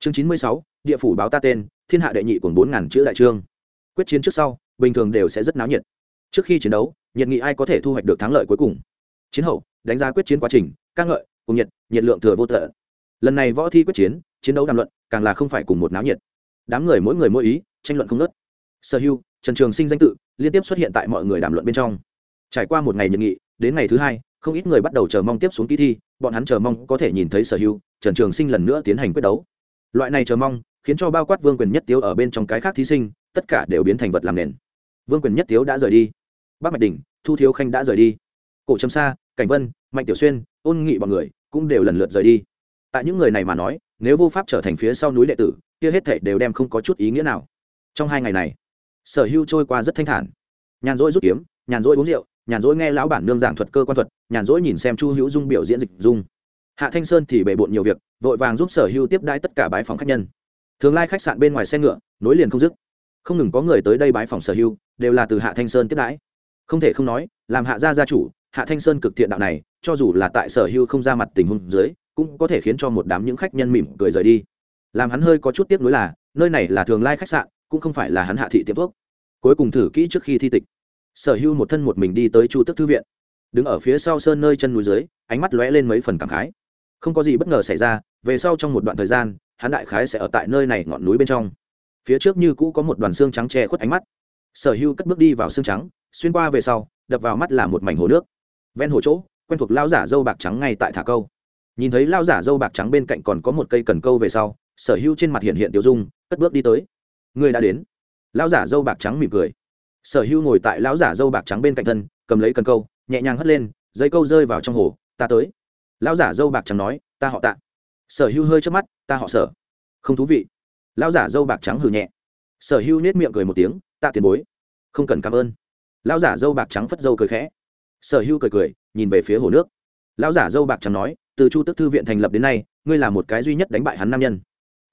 chương chín mươi sáu, địa phủ báo ta tên, thiên hạ đệ nhị của bốn ngàn chữ đại trương. Quyết chiến trước sau, bình thường đều sẽ rất náo nhiệt. Trước khi chiến đấu, nhiệt nghị ai có thể thu hoạch được thắng lợi cuối cùng? Chiến hậu, đánh giá quyết chiến quá trình, ca ngợi, cùng nhiệt nhiệt lượng thừa vô tợ lần này võ thi quyết chiến chiến đấu đàm luận, càng là không phải cùng một náo nhiệt. Đám người mỗi người mỗi ý, tranh luận không nớt sở hữu trần trường sinh danh tự, liên tiếp xuất hiện tại mọi người đàm luận bên trong. Trải qua một ngày nhiệt nghị, đến ngày thứ hai, không ít người bắt đầu chờ mong tiếp xuống kỳ thi, bọn hắn chờ mong có thể nhìn thấy sở hữu trần trường sinh lần nữa tiến hành quyết đấu loại này chờ mong, khiến cho bao quát vương quyền nhất tiếu ở bên trong cái khác thí sinh, tất cả đều biến thành vật làm nền. Vương quyền nhất tiếu đã rời đi. Bác mạch đình thu thiếu khanh đã rời đi. Cổ trầm sa, cảnh vân, mạnh tiểu xuyên, ôn nghị bọn người cũng đều lần lượt rời đi. Tại những người này mà nói, nếu vô pháp trở thành phía sau núi đệ tử, kia hết thể đều đem không có chút ý nghĩa nào. Trong hai ngày này, sở hưu trôi qua rất thanh thản. Nhàn rỗi rút kiếm, nhàn rỗi uống rượu, nhàn rỗi nghe lão bản nương giảng thuật cơ quan thuật, nhàn rỗi nhìn xem chu hữu dung biểu diễn dịch dung hạ thanh sơn thì bề bộn nhiều việc, vội vàng giúp sở hưu tiếp đãi tất cả bái phòng khách nhân. Thường lai khách sạn bên ngoài xe ngựa, nối liền không dứt. Không ngừng có người tới đây bái phòng sở hưu đều là từ hạ thanh sơn tiếp đãi. Không thể không nói, làm hạ gia gia chủ, hạ thanh sơn cực thiện đạo này, cho dù là tại sở hưu không ra mặt tình huống dưới, cũng có thể khiến cho một đám những khách nhân mỉm cười rời đi. Làm hắn hơi có chút tiếc nuối là, nơi này là thường lai khách sạn, cũng không phải là hắn hạ thị tiệm thuốc. Cuối cùng thử kỹ trước khi thi tịch. Sở hưu một thân một mình đi tới chu tức thư viện. Đứng ở phía sau sơn nơi chân núi dưới, ánh mắt lóe lên mấy phần cảm khái không có gì bất ngờ xảy ra, về sau trong một đoạn thời gian, hắn đại khái sẽ ở tại nơi này ngọn núi bên trong. Phía trước như cũ có một đoàn xương trắng che khuất ánh mắt. Sở hưu cất bước đi vào xương trắng, xuyên qua về sau, đập vào mắt là một mảnh hồ nước. Ven hồ chỗ, quen thuộc lao giả dâu bạc trắng ngay tại thả câu. Nhìn thấy lao giả dâu bạc trắng bên cạnh còn có một cây cần câu về sau, sở hưu trên mặt hiện hiện tiêu dung, cất bước đi tới. Người đã đến. Lao giả dâu bạc trắng mỉm cười. Sở hưu ngồi tại lão giả dâu bạc trắng bên cạnh thân, cầm lấy cần câu, nhẹ nhàng hất lên, dây câu rơi vào trong hồ, ta tới lão giả dâu bạc trắng nói, ta họ tạ. Sở hưu hơi trước mắt, ta họ sở. Không thú vị. Lão giả dâu bạc trắng hừ nhẹ. Sở hưu nết miệng cười một tiếng, tạ tiền bối, không cần cảm ơn. Lão giả dâu bạc trắng phất dâu cười khẽ. Sở hưu cười cười, nhìn về phía hồ nước. Lão giả dâu bạc trắng nói, từ chu tức thư viện thành lập đến nay, ngươi là một cái duy nhất đánh bại hắn nam nhân.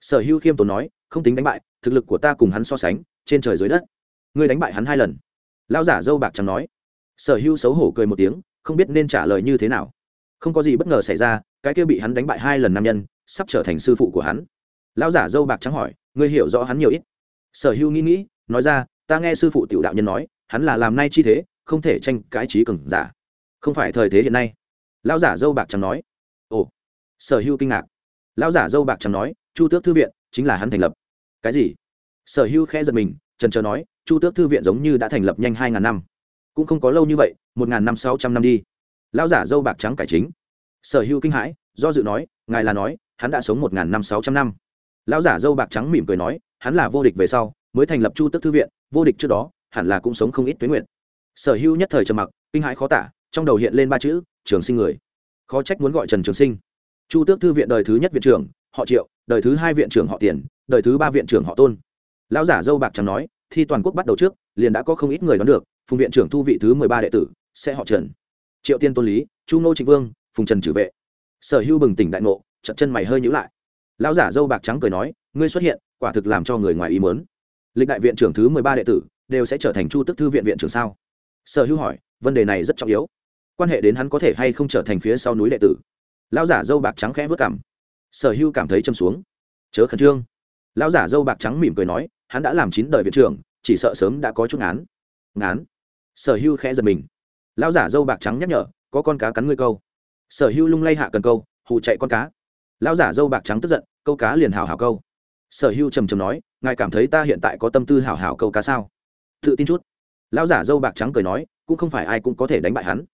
Sở hưu khiêm tốn nói, không tính đánh bại, thực lực của ta cùng hắn so sánh, trên trời dưới đất, ngươi đánh bại hắn hai lần. Lão giả dâu bạc trắng nói. Sở hưu xấu hổ cười một tiếng, không biết nên trả lời như thế nào không có gì bất ngờ xảy ra, cái kia bị hắn đánh bại hai lần nam nhân, sắp trở thành sư phụ của hắn. Lão giả dâu bạc trắng hỏi, ngươi hiểu rõ hắn nhiều ít? Sở hưu nghĩ nghĩ, nói ra, ta nghe sư phụ tiểu đạo nhân nói, hắn là làm nay chi thế, không thể tranh cái trí cường giả. Không phải thời thế hiện nay. Lão giả dâu bạc trắng nói. Ồ. Sở hưu kinh ngạc. Lão giả dâu bạc trắng nói, chu tước thư viện chính là hắn thành lập. Cái gì? Sở hưu khẽ giật mình, trần trờ nói, chu tước thư viện giống như đã thành lập nhanh hai ngàn năm. Cũng không có lâu như vậy, một ngàn năm sáu trăm năm đi lão giả dâu bạc trắng cải chính. Sở hưu kinh hãi, do dự nói, ngài là nói, hắn đã sống một n năm sáu trăm năm. Lão giả dâu bạc trắng mỉm cười nói, hắn là vô địch về sau, mới thành lập chu tước thư viện, vô địch trước đó, hẳn là cũng sống không ít tuyến nguyện sở hưu nhất thời trầm mặc, kinh hãi khó tả, trong đầu hiện lên ba chữ, trường sinh người. Khó trách muốn gọi trần trường sinh. Chu tước thư viện đời thứ nhất viện trưởng, họ triệu, đời thứ hai viện trưởng họ tiền, đời thứ ba viện trưởng họ tôn. Lão giả dâu bạc trắng nói, thi toàn quốc bắt đầu trước, liền đã có không ít người đoán được, phùng viện trưởng thu vị thứ mười ba đệ tử, sẽ họ trần triệu tiên tôn lý, chu ngô trịnh vương, phùng trần trừ vệ. Sở hưu bừng tỉnh đại ngộ trận chân mày hơi nhữ lại. Lão giả dâu bạc trắng cười nói, ngươi xuất hiện, quả thực làm cho người ngoài ý mớn lịch đại viện trưởng thứ mười ba đệ tử, đều sẽ trở thành chu tức thư viện viện trưởng sao? Sở hưu hỏi, vấn đề này rất trọng yếu. Quan hệ đến hắn có thể hay không trở thành phía sau núi đệ tử? Lão giả dâu bạc trắng khẽ vớt cảm sở hưu cảm thấy châm xuống. Chớ khẩn trương. Lão giả dâu bạc trắng mỉm cười nói, hắn đã làm chín đời viện trưởng, chỉ sợ sớm đã có chút ngán. Ngán? Sở hưu khẽ giật mình lão giả dâu bạc trắng nhắc nhở, có con cá cắn ngươi câu. Sở hưu lung lay hạ cần câu, hù chạy con cá. Lão giả dâu bạc trắng tức giận, câu cá liền hào hào câu. Sở hưu trầm trầm nói, ngài cảm thấy ta hiện tại có tâm tư hào hào câu cá sao? Tự tin chút. Lão giả dâu bạc trắng cười nói, cũng không phải ai cũng có thể đánh bại hắn.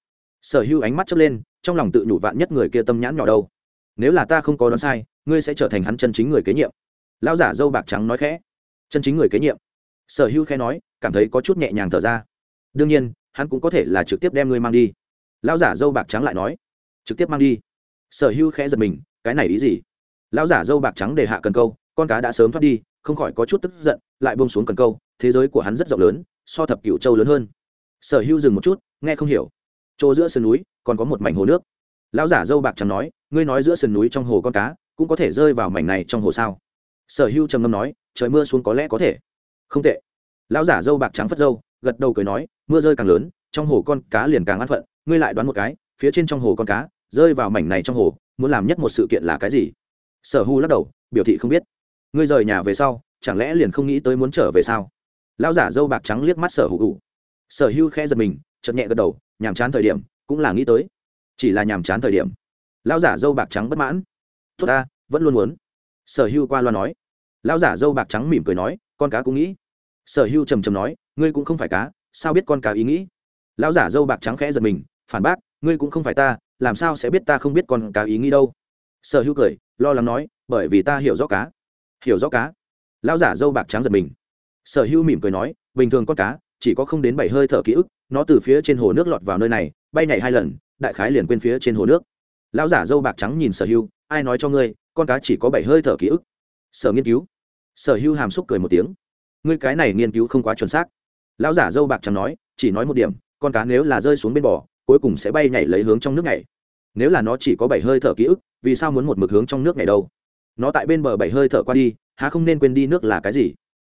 Sở hưu ánh mắt chớp lên, trong lòng tự nhủ vạn nhất người kia tâm nhãn nhỏ đâu. Nếu là ta không có đoán sai, ngươi sẽ trở thành hắn chân chính người kế nhiệm. Lão giả dâu bạc trắng nói khẽ. Chân chính người kế nhiệm. Sở hưu khẽ nói, cảm thấy có chút nhẹ nhàng thở ra. Đương nhiên hắn cũng có thể là trực tiếp đem ngươi mang đi. Lão giả dâu bạc trắng lại nói. Trực tiếp mang đi. Sở hưu khẽ giật mình, cái này ý gì? Lão giả dâu bạc trắng để hạ cần câu, con cá đã sớm thoát đi, không khỏi có chút tức giận, lại bông xuống cần câu, thế giới của hắn rất rộng lớn, so thập cựu châu lớn hơn. Sở hưu dừng một chút, nghe không hiểu. Chỗ giữa sườn núi, còn có một mảnh hồ nước. Lão giả dâu bạc trắng nói, ngươi nói giữa sườn núi trong hồ con cá, cũng có thể rơi vào mảnh này trong hồ sao? Sở hưu trầm ngâm nói, trời mưa xuống có lẽ có thể. Không tệ. Lão giả dâu bạc trắng phất dâu gật đầu cười nói mưa rơi càng lớn, trong hồ con cá liền càng ăn phận. Ngươi lại đoán một cái, phía trên trong hồ con cá, rơi vào mảnh này trong hồ, muốn làm nhất một sự kiện là cái gì? Sở hu lắc đầu, biểu thị không biết. Ngươi rời nhà về sau, chẳng lẽ liền không nghĩ tới muốn trở về sao? Lão giả dâu bạc trắng liếc mắt sở hữu hữu sở hữu khẽ giật mình chật nhẹ gật đầu, nhàm chán thời điểm, cũng là nghĩ tới. Chỉ là nhàm chán thời điểm. Lão giả dâu bạc trắng bất mãn. Tốt ta, vẫn luôn muốn. Sở hữu qua loa nói. Lão giả dâu bạc trắng mỉm cười nói, con cá cũng nghĩ. Sở hữu trầm trầm nói, ngươi cũng không phải cá sao biết con cá ý nghĩ? Lão giả dâu bạc trắng khẽ giật mình, phản bác, ngươi cũng không phải ta, làm sao sẽ biết ta không biết con cá ý nghĩ đâu? Sở hữu cười, lo lắng nói, bởi vì ta hiểu rõ cá. Hiểu rõ cá? Lão giả dâu bạc trắng giật mình. Sở hữu mỉm cười nói, bình thường con cá, chỉ có không đến bảy hơi thở ký ức, nó từ phía trên hồ nước lọt vào nơi này, bay nhảy hai lần, đại khái liền quên phía trên hồ nước. Lão giả dâu bạc trắng nhìn sở hữu, ai nói cho ngươi, con cá chỉ có bảy hơi thở ký ức? Sở nghiên cứu. Sở hữu hàm xúc cười một tiếng. Ngươi cái này nghiên cứu không quá chuẩn xác lão giả dâu bạc chẳng nói, chỉ nói một điểm, con cá nếu là rơi xuống bên bò, cuối cùng sẽ bay nhảy lấy hướng trong nước này. nếu là nó chỉ có bảy hơi thở ký ức, vì sao muốn một mực hướng trong nước này đâu? Nó tại bên bờ bảy hơi thở qua đi, há không nên quên đi nước là cái gì?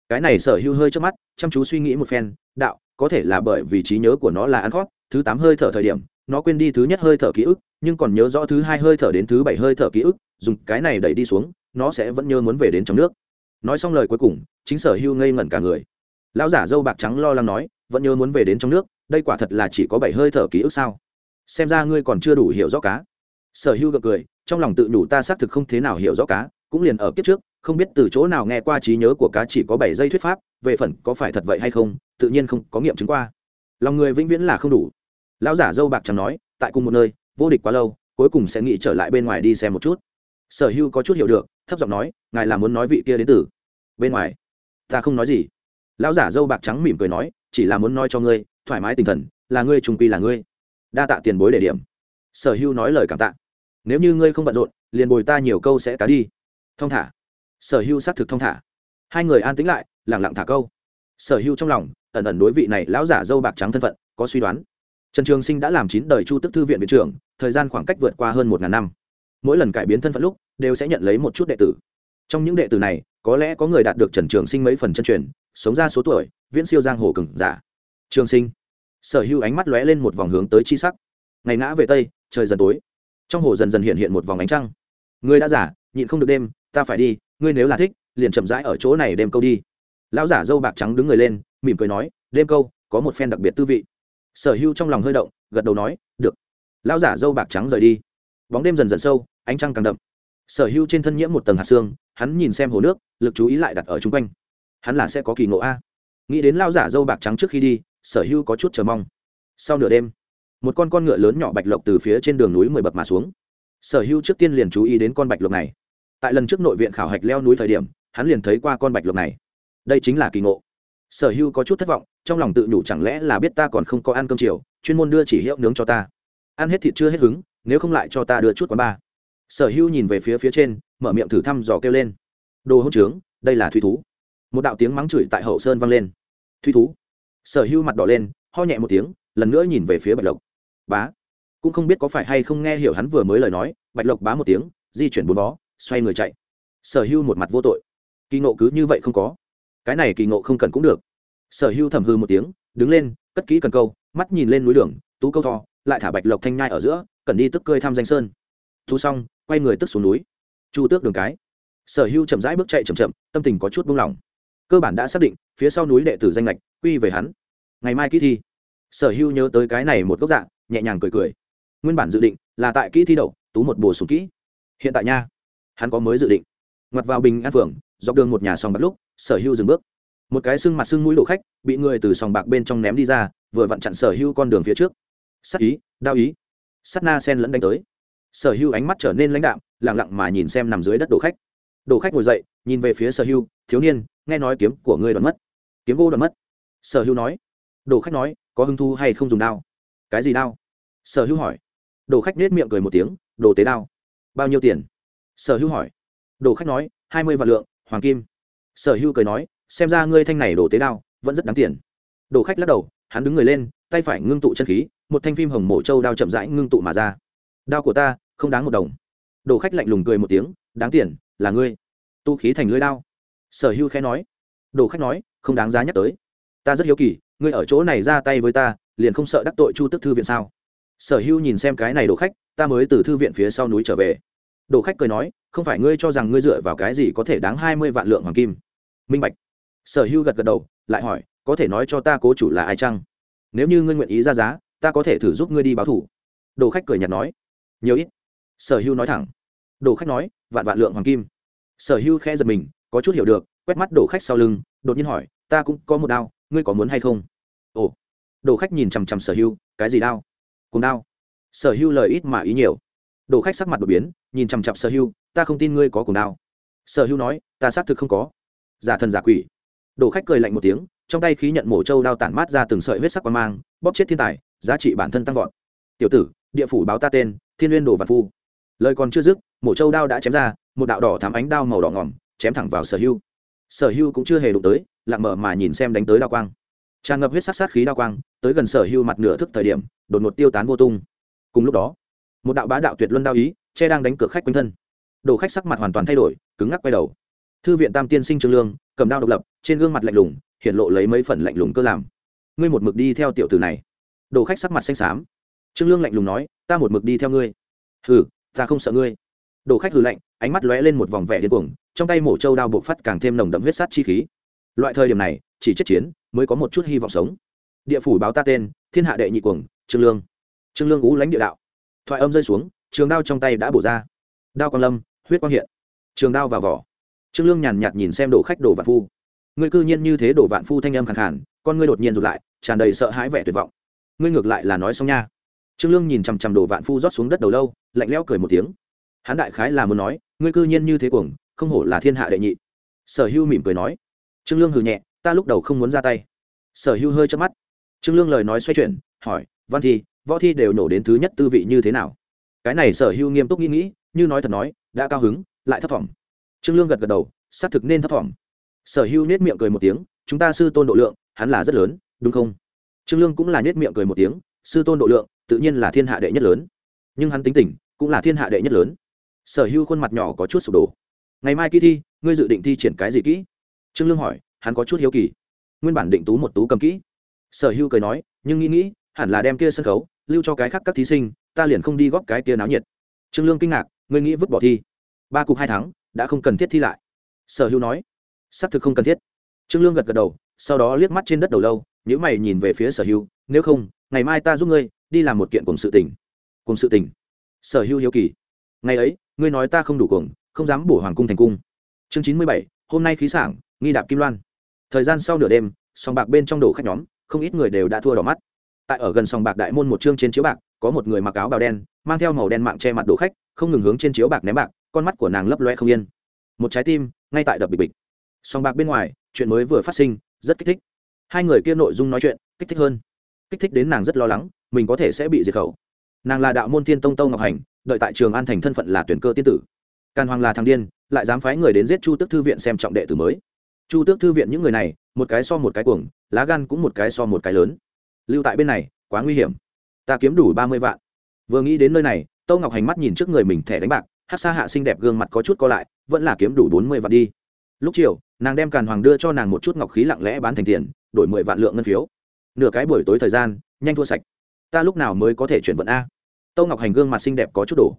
Cái này sở hữu hơi trước mắt, chăm chú suy nghĩ một phen, đạo, có thể là bởi vì trí nhớ của nó là ăn khót thứ tám hơi thở thời điểm, nó quên đi thứ nhất hơi thở ký ức, nhưng còn nhớ rõ thứ hai hơi thở đến thứ bảy hơi thở ký ức, dùng cái này đẩy đi xuống, nó sẽ vẫn nhớ muốn về đến trong nước. Nói xong lời cuối cùng, chính sở hưu ngây ngẩn cả người lão giả dâu bạc trắng lo lắng nói, vẫn nhớ muốn về đến trong nước, đây quả thật là chỉ có bảy hơi thở ký ức sao? Xem ra ngươi còn chưa đủ hiểu rõ cá. Sở hưu gật cười, trong lòng tự đủ ta xác thực không thế nào hiểu rõ cá, cũng liền ở kiếp trước, không biết từ chỗ nào nghe qua trí nhớ của cá chỉ có bảy giây thuyết pháp, về phần có phải thật vậy hay không, tự nhiên không có nghiệm chứng qua. Lòng người vĩnh viễn là không đủ. Lão giả dâu bạc trắng nói, tại cùng một nơi, vô địch quá lâu, cuối cùng sẽ nghĩ trở lại bên ngoài đi xem một chút. Sở hưu có chút hiểu được, thấp giọng nói, ngài là muốn nói vị kia đến từ bên ngoài, ta không nói gì lão giả dâu bạc trắng mỉm cười nói, chỉ là muốn nói cho ngươi, thoải mái tinh thần, là ngươi trùng quy là ngươi. Đa tạ tiền bối để điểm. Sở hưu nói lời cảm tạ. Nếu như ngươi không bận rộn, liền bồi ta nhiều câu sẽ cá đi. Thong thả. Sở hưu xác thực thong thả. Hai người an tĩnh lại lẳng lặng thả câu. Sở hưu trong lòng, ẩn ẩn đối vị này lão giả dâu bạc trắng thân phận, có suy đoán. Trần trường sinh đã làm chín đời chu tức thư viện viện trưởng, thời gian khoảng cách vượt qua hơn một ngàn năm. Mỗi lần cải biến thân phận lúc, đều sẽ nhận lấy một chút đệ tử. Trong những đệ tử này có lẽ có người đạt được trần trường sinh mấy phần chân truyền, sống ra số tuổi, viễn siêu giang hồ cừng giả. Trường sinh. Sở hữu ánh mắt lóe lên một vòng hướng tới chi sắc. Ngày ngã về tây, trời dần tối. Trong hồ dần dần hiện hiện một vòng ánh trăng. Ngươi đã giả, nhịn không được đêm, ta phải đi, ngươi nếu là thích, liền chậm rãi ở chỗ này đêm câu đi. Lão giả dâu bạc trắng đứng người lên, mỉm cười nói, đêm câu, có một phen đặc biệt tư vị. Sở hữu trong lòng hơi động, gật đầu nói, được. Lão giả dâu bạc trắng rời đi. Bóng đêm dần dần sâu, ánh trăng càng đậm. Sở hữu trên thân nhiễm một tầng hạt xương hắn nhìn xem hồ nước, lực chú ý lại đặt ở chung quanh. Hắn là sẽ có kỳ ngộ a. Nghĩ đến lao giả dâu bạc trắng trước khi đi, sở hữu có chút chờ mong. Sau nửa đêm, một con con ngựa lớn nhỏ bạch lộc từ phía trên đường núi mười bậc mà xuống. Sở hữu trước tiên liền chú ý đến con bạch lộc này. Tại lần trước nội viện khảo hạch leo núi thời điểm, hắn liền thấy qua con bạch lộc này. Đây chính là kỳ ngộ. Sở hữu có chút thất vọng, trong lòng tự nhủ chẳng lẽ là biết ta còn không có ăn cơm chiều, chuyên môn đưa chỉ hiệu nướng cho ta. Ăn hết thịt chưa hết hứng, nếu không lại cho ta đưa chút quán ba sở hữu nhìn về phía phía trên mở miệng thử thăm dò kêu lên. Đồ hỗn trướng, đây là thủy thú. Một đạo tiếng mắng chửi tại hậu sơn vang lên. Thủy thú. Sở hưu mặt đỏ lên, ho nhẹ một tiếng, lần nữa nhìn về phía bạch lộc. Bá. Cũng không biết có phải hay không nghe hiểu hắn vừa mới lời nói, bạch lộc bá một tiếng, di chuyển bốn vó, xoay người chạy. Sở hưu một mặt vô tội. Kỳ ngộ cứ như vậy không có. Cái này kỳ ngộ không cần cũng được. Sở hưu thầm hư một tiếng, đứng lên, cất kỹ cần câu, mắt nhìn lên núi đường, tú câu thò lại thả bạch lộc thanh nhai ở giữa, cần đi tức cơi thăm danh sơn. Thu xong, quay người tức xuống núi chu tước đường cái. Sở hữu chậm rãi bước chạy chậm chậm, tâm tình có chút buông lỏng. Cơ bản đã xác định, phía sau núi đệ tử danh lệch quy về hắn. Ngày mai kỹ thi. Sở hữu nhớ tới cái này một góc dạng, nhẹ nhàng cười cười. Nguyên bản dự định là tại kỹ thi đậu tú một bổ sung kỹ. Hiện tại nha, hắn có mới dự định. Ngoặt vào bình an phường, dọc đường một nhà sòng bạc lúc, sở hữu dừng bước. Một cái xương mặt xương mũi đổ khách, bị người từ sòng bạc bên trong ném đi ra, vừa vặn chặn sở hữu con đường phía trước. Sắt ý, đao ý. Sắt na sen lẫn đánh tới sở Hưu ánh mắt trở nên lãnh đạm lẳng lặng mà nhìn xem nằm dưới đất đồ khách. Đồ khách ngồi dậy, nhìn về phía sở Hưu. thiếu niên, nghe nói kiếm của ngươi đoạn mất. Kiếm gỗ đoạn mất? Sở Hưu nói. Đồ khách nói, có hứng thu hay không dùng đao? Cái gì đao? Sở Hưu hỏi. Đồ khách nết miệng cười một tiếng, đồ tế đao. Bao nhiêu tiền? Sở Hưu hỏi. Đồ khách nói, hai mươi vạn lượng, hoàng kim. Sở Hưu cười nói, xem ra ngươi thanh này đồ tế đao, vẫn rất đáng tiền. Đồ khách lắc đầu, hắn đứng người lên, tay phải ngưng tụ chân khí, một thanh phim hồng mổ châu đao chậm rãi ngưng tụ mà ra đao của ta, không đáng một đồng. Đồ khách lạnh lùng cười một tiếng, đáng tiền, là ngươi. Tu khí thành lưới đao. Sở hữu khẽ nói. Đồ khách nói, không đáng giá nhắc tới. Ta rất hiếu kỳ, ngươi ở chỗ này ra tay với ta, liền không sợ đắc tội chu tức thư viện sao? Sở hữu nhìn xem cái này đồ khách, ta mới từ thư viện phía sau núi trở về. Đồ khách cười nói, không phải ngươi cho rằng ngươi dựa vào cái gì có thể đáng hai mươi vạn lượng hoàng kim? Minh bạch. Sở hưu gật gật đầu, lại hỏi, có thể nói cho ta cố chủ là ai chăng? Nếu như ngươi nguyện ý ra giá, ta có thể thử giúp ngươi đi báo thủ. Đồ khách cười nhạt nói nhiều ít. Sở hưu nói thẳng. Đồ khách nói, vạn vạn lượng hoàng kim. Sở hưu khẽ giật mình, có chút hiểu được, quét mắt đồ khách sau lưng, đột nhiên hỏi, ta cũng có một đao, ngươi có muốn hay không? Ồ. Đồ khách nhìn chằm chằm sở hưu, cái gì đao? Cùng đao. Sở hưu lời ít mà ý nhiều. Đồ khách sắc mặt đột biến, nhìn chằm chằm sở hưu, ta không tin ngươi có cùng đao. Sở hưu nói, ta xác thực không có. Giả thần giả quỷ. Đồ khách cười lạnh một tiếng, trong tay khí nhận mổ trâu đao tản mát ra từng sợi huyết sắc qua mang, bóp chết thiên tài, giá trị bản thân tăng vọt. Tiểu tử địa phủ báo ta tên, thiên liên đồ vạn phu. Lời còn chưa dứt, mổ trâu đao đã chém ra, một đạo đỏ thám ánh đao màu đỏ ngỏm, chém thẳng vào sở hưu. Sở hưu cũng chưa hề đụng tới, lặng mở mà nhìn xem đánh tới đao quang. Tràn ngập huyết sắc sát khí đao quang, tới gần sở hưu mặt nửa thức thời điểm, đột ngột tiêu tán vô tung. Cùng lúc đó, một đạo bá đạo tuyệt luân đao ý, che đang đánh cược khách quanh thân. Đồ khách sắc mặt hoàn toàn thay đổi, cứng ngắc quay đầu. Thư viện tam tiên sinh trương lương, cầm đao độc lập, trên gương mặt lạnh lùng hiện lộ lấy mấy phần lạnh lùng cơ làm. Ngươi một mực đi theo tiểu tử này. Đồ khách sắc mặt xanh xám trương lương lạnh lùng nói ta một mực đi theo ngươi. Hừ ta không sợ ngươi. Đồ khách hừ lạnh ánh mắt lóe lên một vòng vẻ điên cuồng trong tay mổ trâu đao buộc phát càng thêm nồng đậm huyết sát chi khí. Loại thời điểm này chỉ chết chiến mới có một chút hy vọng sống. Địa phủ báo ta tên thiên hạ đệ nhị cuồng trương lương. Trương lương ú lãnh địa đạo. Thoại âm rơi xuống trường đao trong tay đã bổ ra. Đao quang lâm huyết quang hiện. Trường đao vào vỏ. Trương lương nhàn nhạt nhìn xem đồ khách đồ vạn phu. Ngươi cư nhiên như thế đồ vạn phu thanh âm khẳng khàn, con ngươi đột nhiên rụt lại tràn đầy sợ hãi vẻ tuyệt vọng. Ngươi ngược lại là nói xong nha trương lương nhìn chằm chằm đồ vạn phu rót xuống đất đầu lâu, lạnh lẽo cười một tiếng. Hắn đại khái là muốn nói, ngươi cư nhiên như thế cuồng, không hổ là thiên hạ đệ nhị. Sở hưu mỉm cười nói. Trương lương hừ nhẹ, ta lúc đầu không muốn ra tay. Sở hưu hơi chớp mắt. Trương lương lời nói xoay chuyển, hỏi, văn thi, võ thi đều nổ đến thứ nhất tư vị như thế nào? Cái này sở hưu nghiêm túc nghĩ nghĩ, như nói thật nói, đã cao hứng, lại thấp thỏm. Trương lương gật gật đầu, xác thực nên thấp thỏm. Sở hưu nết miệng cười một tiếng, chúng ta sư tôn độ lượng, hắn là rất lớn, đúng không? Trương lương cũng là nết miệng cười một tiếng, sư tôn độ lượng tự nhiên là thiên hạ đệ nhất lớn. Nhưng hắn tính tình cũng là thiên hạ đệ nhất lớn. Sở hưu khuôn mặt nhỏ có chút sụp đổ. Ngày mai kỳ thi, ngươi dự định thi triển cái gì kỹ? Trương lương hỏi, hắn có chút hiếu kỳ. Nguyên bản định tú một tú cầm kỹ. Sở hưu cười nói, nhưng nghĩ nghĩ, hẳn là đem kia sân khấu lưu cho cái khác các thí sinh, ta liền không đi góp cái kia náo nhiệt. Trương lương kinh ngạc, ngươi nghĩ vứt bỏ thi? Ba cục hai tháng đã không cần thiết thi lại. Sở hữu nói, xác thực không cần thiết. Trương lương gật gật đầu, sau đó liếc mắt trên đất đầu lâu nhữ mày nhìn về phía sở hữu nếu không, ngày mai ta giúp ngươi đi làm một kiện cùng sự tình. Cùng sự tình. Sở hữu hiếu kỳ. Ngày ấy, ngươi nói ta không đủ cuồng, không dám bổ hoàng cung thành cung. Chương chín mươi bảy, hôm nay khí sảng, nghi đạp kim loan. Thời gian sau nửa đêm, sòng bạc bên trong đồ khách nhóm, không ít người đều đã thua đỏ mắt. Tại ở gần sòng bạc đại môn một chương trên chiếu bạc, có một người mặc áo bào đen, mang theo màu đen mạng che mặt đồ khách, không ngừng hướng trên chiếu bạc ném bạc, con mắt của nàng lấp loe không yên. Một trái tim, ngay tại đập bịch bịch. Sòng bạc bên ngoài, chuyện mới vừa phát sinh, rất kích thích. Hai người kia nội dung nói chuyện, kích thích hơn kích thích đến nàng rất lo lắng, mình có thể sẽ bị diệt khẩu. Nàng là đạo môn thiên tông tông ngọc hành, đợi tại trường an thành thân phận là tuyển cơ tiên tử. Càn hoàng là thằng điên, lại dám phái người đến giết chu tước thư viện xem trọng đệ tử mới. Chu tước thư viện những người này, một cái so một cái cuồng, lá gan cũng một cái so một cái lớn. Lưu tại bên này, quá nguy hiểm. Ta kiếm đủ ba mươi vạn. Vừa nghĩ đến nơi này tâu ngọc hành mắt nhìn trước người mình thẻ đánh bạc, hát xa hạ xinh đẹp gương mặt có chút co lại, vẫn là kiếm đủ bốn mươi vạn đi. Lúc chiều, nàng đem càn hoàng đưa cho nàng một chút ngọc khí lặng lẽ bán thành tiền, đổi mười vạn lượng ngân phiếu nửa cái buổi tối thời gian, nhanh thua sạch. Ta lúc nào mới có thể chuyển vận a? Tâu ngọc hành gương mặt xinh đẹp có chút đổ.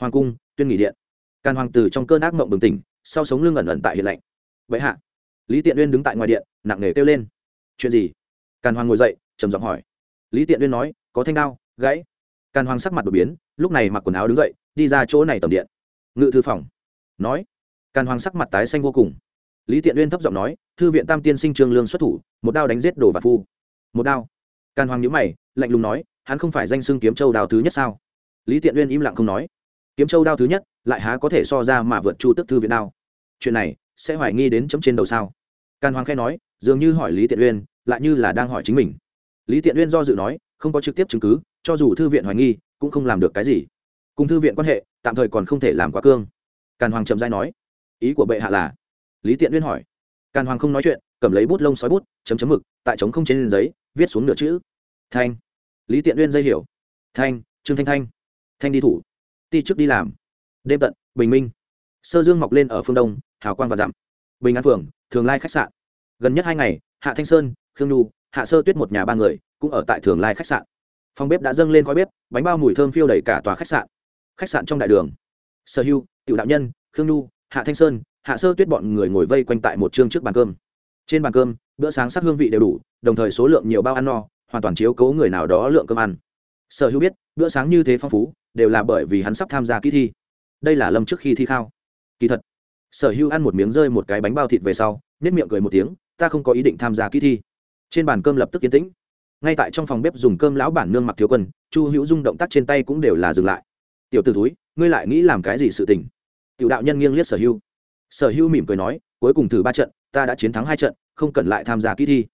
Hoàng cung, tuyên nghỉ điện. Càn hoàng tử trong cơn ác mộng bừng tỉnh, sau sống lưng ẩn ẩn tại hiện lạnh. Vậy hạ. Lý tiện uyên đứng tại ngoài điện, nặng nề kêu lên. Chuyện gì? Càn hoàng ngồi dậy, trầm giọng hỏi. Lý tiện uyên nói, có thanh đao, gãy. Càn hoàng sắc mặt đột biến, lúc này mặc quần áo đứng dậy, đi ra chỗ này tầm điện. Ngự thư phòng. Nói. Càn hoàng sắc mặt tái xanh vô cùng. Lý tiện uyên thấp giọng nói, thư viện tam tiên sinh trương lương xuất thủ, một đao đánh giết đồ và phu một đao. Càn hoàng nhữ mày, lạnh lùng nói, hắn không phải danh xưng kiếm châu đao thứ nhất sao? Lý tiện uyên im lặng không nói. Kiếm châu đao thứ nhất, lại há có thể so ra mà vượt chu tức thư viện đao. Chuyện này, sẽ hoài nghi đến chấm trên đầu sao? Càn hoàng khe nói, dường như hỏi lý tiện uyên, lại như là đang hỏi chính mình. Lý tiện uyên do dự nói, không có trực tiếp chứng cứ, cho dù thư viện hoài nghi, cũng không làm được cái gì. Cùng thư viện quan hệ, tạm thời còn không thể làm quá cương. Càn hoàng chậm dai nói, ý của bệ hạ là? Lý tiện uyên hỏi. Càn hoàng không nói chuyện cầm lấy bút lông sói bút, chấm chấm mực, tại trống không trên giấy, viết xuống nửa chữ. Thanh. Lý tiện uyên dây hiểu. Thanh, trương thanh thanh. Thanh đi thủ. Ti trước đi làm. Đêm tận, bình minh. Sơ dương mọc lên ở phương đông, hào quang và dặm. Bình an phường, thường lai khách sạn. Gần nhất hai ngày, hạ thanh sơn, khương nhu, hạ sơ tuyết một nhà ba người, cũng ở tại thường lai khách sạn. Phòng bếp đã dâng lên khói bếp, bánh bao mùi thơm phiêu đầy cả tòa khách sạn. Khách sạn trong đại đường. Sở hưu, tiểu đạo nhân, khương nhu, hạ thanh sơn, hạ sơ tuyết bọn người ngồi vây quanh tại một chương trước bàn cơm trên bàn cơm, bữa sáng sắc hương vị đều đủ, đồng thời số lượng nhiều bao ăn no, hoàn toàn chiếu cố người nào đó lượng cơm ăn. Sở hữu biết, bữa sáng như thế phong phú, đều là bởi vì hắn sắp tham gia kỳ thi. Đây là lâm trước khi thi khao. Kỳ thật, sở hữu ăn một miếng rơi một cái bánh bao thịt về sau nếp miệng cười một tiếng, ta không có ý định tham gia kỳ thi. Trên bàn cơm lập tức yên tĩnh. Ngay tại trong phòng bếp dùng cơm lão bản nương mặc thiếu quân, chu hữu dung động tác trên tay cũng đều là dừng lại. Tiểu t ử túi ngươi lại nghĩ làm cái gì sự tình? Tiểu đạo nhân nghiêng liếc sở hữu sở hữu mỉm cười nói, cuối cùng thử ba trận, ta đã chiến thắng hai trận, không cần lại tham gia kỳ thi.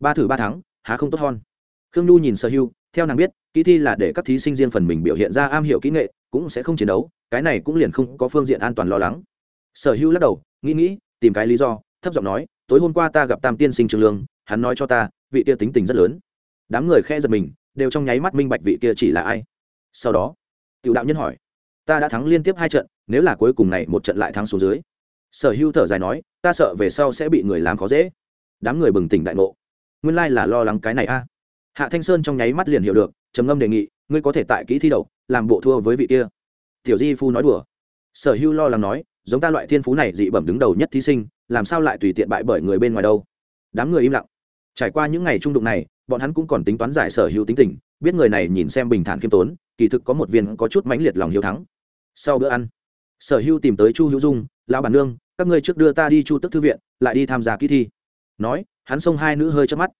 Ba thử ba thắng, há không tốt hon? Khương nhu nhìn sở hữu, theo nàng biết kỳ thi là để các thí sinh riêng phần mình biểu hiện ra am hiểu kỹ nghệ, cũng sẽ không chiến đấu, cái này cũng liền không có phương diện an toàn lo lắng. Sở hữu lắc đầu, nghĩ nghĩ, tìm cái lý do, thấp giọng nói, tối hôm qua ta gặp tam tiên sinh trường lương, hắn nói cho ta, vị kia tính tình rất lớn. Đám người khe giật mình, đều trong nháy mắt minh bạch vị kia chỉ là ai. Sau đó, tiểu đạo nhân hỏi, ta đã thắng liên tiếp hai trận, nếu là cuối cùng này một trận lại thắng xuống dưới sở hưu thở dài nói, ta sợ về sau sẽ bị người làm khó dễ. Đám người bừng tỉnh đại ngộ. Nguyên lai là lo lắng cái này a. Hạ thanh sơn trong nháy mắt liền hiểu được, trầm ngâm đề nghị, ngươi có thể tại kỹ thi đậu, làm bộ thua với vị kia. Tiểu di phu nói đùa. Sở hưu lo lắng nói, giống ta loại thiên phú này dị bẩm đứng đầu nhất thí sinh, làm sao lại tùy tiện bại bởi người bên ngoài đâu? Đám người im lặng. Trải qua những ngày trung đụng này, bọn hắn cũng còn tính toán giải sở hữu tính tình, biết người này nhìn xem bình thản khiêm tốn, kỳ thực có một viên có chút mãnh liệt lòng hiếu thắng. Sau bữa ăn, sở hữu tìm tới chu hữu dung lão bản nương, các ngươi trước đưa ta đi chu tức thư viện, lại đi tham gia kỳ thi. Nói, hắn xông hai nữ hơi chớp mắt.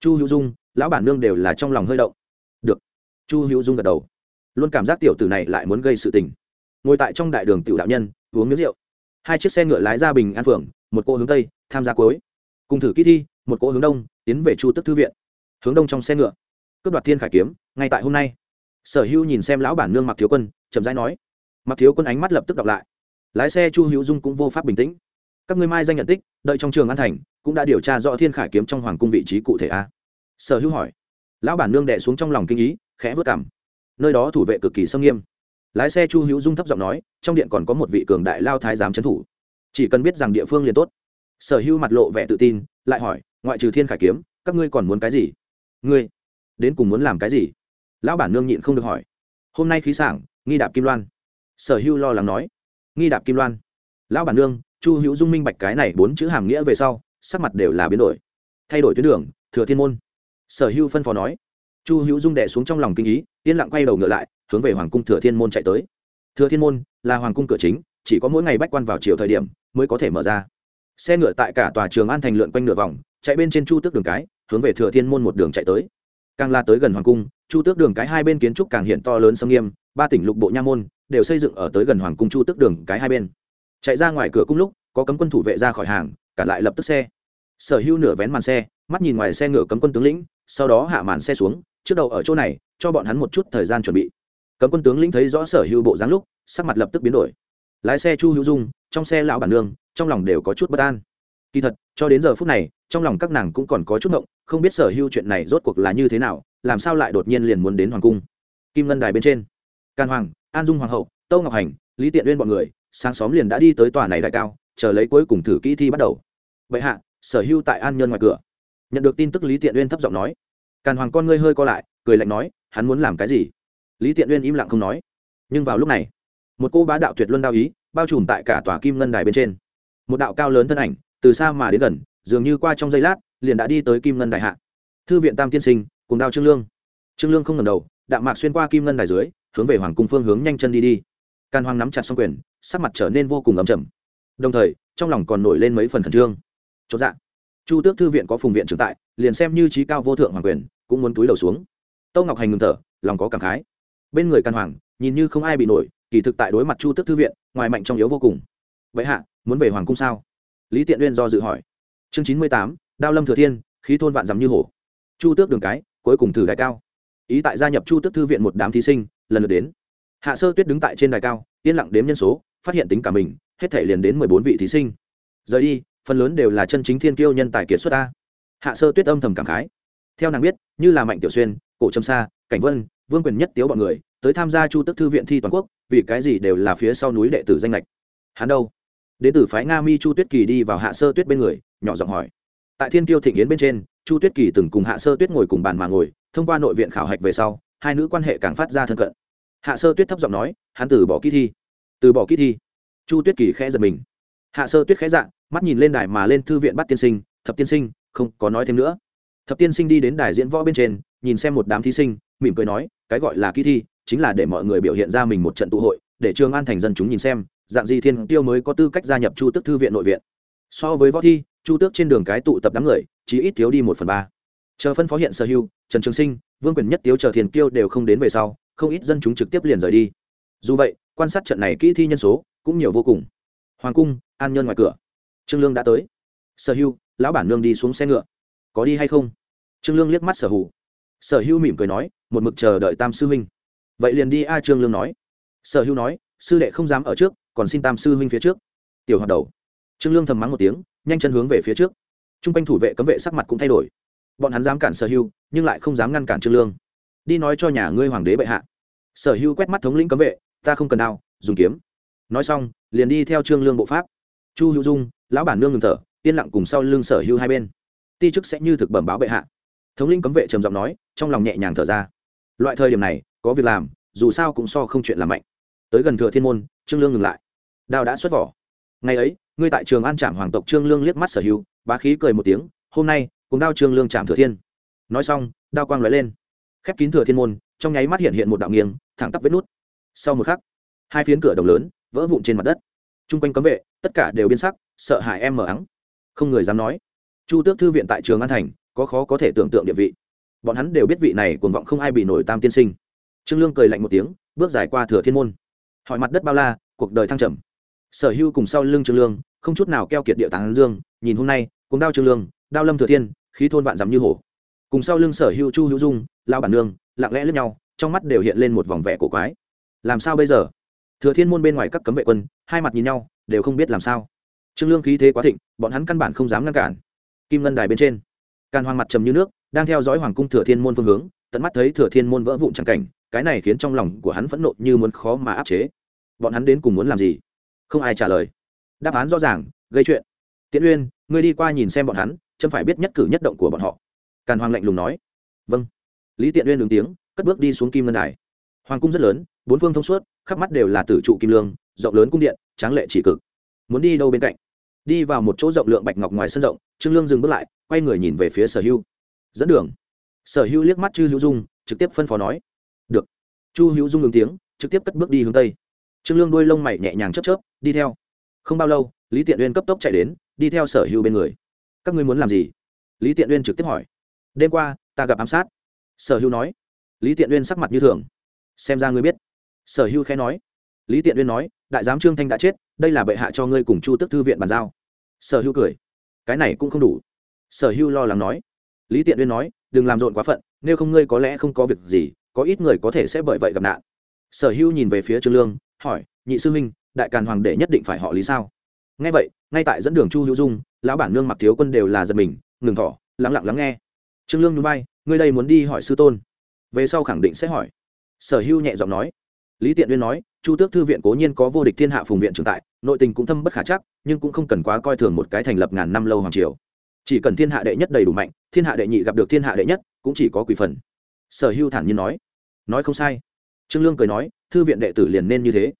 Chu hữu dung, lão bản nương đều là trong lòng hơi động. Được. Chu hữu dung gật đầu. Luôn cảm giác tiểu tử này lại muốn gây sự tình. Ngồi tại trong đại đường tiểu đạo nhân, uống miếng rượu. Hai chiếc xe ngựa lái ra bình an phường, một cô hướng tây, tham gia cuối. Cùng thử kỹ thi, một cô hướng đông, tiến về chu tức thư viện. Hướng đông trong xe ngựa. Cướp đoạt thiên khải kiếm, ngay tại hôm nay. Sở hữu nhìn xem lão bản nương mặc thiếu quân, chậm rãi nói. Mặc thiếu quân ánh mắt lập tức đọc lại lái xe chu hữu dung cũng vô pháp bình tĩnh. Các ngươi mai danh nhận tích, đợi trong trường an thành, cũng đã điều tra rõ thiên khải kiếm trong hoàng cung vị trí cụ thể a. Sở hữu hỏi. Lão bản nương đệ xuống trong lòng kinh ý, khẽ vớt cảm. Nơi đó thủ vệ cực kỳ sâm nghiêm. Lái xe chu hữu dung thấp giọng nói, trong điện còn có một vị cường đại lao thái giám trấn thủ. Chỉ cần biết rằng địa phương liền tốt. Sở hữu mặt lộ vẻ tự tin, lại hỏi, ngoại trừ thiên khải kiếm, các ngươi còn muốn cái gì? Ngươi, đến cùng muốn làm cái gì? Lão bản nương nhịn không được hỏi. Hôm nay khí sảng, nghi đạp kim loan. Sở hữu lo lắng nói nghi đạp kim loan. Lão bản nương, chu hữu dung minh bạch cái này bốn chữ hàm nghĩa về sau, sắc mặt đều là biến đổi. Thay đổi tuyến đường, thừa thiên môn. Sở hữu phân phó nói. Chu hữu dung đẻ xuống trong lòng kinh ý, yên lặng quay đầu ngựa lại, hướng về hoàng cung thừa thiên môn chạy tới. Thừa thiên môn là hoàng cung cửa chính, chỉ có mỗi ngày bách quan vào chiều thời điểm mới có thể mở ra. Xe ngựa tại cả tòa trường an thành lượn quanh nửa vòng, chạy bên trên chu tước đường cái, hướng về thừa thiên môn một đường chạy tới. Càng la tới gần hoàng cung, chu tước đường cái hai bên kiến trúc càng hiện to lớn sâm nghiêm, ba tỉnh lục bộ nha môn đều xây dựng ở tới gần hoàng cung chu tước đường cái hai bên. Chạy ra ngoài cửa cung lúc, có cấm quân thủ vệ ra khỏi hàng, cả lại lập tức xe. Sở hữu nửa vén màn xe, mắt nhìn ngoài xe ngựa cấm quân tướng lĩnh, sau đó hạ màn xe xuống, trước đầu ở chỗ này, cho bọn hắn một chút thời gian chuẩn bị. Cấm quân tướng lĩnh thấy rõ sở hữu bộ dáng lúc, sắc mặt lập tức biến đổi. Lái xe chu hữu dung, trong xe lão bản nương, trong lòng đều có chút bất an. Kỳ thật, cho đến giờ phút này, trong lòng các nàng cũng còn có chút ngộng, không biết sở hữu chuyện này rốt cuộc là như thế nào, làm sao lại đột nhiên liền muốn đến hoàng cung? Kim ngân đài bên trên. Can hoàng an dung hoàng hậu, tâu ngọc hành, lý tiện uyên b ọ n người, sáng xóm liền đã đi tới tòa này đại cao, chờ lấy cuối cùng thử kỹ thi bắt đầu. Bệ hạ, sở hữu tại an nhân ngoài cửa. Nhận được tin tức lý tiện uyên thấp giọng nói. Càn hoàng con ngươi hơi co lại, cười lạnh nói, hắn muốn làm cái gì? Lý tiện uyên im lặng không nói. Nhưng vào lúc này, một cô bá đạo tuyệt luân đao ý, bao trùm tại cả tòa kim ngân đài bên trên. Một đạo cao lớn thân ảnh, từ xa mà đến gần, dường như qua trong giây lát, liền đã đi tới kim ngân đài hạ. Thư viện tam tiên sinh, cùng đao trương lương. Trương lương không ngầm đầu, đạm mạc xuyên qua kim ngân đài dưới hướng về hoàng cung phương hướng nhanh chân đi đi. Càn hoàng nắm chặt xong quyền, sắc mặt trở nên vô cùng ấm chầm đồng thời, trong lòng còn nổi lên mấy phần khẩn trương. Chốt dạ. Chu tước thư viện có phùng viện trưởng tại, liền xem như trí cao vô thượng hoàng quyền, cũng muốn túi đầu xuống. Tâu ngọc hành ngừng thở, lòng có cảm khái. Bên người càn hoàng nhìn như không ai bị nổi, kỳ thực tại đối mặt chu tước thư viện, ngoài mạnh trong yếu vô cùng. Vậy hạ, muốn về hoàng cung sao? Lý tiện uyên do dự hỏi. Chương chín mươi tám, đao lâm thừa thiên, khí thôn vạn dằm như hổ. Chu tước đường cái, cuối cùng thử đại cao. Ý tại gia nhập chu tước thư viện một đám thí sinh lần lượt đến. Hạ sơ tuyết đứng tại trên đài cao, yên lặng đếm nhân số, phát hiện tính cả mình, hết thể liền đến mười bốn vị thí sinh. Rời đi, phần lớn đều là chân chính thiên kiêu nhân tài kiệt xuất ta hạ sơ tuyết âm thầm cảm khái. Theo nàng biết, như là mạnh tiểu xuyên, cổ trầm sa, cảnh vân, vương quyền nhất tiếu bọn người, tới tham gia chu tức thư viện thi toàn quốc, vì cái gì đều là phía sau núi đệ tử danh lệch hắn đâu? Đệ tử phái nga mi chu tuyết kỳ đi vào hạ sơ tuyết bên người, nhỏ giọng hỏi. Tại thiên kiêu thịnh yến bên trên, chu tuyết kỳ từng cùng hạ sơ tuyết ngồi cùng bàn mà ngồi, thông qua nội viện khảo hạch về sau hai nữ quan hệ càng phát ra thân cận. Hạ sơ tuyết thấp giọng nói, hắn từ bỏ kỹ thi. Từ bỏ kỹ thi. Chu tuyết kỳ khẽ giật mình. Hạ sơ tuyết khẽ dạng mắt nhìn lên đài mà lên thư viện bắt tiên sinh, thập tiên sinh, không có nói thêm nữa. Thập tiên sinh đi đến đài diễn võ bên trên, nhìn xem một đám thí sinh, mỉm cười nói, cái gọi là kỹ thi, chính là để mọi người biểu hiện ra mình một trận tụ hội, để trường an thành dân chúng nhìn xem, dạng gì thiên tiêu mới có tư cách gia nhập chu tức thư viện nội viện. So với võ thi, chu tước trên đường cái tụ tập đám người, chỉ ít thiếu đi một phần ba. Chờ phân phó hiện sở hưu trần trường sinh vương quyền nhất tiếu chờ thiền kiêu đều không đến về sau, không ít dân chúng trực tiếp liền rời đi. Dù vậy, quan sát trận này kỹ thi nhân số cũng nhiều vô cùng. Hoàng cung, an nhân ngoài cửa. Trương lương đã tới. Sở hưu, lão bản nương đi xuống xe ngựa. Có đi hay không? Trương lương liếc mắt sở hủ sở hưu mỉm cười nói, một mực chờ đợi tam sư huynh. Vậy liền đi a, trương lương nói. Sở hưu nói, sư đệ không dám ở trước, còn xin tam sư huynh phía trước. Tiểu hoạt đầu. Trương lương thầm mắng một tiếng, nhanh chân hướng về phía trước. T r u n g quanh thủ vệ cấm vệ sắc mặt cũng thay đổi bọn hắn dám cản sở hưu nhưng lại không dám ngăn cản trương lương. Đi nói cho nhà ngươi hoàng đế bệ hạ. Sở hưu quét mắt thống lĩnh cấm vệ, ta không cần đao, dùng kiếm. Nói xong, liền đi theo trương lương bộ pháp. Chu hữu dung, lão bản nương ngừng thở, yên lặng cùng sau lưng sở hưu hai bên. Ti chức sẽ như thực bẩm báo bệ hạ. Thống lĩnh cấm vệ trầm giọng nói, trong lòng nhẹ nhàng thở ra. Loại thời điểm này, có việc làm, dù sao cũng so không chuyện làm mạnh. Tới gần thừa thiên môn, trương lương ngừng lại. Đao đã xuất vỏ. Ngày ấy, ngươi tại trường an trạm hoàng tộc trương lương liếc mắt sở hưu bá khí cười một tiếng, hôm nay cùng đao trương lương chạm thừa thiên. Nói xong, đao quang lóe lên. Khép kín thừa thiên môn, trong nháy mắt hiện hiện một đạo nghiêng, thẳng tắp vết nút. Sau một khắc, hai phiến cửa đồng lớn vỡ vụn trên mặt đất. T r u n g quanh cấm vệ, tất cả đều biến sắc, sợ hãi em mờ ắng. Không người dám nói. Chu tước thư viện tại trường an thành, có khó có thể tưởng tượng địa vị. Bọn hắn đều biết vị này cuồng vọng không ai bị nổi tam tiên sinh. Trương lương cười lạnh một tiếng, bước dài qua thừa thiên môn. Hỏi mặt đất bao la, cuộc đời thăng trầm. Sở hưu cùng sau lưng trương lương, không chút nào keo kiệt địa tán dương, nhìn hôm nay cùng đao trương lương, đao lâm thừa thiên khí thôn vạn dắm như hổ cùng sau lưng sở hưu chu hữu dung lao bản nương, lặng lẽ lướt nhau, trong mắt đều hiện lên một vòng vẻ cổ quái. Làm sao bây giờ? Thừa thiên môn bên ngoài các cấm vệ quân, hai mặt nhìn nhau, đều không biết làm sao. Trương lương khí thế quá thịnh, bọn hắn căn bản không dám ngăn cản. Kim ngân đài bên trên, càn hoàng mặt trầm như nước, đang theo dõi hoàng cung thừa thiên môn phương hướng, tận mắt thấy thừa thiên môn vỡ vụn chẳng cảnh, cái này khiến trong lòng của hắn phẫn nộ như muốn khó mà áp chế. Bọn hắn đến cùng muốn làm gì? Không ai trả lời. Đáp án rõ ràng, gây chuyện. Tiễn uyên, ngươi đi qua nhìn xem bọn hắn chấm phải biết nhất cử nhất động của bọn họ. Càn hoàng lạnh lùng nói. Vâng. Lý tiện uyên ứng tiếng, cất bước đi xuống kim ngân đài. Hoàng cung rất lớn, bốn phương thông suốt, khắp mắt đều là tử trụ kim lương, rộng lớn cung điện, tráng lệ chỉ cực. Muốn đi đâu bên cạnh? Đi vào một chỗ rộng lượng bạch ngọc ngoài sân rộng, trương lương dừng bước lại, quay người nhìn về phía sở hưu dẫn đường. Sở hưu liếc mắt chư hữu dung, trực tiếp phân phó nói. Được. Chu hữu dung ứng tiếng, trực tiếp cất bước đi hướng tây. Trương lương đuôi lông mày nhẹ nhàng chớp chớp, đi theo. Không bao lâu, lý tiện uyên cấp tốc chạy đến, đi theo sở hưu bên người các ngươi muốn làm gì? Lý tiện uyên trực tiếp hỏi. Đêm qua, ta gặp ám sát. Sở hữu nói. Lý tiện uyên sắc mặt như thường. Xem ra ngươi biết. Sở hữu khẽ nói. Lý tiện uyên nói, đại giám trương thanh đã chết, đây là bệ hạ cho ngươi cùng chu tức thư viện bàn giao. Sở hữu cười. Cái này cũng không đủ. Sở hữu lo lắng nói. Lý tiện uyên nói, đừng làm rộn quá phận, nếu không ngươi có lẽ không có việc gì, có ít người có thể sẽ bởi vậy gặp nạn. Sở hữu nhìn về phía trương lương, hỏi, nhị sư huynh, đại càn hoàng đệ nhất định phải họ lý sao? Ngay vậy, ngay tại dẫn đường chu hữu dung lão bản nương mặc thiếu quân đều là giật mình, ngừng thỏ lắng lặng lắng nghe. Trương lương núi bay ngươi đây muốn đi hỏi sư tôn. Về sau khẳng định sẽ hỏi. Sở hưu nhẹ giọng nói. Lý tiện uyên nói, chu tước thư viện cố nhiên có vô địch thiên hạ phùng viện trưởng tại, nội tình cũng thâm bất khả chắc, nhưng cũng không cần quá coi thường một cái thành lập ngàn năm lâu hoàng triều. Chỉ cần thiên hạ đệ nhất đầy đủ mạnh, thiên hạ đệ nhị gặp được thiên hạ đệ nhất, cũng chỉ có quỷ phần. Sở hưu thản nhiên nói. Nói không sai. Trương lương cười nói, thư viện đệ tử liền nên như thế.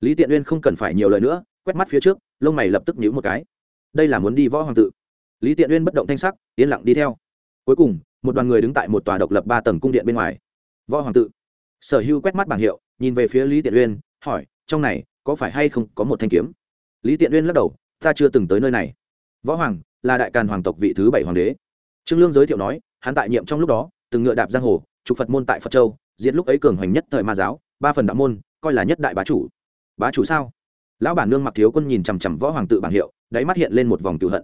Lý tiện uyên không cần phải nhiều lời nữa, quét mắt phía trước, lông mày lập tức nhíu một cái đây là muốn đi võ hoàng tự. Lý tiện uyên bất động thanh sắc, yên lặng đi theo. Cuối cùng, một đoàn người đứng tại một tòa độc lập ba tầng cung điện bên ngoài. Võ hoàng tự. Sở hưu quét mắt bảng hiệu, nhìn về phía lý tiện uyên, hỏi, trong này, có phải hay không có một thanh kiếm? Lý tiện uyên lắc đầu, ta chưa từng tới nơi này. Võ hoàng là đại càn hoàng tộc vị thứ bảy hoàng đế. Trương lương giới thiệu nói, hắn tại nhiệm trong lúc đó, từng ngựa đạp giang hồ, trục phật môn tại phật châu diệt lúc ấy cường hoành nhất thời ma giáo, ba phần đạo môn, coi là nhất đại bá chủ. Bá chủ sao? Lão bản nương mặc thiếu quân nhìn chằm chằm võ hoàng tự bảng hiệu, đáy mắt hiện lên một vòng cựu hận.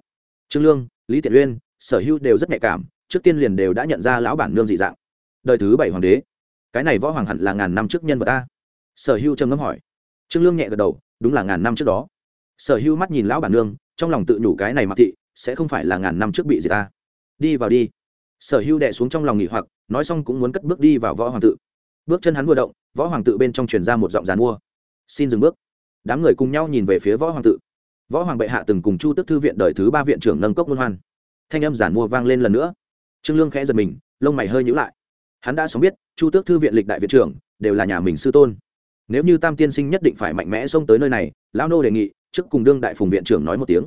Trương lương, lý tiện uyên, sở hữu đều rất nhạy cảm, trước tiên liền đều đã nhận ra lão bản nương dị dạng. Đời thứ bảy hoàng đế. Cái này võ hoàng hẳn là ngàn năm trước nhân vật ta. Sở hữu trầm ngâm hỏi. Trương lương nhẹ gật đầu, đúng là ngàn năm trước đó. Sở hữu mắt nhìn lão bản nương, trong lòng tự nhủ cái này mặc thị, sẽ không phải là ngàn năm trước bị gì ta. Đi vào đi. Sở hữu đệ xuống trong lòng nghỉ hoặc, nói xong cũng muốn cất bước đi vào võ hoàng tự. Bước chân hắn vừa động, võ hoàng tự bên trong truyền ra một giọng dàn mua. Xin dừng bước đám người cùng nhau nhìn về phía võ hoàng tự. Võ hoàng bệ hạ từng cùng chu tức thư viện đời thứ ba viện trưởng nâng cốc luân hoan. Thanh âm giản mua vang lên lần nữa. Trương lương khẽ giật mình, lông mày hơi nhữ lại. Hắn đã sống biết, chu tước thư viện lịch đại viện trưởng đều là nhà mình sư tôn. Nếu như tam tiên sinh nhất định phải mạnh mẽ xông tới nơi này, lão nô đề nghị, trước cùng đương đại phùng viện trưởng nói một tiếng.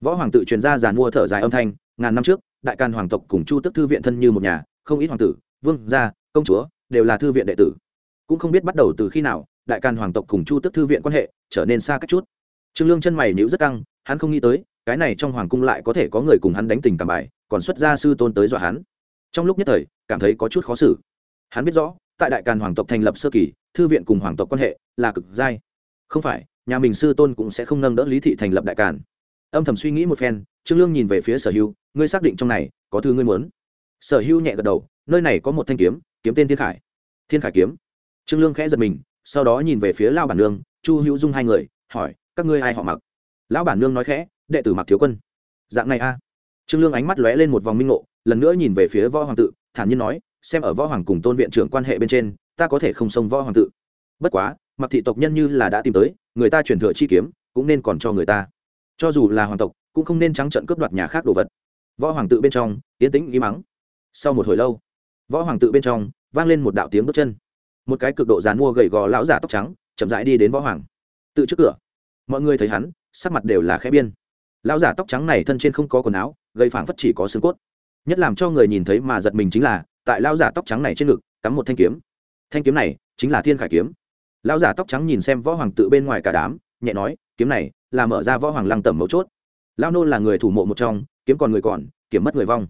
Võ hoàng tự truyền ra giàn mua thở dài âm thanh, ngàn năm trước, đại can hoàng tộc cùng chu tước thư viện thân như một nhà, không ít hoàng tử, vương gia, công chúa đều là thư viện đệ tử. Cũng không biết bắt đầu từ khi nào đại càn hoàng tộc cùng chu tức thư viện quan hệ trở nên xa cách chút. Trương lương chân mày nhíu rất căng, hắn không nghĩ tới, cái này trong hoàng cung lại có thể có người cùng hắn đánh tình cảm bài, còn xuất gia sư tôn tới dọa hắn. Trong lúc nhất thời, cảm thấy có chút khó xử. Hắn biết rõ, tại đại càn hoàng tộc thành lập sơ kỳ, thư viện cùng hoàng tộc quan hệ là cực dai. không phải, nhà mình sư tôn cũng sẽ không nâng đỡ lý thị thành lập đại càn. Âm thầm suy nghĩ một phen, trương lương nhìn về phía sở hưu ngươi xác định trong này có thư ngươi muốn? Sở hưu nhẹ gật đầu, nơi này có một thanh kiếm kiếm tên thiên khải. Thiên khải kiếm? Trương lương khẽ giật mình sau đó nhìn về phía lao bản nương, chu hữu dung hai người, hỏi, các ngươi ai họ mặc? Lão bản nương nói khẽ, đệ tử mặc thiếu quân. Dạng này a trương lương ánh mắt lóe lên một vòng minh ngộ, lần nữa nhìn về phía võ hoàng tự, thản nhiên nói, xem ở võ hoàng cùng tôn viện trưởng quan hệ bên trên, ta có thể không xông võ hoàng tự. Bất quá, mặc thị tộc nhân như là đã tìm tới, người ta chuyển thừa chi kiếm, cũng nên còn cho người ta. Cho dù là hoàng tộc, cũng không nên trắng trận cướp đoạt nhà khác đồ vật. Võ hoàng tự bên trong tiến tĩnh ý mắng. Sau một hồi lâu, võ hoàng tự bên trong, vang lên một đạo tiếng bước chân một cái cực độ dàn mua gầy gò lão giả tóc trắng, chậm rãi đi đến võ hoàng. Tự trước cửa, mọi người thấy hắn, sắc mặt đều là khẽ biên lão giả tóc trắng này thân trên không có quần áo gây phảng phất chỉ có xương cốt. Nhất làm cho người nhìn thấy mà giật mình chính là, tại lão giả tóc trắng này trên ngực, cắm một thanh kiếm. Thanh kiếm này chính là thiên khải kiếm. Lão giả tóc trắng nhìn xem võ hoàng tự bên ngoài cả đám, nhẹ nói, kiếm này là mở ra võ hoàng lăng tẩm mấu chốt. Lão nô là người thủ mộ một trong, kiếm còn người còn, kiếm mất người vong.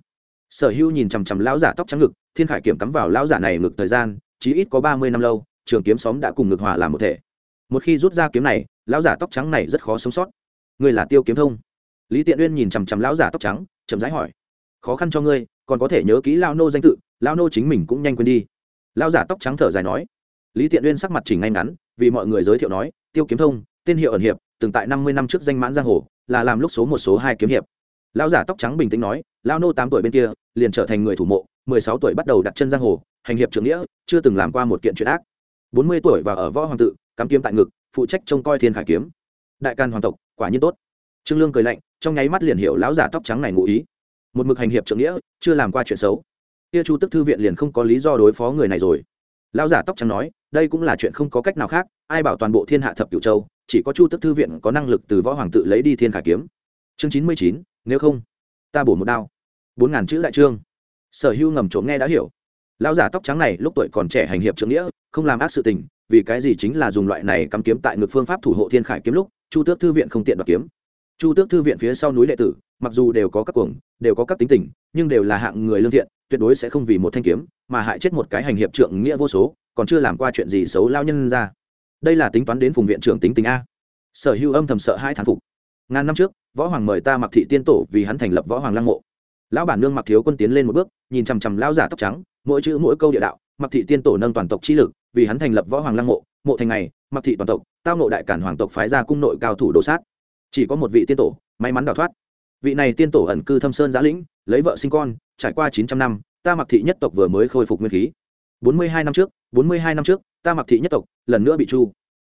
Sở hữu nhìn chằm chằm lão giả tóc trắng ngực, thiên khải kiếm cắm vào lão giả này ngực thời gian chí ít có ba mươi năm lâu, trường kiếm xóm đã cùng ngực hòa làm một thể. Một khi rút ra kiếm này, lão giả tóc trắng này rất khó sống sót. Ngươi là tiêu kiếm thông? Lý tiện uyên nhìn chằm chằm lão giả tóc trắng, chậm rãi hỏi. Khó khăn cho ngươi, còn có thể nhớ kỹ lao nô danh tự lao nô chính mình cũng nhanh quên đi. Lao giả tóc trắng thở dài nói. Lý tiện uyên sắc mặt chỉnh ngay ngắn, vì mọi người giới thiệu nói, tiêu kiếm thông, tên hiệu ẩn hiệp, từng tại năm mươi năm trước danh mãn giang hồ, là làm lúc số một số hai kiếm hiệp. Lao giả tóc trắng bình tĩnh nói lao nô tám tuổi bên kia, liền trở thành người thủ mộ mười sáu tuổi bắt đầu đặt chân giang hồ, hành hiệp trưởng nghĩa, chưa từng làm qua một kiện chuyện ác. Bốn mươi tuổi và ở võ hoàng tự, cắm kiếm tại ngực, phụ trách trông coi thiên khải kiếm. Đại can hoàng tộc, quả nhiên tốt. Trương lương cười lạnh, trong nháy mắt liền hiểu lão giả tóc trắng này ngụ ý. Một mực hành hiệp trưởng nghĩa, chưa làm qua chuyện xấu. Kia chu tức thư viện liền không có lý do đối phó người này rồi. Lão giả tóc trắng nói, đây cũng là chuyện không có cách nào khác, ai bảo toàn bộ thiên hạ thập cửu châu, chỉ có chu tức thư viện có năng lực từ võ hoàng tự lấy đi thiên khải kiếm. Chương chín mươi chín, nếu không, ta bổ một đao. Bốn ngàn chữ đại trương sở hưu ngầm trộm nghe đã hiểu. Lão giả tóc trắng này lúc tuổi còn trẻ hành hiệp trưởng nghĩa, không làm ác sự tình, vì cái gì chính là dùng loại này cắm kiếm tại ngược phương pháp thủ hộ thiên khải kiếm lúc, chu tước thư viện không tiện đoạt kiếm. Chu tước thư viện phía sau núi đệ tử, mặc dù đều có các cuồng, đều có các tính tình, nhưng đều là hạng người lương thiện, tuyệt đối sẽ không vì một thanh kiếm mà hại chết một cái hành hiệp trưởng nghĩa vô số, còn chưa làm qua chuyện gì xấu lao nhân ra. Đây là tính toán đến vùng viện trưởng tính tình a. Sở hữu âm thầm sợ hai thán phục. Ngàn năm trước, võ hoàng mời ta mặc thị tiên tổ vì hắn thành lập võ hoàng lăng mộ lão bản nương mặc thiếu quân tiến lên một bước, nhìn chằm chằm lão giả tóc trắng, mỗi chữ mỗi câu địa đạo mặc thị tiên tổ nâng toàn tộc chi lực, vì hắn thành lập võ hoàng lăng mộ mộ thành ngày mặc thị toàn tộc, tao nộ đại cản hoàng tộc phái ra cung nội cao thủ đồ sát. Chỉ có một vị tiên tổ, may mắn đào thoát. Vị này tiên tổ ẩn cư thâm sơn giã lĩnh, lấy vợ sinh con, trải qua chín trăm năm, ta mặc thị nhất tộc vừa mới khôi phục nguyên khí. Bốn mươi hai năm trước, bốn mươi hai năm trước, ta mặc thị nhất tộc lần nữa bị chu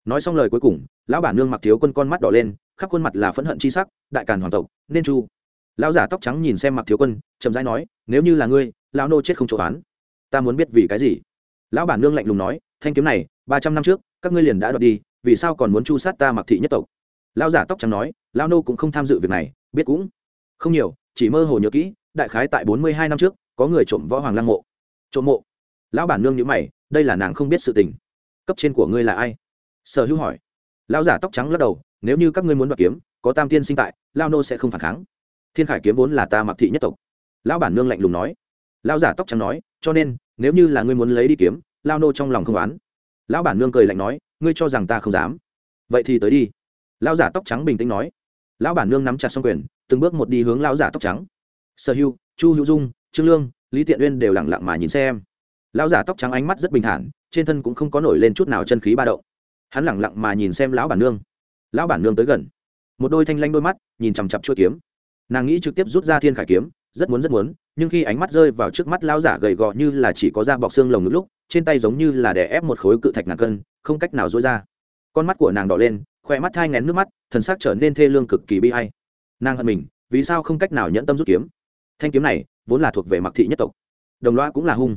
nói xong lời cuối cùng, lão bản nương mặc thiếu quân con mắt đỏ lên, khắp khuôn mặt là phẫn hận chi sắc, đại càn hoàng tộc, nên chu lão giả tóc trắng nhìn xem mặc thiếu quân chậm rãi nói nếu như là ngươi lão nô chết không chỗ oán, ta muốn biết vì cái gì? Lão bản nương lạnh lùng nói thanh kiếm này ba trăm năm trước các ngươi liền đã đoạt đi vì sao còn muốn chu sát ta mặc thị nhất tộc? Lão giả tóc trắng nói lão nô cũng không tham dự việc này biết cũng không nhiều chỉ mơ hồ nhớ kỹ đại khái tại bốn mươi hai năm trước có người trộm võ hoàng lăng mộ. Trộm mộ? Lão bản nương nhữ mày đây là nàng không biết sự tình. Cấp trên của ngươi là ai? Sở hữu hỏi. Lão giả tóc trắng lắc đầu nếu như các ngươi muốn đoạt kiếm có tam tiên sinh tại lao nô sẽ không phản kháng thiên khải kiếm vốn là ta mặc thị nhất tộc. Lão bản nương lạnh lùng nói. Lão giả tóc trắng nói, cho nên, nếu như là ngươi muốn lấy đi kiếm, lao nô trong lòng không oán. Lão bản nương cười lạnh nói, ngươi cho rằng ta không dám. Vậy thì tới đi. Lão giả tóc trắng bình tĩnh nói. Lão bản nương nắm chặt xong quyền, từng bước một đi hướng lão giả tóc trắng. Sở hữu chu hữu dung, trương lương, lý tiện uyên đều lẳng lặng mà nhìn xem. Lão giả tóc trắng ánh mắt rất bình thản, trên thân cũng không có nổi lên chút nào chân khí ba động. Hắn lẳng lặng mà nhìn xem lão bản nương. Lão bản nương tới gần. Một đôi thanh lanh đôi mắt, nhìn chằm chặp chuỗi kiếm nàng nghĩ trực tiếp rút ra thiên khải kiếm, rất muốn rất muốn, nhưng khi ánh mắt rơi vào trước mắt lão giả gầy gò như là chỉ có da bọc xương lồng ngực lúc, trên tay giống như là đè ép một khối cự thạch ngàn cân, không cách nào dối ra. Con mắt của nàng đỏ lên khoe mắt thai ngén nước mắt, thần sắc trở nên thê lương cực kỳ bi hay nàng hận mình, vì sao không cách nào nhẫn tâm rút kiếm? Thanh kiếm này, vốn là thuộc về mặc thị nhất tộc. Đồng loa cũng là hung.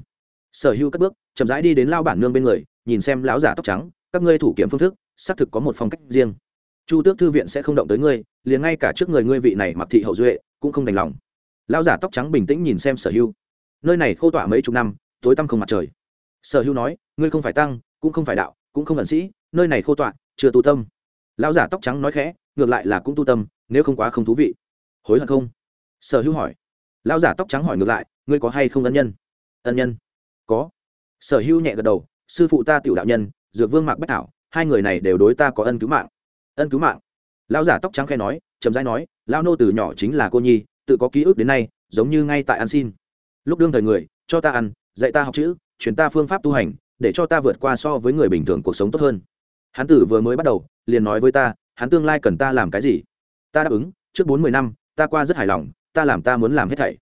Sở hữu cất bước, chậm rãi đi đến lao bản nương bên người, nhìn xem lão giả tóc trắng, các ngươi thủ kiếm phương thức, xác thực có một phong cách riêng chu tước thư viện sẽ không động tới ngươi, liền ngay cả trước người ngươi vị này mặc thị hậu duệ cũng không đành lòng. Lão giả tóc trắng bình tĩnh nhìn xem sở hưu. Nơi này khô tỏa mấy chục năm, tối tăm không mặt trời. Sở hưu nói, ngươi không phải tăng, cũng không phải đạo, cũng không ẩn sĩ, nơi này khô tọa, chưa tu tâm. Lão giả tóc trắng nói khẽ, ngược lại là cũng tu tâm, nếu không quá không thú vị. Hối hận không? Sở hưu hỏi. Lão giả tóc trắng hỏi ngược lại, ngươi có hay không ân nhân? Ân nhân? Có. Sở hưu nhẹ gật đầu, sư phụ ta tiểu đạo nhân, dược vương mạc bách thảo, hai người này đều đối ta có ân cứu mạng ân cứu mạng. Lão giả tóc trắng khe nói, chậm rãi nói, lão nô từ nhỏ chính là cô nhi, tự có ký ức đến nay, giống như ngay tại ăn xin. Lúc đương thời người, cho ta ăn, dạy ta học chữ, truyền ta phương pháp tu hành, để cho ta vượt qua so với người bình thường cuộc sống tốt hơn. Hắn tử vừa mới bắt đầu, liền nói với ta hắn tương lai cần ta làm cái gì? Ta đáp ứng, trước bốn mươi năm, ta qua rất hài lòng, ta làm ta muốn làm hết thảy.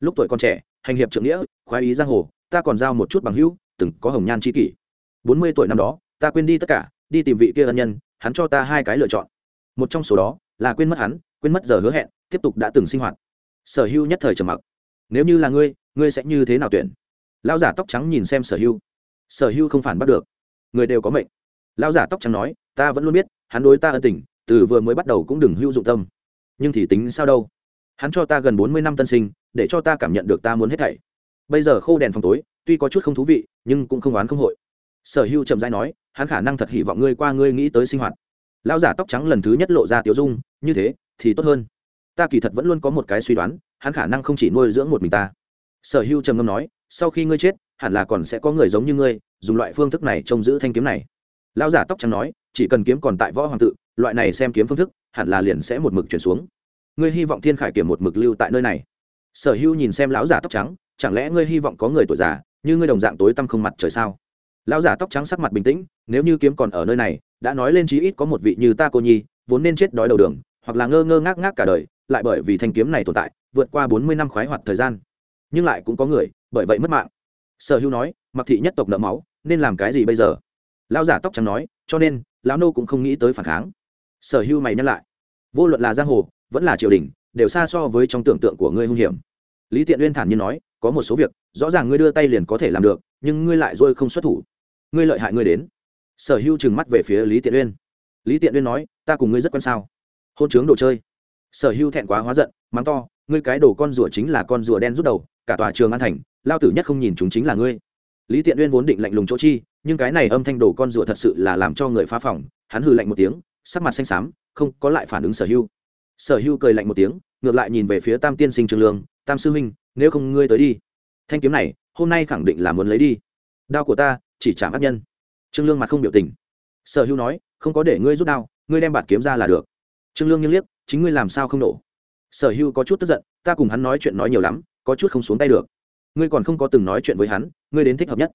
Lúc tuổi còn trẻ, hành hiệp trượng nghĩa, khoái ý giang hồ, ta còn giao một chút bằng hữu, từng có hồng nhan c h i kỷ. Bốn mươi tuổi năm đó, ta quên đi tất cả, đi tìm vị kia ân nhân hắn cho ta hai cái lựa chọn. Một trong số đó là quên mất hắn, quên mất giờ hứa hẹn, tiếp tục đã từng sinh hoạt. Sở hữu nhất thời trầm mặc. Nếu như là ngươi ngươi sẽ như thế nào tuyển? Lão giả tóc trắng nhìn xem sở hữu sở hữu không phản bắt được. Người đều có mệnh. Lão giả tóc trắng nói, ta vẫn luôn biết, hắn đối ta ân tình, từ vừa mới bắt đầu cũng đừng hữu dụng tâm. Nhưng thì tính sao đâu? Hắn cho ta gần bốn mươi năm tân sinh, để cho ta cảm nhận được ta muốn hết thảy. Bây giờ khô đèn phòng tối, tuy có chút không thú vị, nhưng cũng không oán không hội. Sở hữu chậm dãi nói hắn khả năng thật hy vọng ngươi qua ngươi nghĩ tới sinh hoạt. Lão giả tóc trắng lần thứ nhất lộ ra tiểu dung, như thế, thì tốt hơn. Ta kỳ thật vẫn luôn có một cái suy đoán, hắn khả năng không chỉ nuôi dưỡng một mình ta. Sở Hưu trầm ngâm nói, sau khi ngươi chết, hẳn là còn sẽ có người giống như ngươi, dùng loại phương thức này trông giữ thanh kiếm này. Lão giả tóc trắng nói, chỉ cần kiếm còn tại võ hoàng tự, loại này xem kiếm phương thức, hẳn là liền sẽ một mực chuyển xuống. Ngươi hy vọng thiên khải kiểm một mực lưu tại nơi này. Sở Hưu nhìn xem lão giả tóc trắng, chẳng lẽ ngươi hy vọng có người tuổi già, như ngươi đồng dạng tối tăm không mặt trời sao? Lão giả tóc trắng sắc mặt bình tĩnh, nếu như kiếm còn ở nơi này, đã nói lên chí ít có một vị như ta cô nhi, vốn nên chết đói đầu đường, hoặc là ngơ ngơ ngác ngác cả đời, lại bởi vì thanh kiếm này tồn tại, vượt qua bốn mươi năm khoái hoạt thời gian. Nhưng lại cũng có người, bởi vậy mất mạng. Sở hữu nói, mặc thị nhất tộc nợ máu, nên làm cái gì bây giờ? Lão giả tóc trắng nói, cho nên, lão nô cũng không nghĩ tới phản kháng. Sở hữu mày nhắc lại. Vô luận là giang hồ, vẫn là triều đình, đều xa so với trong tưởng tượng của ngươi hung hiểm. Lý tiện uyên thản nhiên nói, có một số việc, rõ ràng ngươi đưa tay liền có thể làm được, nhưng ngươi lại dôi không xuất thủ ngươi lợi hại ngươi đến. Sở hữu trừng mắt về phía lý tiện uyên. Lý tiện uyên nói, ta cùng ngươi rất quan sao? Hôn chướng đồ chơi. Sở hữu thẹn quá hóa giận, mắng to, ngươi cái đồ con rùa chính là con rùa đen rút đầu, cả tòa trường an thành, lao tử nhất không nhìn chúng chính là ngươi. Lý tiện uyên vốn định lạnh lùng chỗ chi, nhưng cái này âm thanh đồ con rùa thật sự là làm cho người phá phòng, hắn hừ lạnh một tiếng, sắc mặt xanh xám, không có lại phản ứng sở hữu sở hữu cười lạnh một tiếng, ngược lại nhìn về phía tam tiên sinh trường lương, tam sư huynh, nếu không ngươi tới đi, thanh kiếm này, hôm nay khẳng định là muốn lấy đi. Đao của ta chỉ chạm ác nhân. Trương lương mặt không biểu tình. Sở hữu nói, không có để ngươi rút đao, ngươi đem bạt kiếm ra là được. Trương lương nghiêng liếc, chính ngươi làm sao không nổ? Sở hữu có chút tức giận, ta cùng hắn nói chuyện nói nhiều lắm, có chút không xuống tay được. Ngươi còn không có từng nói chuyện với hắn, ngươi đến thích hợp nhất.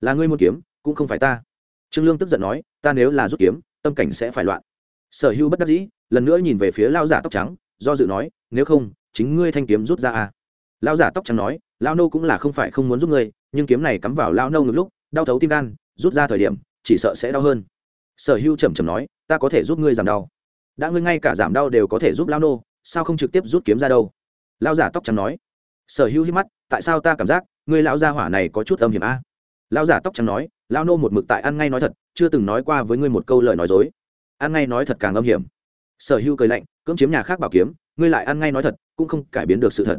Là ngươi muốn kiếm, cũng không phải ta. Trương lương tức giận nói, ta nếu là rút kiếm, tâm cảnh sẽ phải loạn. Sở hữu bất đắc dĩ, lần nữa nhìn về phía lao giả tóc trắng, do dự nói, nếu không, chính ngươi thanh kiếm rút ra à? Lao giả tóc trắng nói lao nô cũng là không phải không muốn giúp ngươi, nhưng kiếm này cắm vào lao nâu ngực lúc đau thấu tim gan, rút ra thời điểm, chỉ sợ sẽ đau hơn. Sở hữu trầm trầm nói, ta có thể giúp ngươi giảm đau. Đã ngươi ngay cả giảm đau đều có thể giúp lao nô, sao không trực tiếp rút kiếm ra đâu? Lao giả tóc trắng nói. Sở hữu hít mắt, tại sao ta cảm giác ngươi lão gia hỏa này có chút âm hiểm a? À? lao giả tóc trắng nói lao nô một mực tại ăn ngay nói thật, chưa từng nói qua với ngươi một câu lời nói dối. Ăn ngay nói thật càng âm hiểm. Sở hữu cười lạnh, cưỡng chiếm nhà khác bảo kiếm, ngươi lại ăn ngay nói thật, cũng không cải biến được sự thật.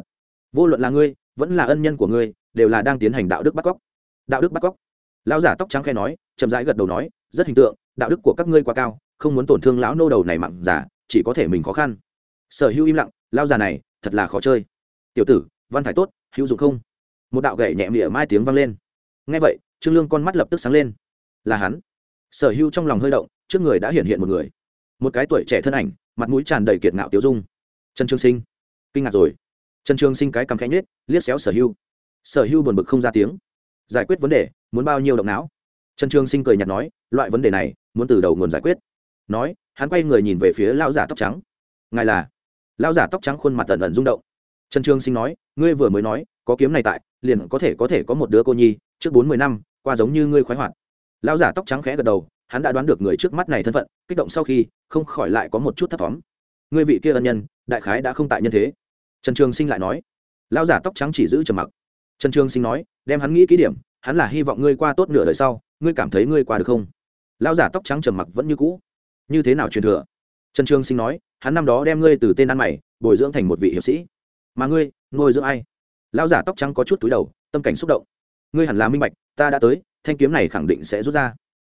Vô luận là ngươi, vẫn là ân nhân của ngươi, đều là đang tiến hành đạo đức bắt cóc. Đạo đức bắt cóc? Lão giả tóc trắng khe nói, chậm rãi gật đầu nói, rất hình tượng, đạo đức của các ngươi quá cao, không muốn tổn thương lão nô đầu này mặn giả, chỉ có thể mình khó khăn. Sở hữu im lặng lao già này, thật là khó chơi. Tiểu tử, văn thải tốt, hữu dụng không? Một đạo gậy nhẹ mỉa mai tiếng vang lên. Ngay vậy, trương lương con mắt lập tức sáng lên. Là hắn. Sở hữu trong lòng hơi động, trước người đã hiện hiện một người. Một cái tuổi trẻ thân ảnh, mặt mũi tràn đầy kiệt ngạo tiêu dung. Trần trương sinh. Kinh ngạc rồi. Trần trương sinh cái cằm khẽ nhết liếc xéo sở hưu sở hưu buồn bực không ra tiếng. Giải quyết vấn đề muốn bao nhiêu động não? Trần trương sinh cười nhạt nói, loại vấn đề này, muốn từ đầu nguồn giải quyết. Nói, hắn quay người nhìn về phía lão giả tóc trắng. Ngài là? Lão giả tóc trắng khuôn mặt tần ẩn rung động. Trần trương sinh nói, ngươi vừa mới nói, có kiếm này tại, liền có thể có thể có một đứa cô nhi, trước bốn mươi năm, qua giống như ngươi khoái hoạt. Lão giả tóc trắng khẽ gật đầu, hắn đã đoán được người trước mắt này thân phận, kích động sau khi, không khỏi lại có một chút thấp thỏm. Ngươi vị kia ân nhân, đại khái đã không tại nhân thế. Trần trường sinh lại nói, lão giả tóc trắng chỉ giữ trầm mặc. Trần trường sinh nói, đem hắn nghĩ kỹ điểm hắn là hy vọng ngươi qua tốt nửa đời sau, ngươi cảm thấy ngươi qua được không? Lão giả tóc trắng trầm mặc vẫn như cũ. Như thế nào truyền thừa? Trần trường sinh nói, hắn năm đó đem ngươi từ tên ăn mày, bồi dưỡng thành một vị hiệp sĩ. Mà ngươi, nuôi dưỡng ai? Lão giả tóc trắng có chút túi đầu, tâm cảnh xúc động. Ngươi hẳn là minh bạch, ta đã tới, thanh kiếm này khẳng định sẽ rút ra.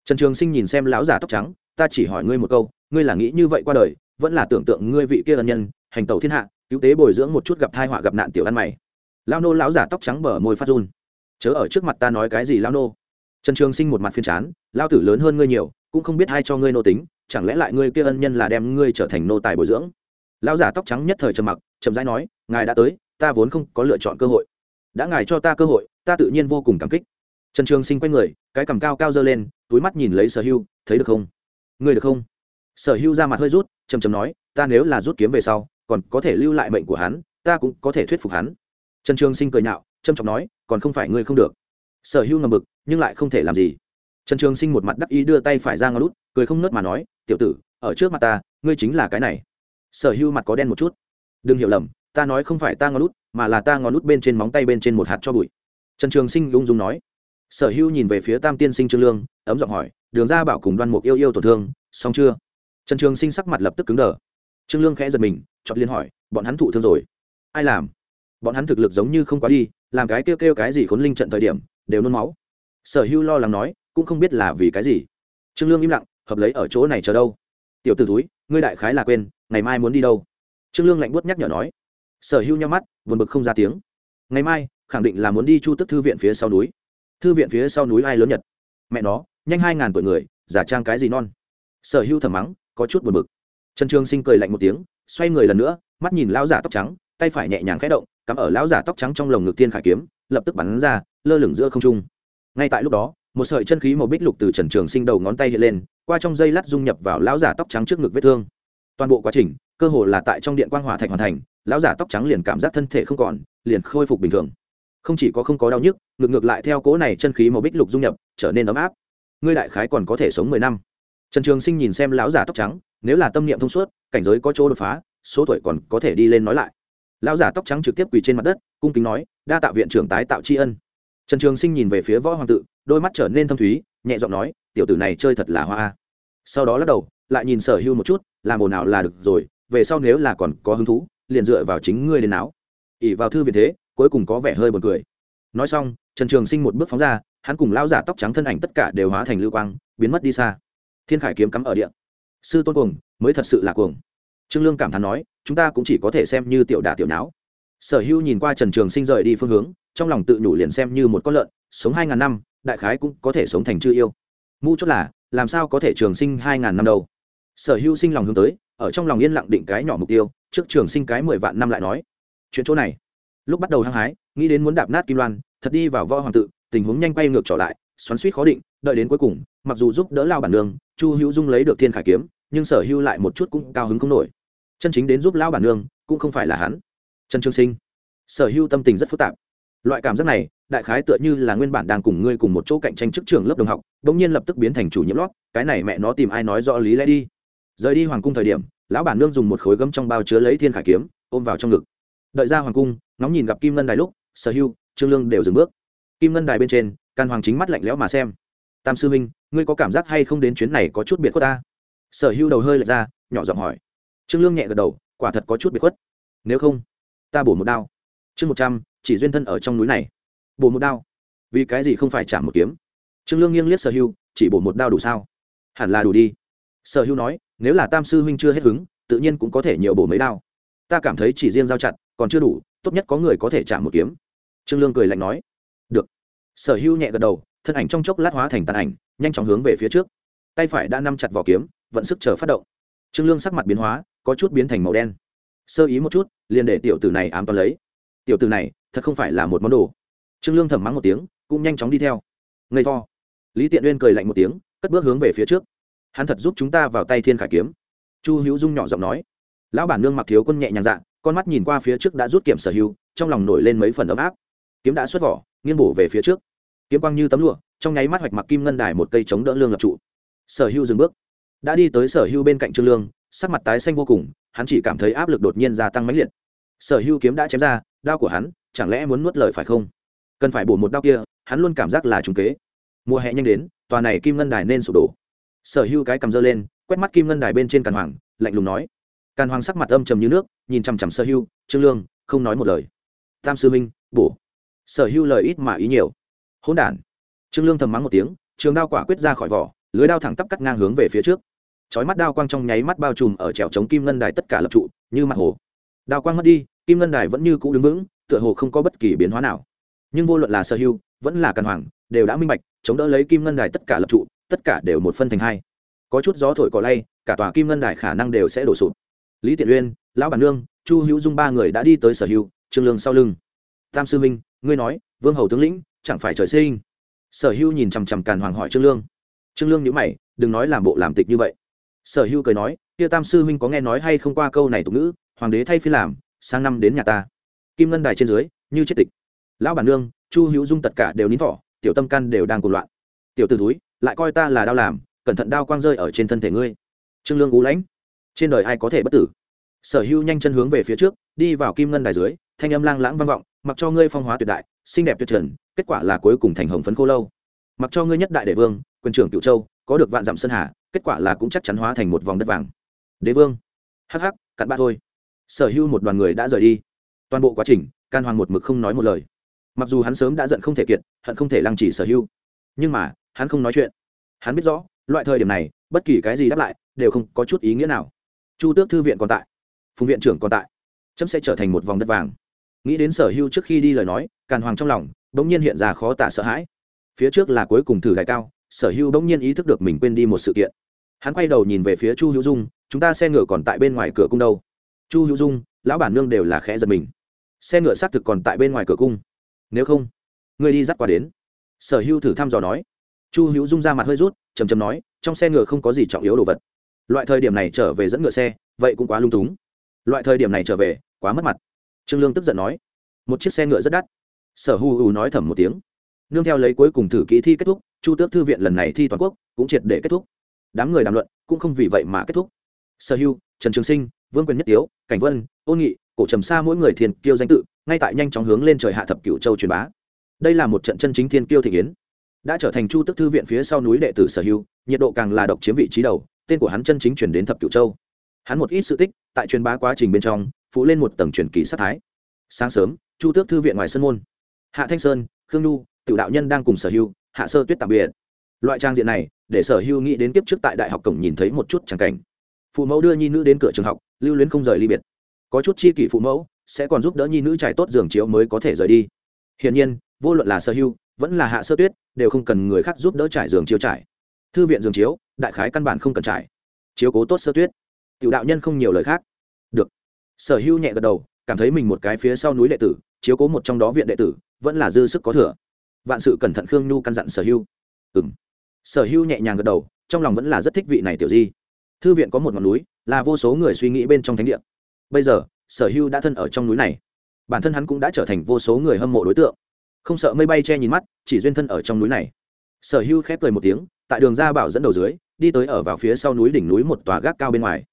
Trần trường sinh nhìn xem lão giả tóc trắng, ta chỉ hỏi ngươi một câu, ngươi là nghĩ như vậy qua đời, vẫn là tưởng tượng ngươi vị kia ân nhân, hành tẩu thiên hạ, cứu tế bồi dưỡng một chút gặp thai họa gặp nạn tiểu ăn mày. Lao nô lão giả tóc trắng bở môi phát run chớ ở trước mặt ta nói cái gì lao nô? Trần trường sinh một mặt phiên chán lao tử lớn hơn ngươi nhiều, cũng không biết ai cho ngươi nô tính, chẳng lẽ lại ngươi kia ân nhân là đem ngươi trở thành nô tài bồi dưỡng? Lao giả tóc trắng nhất thời trầm mặc, chậm rãi nói, ngài đã tới, ta vốn không có lựa chọn cơ hội. Đã ngài cho ta cơ hội, ta tự nhiên vô cùng cảm kích. Trần trường sinh quay người, cái cằm cao cao dơ lên, túi mắt nhìn lấy sở hưu, thấy được không? Ngươi được không? Sở hưu ra mặt hơi rút chầm chầm nói, ta nếu là rút kiếm về sau, còn có thể lưu lại mệnh của hắn, ta cũng có thể thuyết phục hắn. Trần trường sinh cười nhạo trâm trọng nói, còn không phải ngươi không được. Sở hưu ngầm bực, nhưng lại không thể làm gì. Trần trường sinh một mặt đắc ý đưa tay phải ra ngón lút cười không nớt mà nói, tiểu tử, ở trước mặt ta, ngươi chính là cái này. Sở hưu mặt có đen một chút. Đừng hiểu lầm, ta nói không phải ta ngón lút mà là ta ngón lút bên trên móng tay bên trên một hạt cho bụi. Trần trường sinh lung dung nói. Sở hưu nhìn về phía tam tiên sinh trương lương, ấm giọng hỏi, đường ra bảo cùng đoan mục yêu yêu tổn thương, xong chưa? Trần trường sinh sắc mặt lập tức cứng đờ. Trương lương khẽ giật mình chọn liên hỏi, bọn hắn thụ thương rồi? Ai làm? Bọn hắn thực lực giống như không quá đi làm cái kêu kêu cái gì khốn linh trận thời điểm, đều nôn máu. Sở hưu lo lắng nói, cũng không biết là vì cái gì. Trương lương im lặng, hợp lấy ở chỗ này chờ đâu. Tiểu t ử túi ngươi đại khái là quên, ngày mai muốn đi đâu? Trương lương lạnh buốt nhắc nhở nói. Sở hưu nhau mắt vượt bực không ra tiếng. Ngày mai, khẳng định là muốn đi chu tức thư viện phía sau núi. Thư viện phía sau núi ai lớn nhật? Mẹ nó, nhanh hai ngàn tuổi người, giả trang cái gì non? Sở hưu thầm mắng, có chút buồn bực. Trần trương sinh cười lạnh một tiếng, xoay người lần nữa, mắt nhìn lão giả tóc trắng, tay phải nhẹ nhàng khẽ động cắm ở lão giả tóc trắng trong lồng ngực tiên khải kiếm, lập tức bắn ra, lơ lửng giữa không trung. Ngay tại lúc đó, một sợi chân khí màu bích lục từ trần trường sinh đầu ngón tay hiện lên, qua trong dây lát dung nhập vào lão giả tóc trắng trước ngực vết thương. Toàn bộ quá trình, cơ hồ là tại trong điện quang hỏa thạch hoàn thành, lão giả tóc trắng liền cảm giác thân thể không còn, liền khôi phục bình thường. Không chỉ có không có đau nhức, ngược ngược lại theo cố này chân khí màu bích lục dung nhập, trở nên ấm áp. Ngươi đại khái còn có thể sống mười năm. Trần trường sinh nhìn xem lão giả tóc trắng, nếu là tâm niệm thông suốt, cảnh giới có chỗ đột phá, số tuổi còn có thể đi lên nói lại lão giả tóc trắng trực tiếp quỳ trên mặt đất, cung kính nói, đa tạo viện trưởng tái tạo tri ân. Trần trường sinh nhìn về phía võ hoàng tự, đôi mắt trở nên thâm thúy, nhẹ giọng nói, tiểu tử này chơi thật là hoa sau đó lắc đầu, lại nhìn sở hưu một chút, làm ồn ào là được rồi, về sau nếu là còn có hứng thú, liền dựa vào chính ngươi đến áo ỉ vào thư viện thế, cuối cùng có vẻ hơi buồn cười. Nói xong, trần trường sinh một bước phóng ra, hắn cùng lão giả tóc trắng thân ảnh tất cả đều hóa thành lưu quang, biến mất đi xa. Thiên khải kiếm cắm ở địa. Sư tôn cuồng, mới thật sự là cuồng. Trương lương cảm thán nói chúng ta cũng chỉ có thể xem như tiểu đả tiểu não sở hữu nhìn qua trần trường sinh rời đi phương hướng trong lòng tự nhủ liền xem như một con lợn sống hai ngàn năm đại khái cũng có thể sống thành chư yêu. Mu chốt là làm sao có thể trường sinh hai ngàn năm đâu? Sở hữu sinh lòng hướng tới ở trong lòng yên lặng định cái nhỏ mục tiêu trước trường sinh cái mười vạn năm lại nói. Chuyện chỗ này. Lúc bắt đầu hăng hái nghĩ đến muốn đạp nát kim loan thật đi vào võ hoàng tự tình huống nhanh quay ngược trở lại xoắn suýt khó định đợi đến cuối cùng mặc dù giúp đỡ lao bản đường, chu hữu dung lấy được thiên khải kiếm nhưng sở hữu lại một chút cũng cao hứng không nổi chân chính đến giúp lão bản nương, cũng không phải là hắn. Trần trương sinh, sở hữu tâm tình rất phức tạp. Loại cảm giác này, đại khái tựa như là nguyên bản đang cùng ngươi cùng một chỗ cạnh tranh chức trường lớp đồng học đ ỗ n g nhiên lập tức biến thành chủ nhiễm lót, cái này mẹ nó tìm ai nói rõ lý lẽ đi. Rời đi hoàng cung thời điểm, lão bản nương dùng một khối gấm trong bao chứa lấy thiên khải kiếm, ôm vào trong ngực. Đợi ra hoàng cung, ngóng nhìn gặp kim ngân đài lúc, sở hưu trương lương đều dừng bước. Kim ngân đài bên trên can hoàng chính mắt lạnh lẽo mà xem. Tam sư minh ngươi có cảm giác hay không đến chuyến này có chút biệt của ta? Sở hưu đầu hơi lệch ra, nhỏ giọng hỏi trương lương nhẹ gật đầu, quả thật có chút bị khuất. Nếu không, ta bổ một đao. Chương một trăm, chỉ duyên thân ở trong núi này. Bổ một đao. Vì cái gì không phải trả một kiếm? Trương lương nghiêng liếc sở hưu, chỉ bổ một đao đủ sao? Hẳn là đủ đi. Sở hưu nói, nếu là tam sư huynh chưa hết hứng, tự nhiên cũng có thể nhiều bổ mấy đao. Ta cảm thấy chỉ riêng giao chặt, còn chưa đủ, tốt nhất có người có thể trả một kiếm. Trương lương cười lạnh nói, được. Sở hưu nhẹ gật đầu, thân ảnh trong chốc lát hóa thành tàn ảnh, nhanh chóng hướng về phía trước. Tay phải đã nắm chặt vỏ kiếm, vận sức chờ phát động. Trương lương sắc mặt biến hóa có chút biến thành màu đen. Sơ ý một chút liền để tiểu tử này ám toàn lấy. Tiểu tử này thật không phải là một món đồ. Trương lương thầm mắng một tiếng cũng nhanh chóng đi theo. Ngây to lý tiện uyên cười lạnh một tiếng cất bước hướng về phía trước. Hắn thật giúp chúng ta vào tay thiên khải kiếm. Chu hữu dung nhỏ giọng nói. Lão bản nương mặc thiếu quân nhẹ nhàng dạng, con mắt nhìn qua phía trước đã rút kiểm sở hữu trong lòng nổi lên mấy phần ấm áp. Kiếm đã xuất vỏ nghiêng bổ về phía trước. Kiếm quang như tấm lụa trong nháy mắt hoạch mặc kim ngân đài một cây chống đỡ lương lập trụ. Sở hữu dừng bước. Đã đi tới sở hữu bên cạnh trương lương sắc mặt tái xanh vô cùng, hắn chỉ cảm thấy áp lực đột nhiên gia tăng mãnh liệt. Sở hữu kiếm đã chém ra, đao của hắn, chẳng lẽ muốn nuốt lời phải không? Cần phải bổ một đao kia, hắn luôn cảm giác là trùng kế. Mùa hè nhanh đến, tòa này kim ngân đài nên sụp đổ. Sở hưu cái cầm dơ lên, quét mắt kim ngân đài bên trên càn hoàng, lạnh lùng nói. Càn hoàng sắc mặt âm trầm như nước, nhìn chằm chằm sở hưu, trương lương, không nói một lời. Tam sư minh bổ. Sở hưu lời ít mà ý nhiều. Hỗn đản. Trương lương thầm mắng một tiếng, trường đao quả quyết ra khỏi vỏ, lưới đao thẳng tắp cắt ngang hướng về phía trước chói mắt đao quang trong nháy mắt bao trùm ở trèo chống kim ngân đài tất cả lập trụ, như mặt hồ. Đao quang mất đi, kim ngân đài vẫn như cũ đứng vững, tựa hồ không có bất kỳ biến hóa nào. Nhưng vô luận là sở hưu vẫn là càn hoàng, đều đã minh bạch, chống đỡ lấy kim ngân đài tất cả lập trụ, tất cả đều một phân thành hai. Có chút gió thổi cỏ lay, cả tòa kim ngân đài khả năng đều sẽ đổ sụp. Lý tiện uyên, lão bản nương, chu hữu dung ba người đã đi tới sở hưu trương lương sau lưng. Tam sư minh, ngươi nói, vương hầu tướng lĩnh, chẳng phải trời sinh? Sở hưu nhìn chằm chằm càn hoàng hỏi trương lương. Trương lương nhữ mày, đừng nói làm bộ làm tịch như vậy sở hưu cười nói, kia tam sư huynh có nghe nói hay không qua câu này tục ngữ, hoàng đế thay phi làm, sang năm đến nhà ta. Kim ngân đài trên dưới, như chết tịch. Lão bản nương, chu hữu dung tất cả đều nín thỏ tiểu tâm căn đều đang cuồng loạn. Tiểu t ử túi lại coi ta là đau làm, cẩn thận đao quang rơi ở trên thân thể ngươi. Trương lương ú lãnh. Trên đời ai có thể bất tử? Sở hữu nhanh chân hướng về phía trước, đi vào kim ngân đài dưới, thanh âm lang lãng vang vọng, mặc cho ngươi phong hóa tuyệt đại, xinh đẹp tuyệt trần, kết quả là cuối cùng thành hồng phấn khô lâu. Mặc cho ngươi nhất đại đệ vương, quyền trưởng cựu châu, có được vạn dặm sơn hà kết quả là cũng chắc chắn hóa thành một vòng đất vàng. Đế vương. Hắc hắc, cặn bã thôi. Sở hữu một đoàn người đã rời đi. Toàn bộ quá trình, can hoàng một mực không nói một lời. Mặc dù hắn sớm đã giận không thể kiệt, hận không thể lăng trì sở hữu. Nhưng mà, hắn không nói chuyện. Hắn biết rõ, loại thời điểm này, bất kỳ cái gì đáp lại, đều không có chút ý nghĩa nào. Chu tước thư viện còn tại. Phùng viện trưởng còn tại. Chấm sẽ trở thành một vòng đất vàng. Nghĩ đến sở hưu trước khi đi lời nói càn hoàng trong lòng đ ỗ n g nhiên hiện ra khó tả sợ hãi. Phía trước là cuối cùng thử đại cao, sở hưu đ ỗ n g nhiên ý thức được mình quên đi một sự kiện hắn quay đầu nhìn về phía chu hữu dung, chúng ta xe ngựa còn tại bên ngoài cửa cung đâu? Chu hữu dung, lão bản nương đều là khẽ giật mình. Xe ngựa xác thực còn tại bên ngoài cửa cung. Nếu không người đi dắt qua đến. Sở hưu thử thăm dò nói. Chu hữu dung ra mặt hơi rút chầm chầm nói, trong xe ngựa không có gì trọng yếu đồ vật. Loại thời điểm này trở về dẫn ngựa xe, vậy cũng quá lung túng. Loại thời điểm này trở về, quá mất mặt. Trương lương tức giận nói. Một chiếc xe ngựa rất đắt. Sở hu hu nói thầm một tiếng. Nương theo lấy cuối cùng thử kỹ thi kết thúc, chu tước thư viện lần này thi toàn quốc, cũng triệt để kết thúc đám người đàm luận cũng không vì vậy mà kết thúc. Sở hưu, trần trường sinh, vương quyền nhất tiếu, cảnh vân, ôn nghị, cổ trầm xa mỗi người thiên kiêu danh tự, ngay tại nhanh chóng hướng lên trời hạ thập cửu châu truyền bá. Đây là một trận chân chính thiên kiêu thị kiến. Đã trở thành chu tước thư viện phía sau núi đệ tử sở hưu, nhiệt độ càng là độc chiếm vị trí đầu, tên của hắn chân chính chuyển đến thập cửu châu. Hắn một ít sự tích, tại truyền bá quá trình bên trong, phụ lên một tầng truyền kỳ sát thái. Sáng sớm, chu tước thư viện ngoài sân môn. Hạ thanh sơn, khương nhu tự đạo nhân đang cùng sở hưu, hạ sơ tuyết tạm biệt loại trang diện này, để sở hữu nghĩ đến kiếp trước tại đại học cổng nhìn thấy một chút tràng cảnh. Phụ mẫu đưa nhi nữ đến cửa trường học, lưu luyến không rời ly biệt. Có chút chi kỷ phụ mẫu, sẽ còn giúp đỡ nhi nữ trải tốt giường chiếu mới có thể rời đi. Hiển nhiên, vô luận là sở hữu, vẫn là hạ sơ tuyết, đều không cần người khác giúp đỡ trải giường chiếu trải. Thư viện giường chiếu, đại khái căn bản không cần trải. Chiếu cố tốt sơ tuyết. Tiểu đạo nhân không nhiều lời khác. Được. Sở hữu nhẹ gật đầu, cảm thấy mình một cái phía sau núi đệ tử, chiếu cố một trong đó viện đệ tử, vẫn là dư sức có thừa. Vạn sự cẩn thận khương nhu căn dặn sở hữu. Ừng sở hưu nhẹ nhàng gật đầu, trong lòng vẫn là rất thích vị này tiểu di. Thư viện có một ngọn núi, là vô số người suy nghĩ bên trong thánh địa. Bây giờ, sở hưu đã thân ở trong núi này. Bản thân hắn cũng đã trở thành vô số người hâm mộ đối tượng. Không sợ mây bay che nhìn mắt, chỉ duyên thân ở trong núi này. Sở hưu khép cười một tiếng, tại đường ra bảo dẫn đầu dưới, đi tới ở vào phía sau núi đỉnh núi một tòa gác cao bên ngoài.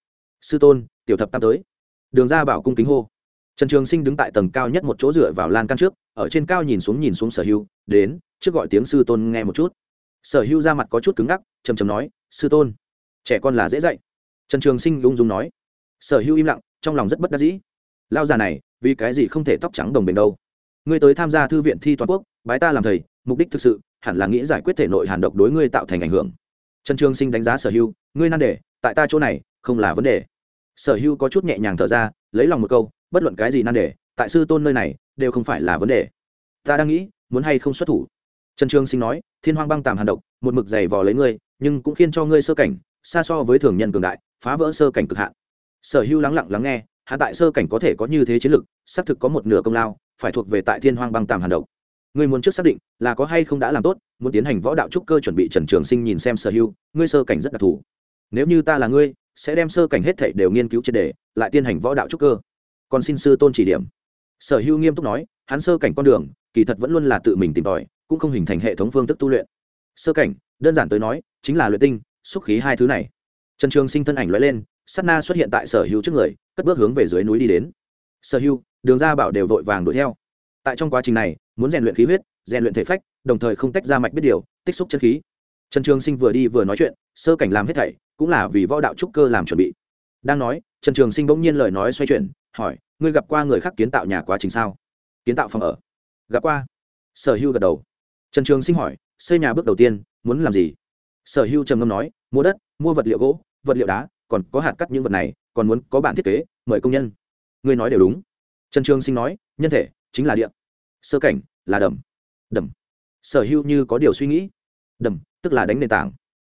Sư tôn, tiểu thập tam tới. Đường ra bảo cung kính hô. Trần trường sinh đứng tại tầng cao nhất một chỗ dựa vào lan căn trước, ở trên cao nhìn xuống nhìn xuống sở hưu đến, trước gọi tiếng sư tôn nghe một chút sở hưu ra mặt có chút cứng ngắc chầm chầm nói, sư tôn. Trẻ con là dễ dạy. Trần trường sinh lung dung nói. Sở hưu im lặng, trong lòng rất bất đắc dĩ. Lao già này, vì cái gì không thể tóc trắng đồng bền đâu? Ngươi tới tham gia thư viện thi toàn quốc, bái ta làm thầy, mục đích thực sự, hẳn là nghĩ giải quyết thể nội hàn độc đối ngươi tạo thành ảnh hưởng. Trần trường sinh đánh giá sở hưu ngươi nan đề, tại ta chỗ này, không là vấn đề. Sở hưu có chút nhẹ nhàng thở ra, lấy lòng một câu, bất luận cái gì nan đề, tại sư tôn nơi này, đều không phải là vấn đề. Ta đang nghĩ, muốn hay không xuất thủ? Trần trương sinh nói, thiên hoang băng tàm hàn độc, một mực dày vò lấy ngươi, nhưng cũng khiến cho ngươi sơ cảnh, xa so với thường nhân cường đại, phá vỡ sơ cảnh cực hạn. Sở hưu lắng lặng lắng nghe, hạ tại sơ cảnh có thể có như thế chiến lực, xác thực có một nửa công lao, phải thuộc về tại thiên hoang băng tàm hàn độc. Ngươi muốn trước xác định là có hay không đã làm tốt, muốn tiến hành võ đạo trúc cơ chuẩn bị. Trần trường sinh nhìn xem sở hưu, ngươi sơ cảnh rất đặc thù. Nếu như ta là ngươi, sẽ đem sơ cảnh hết thảy đều nghiên cứu triệt đề lại tiến hành võ đạo trúc cơ. Còn xin sư tôn chỉ điểm. Sở hữu nghiêm túc nói, hắn sơ cảnh con đường, kỳ thật vẫn luôn là tự mình tìm tòi cũng không hình thành hệ thống phương thức tu luyện. Sơ cảnh, đơn giản tới nói, chính là luyện tinh, xúc khí hai thứ này. Trần trường sinh thân ảnh l lên s na xuất hiện tại sở hữu trước người, cất bước hướng về dưới núi đi đến. Sở hữu, đường ra bảo đều vội vàng đuổi theo. Tại trong quá trình này, muốn rèn luyện khí huyết, rèn luyện thể phách, đồng thời không tách ra mạch biết điều, tích xúc chân khí. Trần trường sinh vừa đi vừa nói chuyện, sơ cảnh làm hết thảy, cũng là vì võ đạo trúc cơ làm chuẩn bị. Đang nói, trần trường sinh bỗng nhiên lời nói xoay chuyển, hỏi, ngươi gặp qua người khác kiến tạo nhà quá trình sao? Kiến tạo phòng ở. Gặp qua. Sở hưu gật đầu trần trường sinh hỏi, xây nhà bước đầu tiên, muốn làm gì? Sở hưu trầm ngâm nói, mua đất, mua vật liệu gỗ, vật liệu đá, còn có hạt cắt những vật này, còn muốn có bản thiết kế, mời công nhân. Ngươi nói đều đúng. Trần trường sinh nói, nhân thể, chính là địa. Sơ cảnh, là đầm. Đầm. Sở hưu như có điều suy nghĩ. Đầm, tức là đánh nền tảng.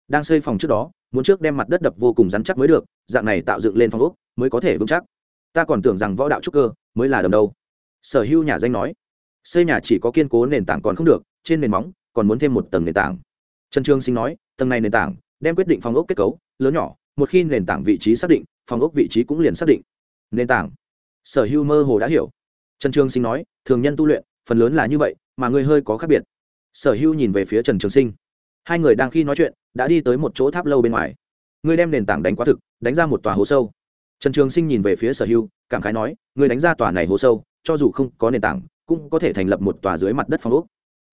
Đang xây phòng trước đó, muốn trước đem mặt đất đập vô cùng rắn chắc mới được, dạng này tạo dựng lên phòng ốc, mới có thể vững chắc. Ta còn tưởng rằng võ đạo trúc cơ, mới là đầm đâu. Sở hưu nhà danh nói, xây nhà chỉ có kiên cố nền tảng còn không được trên nền móng còn muốn thêm một tầng nền tảng. Trần trương sinh nói, tầng này nền tảng, đem quyết định phòng ốc kết cấu, lớn nhỏ, một khi nền tảng vị trí xác định, phòng ốc vị trí cũng liền xác định. Nền tảng. Sở hưu mơ hồ đã hiểu. Trần trương sinh nói, thường nhân tu luyện, phần lớn là như vậy, mà ngươi hơi có khác biệt. Sở hưu nhìn về phía trần trường sinh. Hai người đang khi nói chuyện, đã đi tới một chỗ tháp lâu bên ngoài. Ngươi đem nền tảng đánh quá thực, đánh ra một tòa hố sâu. Trần trường sinh nhìn về phía sở hưu, cảm khái nói, ngươi đánh ra tòa này hố sâu, cho dù không có nền tảng, cũng có thể thành lập một tòa dưới mặt đất phòng ốc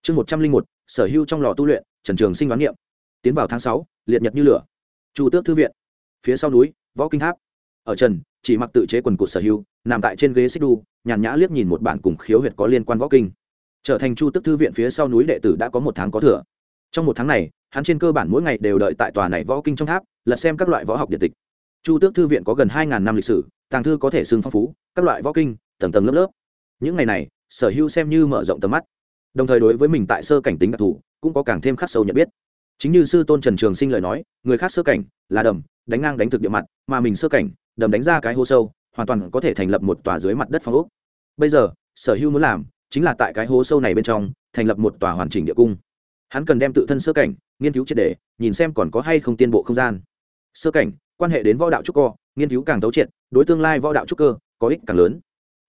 chương một trăm linh một, sở hưu trong lò tu luyện, trần trường sinh đoán niệm. Tiến vào tháng sáu, liệt nhật như lửa. Chu tước thư viện. Phía sau núi, võ kinh tháp. Ở trần, chỉ mặc tự chế quần cụt sở hưu nằm tại trên ghế xích đu, nhàn nhã liếc nhìn một bản cùng khiếu huyệt có liên quan võ kinh. Trở thành chu tước thư viện phía sau núi đệ tử đã có một tháng có thừa. Trong một tháng này, hắn trên cơ bản mỗi ngày đều đợi tại tòa này võ kinh trong tháp, lật xem các loại võ học điện tịch. Chu tước thư viện có gần hai năm lịch sử, tàng thư có thể xưng phong phú, các loại võ kinh, tầng tầng lớp lớp. Những ngày này, sở hữu xem như mở rộng tầm mắt đồng thời đối với mình tại sơ cảnh tính đặc thù, cũng có càng thêm khắc sâu nhận biết. Chính như sư tôn trần trường sinh lời nói, người khác sơ cảnh là đầm, đánh ngang đánh thực địa mặt, mà mình sơ cảnh, đầm đánh ra cái hô sâu, hoàn toàn có thể thành lập một tòa dưới mặt đất phong ốc. Bây giờ, sở hữu muốn làm chính là tại cái hố sâu này bên trong, thành lập một tòa hoàn chỉnh địa cung. Hắn cần đem tự thân sơ cảnh, nghiên cứu triệt đề nhìn xem còn có hay không tiên bộ không gian. Sơ cảnh, quan hệ đến võ đạo trúc co nghiên cứu càng tấu triệt, đối tương lai võ đạo trúc cơ, có ích càng lớn.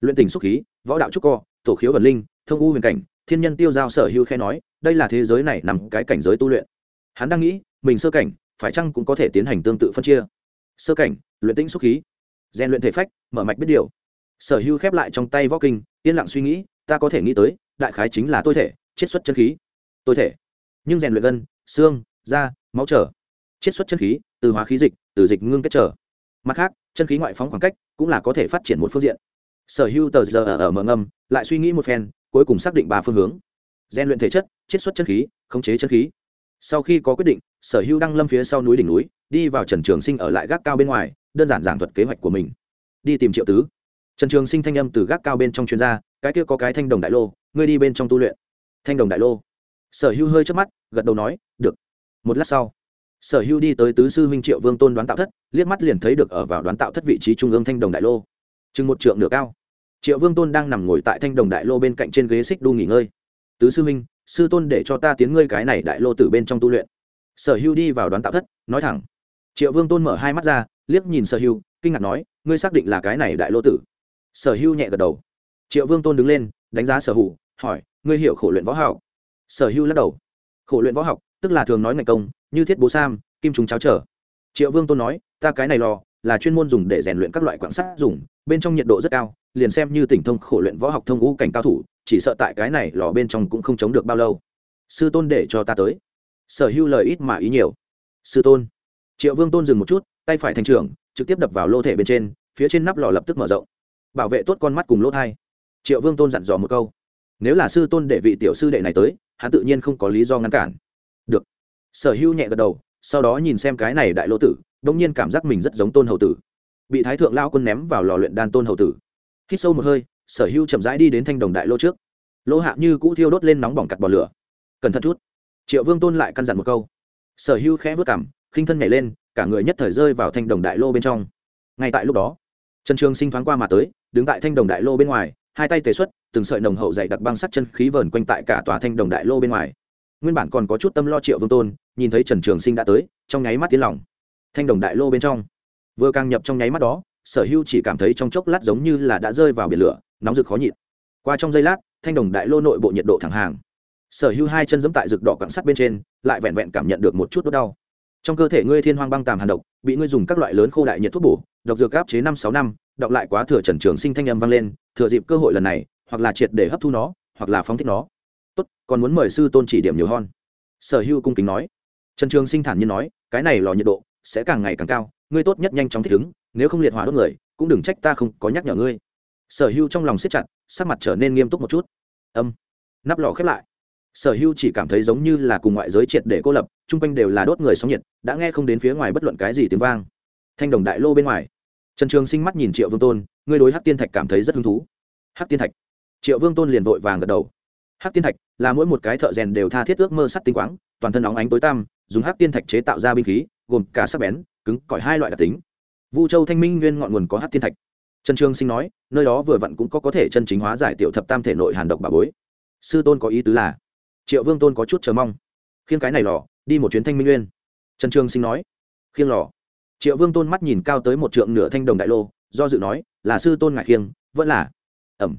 Luyện tình xúc khí, võ đạo trúc co tổ khiếu vần linh, thông u huyền cảnh thiên nhân tiêu giao sở hữu khe nói đây là thế giới này nằm cái cảnh giới tu luyện. Hắn đang nghĩ mình sơ cảnh phải chăng cũng có thể tiến hành tương tự phân chia? Sơ cảnh luyện tĩnh xúc khí. Rèn luyện thể phách mở mạch biết điều. Sở hữu khép lại trong tay võ kinh yên lặng suy nghĩ ta có thể nghĩ tới đại khái chính là tôi thể chiết xuất chân khí. Tôi thể. Nhưng rèn luyện gân xương da máu trở. Chiết xuất chân khí từ hóa khí dịch từ dịch ngưng kết trở. Mặt khác chân khí ngoại phóng khoảng cách cũng là có thể phát triển một phương diện. Sở hữu tờ giờ ở mở ngầm, lại suy nghĩ một phen cuối cùng xác định ba phương hướng. Gian luyện thể chất, chiết xuất chân khí, khống chế chân khí. Sau khi có quyết định, sở hữu đăng lâm phía sau núi đỉnh núi, đi vào trần trường sinh ở lại gác cao bên ngoài, đơn giản giảng thuật kế hoạch của mình. Đi tìm triệu tứ. Trần trường sinh thanh âm từ gác cao bên trong chuyên gia cái kia có cái thanh đồng đại lô, ngươi đi bên trong tu luyện. Thanh đồng đại lô. Sở hữu hơi trước mắt, gật đầu nói, được. Một lát sau, sở hữu đi tới tứ sư huynh triệu vương tôn đoán tạo thất, liếc mắt liền thấy được ở vào đoán tạo thất vị trí trung ương thanh đồng đại lô. Chừng một trượng nửa cao triệu vương tôn đang nằm ngồi tại thanh đồng đại lô bên cạnh trên ghế xích đu nghỉ ngơi. Tứ sư Minh, sư tôn để cho ta tiến ngươi cái này đại lô từ bên trong tu luyện. Sở Hưu đi vào đoán tạo thất nói thẳng. Triệu vương tôn mở hai mắt ra liếc nhìn sở Hưu, kinh ngạc nói ngươi xác định là cái này đại lô tử? Sở Hưu nhẹ gật đầu. Triệu vương tôn đứng lên đánh giá sở hữu hỏi ngươi hiểu khổ luyện võ học? Sở hữu lắc đầu. Khổ luyện võ học tức là thường nói ngành công như thiết bố sam kim trùng cháo trở. Triệu vương tôn nói ta cái này lò là chuyên môn dùng để rèn luyện các loại quảng sắt dùng bên trong nhiệt độ rất cao liền xem như tỉnh thông khổ luyện võ học thông ngũ cảnh cao thủ, chỉ sợ tại cái này lò bên trong cũng không chống được bao lâu. Sư tôn để cho ta tới. Sở hữu lời ít mà ý nhiều. Sư tôn. Triệu vương tôn dừng một chút, tay phải thành trưởng, trực tiếp đập vào lô thể bên trên, phía trên nắp lò lập tức mở rộng. Bảo vệ tốt con mắt cùng lỗ thai. Triệu vương tôn dặn dò một câu. Nếu là sư tôn để vị tiểu sư đệ này tới, hắn tự nhiên không có lý do ngăn cản. Được. Sở hữu nhẹ gật đầu, sau đó nhìn xem cái này đại lô tử, đông nhiên cảm giác mình rất giống tôn hầu tử. Bị thái thượng lao quân ném vào lò luyện đan tôn hầu tử hít sâu một hơi, sở hữu chậm rãi đi đến thanh đồng đại lô trước. Lô hạ như cũ thiêu đốt lên nóng bỏng cặt bò lửa. Cẩn thận chút. Triệu vương tôn lại căn dặn một câu. Sở hữu khẽ vớt cảm, khinh thân nhảy lên, cả người nhất thời rơi vào thanh đồng đại lô bên trong. Ngay tại lúc đó, trần trường sinh thoáng qua mà tới, đứng tại thanh đồng đại lô bên ngoài, hai tay tề xuất, từng sợi nồng hậu dày đặc băng sắt chân khí vờn quanh tại cả tòa thanh đồng đại lô bên ngoài. Nguyên bản còn có chút tâm lo triệu vương tôn, nhìn thấy trần trường sinh đã tới, trong nháy mắt tiến lòng. Thanh đồng đại lô bên trong. Vừa càng nhập trong nháy mắt đó sở hưu chỉ cảm thấy trong chốc lát giống như là đã rơi vào biển lửa, nóng rực khó nhịn. Qua trong giây lát, thanh đồng đại lô nội bộ nhiệt độ thẳng hàng. Sở hưu hai chân giẫm tại rực đỏ quặng sắt bên trên, lại vẹn vẹn cảm nhận được một chút đốt đau. Trong cơ thể ngươi thiên hoang băng tàm hàn độc, bị ngươi dùng các loại lớn khô đại nhiệt thuốc bổ, độc dược áp chế năm sáu năm, đọc lại quá thừa trần trường sinh thanh âm vang lên, thừa dịp cơ hội lần này, hoặc là triệt để hấp thu nó, hoặc là phóng thích nó. Tốt, còn muốn mời sư tôn chỉ điểm nhiều hơn. Sở hưu cung kính nói. Trần trường sinh thản nhiên nói, cái này lò nhiệt độ sẽ càng ngày càng cao ngươi tốt nhất nhanh chóng thích ứng, nếu không liệt hỏa đốt người, cũng đừng trách ta không có nhắc nhở ngươi. Sở hưu trong lòng siết chặt, sắc mặt trở nên nghiêm túc một chút. Âm. Nắp lò khép lại. Sở hưu chỉ cảm thấy giống như là cùng ngoại giới triệt để cô lập, chung quanh đều là đốt người sóng nhiệt, đã nghe không đến phía ngoài bất luận cái gì tiếng vang. Thanh đồng đại lô bên ngoài. Trần trường sinh mắt nhìn triệu vương tôn, ngươi đối hát tiên thạch cảm thấy rất hứng thú. Hát tiên thạch. Triệu vương tôn liền vội vàng gật đầu. Hát tiên thạch là mỗi một cái thợ rèn đều tha thiết ước mơ sắt tinh quáng, toàn thân óng ánh tối tăm, dùng hát tiên thạch chế tạo ra binh khí, gồm cả sắc bén cứng, cỏi hai loại đặc tính. Vu châu thanh minh nguyên ngọn nguồn có hát thiên thạch. Trần trường sinh nói, nơi đó vừa vặn cũng có có thể chân chính hóa giải tiểu thập tam thể nội hàn độc bà bối. Sư tôn có ý tứ là, triệu vương tôn có chút chờ mong. Khiêng cái này lò, đi một chuyến thanh minh nguyên. Trần trường sinh nói, khiêng lò. Triệu vương tôn mắt nhìn cao tới một trượng nửa thanh đồng đại lô, do dự nói, là sư tôn ngại khiêng, vẫn là, ẩm.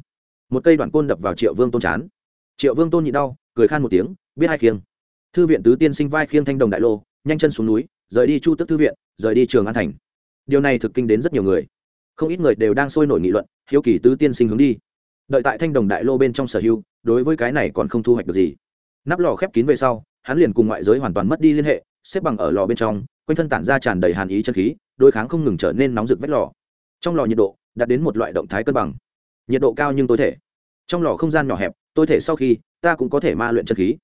Một cây đoạn côn đập vào triệu vương tôn chán. Triệu vương tôn nhịn đau, cười khan một tiếng, biết hai khiêng. Thư viện tứ tiên sinh vai khiêng thanh đồng đại lô, nhanh chân xuống núi rời đi chu tức thư viện, rời đi trường an thành. Điều này thực kinh đến rất nhiều người. Không ít người đều đang sôi nổi nghị luận, hiếu kỳ tứ tiên sinh hướng đi. Đợi tại thanh đồng đại lô bên trong sở hữu, đối với cái này còn không thu hoạch được gì. Nắp lò khép kín về sau, hắn liền cùng ngoại giới hoàn toàn mất đi liên hệ, xếp bằng ở lò bên trong, quanh thân tản ra tràn đầy hàn ý chân khí đôi kháng không ngừng trở nên nóng rực vách lò. Trong lò nhiệt độ đạt đến một loại động thái cân bằng. Nhiệt độ cao nhưng tối thể. Trong lò không gian nhỏ hẹp tôi thể sau khi, ta cũng có thể ma luyện chân khí.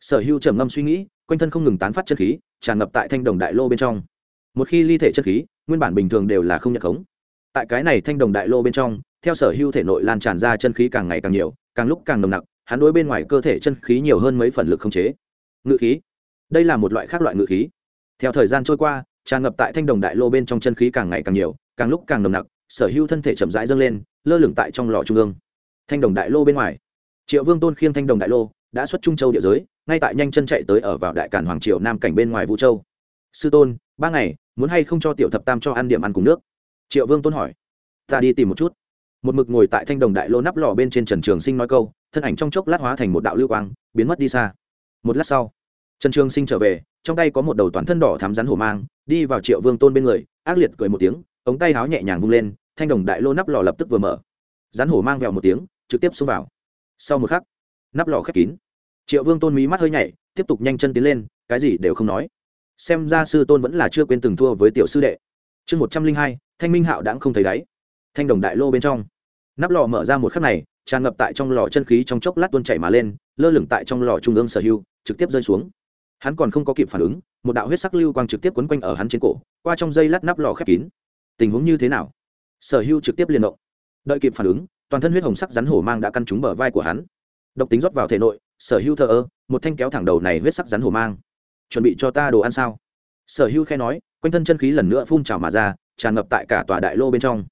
Sở hữu trầm ngâm suy nghĩ, quanh thân không ngừng tán phát chân khí tràn ngập tại thanh đồng đại lô bên trong. Một khi ly thể chất khí, nguyên bản bình thường đều là không nhận khống. Tại cái này thanh đồng đại lô bên trong, theo sở hữu thể nội lan tràn ra chân khí càng ngày càng nhiều, càng lúc càng nồng nặc, hắn đối bên ngoài cơ thể chân khí nhiều hơn mấy phần lực không chế. Ngự khí. Đây là một loại khác loại ngự khí. Theo thời gian trôi qua, tràn ngập tại thanh đồng đại lô bên trong chân khí càng ngày càng nhiều, càng lúc càng nồng nặc, sở hữu thân thể chậm rãi dâng lên, lơ lửng tại trong lò trung ương. Thanh đồng đại lô bên ngoài. Triệu vương tôn khiêng thanh đồng đại lô, đã xuất trung châu địa giới ngay tại nhanh chân chạy tới ở vào đại cản hoàng triều nam cảnh bên ngoài vũ châu. Sư tôn, ba ngày, muốn hay không cho tiểu thập tam cho ăn điểm ăn cùng nước? Triệu vương tôn hỏi. Ta đi tìm một chút. Một mực ngồi tại thanh đồng đại lô nắp lò bên trên trần trường sinh nói câu, thân ảnh trong chốc lát hóa thành một đạo lưu quang, biến mất đi xa. Một lát sau, trần trường sinh trở về, trong tay có một đầu toàn thân đỏ thắm rắn hổ mang, đi vào triệu vương tôn bên người, ác liệt cười một tiếng, ống tay háo nhẹ nhàng vung lên, thanh đồng đại lô nắp lò lập tức vừa mở. Rắn hổ mang vẹo một tiếng, trực tiếp xông vào. Sau một khắc, nắp lò khép kín triệu vương tôn mí mắt hơi nhảy, tiếp tục nhanh chân tiến lên, cái gì đều không nói. Xem ra sư tôn vẫn là chưa quên từng thua với tiểu sư đệ. Chương một trăm linh hai, thanh minh hạo đãng không thấy đáy. Thanh đồng đại lô bên trong. Nắp lò mở ra một khắc này, tràn ngập tại trong lò chân khí trong chốc lát tuôn chảy mà lên, lơ lửng tại trong lò trung ương sở hưu trực tiếp rơi xuống. Hắn còn không có kịp phản ứng, một đạo huyết sắc lưu quang trực tiếp quấn quanh ở hắn trên cổ, qua trong dây lát nắp lò khép kín. Tình huống như thế nào? Sở hưu trực tiếp liên động. Đợi kịp phản ứng, toàn thân huyết hồng sắc rắn hổ mang đã căn trúng bờ vai của hắn. Độc tính rót vào thể nội sở hưu thờ ơ, một thanh kéo thẳng đầu này huyết sắc rắn hổ mang. Chuẩn bị cho ta đồ ăn sao? Sở hưu khe nói, quanh thân chân khí lần nữa phun trào mà ra, tràn ngập tại cả tòa đại lô bên trong.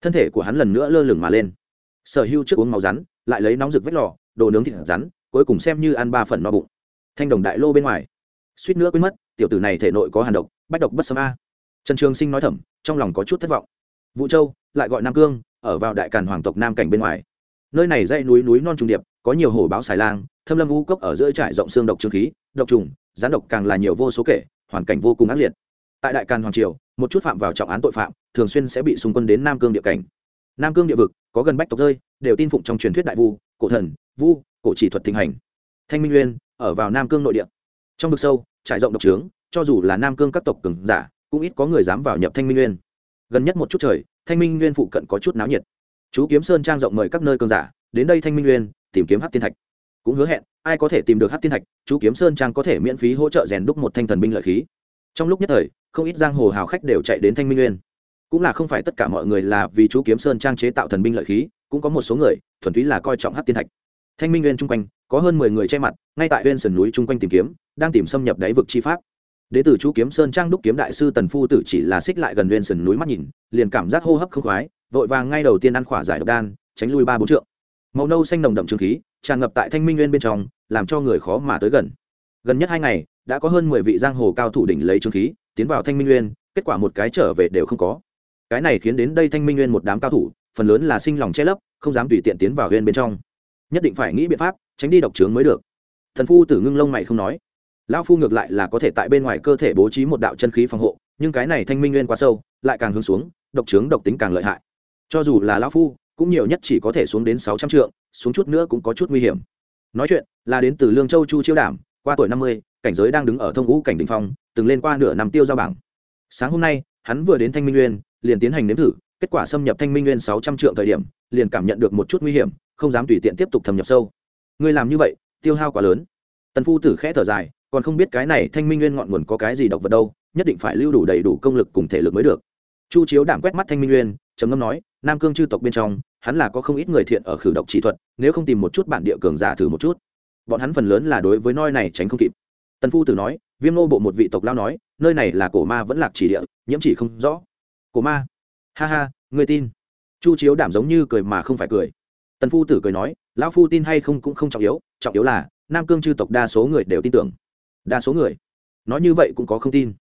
Thân thể của hắn lần nữa lơ lửng mà lên. Sở hưu trước uống máu rắn, lại lấy nóng rực vách lò, đồ nướng thịt rắn, cuối cùng xem như ăn ba phần no bụng. Thanh đồng đại lô bên ngoài. Suýt nữa quên mất, tiểu tử này thể nội có hàn độc, bách độc bất sâm a. Trần trường sinh nói thầm, trong lòng có chút thất vọng. Vũ châu, lại gọi nam cương, ở vào đại càn hoàng tộc nam cảnh bên ngoài. Nơi này dãy núi núi non trùng điệp có nhiều hổ báo xài lang, thâm lâm u cốc ở giữa trải rộng xương độc trương khí, độc trùng, gián độc càng là nhiều vô số kể, hoàn cảnh vô cùng ác liệt. Tại đại càn hoàng triều, một chút phạm vào trọng án tội phạm, thường xuyên sẽ bị xung quân đến nam cương địa cảnh. Nam cương địa vực, có gần bách tộc rơi, đều tin phụng trong truyền thuyết đại vu, cổ thần, vu, cổ chỉ thuật thịnh hành. Thanh minh nguyên, ở vào nam cương nội địa. Trong vực sâu, trải rộng độc trướng, cho dù là nam cương các tộc cường giả, cũng ít có người dám vào nhập thanh minh nguyên. Gần nhất một chút trời, thanh minh nguyên phụ cận có chút náo nhiệt. Chú kiếm sơn trang rộng mời các nơi cường giả, đến đây thanh minh nguyên tìm kiếm hát tiên thạch. Cũng hứa hẹn, ai có thể tìm được hát tiên thạch, chú kiếm sơn trang có thể miễn phí hỗ trợ rèn đúc một thanh thần binh lợi khí. Trong lúc nhất thời, không ít giang hồ hào khách đều chạy đến thanh minh nguyên. Cũng là không phải tất cả mọi người là vì chú kiếm sơn trang chế tạo thần binh lợi khí, cũng có một số người, thuần túy là coi trọng hát tiên thạch. Thanh minh nguyên chung quanh, có hơn mười người che mặt, ngay tại huyên sườn núi chung quanh tìm kiếm, đang tìm xâm nhập đáy vực chi pháp. Đế tử chú kiếm sơn trang đúc kiếm đại sư tần phu tử chỉ là xích lại gần huyên sườn núi mắt nhìn, liền cảm giác hô hấp không khoái, vội vàng ngay đầu tiên ăn khỏa giải độc đan, tránh lui ba bốn trượng màu nâu xanh nồng đậm trương khí, tràn ngập tại thanh minh nguyên bên trong, làm cho người khó mà tới gần. Gần nhất hai ngày, đã có hơn mười vị giang hồ cao thủ đỉnh lấy trương khí, tiến vào thanh minh nguyên, kết quả một cái trở về đều không có. Cái này khiến đến đây thanh minh nguyên một đám cao thủ, phần lớn là sinh lòng che lấp, không dám tùy tiện tiến vào huyên bên trong. Nhất định phải nghĩ biện pháp, tránh đi độc trướng mới được. Thần phu tử ngưng lông mày không nói. Lão phu ngược lại là có thể tại bên ngoài cơ thể bố trí một đạo chân khí phòng hộ, nhưng cái này thanh minh nguyên quá sâu, lại càng hướng xuống, độc trướng độc tính càng lợi hại. Cho dù là lão phu cũng nhiều nhất chỉ có thể xuống đến sáu trăm trượng, xuống chút nữa cũng có chút nguy hiểm. Nói chuyện, là đến từ lương châu chu chiêu đảm, qua tuổi năm mươi, cảnh giới đang đứng ở thông ngũ cảnh đỉnh phong, từng lên qua nửa năm tiêu giao bảng. Sáng hôm nay, hắn vừa đến thanh minh nguyên, liền tiến hành nếm thử, kết quả xâm nhập thanh minh nguyên sáu trăm trượng thời điểm, liền cảm nhận được một chút nguy hiểm, không dám tùy tiện tiếp tục thâm nhập sâu. Ngươi làm như vậy, tiêu hao quá lớn. Tần phu tử khẽ thở dài, còn không biết cái này thanh minh nguyên ngọn nguồn có cái gì độc vật đâu, nhất định phải lưu đủ đầy đủ công lực cùng thể lực mới được. Chu chiếu đảm quét mắt thanh minh nguyên, trầm ngâm nói, nam cương chư tộc bên trong hắn là có không ít người thiện ở khử độc chỉ thuật, nếu không tìm một chút bản địa cường giả thử một chút. Bọn hắn phần lớn là đối với noi này tránh không kịp. Tần phu tử nói, viêm nô bộ một vị tộc lao nói, nơi này là cổ ma vẫn lạc chỉ địa, nhiễm chỉ không rõ. Cổ ma? Ha ha người tin. Chu chiếu đảm giống như cười mà không phải cười. Tần phu tử cười nói, lão phu tin hay không cũng không trọng yếu trọng yếu là, nam cương chư tộc đa số người đều tin tưởng. Đa số người? Nói như vậy cũng có không tin.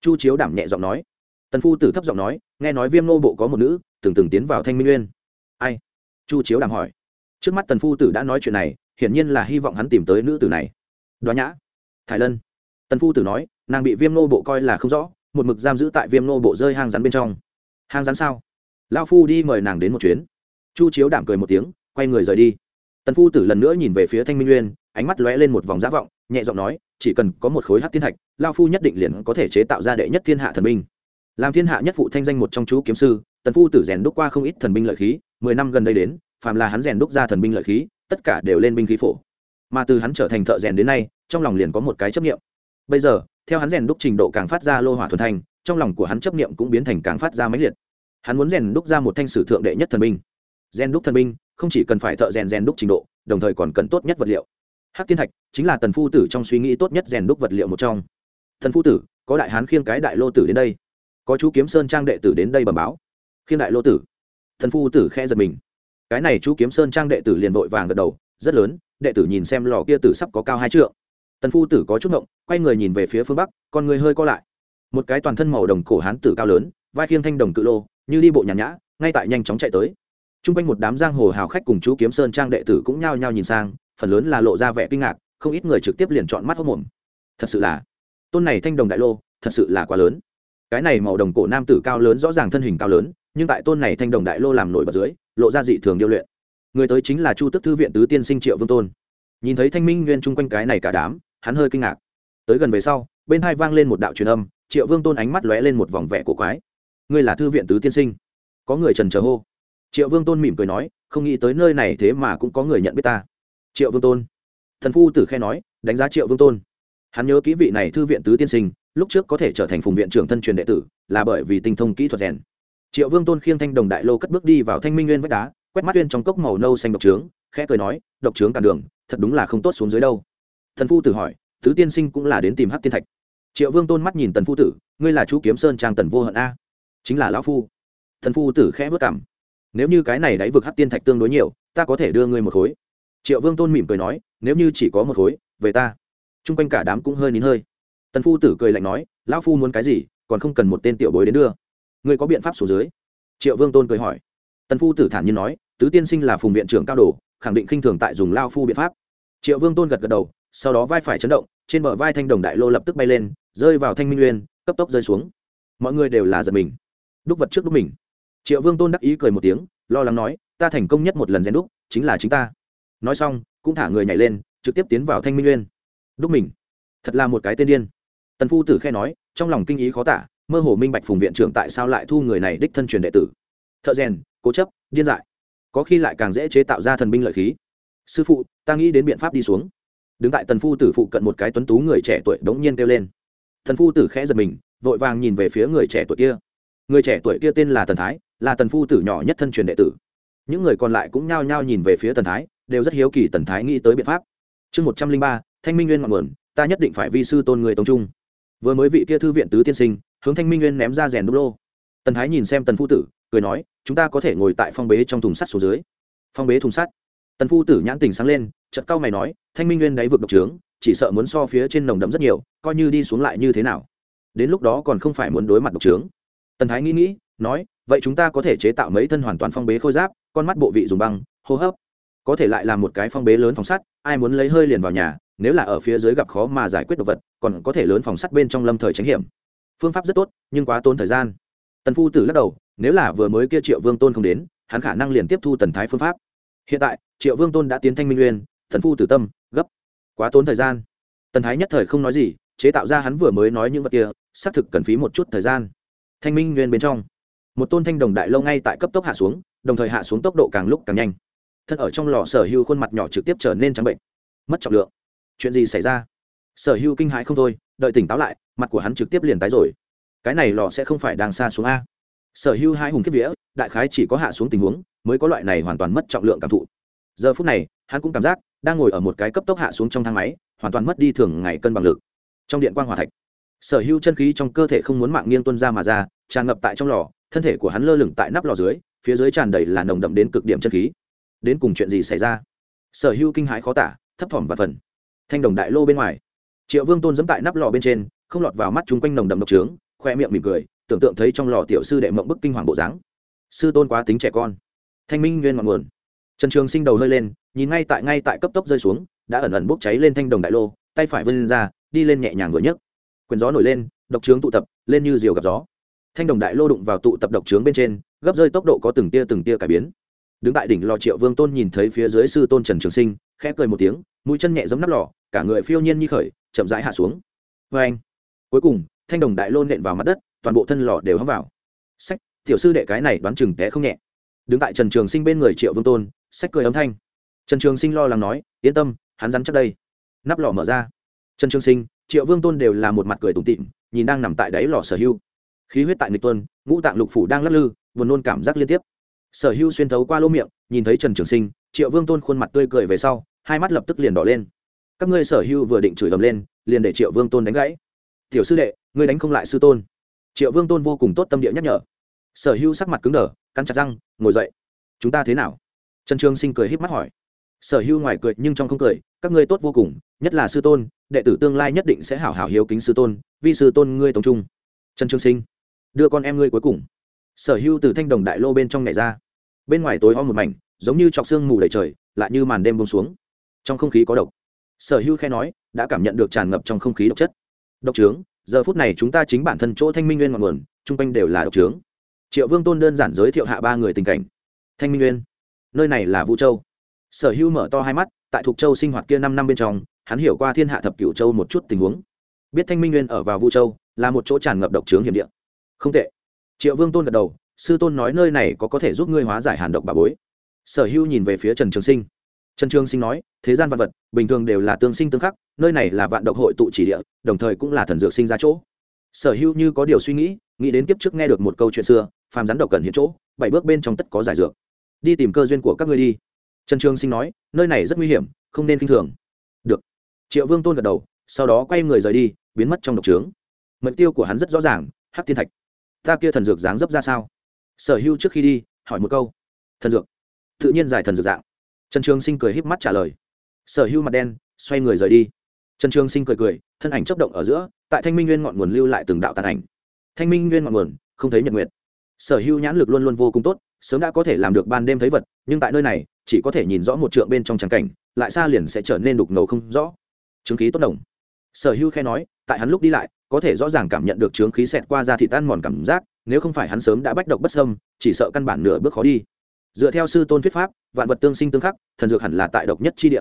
Chu chiếu đảm nhẹ giọng nói. Tần phu tử thấp giọng nói, nghe nói viêm nô bộ có một nữ, từng từng tiến vào thanh minh nguyên ai? Chu chiếu đàm hỏi. Trước mắt tần phu tử đã nói chuyện này, hiển nhiên là hy vọng hắn tìm tới nữ tử này. Đoá nhã. Thái lân. Tần phu tử nói, nàng bị viêm nô bộ coi là không rõ, một mực giam giữ tại viêm nô bộ rơi hang rắn bên trong. Hang rắn sao? Lao phu đi mời nàng đến một chuyến. Chu chiếu đảm cười một tiếng, quay người rời đi. Tần phu tử lần nữa nhìn về phía thanh minh nguyên ánh mắt lóe lên một vòng giá vọng, nhẹ giọng nói, chỉ cần có một khối hát thiên thạch lao phu nhất định liền có thể chế tạo ra đệ nhất thiên hạ thần minh làm thiên hạ nhất phụ thanh danh một trong chú kiếm sư, tần phu tử rèn đúc qua không ít thần binh lợi khí mười năm gần đây đến, phàm là hắn rèn đúc ra thần binh lợi khí, tất cả đều lên binh khí phổ. Mà từ hắn trở thành thợ rèn đến nay, trong lòng liền có một cái chấp nghiệm bây giờ, theo hắn rèn đúc trình độ càng phát ra lô hỏa thuần thành, trong lòng của hắn chấp nghiệm cũng biến thành càng phát ra máy liệt. Hắn muốn rèn đúc ra một thanh sử thượng đệ nhất thần binh. Rèn đúc thần binh, không chỉ cần phải thợ rèn rèn đúc trình độ, đồng thời còn cần tốt nhất vật liệu. Hắc tiên thạch chính là tần phu tử trong suy nghĩ tốt nhất rèn đúc vật liệu một trong. Thần phu tử, có đại hán khiêng cái đại lô tử đến đây. Có chú kiếm sơn trang đệ tử đến đây bẩm báo. Khiêng đại lô tử thần phu tử khe giật mình. Cái này chú kiếm sơn trang đệ tử liền vội vàng gật đầu, rất lớn, đệ tử nhìn xem lò kia tử sắp có cao hai trượng. Tần phu tử có chút ngộng, quay người nhìn về phía phương bắc, con người hơi co lại. Một cái toàn thân màu đồng cổ hán tử cao lớn, vai khiêng thanh đồng cự lô, như đi bộ nhàn nhã, ngay tại nhanh chóng chạy tới. T r u n g quanh một đám giang hồ hào khách cùng chú kiếm sơn trang đệ tử cũng nhao nhao nhìn sang, phần lớn là lộ ra vẻ kinh ngạc, không ít người trực tiếp liền chọn mắt hốc mồm thật sự là, tôn này thanh đồng đại lô, thật sự là quá lớn. Cái này màu đồng cổ nam tử cao lớn rõ ràng thân hình cao lớn nhưng tại tôn này thanh đồng đại lô làm nổi bật dưới, lộ ra dị thường điêu luyện. Người tới chính là chu tức thư viện tứ tiên sinh triệu vương tôn. Nhìn thấy thanh minh nguyên chung quanh cái này cả đám, hắn hơi kinh ngạc. Tới gần về sau, bên hai vang lên một đạo truyền âm, triệu vương tôn ánh mắt lóe lên một vòng vẻ cổ quái. Ngươi là thư viện tứ tiên sinh? Có người trần chờ hô. Triệu vương tôn mỉm cười nói, không nghĩ tới nơi này thế mà cũng có người nhận biết ta. Triệu vương tôn. Thần phu tử khe nói, đánh giá triệu vương tôn. Hắn nhớ kỹ vị này thư viện tứ tiên sinh, lúc trước có thể trở thành phùng viện trưởng thân truyền đệ tử, là bởi vì tinh thông kỹ thuật rèn triệu vương tôn khiêng thanh đồng đại lô cất bước đi vào thanh minh nguyên vách đá, quét mắt uyên trong cốc màu nâu xanh độc trướng, khẽ cười nói, độc trướng cả đường, thật đúng là không tốt xuống dưới đâu. Thần phu tử hỏi, tứ tiên sinh cũng là đến tìm hắc tiên thạch? Triệu vương tôn mắt nhìn tần phu tử, ngươi là chú kiếm sơn trang tần vô hận a? Chính là lão phu. Thần phu tử khẽ vất cảm nếu như cái này đáy vực hắc tiên thạch tương đối nhiều, ta có thể đưa ngươi một khối. Triệu vương tôn mỉm cười nói, nếu như chỉ có một khối, về ta. T r u n g quanh cả đám cũng hơi nín hơi. Tần phu tử cười lạnh nói, lão phu muốn cái gì, còn không cần một tên tiểu bối đến đưa ngươi có biện pháp số dưới? Triệu vương tôn cười hỏi. Tần phu tử thản nhiên nói, tứ tiên sinh là phùng viện trưởng cao đồ, khẳng định khinh thường tại dùng lao phu biện pháp. Triệu vương tôn gật gật đầu, sau đó vai phải chấn động, trên bờ vai thanh đồng đại lô lập tức bay lên, rơi vào thanh minh nguyên, cấp tốc rơi xuống. Mọi người đều là giật mình. Đúc vật trước đúc mình. Triệu vương tôn đắc ý cười một tiếng, lo lắng nói, ta thành công nhất một lần rèn đúc, chính là chính ta. Nói xong, cũng thả người nhảy lên, trực tiếp tiến vào thanh minh nguyên. Đúc mình. Thật là một cái tên điên. Tần phu tử khe nói, trong lòng kinh ý khó tả mơ hồ minh bạch phùng viện trưởng tại sao lại thu người này đích thân truyền đệ tử. Thợ rèn, cố chấp, điên dại. Có khi lại càng dễ chế tạo ra thần binh lợi khí. Sư phụ, ta nghĩ đến biện pháp đi xuống. Đứng tại tần phu tử phụ cận một cái tuấn tú người trẻ tuổi đống nhiên kêu lên. Thần phu tử khẽ giật mình, vội vàng nhìn về phía người trẻ tuổi kia. Người trẻ tuổi kia tên là tần thái, là tần phu tử nhỏ nhất thân truyền đệ tử. Những người còn lại cũng nhao nhao nhìn về phía tần thái, đều rất hiếu kỳ tần thái nghĩ tới biện pháp. Chương một trăm linh ba, thanh minh nguyên ngọn nguồn, ta nhất định phải vi sư tôn người tông trung. Vừa mới vị kia thư viện tứ tiên sinh hướng thanh minh nguyên ném ra rèn đúc lô. Tần thái nhìn xem tần phu tử, cười nói, chúng ta có thể ngồi tại phong bế trong thùng sắt xuống dưới. Phong bế thùng sắt. Tần phu tử nhãn tình sáng lên chật cao mày nói, thanh minh nguyên đáy vực độc trướng, chỉ sợ muốn so phía trên nồng đậm rất nhiều, coi như đi xuống lại như thế nào? Đến lúc đó còn không phải muốn đối mặt độc trướng. Tần thái nghĩ nghĩ, nói, vậy chúng ta có thể chế tạo mấy thân hoàn toàn phong bế khôi giáp, con mắt bộ vị dùng băng, hô hấp. Có thể lại làm một cái phong bế lớn phòng sắt, ai muốn lấy hơi liền vào nhà, nếu là ở phía dưới gặp khó mà giải quyết độc vật, còn có thể lớn phòng sắt bên trong lâm thời tránh hiểm phương pháp rất tốt, nhưng quá tốn thời gian. Tần phu tử lắc đầu, nếu là vừa mới kia triệu vương tôn không đến, hắn khả năng liền tiếp thu tần thái phương pháp. Hiện tại, triệu vương tôn đã tiến thanh minh nguyên thần phu tử tâm, gấp. Quá tốn thời gian. Tần thái nhất thời không nói gì, chế tạo ra hắn vừa mới nói những vật kia, xác thực cần phí một chút thời gian. Thanh minh nguyên bên trong, một tôn thanh đồng đại lâu ngay tại cấp tốc hạ xuống, đồng thời hạ xuống tốc độ càng lúc càng nhanh. Thân ở trong lò sở hưu khuôn mặt nhỏ trực tiếp trở nên trắng bệnh. Mất trọng lượng. Chuyện gì xảy ra? Sở hưu kinh hãi không thôi đợi tỉnh táo lại, mặt của hắn trực tiếp liền tái rồi. Cái này lò sẽ không phải đang xa xuống a. Sở hưu hai hùng kiếp vía, đại khái chỉ có hạ xuống tình huống, mới có loại này hoàn toàn mất trọng lượng cảm thụ. Giờ phút này, hắn cũng cảm giác đang ngồi ở một cái cấp tốc hạ xuống trong thang máy, hoàn toàn mất đi thường ngày cân bằng lực. Trong điện quan g hòa thạch, sở hữu chân khí trong cơ thể không muốn mạng nghiêng tuân ra mà ra, tràn ngập tại trong lò, thân thể của hắn lơ lửng tại nắp lò dưới, phía dưới tràn đầy là nồng đậm đến cực điểm chân khí. Đến cùng chuyện gì xảy ra? Sở hữu kinh hãi khó tả, thấp thỏm và phần. Thanh đồng đại lô bên ngoài triệu vương tôn dẫm tại nắp lò bên trên, không lọt vào mắt chung quanh nồng đậm độc trướng, khoe miệng mỉm cười, tưởng tượng thấy trong lò tiểu sư đệ mộng bức kinh hoàng bộ dáng. Sư tôn quá tính trẻ con. Thanh minh nguyên ngọn nguồn. Trần trường sinh đầu hơi lên, nhìn ngay tại ngay tại cấp tốc rơi xuống, đã ẩn ẩn bốc cháy lên thanh đồng đại lô, tay phải vươn ra, đi lên nhẹ nhàng vừa nhấc. Quyền gió nổi lên, độc trướng tụ tập, lên như diều gặp gió. Thanh đồng đại lô đụng vào tụ tập độc trướng bên trên, gấp rơi tốc độ có từng tia từng tia cải biến. Đứng tại đỉnh lò triệu vương tôn nhìn thấy phía dưới sư tôn trần trường sinh, khẽ cười một tiếng, mũi chân nhẹ giấm nắp lò, cả người phiêu nhiên như khởi chậm rãi hạ xuống. Vê anh, cuối cùng, thanh đồng đại lô nện vào mặt đất, toàn bộ thân lò đều hắm vào. Sách, tiểu sư đệ cái này đoán chừng té không nhẹ. Đứng tại trần trường sinh bên người triệu vương tôn, sách cười âm thanh. Trần trường sinh lo lắng nói, yên tâm, hắn rắn chắc đây. Nắp lò mở ra. Trần trường sinh, triệu vương tôn đều là một mặt cười tủm tịm, nhìn đang nằm tại đáy lò sở hưu khí huyết tại nghịch tuân ngũ tạng lục phủ đang lắc lư, buồn nôn cảm giác liên tiếp. Sở hưu xuyên thấu qua lỗ miệng, nhìn thấy trần trường sinh, triệu vương tôn khuôn mặt tươi cười về sau, hai mắt lập tức liền đỏ lên các ngươi sở hưu vừa định chửi ầm lên, liền để triệu vương tôn đánh gãy. Tiểu sư đệ, ngươi đánh không lại sư tôn. Triệu vương tôn vô cùng tốt tâm địa nhắc nhở. Sở hưu sắc mặt cứng đờ, cắn chặt răng, ngồi dậy. Chúng ta thế nào? Trần trương sinh cười h í p mắt hỏi. Sở hưu ngoài cười nhưng trong không cười, các ngươi tốt vô cùng, nhất là sư tôn, đệ tử tương lai nhất định sẽ hảo hảo hiếu kính sư tôn, vì sư tôn ngươi tổng trung. Trần trương sinh, đưa con em ngươi cuối cùng. Sở hưu từ thanh đồng đại lô bên trong nhảy ra. Bên ngoài tối om một mảnh, giống như chọc sương mù đầy trời, lại như màn đêm bông xuống. Trong không khí có độc sở hưu khe nói, đã cảm nhận được tràn ngập trong không khí độc chất. Độc trướng, giờ phút này chúng ta chính bản thân chỗ thanh minh nguyên ngọn nguồn, chung quanh đều là độc trướng. Triệu vương tôn đơn giản giới thiệu hạ ba người tình cảnh. Thanh minh nguyên, nơi này là vũ châu. Sở hữu mở to hai mắt, tại thục châu sinh hoạt kia năm năm bên trong, hắn hiểu qua thiên hạ thập cửu châu một chút tình huống. Biết thanh minh nguyên ở vào vũ châu, là một chỗ tràn ngập độc trướng hiểm địa. Không tệ. Triệu vương tôn gật đầu, sư tôn nói nơi này có có thể giúp ngươi hóa giải hàn độc bà bối. Sở hữu nhìn về phía trần trường sinh trần trường sinh nói, thế gian vật vật, bình thường đều là tương sinh tương khắc, nơi này là vạn độc hội tụ chỉ địa, đồng thời cũng là thần dược sinh ra chỗ. Sở hữu như có điều suy nghĩ nghĩ đến kiếp trước nghe được một câu chuyện xưa, phàm rắn độc cần hiện chỗ, bảy bước bên trong tất có giải dược. Đi tìm cơ duyên của các ngươi đi. Trần trường sinh nói, nơi này rất nguy hiểm, không nên k i n h thường. Được. Triệu vương tôn gật đầu, sau đó quay người rời đi, biến mất trong độc trướng. Mục tiêu của hắn rất rõ ràng, hắc thiên thạch. Ta kia thần dược dáng dấp ra sao? Sở hưu trước khi đi, hỏi một câu. Thần dược. Tự nhiên giải thần dược dạng trần trường sinh cười híp mắt trả lời. Sở hưu mặt đen, xoay người rời đi. Trần trường sinh cười cười, thân ảnh chấp động ở giữa, tại thanh minh nguyên ngọn nguồn lưu lại từng đạo tàn ảnh. Thanh minh nguyên ngọn nguồn, không thấy nhật nguyệt. Sở hữu nhãn lực luôn luôn vô cùng tốt, sớm đã có thể làm được ban đêm thấy vật, nhưng tại nơi này, chỉ có thể nhìn rõ một trượng bên trong tràng cảnh, lại xa liền sẽ trở nên đục ngầu không rõ. Chứng khí tốt đồng. Sở hữu khe nói, tại hắn lúc đi lại, có thể rõ ràng cảm nhận được trướng khí xẹt qua ra thị tan mòn cảm giác, nếu không phải hắn sớm đã bách độc bất sâm chỉ sợ căn bản nửa bước khó đi dựa theo sư tôn thuyết pháp, vạn vật tương sinh tương khắc, thần dược hẳn là tại độc nhất chi địa.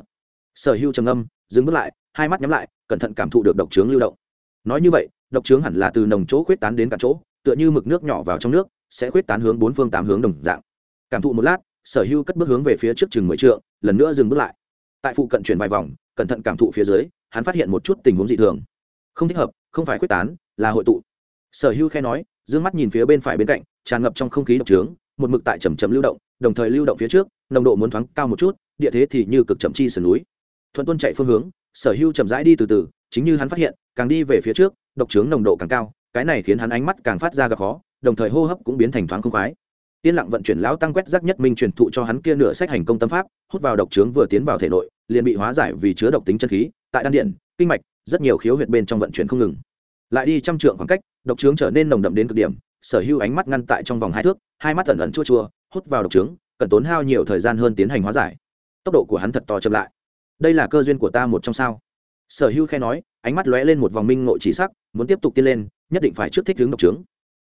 Sở hữu trầm âm dừng bước lại, hai mắt nhắm lại, cẩn thận cảm thụ được độc trướng lưu động. Nói như vậy, độc trướng hẳn là từ nồng chỗ khuyết tán đến cả chỗ, tựa như mực nước nhỏ vào trong nước, sẽ khuyết tán hướng bốn phương tám hướng đồng dạng. Cảm thụ một lát, sở hưu cất bước hướng về phía trước chừng mười trượng, lần nữa dừng bước lại. Tại phụ cận chuyển vài vòng, cẩn thận cảm thụ phía dưới, hắn phát hiện một chút tình huống dị thường. Không thích hợp, không phải khuyết tán, là hội tụ. Sở hưu khe nói d mắt nhìn phía bên phải bên cạnh, tràn ngập trong không khí độc trướng, một mực tại chầm chầm lưu động đồng thời lưu động phía trước, nồng độ muốn thoáng cao một chút, địa thế thì như cực chậm chi sườn núi. Thuận tuân chạy phương hướng, sở hưu chậm rãi đi từ từ, chính như hắn phát hiện, càng đi về phía trước, độc trướng nồng độ càng cao, cái này khiến hắn ánh mắt càng phát ra gặp khó, đồng thời hô hấp cũng biến thành thoáng không khoái. Yên lặng vận chuyển lão tăng quét rác nhất minh truyền thụ cho hắn kia nửa sách hành công tâm pháp, hút vào độc trướng vừa tiến vào thể nội, liền bị hóa giải vì chứa độc tính chân khí, tại đan điện, kinh mạch, rất nhiều khiếu huyệt bên trong vận chuyển không ngừng. Lại đi trăm trượng khoảng cách, độc trướng trở nên nồng đậm đến cực điểm sở hữu ánh mắt ngăn tại trong vòng hai thước, hai mắt ẩn ẩn chua chua, hút vào độc trướng, cần tốn hao nhiều thời gian hơn tiến hành hóa giải. Tốc độ của hắn thật to chậm lại. Đây là cơ duyên của ta một trong sao. Sở hữu khe nói, ánh mắt lóe lên một vòng minh ngộ chỉ sắc, muốn tiếp tục tiến lên, nhất định phải trước thích hướng độc trướng.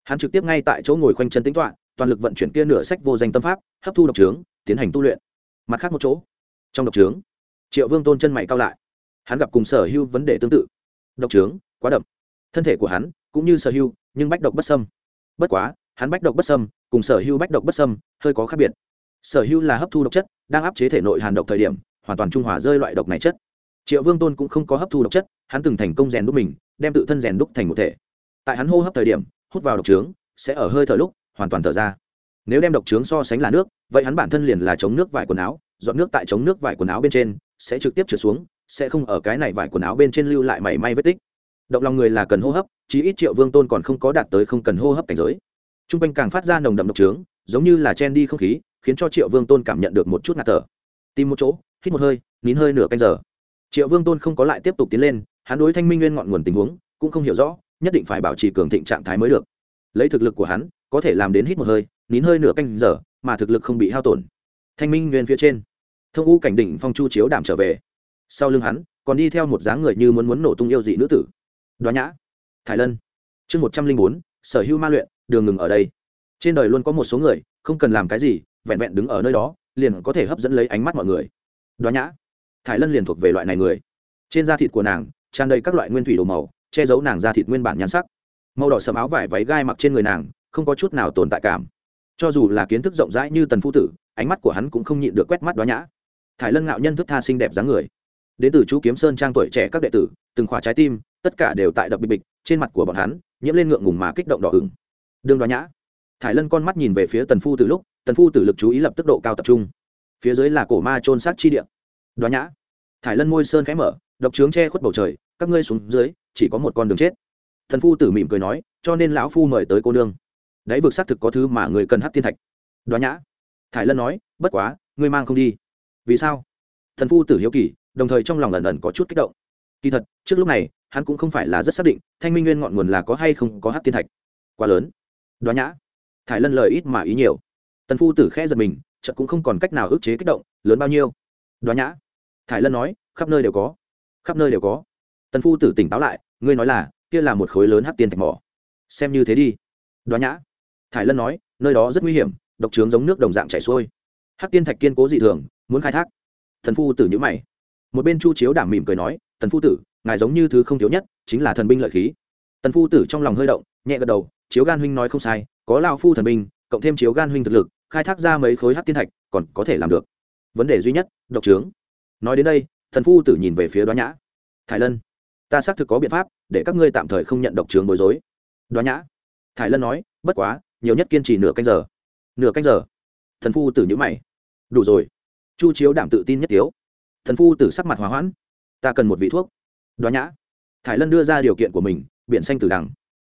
Hắn trực tiếp ngay tại chỗ ngồi khoanh chân tính toạ toàn lực vận chuyển kia nửa sách vô danh tâm pháp, hấp thu độc trướng, tiến hành tu luyện. Mặt khác một chỗ. Trong độc trướng, triệu vương tôn chân mày cao lại. Hắn gặp cùng sở hưu vấn đề tương tự. Độc trướng, quá đậm. Thân thể của hắn, cũng như sở hưu nhưng bách độc bất sâm bất quá, hắn bách độc bất sâm cùng sở hưu bách độc bất sâm hơi có khác biệt. Sở hưu là hấp thu độc chất, đang áp chế thể nội hàn độc thời điểm, hoàn toàn trung hòa rơi loại độc này chất. Triệu vương tôn cũng không có hấp thu độc chất, hắn từng thành công rèn đúc mình, đem tự thân rèn đúc thành một thể. Tại hắn hô hấp thời điểm, hút vào độc trướng sẽ ở hơi thở lúc hoàn toàn thở ra. Nếu đem độc trướng so sánh là nước, vậy hắn bản thân liền là chống nước vải quần áo, dọn nước tại chống nước vải quần áo bên trên, sẽ trực tiếp trượt xuống, sẽ không ở cái này vải quần áo bên trên lưu lại mảy may vết tích. Động lòng người là cần hô hấp chí ít triệu vương tôn còn không có đạt tới không cần hô hấp cảnh giới. T r u n g quanh càng phát ra nồng đậm độc trướng, giống như là chen đi không khí, khiến cho triệu vương tôn cảm nhận được một chút ngạt thở. Tìm một chỗ, hít một hơi, nín hơi nửa canh giờ. Triệu vương tôn không có lại tiếp tục tiến lên, hắn đối thanh minh nguyên ngọn nguồn tình huống, cũng không hiểu rõ, nhất định phải bảo trì cường thịnh trạng thái mới được. Lấy thực lực của hắn, có thể làm đến hít một hơi, nín hơi nửa canh giờ, mà thực lực không bị hao tổn. Thanh minh nguyên phía trên, thông u cảnh đỉnh phong chu chiếu đảm trở về. Sau lưng hắn, còn đi theo một dáng người như muốn muốn nổ tung yêu dị nữ tử. Đoá nhã thái lân. Chương một trăm linh bốn, sở hữu ma luyện, đường ngừng ở đây. Trên đời luôn có một số người, không cần làm cái gì, vẹn vẹn đứng ở nơi đó, liền có thể hấp dẫn lấy ánh mắt mọi người. Đoá nhã. Thái lân liền thuộc về loại này người. Trên da thịt của nàng, tràn đầy các loại nguyên thủy đồ màu, che giấu nàng da thịt nguyên bản nhan sắc. Màu đỏ sầm áo vải váy gai mặc trên người nàng, không có chút nào tồn tại cảm. Cho dù là kiến thức rộng rãi như tần phu tử, ánh mắt của hắn cũng không nhịn được quét mắt đoá nhã. Thải lân ngạo nhân thức tha xinh đẹp dáng người. Đến từ chú kiếm sơn trang tuổi trẻ các đệ tử, từng khóa trái tim tất cả đều tại đập bịch bịch, trên mặt của bọn hắn, nhiễm lên ngượng ngùng mà kích động đỏ ửng. Đương đoá nhã, thải lân con mắt nhìn về phía tần phu từ lúc, tần phu tử lực chú ý lập tức độ cao tập trung. Phía dưới là cổ ma trôn sát chi địa. Đoá nhã, thải lân môi sơn khẽ mở, độc trướng che khuất bầu trời, các ngươi xuống dưới, chỉ có một con đường chết. Thần phu tử mỉm cười nói, cho nên lão phu mời tới cô nương. Đấy vực xác thực có thứ mà người cần hát thiên thạch. Đoá nhã, thải lân nói, bất quá, ngươi mang không đi. Vì sao? Thần phu tử hiếu kỳ, đồng thời trong lòng ẩn ẩn có chút kích động kỳ thật, trước lúc này, hắn cũng không phải là rất xác định thanh minh nguyên ngọn nguồn là có hay không có hát tiên thạch. Quá lớn. Đoá nhã. Thải lân lời ít mà ý nhiều. Tần phu tử khẽ giật mình, chợt cũng không còn cách nào ức chế kích động, lớn bao nhiêu? Đoá nhã. Thải lân nói, khắp nơi đều có. Khắp nơi đều có. Tần phu tử tỉnh táo lại, ngươi nói là, kia là một khối lớn hát tiên thạch mỏ. Xem như thế đi. Đoá nhã. Thải lân nói, nơi đó rất nguy hiểm, độc trướng giống nước đồng dạng chảy xuôi. Hát tiên thạch kiên cố dị thường, muốn khai thác. Thần phu tử nhữ mày. Một bên chu chiếu đảm mỉm cười nói tần phu tử, ngài giống như thứ không thiếu nhất, chính là thần binh lợi khí. Tần phu tử trong lòng hơi động, nhẹ gật đầu, chiếu gan huynh nói không sai, có lao phu thần binh, cộng thêm chiếu gan huynh thực lực, khai thác ra mấy khối hát tiên thạch, còn có thể làm được. Vấn đề duy nhất, độc trướng. Nói đến đây thần phu tử nhìn về phía đoá nhã. Thái lân, ta xác thực có biện pháp, để các ngươi tạm thời không nhận độc trướng bối rối. Đoá nhã thái lân nói, bất quá, nhiều nhất kiên trì nửa canh giờ. Nửa canh giờ? Thần phu tử nhữ mày. Đủ rồi. Chu chiếu đảm tự tin nhất tiếu. Thần phu tử sắc mặt hòa hoãn ta cần một vị thuốc. Đoá nhã. Thải lân đưa ra điều kiện của mình, biển xanh tử đằng.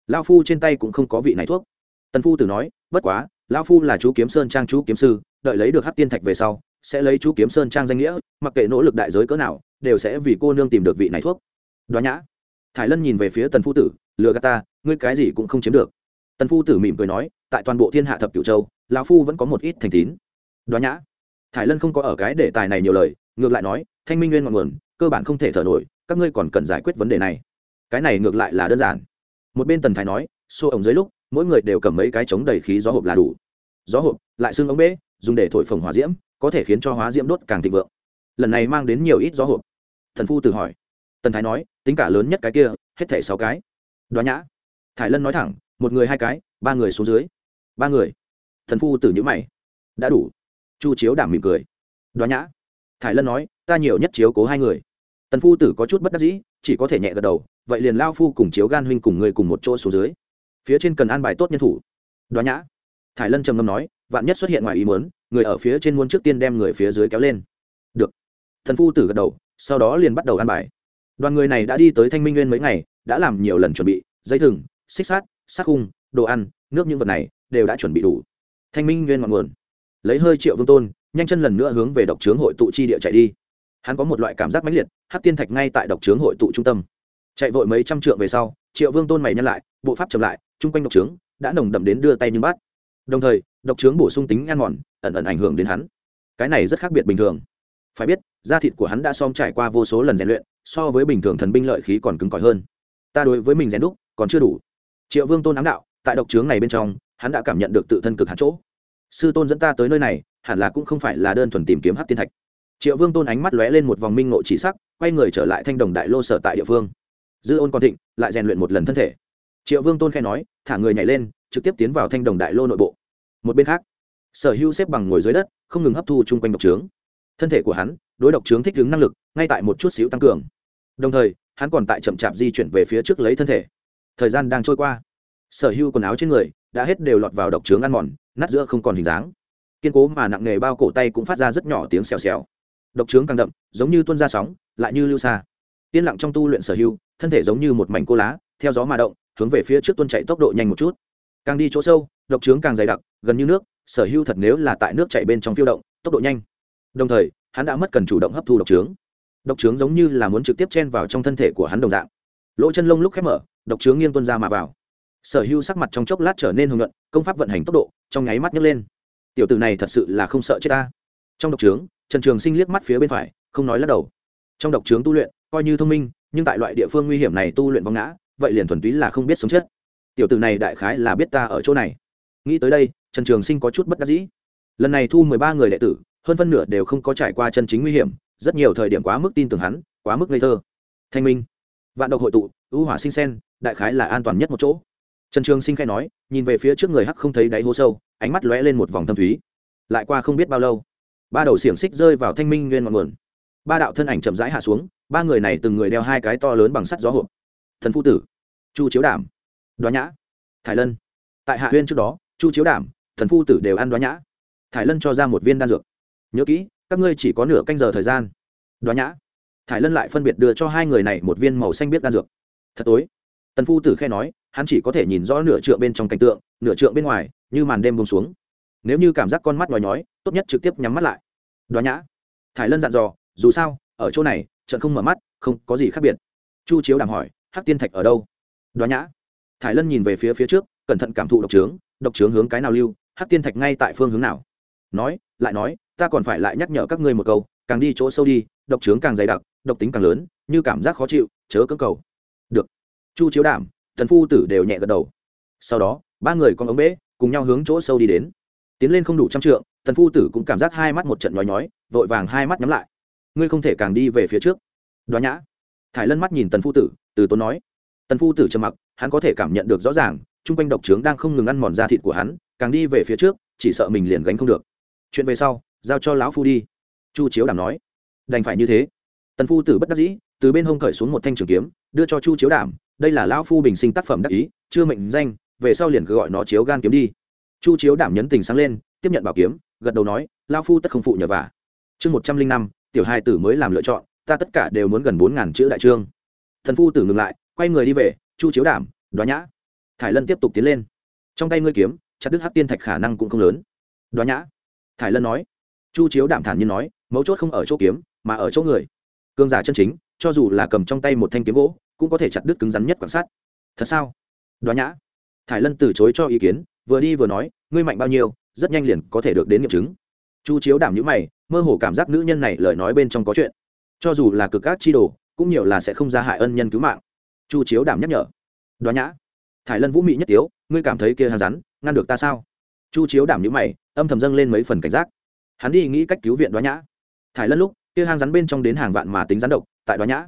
Lao phu trên tay cũng không có vị này thuốc. Tần phu tử nói, bất quá lao phu là chú kiếm sơn trang chú kiếm sư, đợi lấy được hát tiên thạch về sau, sẽ lấy chú kiếm sơn trang danh nghĩa, mặc kệ nỗ lực đại giới cỡ nào, đều sẽ vì cô nương tìm được vị này thuốc. Đoá nhã. Thải lân nhìn về phía tần phu tử, lừa gạt ta, ngươi cái gì cũng không chiếm được. Tần phu tử mỉm cười nói, tại toàn bộ thiên hạ thập cửu châu, lão phu vẫn có một ít thành tín. Đoá nhã. Thải lân không có ở cái đề tài này nhiều lời, ngược lại nói, thanh minh nguyên ngọn nguồn cơ bản không thể thở nổi, các ngươi còn cần giải quyết vấn đề này. Cái này ngược lại là đơn giản. Một bên tần thái nói, xô ống dưới lúc, mỗi người đều cầm mấy cái chống đầy khí gió hộp là đủ. Gió hộp, lại xương ống bế, dùng để thổi phồng hóa diễm, có thể khiến cho hóa diễm đốt càng thịnh vượng. Lần này mang đến nhiều ít gió hộp. Thần phu tự hỏi. Tần thái nói, tính cả lớn nhất cái kia, hết thảy sáu cái. Đoá nhã. Thải lân nói thẳng, một người hai cái, ba người xuống dưới. Ba người. Thần phu tử nhữ mày. Đã đủ. Chu chiếu đảm mỉm cười. Đoá nhã. Thải lân nói, ta nhiều nhất chiếu cố hai người tần phu tử có chút bất đắc dĩ, chỉ có thể nhẹ gật đầu, vậy liền lao phu cùng chiếu gan huynh cùng người cùng một chỗ xuống dưới. Phía trên cần an bài tốt nhân thủ. Đoá nhã. Thải lân trầm ngâm nói, vạn nhất xuất hiện ngoài ý muốn, người ở phía trên muốn trước tiên đem người phía dưới kéo lên. Được. Thần phu tử gật đầu, sau đó liền bắt đầu an bài. Đoàn người này đã đi tới thanh minh nguyên mấy ngày, đã làm nhiều lần chuẩn bị, dây thừng, xích sát sắc khung, đồ ăn, nước những vật này, đều đã chuẩn bị đủ. Thanh minh nguyên ngọn nguồn. Lấy hơi triệu vương tôn, nhanh chân lần nữa hướng về độc trướng hội tụ chi địa chạy đi hắn có một loại cảm giác mãnh liệt hát tiên thạch ngay tại độc trướng hội tụ trung tâm. Chạy vội mấy trăm trượng về sau, triệu vương tôn mày nhân lại, bộ pháp chậm lại, chung quanh độc trướng đã nồng đậm đến đưa tay nhưng bắt đồng thời, độc trướng bổ sung tính ăn mòn, ẩn ẩn ảnh hưởng đến hắn. Cái này rất khác biệt bình thường. Phải biết, da thịt của hắn đã xong trải qua vô số lần rèn luyện, so với bình thường thần binh lợi khí còn cứng cỏi hơn. Ta đối với mình rèn đúc còn chưa đủ. Triệu vương tôn ám đạo, tại độc trướng này bên trong, hắn đã cảm nhận được tự thân cực hạn chỗ. Sư tôn dẫn ta tới nơi này, hẳn là cũng không phải là đơn thuần tìm kiếm hát tiên thạch triệu vương tôn ánh mắt lóe lên một vòng minh ngộ chỉ sắc, quay người trở lại thanh đồng đại lô sở tại địa phương. Dư ôn còn thịnh, lại rèn luyện một lần thân thể. Triệu vương tôn khai nói, thả người nhảy lên, trực tiếp tiến vào thanh đồng đại lô nội bộ. Một bên khác, sở hữu xếp bằng ngồi dưới đất, không ngừng hấp thu chung quanh độc trướng. Thân thể của hắn, đối độc trướng thích ứng năng lực, ngay tại một chút xíu tăng cường. Đồng thời, hắn còn tại chậm chạp di chuyển về phía trước lấy thân thể. Thời gian đang trôi qua. Sở hữu quần áo trên người đã hết đều lọt vào độc trướng ăn mòn, nát giữa không còn hình dáng. Kiên cố mà nặng nghề bao cổ tay cũng phát ra rất nhỏ tiếng xèo xèo độc trướng càng đậm giống như tuôn ra sóng lại như lưu xa. Yên lặng trong tu luyện sở hữu thân thể giống như một mảnh cô lá theo gió mà động hướng về phía trước tuôn chạy tốc độ nhanh một chút. Càng đi chỗ sâu độc trướng càng dày đặc gần như nước sở hữu thật nếu là tại nước chạy bên trong phiêu động tốc độ nhanh. Đồng thời hắn đã mất cần chủ động hấp thu độc trướng. Độc trướng giống như là muốn trực tiếp chen vào trong thân thể của hắn đồng dạng. Lỗ chân lông lúc khép mở độc trướng nghiêng tuân ra mà vào. Sở hữu sắc mặt trong chốc lát trở nên hồng luận, công pháp vận hành tốc độ trong nháy mắt nhấc lên. Tiểu tử này thật sự là không sợ chết ta. Trong độc trướng trần trường sinh liếc mắt phía bên phải, không nói lắc đầu. Trong độc trướng tu luyện, coi như thông minh, nhưng tại loại địa phương nguy hiểm này tu luyện vong ngã, vậy liền thuần túy là không biết sống chết. Tiểu tử này đại khái là biết ta ở chỗ này. Nghĩ tới đây, trần trường sinh có chút bất đắc dĩ. Lần này thu mười ba người đệ tử, hơn phân nửa đều không có trải qua chân chính nguy hiểm, rất nhiều thời điểm quá mức tin tưởng hắn, quá mức ngây thơ. Thanh minh, vạn độc hội tụ ưu hỏa sinh sen, đại khái là an toàn nhất một chỗ. Trần trường sinh khai nói, nhìn về phía trước người hắc không thấy đáy hố sâu, ánh mắt lóe lên một vòng thâm thúy. Lại qua không biết bao lâu ba đầu xiềng xích rơi vào thanh minh nguyên ngọn nguồn. Ba đạo thân ảnh chậm rãi hạ xuống, ba người này từng người đeo hai cái to lớn bằng sắt gió hộp. Thần phu tử, chu chiếu đảm, đoá nhã thái lân. Tại hạ huyên trước đó, chu chiếu đảm, thần phu tử đều ăn đoá nhã. Thái lân cho ra một viên đan dược. Nhớ kỹ, các ngươi chỉ có nửa canh giờ thời gian. Đoá nhã. Thái lân lại phân biệt đưa cho hai người này một viên màu xanh biết đan dược. Thật tối. Tần phu tử khe nói, hắn chỉ có thể nhìn rõ nửa trượng bên trong cảnh tượng, nửa trượng bên ngoài, như màn đêm bông xuống nếu như cảm giác con mắt nhói nhói, tốt nhất trực tiếp nhắm mắt lại. Đoá nhã. Thải lân dặn dò, dù sao, ở chỗ này, trận không mở mắt, không có gì khác biệt. Chu chiếu đàm hỏi, hắc tiên thạch ở đâu? Đoá nhã. Thải lân nhìn về phía phía trước, cẩn thận cảm thụ độc trướng độc trướng hướng cái nào lưu, hắc tiên thạch ngay tại phương hướng nào? Nói, lại nói, ta còn phải lại nhắc nhở các ngươi một câu, càng đi chỗ sâu đi, độc trướng càng dày đặc, độc tính càng lớn, như cảm giác khó chịu, chớ cơ cầu. Được. Chu chiếu đảm thần phu tử đều nhẹ gật đầu. Sau đó, ba người con ống bế, cùng nhau hướng chỗ sâu đi đến tiến lên không đủ trăm trượng, tần phu tử cũng cảm giác hai mắt một trận nhói nhói, vội vàng hai mắt nhắm lại. Ngươi không thể càng đi về phía trước. Đoá nhã. Thải lân mắt nhìn tần phu tử, từ tốn nói. Tần phu tử trầm mặc, hắn có thể cảm nhận được rõ ràng, chung quanh độc trướng đang không ngừng ăn mòn da thịt của hắn, càng đi về phía trước, chỉ sợ mình liền gánh không được. Chuyện về sau, giao cho lão phu đi. Chu chiếu đảm nói. Đành phải như thế. Tần phu tử bất đắc dĩ, từ bên hông cởi xuống một thanh trường kiếm, đưa cho chu chiếu đảm đây là lão phu bình sinh tác phẩm đắc ý, chưa mệnh danh, về sau liền cứ gọi nó chiếu gan kiếm đi chu chiếu đảm nhấn tình sáng lên, tiếp nhận bảo kiếm, gật đầu nói, lão phu tất không phụ nhờ vả. Chương một trăm linh năm, tiểu hai tử mới làm lựa chọn, ta tất cả đều muốn gần bốn ngàn chữ đại trương. Thần phu tử ngừng lại, quay người đi về, chu chiếu đảm đoá nhã. Thải lân tiếp tục tiến lên. Trong tay ngươi kiếm, chặt đứt hát tiên thạch khả năng cũng không lớn. Đoá nhã. Thải lân nói. Chu chiếu đảm thản nhiên nói, mấu chốt không ở chỗ kiếm, mà ở chỗ người. Cương giả chân chính, cho dù là cầm trong tay một thanh kiếm gỗ, cũng có thể chặt đứt cứng rắn nhất quan sát. Thật sao? Đoá nhã. Thải lân từ chối cho ý kiến vừa đi vừa nói, ngươi mạnh bao nhiêu, rất nhanh liền có thể được đến nghiệm chứng. Chu chiếu đảm nhữ mày, mơ hồ cảm giác nữ nhân này lời nói bên trong có chuyện. Cho dù là cực các chi đồ, cũng nhiều là sẽ không ra hại ân nhân cứu mạng. Chu chiếu đảm nhắc nhở. Đoá nhã, thải lân vũ mị nhất tiếu, ngươi cảm thấy kia hàng rắn, ngăn được ta sao? Chu chiếu đảm nhữ mày, âm thầm dâng lên mấy phần cảnh giác. Hắn đi nghĩ cách cứu viện đoá nhã. Thải lân lúc, kia hang rắn bên trong đến hàng vạn mà tính rắn độc, tại đoá nhã.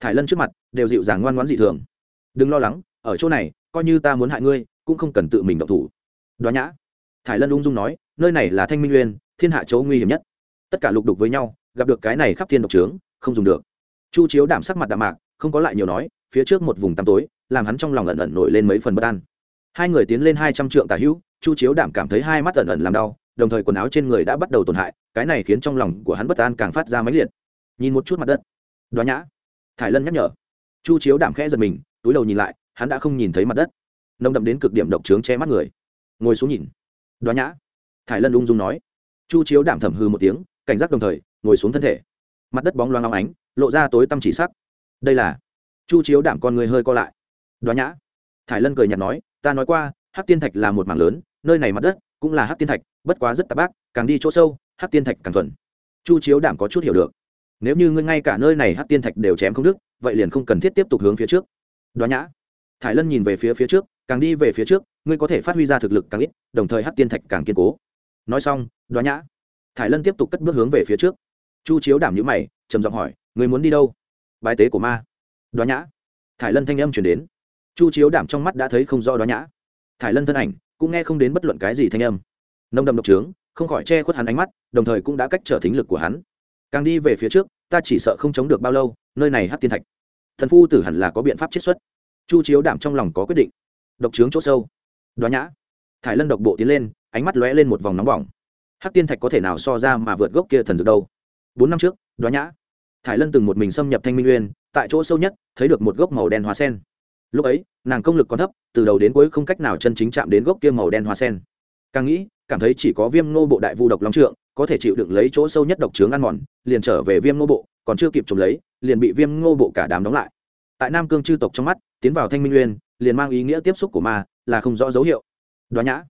Thải lân trước mặt, đều dịu dàng ngoan ngoãn dị thường. Đừng lo lắng, ở chỗ này, coi như ta muốn hại ngươi cũng không cần tự mình động thủ. Đoá nhã, thải lân ung dung nói, nơi này là thanh minh uyên, thiên hạ chỗ nguy hiểm nhất. Tất cả lục đục với nhau, gặp được cái này khắp thiên độc trướng, không dùng được. Chu chiếu đảm sắc mặt đạm mạc, không có lại nhiều nói, phía trước một vùng tăm tối, làm hắn trong lòng ẩn ẩn nổi lên mấy phần bất an. Hai người tiến lên hai trăm trượng tà hữu, chu chiếu đảm cảm thấy hai mắt ẩn ẩn làm đau, đồng thời quần áo trên người đã bắt đầu tổn hại, cái này khiến trong lòng của hắn bất an càng phát ra máy liệt. Nhìn một chút mặt đất. Đoá nhã, thải lân nhắc nhở. Chu chiếu đảm khẽ giật mình, túi đầu nhìn lại, hắn đã không nhìn thấy mặt đất nông đậm đến cực điểm độc trướng che mắt người. Ngồi xuống nhìn. Đoá nhã. Thải lân ung dung nói. Chu chiếu đảm thầm hư một tiếng, cảnh giác đồng thời, ngồi xuống thân thể. Mặt đất bóng loang long ánh, lộ ra tối tăm chỉ sắc. Đây là chu chiếu đảm con người hơi co lại. Đoá nhã. Thải lân cười nhạt nói, ta nói qua hát tiên thạch là một mảng lớn, nơi này mặt đất cũng là hát tiên thạch, bất quá rất tạp bác, càng đi chỗ sâu hát tiên thạch càng thuần. Chu chiếu đảm có chút hiểu được. Nếu như ngươi ngay cả nơi này hát tiên thạch đều chém không đức vậy liền không cần thiết tiếp tục hướng phía trước. Đoá nhã. Thải lân nhìn về phía phía trước càng đi về phía trước, ngươi có thể phát huy ra thực lực càng ít, đồng thời hát tiên thạch càng kiên cố. Nói xong, đoá nhã, thải lân tiếp tục cất bước hướng về phía trước. Chu chiếu đảm nhữ mày, trầm giọng hỏi người muốn đi đâu? Bài tế của ma. Đoá nhã. Thải lân thanh âm chuyển đến. Chu chiếu đảm trong mắt đã thấy không rõ đoá nhã. Thải lân thân ảnh cũng nghe không đến bất luận cái gì thanh âm. Nông đậm độc trướng, không khỏi che khuất hắn ánh mắt, đồng thời cũng đã cách trở thính lực của hắn. Càng đi về phía trước, ta chỉ sợ không chống được bao lâu, nơi này hát tiên thạch. Thần phu tử hẳn là có biện pháp chiết xuất. Chu chiếu đảm trong lòng có quyết định độc trướng chỗ sâu. Đoá nhã. Thải lân độc bộ tiến lên, ánh mắt lóe lên một vòng nóng bỏng. Hắc tiên thạch có thể nào so ra mà vượt gốc kia thần dược đâu? Bốn năm trước, đoá nhã. Thải lân từng một mình xâm nhập thanh minh uyên tại chỗ sâu nhất, thấy được một gốc màu đen hoa sen. Lúc ấy, nàng công lực còn thấp, từ đầu đến cuối không cách nào chân chính chạm đến gốc kia màu đen hoa sen. Càng nghĩ, cảm thấy chỉ có viêm nô bộ đại vu độc long trượng, có thể chịu đựng lấy chỗ sâu nhất độc trướng ăn mòn, liền trở về viêm nô bộ, còn chưa kịp trộm lấy, liền bị viêm ngô bộ cả đám đóng lại. Tại nam cương chư tộc trong mắt, tiến vào thanh minh uyên liền mang ý nghĩa tiếp xúc của ma là không rõ dấu hiệu. Đoá nhã.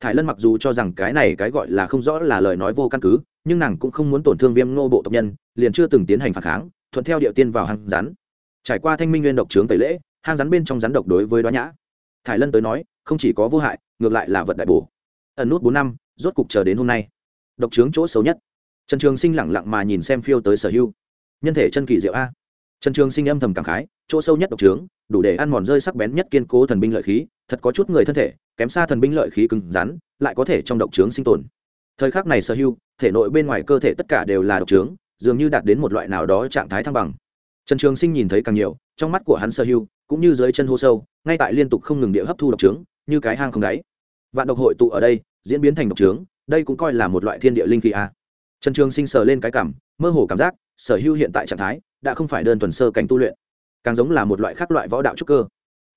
Thải lân mặc dù cho rằng cái này cái gọi là không rõ là lời nói vô căn cứ, nhưng nàng cũng không muốn tổn thương viêm ngô bộ tộc nhân, liền chưa từng tiến hành phản kháng, thuận theo địa tiên vào hang rắn. Trải qua thanh minh nguyên độc trướng tẩy lễ, hang rắn bên trong rắn độc đối với đoá nhã. Thải lân tới nói, không chỉ có vô hại, ngược lại là vật đại bổ. Ẩn nút bốn năm, rốt cục chờ đến hôm nay. Độc trướng chỗ xấu nhất. Trần trường sinh lẳng lặng mà nhìn xem phiêu tới sở hưu nhân thể chân kỳ diệu a. Trần trường sinh âm thầm cảm khái chỗ sâu nhất độc trướng, đủ để ăn mòn rơi sắc bén nhất kiên cố thần binh lợi khí, thật có chút người thân thể, kém xa thần binh lợi khí cứng rắn, lại có thể trong độc trướng sinh tồn. Thời khắc này sở hưu thể nội bên ngoài cơ thể tất cả đều là độc trướng, dường như đạt đến một loại nào đó trạng thái thăng bằng. Trần trường sinh nhìn thấy càng nhiều, trong mắt của hắn sở hưu cũng như dưới chân hô sâu, ngay tại liên tục không ngừng địa hấp thu độc trướng, như cái hang không đáy. Vạn độc hội tụ ở đây, diễn biến thành độc trướng, đây cũng coi là một loại thiên địa linh khí a. Trần trường sinh sờ lên cái cảm, mơ hồ cảm giác, sở hưu hiện tại trạng thái, đã không phải đơn thuần sơ cảnh tu luyện càng giống là một loại khác loại võ đạo trúc cơ.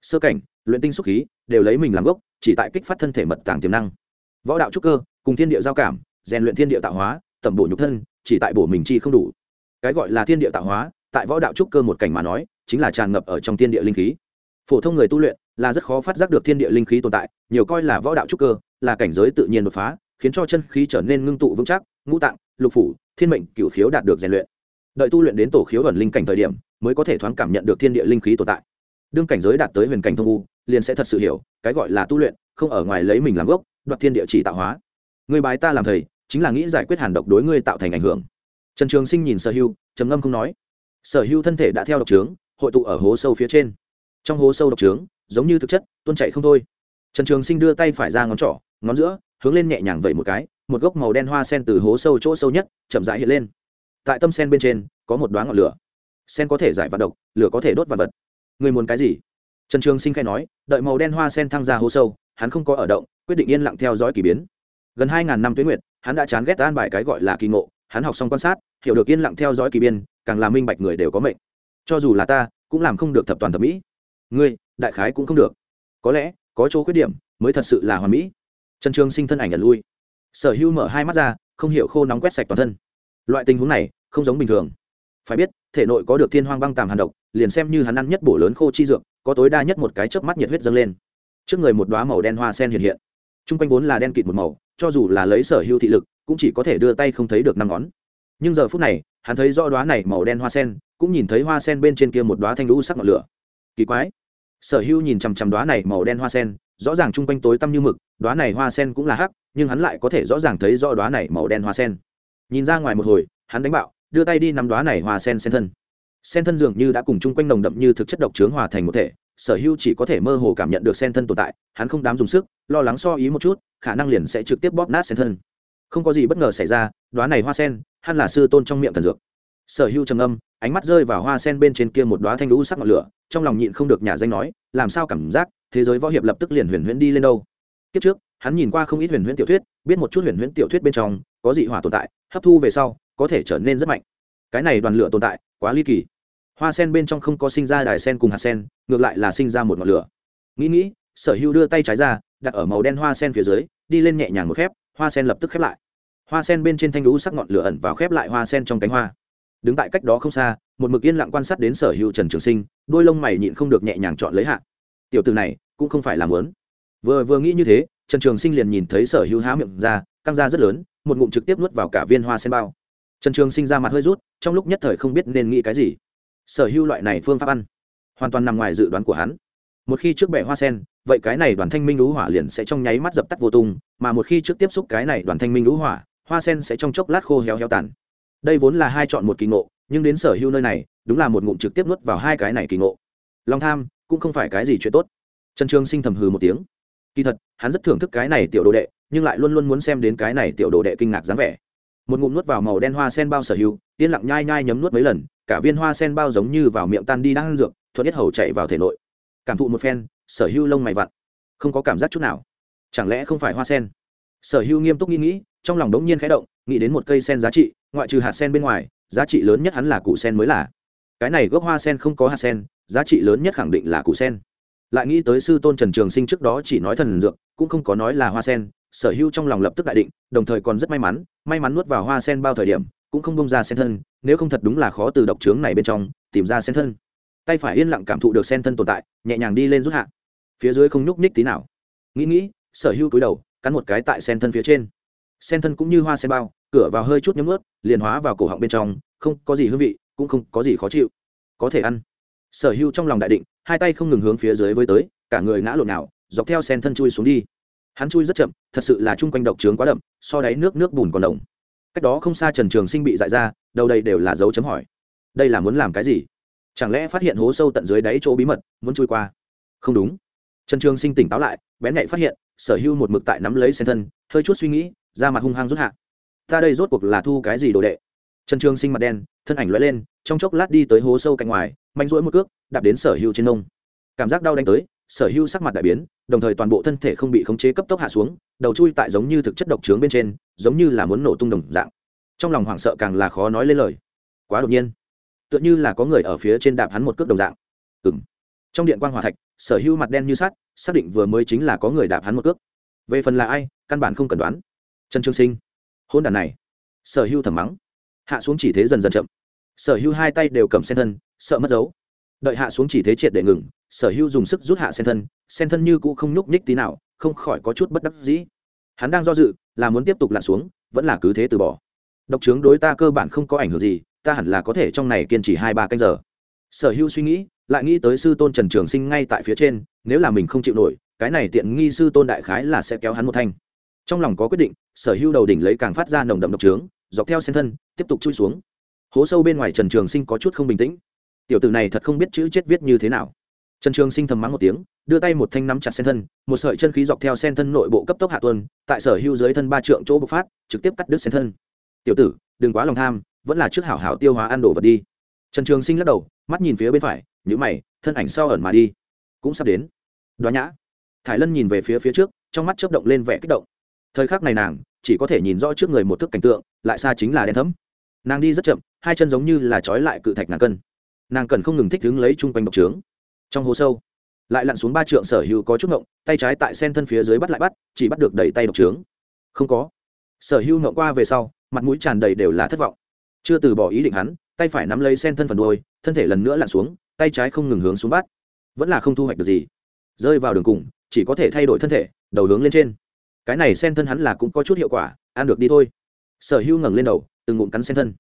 Sơ cảnh, luyện tinh xúc khí, đều lấy mình làm gốc, chỉ tại kích phát thân thể mật tàng tiềm năng. Võ đạo trúc cơ, cùng thiên địa giao cảm, rèn luyện thiên địa tạo hóa, tẩm bổ nhục thân, chỉ tại bổ mình chi không đủ. Cái gọi là thiên địa tạo hóa, tại võ đạo trúc cơ một cảnh mà nói, chính là tràn ngập ở trong thiên địa linh khí. Phổ thông người tu luyện là rất khó phát giác được thiên địa linh khí tồn tại, nhiều coi là võ đạo trúc cơ, là cảnh giới tự nhiên đột phá, khiến cho chân khí trở nên ngưng tụ vững chắc, ngũ tạng, lục phủ, thiên mệnh cửu khiếu đạt được rèn luyện. Đợi tu luyện đến tổ khiếu ẩn linh cảnh thời điểm mới có thể thoáng cảm nhận được thiên địa linh khí tồn tại. Đương cảnh giới đạt tới huyền cảnh thông u, liền sẽ thật sự hiểu, cái gọi là tu luyện, không ở ngoài lấy mình làm gốc, đoạt thiên địa chỉ tạo hóa. Người bái ta làm thầy, chính là nghĩ giải quyết hàn độc đối ngươi tạo thành ảnh hưởng. Trần trường sinh nhìn sở hưu, trầm ngâm không nói. Sở hưu thân thể đã theo độc trướng, hội tụ ở hố sâu phía trên. Trong hố sâu độc trướng, giống như thực chất, tuôn chạy không thôi. Trần trường sinh đưa tay phải ra ngón trỏ, ngón giữa, hướng lên nhẹ nhàng vẩy một cái, một gốc màu đen hoa sen từ hố sâu chỗ sâu nhất, chậm rãi hiện lên. Tại tâm sen bên trên, có một đoá ngọn lửa sen có thể giải vạn độc, lửa có thể đốt vạn vật. Người muốn cái gì? Trần trường sinh khai nói, đợi màu đen hoa sen thăng ra hố sâu, hắn không có ở động, quyết định yên lặng theo dõi k ỳ biến. Gần hai ngàn năm tuyến nguyệt, hắn đã chán ghét an bài cái gọi là kỳ ngộ, hắn học xong quan sát, hiểu được yên lặng theo dõi kỳ biên càng làm minh bạch người đều có mệnh. Cho dù là ta, cũng làm không được thập toàn thập mỹ. Ngươi, đại khái cũng không được. Có lẽ, có chỗ khuyết điểm, mới thật sự là hoàn mỹ. Trần trường sinh thân ảnh ẩn lui. Sở hữu mở hai mắt ra, không hiểu khô nóng quét sạch toàn thân. Loại tình huống này, không giống bình thường phải biết, thể nội có được thiên hoang băng tàm hàn độc, liền xem như hắn ăn nhất bổ lớn khô chi dược, có tối đa nhất một cái chớp mắt nhiệt huyết dâng lên. Trước người một đoá màu đen hoa sen hiện hiện. T r u n g quanh vốn là đen kịt một màu, cho dù là lấy sở hữu thị lực, cũng chỉ có thể đưa tay không thấy được năm ngón. Nhưng giờ phút này, hắn thấy rõ đoá này màu đen hoa sen, cũng nhìn thấy hoa sen bên trên kia một đoá thanh lũ sắc ngọn lửa. Kỳ quái. Sở hữu nhìn chằm chằm đoá này màu đen hoa sen, rõ ràng chung quanh tối tăm như mực đoá này hoa sen cũng là hắc, nhưng hắn lại có thể rõ ràng thấy rõ đoá này màu đen hoa sen. Nhìn ra ngoài một hồi, hắn đánh bạo đưa tay đi nắm đoá này hoa sen sen thân. Sen thân dường như đã cùng chung quanh nồng đậm như thực chất độc trướng hòa thành một thể, sở hữu chỉ có thể mơ hồ cảm nhận được sen thân tồn tại, hắn không dám dùng sức, lo lắng so ý một chút, khả năng liền sẽ trực tiếp bóp nát sen thân. Không có gì bất ngờ xảy ra, đoá này hoa sen, hắn là sư tôn trong miệng thần dược. Sở hữu trầm âm ánh mắt rơi vào hoa sen bên trên kia một đoá thanh lũ sắc ngọn lửa, trong lòng nhịn không được nhà danh nói, làm sao cảm giác, thế giới võ hiệp lập tức liền huyền huyễn đi lên đâu. Kiếp trước, hắn nhìn qua không ít huyền huyễn tiểu thuyết, biết một chút huyền huyễn tiểu thuyết bên trong, có dị hỏa tồn tại, hấp thu về sau có thể trở nên rất mạnh. Cái này đoàn lửa tồn tại, quá ly kỳ. Hoa sen bên trong không có sinh ra đài sen cùng hạt sen, ngược lại là sinh ra một ngọn lửa. Nghĩ nghĩ, sở hữu đưa tay trái ra, đặt ở màu đen hoa sen phía dưới, đi lên nhẹ nhàng một khép hoa sen lập tức khép lại. Hoa sen bên trên thanh lũ sắc ngọn lửa ẩn vào khép lại hoa sen trong cánh hoa. Đứng tại cách đó không xa, một mực yên lặng quan sát đến sở hữu trần trường sinh, đôi lông mày nhịn không được nhẹ nhàng chọn lấy hạ. Tiểu từ này, cũng không phải là lớn vừa vừa nghĩ như thế, trần trường sinh liền nhìn thấy sở hữu há miệng ra, căng ra rất lớn, một ngụm trực tiếp nuốt vào cả viên hoa sen bao trần trường sinh ra mặt hơi rút, trong lúc nhất thời không biết nên nghĩ cái gì. Sở hữu loại này phương pháp ăn, hoàn toàn nằm ngoài dự đoán của hắn. Một khi trước bẻ hoa sen, vậy cái này đoàn thanh minh lũ hỏa liền sẽ trong nháy mắt dập tắt vô tung, mà một khi trước tiếp xúc cái này đoàn thanh minh lũ hỏa, hoa sen sẽ trong chốc lát khô héo héo tàn. Đây vốn là hai chọn một kỳ ngộ, nhưng đến sở hưu nơi này, đúng là một ngụm trực tiếp nuốt vào hai cái này kỳ ngộ. Long tham, cũng không phải cái gì chuyện tốt. Trần trường sinh thầm hừ một tiếng. Kỳ thật, hắn rất thưởng thức cái này tiểu đồ đệ, nhưng lại luôn luôn muốn xem đến cái này tiểu đồ đệ kinh ngạc dáng vẻ một ngụm nuốt vào màu đen hoa sen bao sở hữu, yên lặng nhai nhai nhấm nuốt mấy lần, cả viên hoa sen bao giống như vào miệng tan đi đang ăn dược, thuận tiết hầu chạy vào thể nội. Cảm thụ một phen, sở hữu lông mày vặn. Không có cảm giác chút nào. Chẳng lẽ không phải hoa sen? Sở hữu nghiêm túc nghĩ nghĩ, trong lòng đống nhiên khẽ động, nghĩ đến một cây sen giá trị, ngoại trừ hạt sen bên ngoài, giá trị lớn nhất hắn là củ sen mới là. Cái này gốc hoa sen không có hạt sen, giá trị lớn nhất khẳng định là củ sen. Lại nghĩ tới sư tôn trần trường sinh trước đó chỉ nói thần dược, cũng không có nói là hoa sen sở hữu trong lòng lập tức đại định, đồng thời còn rất may mắn may mắn nuốt vào hoa sen bao thời điểm, cũng không bông ra sen thân, nếu không thật đúng là khó từ độc trướng này bên trong, tìm ra sen thân. Tay phải yên lặng cảm thụ được sen thân tồn tại, nhẹ nhàng đi lên rút hạ. Phía dưới không nhúc nhích tí nào. Nghĩ nghĩ, sở hữu cúi đầu, cắn một cái tại sen thân phía trên. Sen thân cũng như hoa sen bao, cửa vào hơi chút nhấm ướt, liền hóa vào cổ họng bên trong, không có gì hương vị, cũng không có gì khó chịu. Có thể ăn. Sở hữu trong lòng đại định, hai tay không ngừng hướng phía dưới với tới, cả người ngã lộn nào, dọc theo sen thân chui xuống đi hắn chui rất chậm, thật sự là chung quanh độc trướng quá đậm, so đáy nước nước bùn còn đồng. Cách đó không xa trần trường sinh bị dại ra, đầu đây đều là dấu chấm hỏi. Đây là muốn làm cái gì? Chẳng lẽ phát hiện hố sâu tận dưới đáy chỗ bí mật, muốn chui qua? Không đúng. Trần trường sinh tỉnh táo lại, bén nhạy phát hiện, sở hưu một mực tại nắm lấy sen thân, hơi chút suy nghĩ ra mặt hung hăng rút hạ. Ta đây rốt cuộc là thu cái gì đồ đệ? Trần trường sinh mặt đen, thân ảnh lóe lên, trong chốc lát đi tới hố sâu cạnh ngoài mạnh rỗi một cước, đạp đến sở hưu trên nông. Cảm giác đau đánh tới sở hưu sắc mặt đại biến, đồng thời toàn bộ thân thể không bị khống chế cấp tốc hạ xuống, đầu chui tại giống như thực chất độc trướng bên trên, giống như là muốn nổ tung đồng dạng. Trong lòng hoảng sợ càng là khó nói lên lời. Quá đột nhiên, tựa như là có người ở phía trên đạp hắn một cước đồng dạng. Ừ m trong điện quan g hòa thạch, sở hưu mặt đen như sắt, xác định vừa mới chính là có người đạp hắn một cước. Về phần là ai, căn bản không cần đoán. Trần trương sinh hôn đàn này. Sở hưu thầm mắng. Hạ xuống chỉ thế dần dần chậm. Sở hưu hai tay đều cầm sen thân, sợ mất dấu. Đợi hạ xuống chỉ thế triệt để ngừng sở hưu dùng sức rút hạ sen thân sen thân như cũ không nhúc nhích tí nào, không khỏi có chút bất đắc dĩ. Hắn đang do dự, là muốn tiếp tục lặn xuống, vẫn là cứ thế từ bỏ. Độc Trướng đối ta cơ bản không có ảnh hưởng gì, ta hẳn là có thể trong này kiên trì hai ba canh giờ. Sở hưu suy nghĩ, lại nghĩ tới sư tôn trần trường sinh ngay tại phía trên, nếu là mình không chịu nổi, cái này tiện nghi sư tôn đại khái là sẽ kéo hắn một thanh. Trong lòng có quyết định, sở hưu đầu đỉnh lấy càng phát ra nồng đậm độc trướng, dọc theo sen thân, tiếp tục chui xuống. Hố sâu bên ngoài trần trường sinh có chút không bình tĩnh. Tiểu tử này thật không biết chữ chết viết như thế nào trần trường sinh thầm mắng một tiếng, đưa tay một thanh nắm chặt sen thân, một sợi chân khí dọc theo sen thân nội bộ cấp tốc hạ tuần tại sở hữu dưới thân ba trượng chỗ bộc phát, trực tiếp cắt đứt sen thân. Tiểu tử, đừng quá lòng tham, vẫn là trước hảo hảo tiêu hóa ăn đồ vật đi. Trần trường sinh lắc đầu, mắt nhìn phía bên phải nhữ mày, thân ảnh sau ẩn mà đi. Cũng sắp đến. Đoá nhã. Thải lân nhìn về phía phía trước, trong mắt chớp động lên vẻ kích động. Thời khắc này nàng chỉ có thể nhìn rõ trước người một thức cảnh tượng, lại xa chính là đen thấm nàng đi rất chậm, hai chân giống như là trói lại cự thạch nặng cân. Nàng cần không ngừng thích đứng lấy chung quanh độc trướng trong hố sâu, lại lặn xuống ba trượng sở hữu có chút ngộng, tay trái tại sen thân phía dưới bắt lại bắt, chỉ bắt được đẩy tay độc trướng. Không có. Sở hữu ngộng qua về sau, mặt mũi tràn đầy đều là thất vọng. Chưa từ bỏ ý định hắn, tay phải nắm lấy sen thân phần đuôi, thân thể lần nữa lặn xuống, tay trái không ngừng hướng xuống bắt. Vẫn là không thu hoạch được gì. Rơi vào đường cùng, chỉ có thể thay đổi thân thể, đầu hướng lên trên. Cái này sen thân hắn là cũng có chút hiệu quả, ăn được đi thôi. Sở hữu ngẩng lên đầu, từng ngụm cắn sen thân.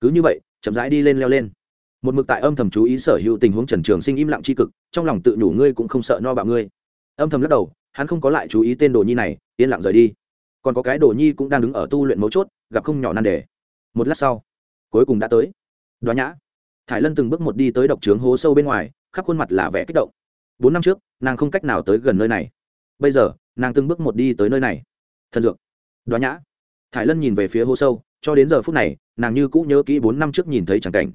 Cứ như vậy, chậm rãi đi lên leo lên một mực tại âm thầm chú ý sở hữu tình huống trần trường sinh im lặng c h i cực, trong lòng tự nhủ ngươi cũng không sợ no bạo ngươi. Âm thầm lắc đầu, hắn không có lại chú ý tên đồ nhi này, yên lặng rời đi. Còn có cái đồ nhi cũng đang đứng ở tu luyện mấu chốt, gặp không nhỏ nan đề. Một lát sau, cuối cùng đã tới. Đoá nhã. Thải lân từng bước một đi tới độc trướng hố sâu bên ngoài, khắp khuôn mặt là vẻ kích động. Bốn năm trước, nàng không cách nào tới gần nơi này. Bây giờ, nàng từng bước một đi tới nơi này. Thần dược. Đoá nhã. Thải lân nhìn về phía hố sâu, cho đến giờ phút này, nàng như cũ nhớ kỹ bốn năm trước nhìn thấy chẳng cảnh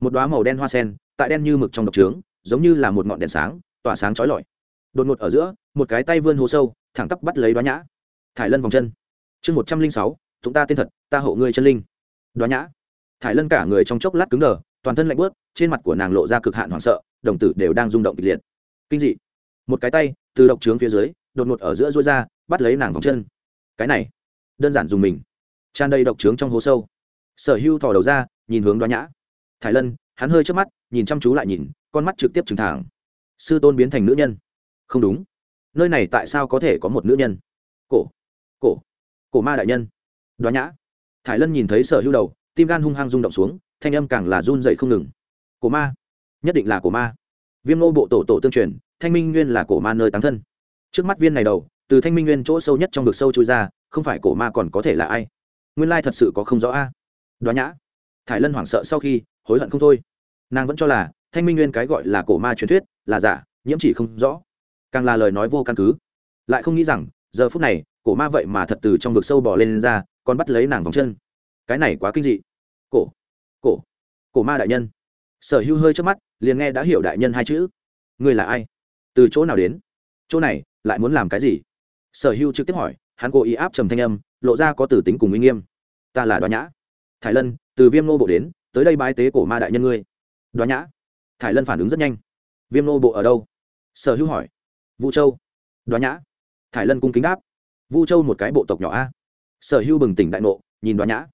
một đoá màu đen hoa sen, tại đen như mực trong độc trướng, giống như là một ngọn đèn sáng, tỏa sáng trói lọi. Đột ngột ở giữa, một cái tay vươn hố sâu, thẳng tắp bắt lấy đoá nhã. Thải lân vòng chân. Chương một trăm linh sáu, chúng ta tên thật, ta hộ ngươi chân linh. Đoá nhã. Thải lân cả người trong chốc lát cứng đờ, toàn thân lạnh bớt trên mặt của nàng lộ ra cực hạn hoảng sợ, đồng tử đều đang rung động kịch liệt. Kinh dị. Một cái tay, từ độc trướng phía dưới, đột ngột ở giữa rối ra, bắt lấy nàng vòng chân. Cái này, đơn giản dùng mình. Tràn đầy độc trướng trong hố sâu. Sở hưu thò đầu ra, nhìn hướng đoá nhã thái lân, hắn hơi trước mắt, nhìn chăm chú lại nhìn, con mắt trực tiếp trừng thẳng. Sư tôn biến thành nữ nhân. Không đúng. Nơi này tại sao có thể có một nữ nhân? Cổ. Cổ. Cổ ma đại nhân. Đoá nhã. Thái lân nhìn thấy sở hưu đầu, tim gan hung hăng rung động xuống, thanh âm càng là run dậy không ngừng. Cổ ma. Nhất định là cổ ma. Viêm nô bộ tổ tổ tương truyền, thanh minh nguyên là cổ ma nơi tán thân. Trước mắt viên này đầu, từ thanh minh nguyên chỗ sâu nhất trong vực sâu trôi ra, không phải cổ ma còn có thể là ai? Nguyên lai thật sự có không rõ a. Đoá nhã. Thải lân hoảng sợ sau khi hối hận không thôi. Nàng vẫn cho là thanh minh nguyên cái gọi là cổ ma truyền thuyết là giả nhiễm chỉ không rõ. Càng là lời nói vô căn cứ. Lại không nghĩ rằng giờ phút này cổ ma vậy mà thật từ trong vực sâu bỏ lên, lên ra còn bắt lấy nàng vòng chân. Cái này quá kinh dị. Cổ cổ cổ ma đại nhân. Sở hữu hơi trước mắt liền nghe đã hiểu đại nhân hai chữ. Người là ai? Từ chỗ nào đến? Chỗ này lại muốn làm cái gì? Sở hữu trực tiếp hỏi hắn cố ý áp trầm thanh âm lộ ra có tử tính cùng uy nghiêm. Ta là đoá nhã. Thái lân từ viêm nô bộ đến tới đây bái tế cổ ma đại nhân ngươi. Đoá nhã. Thái lân phản ứng rất nhanh. Viêm nô bộ ở đâu? Sở hữu hỏi. Vũ châu. Đoá nhã. Thái lân cung kính đáp. Vu châu một cái bộ tộc nhỏ a. Sở hữu bừng tỉnh đại nộ nhìn đoá nhã.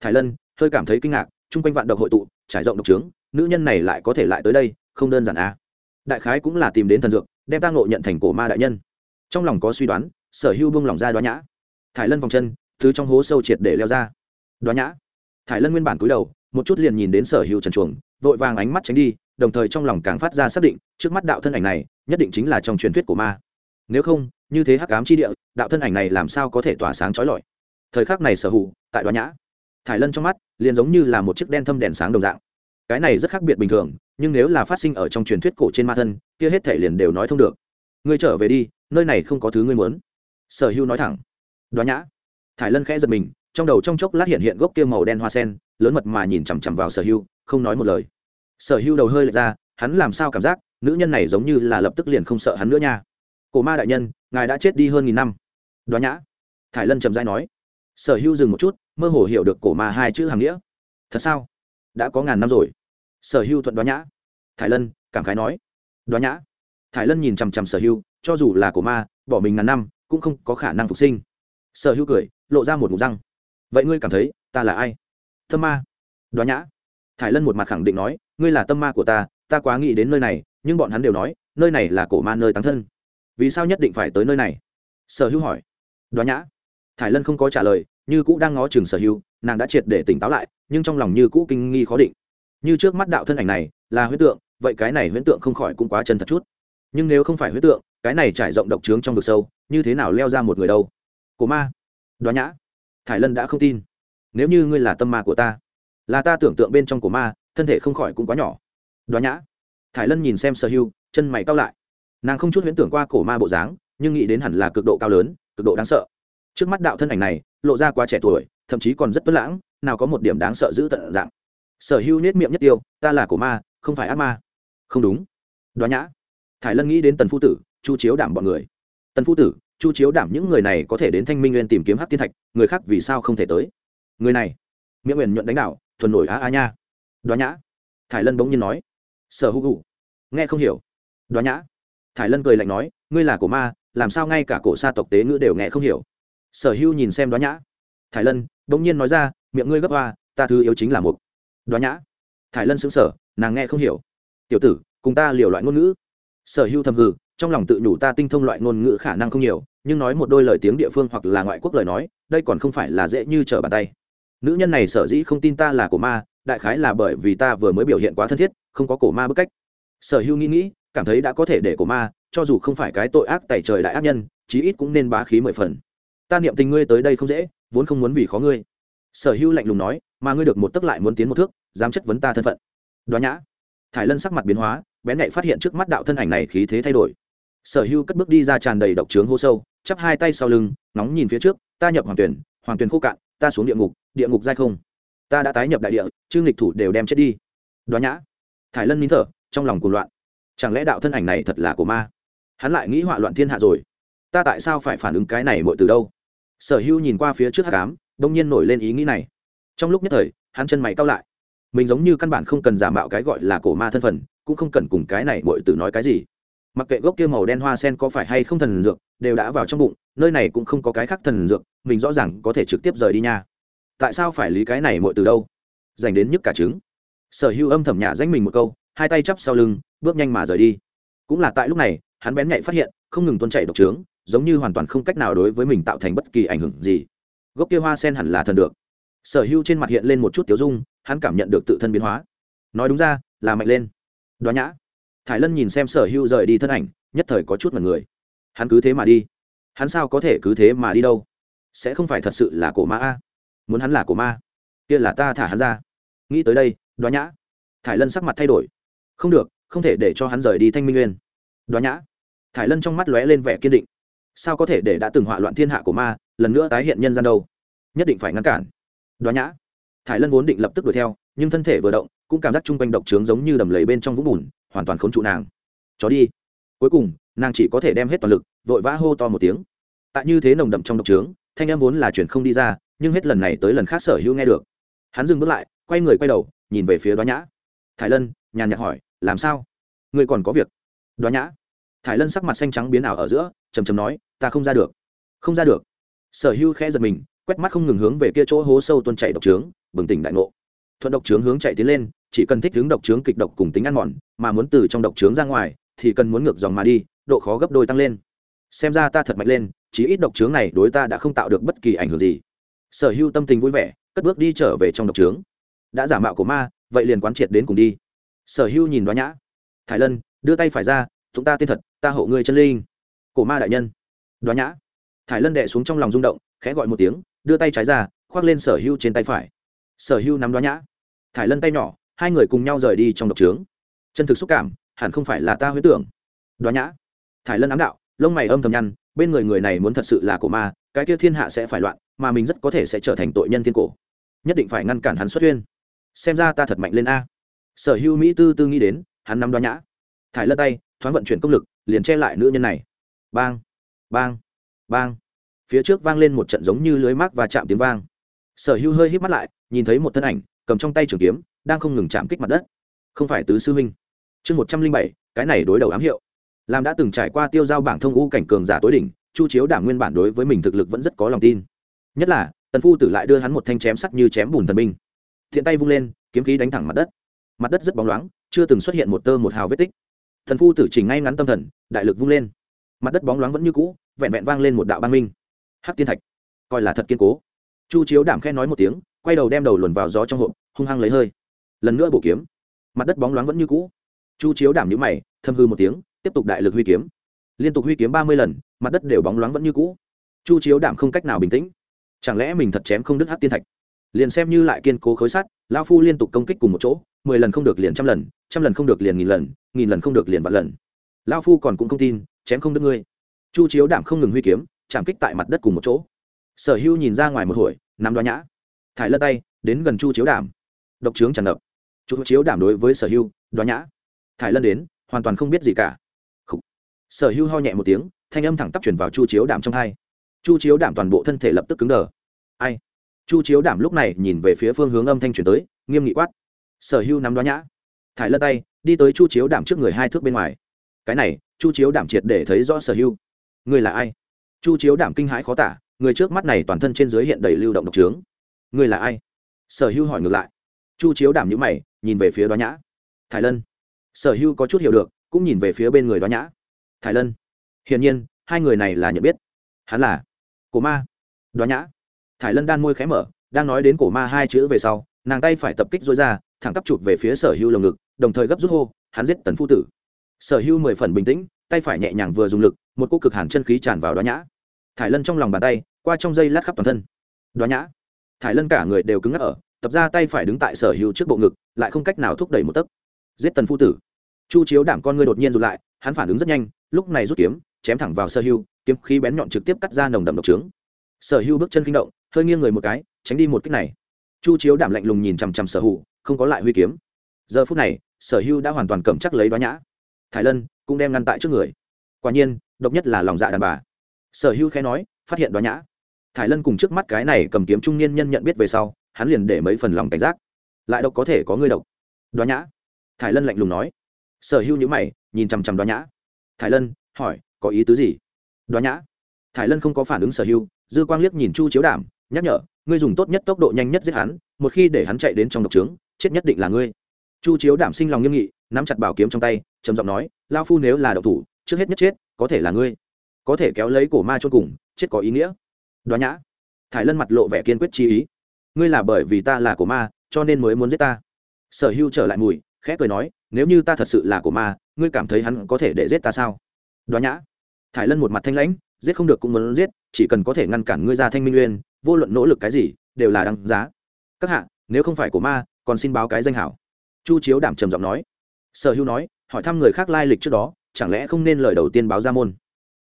Thái lân, hơi cảm thấy kinh ngạc, chung quanh vạn độc hội tụ, trải rộng độc trướng, nữ nhân này lại có thể lại tới đây, không đơn giản a. Đại khái cũng là tìm đến thần dược, đem tang nộ nhận thành cổ ma đại nhân. Trong lòng có suy đoán, sở hữu buông lòng ra đoá nhã. Thải lân vòng chân thứ trong hố sâu triệt để leo ra. Đoá nhã. Thải lân nguyên bản cúi đầu một chút liền nhìn đến sở hữu trần chuồng, vội vàng ánh mắt tránh đi, đồng thời trong lòng càng phát ra xác định, trước mắt đạo thân ảnh này, nhất định chính là trong truyền thuyết của ma. Nếu không, như thế hắc ám chi địa, đạo thân ảnh này làm sao có thể tỏa sáng trói lọi? Thời khắc này sở hữu, tại đoá nhã, thải lân trong mắt, liền giống như là một chiếc đen thâm đèn sáng đồng dạng. Cái này rất khác biệt bình thường, nhưng nếu là phát sinh ở trong truyền thuyết cổ trên ma thân, kia hết thể liền đều nói thông được. Ngươi trở về đi, nơi này không có thứ ngươi muốn. Sở hữu nói thẳng. Đoá nhã, thải lân khẽ giật mình trong đầu trong chốc lát hiện hiện gốc kia màu đen hoa sen, lớn mật mà nhìn chằm chằm vào sở hưu, không nói một lời. Sở hưu đầu hơi lệch ra, hắn làm sao cảm giác, nữ nhân này giống như là lập tức liền không sợ hắn nữa nha. Cổ ma đại nhân, ngài đã chết đi hơn nghìn năm. Đoá nhã. Thải lân trầm dai nói. Sở hưu dừng một chút, mơ hồ hiểu được cổ ma hai chữ hàng nghĩa. Thật sao? Đã có ngàn năm rồi. Sở hưu thuận đoá nhã. Thải lân, cảm khái nói. Đoá nhã. Thải lân nhìn chằm chằm sở hưu, cho dù là cổ ma, bỏ mình ngàn năm, cũng không có khả năng phục sinh. Sở hưu cười, lộ ra một mục răng vậy ngươi cảm thấy ta là ai? Tâm ma. Đoá nhã. Thải lân một mặt khẳng định nói, ngươi là tâm ma của ta ta quá nghĩ đến nơi này, nhưng bọn hắn đều nói, nơi này là cổ ma nơi tán thân. Vì sao nhất định phải tới nơi này? Sở hữu hỏi. Đoá nhã. Thải lân không có trả lời, như cũ đang ngó chừng sở hữu, nàng đã triệt để tỉnh táo lại, nhưng trong lòng như cũ kinh nghi khó định. Như trước mắt đạo thân ảnh này, là huyết tượng, vậy cái này huyễn tượng không khỏi cũng quá chân thật chút. Nhưng nếu không phải huyết tượng, cái này trải rộng độc trướng trong vực sâu, như thế nào leo ra một người đâu? Cổ ma. Đoá nhã thải lân đã không tin. Nếu như ngươi là tâm ma của ta, là ta tưởng tượng bên trong của ma, thân thể không khỏi cũng quá nhỏ. Đoá nhã. Thải lân nhìn xem sở hưu, chân mày cao lại. Nàng không chút huyễn tưởng qua cổ ma bộ dáng, nhưng nghĩ đến hẳn là cực độ cao lớn, cực độ đáng sợ. Trước mắt đạo thân ảnh này, lộ ra quá trẻ tuổi, thậm chí còn rất tuấn lãng, nào có một điểm đáng sợ giữ tận dạng. Sở hưu nết miệng nhất tiêu, ta là cổ ma, không phải ác ma. Không đúng. Đoá nhã. Thải lân nghĩ đến tần phu tử, chu chiếu đảm bọn người. Tần phu tử chu chiếu đảm những người này có thể đến thanh minh nguyên tìm kiếm hát tiên thạch, người khác vì sao không thể tới? Người này, miệng nguyện nhuận đánh đạo thuần nổi á a nha. Đoá nhã. Thải lân bỗng nhiên nói. Sở hữu hữu. Nghe không hiểu. Đoá nhã. Thải lân cười lạnh nói, ngươi là cổ ma, làm sao ngay cả cổ sa tộc tế ngữ đều nghe không hiểu? Sở hữu nhìn xem đoá nhã. Thải lân bỗng nhiên nói ra, miệng ngươi gấp hoa, ta thứ yếu chính là một đoá nhã. Thải lân xứng sở nàng nghe không hiểu. Tiểu tử, cùng ta liều loại ngôn ngữ. Sở hữu thầm hừ trong lòng tự nhủ ta tinh thông loại ngôn ngữ khả năng không nhiều, nhưng nói một đôi lời tiếng địa phương hoặc là ngoại quốc lời nói, đây còn không phải là dễ như trở bàn tay. Nữ nhân này sở dĩ không tin ta là cổ ma, đại khái là bởi vì ta vừa mới biểu hiện quá thân thiết, không có cổ ma bức cách. Sở hữu nghĩ nghĩ, cảm thấy đã có thể để cổ ma, cho dù không phải cái tội ác tẩy trời đại ác nhân, chí ít cũng nên bá khí mười phần. Ta niệm tình ngươi tới đây không dễ, vốn không muốn vì khó ngươi. Sở hữu lạnh lùng nói, mà ngươi được một tấc lại muốn tiến một thước, dám chất vấn ta thân phận. Đoá nhã. Thải lân sắc mặt biến hóa, bén nhạy phát hiện trước mắt đạo thân ảnh này khí thế thay đổi sở hưu cất bước đi ra tràn đầy độc trướng hô sâu, chắp hai tay sau lưng nóng nhìn phía trước, ta nhập hoàng tuyển hoàng tuyển khô cạn, ta xuống địa ngục địa ngục dai không. Ta đã tái nhập đại địa chương lịch thủ đều đem chết đi. Đoá nhã. Thải lân nín thở, trong lòng cuồng loạn. Chẳng lẽ đạo thân ảnh này thật là của ma? Hắn lại nghĩ họa loạn thiên hạ rồi. Ta tại sao phải phản ứng cái này mọi từ đâu? Sở hưu nhìn qua phía trước hát cám đông nhiên nổi lên ý nghĩ này. Trong lúc nhất thời, hắn chân mày cao lại. Mình giống như căn bản không cần giả mạo cái gọi là cổ ma thân phận, cũng không cần cùng cái này mọi từ nói cái gì mặc kệ gốc kia màu đen hoa sen có phải hay không thần dược, đều đã vào trong bụng, nơi này cũng không có cái khác thần dược, mình rõ ràng có thể trực tiếp rời đi nha. Tại sao phải lý cái này mọi từ đâu? Dành đến nhức cả trứng. Sở hữu âm thầm nhả danh mình một câu, hai tay chắp sau lưng, bước nhanh mà rời đi. Cũng là tại lúc này, hắn bén nhạy phát hiện, không ngừng tuôn chảy độc trướng, giống như hoàn toàn không cách nào đối với mình tạo thành bất kỳ ảnh hưởng gì. Gốc kia hoa sen hẳn là thần được. Sở hữu trên mặt hiện lên một chút tiếu dung, hắn cảm nhận được tự thân biến hóa. Nói đúng ra, là mạnh lên. Đoá nhã thải lân nhìn xem sở hữu rời đi thân ảnh, nhất thời có chút mật người. Hắn cứ thế mà đi. Hắn sao có thể cứ thế mà đi đâu? Sẽ không phải thật sự là cổ ma a? Muốn hắn là cổ ma? Kia là ta thả hắn ra. Nghĩ tới đây, đoá nhã. Thải lân sắc mặt thay đổi. Không được, không thể để cho hắn rời đi thanh minh nguyên. Đoá nhã. Thải lân trong mắt lóe lên vẻ kiên định. Sao có thể để đã từng họa loạn thiên hạ của ma, lần nữa tái hiện nhân gian đâu? Nhất định phải ngăn cản. Đoá nhã. Thải lân vốn định lập tức đuổi theo, nhưng thân thể vừa động, cũng cảm giác chung quanh độc trướng giống như đầm lầy bên trong vũng bùn hoàn toàn khốn trụ nàng. Chó đi. Cuối cùng, nàng chỉ có thể đem hết toàn lực, vội vã hô to một tiếng. Tại như thế nồng đậm trong độc trướng, thanh em vốn là chuyển không đi ra, nhưng hết lần này tới lần khác sở hữu nghe được. Hắn dừng bước lại, quay người quay đầu, nhìn về phía đoá nhã. Thái lân, nhàn nhạt hỏi, làm sao? Ngươi còn có việc? Đoá nhã. Thái lân sắc mặt xanh trắng biến ảo ở giữa chầm chầm nói, ta không ra được. Không ra được? Sở hữu khẽ giật mình, quét mắt không ngừng hướng về kia chỗ hố sâu tuôn chảy độc trướng, bừng tỉnh đại ngộ. Thuận độc trướng hướng chạy tiến lên chỉ cần thích hướng độc trướng kịch độc cùng tính ăn mòn, mà muốn từ trong độc trướng ra ngoài, thì cần muốn ngược dòng mà đi, độ khó gấp đôi tăng lên. Xem ra ta thật mạnh lên chỉ ít độc trướng này đối ta đã không tạo được bất kỳ ảnh hưởng gì. Sở hữu tâm tình vui vẻ, cất bước đi trở về trong độc trướng. Đã giả mạo của ma, vậy liền quán triệt đến cùng đi. Sở hữu nhìn đoá nhã. Thái lân, đưa tay phải ra, chúng ta tên thật, ta hộ ngươi chân linh. Cổ ma đại nhân. Đoá nhã. Thái lân đệ xuống trong lòng rung động, khẽ gọi một tiếng, đưa tay trái ra, khoác lên sở hữu trên tay phải. Sở hữu nắm đoá nhã. Thái lân tay nhỏ hai người cùng nhau rời đi trong độc trướng. Chân thực xúc cảm, hẳn không phải là ta huyết tưởng. Đoá nhã. Thải lân ám đạo, lông mày âm thầm nhăn, bên người người này muốn thật sự là cổ ma, cái kia thiên hạ sẽ phải loạn, mà mình rất có thể sẽ trở thành tội nhân thiên cổ. Nhất định phải ngăn cản hắn xuất huyên. Xem ra ta thật mạnh lên a. Sở hữu mỹ tư tư nghĩ đến, hắn nắm đoá nhã. Thải lân tay, thoáng vận chuyển công lực, liền che lại nữ nhân này. Bang bang bang. Phía trước vang lên một trận giống như lưới mác và chạm tiếng vang. Sở hữu hơi hít mắt lại, nhìn thấy một thân ảnh, cầm trong tay trường kiếm đang không ngừng chạm kích mặt đất. Không phải tứ sư huynh. Chương một trăm linh bảy, cái này đối đầu ám hiệu. Làm đã từng trải qua tiêu giao bảng thông u cảnh cường giả tối đỉnh, chu chiếu đảm nguyên bản đối với mình thực lực vẫn rất có lòng tin. Nhất là, tần phu tử lại đưa hắn một thanh chém sắt như chém bùn thần binh. Thiện tay vung lên, kiếm khí đánh thẳng mặt đất. Mặt đất rất bóng loáng, chưa từng xuất hiện một tơ một hào vết tích. Thần phu tử chỉnh ngay ngắn tâm thần, đại lực vung lên. Mặt đất bóng loáng vẫn như cũ, vẹn vẹn vang lên một đạo ban minh. Hắc tiên thạch, coi là thật kiên cố. Chu chiếu đảm khen nói một tiếng, quay đầu đem đầu luồn vào gió trong hộp, hung hăng lấy hơi lần nữa bổ kiếm. Mặt đất bóng loáng vẫn như cũ. Chu chiếu đảm nhữ mày thâm hư một tiếng, tiếp tục đại lực huy kiếm. Liên tục huy kiếm ba mươi lần, mặt đất đều bóng loáng vẫn như cũ. Chu chiếu đảm không cách nào bình tĩnh. Chẳng lẽ mình thật chém không đứt hát tiên thạch? Liền xem như lại kiên cố khối sắt lao phu liên tục công kích cùng một chỗ, mười lần không được liền trăm lần trăm lần không được liền nghìn lần nghìn lần không được liền vạn lần. Lao phu còn cũng không tin, chém không đứt ngươi. Chu chiếu đảm không ngừng huy kiếm, chạm kích tại mặt đất cùng một chỗ. Sở hưu nhìn ra ngoài một hồi, nắm đoá nhã. Thải lân tay, đến gần chu chiếu đảm. Độc trướng tràn ngập chu chiếu đảm đối với sở hưu đoá nhã. Thải lân đến, hoàn toàn không biết gì cả. Sở hưu ho nhẹ một tiếng, thanh âm thẳng tắp chuyển vào chu chiếu đảm trong hai. Chu chiếu đảm toàn bộ thân thể lập tức cứng đờ. Ai? Chu chiếu đảm lúc này nhìn về phía phương hướng âm thanh chuyển tới, nghiêm nghị quát. Sở hưu nắm đoá nhã. Thải lân tay, đi tới chu chiếu đảm trước người hai thước bên ngoài. Cái này, chu chiếu đảm triệt để thấy rõ sở hưu người là ai? Chu chiếu đảm kinh hãi khó tả, người trước mắt này toàn thân trên dưới hiện đầy lưu động độc trướng. Người là ai? Sở hưu hỏi ngược lại. Chu chiếu đảm nhữ mày nhìn về phía đoá nhã. Thái lân. Sở hưu có chút hiểu được, cũng nhìn về phía bên người đoá nhã. Thái lân. Hiển nhiên, hai người này là nhận biết. Hắn là cổ ma. Đoá nhã. Thái lân đan môi khé mở, đang nói đến cổ ma hai chữ về sau, nàng tay phải tập kích dối ra, thẳng tắp chụp về phía sở hưu lồng ngực, đồng thời gấp rút hô, hắn giết tần phu tử. Sở hưu mười phần bình tĩnh, tay phải nhẹ nhàng vừa dùng lực, một cô cực hàn chân khí tràn vào đoá nhã. Thải lân trong lòng bàn tay, qua trong dây lát khắp toàn thân. Đoá nhã thải lân cả người đều cứng ngắc ở, tập ra tay phải đứng tại sở hữu trước bộ ngực, lại không cách nào thúc đẩy một tấc. Giết tần phu tử. Chu chiếu đảm con ngươi đột nhiên rụt lại, hắn phản ứng rất nhanh, lúc này rút kiếm, chém thẳng vào sở hữu, kiếm khí bén nhọn trực tiếp cắt ra nồng đậm độc trướng. Sở hữu bước chân kinh động, hơi nghiêng người một cái, tránh đi một kích này. Chu chiếu đảm lạnh lùng nhìn chằm chằm sở hữu, không có lại huy kiếm. Giờ phút này, sở hữu đã hoàn toàn cầm chắc lấy đoá nhã. Thái lân cũng đem ngăn tại trước người. Quả nhiên, độc nhất là lòng dạ đàn bà. Sở hữu khẽ nói, phát hiện đoá nhã thái lân cùng trước mắt cái này cầm kiếm trung niên nhân nhận biết về sau, hắn liền để mấy phần lòng cảnh giác. Lại độc có thể có ngươi độc. Đoá nhã. Thái lân lạnh lùng nói. Sở hữu nhữ mày, nhìn chằm chằm đoá nhã. Thái lân, hỏi, có ý tứ gì? Đoá nhã. Thái lân không có phản ứng sở hữu, dư quang liếc nhìn chu chiếu đảm nhắc nhở, ngươi dùng tốt nhất tốc độ nhanh nhất giết hắn, một khi để hắn chạy đến trong độc trướng, chết nhất định là ngươi. Chu chiếu đảm sinh lòng nghiêm nghị, nắm chặt bảo kiếm trong tay, trầm giọng nói, lao phu nếu là độc thủ, trước hết nhất chết, có thể là ngươi. Có thể kéo lấy cổ ma chôn cùng, chết có ý nghĩa đoá nhã. Thải lân mặt lộ vẻ kiên quyết chi ý. Ngươi là bởi vì ta là của ma, cho nên mới muốn giết ta. Sở hưu trở lại mùi, khẽ cười nói, nếu như ta thật sự là của ma, ngươi cảm thấy hắn có thể để giết ta sao? Đoá nhã. Thải lân một mặt thanh lãnh, giết không được cũng muốn giết, chỉ cần có thể ngăn cản ngươi ra thanh minh uyên vô luận nỗ lực cái gì, đều là đăng giá. Các hạ, nếu không phải của ma, còn xin báo cái danh hảo. Chu chiếu đảm trầm giọng nói. Sở hưu nói, hỏi thăm người khác lai lịch trước đó, chẳng lẽ không nên lời đầu tiên báo ra môn?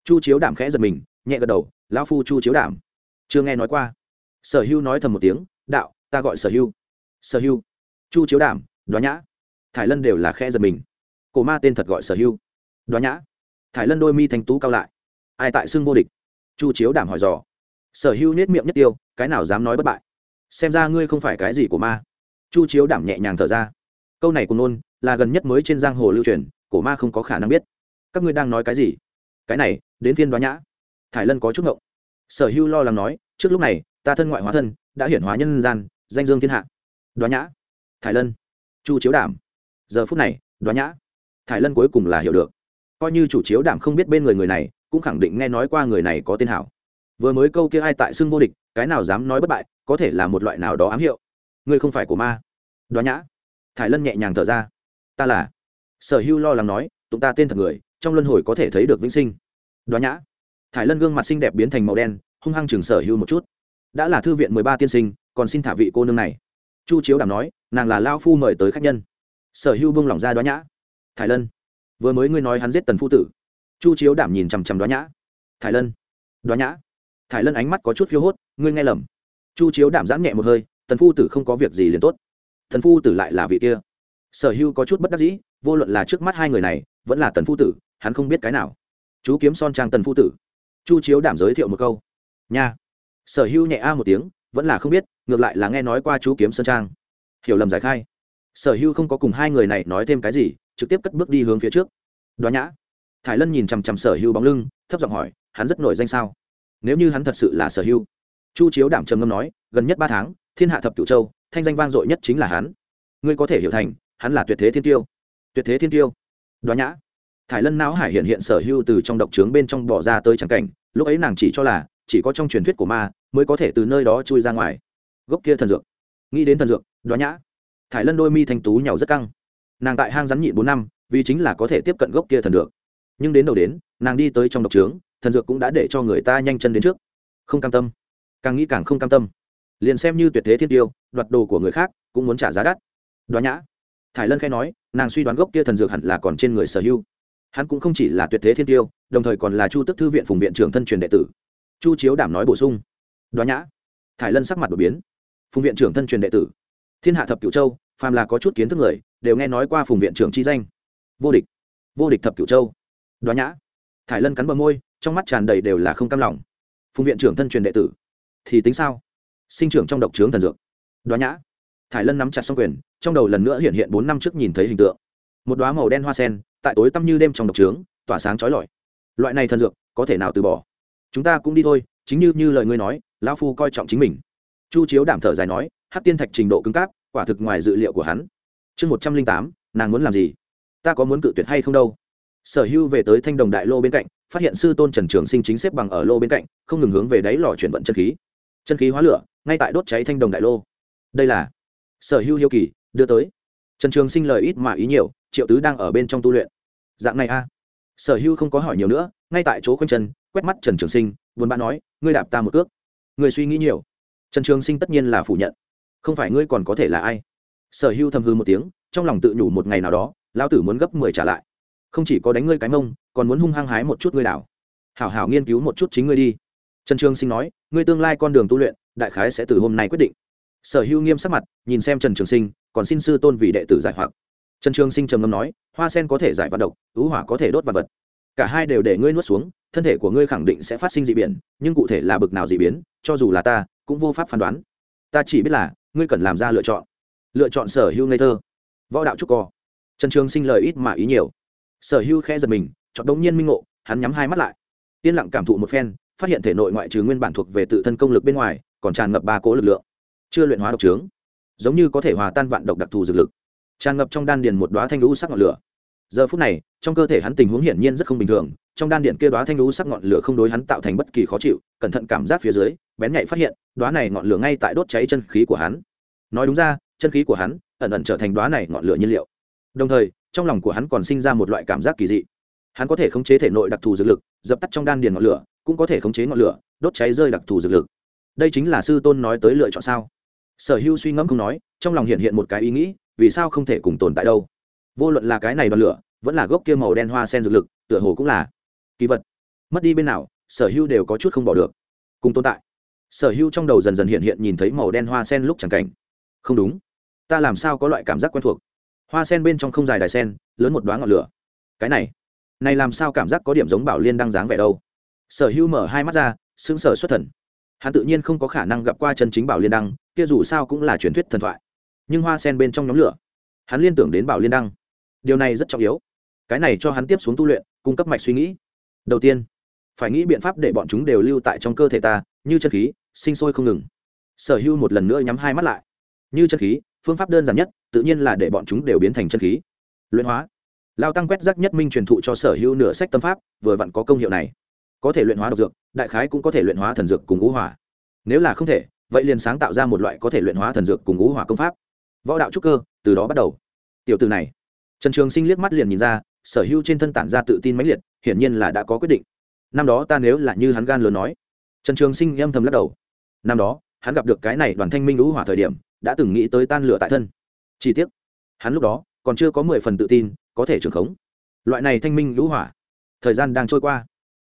Chu chiếu đảm khẽ giật mình, nhẹ gật đầu, lão phu chu chiếu đảm chưa nghe nói qua. Sở hưu nói thầm một tiếng, đạo, ta gọi sở hưu. Sở hưu? Chu chiếu đảm, đoá nhã. Thải lân đều là khe giật mình. Cổ ma tên thật gọi sở hưu. Đoá nhã. Thải lân đôi mi thanh tú cao lại. Ai tại xưng vô địch? Chu chiếu đảm hỏi dò. Sở hưu nết miệng nhất tiêu, cái nào dám nói bất bại? Xem ra ngươi không phải cái gì của ma. Chu chiếu đảm nhẹ nhàng thở ra. Câu này của nôn là gần nhất mới trên giang hồ lưu truyền, cổ ma không có khả năng biết. Các ngươi đang nói cái gì? Cái này, đến phiên đoá nhã. Thải lân có chút ngộng sở hữu lo lắng nói, trước lúc này, ta thân ngoại hóa thân, đã hiển hóa nhân gian, danh dương thiên hạ. Đoá nhã, thải lân, chu chiếu đảm. Giờ phút này, đoá nhã, thải lân cuối cùng là hiểu được. Coi như chủ chiếu đảm không biết bên người người này, cũng khẳng định nghe nói qua người này có tên hảo. Vừa mới câu kia ai tại xưng vô địch, cái nào dám nói bất bại, có thể là một loại nào đó ám hiệu. Ngươi không phải của ma. Đoá nhã, thải lân nhẹ nhàng thở ra. Ta là. Sở hưu lo lắng nói, tụng ta tên thật người, trong luân hồi có thể thấy được vĩnh sinh. Đoá nhã thải lân gương mặt xinh đẹp biến thành màu đen, hung hăng chừng sở hưu một chút. Đã là thư viện mười ba tiên sinh, còn xin thả vị cô nương này. Chu chiếu đảm nói, nàng là lao phu mời tới khách nhân. Sở hưu bông lỏng ra đoá nhã. Thải lân, vừa mới ngươi nói hắn giết tần phu tử. Chu chiếu đảm nhìn chằm chằm đoá nhã. Thải lân đoá nhã. Thải lân ánh mắt có chút phiêu hốt, ngươi nghe lầm. Chu chiếu đảm giãn nhẹ một hơi, tần phu tử không có việc gì liền tốt. Thần phu tử lại là vị kia. Sở hưu có chút bất đắc dĩ, vô luận là trước mắt hai người này, vẫn là tần phu tử, hắn không biết cái nào. Chú kiếm son trang tần phu tử chu chiếu đảm giới thiệu một câu. Nha. Sở hưu nhẹ a một tiếng, vẫn là không biết, ngược lại là nghe nói qua chú kiếm sơn trang. Hiểu lầm giải khai. Sở hưu không có cùng hai người này nói thêm cái gì, trực tiếp cất bước đi hướng phía trước. Đoá nhã. Thải lân nhìn chằm chằm sở hưu bóng lưng, thấp giọng hỏi, hắn rất nổi danh sao? Nếu như hắn thật sự là sở hưu chu chiếu đảm trầm ngâm nói, gần nhất ba tháng, thiên hạ thập cửu châu, thanh danh vang dội nhất chính là hắn. Ngươi có thể hiểu thành, hắn là tuyệt thế thiên tiêu. Tuyệt thế thiên tiêu. Đoá nhã. Thải lân não hải hiện hiện sở hưu từ trong độc trướng bên trong bỏ ra tới trắng cảnh lúc ấy nàng chỉ cho là chỉ có trong truyền thuyết của ma mới có thể từ nơi đó chui ra ngoài. Gốc kia thần dược. Nghĩ đến thần dược, đoá nhã. Thải lân đôi mi thanh tú nhàu rất căng. Nàng tại hang rắn nhịn bốn năm, vì chính là có thể tiếp cận gốc kia thần dược. Nhưng đến đầu đến, nàng đi tới trong độc trướng, thần dược cũng đã để cho người ta nhanh chân đến trước. Không cam tâm. Càng nghĩ càng không cam tâm. Liền xem như tuyệt thế thiên tiêu, đoạt đồ của người khác, cũng muốn trả giá đắt. Đoá nhã. Thải lân khai nói, nàng suy đoán gốc kia thần dược hẳn là còn trên người sở hữu hắn cũng không chỉ là tuyệt thế thiên tiêu, đồng thời còn là chu tức thư viện phùng viện trưởng thân truyền đệ tử. Chu chiếu đảm nói bổ sung. Đoá nhã. Thải lân sắc mặt đột biến. Phùng viện trưởng thân truyền đệ tử. Thiên hạ thập cửu châu, phàm là có chút kiến thức người, đều nghe nói qua phùng viện trưởng chi danh. Vô địch. Vô địch thập cửu châu. Đoá nhã. Thải lân cắn bờ môi, trong mắt tràn đầy đều là không cam lòng. Phùng viện trưởng thân truyền đệ tử. Thì tính sao? Sinh trưởng trong độc trướng thần dược. Đoá nhã. Thải lân nắm chặt xong quyền, trong đầu lần nữa hiện hiện bốn năm trước nhìn thấy hình tượng. Một đoá màu đen hoa sen tại tối tăm như đêm trong độc trướng, tỏa sáng trói lọi. Loại này thần dược, có thể nào từ bỏ? Chúng ta cũng đi thôi, chính như như lời ngươi nói, lão phu coi trọng chính mình. Chu chiếu đảm thở dài nói hát tiên thạch trình độ cứng cáp, quả thực ngoài dự liệu của hắn. Chương một trăm linh tám, nàng muốn làm gì? Ta có muốn cự tuyệt hay không đâu? Sở hưu về tới thanh đồng đại lô bên cạnh, phát hiện sư tôn trần trường sinh chính xếp bằng ở lô bên cạnh, không ngừng hướng về đáy lò chuyển vận chân khí. Chân khí hóa lửa, ngay tại đốt cháy thanh đồng đại lô. Đây là sở hưu hiếu kỳ, đưa tới. Trần trường sinh lời ít mà ý nhiều triệu tứ đang ở bên trong tu luyện. Dạng này a. Sở hưu không có hỏi nhiều nữa, ngay tại chỗ khoanh chân, quét mắt trần trường sinh, buồn bã nói, ngươi đạp ta một cước. Người suy nghĩ nhiều. Trần trường sinh tất nhiên là phủ nhận. Không phải ngươi còn có thể là ai? Sở hưu thầm hư một tiếng, trong lòng tự nhủ một ngày nào đó, lão tử muốn gấp mười trả lại. Không chỉ có đánh ngươi cái mông, còn muốn hung hăng hái một chút ngươi đảo. Hảo hảo nghiên cứu một chút chính ngươi đi. Trần trường sinh nói, ngươi tương lai con đường tu luyện, đại khái sẽ từ hôm nay quyết định. Sở hữu nghiêm sắc mặt, nhìn xem trần trường sinh, còn xin sư tôn vì đệ tử giải hoặc trần trường sinh trầm ngâm nói, hoa sen có thể giải vật độc ứ hỏa có thể đốt vật vật. Cả hai đều để ngươi nuốt xuống, thân thể của ngươi khẳng định sẽ phát sinh d ị biến, nhưng cụ thể là bực nào d ị biến, cho dù là ta, cũng vô pháp phán đoán. Ta chỉ biết là, ngươi cần làm ra lựa chọn. Lựa chọn sở hữu ngây thơ. Võ đạo trúc co. Trần trường sinh lời ít mà ý nhiều. Sở hữu khẽ giật mình chọn đống nhiên minh ngộ, hắn nhắm hai mắt lại. Yên lặng cảm thụ một phen, phát hiện thể nội ngoại trừ nguyên bản thuộc về tự thân công lực bên ngoài, còn tràn ngập ba cố lực lượng. Chưa luyện hóa độc trướng. Giống như có thể hòa tan vạn độc đặc thù dược lực tràn ngập trong đan điền một đoá thanh lũ sắc ngọn lửa. Giờ phút này, trong cơ thể hắn tình huống hiển nhiên rất không bình thường, trong đan điện kia đoá thanh lũ sắc ngọn lửa không đối hắn tạo thành bất kỳ khó chịu, cẩn thận cảm giác phía dưới, bén nhạy phát hiện đoá này ngọn lửa ngay tại đốt cháy chân khí của hắn. Nói đúng ra, chân khí của hắn ẩn ẩn trở thành đoá này ngọn lửa nhiên liệu. Đồng thời, trong lòng của hắn còn sinh ra một loại cảm giác kỳ dị. Hắn có thể khống chế thể nội đặc thù dược lực, dập tắt trong đan điền ngọn lửa, cũng có thể khống chế ngọn lửa, đốt cháy rơi đặc thù dược lực. Đây chính là sư tôn nói tới lựa chọn sao? Sở hữu suy ngẫm không nói, trong lòng hiện hiện một cái ý nghĩ vì sao không thể cùng tồn tại đâu? Vô luận là cái này đoàn lửa, vẫn là gốc kia màu đen hoa sen dược lực, tựa hồ cũng là kỳ vật. Mất đi bên nào, sở hữu đều có chút không bỏ được. Cùng tồn tại. Sở hữu trong đầu dần dần hiện hiện nhìn thấy màu đen hoa sen lúc chẳng cảnh. Không đúng. Ta làm sao có loại cảm giác quen thuộc? Hoa sen bên trong không dài đài sen, lớn một đoá ngọn lửa. Cái này này làm sao cảm giác có điểm giống bảo liên đang dáng vẻ đâu? Sở hữu mở hai mắt ra, sững sờ xuất thần. Hắn tự nhiên không có khả năng gặp qua chân chính bảo liên đăng, kia dù sao cũng là truyền thuyết thần thoại nhưng hoa sen bên trong nhóm lửa, hắn liên tưởng đến bảo liên đăng. Điều này rất trọng yếu. Cái này cho hắn tiếp xuống tu luyện, cung cấp mạch suy nghĩ. Đầu tiên, phải nghĩ biện pháp để bọn chúng đều lưu tại trong cơ thể ta, như chân khí, sinh sôi không ngừng. Sở hữu một lần nữa nhắm hai mắt lại. Như chân khí, phương pháp đơn giản nhất, tự nhiên là để bọn chúng đều biến thành chân khí. Luyện hóa. Lao tăng quét rác nhất minh truyền thụ cho sở hữu nửa sách tâm pháp, vừa vặn có công hiệu này. Có thể luyện hóa độc dược, đại khái cũng có thể luyện hóa thần dược cùng ngũ hỏa. Nếu là không thể, vậy liền sáng tạo ra một loại có thể luyện hóa thần dược cùng ngũ hỏa công pháp võ đạo trúc cơ, từ đó bắt đầu. Tiểu từ này. Trần trường sinh liếc mắt liền nhìn ra, sở hữu trên thân tản ra tự tin mãnh liệt, hiển nhiên là đã có quyết định. Năm đó ta nếu là như hắn gan lớn nói. Trần trường sinh âm thầm lắc đầu. Năm đó, hắn gặp được cái này đoàn thanh minh lũ hỏa thời điểm, đã từng nghĩ tới tan lửa tại thân. Chỉ tiếc, hắn lúc đó còn chưa có mười phần tự tin, có thể trường khống. Loại này thanh minh lũ hỏa, thời gian đang trôi qua.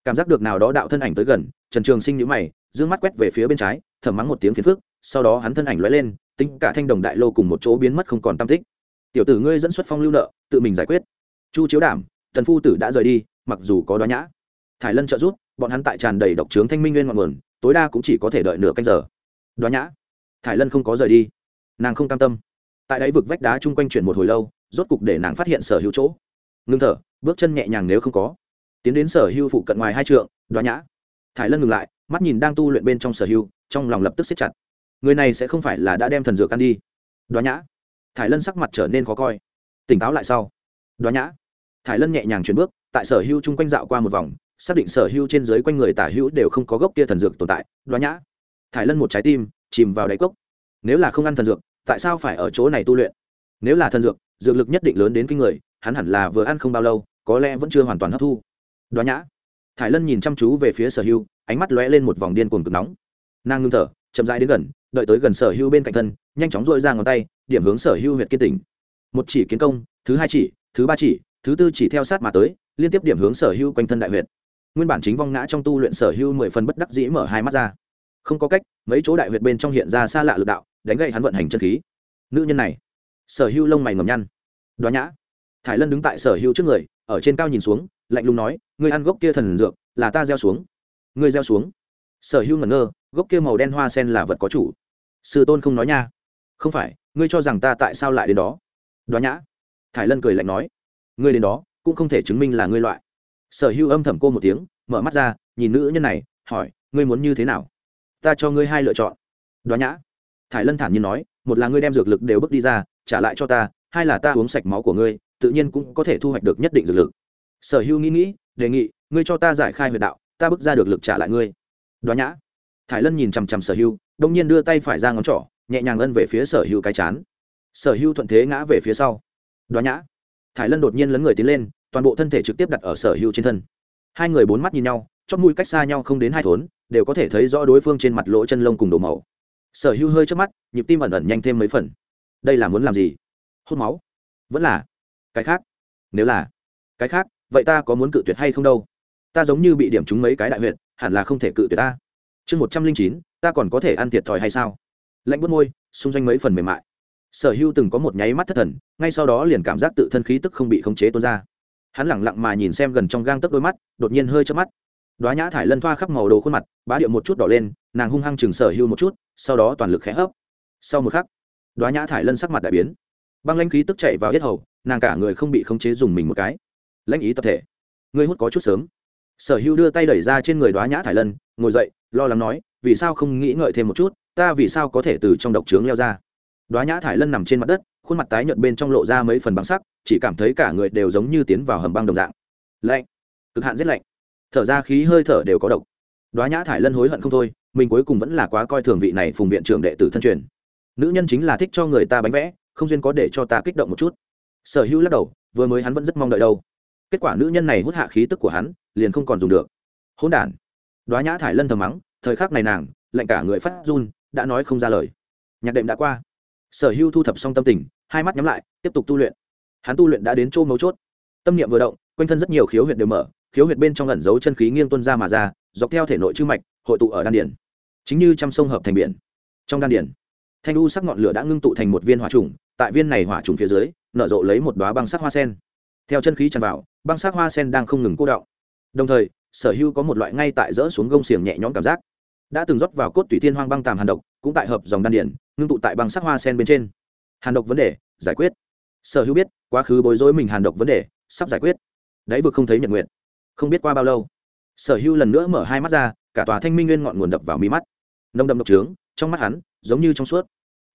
Cảm giác được nào đó đạo thân ảnh tới gần, trần trường sinh nhữ mày d ư ơ n g mắt quét về phía bên trái thầm mắng một tiếng phiền phước sau đó hắn thân ảnh lóe lên tính cả thanh đồng đại lô cùng một chỗ biến mất không còn tam tích. Tiểu tử ngươi dẫn xuất phong lưu nợ, tự mình giải quyết. Chu chiếu đảm, tần phu tử đã rời đi, mặc dù có đoá nhã. Thải lân trợ giúp, bọn hắn tại tràn đầy độc trướng thanh minh nguyên ngọn nguồn, tối đa cũng chỉ có thể đợi nửa canh giờ. Đoá nhã. Thải lân không có rời đi. Nàng không cam tâm. Tại đáy vực vách đá chung quanh chuyển một hồi lâu, rốt cục để nàng phát hiện sở hữu chỗ. Ngưng thở, bước chân nhẹ nhàng nếu không có. Tiến đến sở hữu phụ cận ngoài hai trượng, đoá nhã. Thải lân ngừng lại, mắt nhìn đang tu luyện bên trong sở hữu, trong lòng lập tức xếp chặt người này sẽ không phải là đã đem thần dược ăn đi. Đoá nhã. Thải lân sắc mặt trở nên khó coi. Tỉnh táo lại sau. Đoá nhã. Thải lân nhẹ nhàng chuyển bước, tại sở hưu chung quanh dạo qua một vòng, xác định sở hưu trên dưới quanh người tả hữu đều không có gốc kia thần dược tồn tại. Đoá nhã. Thải lân một trái tim, chìm vào đáy cốc. Nếu là không ăn thần dược, tại sao phải ở chỗ này tu luyện? Nếu là thần dược dược lực nhất định lớn đến kinh người, hắn hẳn là vừa ăn không bao lâu, có lẽ vẫn chưa hoàn toàn hấp thu. Đoá nhã. Thải lân nhìn chăm chú về phía sở hưu ánh mắt lóe lên một vòng điên cuồng cực nóng. Nàng ngưng thở, chậm rãi đến gần đợi tới gần sở hưu bên cạnh thân, nhanh chóng dội ra ngón tay, điểm hướng sở hưu huyệt kiên tỉnh. Một chỉ kiến công, thứ hai chỉ, thứ ba chỉ, thứ tư chỉ theo sát mà tới, liên tiếp điểm hướng sở hưu quanh thân đại huyệt. Nguyên bản chính vong ngã trong tu luyện sở hưu mười phần bất đắc dĩ mở hai mắt ra. Không có cách, mấy chỗ đại huyệt bên trong hiện ra xa lạ lực đạo, đánh gậy hắn vận hành chân khí. Nữ nhân này, sở hưu lông mày ngầm nhăn. Đoá nhã. Thải lân đứng tại sở hưu trước người, ở trên cao nhìn xuống, lạnh lùng nói, ngươi ăn gốc kia thần dược, là ta gieo xuống. Ngươi gieo xuống? Sở hưu ngẩn ngơ, gốc kia màu đen hoa sen là vật có chủ. Sư tôn không nói nha. Không phải, ngươi cho rằng ta tại sao lại đến đó? Đoá nhã. Thải lân cười lạnh nói. Ngươi đến đó, cũng không thể chứng minh là ngươi loại. Sở hưu âm thầm cô một tiếng, mở mắt ra, nhìn nữ nhân này, hỏi, ngươi muốn như thế nào? Ta cho ngươi hai lựa chọn. Đoá nhã. Thải lân thản nhiên nói, một là ngươi đem dược lực đều bước đi ra, trả lại cho ta, hai là ta uống sạch máu của ngươi, tự nhiên cũng có thể thu hoạch được nhất định dược lực. Sở hữu nghĩ nghĩ, đề nghị, ngươi cho ta giải khai huyệt đạo, ta bước ra được lực trả lại ngươi đoá nhã. Thải lân nhìn chằm chằm sở Hưu, đông nhiên đưa tay phải ra ngón trỏ nhẹ nhàng ân về phía sở Hưu cái chán. Sở Hưu thuận thế ngã về phía sau. Đoá nhã. Thải lân đột nhiên lấn người tiến lên toàn bộ thân thể trực tiếp đặt ở sở Hưu trên thân. Hai người bốn mắt nhìn nhau chót mũi cách xa nhau không đến hai thốn đều có thể thấy rõ đối phương trên mặt lỗ chân lông cùng đồ màu. Sở Hưu hơi trước mắt nhịp tim ẩn ẩn nhanh thêm mấy phần. Đây là muốn làm gì? Hút máu? Vẫn là. Cái khác? Nếu là. Cái khác vậy ta có muốn cự tuyệt hay không đâu? Ta giống như bị điểm trúng mấy cái đại huyện hẳn là không thể cự tuyệt ta. Chương một trăm linh chín, ta còn có thể ăn thiệt thòi hay sao? Lạnh bút môi, xung doanh mấy phần mềm mại. Sở hưu từng có một nháy mắt thất thần, ngay sau đó liền cảm giác tự thân khí tức không bị khống chế tuôn ra. Hắn lẳng lặng mà nhìn xem gần trong gang tấc đôi mắt, đột nhiên hơi chớp mắt. Đoá nhã thải lân thoa khắp màu đồ khuôn mặt, bá điệu một chút đỏ lên, nàng hung hăng chừng sở hưu một chút, sau đó toàn lực khẽ hấp. Sau một khắc đoá nhã thải lân sắc mặt đại biến. Băng lãnh khí tức chạy vào yết hầu, nàng cả người không bị khống chế dùng mình một cái. Lãnh ý tập thể. Ngươi hút có chút sớm sở hưu đưa tay đẩy ra trên người đoá nhã thải lân, ngồi dậy, lo lắng nói, vì sao không nghĩ ngợi thêm một chút, ta vì sao có thể từ trong độc trướng leo ra? Đoá nhã thải lân nằm trên mặt đất, khuôn mặt tái nhợt bên trong lộ ra mấy phần băng sắc, chỉ cảm thấy cả người đều giống như tiến vào hầm băng đồng dạng. Lạnh, cực hạn rất lạnh. Thở ra khí hơi thở đều có độc. Đoá nhã thải lân hối hận không thôi, mình cuối cùng vẫn là quá coi thường vị này phùng viện trưởng đệ tử thân truyền. Nữ nhân chính là thích cho người ta bánh vẽ, không duyên có để cho ta kích động một chút. Sở hữu lắc đầu, vừa mới hắn vẫn rất mong đợi đâu kết quả nữ nhân này hút hạ khí tức của hắn, liền không còn dùng được. Hôn đản. Đoá nhã thải lân thầm mắng, thời khắc này nàng, lạnh cả người phát run, đã nói không ra lời. Nhạc đệm đã qua. Sở hữu thu thập xong tâm tình, hai mắt nhắm lại, tiếp tục tu luyện. Hắn tu luyện đã đến chỗ mấu chốt. Tâm niệm vừa động, quanh thân rất nhiều khiếu huyệt đều mở, khiếu huyệt bên trong ẩn giấu chân khí nghiêng tuân ra mà ra, dọc theo thể nội chư mạch, hội tụ ở đan điển chính như trăm sông hợp thành biển. Trong đan điển thanh u sắc ngọn lửa đã ngưng tụ thành một viên hỏa trùng, tại viên này hỏa trùng phía dưới, nở rộ lấy một đoá băng sắc hoa sen. Theo chân khí tràn vào băng sắc hoa sen đang không ngừng cô đọng. Đồng thời, sở hưu có một loại ngay tại rỡ xuống gông xiềng nhẹ nhõm cảm giác. Đã từng rót vào cốt tùy thiên hoang băng tàm hàn độc, cũng tại hợp dòng đan điển, ngưng tụ tại băng sắc hoa sen bên trên. Hàn độc vấn đề, giải quyết. Sở hữu biết, quá khứ bối rối mình hàn độc vấn đề, sắp giải quyết. Đáy vực không thấy nhật nguyện không biết qua bao lâu, sở hữu lần nữa mở hai mắt ra, cả tòa thanh minh nguyên ngọn nguồn đập vào mí mắt. Nông đậm độc trướng, trong mắt hắn, giống như trong suốt.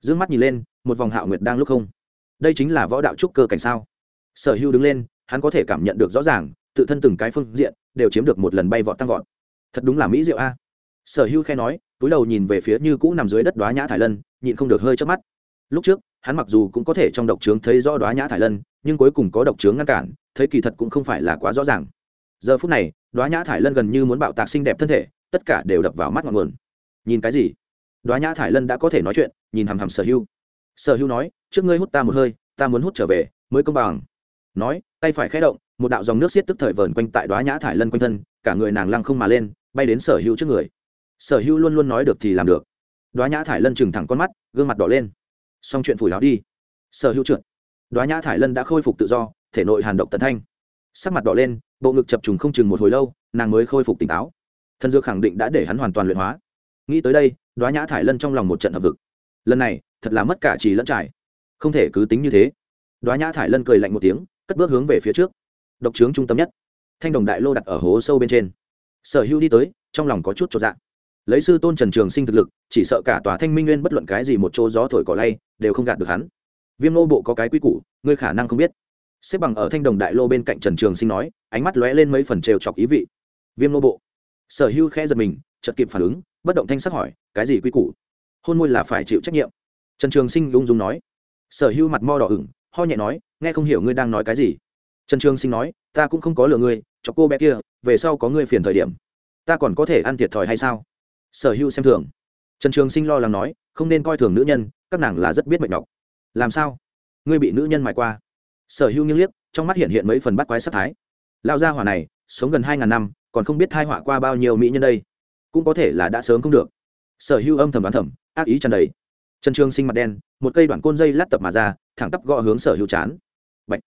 D ư ơ n g mắt nhìn lên, một vòng hạo nguyệt đang lúc không. Đây chính là võ đạo trúc cơ cảnh sao? Sở hữu đứng lên hắn có thể cảm nhận được rõ ràng, tự thân từng cái phương diện đều chiếm được một lần bay vọt tăng vọt. Thật đúng là mỹ diệu a. Sở hữu khe nói, túi đầu nhìn về phía như cũ nằm dưới đất đoá nhã thải lân, nhịn không được hơi chớp mắt. Lúc trước, hắn mặc dù cũng có thể trong độc trướng thấy rõ đoá nhã thải lân, nhưng cuối cùng có độc trướng ngăn cản, thấy kỳ thật cũng không phải là quá rõ ràng. Giờ phút này đoá nhã thải lân gần như muốn bạo tạc xinh đẹp thân thể, tất cả đều đập vào mắt ngọn nguồn. Nhìn cái gì? Đoá nhã thải lân đã có thể nói chuyện, nhìn hằm hằm sở hưu. Sở hưu nói, trước ngươi hút ta một hơi, ta muốn hút trở về, mới công bằng nói, tay phải khé động, một đạo dòng nước xiết tức thời vờn quanh tại đoá nhã thải lân quanh thân, cả người nàng lăng không mà lên, bay đến sở hưu trước người. Sở hưu luôn luôn nói được thì làm được. Đoá nhã thải lân trừng thẳng con mắt, gương mặt đỏ lên. Xong chuyện phủi láo đi. Sở hữu trượt. Đoá nhã thải lân đã khôi phục tự do, thể nội hàn độc tấn thanh. Sắc mặt đỏ lên, bộ ngực chập trùng không chừng một hồi lâu, nàng mới khôi phục tỉnh táo. Thần dược khẳng định đã để hắn hoàn toàn luyện hóa. Nghĩ tới đây đoá nhã thải lân trong lòng một trận hợp vực. Lần này, thật là mất cả trì lẫn trải. Không thể cứ tính như thế. Đoá nhã thải lân cười lạnh một tiếng cất bước hướng về phía trước. Độc trướng trung tâm nhất. Thanh đồng đại lô đặt ở hố sâu bên trên. Sở hữu đi tới, trong lòng có chút cho dạng lấy sư tôn trần trường sinh thực lực, chỉ sợ cả tòa thanh minh nguyên bất luận cái gì một chỗ gió thổi cỏ lay, đều không gạt được hắn. Viêm lô bộ có cái quy củ, ngươi khả năng không biết. Xếp bằng ở thanh đồng đại lô bên cạnh trần trường sinh nói, ánh mắt lóe lên mấy phần trêu chọc ý vị. Viêm lô bộ. Sở hưu khẽ giật mình chật kịp phản ứng, bất động thanh sắc hỏi, cái gì quy củ? Hôn môi là phải chịu trách nhiệm. Trần trường sinh lung dung nói. Sở hưu mặt mo đỏ ửng ho nhẹ nói, nghe không hiểu ngươi đang nói cái gì. Trần trường sinh nói, ta cũng không có lừa ngươi, cho cô bé kia, về sau có ngươi phiền thời điểm. Ta còn có thể ăn thiệt thòi hay sao? Sở hữu xem thường. Trần trường sinh lo lắng nói, không nên coi thường nữ nhân, các nàng là rất biết mệt nhọc. Làm sao? Ngươi bị nữ nhân mài qua. Sở hữu nghiêng liếc, trong mắt hiện hiện mấy phần bắt quái sắc thái. Lao gia hỏa này, sống gần hai ngàn năm, còn không biết thai họa qua bao nhiêu mỹ nhân đây. Cũng có thể là đã sớm không được. Sở hữu âm thầm đoán thầm, ác ý tràn đầy trần trường sinh mặt đen, một cây đoạn côn dây lát tập mà ra, thẳng tắp gõ hướng sở hữu chán. Bạch.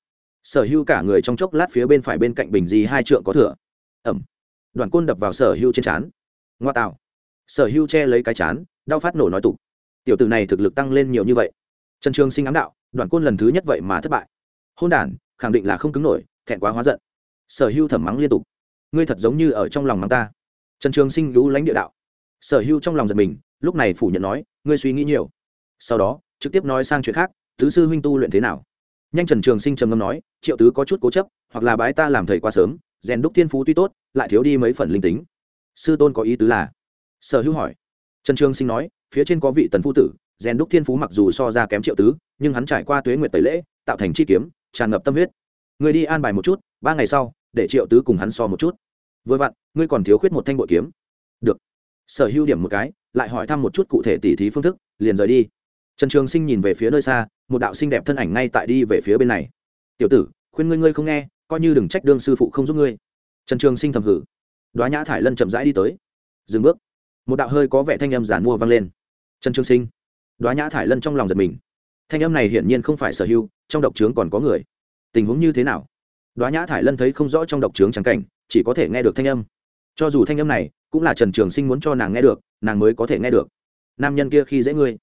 sở hữu cả người trong chốc lát phía bên phải bên cạnh bình di hai trượng có thửa. Ẩm. Đoạn côn đập vào sở hữu trên chán. Ngoa tạo. Sở hưu che lấy cái chán, đau phát nổ nói tục. Tiểu tử này thực lực tăng lên nhiều như vậy. Trần trường sinh ám đạo, đoạn côn lần thứ nhất vậy mà thất bại. Hôn đản, khẳng định là không cứng nổi, thẹn quá hóa giận. Sở hưu thẩm mắng liên tục. Ngươi thật giống như ở trong lòng mắng ta. Trần trường sinh lũ lánh địa đạo. Sở hưu trong lòng giật mình, lúc này phủ nhận nói, ngươi suy nghĩ nhiều sau đó, trực tiếp nói sang chuyện khác, tứ sư huynh tu luyện thế nào? Nhanh trần trường sinh trầm ngâm nói, triệu tứ có chút cố chấp, hoặc là bái ta làm thầy quá sớm, rèn đúc thiên phú tuy tốt, lại thiếu đi mấy phần linh tính. Sư tôn có ý tứ là? Sở hữu hỏi. Trần trường sinh nói, phía trên có vị tần phu tử, rèn đúc thiên phú mặc dù so ra kém triệu tứ, nhưng hắn trải qua tuế nguyệt tẩy lễ, tạo thành chi kiếm, tràn ngập tâm huyết. Người đi an bài một chút, ba ngày sau, để triệu tứ cùng hắn so một chút. Vừa vặn, ngươi còn thiếu khuyết một thanh bội kiếm. Được. Sở hữu điểm một cái, lại hỏi thăm một chút cụ thể tỉ thí phương thức, liền rời đi trần trường sinh nhìn về phía nơi xa, một đạo xinh đẹp thân ảnh ngay tại đi về phía bên này. Tiểu tử, khuyên ngươi ngươi không nghe, coi như đừng trách đương sư phụ không giúp ngươi. Trần trường sinh thầm hử. Đoá nhã thải lân chậm rãi đi tới. Dừng bước. Một đạo hơi có vẻ thanh âm giản mua vang lên. Trần Trường sinh. Đoá nhã thải lân trong lòng giật mình. Thanh âm này hiển nhiên không phải sở hữu, trong độc trướng còn có người. Tình huống như thế nào? Đoá nhã thải lân thấy không rõ trong độc trướng trắng cảnh, chỉ có thể nghe được thanh âm. Cho dù thanh âm này cũng là trần trường sinh muốn cho nàng nghe được, nàng mới có thể nghe được. Nam nhân kia khi dễ ngươi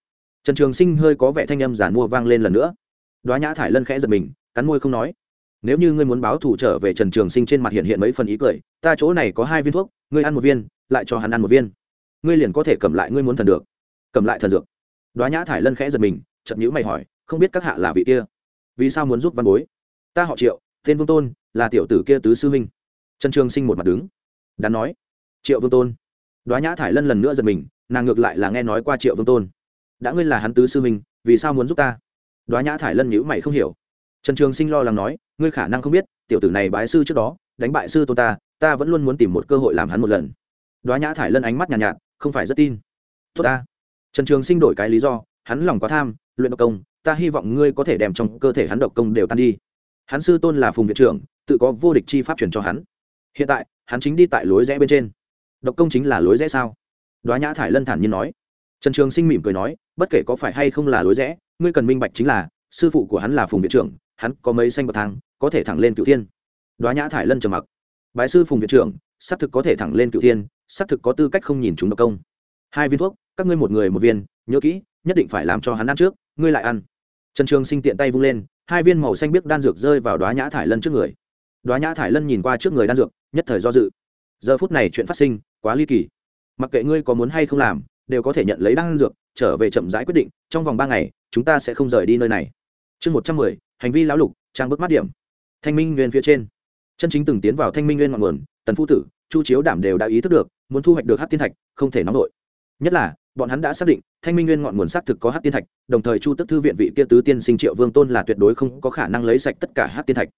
trần trường sinh hơi có vẻ thanh âm giản mua vang lên lần nữa. Đoá nhã thải lân khẽ giật mình, cắn môi không nói. Nếu như ngươi muốn báo thù trở về trần trường sinh trên mặt hiện hiện mấy phần ý cười, ta chỗ này có hai viên thuốc, ngươi ăn một viên, lại cho hắn ăn một viên. Ngươi liền có thể cầm lại ngươi muốn thần được cầm lại thần dược. Đoá nhã thải lân khẽ giật mình, chậm nhữ mày hỏi, không biết các hạ là vị kia? Vì sao muốn giúp văn bối? Ta họ triệu, tên vương tôn, là tiểu tử kia tứ sư huynh. Trần trường sinh một mặt đứng. Đắn nói, triệu vương tôn. Đoá nhã thải lân lần nữa giật mình, nàng ngược lại là nghe nói qua triệu vương tôn đã ngươi là hắn tứ sư huynh vì sao muốn giúp ta? Đoá nhã thải lân nhữ mày không hiểu. Trần trường sinh lo lắng nói ngươi khả năng không biết tiểu tử này bái sư trước đó đánh bại sư tôn ta ta vẫn luôn muốn tìm một cơ hội làm hắn một lần. Đoá nhã thải lân ánh mắt nhàn nhạt, nhạt không phải rất tin. Tốt ta. Trần trường sinh đổi cái lý do hắn lòng quá tham luyện độc công ta hy vọng ngươi có thể đem trong cơ thể hắn độc công đều tan đi. Hắn sư tôn là phùng viện trưởng tự có vô địch chi pháp truyền cho hắn. Hiện tại hắn chính đi tại lối rẽ bên trên. Độc công chính là lối rẽ sao? Đoá nhã thải lân thản nhiên nói trần trường sinh mỉm cười nói, bất kể có phải hay không là lối rẽ, ngươi cần minh bạch chính là, sư phụ của hắn là phùng viện trưởng, hắn có mấy xanh bậc thang, có thể thẳng lên cựu thiên. Đoá nhã thải lân trầm mặc. Bái sư phùng viện trưởng, xác thực có thể thẳng lên cựu thiên, xác thực có tư cách không nhìn chúng độc công. Hai viên thuốc, các ngươi một người một viên, nhớ kỹ, nhất định phải làm cho hắn ăn trước, ngươi lại ăn. Trần trường sinh tiện tay vung lên, hai viên màu xanh biếc đan dược rơi vào đoá nhã thải lân trước người. Đoá nhã thải lân nhìn qua trước người đan dược, nhất thời do dự. Giờ phút này chuyện phát sinh, quá ly kỳ. Mặc kệ ngươi có muốn hay không làm đều có thể nhận lấy đan dược, trở về chậm rãi quyết định, trong vòng ba ngày, chúng ta sẽ không rời đi nơi này. Chương một trăm mười, hành vi lão lục, trang bức mắt điểm. Thanh minh nguyên phía trên. Chân chính từng tiến vào thanh minh nguyên ngọn nguồn, tần phu tử, chu chiếu đảm đều đã ý thức được, muốn thu hoạch được hát tiên thạch, không thể nóng nổi. Nhất là, bọn hắn đã xác định, thanh minh nguyên ngọn nguồn xác thực có hát tiên thạch, đồng thời chu tức thư viện vị kia tứ tiên sinh triệu vương tôn là tuyệt đối không có khả năng lấy sạch tất cả hát tiên thạch.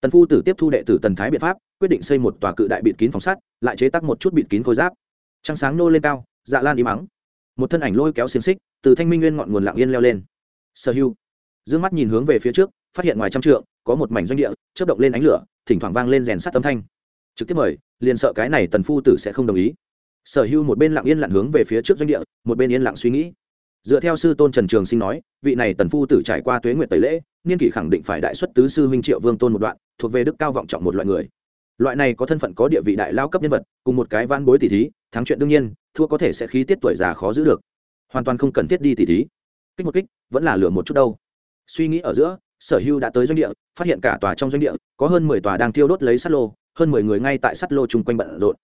Tần phu tử tiếp thu đệ tử tần thái biện pháp, quyết định xây một tòa cự đại bịt kín phòng sắt, lại chế tắc một chút bịt kín khối giáp. Trăng sáng nô lên cao dạ lan im mắng một thân ảnh lôi kéo xiềng xích, từ thanh minh nguyên ngọn nguồn lạng yên leo lên. Sở hưu d ư ơ n g mắt nhìn hướng về phía trước, phát hiện ngoài trăm trượng, có một mảnh doanh địa, chớp động lên ánh lửa, thỉnh thoảng vang lên rèn sắt tấm thanh. Trực tiếp mời, liền sợ cái này tần phu tử sẽ không đồng ý. Sở hưu một bên lặng yên lặn hướng về phía trước doanh địa, một bên yên lặng suy nghĩ. Dựa theo sư tôn trần trường sinh nói, vị này tần phu tử trải qua tuế nguyện tẩy lễ, niên kỷ khẳng định phải đại xuất tứ sư huynh triệu vương tôn một đoạn, thuộc về đức cao vọng trọng một loại người loại này có thân phận có địa vị đại lao cấp nhân vật, cùng một cái van bối tỷ thí, thắng chuyện đương nhiên, thua có thể sẽ khí tiết tuổi già khó giữ được. Hoàn toàn không cần thiết đi tỷ thí. Kích một kích, vẫn là lửa một chút đâu. Suy nghĩ ở giữa, sở hưu đã tới doanh địa, phát hiện cả tòa trong doanh địa, có hơn mười tòa đang thiêu đốt lấy sắt lô, hơn mười người ngay tại sắt lô chung quanh bận rộn.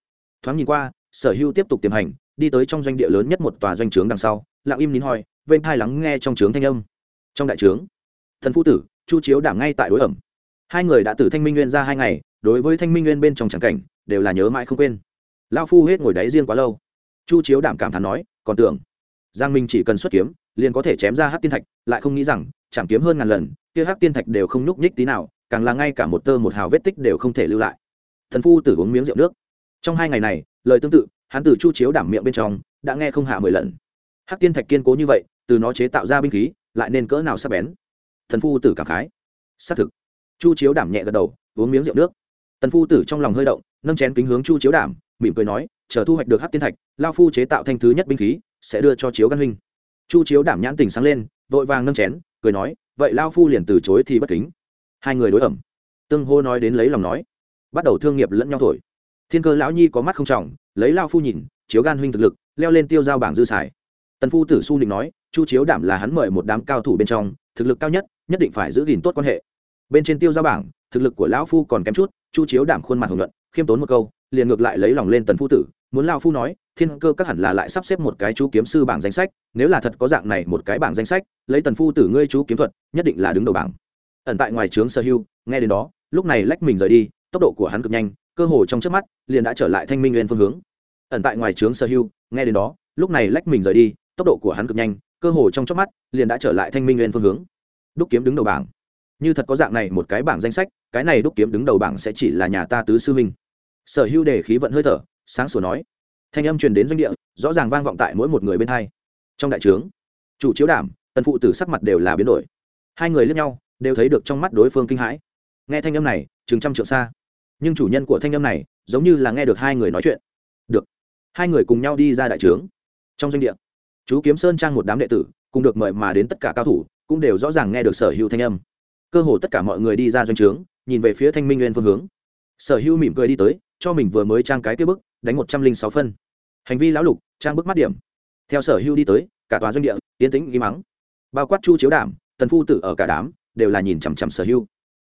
Thoáng nhìn qua, sở hưu tiếp tục tiềm hành, đi tới trong doanh địa lớn nhất một tòa doanh trướng đằng sau, lặng im nín hoi, vênh thai lắng nghe trong trướng thanh âm. Trong đại trướng, thần phu tử, chu chiếu đảm ngay tại đối ẩm hai người đã từ thanh minh nguyên ra hai ngày, đối với thanh minh nguyên bên trong tràng cảnh, đều là nhớ mãi không quên. Lao phu hết ngồi đáy riêng quá lâu. Chu chiếu đảm cảm thán nói, còn tưởng, giang minh chỉ cần xuất kiếm, liền có thể chém ra hát tiên thạch, lại không nghĩ rằng, chạm kiếm hơn ngàn lần, kia hát tiên thạch đều không nhúc nhích tí nào, càng là ngay cả một tơ một hào vết tích đều không thể lưu lại. Thần phu tử uống miếng rượu nước. Trong hai ngày này, lời tương tự, hắn từ chu chiếu đảm miệng bên trong, đã nghe không hạ mười lần. Hắc tiên thạch kiên cố như vậy, từ nó chế tạo ra binh khí, lại nên cỡ nào sắp bén? Thần phu tử cảm khái. Xác thực chu chiếu đảm nhẹ gật đầu, uống miếng rượu nước. Tần phu tử trong lòng hơi động, nâng chén kính hướng chu chiếu đảm, mỉm cười nói, chờ thu hoạch được hắc tiên thạch lao phu chế tạo thanh thứ nhất binh khí, sẽ đưa cho chiếu gan huynh. Chu chiếu đảm nhãn tình sáng lên, vội vàng nâng chén, cười nói, vậy lao phu liền từ chối thì bất kính. Hai người đối ẩm. Tương hô nói đến lấy lòng nói, bắt đầu thương nghiệp lẫn nhau thổi. Thiên cơ lão nhi có mắt không trọng, lấy lao phu nhìn, chiếu gan huynh thực lực, leo lên tiêu giao bảng dư xài. Tần phu tử su định nói, chu chiếu đảm là hắn mời một đám cao thủ bên trong, thực lực cao nhất nhất định phải giữ gìn tốt quan hệ bên trên tiêu giao bảng, thực lực của lão phu còn kém chút, chu chiếu đảm khuôn mặt hồng luận khiêm tốn một câu, liền ngược lại lấy lòng lên tần phu tử, muốn lao phu nói, thiên cơ các hẳn là lại sắp xếp một cái chú kiếm sư bảng danh sách, nếu là thật có dạng này một cái bảng danh sách, lấy tần phu tử ngươi chú kiếm thuật, nhất định là đứng đầu bảng. Ẩn tại ngoài trướng sở hưu, nghe đến đó, lúc này lách mình rời đi, tốc độ của hắn cực nhanh, cơ hồ trong trước mắt, liền đã trở lại thanh minh nguyên phương hướng. Ẩn tại ngoài trướng sở hưu, nghe đến đó, lúc này lách mình rời đi, tốc độ của hắn cực nhanh, cơ hồ trong chớp mắt, liền đã trở lại thanh minh nguyên phương hướng. Đúc kiếm đứng đầu bảng như thật có dạng này một cái bảng danh sách, cái này đúc kiếm đứng đầu bảng sẽ chỉ là nhà ta tứ sư minh sở hữu đề khí vận hơi thở, sáng sủa nói. Thanh âm truyền đến doanh địa, rõ ràng vang vọng tại mỗi một người bên hai. Trong đại trướng, chủ chiếu đảm, tần phụ tử sắc mặt đều là biến đổi. Hai người lướt nhau, đều thấy được trong mắt đối phương kinh hãi. Nghe thanh âm này, chừng trăm trượng xa. Nhưng chủ nhân của thanh âm này, giống như là nghe được hai người nói chuyện. Được. Hai người cùng nhau đi ra đại trướng. Trong doanh địa, chú kiếm sơn trang một đám đệ tử, cùng được mời mà đến tất cả cao thủ, cũng đều rõ ràng nghe được sở hữu thanh âm cơ hồ tất cả mọi người đi ra doanh trướng, nhìn về phía thanh minh nguyên phương hướng. Sở hữu mỉm cười đi tới, cho mình vừa mới trang cái kia bức, đánh một trăm linh sáu phân. Hành vi lão lục, trang bức mắt điểm. Theo sở hữu đi tới, cả tòa doanh địa tiến tĩnh ghi mắng bao quát chu chiếu đảm, tần phu tử ở cả đám, đều là nhìn chằm chằm sở hữu.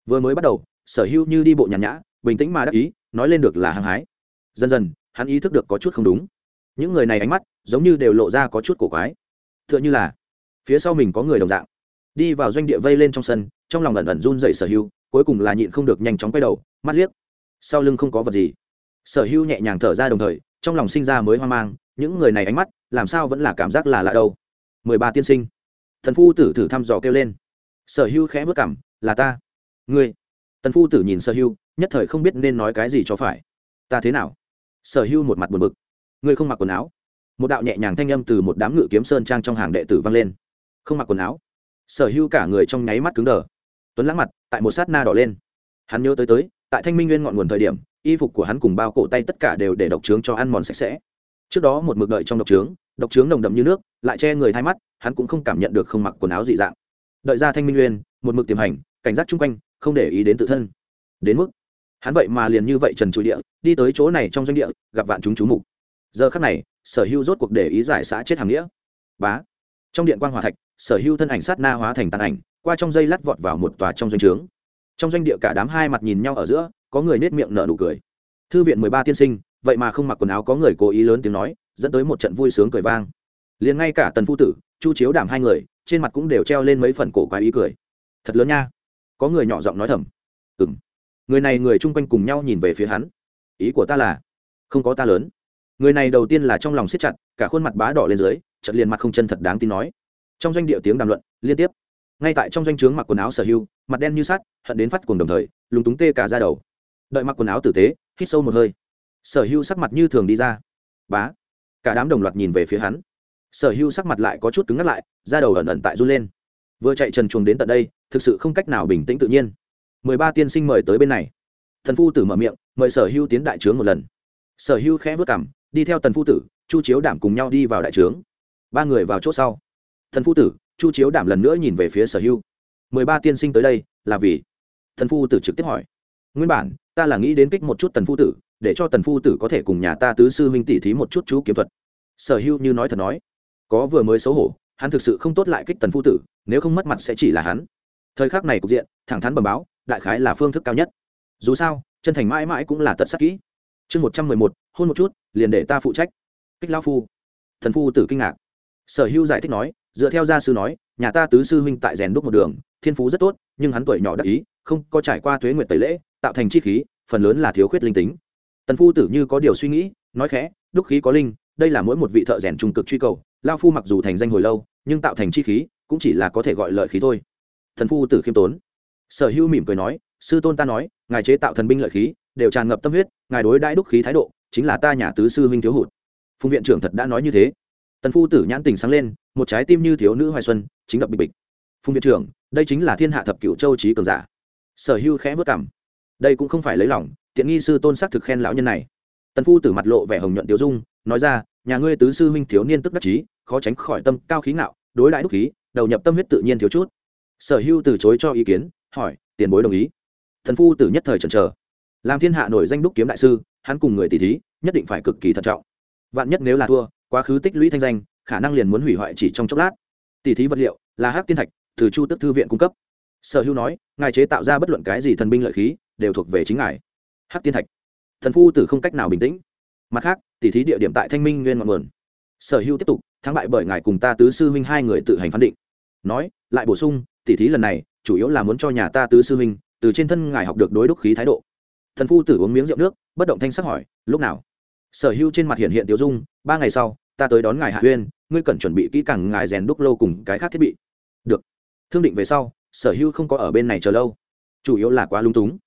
Vừa mới bắt đầu, sở hữu như đi bộ nhàn nhã, bình tĩnh mà đắc ý, nói lên được là hăng hái. Dần dần, hắn ý thức được có chút không đúng. Những người này ánh mắt, giống như đều lộ ra có chút cổ quái. T h ư ợ n h ư là, phía sau mình có người đồng dạng, đi vào doanh địa vây lên trong sân trong lòng ẩn ẩn run dậy sở hưu cuối cùng là nhịn không được nhanh chóng quay đầu, mắt liếc. Sau lưng không có vật gì. Sở hưu nhẹ nhàng thở ra đồng thời, trong lòng sinh ra mới hoang mang, những người này ánh mắt, làm sao vẫn là cảm giác là lạ đâu. Mười ba tiên sinh. Thần phu tử thử thăm dò kêu lên. Sở hưu khẽ vất cảm, là ta. Ngươi. Tần phu tử nhìn sở hưu nhất thời không biết nên nói cái gì cho phải. Ta thế nào? Sở hưu một mặt buồn bực. Ngươi không mặc quần áo. Một đạo nhẹ nhàng thanh âm từ một đám ngự kiếm sơn trang trong hàng đệ tử vang lên. Không mặc quần áo. Sở hưu cả người trong nháy mắt cứng đờ tuấn lãng mặt, tại một sát na đỏ lên. Hắn nhớ tới tới, tại thanh minh nguyên ngọn nguồn thời điểm, y phục của hắn cùng bao cổ tay tất cả đều để độc trướng cho ăn mòn sạch sẽ. Trước đó một mực đợi trong độc trướng độc trướng nồng đậm như nước, lại che người thay mắt, hắn cũng không cảm nhận được không mặc quần áo dị dạng. Đợi ra thanh minh nguyên, một mực tiềm hành, cảnh giác chung quanh, không để ý đến tự thân. Đến mức, hắn vậy mà liền như vậy trần trụi địa, đi tới chỗ này trong doanh địa, gặp vạn chúng chú mục. Giờ khắc này, sở hưu rốt cuộc để ý giải xã chết hàng nghĩa. Bá. Trong điện quan hòa thạch, sở hưu thân ảnh sát na hóa thành tàn ảnh qua trong dây lát vọt vào một tòa trong doanh trướng. Trong doanh địa cả đám hai mặt nhìn nhau ở giữa, có người nết miệng nở nụ cười. Thư viện mười ba tiên sinh, vậy mà không mặc quần áo có người cố ý lớn tiếng nói, dẫn tới một trận vui sướng cười vang. Liền ngay cả tần phu tử, chu chiếu đảm hai người, trên mặt cũng đều treo lên mấy phần cổ quái ý cười. Thật lớn nha. Có người nhỏ giọng nói thầm. Ừ m người này người chung quanh cùng nhau nhìn về phía hắn. Ý của ta là, không có ta lớn. Người này đầu tiên là trong lòng siết chặt, cả khuôn mặt bá đỏ lên dưới chật liền mặt không chân thật đáng tin nói. Trong doanh địa tiếng đàm luận, liên tiếp ngay tại trong doanh trướng mặc quần áo sở hưu mặt đen như sắt, hận đến phát cuồng đồng thời, lúng túng tê cả ra đầu. Đợi mặc quần áo tử tế, hít sâu một hơi. Sở hưu sắc mặt như thường đi ra. Bá. Cả đám đồng loạt nhìn về phía hắn. Sở hưu sắc mặt lại có chút cứng ngắt lại ra đầu ẩn ẩn tại run lên. Vừa chạy trần chuồng đến tận đây, thực sự không cách nào bình tĩnh tự nhiên. Mười ba tiên sinh mời tới bên này. Thần phu tử mở miệng, mời sở hưu tiến đại trướng một lần. Sở hưu khẽ vớt cảm đi theo tần phu tử, chu chiếu đảm cùng nhau đi vào đại trướng. Ba người vào c h ỗ sau. Thần phu tử chu chiếu đảm lần nữa nhìn về phía sở hưu mười ba tiên sinh tới đây, là vì? Thần phu tử trực tiếp hỏi. Nguyên bản, ta là nghĩ đến kích một chút tần phu tử, để cho tần phu tử có thể cùng nhà ta tứ sư huynh tỉ thí một chút chú kiếm thuật. Sở hưu như nói thật nói. Có vừa mới xấu hổ, hắn thực sự không tốt lại kích tần phu tử, nếu không mất mặt sẽ chỉ là hắn. Thời khắc này cục diện, thẳng thắn bẩm báo, đại khái là phương thức cao nhất. Dù sao, chân thành mãi mãi cũng là tật sắc kỹ. Chương một trăm mười một, hôn một chút, liền để ta phụ trách. Kích lao phu. Thần phu tử kinh ngạc. Sở hưu giải thích nói dựa theo gia sư nói, nhà ta tứ sư huynh tại rèn đúc một đường, thiên phú rất tốt, nhưng hắn tuổi nhỏ đắc ý, không có trải qua thuế nguyệt tẩy lễ, tạo thành chi khí, phần lớn là thiếu khuyết linh tính. Tần phu tử như có điều suy nghĩ, nói khẽ, đúc khí có linh, đây là mỗi một vị thợ rèn trung cực truy cầu, lao phu mặc dù thành danh hồi lâu, nhưng tạo thành chi khí, cũng chỉ là có thể gọi lợi khí thôi. Thần phu tử khiêm tốn. Sở hữu mỉm cười nói, sư tôn ta nói, ngài chế tạo thần binh lợi khí, đều tràn ngập tâm huyết, ngài đối đãi đúc khí thái độ, chính là ta nhà tứ sư huynh thiếu hụt. Phùng viện trưởng thật đã nói như thế. Tần phu tử nhãn tình sáng lên một trái tim như thiếu nữ hoài xuân, chính đập bịch bịch. Phùng viện trưởng, đây chính là thiên hạ thập cựu châu trí cường giả. Sở hưu khẽ vất cảm đây cũng không phải lấy lòng, tiện nghi sư tôn xác thực khen lão nhân này. Tần phu tử mặt lộ vẻ hồng nhuận tiêu dung, nói ra, nhà ngươi tứ sư huynh thiếu niên tức đắc chí, khó tránh khỏi tâm cao khí ngạo, đối đãi đúc khí, đầu nhập tâm huyết tự nhiên thiếu chút. Sở hưu từ chối cho ý kiến, hỏi, tiền bối đồng ý. Thần phu tử nhất thời chần chờ. Làm thiên hạ nổi danh đúc kiếm đại sư, hắn cùng người tỷ thí, nhất định phải cực kỳ thận trọng. Vạn nhất nếu là thua, quá khứ tích lũy thanh danh khả năng liền muốn hủy hoại chỉ trong chốc lát. Tỷ thí vật liệu, là Hắc tiên thạch, từ chu tức thư viện cung cấp. Sở hưu nói, ngài chế tạo ra bất luận cái gì thần binh lợi khí, đều thuộc về chính ngài. Hắc tiên thạch. Thần phu tử không cách nào bình tĩnh. Mặt khác tỷ thí địa điểm tại thanh minh nguyên ngọn nguồn. Sở hưu tiếp tục, thắng bại bởi ngài cùng ta tứ sư huynh hai người tự hành phán định. Nói, lại bổ sung tỷ thí lần này, chủ yếu là muốn cho nhà ta tứ sư huynh, từ trên thân ngài học được đối đúc khí thái độ. Thần phu tử uống miếng rượu nước, bất động thanh sắc hỏi, lúc nào? Sở hưu trên mặt hiện hiện tiêu dung, ba ngày sau ta tới đón ngài hạ huyên ngươi cần chuẩn bị kỹ càng ngài rèn đúc lâu cùng cái khác thiết bị. Được. Thương định về sau, sở hưu không có ở bên này chờ lâu. Chủ yếu là quá lung túng.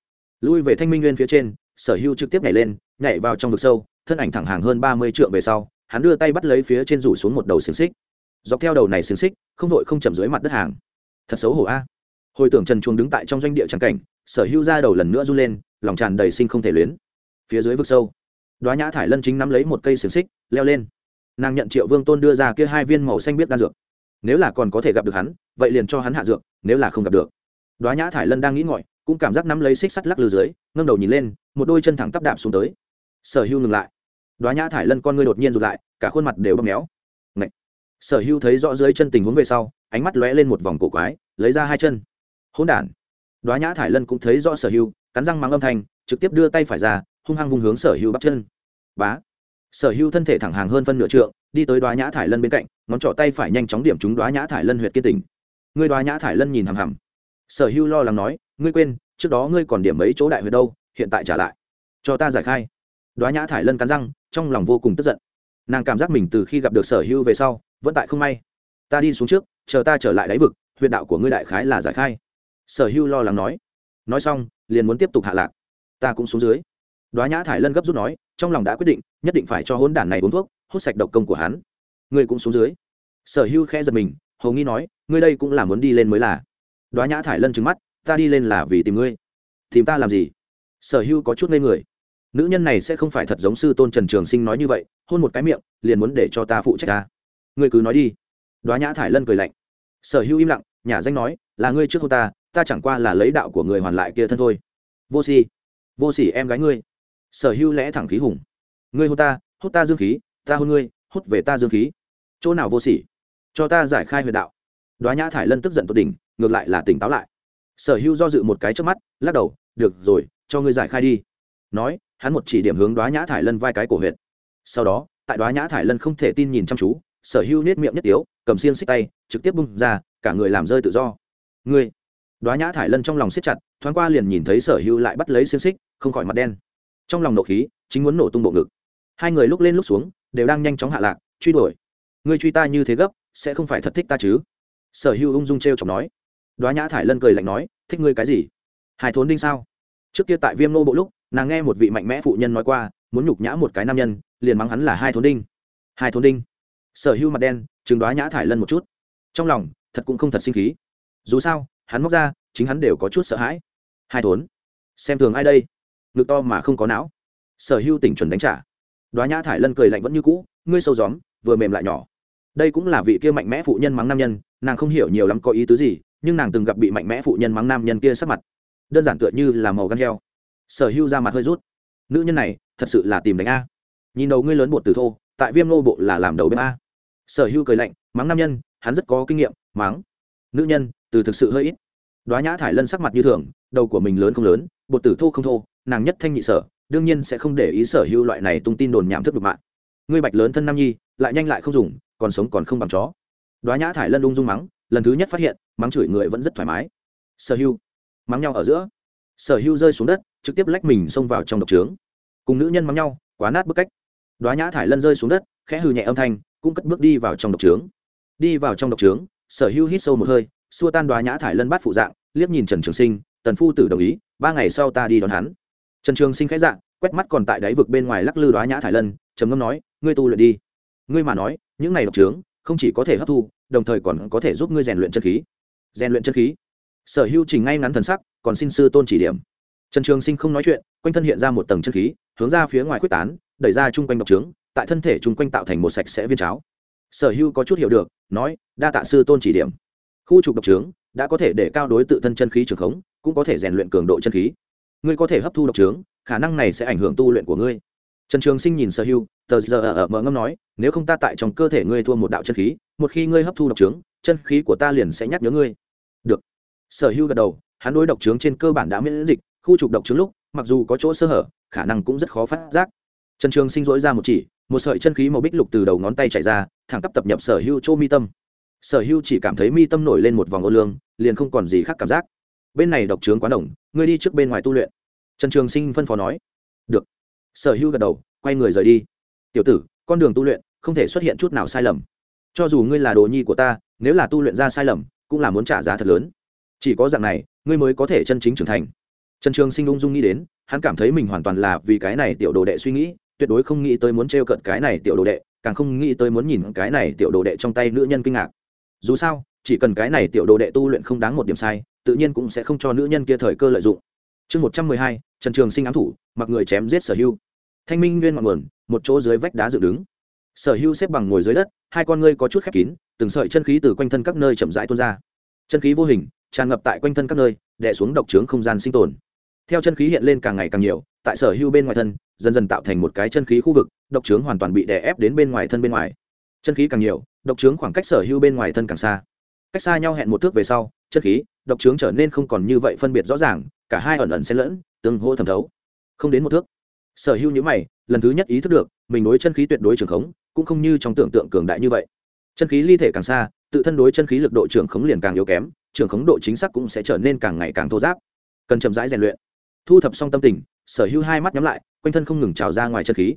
Lui về thanh minh nguyên phía trên, sở hưu trực tiếp nhảy lên, nhảy vào trong vực sâu, thân ảnh thẳng hàng hơn ba mươi trượng về sau, hắn đưa tay bắt lấy phía trên rủ xuống một đầu xiềng xích. Dọc theo đầu này xiềng xích, không vội không chầm dưới mặt đất hàng. Thật xấu hổ a. Hồi tưởng trần chuồng đứng tại trong doanh địa trắng cảnh, sở hữu ra đầu lần nữa run lên, lòng tràn đầy sinh không thể luyến. Phía dưới vực sâu đoá nhã thải lân chính nắm lấy một cây xiềng xích, leo lên nàng nhận triệu vương tôn đưa ra kia hai viên màu xanh biết đan dược. Nếu là còn có thể gặp được hắn, vậy liền cho hắn hạ dược, nếu là không gặp được. Đoá nhã thải lân đang nghĩ ngọi cũng cảm giác nắm lấy xích sắt lắc lư dưới ngâm đầu nhìn lên, một đôi chân thẳng tắp đạp xuống tới. Sở hưu ngừng lại. Đoá nhã thải lân con ngươi đột nhiên rụt lại, cả khuôn mặt đều bóp méo. Ngậy. sở hưu thấy rõ dưới chân tình huống về sau, ánh mắt lóe lên một vòng cổ quái, lấy ra hai chân. Hỗn đản! Đoá nhã thải lân cũng thấy rõ sở hưu, cắn răng mắng âm thanh, trực tiếp đưa tay phải ra, hung hăng vung hướng sở hưu bắt chân. Bá! Sở hưu thân thể thẳng hàng hơn phân nửa trượng, đi tới đoá nhã thải lân bên cạnh, ngón trỏ tay phải nhanh chóng điểm chúng đoá nhã thải lân huyệt kiên tình. Ngươi đoá nhã thải lân nhìn hằm hằm. Sở hưu lo lắng nói, ngươi quên, trước đó ngươi còn điểm mấy chỗ đại huyệt đâu, hiện tại trả lại. Cho ta giải khai. Đoá nhã thải lân cắn răng, trong lòng vô cùng tức giận. Nàng cảm giác mình từ khi gặp được sở hưu về sau, vẫn tại không may. Ta đi xuống trước, chờ ta trở lại đáy vực, huyệt đạo của ngươi đại khái là giải khai. Sở hưu lo lắng nói. Nói xong, liền muốn tiếp tục hạ lạc. Ta cũng xuống dưới đoá nhã thải lân gấp rút nói, trong lòng đã quyết định, nhất định phải cho hôn đản này uống thuốc, hút sạch độc công của hắn. Ngươi cũng xuống dưới. Sở hưu khẽ giật mình hầu nghi nói, ngươi đây cũng là muốn đi lên mới là. Đoá nhã thải lân trừng mắt, ta đi lên là vì tìm ngươi. Tìm ta làm gì? Sở hưu có chút ngây người. Nữ nhân này sẽ không phải thật giống sư tôn trần trường sinh nói như vậy, hôn một cái miệng, liền muốn để cho ta phụ trách ta. Ngươi cứ nói đi. Đoá nhã thải lân cười lạnh. Sở hưu im lặng, nhà danh nói, là ngươi trước hô ta ta chẳng qua là lấy đạo của người hoàn lại kia thân thôi. Vô s ỉ vô s ỉ em gái ngươi sở hưu lẽ thẳng khí hùng. Ngươi hôn ta hút ta dương khí ta hôn ngươi hút về ta dương khí. Chỗ nào vô sỉ, cho ta giải khai huyền đạo. Đoá nhã thải lân tức giận tốt đỉnh ngược lại là tỉnh táo lại. Sở hưu do dự một cái trước mắt lắc đầu được rồi cho ngươi giải khai đi. Nói hắn một chỉ điểm hướng đoá nhã thải lân vai cái cổ huyện sau đó tại đoá nhã thải lân không thể tin nhìn chăm chú sở hưu nết miệng nhất tiếu cầm xiên xích tay trực tiếp bung ra cả người làm rơi tự do. Ngươi? Đoá nhã thải lân trong lòng siết chặt thoáng qua liền nhìn thấy sở hưu lại bắt lấy xiên xích không khỏi mặt đen trong lòng nộ khí, chính muốn nổ tung bộ ngực. Hai người lúc lên lúc xuống, đều đang nhanh chóng hạ lạc, truy đuổi. Ngươi truy ta như thế gấp, sẽ không phải thật thích ta chứ? Sở hưu ung dung t r e o chọc nói. Đoá nhã thải lân cười lạnh nói, thích ngươi cái gì? Hai thốn đinh sao? Trước kia tại viêm nô bộ lúc, nàng nghe một vị mạnh mẽ phụ nhân nói qua, muốn nhục nhã một cái nam nhân, liền mắng hắn là hai thốn đinh. Hai thốn đinh. Sở hưu mặt đen chừng đoá nhã thải lân một chút. Trong lòng, thật cũng không thật sinh khí. Dù sao, hắn móc ra, chính hắn đều có chút sợ hãi. Hai thốn, xem thường ai đây? Ngực to mà không có não. Sở hưu tỉnh chuẩn đánh trả. Đoá nhã thải lân cười lạnh vẫn như cũ, ngươi sâu gióm, vừa mềm lại nhỏ. Đây cũng là vị kia mạnh mẽ phụ nhân mắng nam nhân, nàng không hiểu nhiều lắm có ý tứ gì, nhưng nàng từng gặp bị mạnh mẽ phụ nhân mắng nam nhân kia sắc mặt. Đơn giản tựa như là màu gan heo. Sở hưu ra mặt hơi rút. Nữ nhân này, thật sự là tìm đánh a. Nhìn đầu ngươi lớn bột từ thô, tại viêm nô bộ là làm đầu bếp a. Sở hưu cười lạnh, mắng nam nhân, hắn rất có kinh nghiệm, mắng. Nữ nhân, từ thực sự hơi ít. Đoá nhã thải lân sắc mặt như thường, đầu của mình lớn không lớn, bột tử thô không thô nàng nhất thanh nhị sở, đương nhiên sẽ không để ý sở hữu loại này tung tin đồn nhảm thức đục mạng. Ngươi bạch lớn thân nam nhi, lại nhanh lại không dùng, còn sống còn không bằng chó. Đoá nhã thải lân ung dung mắng, lần thứ nhất phát hiện, mắng chửi người vẫn rất thoải mái. Sở hữu, mắng nhau ở giữa. Sở hữu rơi xuống đất, trực tiếp lách mình xông vào trong độc trướng. Cùng nữ nhân mắng nhau, quá nát bức cách. Đoá nhã thải lân rơi xuống đất, khẽ hư nhẹ âm thanh, cũng cất bước đi vào trong độc trướng. Đi vào trong độc trướng, sở hữu hít sâu một hơi, xua tan đoá nhã thải lân bắt phụ dạng, liếc nhìn trần trường sinh, tần phu tử đồng ý, ba ngày sau ta đi đón hắn trần trường sinh khẽ dạng quét mắt còn tại đáy vực bên ngoài lắc lư đoá nhã thải lân, trầm ngâm nói, ngươi tu luyện đi. Ngươi mà nói, những này độc trướng, không chỉ có thể hấp thu, đồng thời còn có thể giúp ngươi rèn luyện chân khí. Rèn luyện chân khí? Sở hữu trình ngay ngắn thần sắc, còn xin sư tôn chỉ điểm. Trần trường sinh không nói chuyện, quanh thân hiện ra một tầng chân khí, hướng ra phía ngoài quyết tán, đẩy ra chung quanh độc trướng, tại thân thể chung quanh tạo thành một sạch sẽ viên cháo. Sở hữu có chút hiểu được, nói, đa tạ sư tôn chỉ điểm. Khu trục độc trướng, đã có thể để cao đối tự thân chân khí trường khống, cũng có thể rèn luyện cường độ chân khí ngươi có thể hấp thu độc trướng, khả năng này sẽ ảnh hưởng tu luyện của ngươi. Trần trường sinh nhìn sở hưu tờ giờ ở mở ngâm nói, nếu không ta tại trong cơ thể ngươi thua một đạo chân khí, một khi ngươi hấp thu độc trướng, chân khí của ta liền sẽ nhắc nhớ ngươi. Được. Sở hưu gật đầu, hắn đối độc trướng trên cơ bản đã miễn dịch, khu trục độc trướng lúc, mặc dù có chỗ sơ hở, khả năng cũng rất khó phát giác. Trần trường sinh dỗi ra một chỉ, một sợi chân khí màu bích lục từ đầu ngón tay chạy ra, thẳng tắp tập nhập sở hưu chỗ mi tâm. Sở hưu chỉ cảm thấy mi tâm nổi lên một vòng ô lương, liền không còn gì khác cảm giác bên này độc trướng quá đồng ngươi đi trước bên ngoài tu luyện. Trần trường sinh phân phó nói. Được. Sở hưu gật đầu, quay người rời đi. Tiểu tử, con đường tu luyện, không thể xuất hiện chút nào sai lầm. Cho dù ngươi là đồ nhi của ta, nếu là tu luyện ra sai lầm, cũng là muốn trả giá thật lớn. Chỉ có dạng này, ngươi mới có thể chân chính trưởng thành. Trần trường sinh ung dung nghĩ đến, hắn cảm thấy mình hoàn toàn là vì cái này tiểu đồ đệ suy nghĩ, tuyệt đối không nghĩ tới muốn t r e o cận cái này tiểu đồ đệ, càng không nghĩ tới muốn nhìn cái này tiểu đồ đệ trong tay nữ nhân kinh ngạc. Dù sao, chỉ cần cái này tiểu đồ đệ tu luyện không đáng một điểm sai tự nhiên cũng sẽ không cho nữ nhân kia thời cơ lợi dụng. Chương một trăm mười hai, trần trường sinh ám thủ, mặc người chém giết sở hưu thanh minh nguyên ngọn nguồn, một chỗ dưới vách đá dựng đứng. Sở hưu xếp bằng ngồi dưới đất, hai con ngươi có chút khép kín, từng sợi chân khí từ quanh thân các nơi chậm rãi tuôn ra. Chân khí vô hình, tràn ngập tại quanh thân các nơi, đè xuống độc trướng không gian sinh tồn. Theo chân khí hiện lên càng ngày càng nhiều, tại sở hưu bên ngoài thân, dần dần tạo thành một cái chân khí khu vực, độc trướng hoàn toàn bị đè ép đến bên ngoài thân bên ngoài. Chân khí càng nhiều, độc trướng khoảng cách sở hưu bên ngoài thân càng xa. Cách xa nhau hẹn một thước về sau chất khí, độc trướng trở nên không còn như vậy phân biệt rõ ràng, cả hai ẩn ẩn xen lẫn, tương hô thẩm thấu. Không đến một thước. Sở hữu nhữ mày, lần thứ nhất ý thức được, mình đối chân khí tuyệt đối trường khống, cũng không như trong tưởng tượng cường đại như vậy. Chân khí ly thể càng xa, tự thân đối chân khí lực độ trường khống liền càng yếu kém trường khống độ chính xác cũng sẽ trở nên càng ngày càng thô giáp cần chậm rãi rèn luyện. Thu thập xong tâm tình, sở hữu hai mắt nhắm lại, quanh thân không ngừng trào ra ngoài chân khí.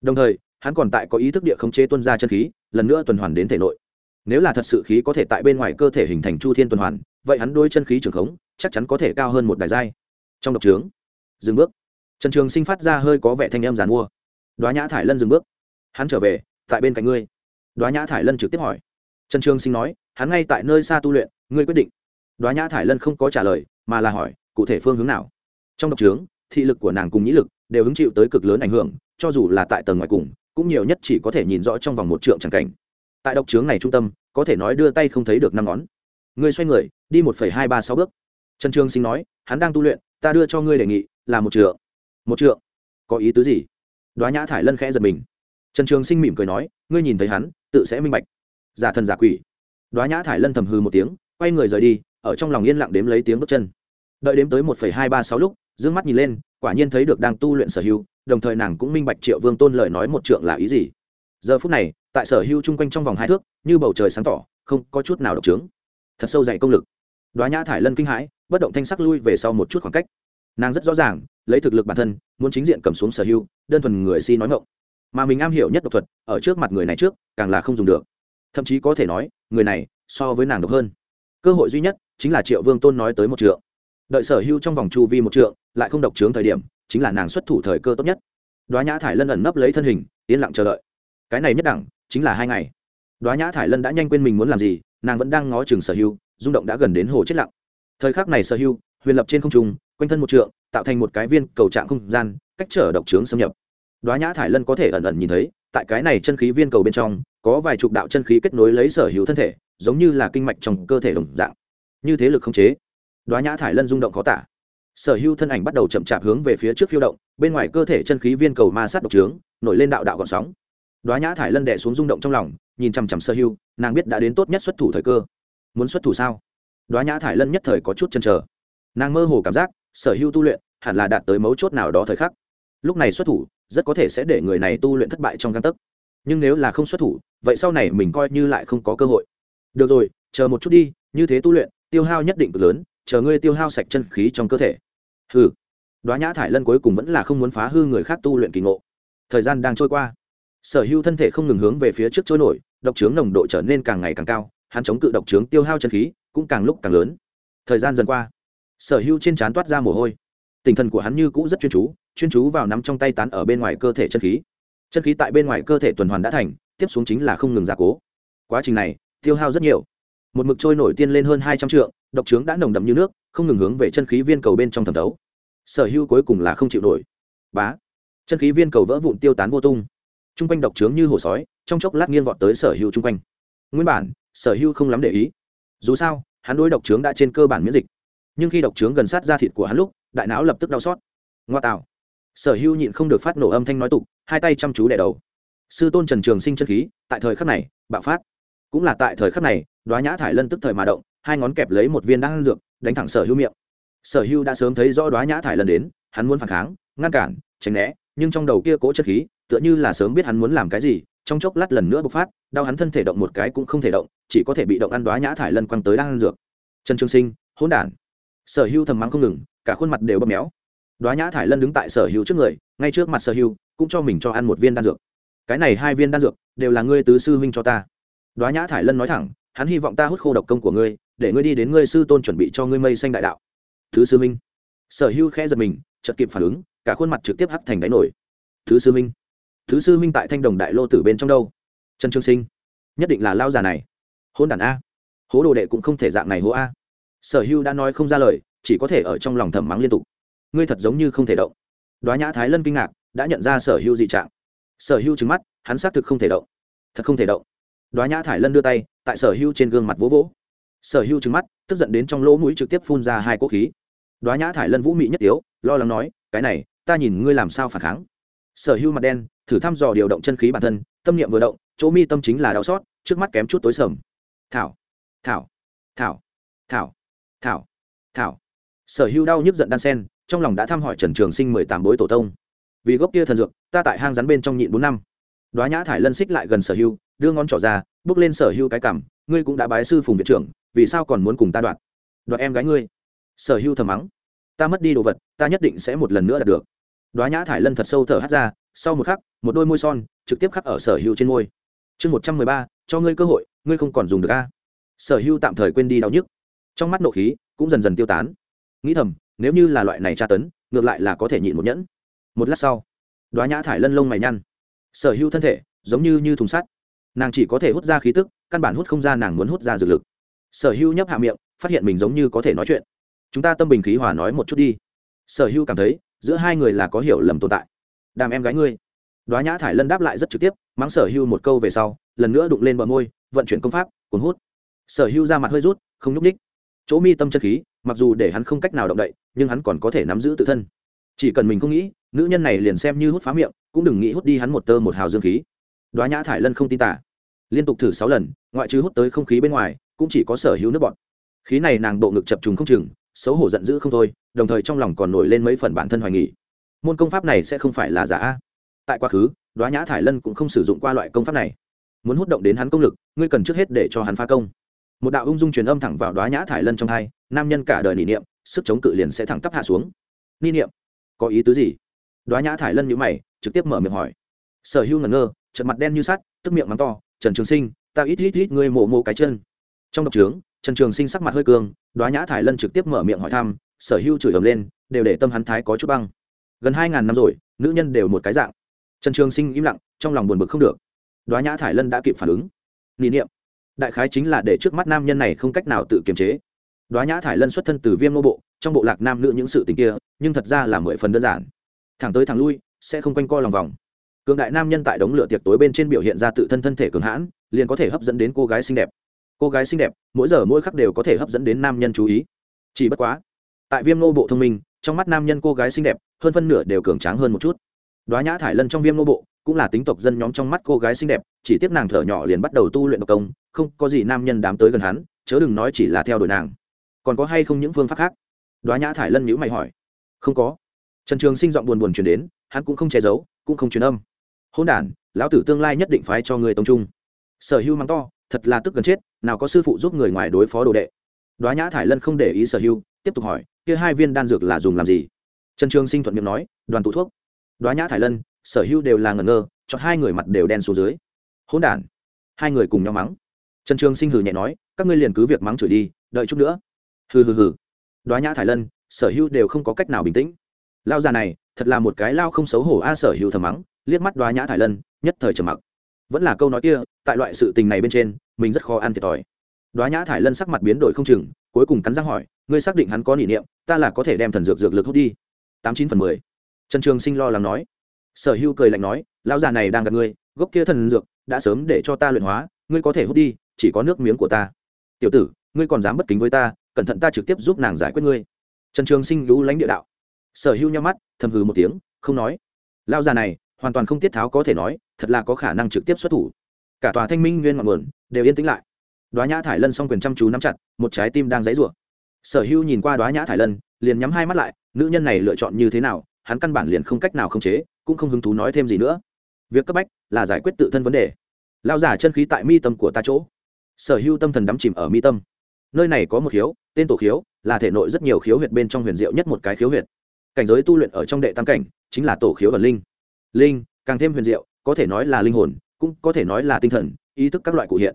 Đồng thời, hắn còn tại có ý thức địa khống chế tuân ra chân khí, lần nữa tuần hoàn đến thể nội. Nếu là thật sự khí có thể tại bên ngoài cơ thể hình thành chu thiên tuần hoàn vậy hắn đôi chân khí trường khống, chắc chắn có thể cao hơn một đài giai. Trong độc trướng, dừng bước. Trần trường sinh phát ra hơi có vẻ thanh em giàn mua. Đoá nhã thải lân dừng bước. Hắn trở về, tại bên cạnh ngươi. Đoá nhã thải lân trực tiếp hỏi. Trần trường sinh nói, hắn ngay tại nơi xa tu luyện, ngươi quyết định. Đoá nhã thải lân không có trả lời, mà là hỏi, cụ thể phương hướng nào? Trong độc trướng, thị lực của nàng cùng nhĩ lực đều hứng chịu tới cực lớn ảnh hưởng, cho dù là tại tầng ngoài cùng, cũng nhiều nhất chỉ có thể nhìn rõ trong vòng một trượng tràng cảnh. Tại độc trướng này trung tâm, có thể nói đưa tay không thấy được năm ngón. Ngươi xoay người đi một hai ba sáu bước. Trần trường sinh nói hắn đang tu luyện ta đưa cho ngươi đề nghị là một trượng. Một trượng? Có ý tứ gì? Đoá nhã thải lân khẽ giật mình. Trần trường sinh mỉm cười nói ngươi nhìn thấy hắn tự sẽ minh bạch. Giả thần giả quỷ. Đoá nhã thải lân thầm hư một tiếng quay người rời đi ở trong lòng yên lặng đếm lấy tiếng bước chân. Đợi đếm tới một hai ba sáu lúc d ư ơ n g mắt nhìn lên quả nhiên thấy được đang tu luyện sở hưu, đồng thời nàng cũng minh bạch triệu vương tôn lời nói một trượng là ý gì. Giờ phút này tại sở hưu chung quanh trong vòng hai thước như bầu trời sáng tỏ không có chút nào độc trướng. Thật sâu dày công lực đoá nhã thải lân kinh hãi, bất động thanh sắc lui về sau một chút khoảng cách. Nàng rất rõ ràng, lấy thực lực bản thân, muốn chính diện cầm xuống sở hữu, đơn thuần người si nói ngộng mà mình am hiểu nhất độc thuật, ở trước mặt người này trước, càng là không dùng được. Thậm chí có thể nói, người này so với nàng độc hơn. Cơ hội duy nhất chính là triệu vương tôn nói tới một trượng. Đợi sở hưu trong vòng chu vi một trượng, lại không độc trướng thời điểm, chính là nàng xuất thủ thời cơ tốt nhất. Đoá nhã thải lân ẩn nấp lấy thân hình, yên lặng chờ đợi. Cái này nhất đẳng, chính là hai ngày. Đoá nhã thải lân đã nhanh quên mình muốn làm gì, nàng vẫn đang ngó chừng sở hưu rung động đã gần đến hồ chết lặng. Thời khắc này sở hưu huyền lập trên không trung, quanh thân một trượng, tạo thành một cái viên cầu trạng không gian, cách trở độc trướng xâm nhập. Đoá nhã thải lân có thể ẩn ẩn nhìn thấy, tại cái này chân khí viên cầu bên trong, có vài chục đạo chân khí kết nối lấy sở hữu thân thể, giống như là kinh mạch trong cơ thể đồng dạng. Như thế lực không chế, đoá nhã thải lân rung động khó tả. Sở hữu thân ảnh bắt đầu chậm chạp hướng về phía trước phiêu động, bên ngoài cơ thể chân khí viên cầu ma sát độc trướng, nổi lên đạo đạo gọn sóng. Đoá nhã thải lân đẻ xuống rung động trong lòng, nhìn chằm chằm sở hữu, nàng biết đã đến tốt nhất xuất thủ thời cơ muốn xuất thủ sao? Đoá nhã thải lân nhất thời có chút chân chờ. Nàng mơ hồ cảm giác, sở hữu tu luyện hẳn là đạt tới mấu chốt nào đó thời khắc. Lúc này xuất thủ, rất có thể sẽ để người này tu luyện thất bại trong găng tấc. Nhưng nếu là không xuất thủ, vậy sau này mình coi như lại không có cơ hội. Được rồi, chờ một chút đi, như thế tu luyện, tiêu hao nhất định cực lớn, chờ ngươi tiêu hao sạch chân khí trong cơ thể. Hừ. Đoá nhã thải lân cuối cùng vẫn là không muốn phá hư người khác tu luyện kỳ ngộ. Thời gian đang trôi qua. Sở hữu thân thể không ngừng hướng về phía trước trôi nổi, độc trướng nồng độ trở nên càng ngày càng cao hắn chống cự độc trướng tiêu hao chân khí, cũng càng lúc càng lớn. Thời gian dần qua, sở hữu trên trán toát ra mồ hôi. Tinh thần của hắn như cũ rất chuyên chú chuyên chú vào nắm trong tay tán ở bên ngoài cơ thể chân khí. Chân khí tại bên ngoài cơ thể tuần hoàn đã thành, tiếp xuống chính là không ngừng gia cố. Quá trình này, tiêu hao rất nhiều. Một mực trôi nổi tiên lên hơn hai trăm trượng, độc trướng đã nồng đậm như nước, không ngừng hướng về chân khí viên cầu bên trong thẩm thấu. Sở hữu cuối cùng là không chịu nổi. Bá! Chân khí viên cầu vỡ vụn tiêu tán vô tung. T r u n g quanh độc trướng như hồ sói, trong chốc lát nghiêng vọt tới sở hữu t r u n g quanh nguyên bản, sở hữu không lắm để ý. Dù sao, hắn đối độc trướng đã trên cơ bản miễn dịch. Nhưng khi độc trướng gần sát da thịt của hắn lúc, đại não lập tức đau xót. Ngoa tạo. Sở hữu nhịn không được phát nổ âm thanh nói tục, hai tay chăm chú đẻ đầu. Sư tôn trần trường sinh chân khí, tại thời khắc này, bạo phát. Cũng là tại thời khắc này đoá nhã thải lân tức thời mà động, hai ngón kẹp lấy một viên đan dược, đánh thẳng sở hữu miệng. Sở hữu đã sớm thấy rõ đoá nhã thải lân đến, hắn muốn phản kháng, ngăn cản, tránh né, nhưng trong đầu kia cỗ chất khí, tựa như là sớm biết hắn muốn làm cái gì trong chốc lát lần nữa bộc phát, đau hắn thân thể động một cái cũng không thể động, chỉ có thể bị động ăn đoá nhã thải lân quăng tới đang ăn dược. Trần trường sinh, hỗn đản. Sở hưu thầm mắng không ngừng, cả khuôn mặt đều bấm méo. Đoá nhã thải lân đứng tại sở hữu trước người, ngay trước mặt sở hữu cũng cho mình cho ăn một viên đan dược. Cái này hai viên đan dược, đều là ngươi tứ sư huynh cho ta. Đoá nhã thải lân nói thẳng, hắn hy vọng ta hút khô độc công của ngươi, để ngươi đi đến ngươi sư tôn chuẩn bị cho ngươi mây xanh đại đạo. Thứ sư huynh. Sở hữu khẽ giật mình chật kịp phản ứng, cả khuôn mặt trực tiếp hắt thành đáy nổi. Thứ sư huynh thứ sư huynh tại thanh đồng đại lô tử bên trong đâu? Trần trương sinh, nhất định là lao già này. Hôn đản a. Hố đồ đệ cũng không thể dạng này hố a. Sở Hưu đã nói không ra lời, chỉ có thể ở trong lòng thầm mắng liên tục. Ngươi thật giống như không thể động. Đoá nhã thái lân kinh ngạc, đã nhận ra sở Hưu dị trạng. Sở Hưu trứng mắt, hắn xác thực không thể động. Thật không thể động. Đoá nhã thải lân đưa tay, tại sở Hưu trên gương mặt vỗ vỗ. Sở Hưu trứng mắt, tức giận đến trong lỗ mũi trực tiếp phun ra hai cỗ khí. Đoá nhã thải lân vũ mị nhất tiếu, lo lắng nói, cái này, ta nhìn ngươi làm sao phản kháng sở hữu mặt đen, thử thăm dò điều động chân khí bản thân, tâm niệm vừa động, chỗ mi tâm chính là đau xót, trước mắt kém chút tối sầm. Thảo thảo thảo thảo thảo thảo. Sở hữu đau nhức giận đan sen, trong lòng đã thăm hỏi trần trường sinh mười tám bối tổ tông. Vì gốc kia thần dược, ta tại hang rắn bên trong nhịn bốn năm. Đoá nhã thải lân xích lại gần sở hưu đưa ngón trỏ ra, bước lên sở hưu cái cảm ngươi cũng đã bái sư phùng viện trưởng, vì sao còn muốn cùng ta đoạt? Đoạt em gái ngươi. Sở hưu thầm mắng. Ta mất đi đồ vật, ta nhất định sẽ một lần nữa đạt được đoá nhã thải lân thật sâu thở hắt ra, sau một khắc, một đôi môi son trực tiếp khắc ở sở hưu trên môi. Chương một trăm mười ba, cho ngươi cơ hội, ngươi không còn dùng được a. Sở hưu tạm thời quên đi đau nhức. Trong mắt nộ khí cũng dần dần tiêu tán. Nghĩ thầm, nếu như là loại này tra tấn, ngược lại là có thể nhịn một nhẫn. Một lát sau, đoá nhã thải lân lông mày nhăn. Sở hữu thân thể giống như như thùng sắt. Nàng chỉ có thể hút ra khí tức, căn bản hút không ra nàng muốn hút ra dược lực. Sở hưu nhấp hạ miệng, phát hiện mình giống như có thể nói chuyện. Chúng ta tâm bình khí hòa nói một chút đi. Sở hưu cảm thấy giữa hai người là có hiểu lầm tồn tại. Đàm em gái ngươi. Đoá nhã thải lân đáp lại rất trực tiếp, mắng sở hưu một câu về sau, lần nữa đụng lên bờ môi, vận chuyển công pháp, cuốn hút. Sở hưu ra mặt hơi rút, không nhúc ních chỗ mi tâm chân khí, mặc dù để hắn không cách nào động đậy, nhưng hắn còn có thể nắm giữ tự thân. Chỉ cần mình không nghĩ, nữ nhân này liền xem như hút phá miệng, cũng đừng nghĩ hút đi hắn một tơ một hào dương khí. Đoá nhã thải lân không tin tả. Liên tục thử sáu lần, ngoại trừ hút tới không khí bên ngoài, cũng chỉ có sở hữu nước bọt khí này nàng bộ ngực chập trùng không chừng, xấu hổ giận dữ không thôi đồng thời trong lòng còn nổi lên mấy phần bản thân hoài nghỉ môn công pháp này sẽ không phải là giả. Tại quá khứ, đoá nhã thải lân cũng không sử dụng qua loại công pháp này. Muốn hút động đến hắn công lực, ngươi cần trước hết để cho hắn phá công. Một đạo ung dung truyền âm thẳng vào đoá nhã thải lân trong tai nam nhân cả đời nỉ niệm, sức chống cự liền sẽ thẳng tắp hạ xuống. Ni niệm? Có ý tứ gì? Đoá nhã thải lân nhữ mày, trực tiếp mở miệng hỏi. Sở hữu ngẩn ngơ trận mặt đen như sắt, tức miệng mắng to, trần trường sinh, ta ít ít ít ngươi mộ mộ cái chân. Trong độc trướng, trần trường sinh sắc mặt hơi cương đoá nhã thải lân trực tiếp mở miệng hỏi thăm sở hữu chửi ầm lên, đều để tâm hắn thái có chút băng. Gần hai ngàn năm rồi, nữ nhân đều một cái dạng. Trần trường sinh im lặng, trong lòng buồn bực không được. Đoá nhã thải lân đã kịp phản ứng. Lý niệm. Đại khái chính là để trước mắt nam nhân này không cách nào tự kiềm chế. Đoá nhã thải lân xuất thân từ viêm nô bộ, trong bộ lạc nam nữ những sự tình kia, nhưng thật ra là mười phần đơn giản. Thẳng tới thẳng lui, sẽ không quanh co lòng vòng. Cường đại nam nhân tại đống lửa tiệc tối bên trên biểu hiện ra tự thân thân thể cường hãn, liền có thể hấp dẫn đến cô gái xinh đẹp. Cô gái xinh đẹp, mỗi giờ mỗi khắc đều có thể hấp dẫn đến nam nhân chú ý. Chỉ bất quá tại viêm nô bộ thông minh, trong mắt nam nhân cô gái xinh đẹp, hơn phân nửa đều cường tráng hơn một chút. Đoá nhã thải lân trong viêm nô bộ, cũng là tính tộc dân nhóm trong mắt cô gái xinh đẹp, chỉ tiếc nàng thở nhỏ liền bắt đầu tu luyện độc công, không có gì nam nhân đám tới gần hắn, chớ đừng nói chỉ là theo đuổi nàng. Còn có hay không những phương pháp khác? Đoá nhã thải lân nhữ mày hỏi. Không có. Trần trường sinh giọng buồn buồn chuyển đến, hắn cũng không che giấu, cũng không truyền âm. Hôn đ lão tử tương lai nhất định phái cho người tông trung. Sở hữu mắng to, thật là tức gần chết, nào có sư phụ giúp người ngoài đối phó đồ đệ. Đoá nhã thải lân không để ý sở hữu tiếp tục hỏi kia hai viên đan dược là dùng làm gì? Trần trường sinh thuận miệng nói, đoàn tụ thuốc. Đoá nhã thải lân, sở hữu đều là ngẩn ngơ cho hai người mặt đều đen xuống dưới. Hôn đản. Hai người cùng nhau mắng. Trần trường sinh hừ nhẹ nói, các ngươi liền cứ việc mắng chửi đi, đợi chút nữa. Hừ hừ hừ. Đoá nhã thải lân, sở hữu đều không có cách nào bình tĩnh. Lao già này, thật là một cái lao không xấu hổ a, sở hữu thầm mắng, liếc mắt đoá nhã thải lân, nhất thời trầm mặc. Vẫn là câu nói kia, tại loại sự tình này bên trên, mình rất khó ăn thiệt thòi. Đoá nhã thải lân sắc mặt biến đổi không chừng cuối cùng cắn răng hỏi, ngươi xác định hắn có nỉ niệm, ta là có thể đem thần dược dược lực hút đi. Tám chín phần mười. Trần trường sinh lo lắng nói. Sở hữu cười lạnh nói, lão già này đang gặp ngươi, gốc kia thần dược đã sớm để cho ta luyện hóa, ngươi có thể hút đi, chỉ có nước miếng của ta. Tiểu tử, ngươi còn dám bất kính với ta, cẩn thận ta trực tiếp giúp nàng giải quyết ngươi. Trần trường sinh lũ lánh địa đạo. Sở hữu nhau mắt, thầm hừ một tiếng, không nói. Lao già này, hoàn toàn không tiết tháo có thể nói, thật là có khả năng trực tiếp xuất thủ. Cả tòa thanh minh nguyên ngọn nguồn đều yên tĩnh lại đoá nhã thải lân s o n g quyền chăm chú nắm chặt, một trái tim đang dãy rủa. Sở hữu nhìn qua đoá nhã thải lân, liền nhắm hai mắt lại, nữ nhân này lựa chọn như thế nào, hắn căn bản liền không cách nào khống chế, cũng không hứng thú nói thêm gì nữa. Việc cấp bách là giải quyết tự thân vấn đề. Lao giả chân khí tại mi tâm của ta chỗ. Sở hữu tâm thần đắm chìm ở mi tâm. Nơi này có một khiếu, tên tổ khiếu, là thể nội rất nhiều khiếu huyệt bên trong huyền diệu nhất một cái khiếu huyệt. Cảnh giới tu luyện ở trong đệ tam cảnh, chính là tổ khiếu ẩn linh. Linh, càng thêm huyền diệu, có thể nói là linh hồn, cũng có thể nói là tinh thần, ý thức các loại cụ hiện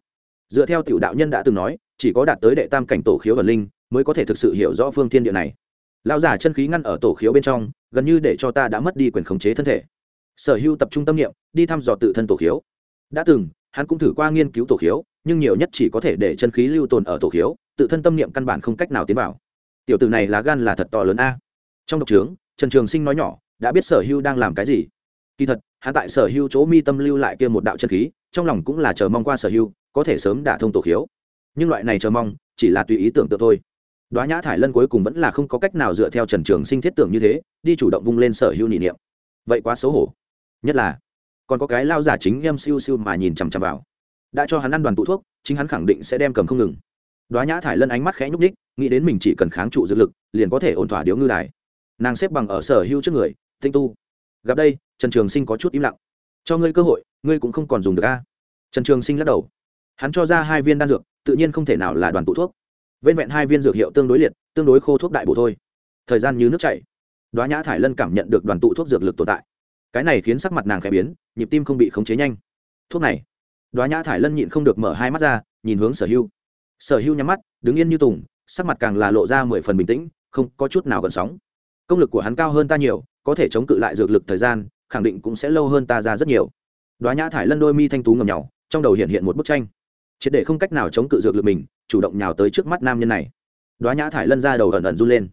dựa theo tiểu đạo nhân đã từng nói, chỉ có đạt tới đệ tam cảnh tổ khiếu ẩn linh mới có thể thực sự hiểu rõ phương thiên địa này. Lão giả chân khí ngăn ở tổ khiếu bên trong, gần như để cho ta đã mất đi quyền khống chế thân thể. Sở hữu tập trung tâm niệm, đi thăm dò tự thân tổ khiếu. Đã từng, hắn cũng thử qua nghiên cứu tổ khiếu, nhưng nhiều nhất chỉ có thể để chân khí lưu tồn ở tổ khiếu, tự thân tâm niệm căn bản không cách nào tiến vào. Tiểu tử này lá gan là thật to lớn a. Trong độc trướng, trần trường sinh nói nhỏ, đã biết sở Hưu đang làm cái gì. Kỳ thật, hắn tại sở Hưu chỗ mi tâm lưu lại kia một đạo chân khí, trong lòng cũng là chờ mong qua sở Hưu có thể sớm đả thông tổ khiếu. Nhưng loại này chờ mong, chỉ là tùy ý tưởng tượng thôi. Đoá nhã thải lân cuối cùng vẫn là không có cách nào dựa theo trần trường sinh thiết tưởng như thế, đi chủ động vung lên sở hữu nhị niệm. Vậy quá xấu hổ. Nhất là, còn có cái lao giả chính em siêu siêu mà nhìn chằm chằm vào. Đã cho hắn ăn đoàn tụ thuốc, chính hắn khẳng định sẽ đem cầm không ngừng. Đoá nhã thải lân ánh mắt khẽ nhúc ních nghĩ đến mình chỉ cần kháng trụ dược lực, liền có thể ổn thỏa điếu ngư đài. Nàng xếp bằng ở sở hữu trước người, tinh tu. Gặp đây, trần trường sinh có chút im lặng. Cho ngươi cơ hội, ngươi cũng không còn dùng được a. Trần trường sinh lắc đầu hắn cho ra hai viên đan dược, tự nhiên không thể nào là đoàn tụ thuốc. Vên vẹn hai viên dược hiệu tương đối liệt, tương đối khô thuốc đại bổ thôi. Thời gian như nước chảy. Đoá nhã thải lân cảm nhận được đoàn tụ thuốc dược lực tồn tại. Cái này khiến sắc mặt nàng khẽ biến, nhịp tim không bị khống chế nhanh. Thuốc này. Đoá nhã thải lân nhịn không được mở hai mắt ra, nhìn hướng sở hưu. Sở hưu nhắm mắt, đứng yên như tùng, sắc mặt càng là lộ ra mười phần bình tĩnh, không có chút nào gần sóng. Công lực của hắn cao hơn ta nhiều, có thể chống cự lại dược lực thời gian, khẳng định cũng sẽ lâu hơn ta ra rất nhiều. Đoá nhã thải lân đôi mi thanh tú ngầm nhỏ, trong đầu hiện hiện một bức tranh triệt để không cách nào chống cự dược lực mình, chủ động nhào tới trước mắt nam nhân này. Đoá nhã thải lân ra đầu ẩn ẩn run lên.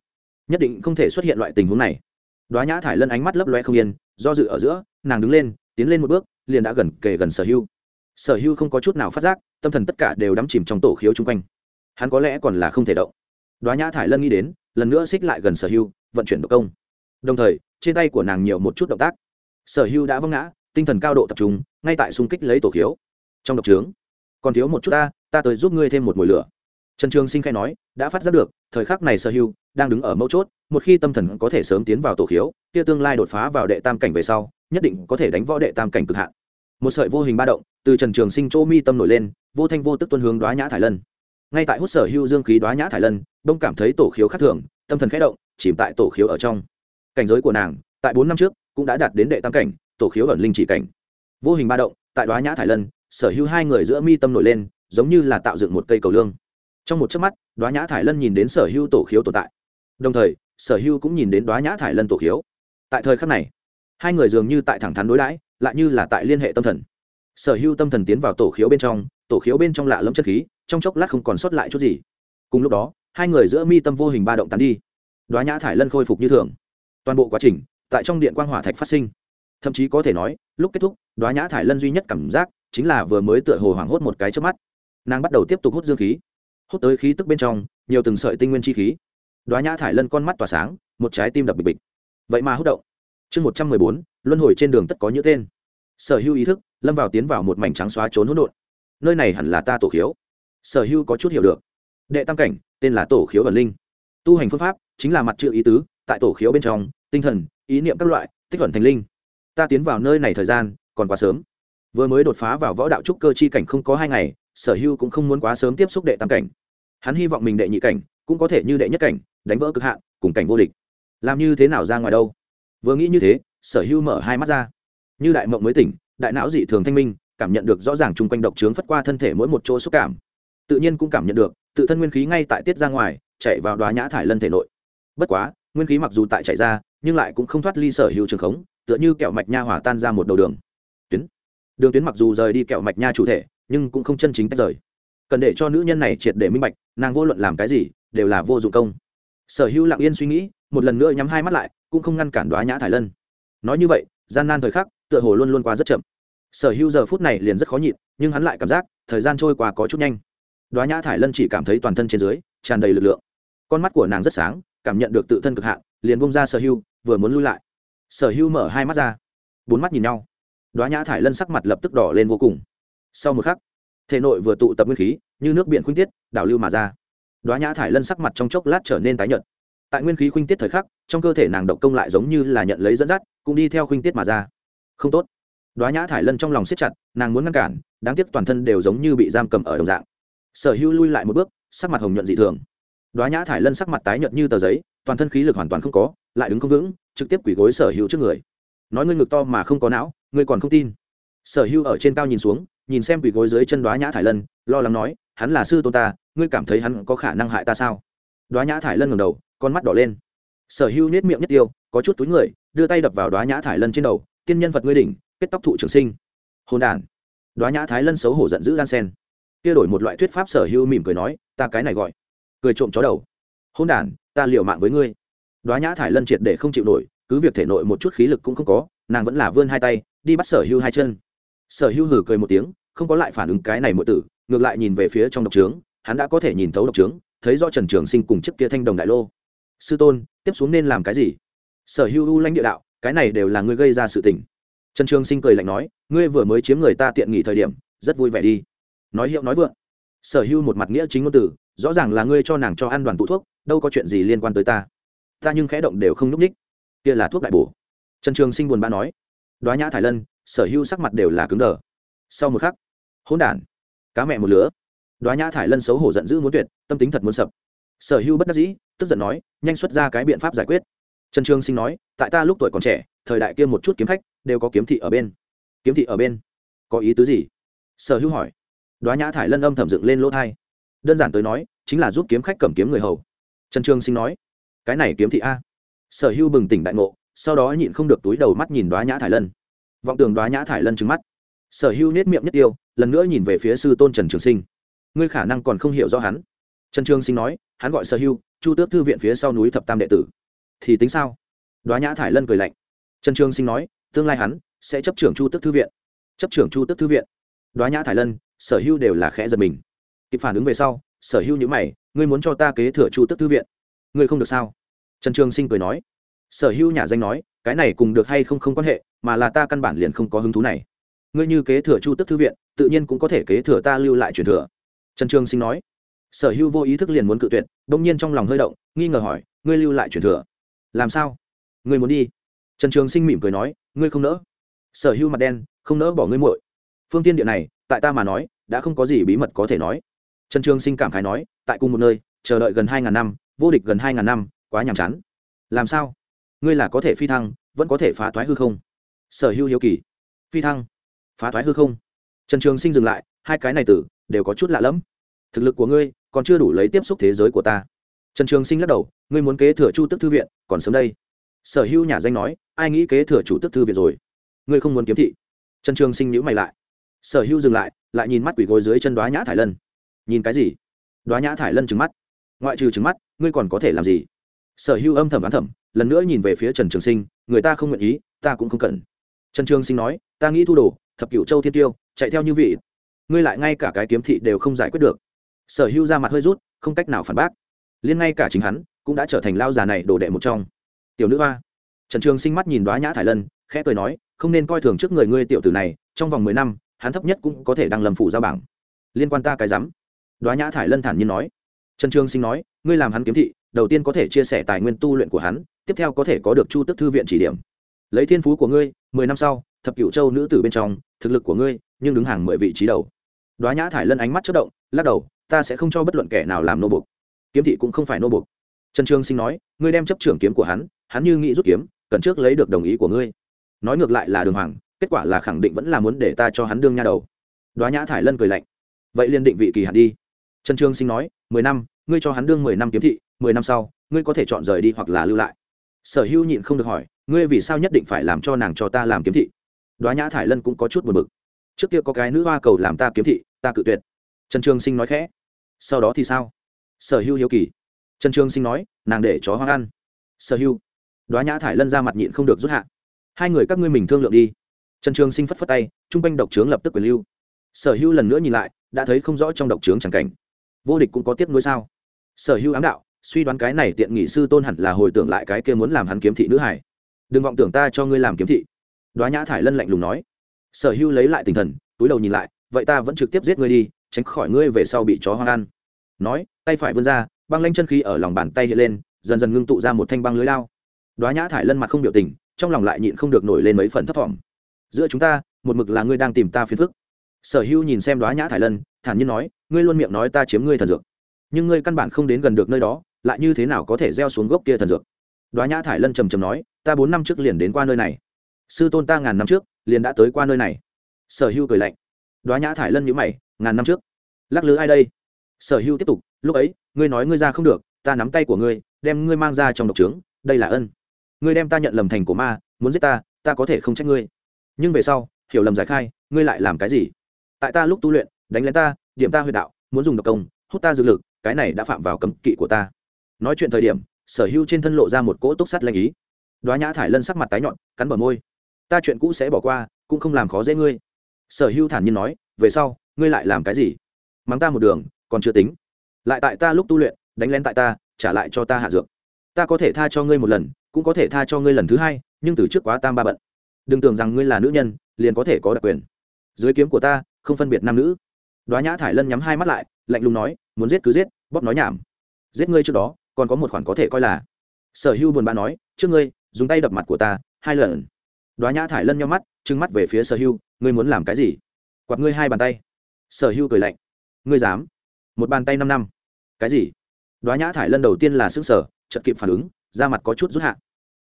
Nhất định không thể xuất hiện loại tình huống này. Đoá nhã thải lân ánh mắt lấp loe không yên, do dự ở giữa, nàng đứng lên, tiến lên một bước, liền đã gần kề gần sở hưu sở hưu không có chút nào phát giác, tâm thần tất cả đều đắm chìm trong tổ khiếu chung quanh. Hắn có lẽ còn là không thể động. Đoá nhã thải lân nghĩ đến, lần nữa xích lại gần sở hưu vận chuyển độc công. Đồng thời, trên tay của nàng nhiều một chút động tác. Sở hưu đã vâng ngã, tinh thần cao độ tập trung, ngay tại xung kích lấy tổ khiếu. Trong độc trướng còn thiếu một chút ta ta tới giúp ngươi thêm một mùi lửa. Trần trường sinh khai nói, đã phát giác được, thời khắc này sở hưu đang đứng ở mẫu chốt, một khi tâm thần có thể sớm tiến vào tổ khiếu, kia tương lai đột phá vào đệ tam cảnh về sau, nhất định có thể đánh võ đệ tam cảnh cực hạn. Một sợi vô hình ba động, từ trần trường sinh chỗ mi tâm nổi lên, vô thanh vô tức tuân hướng đoá nhã thải lân. Ngay tại hút sở hưu dương khí đoá nhã thải lân, đông cảm thấy tổ khiếu khác thường, tâm thần khẽ động, chìm tại tổ khiếu ở trong. Cảnh giới của nàng, tại bốn năm trước, cũng đã đạt đến đệ tam cảnh, tổ khiếu ẩn linh chỉ cảnh. Vô hình ba động, tại đoá nhã thải lân sở hữu hai người giữa mi tâm nổi lên, giống như là tạo dựng một cây cầu lương. Trong một chớp mắt, đoá nhã thải lân nhìn đến sở hữu tổ khiếu tồn tại. Đồng thời, sở hữu cũng nhìn đến đoá nhã thải lân tổ khiếu. Tại thời khắc này, hai người dường như tại thẳng thắn đối đãi, lại như là tại liên hệ tâm thần. Sở hữu tâm thần tiến vào tổ khiếu bên trong, tổ khiếu bên trong lạ lẫm chất khí, trong chốc lát không còn sót lại chút gì. Cùng lúc đó, hai người giữa mi tâm vô hình ba động tán đi. Đoá nhã thải lân khôi phục như thường. Toàn bộ quá trình, tại trong điện quang hỏa thạch phát sinh. Thậm chí có thể nói, lúc kết thúc, đoá nhã thải lân duy nhất cảm giác chính là vừa mới tựa hồ hoảng hốt một cái trước mắt. Nàng bắt đầu tiếp tục hút dương khí. Hút tới khí tức bên trong, nhiều từng sợi tinh nguyên chi khí. Đoá nhã thải lân con mắt tỏa sáng, một trái tim đập bịch bịch. Vậy mà hút động. Chương một trăm mười bốn, luân hồi trên đường tất có những tên. Sở hữu ý thức, lâm vào tiến vào một mảnh trắng xóa trốn hỗn độn. Nơi này hẳn là ta tổ khiếu. Sở hữu có chút hiểu được. Đệ tam cảnh, tên là tổ khiếu ẩn linh. Tu hành phương pháp, chính là mặt chữ ý tứ, tại tổ khiếu bên trong, tinh thần, ý niệm các loại, tích thuận thành linh. Ta tiến vào nơi này thời gian, còn quá sớm vừa mới đột phá vào võ đạo trúc cơ chi cảnh không có hai ngày, sở hưu cũng không muốn quá sớm tiếp xúc đệ tam cảnh. Hắn hy vọng mình đệ nhị cảnh cũng có thể như đệ nhất cảnh, đánh vỡ cực hạn, cùng cảnh vô địch. Làm như thế nào ra ngoài đâu? Vừa nghĩ như thế, sở hưu mở hai mắt ra. Như đại mộng mới tỉnh, đại não dị thường thanh minh, cảm nhận được rõ ràng chung quanh độc trướng phất qua thân thể mỗi một chỗ xúc cảm. Tự nhiên cũng cảm nhận được, tự thân nguyên khí ngay tại tiết ra ngoài, chạy vào đoá nhã thải lân thể nội. Bất quá, nguyên khí mặc dù tại chạy ra, nhưng lại cũng không thoát ly sở hữu trường khống, tựa như kẹo mạch nha hỏa tan ra một đầu đường. Tuyến đường tuyến mặc dù rời đi kẹo mạch nha chủ thể, nhưng cũng không chân chính tách rời. Cần để cho nữ nhân này triệt để minh bạch, nàng vô luận làm cái gì, đều là vô dụng công. Sở hữu lặng yên suy nghĩ, một lần nữa nhắm hai mắt lại, cũng không ngăn cản đoá nhã thải lân. Nói như vậy, gian nan thời khắc, tựa hồ luôn luôn qua rất chậm. Sở hữu giờ phút này liền rất khó nhịn, nhưng hắn lại cảm giác, thời gian trôi qua có chút nhanh. Đoá nhã thải lân chỉ cảm thấy toàn thân trên dưới, tràn đầy lực lượng. Con mắt của nàng rất sáng, cảm nhận được tự thân cực hạn, liền bông ra sở hưu vừa muốn lui lại. Sở hưu mở hai mắt ra. Bốn mắt nhìn nhau đoá nhã thải lân sắc mặt lập tức đỏ lên vô cùng. Sau một khắc, thể nội vừa tụ tập nguyên khí, như nước biển khuynh tiết, đảo lưu mà ra. Đoá nhã thải lân sắc mặt trong chốc lát trở nên tái nhợt. Tại nguyên khí khuynh tiết thời khắc, trong cơ thể nàng độc công lại giống như là nhận lấy dẫn dắt, cũng đi theo khuynh tiết mà ra. Không tốt. Đoá nhã thải lân trong lòng siết chặt, nàng muốn ngăn cản, đáng tiếc toàn thân đều giống như bị giam cầm ở đồng dạng. Sở hữu lui lại một bước, sắc mặt hồng nhuận dị thường. Đoá nhã thải lân sắc mặt tái nhợt như tờ giấy, toàn thân khí lực hoàn toàn không có, lại đứng không vững, trực tiếp quỷ gối sở hữu trước người. Nói ngươi ngực to mà không có não ngươi còn không tin. Sở hữu ở trên cao nhìn xuống, nhìn xem quỷ gối dưới chân đoá nhã thải lân, lo lắng nói, hắn là sư tôn ta, ngươi cảm thấy hắn có khả năng hại ta sao? Đoá nhã thải lân ngầm đầu, con mắt đỏ lên. Sở hữu nết miệng nhất tiêu, có chút túi người, đưa tay đập vào đoá nhã thải lân trên đầu, tiên nhân vật ngươi đỉnh, kết tóc thụ trường sinh. Hôn đản. Đoá nhã thái lân xấu hổ giận dữ đan sen. Kia đổi một loại thuyết pháp sở hữu mỉm cười nói, ta cái này gọi. Cười trộm chó đầu. Hôn đản, ta liều mạng với ngươi. Đoá nhã thải lân triệt để không chịu nổi, cứ việc thể nội một chút khí lực cũng không có, nàng vẫn là vươn hai tay đi bắt sở hưu hai chân. Sở hưu hử cười một tiếng, không có lại phản ứng cái này một tử, ngược lại nhìn về phía trong độc trướng, hắn đã có thể nhìn thấu độc trướng, thấy do trần trường sinh cùng chiếc kia thanh đồng đại lô. Sư tôn, tiếp xuống nên làm cái gì? Sở hưu u lãnh địa đạo, cái này đều là ngươi gây ra sự tình. Trần trường sinh cười lạnh nói, ngươi vừa mới chiếm người ta tiện nghỉ thời điểm, rất vui vẻ đi. Nói hiệu nói vượng. Sở hưu một mặt nghĩa chính ngôn từ rõ ràng là ngươi cho nàng cho ăn đoàn tụ thuốc, đâu có chuyện gì liên quan tới ta. Ta nhưng khẽ động đều không n ú c ních kia là thuốc đại bổ. Trần trường sinh buồn bã nói đoá nhã thải lân, sở hưu sắc mặt đều là cứng đờ. Sau một khắc, hỗn đản, cá mẹ một lứa. Đoá nhã thải lân xấu hổ giận dữ muốn tuyệt, tâm tính thật muốn sập. Sở hưu bất đắc dĩ, tức giận nói, nhanh xuất ra cái biện pháp giải quyết. Trần trương sinh nói, tại ta lúc tuổi còn trẻ, thời đại kia một chút kiếm khách, đều có kiếm thị ở bên. Kiếm thị ở bên? Có ý tứ gì? Sở hưu hỏi. Đoá nhã thải lân âm thẩm dựng lên lỗ thai. Đơn giản tới nói, chính là giúp kiếm khách cầm kiếm người hầu. Trần trương sinh nói, cái này kiếm thị a. Sở hưu bừng tỉnh đại ngộ sau đó nhịn không được túi đầu mắt nhìn đoá nhã thải lân. Vọng tường đoá nhã thải lân trứng mắt. Sở hưu nết miệng nhất tiêu, lần nữa nhìn về phía sư tôn trần trường sinh. Ngươi khả năng còn không hiểu rõ hắn. Trần trường sinh nói, hắn gọi sở hưu chu tước thư viện phía sau núi thập tam đệ tử. Thì tính sao? Đoá nhã thải lân cười lạnh. Trần trường sinh nói, tương lai hắn sẽ chấp trưởng chu tước thư viện. Chấp trưởng chu tước thư viện. Đoá nhã thải lân, sở hưu đều là khẽ giật mình. Kịp phản ứng về sau, sở hưu nhữ mày, ngươi muốn cho ta kế thừa chu tước thư viện. Ngươi không được sao? Trần trường sinh cười nói sở hưu nhà danh nói, cái này cùng được hay không không quan hệ, mà là ta căn bản liền không có hứng thú này. Ngươi như kế thừa chu Tức thư viện, tự nhiên cũng có thể kế thừa ta lưu lại truyền thừa. Trần trường sinh nói. Sở hưu vô ý thức liền muốn cự tuyệt đ ỗ n g nhiên trong lòng hơi động, nghi ngờ hỏi, ngươi lưu lại truyền thừa? Làm sao? Ngươi muốn đi? Trần trường sinh mỉm cười nói, ngươi không nỡ. Sở hưu mặt đen, không nỡ bỏ ngươi muội. Phương tiên địa này, tại ta mà nói, đã không có gì bí mật có thể nói. Trần trường sinh cảm khái nói, tại cùng một nơi, chờ đợi gần hai ngàn năm, vô địch gần hai ngàn năm, quá nhàm chán. Làm sao? Ngươi là có thể phi thăng, vẫn có thể phá thoái hư không? Sở hưu hiếu kỳ. Phi thăng? Phá thoái hư không? Trần trường sinh dừng lại, hai cái này tử đều có chút lạ lẫm. Thực lực của ngươi còn chưa đủ lấy tiếp xúc thế giới của ta. Trần trường sinh lắc đầu, ngươi muốn kế thừa chu tức thư viện, còn sớm đây. Sở hữu nhà danh nói, ai nghĩ kế thừa chủ tức thư viện rồi? Ngươi không muốn kiếm thị. Trần trường sinh nhữ mày lại. Sở hữu dừng lại lại nhìn mắt quỷ gối dưới chân đoá nhã thải lân. Nhìn cái gì? Đoá nhã thải lân trứng mắt. Ngoại trừ trứng mắt, ngươi còn có thể làm gì? Sở hữu âm thầm đoán thầm lần nữa nhìn về phía trần trường sinh, người ta không nguyện ý, ta cũng không cần. Trần trường sinh nói, ta nghĩ thu đồ, thập cựu châu thiên tiêu, chạy theo như vị. Ngươi lại ngay cả cái kiếm thị đều không giải quyết được. Sở hữu ra mặt hơi rút, không cách nào phản bác. Liên ngay cả chính hắn, cũng đã trở thành lao già này đồ đệ một trong. Tiểu nữ hoa. Trần trường sinh mắt nhìn đoá nhã thải lân, khẽ cười nói, không nên coi thường trước người ngươi tiểu tử này, trong vòng mười năm, hắn thấp nhất cũng có thể đăng lầm phủ ra bảng. Liên quan ta cái rắm. Đoá nhã thải lân thản nhiên nói. Trần trường sinh nói, ngươi làm hắn kiếm thị, đầu tiên có thể chia sẻ tài nguyên tu luyện của hắn tiếp theo có thể có được chu tức thư viện chỉ điểm. Lấy thiên phú của ngươi, mười năm sau, thập cựu châu nữ tử bên trong, thực lực của ngươi, nhưng đứng hàng mười vị trí đầu. Đoá nhã thải lân ánh mắt chất động, lắc đầu, ta sẽ không cho bất luận kẻ nào làm nô bục kiếm thị cũng không phải nô bục trần trương sinh nói, ngươi đem chấp trưởng kiếm của hắn hắn như nghĩ rút kiếm, cần trước lấy được đồng ý của ngươi. Nói ngược lại là đường hoàng, kết quả là khẳng định vẫn là muốn để ta cho hắn đương nha đầu. Đoá nhã thải lân cười lạnh. Vậy liền định vị kỳ hạn đi. Trần trương sinh nói, mười năm, ngươi cho hắn đương mười năm kiếm thị, mười năm sau, ngươi có thể chọn rời đi hoặc là lưu lại sở hữu nhịn không được hỏi, ngươi vì sao nhất định phải làm cho nàng cho ta làm kiếm thị? Đoá nhã thải lân cũng có chút buồn bực. Trước kia có cái nữ hoa cầu làm ta kiếm thị, ta cự tuyệt. Trần trường sinh nói khẽ. Sau đó thì sao? Sở hưu hiếu kỳ. Trần trường sinh nói, nàng để chó hoang ăn. Sở hưu đoá nhã thải lân ra mặt nhịn không được rút hạ. Hai người các ngươi mình thương lượng đi. Trần trường sinh phất phất tay t r u n g quanh độc trướng lập tức quyền lưu. Sở hưu lần nữa nhìn lại, đã thấy không rõ trong độc trướng c cảnh. Vô địch cũng có tiếp nối sao? Sở hưu ám đạo suy đoán cái này tiện nghị sư tôn hẳn là hồi tưởng lại cái kia muốn làm hắn kiếm thị nữ hải. Đừng vọng tưởng ta cho ngươi làm kiếm thị. Đoá nhã thải lân lạnh lùng nói. Sở hưu lấy lại tinh thần, túi đầu nhìn lại, vậy ta vẫn trực tiếp giết ngươi đi, tránh khỏi ngươi về sau bị chó hoang ăn. Nói, tay phải vươn ra, băng lanh chân khí ở lòng bàn tay hiện lên, dần dần ngưng tụ ra một thanh băng lưới lao đoá nhã thải lân mặt không biểu tình, trong lòng lại nhịn không được nổi lên mấy phần thấp thỏm. Giữa chúng ta, một mực là ngươi đang tìm ta phiền phức. Sở hữu nhìn xem đoá nhã thải lân, thản nhiên nói, ngươi luôn miệng nói ta chiếm ngươi thần dược. Nhưng ngươi căn bản không đến gần được nơi đó lại như thế nào có thể gieo xuống gốc kia thần dược? Đoá nhã thải lân trầm trầm nói, ta bốn năm trước liền đến qua nơi này. Sư tôn ta ngàn năm trước liền đã tới qua nơi này. Sở Hưu cười lạnh. Đoá nhã thải lân nhữ mày, ngàn năm trước? Lắc lư ai đây? Sở Hưu tiếp tục, lúc ấy, ngươi nói ngươi ra không được, ta nắm tay của ngươi, đem ngươi mang ra trong độc trướng, đây là ân. Ngươi đem ta nhận lầm thành của ma, muốn giết ta ta có thể không trách ngươi. Nhưng về sau, hiểu lầm giải khai, ngươi lại làm cái gì? Tại ta lúc tu luyện, đánh lén ta, điểm ta huyệt đạo, muốn dùng độc công, hút ta dược lực, cái này đã phạm vào cấm kỵ của ta nói chuyện thời điểm, sở hữu trên thân lộ ra một cỗ túc sắt lanh ý. Đoá nhã thải lân sắc mặt tái nhọn cắn bờ môi. Ta chuyện cũ sẽ bỏ qua, cũng không làm khó dễ ngươi. Sở hữu thản nhiên nói, về sau, ngươi lại làm cái gì? Mắng ta một đường, còn chưa tính. Lại tại ta lúc tu luyện, đánh lén tại ta, trả lại cho ta hạ dược. Ta có thể tha cho ngươi một lần, cũng có thể tha cho ngươi lần thứ hai, nhưng từ trước quá tam ba bận. Đừng tưởng rằng ngươi là nữ nhân, liền có thể có đặc quyền. Dưới kiếm của ta, không phân biệt nam nữ. Đoá nhã thải lân nhắm hai mắt lại, lạnh lùng nói, muốn giết cứ giết, bóp nói nhảm. Giết ngươi trước đó còn có một khoản có thể coi là. Sở hưu buồn bã nói, trước ngươi, dùng tay đập mặt của ta, hai lần. Đoá nhã thải lân nhau mắt, trừng mắt về phía sở hưu, ngươi muốn làm cái gì? Quạt ngươi hai bàn tay. Sở hưu cười lạnh, ngươi dám? Một bàn tay năm năm. Cái gì? Đoá nhã thải lân đầu tiên là xứng sở chật kịp phản ứng, da mặt có chút rút hạ.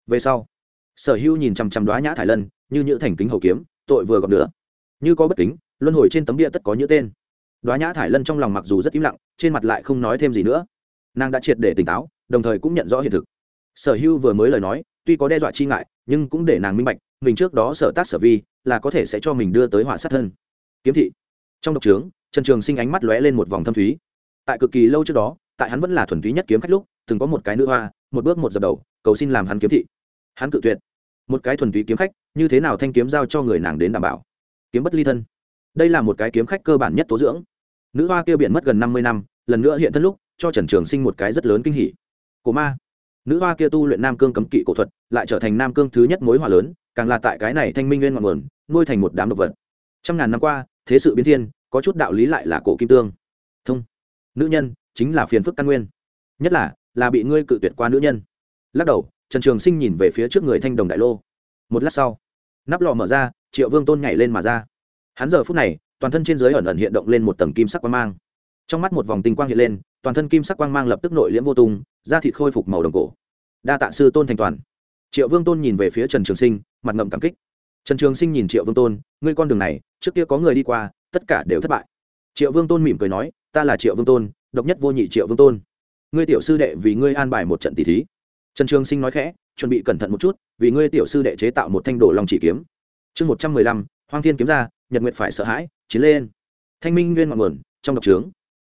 Về sau, sở hưu nhìn chằm chằm đoá nhã thải lân, như nhữ thành kính hầu kiếm, tội vừa gặp nữa như có bất kính, luân hồi trên tấm bia tất có những tên. Đoá nhã thải lân trong lòng mặc dù rất im lặng, trên mặt lại không nói thêm gì nữa nàng đã triệt để tỉnh táo, đồng thời cũng nhận rõ hiện thực. Sở hưu vừa mới lời nói, tuy có đe dọa chi ngại, nhưng cũng để nàng minh bạch, mình trước đó sở tác sở vi, là có thể sẽ cho mình đưa tới họa sát thân. Kiếm thị. Trong độc trướng, trần trường sinh ánh mắt lóe lên một vòng thâm thúy. Tại cực kỳ lâu trước đó, tại hắn vẫn là thuần túy nhất kiếm khách lúc, từng có một cái nữ hoa, một bước một dập đầu, cầu xin làm hắn kiếm thị. Hắn cự tuyệt. Một cái thuần túy kiếm khách, như thế nào thanh kiếm giao cho người nàng đến đảm bảo? Kiếm bất ly thân. Đây là một cái kiếm khách cơ bản nhất tố dưỡng. Nữ hoa kêu biển mất gần năm mươi năm, lần nữa hiện thân lúc cho trần trường sinh một cái rất lớn kinh hỉ. Cổ ma. Nữ hoa kia tu luyện nam cương cấm kỵ cổ thuật, lại trở thành nam cương thứ nhất mối hòa lớn, càng là tại cái này thanh minh nguyên ngọn nguồn, nuôi thành một đám độc vật. Trăm ngàn năm qua, thế sự biến thiên, có chút đạo lý lại là cổ kim tương. Thông. Nữ nhân, chính là phiền phức căn nguyên. Nhất là là bị ngươi cự tuyệt qua nữ nhân. Lắc đầu, trần trường sinh nhìn về phía trước người thanh đồng đại lô. Một lát sau, nắp lò mở ra, triệu vương tôn nhảy lên mà ra. Hắn giờ phút này, toàn thân trên dưới ẩn ẩn hiện động lên một tầng kim sắc quang mang. Trong mắt một vòng tinh quang hiện lên toàn thân kim sắc quang mang lập tức nội liễm vô tung, da thịt khôi phục màu đồng cổ. Đa tạ sư tôn thành toàn. Triệu vương tôn nhìn về phía trần trường sinh, mặt ngậm cảm kích. Trần trường sinh nhìn triệu vương tôn, ngươi con đường này, trước kia có người đi qua, tất cả đều thất bại. Triệu vương tôn mỉm cười nói, ta là triệu vương tôn, độc nhất vô nhị triệu vương tôn. Ngươi tiểu sư đệ vì ngươi an bài một trận tỷ thí. Trần trường sinh nói khẽ, chuẩn bị cẩn thận một chút, vì ngươi tiểu sư đệ chế tạo một thanh đồ lòng chỉ kiếm. Chương một trăm mười lăm, hoang thiên kiếm ra, nhật nguyện phải sợ hãi, chiến lên. Thanh minh nguyên ngọn nguồn, trong độc trướng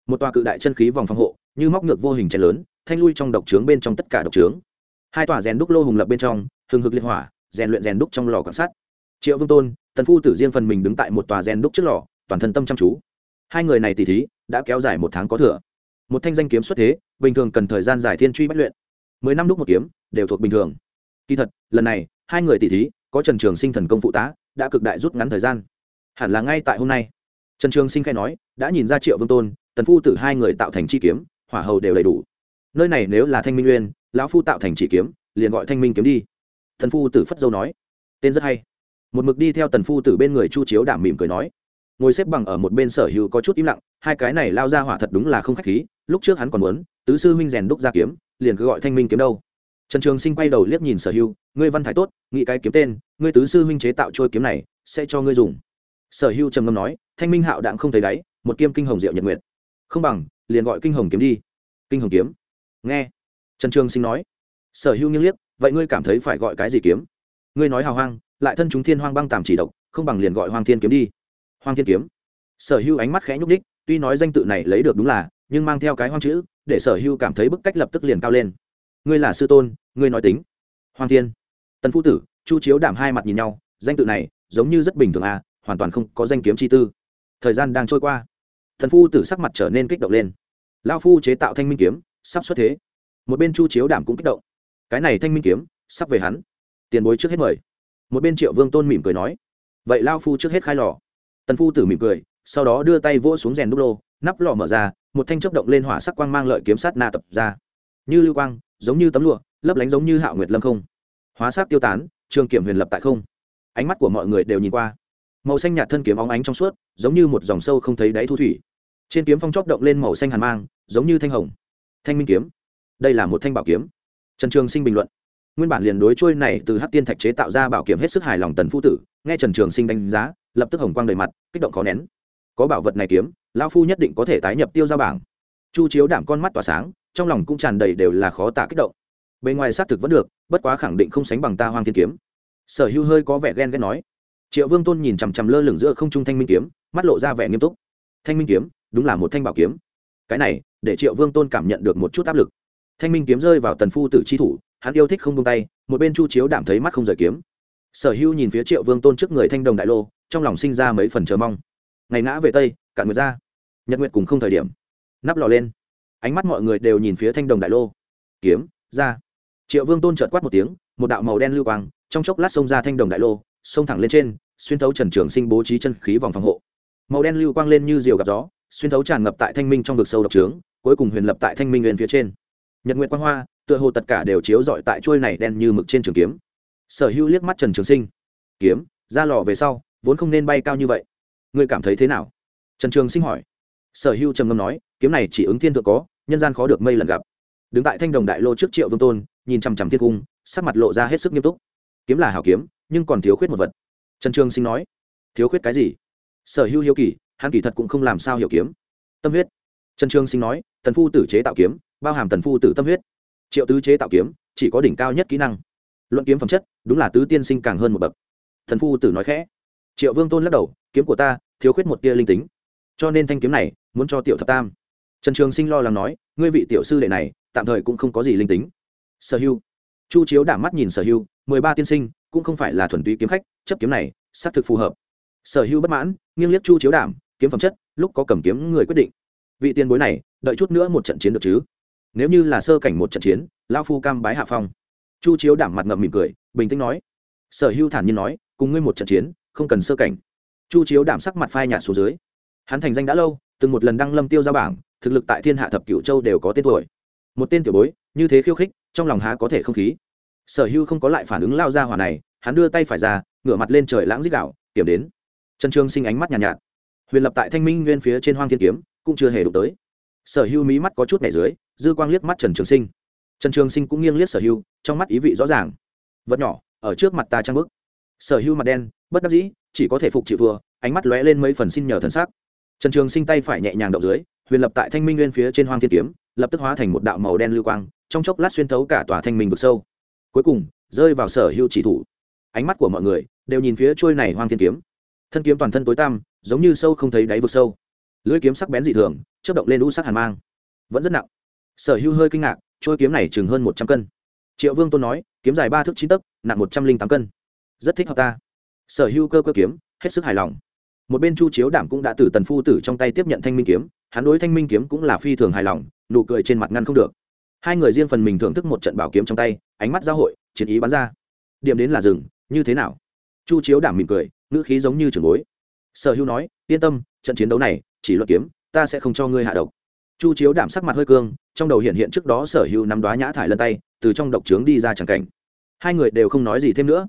một tòa cự đại chân khí vòng phòng hộ, như móc ngược vô hình chén lớn, thanh lui trong độc trướng bên trong tất cả độc trướng. Hai tòa rèn đúc lô hùng lập bên trong, hừng hực liên hỏa, rèn luyện rèn đúc trong lò quan sát. Triệu vương tôn, tần phu tử riêng phần mình đứng tại một tòa rèn đúc trước lò, toàn thân tâm chăm chú. Hai người này tỉ thí, đã kéo dài một tháng có thừa. Một thanh danh kiếm xuất thế, bình thường cần thời gian dài thiên truy bất luyện. Mười năm đúc một kiếm, đều thuộc bình thường. Kỳ thật, lần này, hai người tỉ thí, có trần trường sinh thần công phụ tá, đã cực đại rút ngắn thời gian. Hẳn là ngay tại hôm nay. Trần trường sinh khai nói, đã nhìn ra triệu vương tôn tần phu tử hai người tạo thành chi kiếm, hỏa hầu đều đầy đủ. Nơi này nếu là thanh minh uyên lão phu tạo thành chỉ kiếm, liền gọi thanh minh kiếm đi. Thần phu tử phất dâu nói, tên rất hay. Một mực đi theo tần phu tử bên người chu chiếu đảm mỉm cười nói, ngồi xếp bằng ở một bên sở hữu có chút im lặng, hai cái này lao ra hỏa thật đúng là không khách khí, lúc trước hắn còn muốn, tứ sư huynh rèn đúc ra kiếm, liền cứ gọi thanh minh kiếm đâu. Trần trường sinh quay đầu liếc nhìn sở hữu, ngươi văn thái tốt, nghĩ cái kiếm tên, ngươi tứ sư huynh chế tạo trôi kiếm này, sẽ cho ngươi dùng. Sở hữu trầm ngâm nói, thanh minh hạo đạn không thấy đáy, một kiếm kinh hồng diệu nhật nguyệt không bằng, liền gọi kinh hồng kiếm đi. Kinh hồng kiếm? Nghe. Trần trường sinh nói. Sở hữu nghiêng liếc, vậy ngươi cảm thấy phải gọi cái gì kiếm? Ngươi nói hào hoang, lại thân chúng thiên hoang băng tàm chỉ độc, không bằng liền gọi hoàng thiên kiếm đi. Hoàng thiên kiếm? Sở hữu ánh mắt khẽ nhúc đích tuy nói danh tự này lấy được đúng là, nhưng mang theo cái hoang chữ, để sở hữu cảm thấy bức cách lập tức liền cao lên. Ngươi là sư tôn, ngươi nói tính. Hoàng thiên. Tần phu tử, chu chiếu đảm hai mặt nhìn nhau, danh tự này giống như rất bình thường à hoàn toàn không có danh kiếm chi tư. Thời gian đang trôi qua thần phu tử sắc mặt trở nên kích động lên. Lao phu chế tạo thanh minh kiếm, sắp xuất thế. Một bên chu chiếu đảm cũng kích động. Cái này thanh minh kiếm, sắp về hắn. Tiền bối trước hết mời. Một bên triệu vương tôn mỉm cười nói. Vậy lao phu trước hết khai lò. Tần phu tử mỉm cười, sau đó đưa tay vỗ xuống rèn đúc lô, nắp lò mở ra, một thanh chấp động lên hỏa sắc quang mang lợi kiếm sát na tập ra. Như lưu quang, giống như tấm lụa, lấp lánh giống như hạo nguyệt lâm không. Hóa sát tiêu tán, trường kiểm huyền lập tại không. Ánh mắt của mọi người đều nhìn qua màu xanh nhạt thân kiếm óng ánh trong suốt, giống như một dòng sâu không thấy đáy thu thủy. Trên kiếm phong chóc động lên màu xanh hàn mang, giống như thanh hồng. Thanh minh kiếm. Đây là một thanh bảo kiếm. Trần trường sinh bình luận. Nguyên bản liền đối trôi này từ hát tiên thạch chế tạo ra bảo kiếm hết sức hài lòng tần phu tử, nghe trần trường sinh đánh giá, lập tức hồng quang đầy mặt, kích động khó nén. Có bảo vật này kiếm, lão phu nhất định có thể tái nhập tiêu ra bảng. Chu chiếu đảm con mắt tỏa sáng, trong lòng cũng tràn đầy đều là khó tả kích động. Bề ngoài xác thực vẫn được, bất quá khẳng định không sánh bằng ta hoang thiên kiếm. Sở hữu hơi có vẻ ghen ghét nói triệu vương tôn nhìn chằm chằm lơ lửng giữa không trung thanh minh kiếm, mắt lộ ra vẻ nghiêm túc. Thanh minh kiếm, đúng là một thanh bảo kiếm. Cái này, để triệu vương tôn cảm nhận được một chút áp lực. Thanh minh kiếm rơi vào tần phu tử chi thủ, hắn yêu thích không tung tay, một bên chu chiếu đảm thấy mắt không rời kiếm. Sở hữu nhìn phía triệu vương tôn trước người thanh đồng đại lô, trong lòng sinh ra mấy phần chờ mong. Ngày ngã về tây, cạn nguyệt ra. Nhật nguyệt cùng không thời điểm. Nắp lò lên. Ánh mắt mọi người đều nhìn phía thanh đồng đại lô. Kiếm, ra. Triệu vương tôn trợt quát một tiếng, một đạo màu đen lưu quang, trong chốc lát xông ra thanh đồng đại lô xông thẳng lên trên, xuyên thấu trần trường sinh bố trí chân khí vòng phòng hộ. Màu đen lưu quang lên như diều gặp gió, xuyên thấu tràn ngập tại thanh minh trong vực sâu độc trướng, cuối cùng huyền lập tại thanh minh nguyên phía trên. Nhật nguyện quang hoa, tựa hồ tất cả đều chiếu rọi tại chuôi này đen như mực trên trường kiếm. Sở hữu liếc mắt trần trường sinh. Kiếm, ra lò về sau, vốn không nên bay cao như vậy. Ngươi cảm thấy thế nào? Trần trường sinh hỏi. Sở hữu trầm ngâm nói, kiếm này chỉ ứng thiên thượng có, nhân gian khó được mây lần gặp. Đứng tại thanh đồng đại lô trước triệu vương tôn, nhìn chằm chằm thiên cung, sắc mặt lộ ra hết sức nghiêm túc. Kiếm là hảo kiếm nhưng còn thiếu khuyết một vật. Trần trường sinh nói, thiếu khuyết cái gì? Sở hữu hiếu kỳ, hắn kỳ thật cũng không làm sao hiểu kiếm. Tâm huyết. Trần trường sinh nói, tần phu tử chế tạo kiếm, bao hàm tần phu tử tâm huyết. Triệu tứ chế tạo kiếm, chỉ có đỉnh cao nhất kỹ năng. Luận kiếm phẩm chất, đúng là tứ tiên sinh càng hơn một bậc. Thần phu tử nói khẽ. Triệu vương tôn lắc đầu, kiếm của ta, thiếu khuyết một tia linh tính. Cho nên thanh kiếm này, muốn cho tiểu thập tam. Trần trường sinh lo lắng nói, ngươi vị tiểu sư đệ này, tạm thời cũng không có gì linh tính. Sở hưu chu chiếu đảm mắt nhìn sở hưu mười ba tiên sinh cũng không phải là thuần túy kiếm khách, chấp kiếm này, xác thực phù hợp. Sở hưu bất mãn, nghiêng liếc chu chiếu đảm, kiếm phẩm chất, lúc có cầm kiếm người quyết định. Vị tiền bối này, đợi chút nữa một trận chiến được chứ? Nếu như là sơ cảnh một trận chiến lao phu cam bái hạ phong. Chu chiếu đảm mặt ngậm mỉm cười, bình tĩnh nói. Sở hưu thản nhiên nói, cùng ngươi một trận chiến, không cần sơ cảnh. Chu chiếu đảm sắc mặt phai nhạt xuống dưới. Hắn thành danh đã lâu, từng một lần đăng lâm tiêu ra bảng, thực lực tại thiên hạ thập cửu châu đều có tên tuổi. Một tên tiểu bối, như thế khiêu khích, trong lòng há có thể không khí? Sở hưu không có lại phản ứng lao ra hỏa này hắn đưa tay phải ra ngửa mặt lên trời lãng dích đạo kiểm đến. Trần trương sinh ánh mắt nhàn nhạt, nhạt. Huyền lập tại thanh minh nguyên phía trên hoang thiên kiếm cũng chưa hề đụng tới. Sở hưu mí mắt có chút mẻ dưới dư quang liếc mắt trần trường sinh. Trần trường sinh cũng nghiêng liếc sở hưu trong mắt ý vị rõ ràng. Vật nhỏ ở trước mặt ta trang bức. Sở hưu mặt đen bất đắc dĩ chỉ có thể phục chịu vừa ánh mắt lóe lên mấy phần xin nhờ thần sắc. Trần trường sinh tay phải nhẹ nhàng đậu dưới huyền lập tại thanh minh nguyên phía trên hoang thiên kiếm lập tức hóa thành một đạo màu đen lưu quang trong chốc lát xuyên thấu cả tòa thanh minh vực sâu cuối cùng, rơi vào sở hưu chỉ thủ. Ánh mắt của mọi người đều nhìn phía trôi này hoang thiên kiếm. Thân kiếm toàn thân tối tăm, giống như sâu không thấy đáy vực sâu. Lưỡi kiếm sắc bén dị thường chất động lên u sắc hàn mang. Vẫn rất nặng. Sở hưu hơi kinh ngạc, trôi kiếm này chừng hơn một trăm cân. Triệu vương tôn nói, kiếm dài ba thước chín tấc, nặng một trăm linh tám cân. Rất thích hợp ta. Sở hưu cơ cơ kiếm, hết sức hài lòng. Một bên chu chiếu đảm cũng đã từ tần phu tử trong tay tiếp nhận thanh minh kiếm, hắn đối thanh minh kiếm cũng là phi thường hài lòng, nụ cười trên mặt ngăn không được hai người riêng phần mình thưởng thức một trận bảo kiếm trong tay, ánh mắt giao hội, chiến ý bắn ra. Điểm đến là rừng như thế nào? Chu chiếu đảm mỉm cười, ngữ khí giống như trường bối. Sở hữu nói, yên tâm, trận chiến đấu này, chỉ luận kiếm, ta sẽ không cho ngươi hạ độc. Chu chiếu đảm sắc mặt hơi cương, trong đầu hiện hiện trước đó sở hữu nắm đoá nhã thải lân tay, từ trong độc trướng đi ra chẳng cảnh. Hai người đều không nói gì thêm nữa.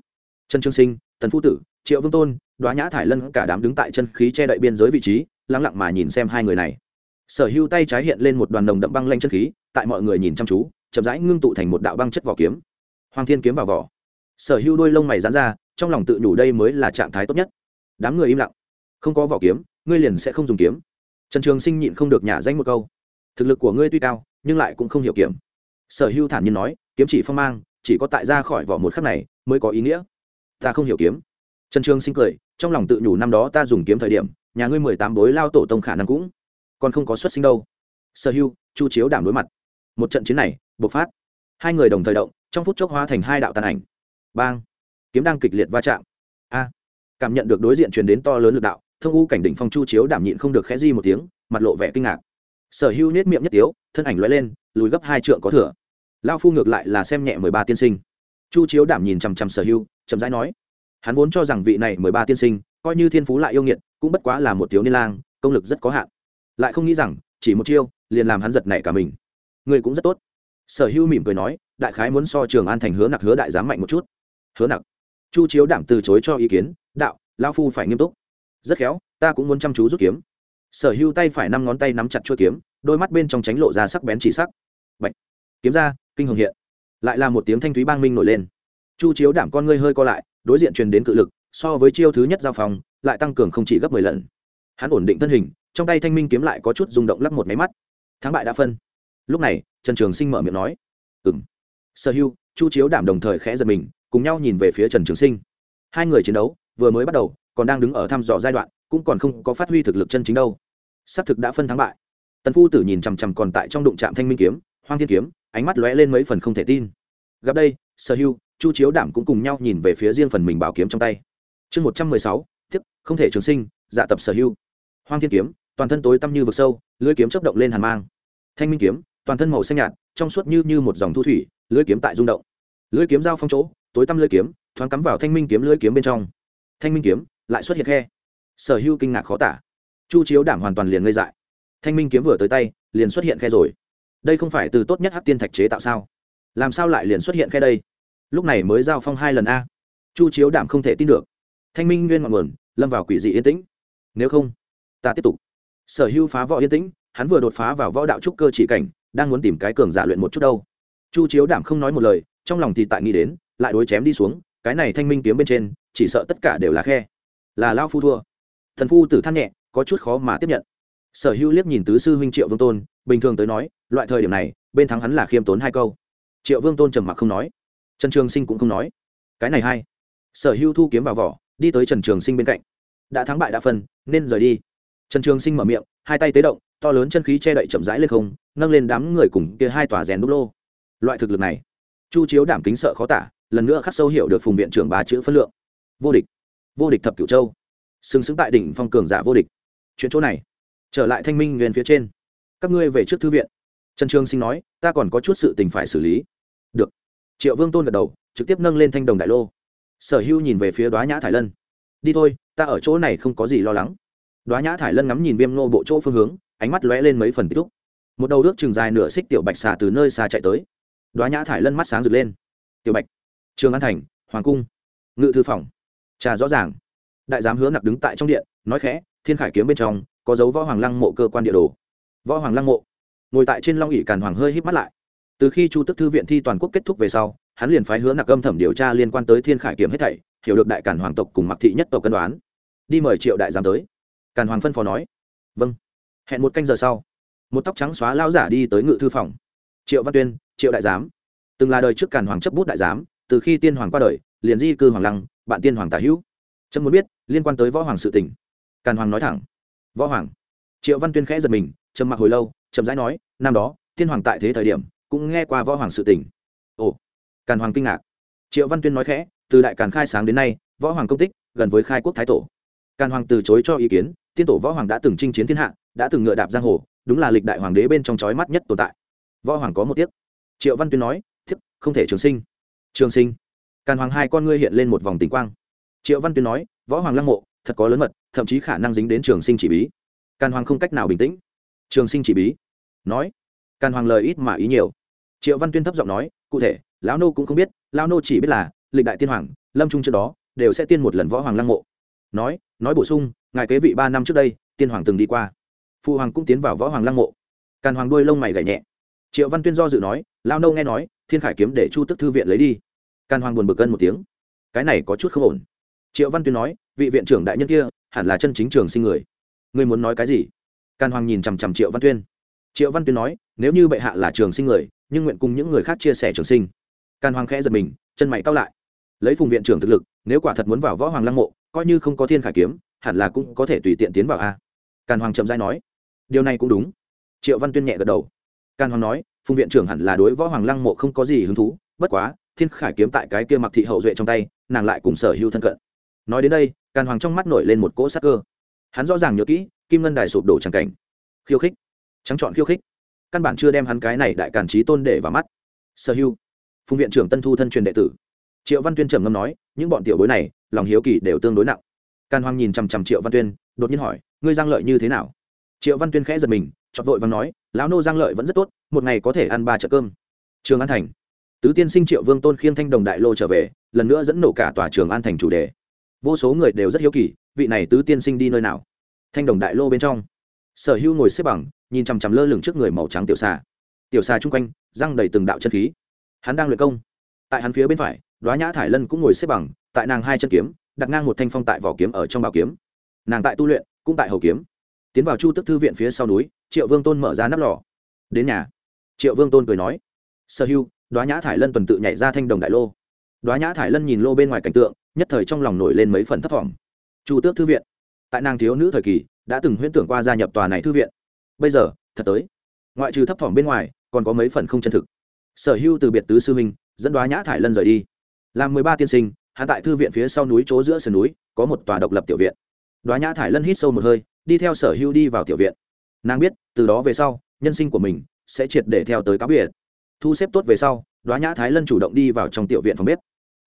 Trần trương sinh, tần phu tử, triệu vương tôn đoá nhã thải lân cả đám đứng tại chân khí che đậy biên giới vị trí lắng lặng mà nhìn xem hai người này. Sở hữu tay trái hiện lên một đoàn đồng đậm băng lanh chân khí tại mọi người nhìn chăm chú, chậm rãi ngưng tụ thành một đạo băng chất vỏ kiếm. Hoàng thiên kiếm vào vỏ. Sở hữu đôi lông mày dán ra, trong lòng tự nhủ đây mới là trạng thái tốt nhất. Đám người im lặng. Không có vỏ kiếm, ngươi liền sẽ không dùng kiếm. Trần trường sinh nhịn không được nhả danh một câu. Thực lực của ngươi tuy cao, nhưng lại cũng không hiểu kiếm. Sở hữu thản nhiên nói, kiếm chỉ phong mang, chỉ có tại ra khỏi vỏ một khắc này mới có ý nghĩa. Ta không hiểu kiếm. Trần trường sinh cười, trong lòng tự nhủ năm đó ta dùng kiếm thời điểm, nhà ngươi mười tám bối lao tổ tông khả năng cũng còn không có xuất sinh đâu. Sở hưu chu chiếu đảm đối mặt một trận chiến này, bộc phát. Hai người đồng thời động, trong phút chốc hóa thành hai đạo tàn ảnh. Bang! Kiếm đang kịch liệt va chạm. A! Cảm nhận được đối diện truyền đến to lớn lực đạo, thông u cảnh đỉnh phong chu chiếu đảm nhịn không được khẽ di một tiếng, mặt lộ vẻ kinh ngạc. Sở hưu nết miệng nhất tiếu, thân ảnh loay lên, lùi gấp hai trượng có thừa. Lao phu ngược lại là xem nhẹ mười ba tiên sinh. Chu chiếu đảm nhìn chằm chằm sở hưu chậm rãi nói, hắn vốn cho rằng vị này mười ba tiên sinh, coi như thiên phú lại yêu nghiệt, cũng bất quá là một thiếu niên lang, công lực rất có hạn. Lại không nghĩ rằng, chỉ một chiêu, liền làm hắn giật nảy cả mình người cũng rất tốt. Sở hữu mỉm cười nói, đại khái muốn so trường an thành hứa nặc hứa đại dám mạnh một chút. Hứa nặc. Chu chiếu đảm từ chối cho ý kiến, đạo lao phu phải nghiêm túc. Rất khéo, ta cũng muốn chăm chú rút kiếm. Sở hữu tay phải năm ngón tay nắm chặt chuôi kiếm, đôi mắt bên trong tránh lộ ra sắc bén chỉ sắc. Bạch. kiếm ra, kinh hồng hiện. Lại là một tiếng thanh thúy bang minh nổi lên. Chu chiếu đảm con ngươi hơi co lại, đối diện truyền đến cự lực, so với chiêu thứ nhất giao phòng, lại tăng cường không chỉ gấp mười lần. Hắn ổn định thân hình, trong tay thanh minh kiếm lại có chút rung động lắc một máy mắt. Thắng bại đã phân lúc này, trần trường sinh mở miệng nói ừ m sở hữu chu chiếu đảm đồng thời khẽ giật mình, cùng nhau nhìn về phía trần trường sinh. Hai người chiến đấu, vừa mới bắt đầu, còn đang đứng ở thăm dò giai đoạn, cũng còn không có phát huy thực lực chân chính đâu. S á c thực đã phân thắng bại. Tần phu tử nhìn chằm chằm còn tại trong đụng trạm thanh minh kiếm, hoang thiên kiếm, ánh mắt lóe lên mấy phần không thể tin. Gặp đây, sở hữu chu chiếu đảm cũng cùng nhau nhìn về phía riêng phần mình bảo kiếm trong tay. Chương một trăm mười sáu, tiếp, không thể trường sinh dạ tập sở hữu hoang thiên kiếm, toàn thân tối tăm như vực sâu, lưỡi kiếm chấp động lên hàn mang. Thanh minh kiếm toàn thân màu xanh nhạt, trong suốt như như một dòng thu thủy, lưỡi kiếm tại rung động. Lưỡi kiếm giao phong chỗ, tối tăm lưỡi kiếm, thoáng cắm vào thanh minh kiếm lưỡi kiếm bên trong. Thanh minh kiếm, lại xuất hiện khe. Sở hưu kinh ngạc khó tả. Chu chiếu đảm hoàn toàn liền ngây dại. Thanh minh kiếm vừa tới tay, liền xuất hiện khe rồi. Đây không phải từ tốt nhất hát tiên thạch chế tạo sao? Làm sao lại liền xuất hiện khe đây? Lúc này mới giao phong hai lần a. Chu chiếu đảm không thể tin được. Thanh minh nguyên ngọn nguồn, lâm vào quỷ dị yên tĩnh. Nếu không, ta tiếp tục. Sở hưu phá võ yên tĩnh, hắn vừa đột phá vào võ đạo trúc cơ chỉ cảnh đang muốn tìm cái cường giả luyện một chút đâu. Chu chiếu đảm không nói một lời, trong lòng thì tại nghĩ đến, lại đối chém đi xuống, cái này thanh minh kiếm bên trên, chỉ sợ tất cả đều là khe. Là lao phu thua. Thần phu tử than nhẹ, có chút khó mà tiếp nhận. Sở hữu liếc nhìn tứ sư huynh triệu vương tôn, bình thường tới nói, loại thời điểm này, bên thắng hắn là khiêm tốn hai câu. Triệu vương tôn trầm mặc không nói. Trần trường sinh cũng không nói. Cái này hay. Sở hữu thu kiếm vào vỏ, đi tới trần trường sinh bên cạnh. Đã thắng bại đã phân, nên rời đi. Trần trường sinh mở miệng, hai tay tế động, to lớn chân khí che đậy chậm rãi lên không nâng lên đám người cùng kia hai tòa rèn đúc lô. Loại thực lực này, chu chiếu đảm kính sợ khó tả, lần nữa khắc sâu hiểu được phùng viện trưởng bà chữ phân lượng. Vô địch vô địch thập cửu châu. Xứng xứng tại đỉnh phong cường giả vô địch. Chuyện chỗ này, trở lại thanh minh nguyên phía trên. Các ngươi về trước thư viện. Trần trương sinh nói, ta còn có chút sự tình phải xử lý. Được. Triệu vương tôn gật đầu, trực tiếp nâng lên thanh đồng đại lô. Sở hưu nhìn về phía đoá nhã thải lân. Đi thôi, ta ở chỗ này không có gì lo lắng. Đoá nhã thải lân ngắm nhìn viêm nô bộ chỗ phương hướng, ánh mắt lóe lên mấy phần tích túc một đầu ước chừng dài nửa xích tiểu bạch xà từ nơi xa chạy tới. Đoá nhã thải lân mắt sáng rực lên. Tiểu bạch, trường an thành, hoàng cung. Ngự thư phòng. Trà rõ ràng. Đại giám hứa nặc đứng tại trong điện, nói khẽ, thiên khải kiếm bên trong, có dấu võ hoàng lăng mộ cơ quan địa đồ. Võ hoàng lăng mộ. Ngồi tại trên long ỉ càn hoàng hơi hít mắt lại. Từ khi chu tức thư viện thi toàn quốc kết thúc về sau, hắn liền phái hứa nặc âm thẩm điều tra liên quan tới thiên khải kiếm hết thảy, hiểu được đại cản hoàng tộc cùng mặc thị nhất tộc cân đoán. Đi mời triệu đại giám tới. Càn hoàng phân phó nói. Vâng. Hẹn một canh giờ sau một tóc trắng xóa lao giả đi tới ngự thư phòng. Triệu văn tuyên, triệu đại giám. Từng là đời trước càn hoàng chấp bút đại giám, từ khi tiên hoàng qua đời, liền di cư hoàng lăng, bạn tiên hoàng tả hữu. Trâm muốn biết, liên quan tới võ hoàng sự tỉnh càn hoàng nói thẳng. Võ hoàng. Triệu văn tuyên khẽ giật mình, trầm mặc hồi lâu, chậm rãi nói, năm đó, tiên hoàng tại thế thời điểm, cũng nghe qua võ hoàng sự tỉnh ồ, càn hoàng kinh ngạc. Triệu văn tuyên nói khẽ, từ đại càn khai sáng đến nay, võ hoàng công tích gần với khai quốc thái tổ. Càn hoàng từ chối cho ý kiến, tiên tổ võ hoàng đã từng chinh chiến thiên hạ, đã từng ngựa đạp giang hồ đúng là lịch đại hoàng đế bên trong chói mắt nhất tồn tại. Võ hoàng có một tiếc. Triệu văn tuyên nói, thiếp, không thể trường sinh. Trường sinh? Càn hoàng hai con ngươi hiện lên một vòng tình quang. Triệu văn tuyên nói, võ hoàng lăng mộ, thật có lớn mật, thậm chí khả năng dính đến trường sinh chỉ bí. Càn hoàng không cách nào bình tĩnh. Trường sinh chỉ bí? Nói, càn hoàng lời ít mà ý nhiều. Triệu văn tuyên thấp giọng nói, cụ thể, lão nô cũng không biết, lão nô chỉ biết là, lịch đại tiên hoàng, lâm trung trước đó, đều sẽ tiên một lần võ hoàng lăng mộ. Nói nói bổ sung, ngài kế vị ba năm trước đây, tiên hoàng từng đi qua phụ hoàng cũng tiến vào võ hoàng lăng mộ. Càn hoàng đuôi lông mày gảy nhẹ. Triệu văn tuyên do dự nói lao nâu nghe nói, thiên khải kiếm để chu tức thư viện lấy đi. Càn hoàng buồn bực cân một tiếng. Cái này có chút không ổn. Triệu văn tuyên nói, vị viện trưởng đại nhân kia, hẳn là chân chính trường sinh người. Ngươi muốn nói cái gì? Càn hoàng nhìn chằm chằm triệu văn tuyên. Triệu văn tuyên nói, nếu như bệ hạ là trường sinh người, nhưng nguyện cùng những người khác chia sẻ trường sinh. Càn hoàng khẽ giật mình, chân mày cao lại. Lấy phùng viện trưởng thực lực, nếu quả thật muốn vào võ hoàng lăng mộ, coi như không có thiên khải kiếm, hẳn là cũng có thể tùy tiện tiến vào a. Càn hoàng chậm dai nói điều này cũng đúng. Triệu văn tuyên nhẹ gật đầu. Can hoàng nói, phùng viện trưởng hẳn là đối võ hoàng lăng mộ không có gì hứng thú, bất quá, thiên khải kiếm tại cái kia mặc thị hậu duệ trong tay, nàng lại cùng sở hữu thân cận. Nói đến đây, Can hoàng trong mắt nổi lên một cỗ sắc cơ. Hắn rõ ràng nhớ kỹ, kim ngân đài sụp đổ tràng cảnh. Khiêu khích. Trắng chọn khiêu khích. Căn bản chưa đem hắn cái này đại càn trí tôn để vào mắt. Sở hữu. Phùng viện trưởng tân thu thân truyền đệ tử. Triệu văn tuyên trầm ngâm nói, những bọn tiểu bối này, lòng hiếu kỳ đều tương đối nặng. Can hoàng nhìn chằm chằm triệu văn tuyên, đột nhiên hỏi, ngươi giang lợi như thế nào? Triệu văn tuyên khẽ giật mình chọt vội và nói lão nô giang lợi vẫn rất tốt một ngày có thể ăn ba chợ cơm trường an thành tứ tiên sinh triệu vương tôn khiêng thanh đồng đại lô trở về lần nữa dẫn nổ cả tòa trường an thành chủ đề vô số người đều rất hiếu kỳ vị này tứ tiên sinh đi nơi nào thanh đồng đại lô bên trong sở hữu ngồi xếp bằng nhìn chằm chằm lơ lửng trước người màu trắng tiểu xà tiểu xà chung quanh răng đầy từng đạo chân khí hắn đang luyện công tại hắn phía bên phải đoá nhã thải lân cũng ngồi xếp bằng tại nàng hai chân kiếm đặt ngang một thanh phong tại vỏ kiếm ở trong bảo kiếm nàng tại tu luyện cũng tại hầu kiếm tiến vào chu tức thư viện phía sau núi, triệu vương tôn mở ra nắp lò. Đến nhà. Triệu vương tôn cười nói, sở hưu, đoá nhã thải lân tuần tự nhảy ra thanh đồng đại lô. Đoá nhã thải lân nhìn lô bên ngoài cảnh tượng, nhất thời trong lòng nổi lên mấy phần thấp t chu tước thư viện. Tại nàng thiếu nữ thời kỳ, đã từng huyễn tưởng qua gia nhập tòa này thư viện. Bây giờ, thật tới. Ngoại trừ thấp thỏm bên ngoài, còn có mấy phần không chân thực. Sở hưu từ biệt tứ sư minh dẫn đoá nhã thải lân rời đi. Làm mười ba tiên sinh hạ tại thư viện phía sau núi chỗ giữa sườn núi, có một tòa độc lập tiểu viện. Đoá nhã thải lân hít sâu một hơi đi theo sở hưu đi vào tiểu viện. Nàng biết, từ đó về sau, nhân sinh của mình sẽ triệt để theo tới cáo biệt. Thu xếp tốt về sau, đoá nhã thái lân chủ động đi vào trong tiểu viện phòng bếp.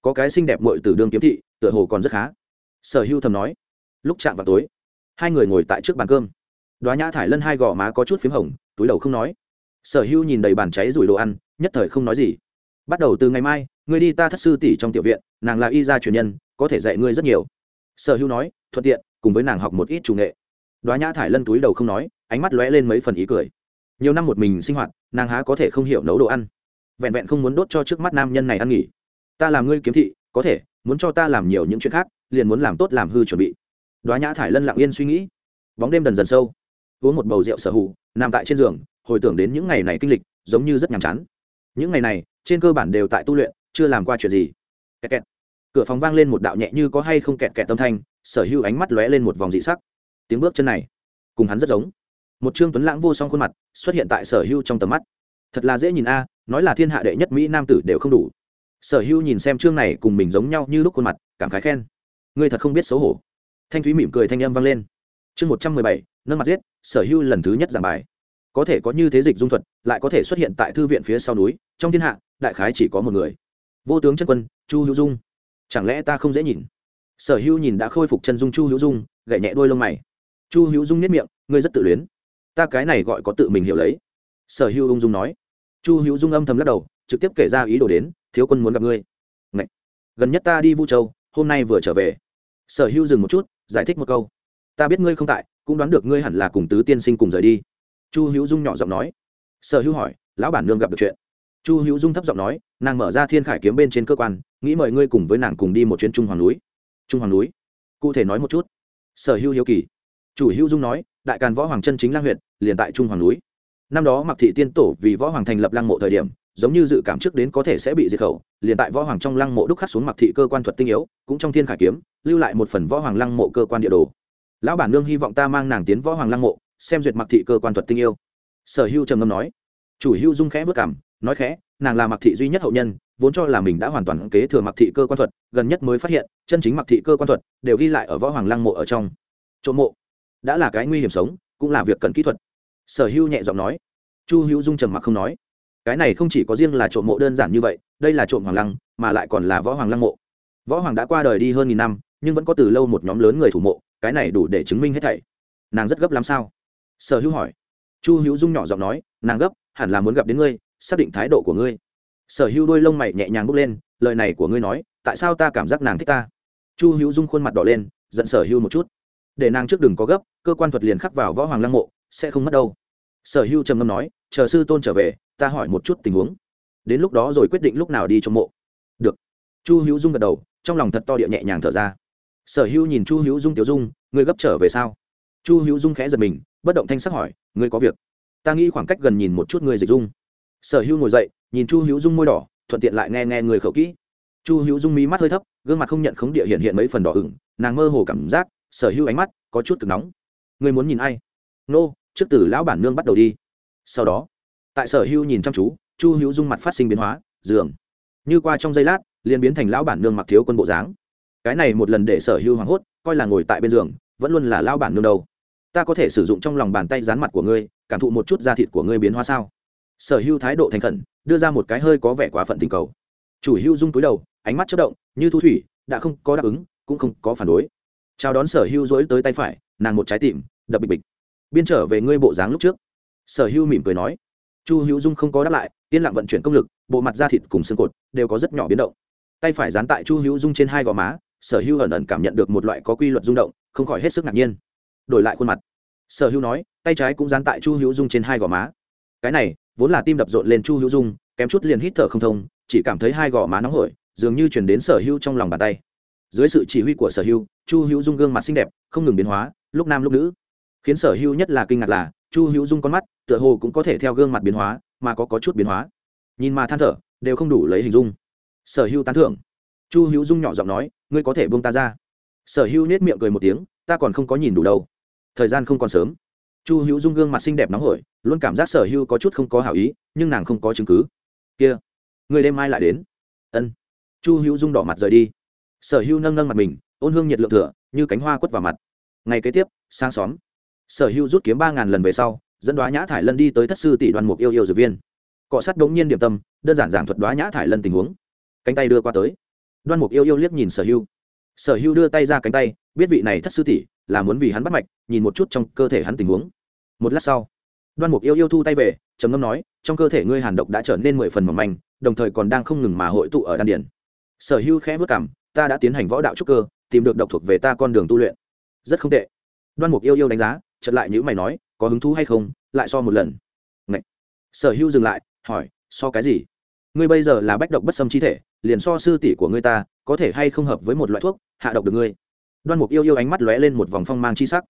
Có cái xinh đẹp mội từ đương kiếm thị, tựa hồ còn rất khá. Sở hưu thầm nói. Lúc chạm vào tối, hai người ngồi tại trước bàn cơm. Đoá nhã thải lân hai gò má có chút p h í m hồng, túi đầu không nói. Sở hưu nhìn đầy bàn cháy rủi đồ ăn, nhất thời không nói gì. Bắt đầu từ ngày mai, ngươi đi ta thất sư tỷ trong tiểu viện, nàng là y gia truyền nhân, có thể dạy ngươi rất nhiều. Sở hưu nói, thuận tiện, cùng với nàng học một ít chủ nghệ đoá nhã thải lân túi đầu không nói, ánh mắt lóe lên mấy phần ý cười. Nhiều năm một mình sinh hoạt, nàng há có thể không hiểu nấu đồ ăn. Vẹn vẹn không muốn đốt cho trước mắt nam nhân này ăn nghỉ. Ta làm ngươi kiếm thị, có thể, muốn cho ta làm nhiều những chuyện khác, liền muốn làm tốt làm hư chuẩn bị. Đoá nhã thải lân lặng yên suy nghĩ. Bóng đêm dần dần sâu. Uống một bầu rượu sở hữu nằm tại trên giường, hồi tưởng đến những ngày này kinh lịch, giống như rất nhàm chán. Những ngày này, trên cơ bản đều tại tu luyện, chưa làm qua chuyện gì. Kẹt kẹt. cửa phòng vang lên một đạo nhẹ như có hay không kẹt kẹt tâm thanh, sở hữu ánh mắt lóe lên một vòng dị sắc tiếng bước chân này, cùng hắn rất giống. Một trương tuấn lãng vô song khuôn mặt xuất hiện tại sở hưu trong tầm mắt. Thật là dễ nhìn a, nói là thiên hạ đệ nhất mỹ nam tử đều không đủ. Sở hưu nhìn xem trương này cùng mình giống nhau như lúc khuôn mặt, cảm khái khen. Ngươi thật không biết xấu hổ. Thanh thúy mỉm cười thanh âm vang lên. Chương một trăm mười bảy, nâng mặt giết, sở hưu lần thứ nhất giảng bài. Có thể có như thế dịch dung thuật, lại có thể xuất hiện tại thư viện phía sau núi, trong thiên hạ, đại khái chỉ có một người. Vô tướng chân quân, chu hữu dung. Chẳng lẽ ta không dễ nhìn? Sở hưu nhìn đã khôi phục chân dung chu hữu dung gậy nhẹ đôi lông mày chu hữu dung nhất miệng, ngươi rất tự luyến. Ta cái này gọi có tự mình hiểu lấy. Sở hữu ung dung nói. Chu hữu dung âm thầm lắc đầu, trực tiếp kể ra ý đồ đến, thiếu quân muốn gặp ngươi. Ngậy. gần nhất ta đi vu châu, hôm nay vừa trở về. Sở hữu dừng một chút, giải thích một câu. Ta biết ngươi không tại, cũng đoán được ngươi hẳn là cùng tứ tiên sinh cùng rời đi. Chu hữu dung nhỏ giọng nói. Sở hữu hỏi, lão bản nương gặp được chuyện. Chu hữu dung thấp giọng nói, nàng mở ra thiên khải kiếm bên trên cơ quan, nghĩ mời ngươi cùng với nàng cùng đi một chuyến trung hoàng núi. Trung hoàng núi. Cụ thể nói một chút. Sở hữu hiếu kỳ chủ hữu dung nói, đại càn võ hoàng chân chính lang huyện liền tại trung hoàng núi. Năm đó mặc thị tiên tổ vì võ hoàng thành lập lăng mộ thời điểm, giống như dự cảm trước đến có thể sẽ bị diệt khẩu, liền tại võ hoàng trong lăng mộ đúc khắc xuống mặc thị cơ quan thuật tinh yếu, cũng trong thiên khải kiếm, lưu lại một phần võ hoàng lăng mộ cơ quan địa đồ. Lão bản nương hy vọng ta mang nàng tiến võ hoàng lăng mộ, xem duyệt mặc thị cơ quan thuật tinh yêu. Sở hữu trầm ngâm nói. Chủ hữu dung khẽ vất cảm, nói khẽ, nàng là mặc thị duy nhất hậu nhân, vốn cho là mình đã hoàn toàn kế thừa mặc thị cơ quan thuật, gần nhất mới phát hiện, chân chính mặc thị cơ quan thuật đều ghi lại ở võ hoàng lăng mộ ở trong. Chỗ mộ đã là cái nguy hiểm sống, cũng là việc cần kỹ thuật. Sở hữu nhẹ giọng nói. Chu hữu dung trầm mặc không nói. Cái này không chỉ có riêng là trộm mộ đơn giản như vậy, đây là trộm hoàng lăng, mà lại còn là võ hoàng lăng mộ. Võ hoàng đã qua đời đi hơn nghìn năm, nhưng vẫn có từ lâu một nhóm lớn người thủ mộ, cái này đủ để chứng minh hết thảy. Nàng rất gấp làm sao? Sở hữu hỏi. Chu hữu dung nhỏ giọng nói, nàng gấp, hẳn là muốn gặp đến ngươi, xác định thái độ của ngươi. Sở hữu đôi lông mày nhẹ nhàng bước lên, lời này của ngươi nói, tại sao ta cảm giác nàng thích ta? Chu hữu dung khuôn mặt đỏ lên, giận sở hữu một chút để nàng trước đừng có gấp, cơ quan thuật liền khắc vào võ hoàng lăng mộ, sẽ không mất đâu. Sở hữu trầm ngâm nói, chờ sư tôn trở về, ta hỏi một chút tình huống. Đến lúc đó rồi quyết định lúc nào đi trong mộ. Được. Chu hữu dung gật đầu, trong lòng thật to địa nhẹ nhàng thở ra. Sở hữu nhìn chu hữu dung tiểu dung, người gấp trở về sao? Chu hữu dung khẽ giật mình, bất động thanh sắc hỏi ngươi có việc? Ta nghĩ khoảng cách gần nhìn một chút người dịch dung. Sở hữu ngồi dậy, nhìn chu hữu dung môi đỏ, thuận tiện lại nghe nghe người khẩu kỹ. Chu hữu dung mí mắt hơi thấp, gương mặt không nhận khống địa hiện hiện mấy phần đỏ ửng, nàng mơ hồ cảm giác sở hữu ánh mắt có chút cực nóng. Ngươi muốn nhìn ai? Nô, trước từ lão bản nương bắt đầu đi. Sau đó, tại sở hữu nhìn chăm chú, chu hữu dung mặt phát sinh biến hóa giường như qua trong giây lát, liền biến thành lão bản nương mặc thiếu quân bộ dáng. Cái này một lần để sở hữu hoảng hốt, coi là ngồi tại bên giường, vẫn luôn là lão bản nương đâu. Ta có thể sử dụng trong lòng bàn tay dán mặt của ngươi, cảm thụ một chút da thịt của ngươi biến hóa sao? Sở hữu thái độ thành khẩn, đưa ra một cái hơi có vẻ quá phận tình cầu. Chủ hữu dung túi đầu, ánh mắt chất động, như thu thủy, đã không có đáp ứng, cũng không có phản đối chào đón sở hưu dối tới tay phải, nàng một trái tim, đập bịch bịch. Biên trở về ngươi bộ dáng lúc trước. Sở hưu mỉm cười nói. Chu hữu dung không có đáp lại, yên lặng vận chuyển công lực, bộ mặt da thịt cùng xương cột đều có rất nhỏ biến động. Tay phải dán tại chu hữu dung trên hai gò má, sở hưu ẩn ẩn cảm nhận được một loại có quy luật rung động, không khỏi hết sức ngạc nhiên. Đổi lại khuôn mặt. Sở hưu nói, tay trái cũng dán tại chu hữu dung trên hai gò má. Cái này, vốn là tim đập rộn lên chu hữu dung, kém chút liền hít thở không thông, chỉ cảm thấy hai gò má nóng hổi, dường như chuyển đến sở hưu trong lòng bàn tay. Dưới sự chỉ huy của sở hưu chu hữu dung gương mặt xinh đẹp không ngừng biến hóa lúc nam lúc nữ. Khiến sở hữu nhất là kinh ngạc là chu hữu dung con mắt tựa hồ cũng có thể theo gương mặt biến hóa mà có, có chút biến hóa. Nhìn mà than thở đều không đủ lấy hình dung. Sở hữu tán thưởng. Chu hữu dung nhỏ giọng nói ngươi có thể buông ta ra. Sở hữu nết miệng cười một tiếng ta còn không có nhìn đủ đâu. Thời gian không còn sớm. Chu hữu dung gương mặt xinh đẹp nóng hổi luôn cảm giác sở hữu có chút không có hảo ý nhưng nàng không có chứng cứ. Kia người đêm mai lại đến. Ân. Chu hữu dung đỏ mặt rời đi. Sở hữu nâng nâng mặt mình ôn hương nhiệt lượng thừa, như cánh hoa quất vào mặt. Ngày kế tiếp sang xóm, sở hữu rút kiếm ba ngàn lần về sau, dẫn đoá nhã thải lân đi tới thất sư tỷ đoàn mục yêu yêu dược viên. Cọ sắt đống nhiên điểm tâm, đơn giản giảng thuật đoá nhã thải lân tình huống. Cánh tay đưa qua tới. Đoan mục yêu yêu liếc nhìn sở hữu. Sở hữu đưa tay ra cánh tay, biết vị này thất sư tỷ là muốn vì hắn bắt mạch, nhìn một chút trong cơ thể hắn tình huống. Một lát sau, đoan mục yêu yêu thu tay về, trầm ngâm nói, trong cơ thể ngươi hàn độc đã trở nên mười phần mỏng manh, đồng thời còn đang không ngừng mà hội tụ ở đan điển sở hữu khẽ vất cảm ta đã tiến hành võ đạo trúc cơ tìm được độc thuộc về ta con đường tu luyện. Rất không tệ. Đoan mục yêu yêu đánh giá chật lại những mày nói, có hứng thú hay không, lại so một lần. Ngậy. sở hữu dừng lại, hỏi, so cái gì? Ngươi bây giờ là bách độc bất xâm chi thể, liền so sư tỷ của ngươi ta, có thể hay không hợp với một loại thuốc, hạ độc được ngươi? Đoan mục yêu yêu ánh mắt lóe lên một vòng phong mang chi sắc.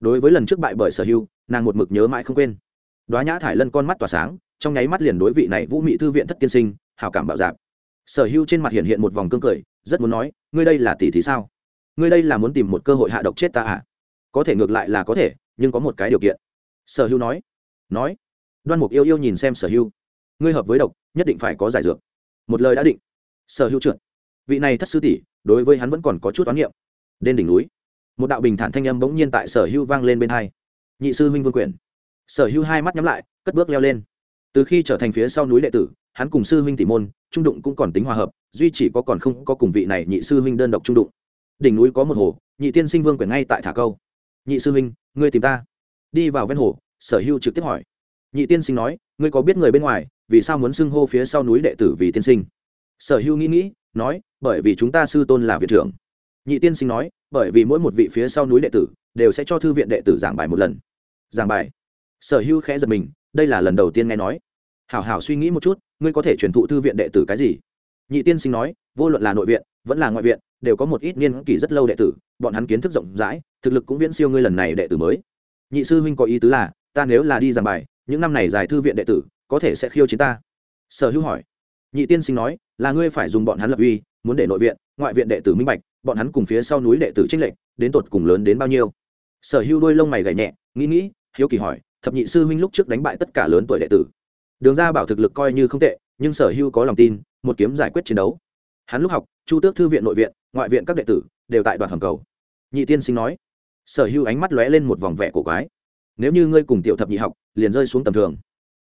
Đối với lần trước bại bởi sở hữu, nàng một mực nhớ mãi không quên. Đoá nhã thải lân con mắt tỏa sáng, trong nháy mắt liền đối vị này vũ mị thư viện thất tiên sinh hào cảm bạo dạp. Sở hữu trên mặt hiện hiện một vòng cương cười, rất muốn nói, ngươi đây là tỷ thì sao? Ngươi đây là muốn tìm một cơ hội hạ độc chết ta à? Có thể ngược lại là có thể, nhưng có một cái điều kiện. Sở hữu nói. Nói. Đoan mục yêu yêu nhìn xem sở hữu ngươi hợp với độc, nhất định phải có giải dược. Một lời đã định. Sở hữu trượt. Vị này thất sư tỷ, đối với hắn vẫn còn có chút oán niệm. Đến đỉnh núi, một đạo bình thản thanh âm bỗng nhiên tại sở hữu vang lên bên hai. Nhị sư huynh vương quyền. Sở hữu hai mắt nhắm lại, cất bước leo lên. Từ khi trở thành phía sau núi đệ tử, hắn cùng sư huynh tỷ môn, trung đụng cũng còn tính hòa hợp, duy chỉ có còn không có cùng vị này nhị sư huynh đơn độc trung đụng đỉnh núi có một hồ, nhị tiên sinh vương quyển ngay tại thả câu. Nhị sư huynh, ngươi tìm ta. Đi vào ven hồ, sở hưu trực tiếp hỏi. Nhị tiên sinh nói, ngươi có biết người bên ngoài, vì sao muốn xưng hô phía sau núi đệ tử vì tiên sinh? Sở hưu nghĩ nghĩ, nói, bởi vì chúng ta sư tôn là viện trưởng. Nhị tiên sinh nói, bởi vì mỗi một vị phía sau núi đệ tử, đều sẽ cho thư viện đệ tử giảng bài một lần. Giảng bài. Sở hưu khẽ giật mình, đây là lần đầu tiên nghe nói. Hảo hảo suy nghĩ một chút, ngươi có thể truyền thụ thư viện đệ tử cái gì? Nhị tiên sinh nói, vô luận là nội viện vẫn là ngoại viện, đều có một ít niên kỷ rất lâu đệ tử, bọn hắn kiến thức rộng rãi, thực lực cũng viễn siêu ngươi lần này đệ tử mới. Nhị sư huynh có ý tứ là, ta nếu là đi giảng bài, những năm này giải thư viện đệ tử, có thể sẽ khiêu chiến ta. Sở hữu hỏi. Nhị tiên sinh nói, là ngươi phải dùng bọn hắn lập uy, muốn để nội viện, ngoại viện đệ tử minh bạch, bọn hắn cùng phía sau núi đệ tử trinh lệnh đến tột cùng lớn đến bao nhiêu. Sở hữu đôi lông mày gảy nhẹ, nghĩ nghĩ, hiếu kỳ hỏi, thập nhị sư huynh lúc trước đánh bại tất cả lớn tuổi đệ tử. Đường ra bảo thực lực coi như không tệ, nhưng sở hữu có lòng tin, một kiếm giải quyết chiến đấu hắn lúc học, chu tước thư viện nội viện, ngoại viện các đệ tử đều tại đoàn hầm cầu. Nhị tiên sinh nói, sở hữu ánh mắt lóe lên một vòng vẻ cổ quái. Nếu như ngươi cùng tiểu thập nhị học, liền rơi xuống tầm thường.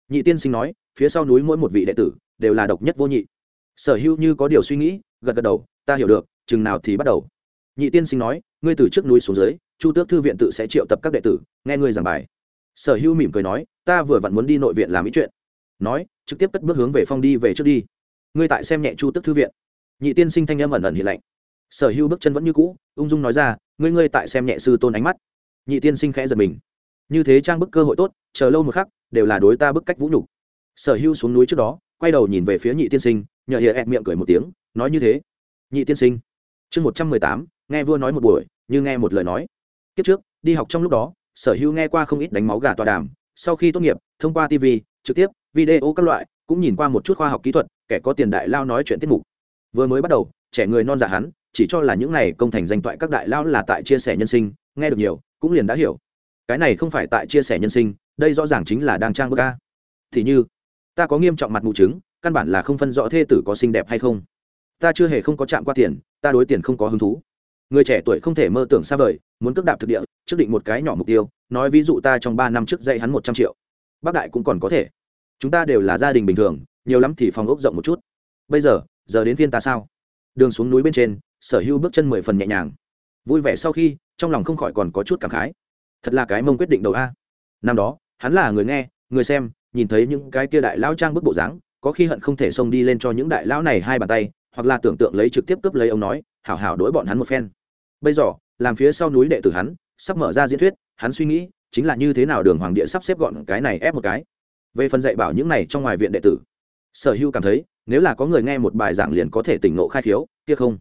Nhị tiên sinh nói, phía sau núi mỗi một vị đệ tử đều là độc nhất vô nhị. Sở hữu như có điều suy nghĩ, gật gật đầu, ta hiểu được, chừng nào thì bắt đầu. Nhị tiên sinh nói, ngươi từ trước núi xuống dưới, chu tước thư viện tự sẽ triệu tập các đệ tử, nghe ngươi giảng bài. Sở hữu mỉm cười nói, ta vừa vặn muốn đi nội viện làm ý chuyện. Nói, trực tiếp cất bước hướng về phong đi về trước đi. Ngươi tại xem nhẹ chu tước thư viện nhị tiên sinh thanh âm ẩn ẩn hiện lạnh. Sở hữu bước chân vẫn như cũ, ung dung nói ra, ngươi ngươi tại xem nhẹ sư tôn ánh mắt. Nhị tiên sinh khẽ giật mình. Như thế trang bức cơ hội tốt, chờ lâu một khắc, đều là đối ta bức cách vũ nhục. Sở hữu xuống núi trước đó, quay đầu nhìn về phía nhị tiên sinh, nhờ hiệa ẹt miệng cười một tiếng, nói như thế. Nhị tiên sinh. Chương một trăm mười tám, nghe vua nói một buổi, như nghe một lời nói. Kiếp trước, đi học trong lúc đó, sở hữu nghe qua không ít đánh máu gà tòa đàm, sau khi tốt nghiệp, thông qua tv trực tiếp, video các loại, cũng nhìn qua một chút khoa học kỹ thuật, kẻ có tiền đại lao nói chuyện tiết mục vừa mới bắt đầu, trẻ người non giả hắn, chỉ cho là những này công thành danh toại các đại lao là tại chia sẻ nhân sinh, nghe được nhiều, cũng liền đã hiểu. Cái này không phải tại chia sẻ nhân sinh, đây rõ ràng chính là đang trang bức ca thì như, ta có nghiêm trọng mặt mù chứng, căn bản là không phân rõ thê tử có xinh đẹp hay không. Ta chưa hề không có chạm qua tiền, ta đối tiền không có hứng thú. Người trẻ tuổi không thể mơ tưởng xa vời, muốn cước đạp thực địa, trước định một cái nhỏ mục tiêu, nói ví dụ ta trong ba năm trước dạy hắn một trăm triệu. Bác đại cũng còn có thể. Chúng ta đều là gia đình bình thường, nhiều lắm thì phòng ốc rộng một chút. Bây giờ giờ đến phiên ta sao? Đường xuống núi bên trên, sở hữu bước chân mười phần nhẹ nhàng. Vui vẻ sau khi, trong lòng không khỏi còn có chút cảm khái. Thật là cái mông quyết định đầu a. Năm đó, hắn là người nghe, người xem, nhìn thấy những cái kia đại lão trang bức bộ dáng, có khi hận không thể xông đi lên cho những đại lão này hai bàn tay, hoặc là tưởng tượng lấy trực tiếp cướp lấy ông nói, hảo hảo đối bọn hắn một phen. Bây giờ, làm phía sau núi đệ tử hắn, sắp mở ra diễn thuyết, hắn suy nghĩ, chính là như thế nào đường hoàng địa sắp xếp gọn cái này ép một cái. Về phần dạy bảo những này trong ngoài viện đệ tử, sở hữu cảm thấy nếu là có người nghe một bài giảng liền có thể tỉnh ngộ khai khiếu, kia không?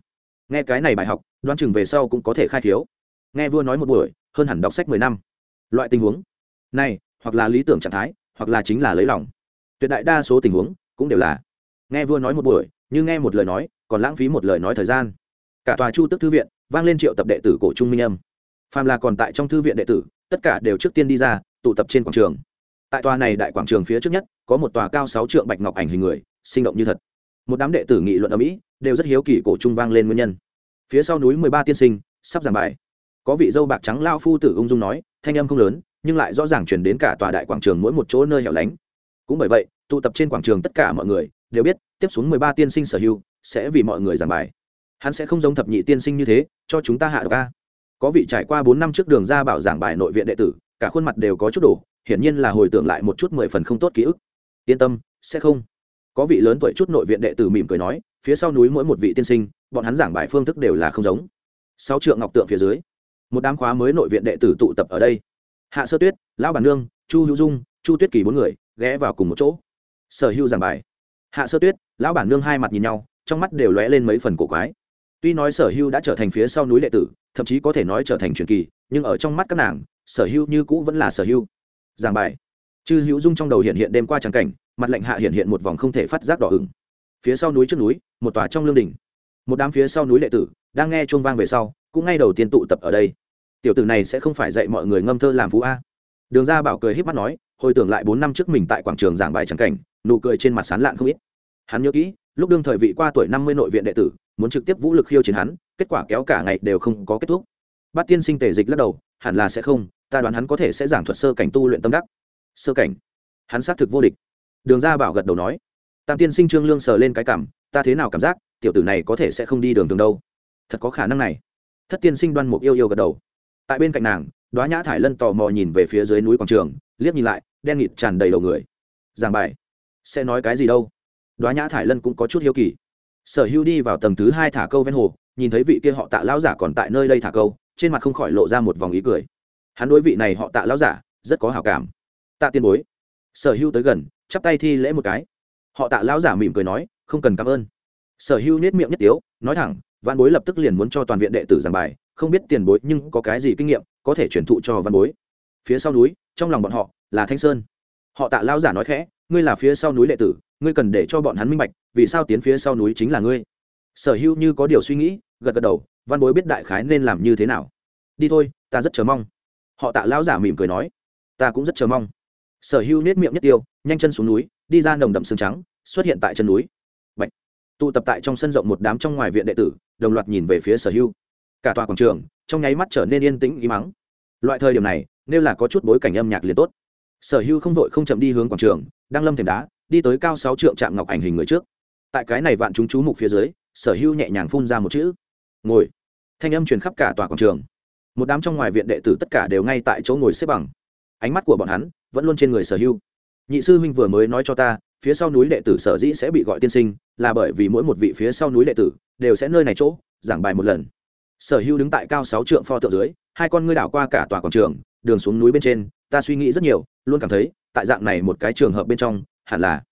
Nghe cái này bài học, đoán chừng về sau cũng có thể khai khiếu. Nghe vua nói một buổi, hơn hẳn đọc sách mười năm. Loại tình huống này, hoặc là lý tưởng trạng thái, hoặc là chính là lấy lòng. Tuyệt đại đa số tình huống cũng đều là. Nghe vua nói một buổi, như nghe một lời nói, còn lãng phí một lời nói thời gian. Cả tòa chu tức thư viện vang lên triệu tập đệ tử cổ trung minh âm. Phàm là còn tại trong thư viện đệ tử, tất cả đều trước tiên đi ra, tụ tập trên quảng trường. Tại tòa này đại quảng trường phía trước nhất, có một tòa cao sáu trượng bạch ngọc ảnh hình người sinh động như thật. Một đám đệ tử nghị luận ở mỹ đều rất hiếu kỳ cổ trung vang lên nguyên nhân. Phía sau núi mười ba tiên sinh, sắp giảng bài. Có vị dâu bạc trắng lao phu tử ung dung nói, thanh âm không lớn, nhưng lại rõ ràng chuyển đến cả tòa đại quảng trường mỗi một chỗ nơi hẻo lánh. Cũng bởi vậy, tụ tập trên quảng trường tất cả mọi người đều biết, tiếp xuống mười ba tiên sinh sở hữu sẽ vì mọi người giảng bài. Hắn sẽ không giống thập nhị tiên sinh như thế, cho chúng ta hạ được ca có vị trải qua bốn năm trước đường ra bảo giảng bài nội viện đệ tử, cả khuôn mặt đều có chút đổ, hiển nhiên là hồi tưởng lại một chút mười phần không tốt ký ức. Yên tâm, sẽ không có vị lớn tuổi chút nội viện đệ tử mỉm cười nói, phía sau núi mỗi một vị tiên sinh, bọn hắn giảng bài phương thức đều là không giống. Sáu trượng ngọc tượng phía dưới, một đám khóa mới nội viện đệ tử tụ tập ở đây. Hạ sơ tuyết, lão bản nương, chu hữu dung, chu tuyết kỳ bốn người, ghé vào cùng một chỗ. Sở hữu giảng bài. Hạ sơ tuyết, lão bản nương hai mặt nhìn nhau, trong mắt đều lóe lên mấy phần cổ quái. Tuy nói sở hữu đã trở thành phía sau núi đệ tử, thậm chí có thể nói trở thành truyền kỳ, nhưng ở trong mắt các nàng, sở hữu như cũ vẫn là sở hữu. Giảng bài. Chư hữu dung trong đầu hiện hiện đêm qua tràng cảnh mặt lạnh hạ hiện hiện một vòng không thể phát giác đỏ ửng. Phía sau núi trước núi, một tòa trong lương đỉnh. Một đám phía sau núi đệ tử, đang nghe chuông vang về sau, cũng ngay đầu tiên tụ tập ở đây. Tiểu tử này sẽ không phải dạy mọi người ngâm thơ làm phú a. Đường gia bảo cười h í p mắt nói, hồi tưởng lại bốn năm trước mình tại quảng trường giảng bài trắng cảnh, nụ cười trên mặt sán lạn không ít. Hắn nhớ kỹ, lúc đương thời vị qua tuổi năm mươi nội viện đệ tử, muốn trực tiếp vũ lực khiêu chiến hắn, kết quả kéo cả ngày đều không có kết thúc. Bát tiên sinh tề dịch lắc đầu, hẳn là sẽ không, ta đoán hắn có thể sẽ giảng thuật sơ cảnh tu luyện tâm đắc. Sơ cảnh? Hắn xác thực vô địch đường gia bảo gật đầu nói, tam tiên sinh trương lương sờ lên cái cảm, ta thế nào cảm giác, tiểu tử này có thể sẽ không đi đường thường đâu? Thật có khả năng này. Thất tiên sinh đoan mục yêu yêu gật đầu. Tại bên cạnh nàng, đoá nhã thải lân tò mò nhìn về phía dưới núi quảng trường, liếc nhìn lại, đen nghịt tràn đầy đầu người. Giảng bài, sẽ nói cái gì đâu? Đoá nhã thải lân cũng có chút hiếu kỳ. Sở hữu đi vào tầng thứ hai thả câu ven hồ, nhìn thấy vị kia họ tạ lão giả còn tại nơi đây thả câu, trên mặt không khỏi lộ ra một vòng ý cười. Hắn đối vị này họ tạ lão giả rất có hào cảm. Tạ tiên bối. Sở hữu tới gần chắp tay thi lễ một cái. Họ tạ lão giả mỉm cười nói, không cần cảm ơn. Sở hữu nết miệng nhất tiếu, nói thẳng, văn bối lập tức liền muốn cho toàn viện đệ tử giảng bài, không biết tiền bối nhưng có cái gì kinh nghiệm, có thể truyền thụ cho văn bối. Phía sau núi, trong lòng bọn họ, là thanh sơn. Họ tạ lão giả nói khẽ, ngươi là phía sau núi đệ tử, ngươi cần để cho bọn hắn minh bạch, vì sao tiến phía sau núi chính là ngươi? Sở hữu như có điều suy nghĩ, gật gật đầu, văn bối biết đại khái nên làm như thế nào. Đi thôi, ta rất chờ mong. Họ tạ lão giả mỉm cười nói, ta cũng rất chờ mong. Sở hữu nết miệng nhất tiêu nhanh chân xuống núi, đi ra nồng đậm xương trắng, xuất hiện tại chân núi. Bạch. tụ tập tại trong sân rộng một đám trong ngoài viện đệ tử, đồng loạt nhìn về phía sở hưu. cả tòa quảng trường, trong nháy mắt trở nên yên tĩnh ý mắng loại thời điểm này, nếu là có chút bối cảnh âm nhạc liền tốt. Sở hưu không vội không chậm đi hướng quảng trường, đang lâm thềm đá, đi tới cao sáu trượng chạm ngọc ảnh hình người trước. Tại cái này vạn chúng chú mục phía dưới, sở hưu nhẹ nhàng phun ra một chữ. Ngồi. Thanh âm truyền khắp cả tòa quảng trường. Một đám trong ngoài viện đệ tử tất cả đều ngay tại chỗ ngồi xếp bằng. Ánh mắt của bọn hắn vẫn luôn trên người sở hưu nhị sư huynh vừa mới nói cho ta, phía sau núi đệ tử sở dĩ sẽ bị gọi tiên sinh, là bởi vì mỗi một vị phía sau núi đệ tử đều sẽ nơi này chỗ, giảng bài một lần. Sở hữu đứng tại cao sáu trượng pho tượng dưới, hai con ngươi đảo qua cả tòa quảng trường, đường xuống núi bên trên, ta suy nghĩ rất nhiều, luôn cảm thấy, tại dạng này một cái trường hợp bên trong, hẳn là,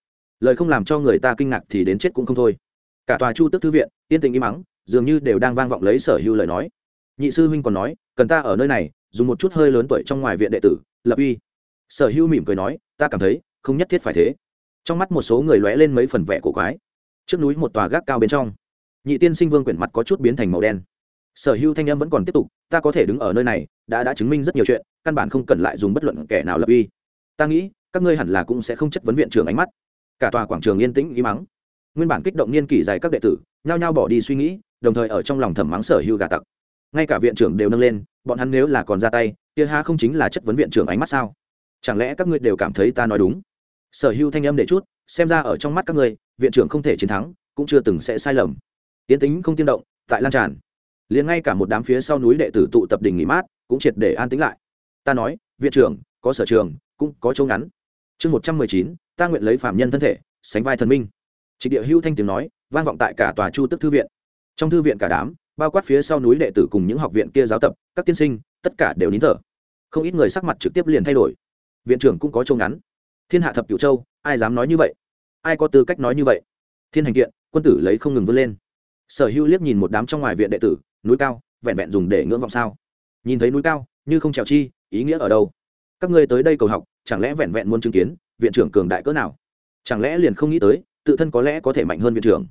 lời không làm cho người ta kinh ngạc thì đến chết cũng không thôi. Cả tòa chu tức thư viện, yên tình im mắng dường như đều đang vang vọng lấy sở hữu lời nói. Nhị sư huynh còn nói, cần ta ở nơi này, dùng một chút hơi lớn tuổi trong ngoài viện đệ tử, lập uy sở hữu mỉm cười nói, ta cảm thấy, không nhất thiết phải thế. Trong mắt một số người lóe lên mấy phần vẻ cổ quái. Trước núi một tòa gác cao bên trong, nhị tiên sinh vương quyển mặt có chút biến thành màu đen. Sở hữu thanh âm vẫn còn tiếp tục, ta có thể đứng ở nơi này, đã đã chứng minh rất nhiều chuyện, căn bản không cần lại dùng bất luận kẻ nào lập uy. Ta nghĩ, các ngươi hẳn là cũng sẽ không chất vấn viện trưởng ánh mắt. Cả tòa quảng trường yên tĩnh ý mắng nguyên bản kích động niên kỷ dài các đệ tử, nhao nhao bỏ đi suy nghĩ, đồng thời ở trong lòng thầm mắng sở hữu gà tặc. Ngay cả viện trưởng đều nâng lên, bọn hắn nếu là còn ra tay, kia ha không chính là chất vấn viện trưởng ánh mắt sao? Chẳng lẽ các ngươi đều cảm thấy ta nói đúng? Sở hữu thanh âm để chút, xem ra ở trong mắt các ngươi, viện trưởng không thể chiến thắng, cũng chưa từng sẽ sai lầm. Tiến tính không tiên động, tại lan tràn. Liền ngay cả một đám phía sau núi đệ tử tụ tập đỉnh nghỉ mát, cũng triệt để an tính lại. Ta nói, viện trưởng, có sở trường, cũng có chỗ ngắn. Chương một trăm mười chín, ta nguyện lấy phạm nhân thân thể, sánh vai thần minh. Trịnh địa hữu thanh tiếng nói, vang vọng tại cả tòa chu tức thư viện. Trong thư viện cả đám, bao quát phía sau núi đệ tử cùng những học viện kia giáo tập, các tiên sinh, tất cả đều nín thở. Không ít người sắc mặt trực tiếp liền thay đổi viện trưởng cũng có châu ngắn. Thiên hạ thập cửu châu, ai dám nói như vậy? Ai có tư cách nói như vậy? Thiên hành kiện, quân tử lấy không ngừng vươn lên. Sở hữu liếc nhìn một đám trong ngoài viện đệ tử, núi cao, vẹn vẹn dùng để ngưỡng vọng sao. Nhìn thấy núi cao, như không trèo chi, ý nghĩa ở đâu? Các ngươi tới đây cầu học, chẳng lẽ vẹn vẹn muốn chứng kiến, viện trưởng cường đại cỡ nào? Chẳng lẽ liền không nghĩ tới, tự thân có lẽ có thể mạnh hơn viện trưởng?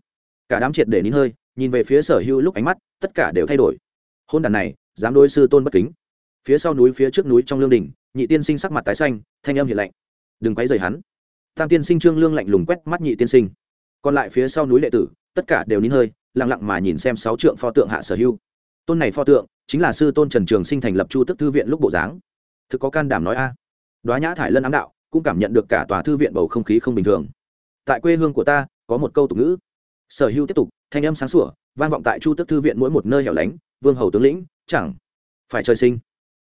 Cả đám triệt để nín hơi, nhìn về phía sở hữu lúc ánh mắt, tất cả đều thay đổi. Hôn đàn này, dám đôi sư tôn bất kính. Phía sau núi, phía trước núi trong lương đình nhị tiên sinh sắc mặt tái xanh, thanh âm hiện lạnh. Đừng quấy rầy hắn. Tam tiên sinh trương lương lạnh lùng quét mắt nhị tiên sinh. Còn lại phía sau núi đệ tử, tất cả đều nín hơi, lặng lặng mà nhìn xem sáu trượng pho tượng hạ sở hưu. tôn này pho tượng, chính là sư tôn trần trường sinh thành lập chu tức thư viện lúc bộ dáng. Thực có can đảm nói a. Đoá nhã thải lân ám đạo, cũng cảm nhận được cả tòa thư viện bầu không khí không bình thường. Tại quê hương của ta, có một câu tục ngữ. Sở hưu tiếp tục, thanh âm sáng sủa, vang vọng tại chu tức thư viện mỗi một nơi hẻo lánh, vương hầu tướng lĩnh, chẳng phải trời sinh.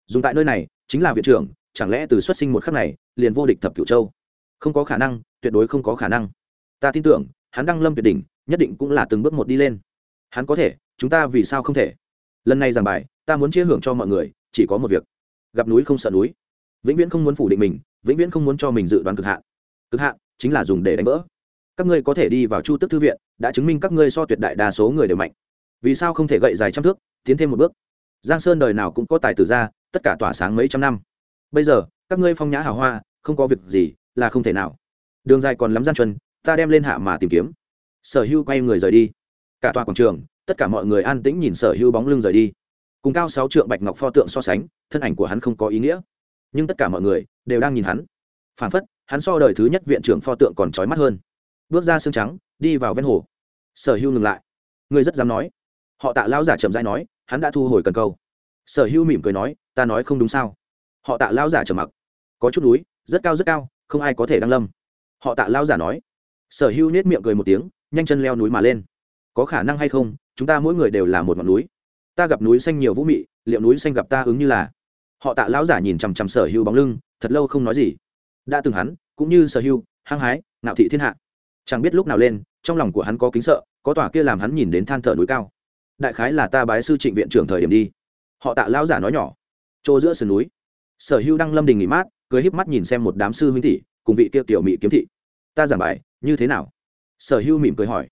Dùng tại nơi này, chính là viện trưởng chẳng lẽ từ xuất sinh một khắc này, liền vô địch thập cửu châu? Không có khả năng, tuyệt đối không có khả năng. Ta tin tưởng, hắn đăng lâm tuyệt đỉnh, nhất định cũng là từng bước một đi lên. Hắn có thể, chúng ta vì sao không thể? Lần này giảng bài, ta muốn chia hưởng cho mọi người, chỉ có một việc. Gặp núi không sợ núi. Vĩnh viễn không muốn phủ định mình, vĩnh viễn không muốn cho mình dự đoán cực hạn. Cực hạn chính là dùng để đánh vỡ. Các ngươi có thể đi vào chu tức thư viện, đã chứng minh các ngươi so tuyệt đại đa số người đều mạnh. Vì sao không thể gậy dài trăm thước, tiến thêm một bước? Giang sơn đời nào cũng có tài tử ra, tất cả tỏa sáng mấy trăm năm bây giờ, các ngươi phong nhã hào hoa, không có việc gì, là không thể nào. Đường dài còn lắm gian chân ta đem lên hạ mà tìm kiếm. Sở hưu quay người rời đi. Cả tòa quảng trường, tất cả mọi người an tĩnh nhìn sở hưu bóng lưng rời đi. Cùng cao sáu trượng bạch ngọc pho tượng so sánh, thân ảnh của hắn không có ý nghĩa. Nhưng tất cả mọi người đều đang nhìn hắn. Phản phất, hắn so đời thứ nhất viện trưởng pho tượng còn trói mắt hơn. Bước ra xương trắng, đi vào ven hồ. Sở hưu ngừng lại. Ngươi rất dám nói. Họ tạ lao giả chậm rãi nói, hắn đã thu hồi cần câu. Sở hưu mỉm cười nói, ta nói không đúng sao? Họ tạ lao giả trầm mặc. Có chút núi, rất cao rất cao, không ai có thể đăng lâm. Họ tạ lao giả nói. Sở hưu nết miệng cười một tiếng, nhanh chân leo núi mà lên. Có khả năng hay không, chúng ta mỗi người đều là một ngọn núi. Ta gặp núi xanh nhiều vũ mị, liệu núi xanh gặp ta ứng như là? Họ tạ lão giả nhìn chằm chằm sở hưu bóng lưng, thật lâu không nói gì. Đã từng hắn, cũng như sở hưu hăng hái, ngạo thị thiên hạ. Chẳng biết lúc nào lên, trong lòng của hắn có kính sợ, có tòa kia làm hắn nhìn đến than thở núi cao. Đại khái là ta bái sư trịnh viện trưởng thời điểm đi. Họ tạ lão giả nói nhỏ. Chỗ giữa sườn núi sở hưu đăng lâm đình nghỉ mát cười híp mắt nhìn xem một đám sư huynh thị, cùng vị kia tiểu mỹ kiếm thị. Ta giảng bài như thế nào? Sở hưu mỉm cười hỏi.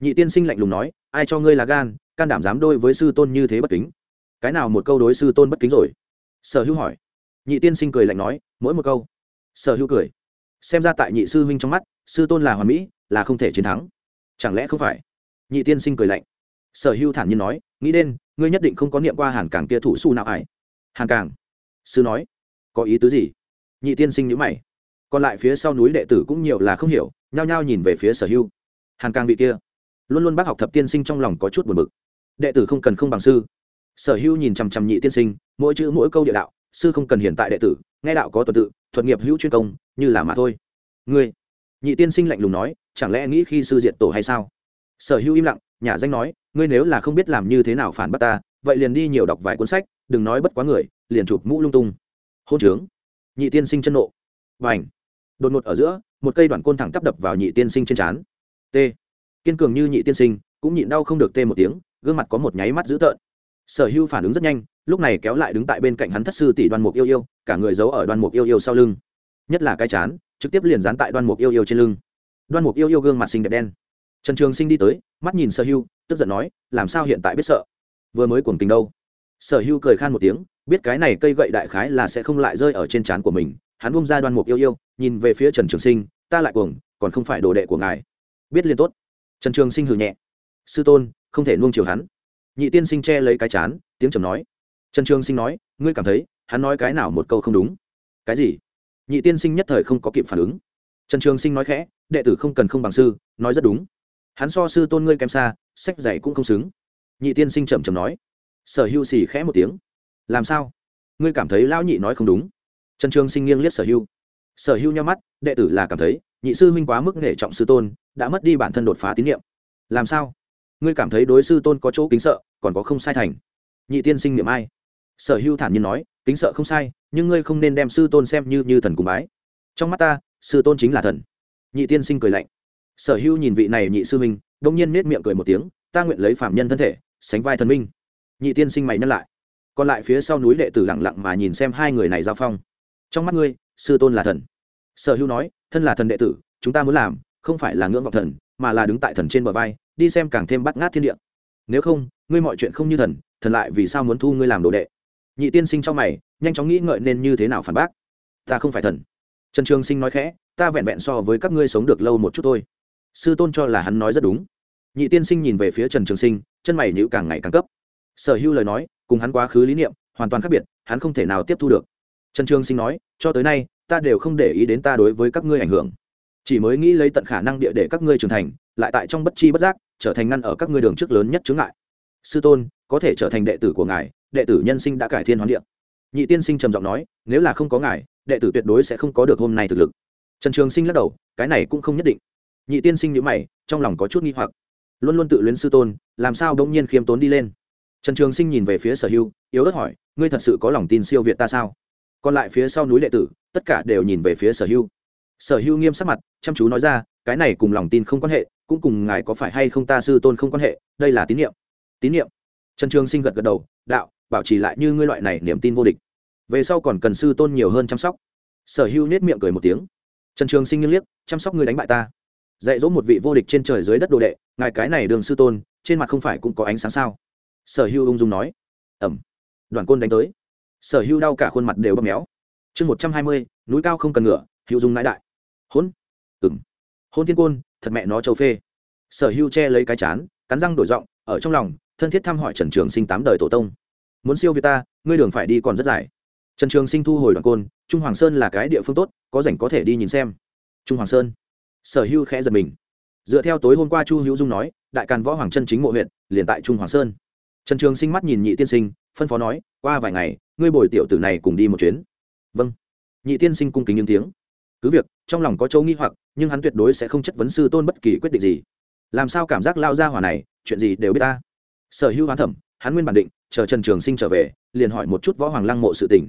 Nhị tiên sinh lạnh lùng nói ai cho ngươi là gan can đảm dám đôi với sư tôn như thế bất kính? Cái nào một câu đối sư tôn bất kính rồi? Sở hưu hỏi. Nhị tiên sinh cười lạnh nói mỗi một câu. Sở hưu cười. Xem ra tại nhị sư huynh trong mắt sư tôn là hoàn mỹ là không thể chiến thắng. Chẳng lẽ không phải? Nhị tiên sinh cười lạnh. Sở hưu thản nhiên nói nghĩ đến ngươi nhất định không có niệm qua hàn càng kia thủ su nào ải hàn càng sư nói có ý tứ gì? Nhị tiên sinh nhữ mày. Còn lại phía sau núi đệ tử cũng nhiều là không hiểu, nhao nhao nhìn về phía sở hưu hàn càng vị kia, luôn luôn bác học thập tiên sinh trong lòng có chút buồn bực. Đệ tử không cần không bằng sư. Sở hưu nhìn chằm chằm nhị tiên sinh, mỗi chữ mỗi câu địa đạo, sư không cần hiện tại đệ tử, nghe đạo có tuần tự, thuật nghiệp hữu chuyên công, như là mà thôi. Ngươi, nhị tiên sinh lạnh lùng nói, chẳng lẽ nghĩ khi sư diện tổ hay sao? Sở hữu im lặng, nhà danh nói, ngươi nếu là không biết làm như thế nào phản bác ta, vậy liền đi nhiều đọc vài cuốn sách, đừng nói bất quá người, liền chụp mũ lung tung hôn trướng, nhị tiên sinh chân nộ và ảnh đột ngột ở giữa, một cây đoạn côn thẳng tắp đập vào nhị tiên sinh trên trán. T. Kiên cường như nhị tiên sinh, cũng nhịn đau không được tê một tiếng, gương mặt có một nháy mắt dữ tợn. Sở hưu phản ứng rất nhanh, lúc này kéo lại đứng tại bên cạnh hắn thất sư tỷ đoan mục yêu yêu, cả người giấu ở đoan mục yêu yêu sau lưng. Nhất là cái chán, trực tiếp liền dán tại đoan mục yêu yêu trên lưng. Đoan mục yêu yêu gương mặt xinh đẹp đen. Trần trường sinh đi tới, mắt nhìn sở hưu, tức giận nói, làm sao hiện tại biết sợ? Vừa mới cuồng tình đâu? Sở hưu cười khan một tiếng biết cái này cây gậy đại khái là sẽ không lại rơi ở trên trán của mình, hắn bung ra đoan mục yêu yêu, nhìn về phía trần trường sinh, ta lại cuồng, còn không phải đồ đệ của ngài. Biết liên tốt. Trần trường sinh hừ nhẹ. Sư tôn, không thể nuông chiều hắn. Nhị tiên sinh che lấy cái chán, tiếng trầm nói. Trần trường sinh nói, ngươi cảm thấy, hắn nói cái nào một câu không đúng? Cái gì? Nhị tiên sinh nhất thời không có kịp phản ứng. Trần trường sinh nói khẽ, đệ tử không cần không bằng sư, nói rất đúng. Hắn so sư tôn ngươi kém xa, sách dạy cũng không xứng. Nhị tiên sinh trầm trầm nói. Sở hữu xì khẽ một tiếng làm sao? Ngươi cảm thấy lão nhị nói không đúng? Trần trường sinh nghiêng liếc sở hưu sở hưu nhau mắt, đệ tử là cảm thấy, nhị sư huynh quá mức nể trọng sư tôn, đã mất đi bản thân đột phá tín nhiệm làm sao? Ngươi cảm thấy đối sư tôn có chỗ kính sợ, còn có không sai thành. Nhị tiên sinh niệm ai? Sở hưu thản nhiên nói, kính sợ không sai, nhưng ngươi không nên đem sư tôn xem như như thần cùng bái. Trong mắt ta, sư tôn chính là thần. Nhị tiên sinh cười lạnh. Sở hưu nhìn vị này nhị sư minh đông nhiên nết miệng cười một tiếng, ta nguyện lấy phạm nhân thân thể, sánh vai thần minh. Nhị tiên sinh mày nhắc lại còn lại phía sau núi đệ tử lặng lặng mà nhìn xem hai người này giao phong. Trong mắt ngươi, sư tôn là thần. Sở hưu nói, thân là thần đệ tử, chúng ta muốn làm, không phải là ngưỡng vọng thần, mà là đứng tại thần trên bờ vai, đi xem càng thêm bắt ngát thiên địa. Nếu không, ngươi mọi chuyện không như thần thần lại vì sao muốn thu ngươi làm đồ đệ? Nhị tiên sinh trong mày, nhanh chóng nghĩ ngợi nên như thế nào phản bác. Ta không phải thần. Trần trường sinh nói khẽ, ta vẹn vẹn so với các ngươi sống được lâu một chút thôi. Sư tôn cho là hắn nói rất đúng. Nhị tiên sinh nhìn về phía trần trường sinh, chân mày nhữ càng ngày càng cấp. Sở hữu lời nói cùng hắn quá khứ lý niệm, hoàn toàn khác biệt, hắn không thể nào tiếp thu được. Trần trường sinh nói, cho tới nay, ta đều không để ý đến ta đối với các ngươi ảnh hưởng. Chỉ mới nghĩ lấy tận khả năng địa để các ngươi trưởng thành, lại tại trong bất chi bất giác, trở thành ngăn ở các ngươi đường trước lớn nhất chướng ngại. Sư tôn, có thể trở thành đệ tử của ngài, đệ tử nhân sinh đã cải thiên hoán điện nhị tiên sinh trầm giọng nói, nếu là không có ngài, đệ tử tuyệt đối sẽ không có được hôm nay thực lực. Trần trường sinh lắc đầu, cái này cũng không nhất định. Nhị tiên sinh nhữ mày, trong lòng có chút nghi hoặc. Luôn luôn tự luyến sư tôn, làm sao đông nhiên khiêm tốn đi lên? Trần trường sinh nhìn về phía sở hưu, yếu ớt hỏi, ngươi thật sự có lòng tin siêu việt ta sao? Còn lại phía sau núi đệ tử, tất cả đều nhìn về phía sở hưu. Sở hưu nghiêm sắc mặt, chăm chú nói ra, cái này cùng lòng tin không quan hệ, cũng cùng ngài có phải hay không ta sư tôn không quan hệ, đây là tín nhiệm tín nhiệm trần trường sinh gật gật đầu, đạo, bảo trì lại như ngươi loại này niềm tin vô địch. Về sau còn cần sư tôn nhiều hơn chăm sóc. Sở hưu nết miệng cười một tiếng. Trần trường sinh nghiêng liếc, chăm sóc ngươi đánh bại ta. Dạy dỗ một vị vô địch trên trời dưới đất đồ đệ, ngài cái này đường sư tôn, trên mặt không phải cũng có ánh sáng sao? Sở hưu ung dung nói. Ẩm. Đoàn côn đánh tới. Sở hưu đau cả khuôn mặt đều bóp méo. Chương một trăm hai mươi, núi cao không cần ngựa, hữu dung nãi đại. Hôn ừng hôn thiên côn, thật mẹ nó châu phê. Sở hưu che lấy cái chán, cắn răng đổi giọng, ở trong lòng, thân thiết thăm hỏi trần trường sinh tám đời tổ tông. Muốn siêu việt ta, ngươi đường phải đi còn rất dài. Trần trường sinh thu hồi đoàn côn, trung hoàng sơn là cái địa phương tốt, có rảnh có thể đi nhìn xem. Trung hoàng sơn. Sở hưu khẽ giật mình. Dựa theo tối hôm qua chu hữu dung nói, đại càn võ hoàng chân chính mộ huyện liền tại trung hoàng sơn trần trường sinh mắt nhìn nhị tiên sinh, phân phó nói, qua vài ngày, ngươi bồi tiểu tử này cùng đi một chuyến. Vâng. Nhị tiên sinh cung kính những tiếng. Cứ việc, trong lòng có châu nghi hoặc, nhưng hắn tuyệt đối sẽ không chất vấn sư tôn bất kỳ quyết định gì. Làm sao cảm giác lao ra hỏa này, chuyện gì đều biết ta? Sở hữu hoán thẩm, hắn nguyên bản định, chờ trần trường sinh trở về, liền hỏi một chút võ hoàng lăng mộ sự tình.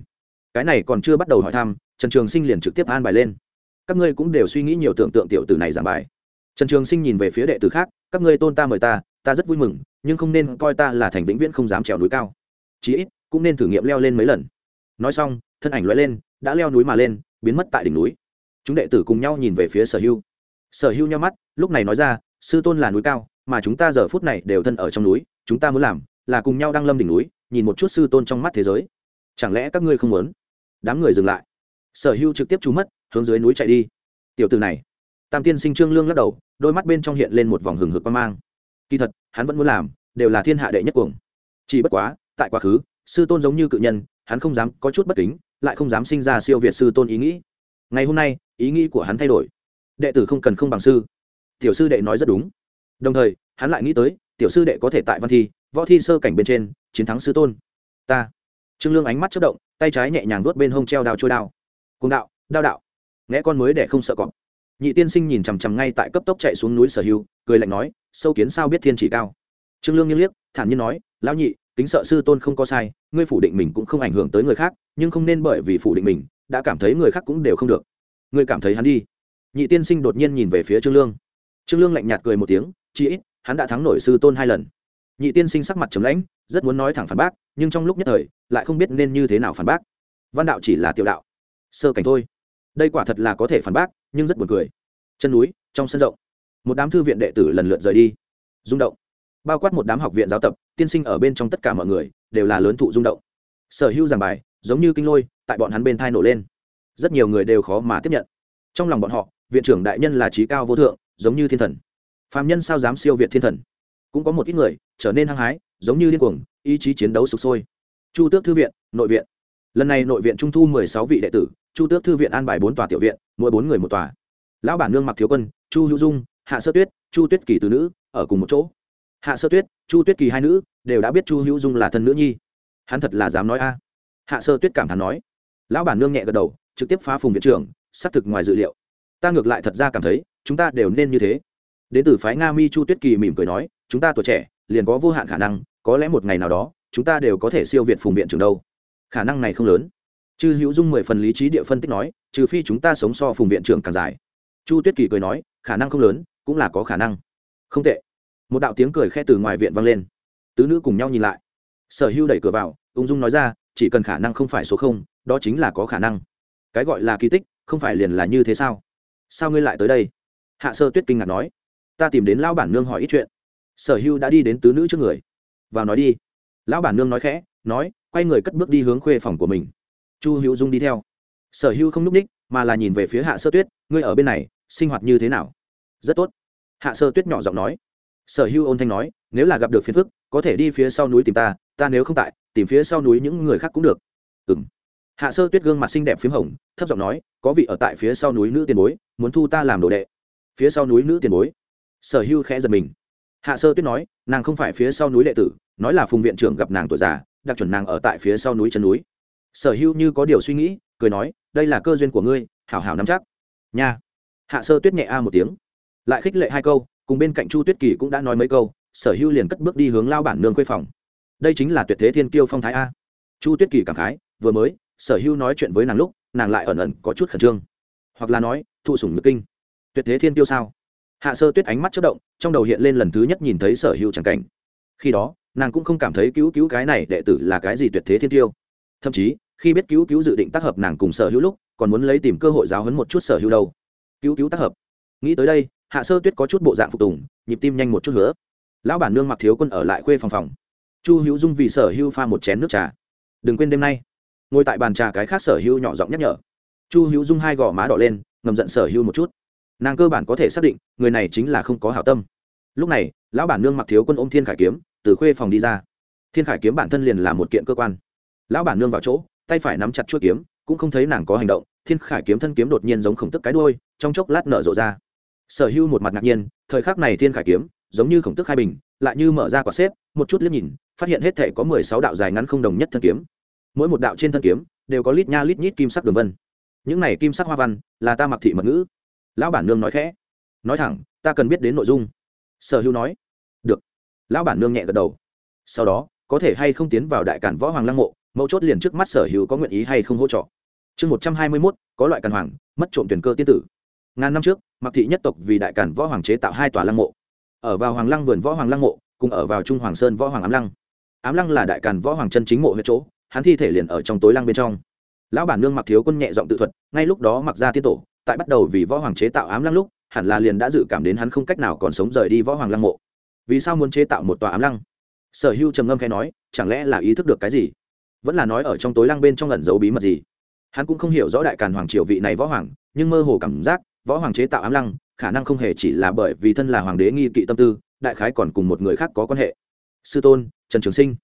Cái này còn chưa bắt đầu hỏi thăm, trần trường sinh liền trực tiếp an bài lên. Các ngươi cũng đều suy nghĩ nhiều tưởng tượng tiểu tử này giảng bài. Trần trường sinh nhìn về phía đệ tử khác, các ngươi tôn ta mời ta ta rất vui mừng, nhưng không nên coi ta là thành vĩnh viễn không dám trèo núi cao. Chí ít, cũng nên thử nghiệm leo lên mấy lần. Nói xong, thân ảnh loại lên, đã leo núi mà lên, biến mất tại đỉnh núi. Chúng đệ tử cùng nhau nhìn về phía sở hưu. Sở hưu nhau mắt, lúc này nói ra, sư tôn là núi cao, mà chúng ta giờ phút này đều thân ở trong núi, chúng ta muốn làm là cùng nhau đang lâm đỉnh núi, nhìn một chút sư tôn trong mắt thế giới. Chẳng lẽ các ngươi không muốn? Đám người dừng lại. Sở hưu trực tiếp trú mất, hướng dưới núi chạy đi. Tiểu từ này. Tam tiên sinh trương lương lắc đầu, đôi mắt bên trong hiện lên một vòng hừng hực quan mang kỳ thật, hắn vẫn muốn làm, đều là thiên hạ đệ nhất cuồng. Chỉ bất quá, tại quá khứ, sư tôn giống như cự nhân, hắn không dám có chút bất kính, lại không dám sinh ra siêu việt sư tôn ý nghĩ. Ngày hôm nay, ý nghĩ của hắn thay đổi. Đệ tử không cần không bằng sư. Tiểu sư đệ nói rất đúng. Đồng thời, hắn lại nghĩ tới, tiểu sư đệ có thể tại văn thi, võ thi sơ cảnh bên trên, chiến thắng sư tôn. Ta. Trương lương ánh mắt chất động, tay trái nhẹ nhàng vuốt bên hông treo đao trôi đao. Cùng đạo, đao đạo. Nghe con mới để không sợ cọp. Nhị tiên sinh nhìn chằm chằm ngay tại cấp tốc chạy xuống núi sở hưu, cười lạnh nói sâu kiến sao biết thiên chỉ cao. Trương lương nghiêng liếc, thản nhiên nói, lão nhị, kính sợ sư tôn không có sai, ngươi phủ định mình cũng không ảnh hưởng tới người khác, nhưng không nên bởi vì phủ định mình, đã cảm thấy người khác cũng đều không được. Ngươi cảm thấy hắn đi. Nhị tiên sinh đột nhiên nhìn về phía trương lương. Trương lương lạnh nhạt cười một tiếng, chỉ ít, hắn đã thắng nổi sư tôn hai lần. Nhị tiên sinh sắc mặt trầm lãnh, rất muốn nói thẳng phản bác, nhưng trong lúc nhất thời, lại không biết nên như thế nào phản bác. Văn đạo chỉ là tiểu đạo. Sơ cảnh thôi. Đây quả thật là có thể phản bác, nhưng rất buồn cười. Chân núi, trong sân rộng một đám thư viện đệ tử lần lượt rời đi. Rung động. Bao quát một đám học viện giáo tập, tiên sinh ở bên trong tất cả mọi người đều là lớn thụ rung động. Sở hữu giảng bài giống như kinh lôi, tại bọn hắn bên thai nổ lên. Rất nhiều người đều khó mà tiếp nhận. Trong lòng bọn họ, viện trưởng đại nhân là trí cao vô thượng, giống như thiên thần. Phạm nhân sao dám siêu việt thiên thần? Cũng có một ít người trở nên hăng hái, giống như điên cuồng, ý chí chiến đấu sụp sôi. Chu tước thư viện, nội viện. Lần này nội viện trung thu mười sáu vị đệ tử, chu tước thư viện an bài bốn tòa tiểu viện, mỗi bốn người một tòa. Lão bản nương mặc thiếu quân, chu hữu dung hạ sơ tuyết, chu tuyết kỳ từ nữ, ở cùng một chỗ. Hạ sơ tuyết, chu tuyết kỳ hai nữ, đều đã biết chu hữu dung là thân nữ nhi. Hắn thật là dám nói a. Hạ sơ tuyết cảm thán nói. Lão bản nương nhẹ gật đầu, trực tiếp phá phùng viện trưởng, xác thực ngoài dự liệu. Ta ngược lại thật ra cảm thấy, chúng ta đều nên như thế. Đến từ phái nga mi chu tuyết kỳ mỉm cười nói, chúng ta tuổi trẻ, liền có vô hạn khả năng, có lẽ một ngày nào đó, chúng ta đều có thể siêu việt phùng viện trưởng đâu. Khả năng này không lớn. Chư hữu dung mười phần lý trí địa phân tích nói, trừ phi chúng ta sống so phùng viện trưởng càng dài. Chu tuyết kỳ cười nói, khả năng không lớn cũng là có khả năng. Không tệ. Một đạo tiếng cười khe từ ngoài viện vang lên. Tứ nữ cùng nhau nhìn lại. Sở hưu đẩy cửa vào, ung dung nói ra, chỉ cần khả năng không phải số không, đó chính là có khả năng. Cái gọi là kỳ tích, không phải liền là như thế sao? Sao ngươi lại tới đây? Hạ sơ tuyết kinh ngạc nói. Ta tìm đến lão bản nương hỏi ít chuyện. Sở hưu đã đi đến tứ nữ trước người. Vào nói đi. Lão bản nương nói khẽ, nói, quay người cất bước đi hướng khuê phòng của mình. Chu hữu dung đi theo. Sở hưu không n ú c ních, mà là nhìn về phía hạ sơ tuyết, ngươi ở bên này, sinh hoạt như thế nào? Rất tốt. Hạ sơ tuyết nhỏ giọng nói. Sở hưu ôn thanh nói, nếu là gặp được phiền phức, có thể đi phía sau núi tìm ta ta nếu không tại, tìm phía sau núi những người khác cũng được. Ừ m hạ sơ tuyết gương mặt xinh đẹp p h í m hồng, thấp giọng nói, có vị ở tại phía sau núi nữ tiền bối, muốn thu ta làm đồ đệ. Phía sau núi nữ tiền bối. Sở hưu khẽ giật mình. Hạ sơ tuyết nói, nàng không phải phía sau núi đệ tử, nói là phùng viện trưởng gặp nàng tuổi già, đặc chuẩn nàng ở tại phía sau núi chân núi. Sở hữu như có điều suy nghĩ, cười nói, đây là cơ duyên của ngươi, hảo hảo nắm chắc. Nha. Hạ sơ tuyết nhẹ a một tiếng lại khích lệ hai câu, cùng bên cạnh chu tuyết kỳ cũng đã nói mấy câu, sở hữu liền cất bước đi hướng lao bản nương khuê phòng. Đây chính là tuyệt thế thiên kiêu phong thái a. Chu tuyết kỳ cảm khái, vừa mới, sở hữu nói chuyện với nàng lúc, nàng lại ẩn ẩn có chút khẩn trương. Hoặc là nói, thụ sủng nhược kinh. Tuyệt thế thiên kiêu sao? Hạ sơ tuyết ánh mắt chất động, trong đầu hiện lên lần thứ nhất nhìn thấy sở hữu tràng cảnh. Khi đó, nàng cũng không cảm thấy cứu cứu cái này đệ tử là cái gì tuyệt thế thiên tiêu thậm chí, khi biết cứu cứu dự định tác hợp nàng cùng sở hữu lúc, còn muốn lấy tìm cơ hội giáo hấn một chút sở hữu đâu. Cứu cứu tác hợp. Nghĩ tới đây hạ sơ tuyết có chút bộ dạng phục tùng, nhịp tim nhanh một chút nữa lão bản nương mặc thiếu quân ở lại khuê phòng phòng. Chu hữu dung vì sở hữu pha một chén nước trà. Đừng quên đêm nay. Ngồi tại bàn trà cái khác sở hữu nhỏ giọng nhắc nhở. Chu hữu dung hai gò má đỏ lên, ngầm giận sở hữu một chút. Nàng cơ bản có thể xác định, người này chính là không có hảo tâm. Lúc này, lão bản nương mặc thiếu quân ôm thiên khải kiếm, từ khuê phòng đi ra. Thiên khải kiếm bản thân liền là một kiện cơ quan. Lão bản nương vào chỗ, tay phải nắm chặt chuôi kiếm, cũng không thấy nàng có hành động. Thiên khải kiếm thân kiếm đột nhiên giống khổng tức cái đuôi, trong chốc lát nở rộ ra sở hưu một mặt ngạc nhiên, thời khắc này thiên khải kiếm giống như khổng tức hai bình, lại như mở ra quả xếp, một chút liếc nhìn, phát hiện hết thể có mười sáu đạo dài ngắn không đồng nhất thân kiếm. Mỗi một đạo trên thân kiếm đều có lít nha lít nhít kim sắc đường vân. Những này kim sắc hoa văn là ta mặc thị mật ngữ. Lão bản nương nói khẽ. Nói thẳng, ta cần biết đến nội dung. Sở hưu nói. Được. Lão bản nương nhẹ gật đầu. Sau đó, có thể hay không tiến vào đại cản võ hoàng lăng mộ, mẫu chốt liền trước mắt sở hữu có nguyện ý hay không hỗ trợ. Chương một trăm hai mươi mốt, có loại càn hoàng, mất trộm tuyển cơ tiên tử ngàn năm trước mặc thị nhất tộc vì đại cản võ hoàng chế tạo hai tòa lăng mộ. Ở vào hoàng lăng vườn võ hoàng lăng mộ, cùng ở vào trung hoàng sơn võ hoàng ám lăng. Ám lăng là đại cản võ hoàng chân chính mộ huyết chỗ, hắn thi thể liền ở trong tối lăng bên trong. Lão bản nương mặc thiếu quân nhẹ giọng tự thuật, ngay lúc đó mặc ra tiên tổ, tại bắt đầu vì võ hoàng chế tạo ám lăng lúc, hẳn là liền đã dự cảm đến hắn không cách nào còn sống rời đi võ hoàng lăng mộ. Vì sao muốn chế tạo một tòa ám lăng? Sở hưu trầm ngâm khai nói, chẳng lẽ là ý thức được cái gì? Vẫn là nói ở trong tối lăng bên trong lần giấu bí mật gì? Hắn cũng không hiểu rõ đại càn hoàng triều vị này võ hoàng, nhưng mơ hồ cảm giác võ hoàng chế tạo ám lăng, khả năng không hề chỉ là bởi vì thân là hoàng đế nghi kỵ tâm tư, đại khái còn cùng một người khác có quan hệ. Sư tôn, trần trường sinh.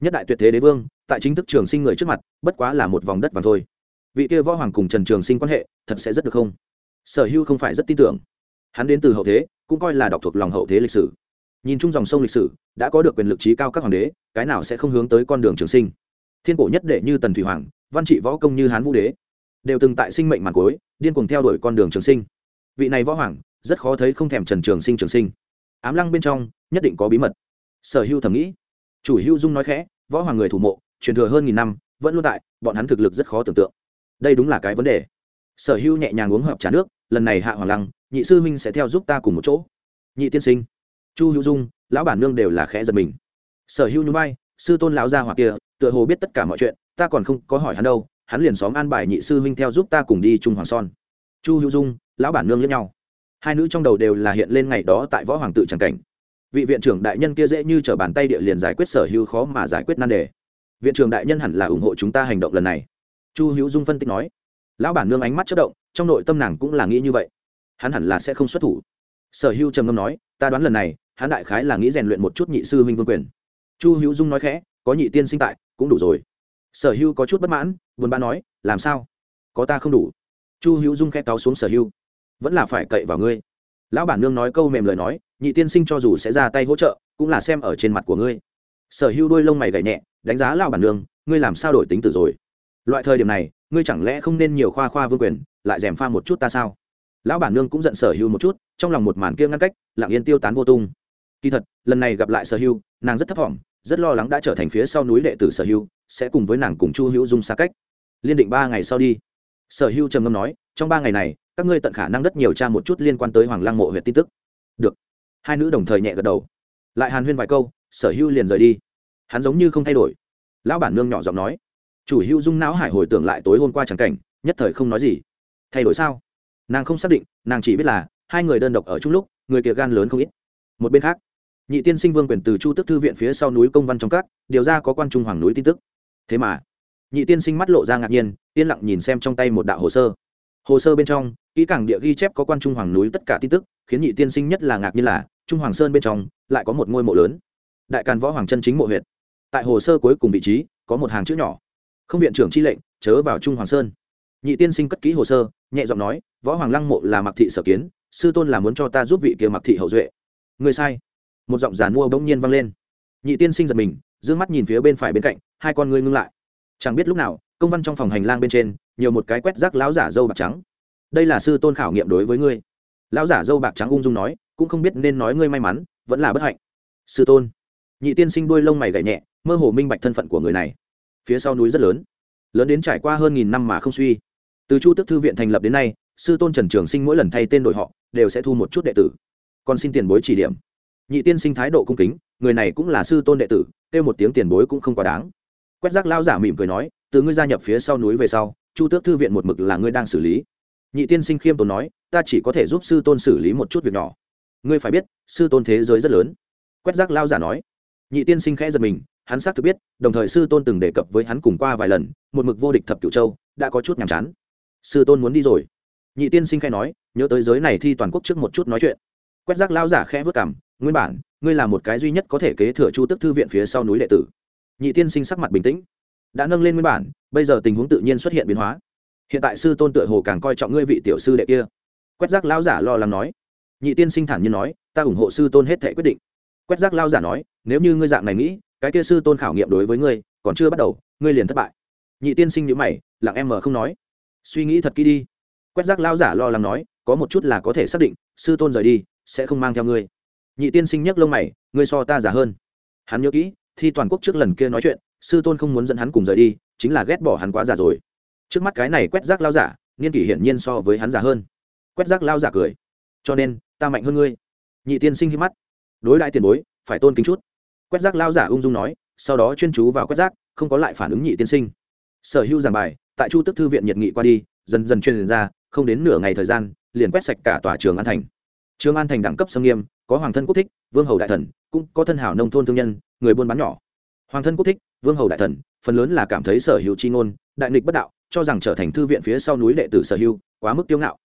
Nhất đại tuyệt thế đế vương, tại chính thức trường sinh người trước mặt, bất quá là một vòng đất vàng thôi. Vị kia võ hoàng cùng trần trường sinh quan hệ, thật sẽ rất được không? Sở hưu không phải rất tin tưởng. Hắn đến từ hậu thế, cũng coi là đọc thuộc lòng hậu thế lịch sử. Nhìn chung dòng sông lịch sử, đã có được quyền lực trí cao các hoàng đế, cái nào sẽ không hướng tới con đường trường sinh? Thiên cổ nhất đệ như tần thủy hoàng, văn trị võ công như hán vũ đế đều từng tại sinh mệnh màn cuối, điên cuồng theo đuổi con đường trường sinh. Vị này võ hoàng, rất khó thấy không thèm trần trường sinh trường sinh. Ám lăng bên trong, nhất định có bí mật. Sở hưu thầm nghĩ. Chủ hưu dung nói khẽ, võ hoàng người thủ mộ, truyền thừa hơn nghìn năm, vẫn luôn tại, bọn hắn thực lực rất khó tưởng tượng. Đây đúng là cái vấn đề. Sở hưu nhẹ nhàng uống hợp trà nước, lần này hạ hoàng lăng, nhị sư huynh sẽ theo giúp ta cùng một chỗ. Nhị tiên sinh. Chu hữu dung, lão bản nương đều là khẽ giật mình. Sở hữu nhún vai, sư tôn lão gia hoặc kia, tựa hồ biết tất cả mọi chuyện, ta còn không có hỏi hắn đâu hắn liền xóm an bài nhị sư huynh theo giúp ta cùng đi trung hoàng son. Chu hữu dung, lão bản nương lẫn nhau. Hai nữ trong đầu đều là hiện lên ngày đó tại võ hoàng tự tràng cảnh. Vị viện trưởng đại nhân kia dễ như t r ở bàn tay địa liền giải quyết sở hữu khó mà giải quyết nan đề. Viện trưởng đại nhân hẳn là ủng hộ chúng ta hành động lần này. Chu hữu dung phân tích nói. Lão bản nương ánh mắt chất động, trong nội tâm nàng cũng là nghĩ như vậy. Hắn hẳn là sẽ không xuất thủ. Sở hữu trầm ngâm nói, ta đoán lần này, hắn đại khái là nghĩ rèn luyện một chút nhị sư huynh vương quyền. Chu hữu dung nói khẽ, có nhị tiên sinh tại, cũng đủ rồi sở Hưu có chút bất mãn buồn bã nói làm sao? Có ta không đủ? Chu hữu dung khét cáo xuống sở Hưu, vẫn là phải cậy vào ngươi. Lão bản nương nói câu mềm lời nói nhị tiên sinh cho dù sẽ ra tay hỗ trợ cũng là xem ở trên mặt của ngươi. Sở Hưu đôi lông mày gảy nhẹ đánh giá lão bản nương ngươi làm sao đổi tính từ rồi? Loại thời điểm này ngươi chẳng lẽ không nên nhiều khoa khoa vương quyền lại dèm pha một chút ta sao? Lão bản nương cũng giận sở Hưu một chút trong lòng một màn kia ngăn cách lặng yên tiêu tán vô tung. Kỳ thật lần này gặp lại sở Hưu, nàng rất thấp vọng rất lo lắng đã trở thành phía sau núi đệ tử sở hữu, sẽ cùng với nàng cùng chu hữu dung xa cách. Liên định ba ngày sau đi. Sở hữu trầm ngâm nói, trong ba ngày này, các ngươi tận khả năng đất nhiều tra một chút liên quan tới hoàng lang mộ huyện tin tức. Được. Hai nữ đồng thời nhẹ gật đầu. Lại hàn huyên vài câu, sở hữu liền rời đi. Hắn giống như không thay đổi. Lão bản nương nhỏ giọng nói. Chủ hữu dung não hải hồi tưởng lại tối hôm qua chẳng cảnh, nhất thời không nói gì. Thay đổi sao? Nàng không xác định, nàng chỉ biết là, hai người đơn độc ở chung lúc, người kia gan lớn không ít. Một bên khác nhị tiên sinh vương quyền từ chu tức thư viện phía sau núi công văn trong các, điều ra có quan trung hoàng núi tin tức. Thế mà, nhị tiên sinh mắt lộ ra ngạc nhiên, yên lặng nhìn xem trong tay một đạo hồ sơ. Hồ sơ bên trong, kỹ càng địa ghi chép có quan trung hoàng núi tất cả tin tức, khiến nhị tiên sinh nhất là ngạc nhiên là, trung hoàng sơn bên trong, lại có một ngôi mộ lớn. Đại càn võ hoàng chân chính mộ huyện tại hồ sơ cuối cùng vị trí, có một hàng chữ nhỏ. Không viện trưởng chi lệnh, chớ vào trung hoàng sơn. Nhị tiên sinh cất kỹ hồ sơ, nhẹ giọng nói, võ hoàng lăng mộ là mặc thị sở kiến, sư tôn là muốn cho ta giúp vị kia mặc thị hậu duệ. Người sai một giọng giàn mua bỗng nhiên vang lên. Nhị tiên sinh giật mình, d ư ơ n g mắt nhìn phía bên phải bên cạnh, hai con ngươi ngưng lại. Chẳng biết lúc nào, công văn trong phòng hành lang bên trên, nhiều một cái quét rác lão giả dâu bạc trắng. Đây là sư tôn khảo nghiệm đối với ngươi. Lão giả dâu bạc trắng ung dung nói, cũng không biết nên nói ngươi may mắn, vẫn là bất hạnh. Sư tôn. Nhị tiên sinh đuôi lông mày gảy nhẹ, mơ hồ minh bạch thân phận của người này. Phía sau núi rất lớn. Lớn đến trải qua hơn nghìn năm mà không suy. Từ chu tức thư viện thành lập đến nay, sư tôn trần trường sinh mỗi lần thay tên đổi họ, đều sẽ thu một chút đệ tử. Còn xin tiền bối chỉ điểm nhị tiên sinh thái độ cung kính, người này cũng là sư tôn đệ tử, kêu một tiếng tiền bối cũng không quá đáng. Quét rác lao giả mỉm cười nói, từ ngươi gia nhập phía sau núi về sau, chu tước thư viện một mực là ngươi đang xử lý. Nhị tiên sinh khiêm tốn nói, ta chỉ có thể giúp sư tôn xử lý một chút việc nhỏ. Ngươi phải biết, sư tôn thế giới rất lớn. Quét rác lao giả nói. Nhị tiên sinh khẽ giật mình, hắn xác thực biết, đồng thời sư tôn từng đề cập với hắn cùng qua vài lần, một mực vô địch thập cửu châu, đã có chút nhàm chán. Sư tôn muốn đi rồi. Nhị tiên sinh khẽ nói, nhớ tới giới này thi toàn quốc trước một chút nói chuyện. Quét rác lao giả khẽ vất cảm nguyên bản, ngươi là một cái duy nhất có thể kế thừa chu tức thư viện phía sau núi đệ tử. Nhị tiên sinh sắc mặt bình tĩnh. Đã nâng lên nguyên bản, bây giờ tình huống tự nhiên xuất hiện biến hóa. Hiện tại sư tôn tựa hồ càng coi trọng ngươi vị tiểu sư đệ kia. Quét rác lao giả lo lắng nói. Nhị tiên sinh thản nhiên nói, ta ủng hộ sư tôn hết thể quyết định. Quét rác lao giả nói, nếu như ngươi dạng này nghĩ, cái kia sư tôn khảo nghiệm đối với ngươi, còn chưa bắt đầu, ngươi liền thất bại. Nhị tiên sinh nhữ mày, lặng em mờ không nói. Suy nghĩ thật kỹ đi. Quét rác lao giả lo lắng nói, có một chút là có thể xác định, sư tôn rời đi, sẽ không mang theo ngươi nhị tiên sinh nhấc lông mày, ngươi so ta giả hơn. Hắn nhớ kỹ, thi toàn quốc trước lần kia nói chuyện, sư tôn không muốn dẫn hắn cùng rời đi, chính là ghét bỏ hắn quá già rồi. Trước mắt cái này quét rác lao giả, niên kỷ hiển nhiên so với hắn già hơn. Quét rác lao giả cười. Cho nên, ta mạnh hơn ngươi. Nhị tiên sinh khi mắt. Đối đại tiền bối, phải tôn kính chút. Quét rác lao giả ung dung nói, sau đó chuyên chú vào quét rác, không có lại phản ứng nhị tiên sinh. Sở hữu giảng bài, tại chu tức thư viện nhiệt nghị qua đi, dần dần truyền ra, không đến nửa ngày thời gian, liền quét sạch cả tòa trường an thành trường an thành đẳng cấp sâm nghiêm, có hoàng thân quốc thích, vương hầu đại thần, cũng có thân hảo nông thôn thương nhân, người buôn bán nhỏ. Hoàng thân quốc thích, vương hầu đại thần, phần lớn là cảm thấy sở hữu chi ngôn, đại nghịch bất đạo, cho rằng trở thành thư viện phía sau núi đệ tử sở hữu, quá mức kiêu ngạo.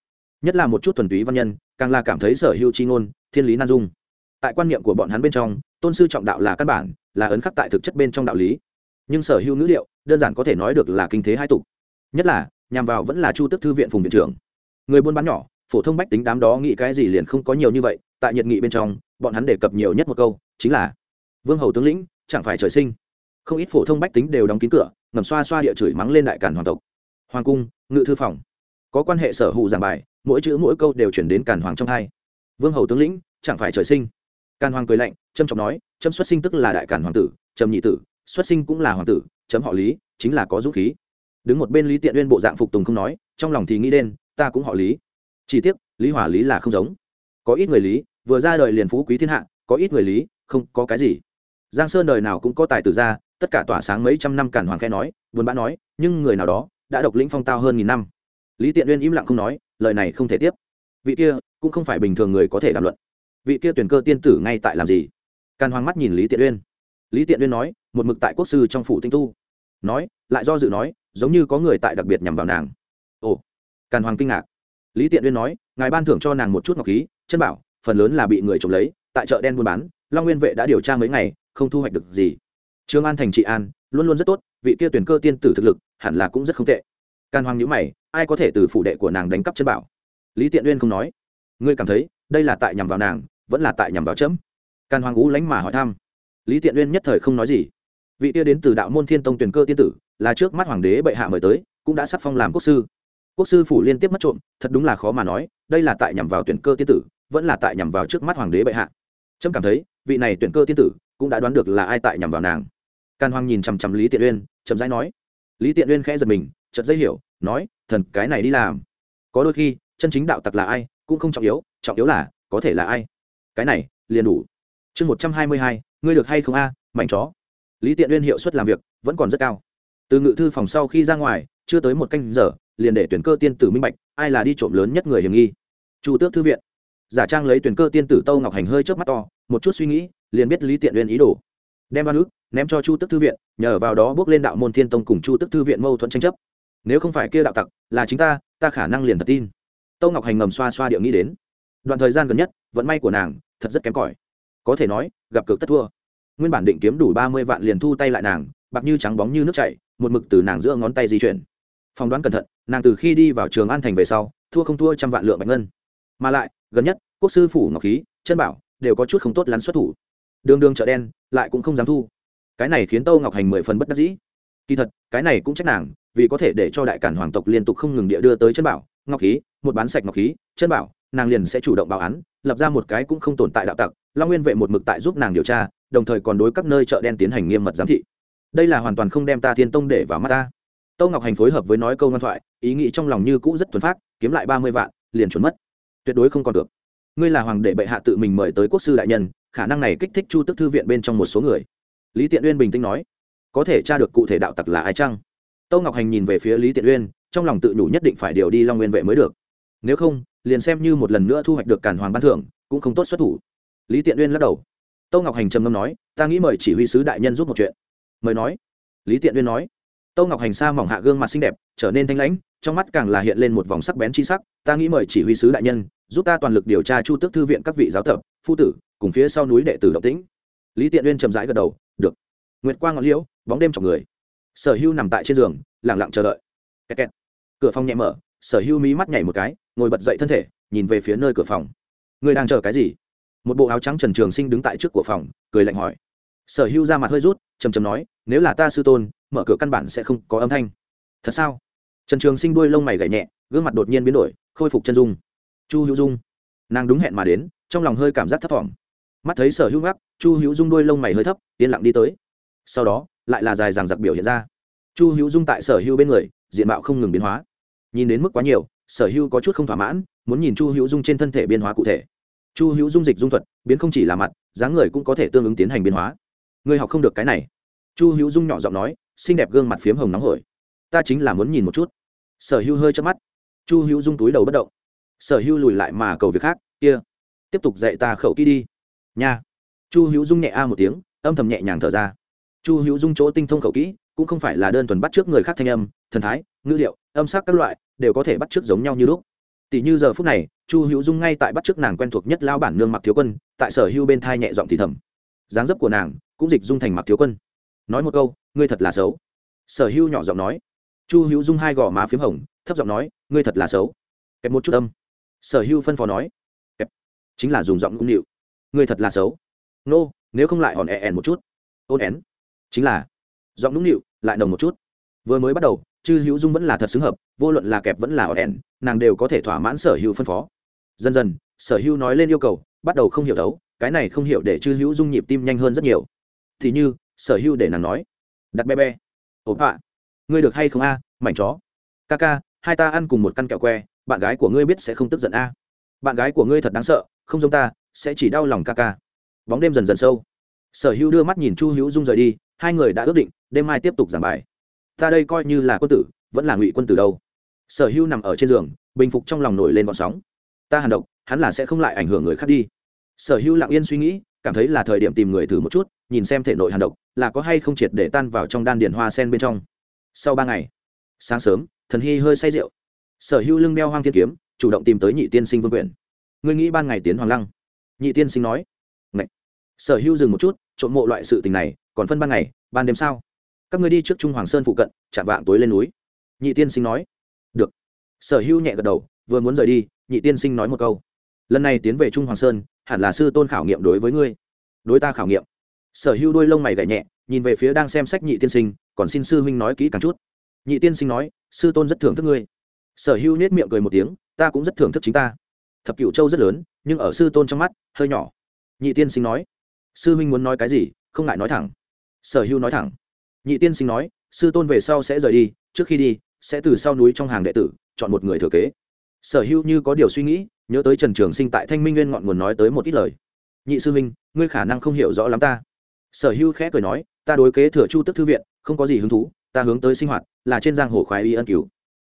Nhất là một chút thuần túy văn nhân, càng là cảm thấy sở hữu chi ngôn, thiên lý nan dung. Tại quan niệm của bọn hắn bên trong, tôn sư trọng đạo là căn bản, là ấn khắc tại thực chất bên trong đạo lý. Nhưng sở hữu ngữ liệu, đơn giản có thể nói được là kinh thế hai tục. Nhất là, nhằm vào vẫn là chu tức thư viện phùng viện trưởng. Người buôn bán nhỏ phổ thông bách tính đám đó nghĩ cái gì liền không có nhiều như vậy, tại nhiệt nghị bên trong, bọn hắn đề cập nhiều nhất một câu, chính là, vương hầu tướng lĩnh, chẳng phải trời sinh? Không ít phổ thông bách tính đều đóng kín cửa, ngầm xoa xoa địa chửi mắng lên đại cản hoàng tộc. Hoàng cung, ngự thư phòng. Có quan hệ sở hữu giảng bài, mỗi chữ mỗi câu đều chuyển đến càn hoàng trong hai. Vương hầu tướng lĩnh, chẳng phải trời sinh? Càn hoàng cười lạnh trâm trọng nói trâm xuất sinh tức là đại cản hoàng tử trầm nhị tử, xuất sinh cũng là hoàng tử, chấm họ lý, chính là có dũng khí. Đứng một bên lý tiện uyên bộ dạng phục tùng không nói, trong lòng thì nghĩ đến, ta cũng họ lý chỉ tiếc, lý hỏa lý là không giống. Có ít người lý, vừa ra đời liền phú quý thiên hạ, có ít người lý, không có cái gì. Giang sơn đời nào cũng có tài tử ra, tất cả tỏa sáng mấy trăm năm cản hoàng khe nói, buồn bã nói, nhưng người nào đó đã độc lĩnh phong tao hơn nghìn năm. Lý tiện uyên im lặng không nói, lời này không thể tiếp. Vị kia cũng không phải bình thường người có thể đàm luận. Vị kia tuyển cơ tiên tử ngay tại làm gì? Càn hoàng mắt nhìn lý tiện uyên. Lý tiện uyên nói, một mực tại quốc sư trong phủ tinh tu. Nói, lại do dự nói, giống như có người tại đặc biệt nhằm vào nàng. Ồ, càn hoàng kinh ngạc lý tiện uyên nói, ngài ban thưởng cho nàng một chút ngọc khí, chân bảo, phần lớn là bị người trộm lấy, tại chợ đen buôn bán, long nguyên vệ đã điều tra mấy ngày, không thu hoạch được gì. Trương an thành trị an, luôn luôn rất tốt, vị kia tuyển cơ tiên tử thực lực, hẳn là cũng rất không tệ. Can Hoang nhữ mày, ai có thể từ phủ đệ của nàng đánh cắp chân bảo? Lý tiện uyên không nói. Ngươi cảm thấy, đây là tại nhằm vào nàng, vẫn là tại nhằm vào chấm? Can Hoang ú lánh mà hỏi thăm. Lý tiện uyên nhất thời không nói gì. Vị kia đến từ đạo môn thiên tông tuyển cơ tiên tử, là trước mắt hoàng đế bệ hạ mời tới, cũng đã sắc phong làm quốc sư quốc sư phủ liên tiếp mất trộm, thật đúng là khó mà nói, đây là tại nhằm vào tuyển cơ tiên tử, vẫn là tại nhằm vào trước mắt hoàng đế bệ hạ. Trâm cảm thấy, vị này tuyển cơ tiên tử cũng đã đoán được là ai tại nhằm vào nàng. Can hoàng nhìn chằm chằm lý tiện uyên, chậm rãi nói. Lý tiện uyên khẽ giật mình, chợt dây hiểu, nói, thần, cái này đi làm. Có đôi khi, chân chính đạo tặc là ai, cũng không trọng yếu trọng yếu là, có thể là ai. Cái này, liền đủ. Chương một trăm hai mươi hai, ngươi được hay không a, mảnh chó? Lý tiện uyên hiệu suất làm việc vẫn còn rất cao. Từ ngự thư phòng sau khi ra ngoài chưa tới một canh giờ, liền để tuyển cơ tiên tử minh bạch, ai là đi trộm lớn nhất người hiểm nghi. Chủ tước thư viện. Giả trang lấy tuyển cơ tiên tử tâu ngọc hành hơi trước mắt to, một chút suy nghĩ, liền biết lý tiện uyên ý đồ. Đem ba nước ném cho chu tước thư viện, nhờ vào đó bước lên đạo môn thiên tông cùng chu tước thư viện mâu thuẫn tranh chấp. Nếu không phải kia đạo tặc, là chính ta ta khả năng liền thật tin. Tâu ngọc hành ngầm xoa xoa điệu nghĩ đến. Đoạn thời gian gần nhất, vận may của nàng, thật rất kém cỏi. Có thể nói, gặp cực tất thua. Nguyên bản định kiếm đủ ba mươi vạn liền thu tay lại nàng, bạc như trắng bóng như nước chảy, một mực từ nàng giữa ngón tay di chuyển phỏng đoán cẩn thận, nàng từ khi đi vào trường an thành về sau, thua không thua trăm vạn lượng bạch ngân. Mà lại, gần nhất, quốc sư phủ ngọc khí, chân bảo đều có chút không tốt lắn xuất thủ. Đường đường chợ đen, lại cũng không dám thu. Cái này khiến tâu ngọc hành mười phần bất đắc dĩ. Kỳ thật, cái này cũng trách nàng, vì có thể để cho đại cản hoàng tộc liên tục không ngừng địa đưa tới chân bảo, ngọc khí, một bán sạch ngọc khí, chân bảo, nàng liền sẽ chủ động báo án, lập ra một cái cũng không tồn tại đạo tặc, long nguyên vệ một mực tại giúp nàng điều tra, đồng thời còn đối các nơi chợ đen tiến hành nghiêm mật giám thị. Đây là hoàn toàn không đem ta thiên tông để vào mắt ta tâu ngọc hành phối hợp với nói câu ngoan thoại, ý nghĩ trong lòng như cũ rất thuần phát kiếm lại ba mươi vạn, liền trốn mất. Tuyệt đối không còn được. Ngươi là hoàng đệ bệ hạ tự mình mời tới quốc sư đại nhân, khả năng này kích thích chu tức thư viện bên trong một số người. Lý tiện uyên bình tĩnh nói, có thể tra được cụ thể đạo tặc là ai chăng? Tâu ngọc hành nhìn về phía lý tiện uyên, trong lòng tự nhủ nhất định phải điều đi long nguyên vệ mới được. Nếu không, liền xem như một lần nữa thu hoạch được cản hoàng ban thưởng, cũng không tốt xuất thủ. Lý tiện uyên lắc đầu. Tâu ngọc hành trầm ngâm nói, ta nghĩ mời chỉ huy sứ đại nhân giúp một chuyện. Mời nói. Lý tiện uyên nói tâu ngọc hành sa mỏng hạ gương mặt xinh đẹp, trở nên thanh lãnh, trong mắt càng là hiện lên một vòng sắc bén chi sắc. Ta nghĩ mời chỉ huy sứ đại nhân, giúp ta toàn lực điều tra chu tước thư viện các vị giáo tập, phu tử, cùng phía sau núi đệ tử động tĩnh. Lý tiện uyên chậm rãi gật đầu, được. Nguyệt quang ngọc liễu, bóng đêm chọc người. Sở hưu nằm tại trên giường lẳng lặng chờ đợi. Kẹt kẹt. cửa phòng nhẹ mở, sở hưu mí mắt nhảy một cái, ngồi bật dậy thân thể, nhìn về phía nơi cửa phòng. Người đang chờ cái gì? Một bộ áo trắng trần trường sinh đứng tại trước của phòng, cười lạnh hỏi. Sở hưu ra mặt hơi rút chầm chầm nói, nếu là ta sư tôn mở cửa căn bản sẽ không có âm thanh. Thật sao? Trần trường sinh đuôi lông mày gảy nhẹ, gương mặt đột nhiên biến đổi, khôi phục chân dung. Chu hữu dung. Nàng đúng hẹn mà đến, trong lòng hơi cảm giác thấp t mắt thấy sở hữu ngắc, chu hữu dung đuôi lông mày hơi thấp, yên lặng đi tới. Sau đó, lại là dài dằng giặc biểu hiện ra. Chu hữu dung tại sở hữu bên người, diện mạo không ngừng biến hóa. Nhìn đến mức quá nhiều, sở hữu có chút không thỏa mãn, muốn nhìn chu hữu dung trên thân thể biến hóa cụ thể. Chu hữu dung dịch dung thuật, biến không chỉ là mặt, dáng người cũng có thể tương ứng tiến hành biến hóa. Người học không được cái này. Chu hữu dung nhỏ giọng nói xinh đẹp gương mặt phiếm hồng nóng hổi. Ta chính là muốn nhìn một chút. Sở hữu hơi chớp mắt. Chu hữu dung túi đầu bất động. Sở hữu lùi lại mà cầu việc khác, kia, tiếp tục dạy ta khẩu kỹ đi. Nha. Chu hữu dung nhẹ a một tiếng, âm thầm nhẹ nhàng thở ra. Chu hữu dung chỗ tinh thông khẩu kỹ, cũng không phải là đơn thuần bắt trước người khác thanh âm, thần thái, ngữ liệu âm sắc các loại, đều có thể bắt trước giống nhau như lúc. Tỷ như giờ phút này, chu hữu dung ngay tại bắt trước nàng quen thuộc nhất lao bản nương mặc thiếu quân, tại sở hữu bên thai nhẹ giọng thì thầm. Dáng dấp của nàng cũng dịch dung thành mặc thiếu quân. Nói một câu ngươi thật là xấu. Sở hữu nhỏ giọng nói. Chu hữu dung hai gò má p h í m hồng thấp giọng nói ngươi thật là xấu. Kẹp một chút âm. Sở hữu phân phó nói. Kẹp. Chính là dùng giọng ngũng nịu. Ngươi thật là xấu. Nô、no, nếu không lại hòn e ẹ ẻn một chút. Ôn én. Chính là. Giọng nũng nịu lại nồng một chút. Vừa mới bắt đầu chư hữu dung vẫn là thật xứng hợp vô luận là kẹp vẫn là ẩn ẻn nàng đều có thể thỏa mãn sở hữu phân phó. Dần dần sở hữu nói lên yêu cầu bắt đầu không hiểu đấu cái này không hiểu để chư hữu dung nhịp tim nhanh hơn rất nhiều. Thì như sở hữu để nàng nói đặt be be ổn ạ ngươi được hay không a, mảnh chó? Ca ca, hai ta ăn cùng một căn kẹo que, bạn gái của ngươi biết sẽ không tức giận a. Bạn gái của ngươi thật đáng sợ, không giống ta, sẽ chỉ đau lòng ca ca. Bóng đêm dần dần sâu. Sở hữu đưa mắt nhìn chu hữu dung rời đi, hai người đã ước định, đêm mai tiếp tục giảng bài. Ta đây coi như là quân tử, vẫn là ngụy quân tử đâu. Sở hữu nằm ở trên giường, bình phục trong lòng nổi lên bọn sóng. Ta hàn độc, hắn là sẽ không lại ảnh hưởng người khác đi. Sở hữu lặng yên suy nghĩ, cảm thấy là thời điểm tìm người thử một chút, nhìn xem thể nội hàn độc là có hay không triệt để tan vào trong đan điền hoa sen bên trong. Sau ba ngày, sáng sớm, thần hy hơi say rượu. Sở hữu lưng đeo hoang thiên kiếm, chủ động tìm tới nhị tiên sinh vương quyền. Ngươi nghĩ ban ngày tiến hoàng lăng? Nhị tiên sinh nói. Ngậy. sở hữu dừng một chút trộn mộ loại sự tình này, còn phân ban ngày, ban đêm sao? Các ngươi đi trước trung hoàng sơn phụ cận, chạm vạng tối lên núi. Nhị tiên sinh nói. Được. Sở hữu nhẹ gật đầu, vừa muốn rời đi, nhị tiên sinh nói một câu. Lần này tiến về trung hoàng sơn, hẳn là sư tôn khảo nghiệm đối với ngươi. Đối ta khảo nghiệm sở hữu đôi lông mày gảy nhẹ, nhìn về phía đang xem sách nhị tiên sinh, còn xin sư huynh nói kỹ càng chút. Nhị tiên sinh nói, sư tôn rất thưởng thức ngươi. Sở hữu nết miệng cười một tiếng, ta cũng rất thưởng thức chính ta. Thập cựu châu rất lớn, nhưng ở sư tôn trong mắt, hơi nhỏ. Nhị tiên sinh nói, sư huynh muốn nói cái gì, không ngại nói thẳng. Sở hữu nói thẳng, nhị tiên sinh nói, sư tôn về sau sẽ rời đi, trước khi đi, sẽ từ sau núi trong hàng đệ tử, chọn một người thừa kế. Sở hữu như có điều suy nghĩ, nhớ tới trần trường sinh tại thanh minh nguyên ngọn nguồn nói tới một ít lời. Nhị sư minh ngươi khả năng không hiểu rõ lắm ta sở hữu khẽ cười nói, ta đối kế thừa chu tức thư viện, không có gì hứng thú, ta hướng tới sinh hoạt, là trên giang hồ khoái y ân cứu.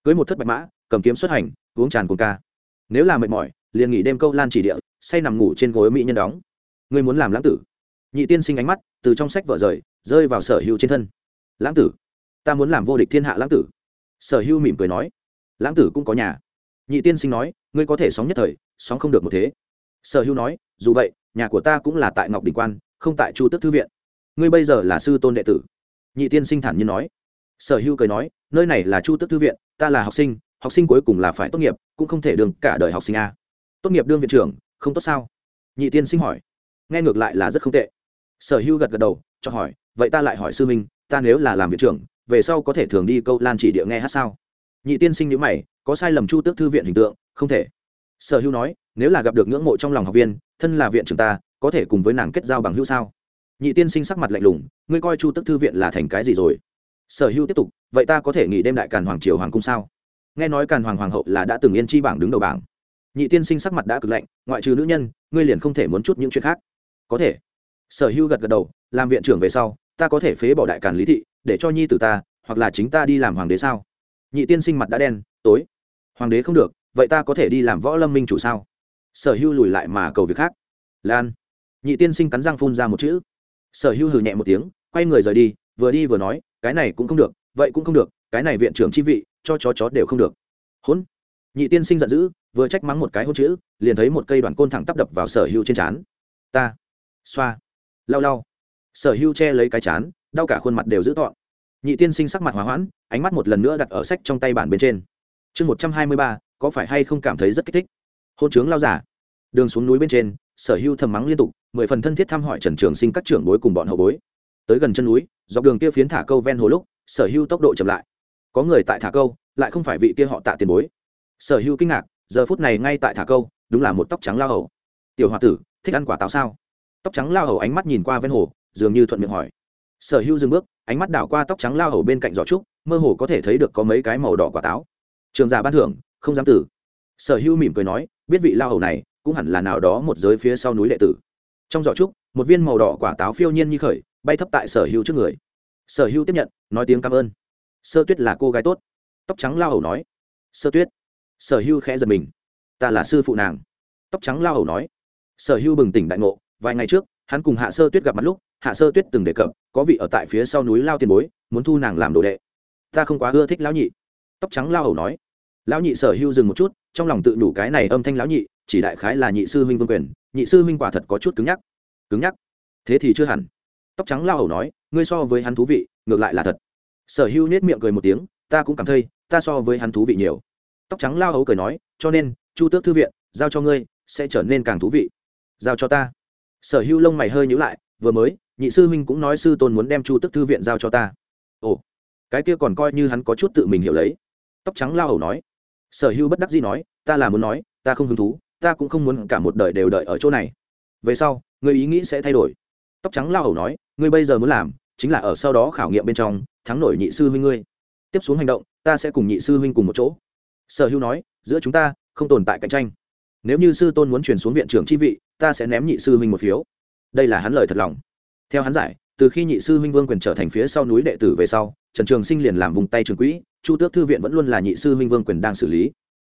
Cưới một thất bạch mã, cầm kiếm xuất hành, uống tràn cùng ca. Nếu là mệt mỏi, liền nghỉ đêm câu lan chỉ địa, say nằm ngủ trên gối mỹ nhân đóng. Ngươi muốn làm lãng tử? Nhị tiên sinh ánh mắt từ trong sách vợ rời, rơi vào sở hữu trên thân. Lãng tử? Ta muốn làm vô địch thiên hạ lãng tử. Sở hữu mỉm cười nói. Lãng tử cũng có nhà. Nhị tiên sinh nói, ngươi có thể sóng nhất thời, sóng không được một thế. Sở hữu nói, dù vậy, nhà của ta cũng là tại ngọc đình quan không tại chu tức thư viện. Ngươi bây giờ là sư tôn đệ tử. Nhị tiên sinh thản nhiên nói. Sở hữu cười nói, nơi này là chu tức thư viện, ta là học sinh học sinh cuối cùng là phải tốt nghiệp, cũng không thể đường cả đời học sinh a. Tốt nghiệp đương viện trưởng, không tốt sao? Nhị tiên sinh hỏi. Nghe ngược lại là rất không tệ. Sở hữu gật gật đầu cho hỏi, vậy ta lại hỏi sư minh ta nếu là làm viện trưởng, về sau có thể thường đi câu lan chỉ địa nghe hát sao? Nhị tiên sinh nhữ mày, có sai lầm chu tước thư viện hình tượng, không thể. Sở hữu nói, nếu là gặp được ngưỡng mộ trong lòng học viên, thân là viện trưởng ta có thể cùng với nàng kết giao bằng hữu sao? Nhị tiên sinh sắc mặt lạnh lùng, ngươi coi chu tước thư viện là thành cái gì rồi? Sở hữu tiếp tục, vậy ta có thể nghỉ đêm đại càn hoàng triều hoàng cung sao? Nghe nói càn hoàng hoàng hậu là đã từng yên chi bảng đứng đầu bảng. Nhị tiên sinh sắc mặt đã cực lạnh, ngoại trừ nữ nhân, ngươi liền không thể muốn chút những chuyện khác. Có thể. Sở hữu gật gật đầu, làm viện trưởng về sau, ta có thể phế bỏ đại càn lý thị, để cho nhi tử ta, hoặc là chính ta đi làm hoàng đế sao? Nhị tiên sinh mặt đã đen, tối. Hoàng đế không được, vậy ta có thể đi làm võ lâm minh chủ sao? Sở hưu lùi lại mà cầu việc khác. Lan nhị tiên sinh cắn răng phun ra một chữ. Sở hưu hừ nhẹ một tiếng, quay người rời đi, vừa đi vừa nói, cái này cũng không được, vậy cũng không được, cái này viện trưởng chi vị, cho chó chó đều không được. Hôn nhị tiên sinh giận dữ, vừa trách mắng một cái hôn chữ, liền thấy một cây đoàn côn thẳng tắp đập vào sở hưu trên trán. Ta. Xoa. Lau lau. Sở hưu che lấy cái chán đau cả khuôn mặt đều dữ tọn nhị tiên sinh sắc mặt hòa hoãn, ánh mắt một lần nữa đặt ở sách trong tay bản bên trên. Chương một trăm hai mươi ba, có phải hay không cảm thấy rất kích thích? Hôn trướng lao giả. Đường xuống núi bên trên, sở hưu thầm mắng liên tục mười phần thân thiết thăm hỏi trần trường sinh các trưởng bối cùng bọn hậu bối. Tới gần chân núi, dọc đường kia phiến thả câu ven hồ lúc, sở hưu tốc độ chậm lại. Có người tại thả câu, lại không phải vị kia họ tạ tiền bối. Sở hưu kinh ngạc, giờ phút này ngay tại thả câu, đúng là một tóc trắng lao hầu. Tiểu h o a tử, thích ăn quả táo sao? Tóc trắng lao hầu ánh mắt nhìn qua ven hồ, dường như thuận miệng hỏi. Sở hưu dừng bước, ánh mắt đảo qua tóc trắng lao hầu bên cạnh giỏ trúc, mơ hồ có thể thấy được có mấy cái màu đỏ quả táo. Trường già ban thưởng, không dám tử. Sở hưu mỉm cười nói, biết vị lao hầu này cũng hẳn là nào đó một giới phía sau núi đệ tử trong giỏ trúc, một viên màu đỏ quả táo phiêu nhiên như khởi, bay thấp tại sở hưu trước người. Sở hưu tiếp nhận, nói tiếng cảm ơn. Sơ tuyết là cô gái tốt. Tóc trắng lao hầu nói. Sơ tuyết. Sở hưu khẽ giật mình. Ta là sư phụ nàng. Tóc trắng lao hầu nói. Sở hưu bừng tỉnh đại ngộ, vài ngày trước, hắn cùng hạ sơ tuyết gặp mặt lúc, hạ sơ tuyết từng đề cập, có vị ở tại phía sau núi lao tiền bối, muốn thu nàng làm đồ đệ. Ta không quá ưa thích lão nhị. Tóc trắng lao hầu nói lão nhị sở hưu dừng một chút, trong lòng tự đủ cái này âm thanh lão nhị, chỉ đại khái là nhị sư huynh vương quyền, nhị sư huynh quả thật có chút cứng nhắc. Cứng nhắc? Thế thì chưa hẳn. Tóc trắng lao hầu nói, ngươi so với hắn thú vị, ngược lại là thật. Sở hưu nết miệng cười một tiếng, ta cũng cảm thấy, ta so với hắn thú vị nhiều. Tóc trắng lao hầu cười nói, cho nên, chu tước thư viện, giao cho ngươi, sẽ trở nên càng thú vị. Giao cho ta. Sở hưu lông mày hơi nhữ lại, vừa mới, nhị sư huynh cũng nói sư tôn muốn đem chu tước thư viện giao cho ta. Ồ, cái kia còn coi như hắn có chút tự mình hiểu lấy. Tóc trắng lao hầu nói sở hưu bất đắc dĩ nói, ta là muốn nói, ta không hứng thú, ta cũng không muốn cả một đời đều đợi ở chỗ này. Về sau người ý nghĩ sẽ thay đổi. Tóc trắng lao hầu nói, ngươi bây giờ muốn làm chính là ở sau đó khảo nghiệm bên trong, thắng nổi nhị sư huynh ngươi. Tiếp xuống hành động, ta sẽ cùng nhị sư huynh cùng một chỗ. Sở hữu nói, giữa chúng ta không tồn tại cạnh tranh. Nếu như sư tôn muốn chuyển xuống viện trưởng chi vị, ta sẽ ném nhị sư huynh một phiếu. Đây là hắn lời thật lòng. Theo hắn giải, từ khi nhị sư huynh vương quyền trở thành phía sau núi đệ tử về sau, trần trường sinh liền làm vùng tay trường quỹ chu tước thư viện vẫn luôn là nhị sư Minh vương quyền đang xử lý.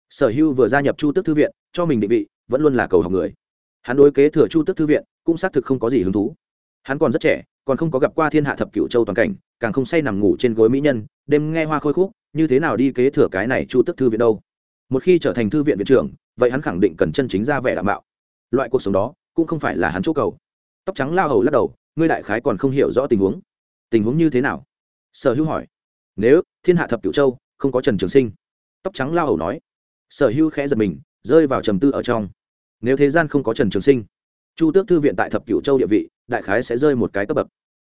Sở hưu vừa gia nhập chu tước thư viện, cho mình định vị, vẫn luôn là cầu học người. Hắn đối kế thừa chu tước thư viện, cũng xác thực không có gì hứng thú. Hắn còn rất trẻ, còn không có gặp qua thiên hạ thập cựu châu toàn cảnh, càng không say nằm ngủ trên gối mỹ nhân, đêm nghe hoa khôi khúc, như thế nào đi kế thừa cái này chu Tước thư viện đâu? Một khi trở thành thư viện viện trưởng, vậy hắn khẳng định cần chân chính ra vẻ đảm bảo. Loại cuộc sống đó, cũng không phải là hắn chỗ cầu. Tóc trắng lao hầu lắc đầu, ngươi đại khái còn không hiểu rõ tình huống. Tình huống như thế nào? Sở hữu hỏi nếu thiên hạ thập cửu châu không có trần trường sinh tóc trắng lao hầu nói sở hữu khẽ giật mình rơi vào trầm tư ở trong nếu thế gian không có trần trường sinh chu tước thư viện tại thập cửu châu địa vị đại khái sẽ rơi một cái cấp bậc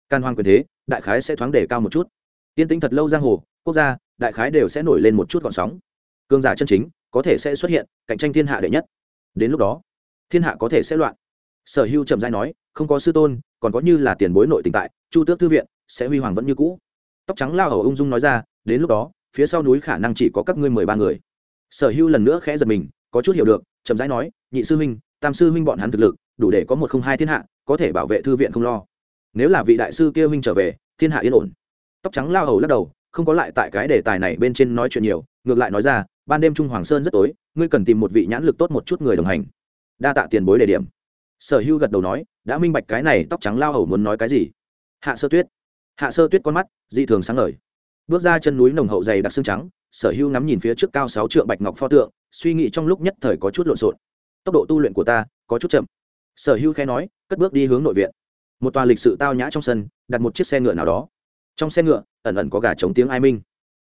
can hoang quyền thế đại khái sẽ thoáng đề cao một chút yên tĩnh thật lâu giang hồ quốc gia đại khái đều sẽ nổi lên một chút gọn sóng cương giả chân chính có thể sẽ xuất hiện cạnh tranh thiên hạ đệ nhất đến lúc đó thiên hạ có thể sẽ loạn sở hưu trầm giai nói không có sư tôn còn có như là tiền bối nội tình tại chu tước thư viện sẽ huy hoàng vẫn như cũ tóc trắng lao hầu ung dung nói ra, đến lúc đó, phía sau núi khả năng chỉ có các ngươi mười ba người. Sở hưu lần nữa khẽ giật mình, có chút hiểu được, chậm rãi nói, nhị sư huynh, tam sư huynh bọn hắn thực lực, đủ để có một không hai thiên hạ, có thể bảo vệ thư viện không lo. Nếu là vị đại sư kia huynh trở về, thiên hạ yên ổn. Tóc trắng lao hầu lắc đầu, không có lại tại cái đề tài này bên trên nói chuyện nhiều, ngược lại nói ra, ban đêm trung hoàng sơn rất tối, ngươi cần tìm một vị nhãn lực tốt một chút người đồng hành. Đa tạ tiền bối đề điểm. Sở hưu gật đầu nói, đã minh bạch cái này tóc trắng lao hầu muốn nói cái gì. Hạ sơ tuyết hạ sơ tuyết con mắt, dị thường sáng ngời. Bước ra chân núi nồng hậu dày đặc xương trắng, sở hưu ngắm nhìn phía trước cao sáu trượng bạch ngọc pho tượng, suy nghĩ trong lúc nhất thời có chút lộn xộn. Tốc độ tu luyện của ta có chút chậm. Sở hưu khẽ nói, cất bước đi hướng nội viện. Một tòa lịch sự tao nhã trong sân, đặt một chiếc xe ngựa nào đó. Trong xe ngựa, ẩn ẩn có gà trống tiếng ai minh.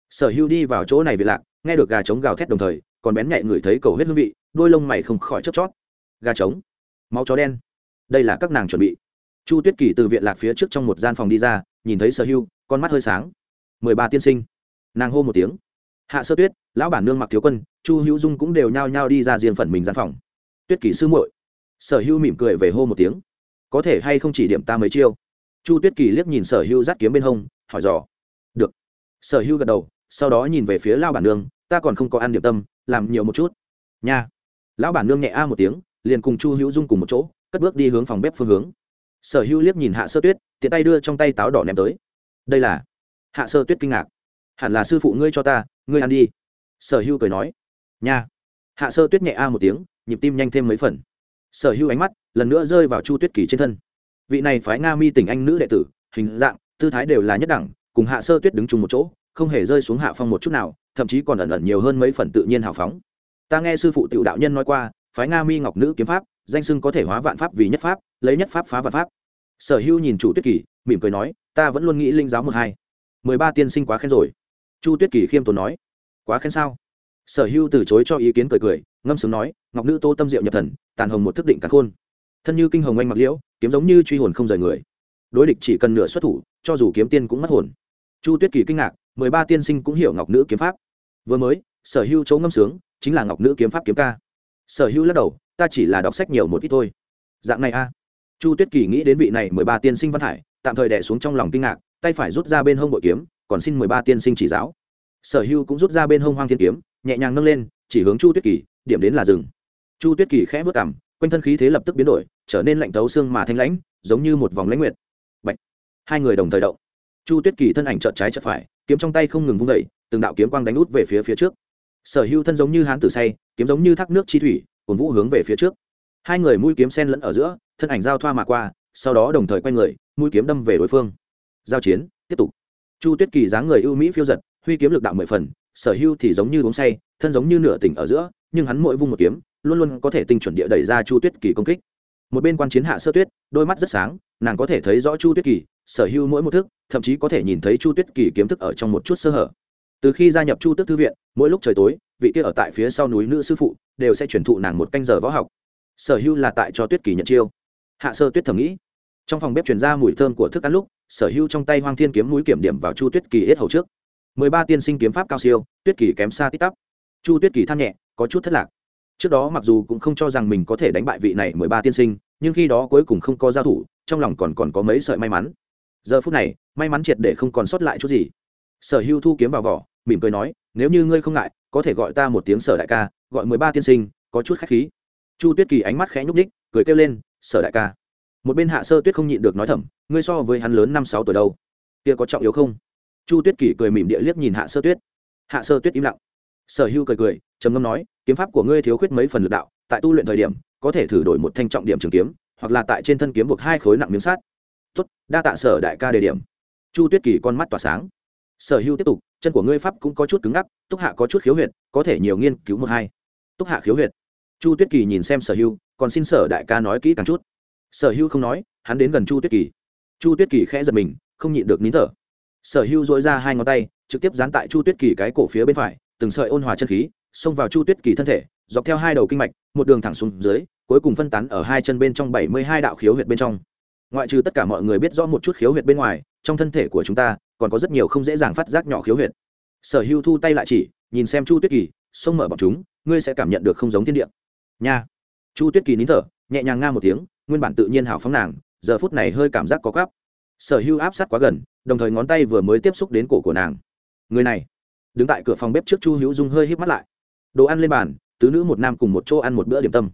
Sở hưu đi vào chỗ này vị lạc, nghe được gà trống gào thét đồng thời, còn bén nhạy ngửi thấy cầu hết hương vị, đôi lông mày không khỏi chớp chót. Gà trống, máu chó đen. Đây là các nàng chuẩn bị. Chu tuyết kỳ từ viện lạc phía trước trong một gian phòng đi ra nhìn thấy sở hưu, con mắt hơi sáng. Mười ba tiên sinh. Nàng hô một tiếng. Hạ sơ tuyết, lão bản nương mặc thiếu quân, chu hữu dung cũng đều nhao nhao đi ra riêng phần mình gian phòng. Tuyết kỳ sư muội. Sở hưu mỉm cười về hô một tiếng. Có thể hay không chỉ điểm ta mấy chiêu? Chu tuyết kỳ liếc nhìn sở hưu dắt kiếm bên hông, hỏi dò. Được. Sở hưu gật đầu, sau đó nhìn về phía lao bản nương, ta còn không có ăn điểm tâm, làm nhiều một chút. Nha. Lão bản nương nhẹ a một tiếng, liền cùng chu hữu dung cùng một chỗ, cất bước đi hướng phòng bếp phương hướng. Sở hưu liếc nhìn hạ sơ tuyết tiện tay đưa trong tay táo đỏ ném tới. Đây là hạ sơ tuyết kinh ngạc. Hẳn là sư phụ ngươi cho ta, ngươi ăn đi. Sở hưu cười nói. Nha. Hạ sơ tuyết nhẹ a một tiếng, nhịp tim nhanh thêm mấy phần. Sở hữu ánh mắt lần nữa rơi vào chu tuyết kỳ trên thân. Vị này phái nga mi tình anh nữ đệ tử, hình dạng, tư thái đều là nhất đẳng, cùng hạ sơ tuyết đứng chung một chỗ, không hề rơi xuống hạ phong một chút nào, thậm chí còn ẩn ẩn nhiều hơn mấy phần tự nhiên hào phóng. Ta nghe sư phụ tiểu đạo nhân nói qua, phái nga mi ngọc nữ kiếm pháp, danh sưng có thể hóa vạn pháp vì nhất pháp, lấy nhất pháp phá vạn pháp sở hữu nhìn chủ tuyết kỳ, mỉm cười nói, ta vẫn luôn nghĩ linh giáo một hai. Mười ba tiên sinh quá khen rồi. Chu tuyết kỳ khiêm tốn nói, quá khen sao? Sở hưu từ chối cho ý kiến cười cười, ngâm sướng nói, ngọc nữ tô tâm diệu nhập thần, tàn hồng một thức định cả khôn. Thân như kinh hồng anh mặc liễu, kiếm giống như truy hồn không rời người. Đối địch chỉ cần nửa xuất thủ, cho dù kiếm tiên cũng mất hồn. Chu tuyết kỳ kinh ngạc, mười ba tiên sinh cũng hiểu ngọc nữ kiếm pháp. Vừa mới, sở hưu chỗ ngâm sướng, chính là ngọc nữ kiếm pháp kiếm ca. Sở hưu lắc đầu, ta chỉ là đọc sách nhiều một ít thôi. Dạng này a chu tuyết kỳ nghĩ đến vị này mười ba tiên sinh văn hải, tạm thời đẻ xuống trong lòng kinh ngạc, tay phải rút ra bên hông bội kiếm, còn xin mười ba tiên sinh chỉ giáo. Sở hưu cũng rút ra bên hông hoang thiên kiếm, nhẹ nhàng nâng lên, chỉ hướng chu tuyết kỳ, điểm đến là rừng chu tuyết kỳ khẽ vớt cảm quanh thân khí thế lập tức biến đổi, trở nên lạnh thấu xương mà thanh lãnh, giống như một vòng lãnh nguyệt. Bạch. hai người đồng thời động. Chu tuyết kỳ thân ảnh trợt trái trợt phải, kiếm trong tay không ngừng vung vẩy từng đạo kiếm quang đánh út về phía phía trước. Sở hưu thân giống như hán tử say, kiếm giống như thác nước chi thủy cồn vũ hướng về phía trước hai người mũi kiếm sen lẫn ở giữa, thân ảnh giao thoa mà qua, sau đó đồng thời quay người, mũi kiếm đâm về đối phương. Giao chiến, tiếp tục. Chu tuyết kỳ dáng người ưu mỹ phiêu giật, huy kiếm lực đạo mười phần, sở hưu thì giống như uống say, thân giống như nửa tỉnh ở giữa, nhưng hắn mỗi vung một kiếm, luôn luôn có thể tinh chuẩn địa đẩy ra chu tuyết kỳ công kích. Một bên quan chiến hạ sơ tuyết, đôi mắt rất sáng, nàng có thể thấy rõ chu tuyết kỳ, sở hưu mỗi một thức, thậm chí có thể nhìn thấy chu tuyết kỳ kiếm thức ở trong một chút sơ hở. Từ khi gia nhập chu tức thư viện, mỗi lúc trời tối, vị kia ở tại phía sau núi nữ sư phụ, đều sẽ chuyển thụ nàng một canh giờ võ học sở hưu là tại cho tuyết kỳ nhận chiêu. Hạ sơ tuyết thầm nghĩ. Trong phòng bếp chuyển ra mùi thơm của thức ăn lúc, sở hưu trong tay hoang thiên kiếm mũi kiểm điểm vào chu tuyết kỳ hết hầu trước. Mười ba tiên sinh kiếm pháp cao siêu, tuyết kỳ kém xa tít tắp. Chu tuyết kỳ than nhẹ, có chút thất lạc. Trước đó mặc dù cũng không cho rằng mình có thể đánh bại vị này mười ba tiên sinh, nhưng khi đó cuối cùng không có giao thủ, trong lòng còn còn có mấy sợi may mắn. Giờ phút này, may mắn triệt để không còn sót lại chút gì. Sở hưu thu kiếm vào vỏ, mỉm cười nói, nếu như ngươi không ngại, có thể gọi ta một tiếng sở đại ca, gọi mười ba tiên sinh, có chút khách khí chu tuyết kỳ ánh mắt khẽ nhúc ních cười kêu lên, sở đại ca. Một bên hạ sơ tuyết không nhịn được nói thầm, ngươi so với hắn lớn năm sáu tuổi đâu? Kia có trọng yếu không? Chu tuyết kỳ cười mỉm địa liếc nhìn hạ sơ tuyết. Hạ sơ tuyết im lặng. Sở hưu cười cười, trầm ngâm nói, kiếm pháp của ngươi thiếu khuyết mấy phần lực đạo, tại tu luyện thời điểm, có thể thử đổi một thanh trọng điểm trường kiếm, hoặc là tại trên thân kiếm buộc hai khối nặng miếng sắt. Tốt, đa tạ sở đại ca đề điểm. Chu tuyết kỳ con mắt tỏa sáng. Sở hưu tiếp tục, chân của ngươi pháp cũng có chút cứng ngắc, túc hạ có chút khiếu huyệt, có thể nhiều nghiên cứu một hai. Túc hạ khiếu huyệt? Chu tuyết kỳ nhìn xem sở hưu, còn xin sở đại ca nói kỹ càng chút. Sở hưu không nói, hắn đến gần chu tuyết kỳ. Chu tuyết kỳ khẽ giật mình, không nhịn được nín thở. Sở hưu dội ra hai ngón tay, trực tiếp dán tại chu tuyết kỳ cái cổ phía bên phải, từng sợi ôn hòa chân khí, xông vào chu tuyết kỳ thân thể, dọc theo hai đầu kinh mạch, một đường thẳng xuống dưới, cuối cùng phân tán ở hai chân bên trong bảy mươi hai đạo khiếu huyệt bên trong. Ngoại trừ tất cả mọi người biết rõ một chút khiếu huyệt bên ngoài, trong thân thể của chúng ta, còn có rất nhiều không dễ dàng phát giác nhỏ khiếu huyệt. Sở hưu thu tay lại chỉ, nhìn xem chu tuyết kỳ, xông mở bọc chúng, ngươi sẽ cảm nhận được không giống thiên địa nha. Chu tuyết kỳ nín thở, nhẹ nhàng nga một tiếng, nguyên bản tự nhiên hào phóng nàng, giờ phút này hơi cảm giác có gắp sở hưu áp sát quá gần, đồng thời ngón tay vừa mới tiếp xúc đến cổ của nàng. Người này, đứng tại cửa phòng bếp trước chu hữu dung hơi hít mắt lại. Đồ ăn lên bàn, tứ nữ một nam cùng một chỗ ăn một bữa điểm tâm.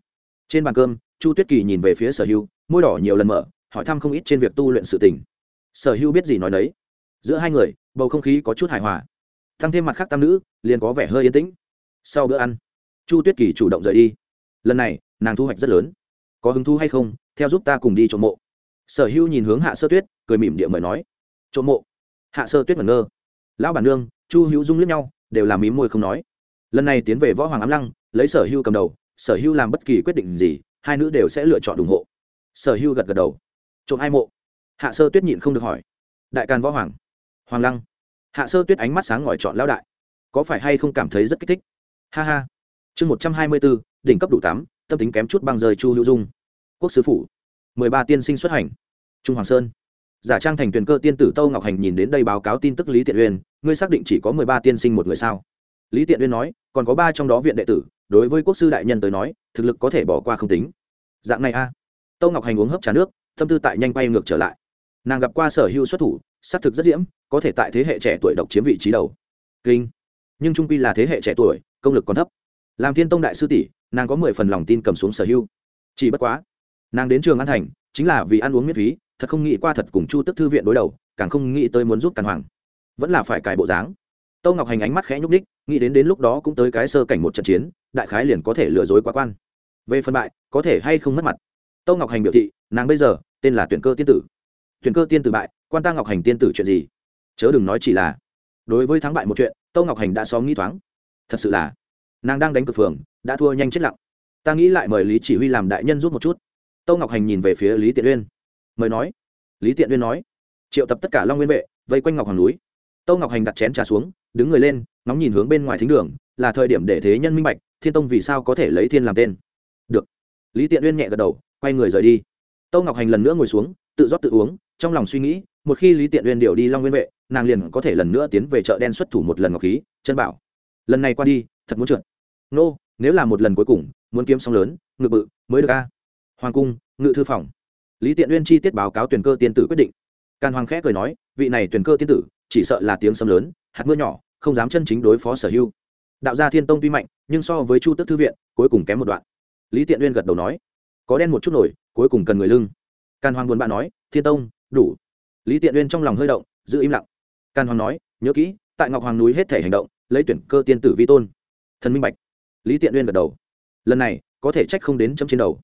Trên bàn cơm, chu tuyết kỳ nhìn về phía sở hưu, môi đỏ nhiều lần mở, hỏi thăm không ít trên việc tu luyện sự tình. Sở hưu biết gì nói đấy giữa hai người, bầu không khí có chút hài hòa. Thăng thêm mặt khác tam nữ, liền có vẻ hơi yên tĩnh. Sau bữa ăn, chu tuyết kỳ chủ động rời đi lần này, nàng thu hoạch rất lớn. Có hứng thú hay không, theo giúp ta cùng đi trộm mộ. Sở hưu nhìn hướng hạ sơ tuyết, cười mỉm địa mời nói. Trộm mộ? Hạ sơ tuyết ngẩn ngơ. Lão bản nương, chu hữu dung liếc nhau, đều làm mím môi không nói. Lần này tiến về võ hoàng ám lăng, lấy sở hưu cầm đầu, sở hưu làm bất kỳ quyết định gì, hai nữ đều sẽ lựa chọn ủng hộ. Sở hưu gật gật đầu. Trộm ai mộ? Hạ sơ tuyết nhịn không được hỏi. Đại càn võ hoàng. Hoàng lăng. Hạ sơ tuyết ánh mắt sáng ngỏi chọn lão đại. Có phải hay không cảm thấy rất kích thích? Ha ha chương một trăm hai mươi bốn, đỉnh cấp đủ tám, tâm tính kém chút băng rời chu hữu dung. Quốc sứ phủ, mười ba tiên sinh xuất hành. Trung hoàng sơn. Giả trang thành tuyển cơ tiên tử tâu ngọc hành nhìn đến đây báo cáo tin tức lý tiện uyên, ngươi xác định chỉ có mười ba tiên sinh một người sao? Lý tiện uyên nói, còn có ba trong đó viện đệ tử, đối với quốc sư đại nhân tới nói, thực lực có thể bỏ qua không tính. Dạng này a. À. tâu ngọc hành uống hấp trà nước, tâm tư tại nhanh bay ngược trở lại. Nàng gặp qua sở hữu xuất thủ, xác thực rất diễm, có thể tại thế hệ trẻ tuổi độc chiếm vị trí đầu. Kinh. Nhưng trung quy là thế hệ trẻ tuổi, công lực còn thấp làm thiên tông đại sư tỷ, nàng có mười phần lòng tin cầm xuống sở hữu. Chỉ bất quá, nàng đến trường an thành, chính là vì ăn uống miễn phí, thật không nghĩ qua thật cùng chu tức thư viện đối đầu, càng không nghĩ tới muốn giúp càn hoàng. Vẫn là phải cải bộ dáng. Tâu ngọc hành ánh mắt khẽ nhúc ních nghĩ đến đến lúc đó cũng tới cái sơ cảnh một trận chiến, đại khái liền có thể lừa dối quá quan. Về phần bại, có thể hay không mất mặt. Tâu ngọc hành biểu thị, nàng bây giờ, tên là tuyển cơ tiên tử. Tuyển cơ tiên tử bại, quan ta ngọc hành tiên tử chuyện gì? Chớ đừng nói chỉ là. Đối với thắng bại một chuyện, tâu ngọc hành đã xóm nghĩ thoáng. Thật sự là nàng đang đánh cực phường, đã thua nhanh chết lặng. Ta nghĩ lại mời lý chỉ huy làm đại nhân giúp một chút. Tâu ngọc hành nhìn về phía lý tiện uyên. Mời nói. Lý tiện uyên nói. Triệu tập tất cả long nguyên vệ, vây quanh ngọc hoàng núi. Tâu ngọc hành đặt chén trà xuống, đứng người lên, ngóng nhìn hướng bên ngoài thính đường, là thời điểm để thế nhân minh bạch, thiên tông vì sao có thể lấy thiên làm tên. Được. Lý tiện uyên nhẹ gật đầu, quay người rời đi. Tâu ngọc hành lần nữa ngồi xuống, tự rót tự uống, trong lòng suy nghĩ, một khi lý tiện uyên điều đi long nguyên vệ, nàng liền có thể lần nữa tiến về chợ đen xuất thủ một lần ngọc khí chân bảo. Lần này qua đi thật muốn trượt. Nô, nếu là một lần cuối cùng, muốn kiếm sóng lớn, ngự bự, mới được a. Hoàng cung, ngự thư phòng. Lý tiện uyên chi tiết báo cáo tuyển cơ tiên tử quyết định. Càn hoàng khẽ cười nói, vị này tuyển cơ tiên tử, chỉ sợ là tiếng sấm lớn, hạt mưa nhỏ, không dám chân chính đối phó sở hưu đạo gia thiên tông tuy mạnh, nhưng so với chu tức thư viện, cuối cùng kém một đoạn. Lý tiện uyên gật đầu nói, có đen một chút nổi, cuối cùng cần người lưng. Càn hoàng buồn bã nói, thiên tông, đủ. Lý tiện uyên trong lòng hơi động, giữ im lặng. Càn hoàng nói, nhớ kỹ, tại ngọc hoàng núi hết thể hành động, lấy tuyển cơ tiên tử vi tôn thần minh bạch. Lý tiện uyên gật đầu. Lần này, có thể trách không đến chấm chiến đầu.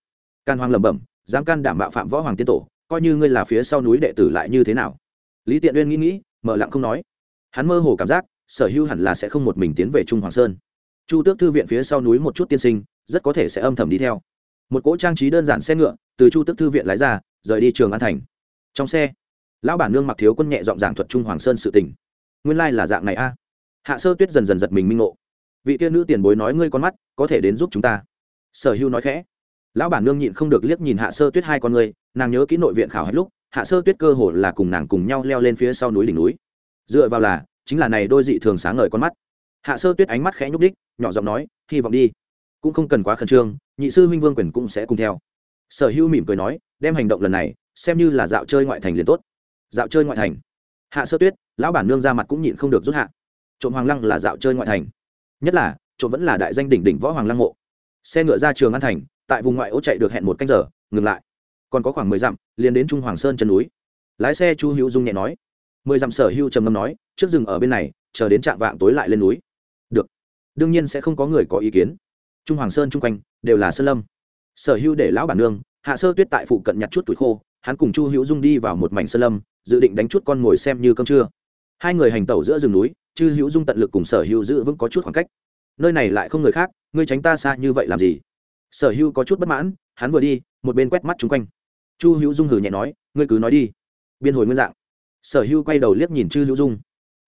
Can hoàng lẩm bẩm, dám can đảm bạo phạm võ hoàng tiên tổ, coi như ngươi là phía sau núi đệ tử lại như thế nào? Lý tiện uyên nghĩ nghĩ, mở lặng không nói. Hắn mơ hồ cảm giác, sở hữu hẳn là sẽ không một mình tiến về trung hoàng sơn. Chu tước thư viện phía sau núi một chút tiên sinh, rất có thể sẽ âm thầm đi theo. Một cỗ trang trí đơn giản xe ngựa, từ chu tước thư viện lái ra, rời đi trường an thành. Trong xe, lão bản nương mặc thiếu quân nhẹ dọn giảng thuật trung hoàng sơn sự tình. Nguyên lai là dạng này a. Hạ sơ tuyết dần dần giật mình minh ngộ vị tiên nữ tiền bối nói ngươi con mắt, có thể đến giúp chúng ta. Sở hưu nói khẽ. Lão bản nương nhịn không được liếc nhìn hạ sơ tuyết hai con ngươi nàng nhớ kỹ nội viện khảo hết lúc, hạ sơ tuyết cơ hồ là cùng nàng cùng nhau leo lên phía sau núi đỉnh núi. Dựa vào là, chính là này đôi dị thường sáng ngời con mắt. Hạ sơ tuyết ánh mắt khẽ nhúc đích nhỏ giọng nói, hy vọng đi. Cũng không cần quá khẩn trương, nhị sư huynh vương quyền cũng sẽ cùng theo. Sở Hưu mỉm cười nói, đem hành động lần này, xem như là dạo chơi ngoại thành liền tốt. Dạo chơi ngoại thành? Hạ sơ tuyết, lão bản nương ra mặt cũng nhịn không được rút hạ. Trộm hoàng lăng là dạo chơi ngoại thành nhất là, trộm vẫn là đại danh đỉnh đỉnh võ hoàng lăng mộ. Xe ngựa ra trường an thành, tại vùng ngoại ô chạy được hẹn một canh giờ, ngừng lại. Còn có khoảng mười dặm, liền đến trung hoàng sơn chân núi. Lái xe chu hữu dung nhẹ nói. Mười dặm sở hữu trầm ngâm nói, trước rừng ở bên này, chờ đến trạm vạng tối lại lên núi. Được. Đương nhiên sẽ không có người có ý kiến. Trung hoàng sơn chung quanh, đều là sơn lâm. Sở hữu để lão bản nương, hạ sơ tuyết tại phụ cận nhặt chút tuổi khô, hắn cùng chu hữu dung đi vào một mảnh sơn lâm, dự định đánh chút con ngồi xem như cơm trưa. Hai người hành tẩu giữa rừng núi chư hữu dung tận lực cùng sở hữu giữ vững có chút khoảng cách. Nơi này lại không người khác, ngươi tránh ta xa như vậy làm gì? Sở hữu có chút bất mãn, hắn vừa đi, một bên quét mắt chung quanh. Chu hữu dung hử nhẹ nói, ngươi cứ nói đi. Biên hồi nguyên dạng. Sở hữu quay đầu liếc nhìn chư hữu dung.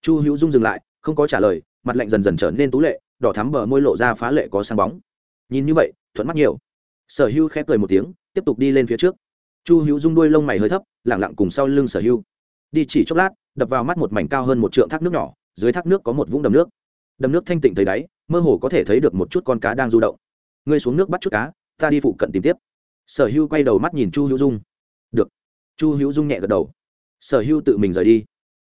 Chu hữu dung dừng lại, không có trả lời, mặt lạnh dần dần trở nên tú lệ, đỏ thắm bờ môi lộ ra phá lệ có sáng bóng. Nhìn như vậy, thuận mắt nhiều. Sở hữu khẽ cười một tiếng, tiếp tục đi lên phía trước. Chu hữu dung đuôi lông mày hơi thấp lẳng lặng cùng sau lưng sở hữu. Đi chỉ chốc lát, đập vào mắt một mảnh cao hơn một trượng thác nước nhỏ dưới thác nước có một vũng đầm nước. Đầm nước thanh tịnh thấy đáy, mơ hồ có thể thấy được một chút con cá đang du động. Ngươi xuống nước bắt chút cá, ta đi phụ cận tìm tiếp. Sở hữu quay đầu mắt nhìn chu hữu dung. Được. Chu hữu dung nhẹ gật đầu. Sở hữu tự mình rời đi.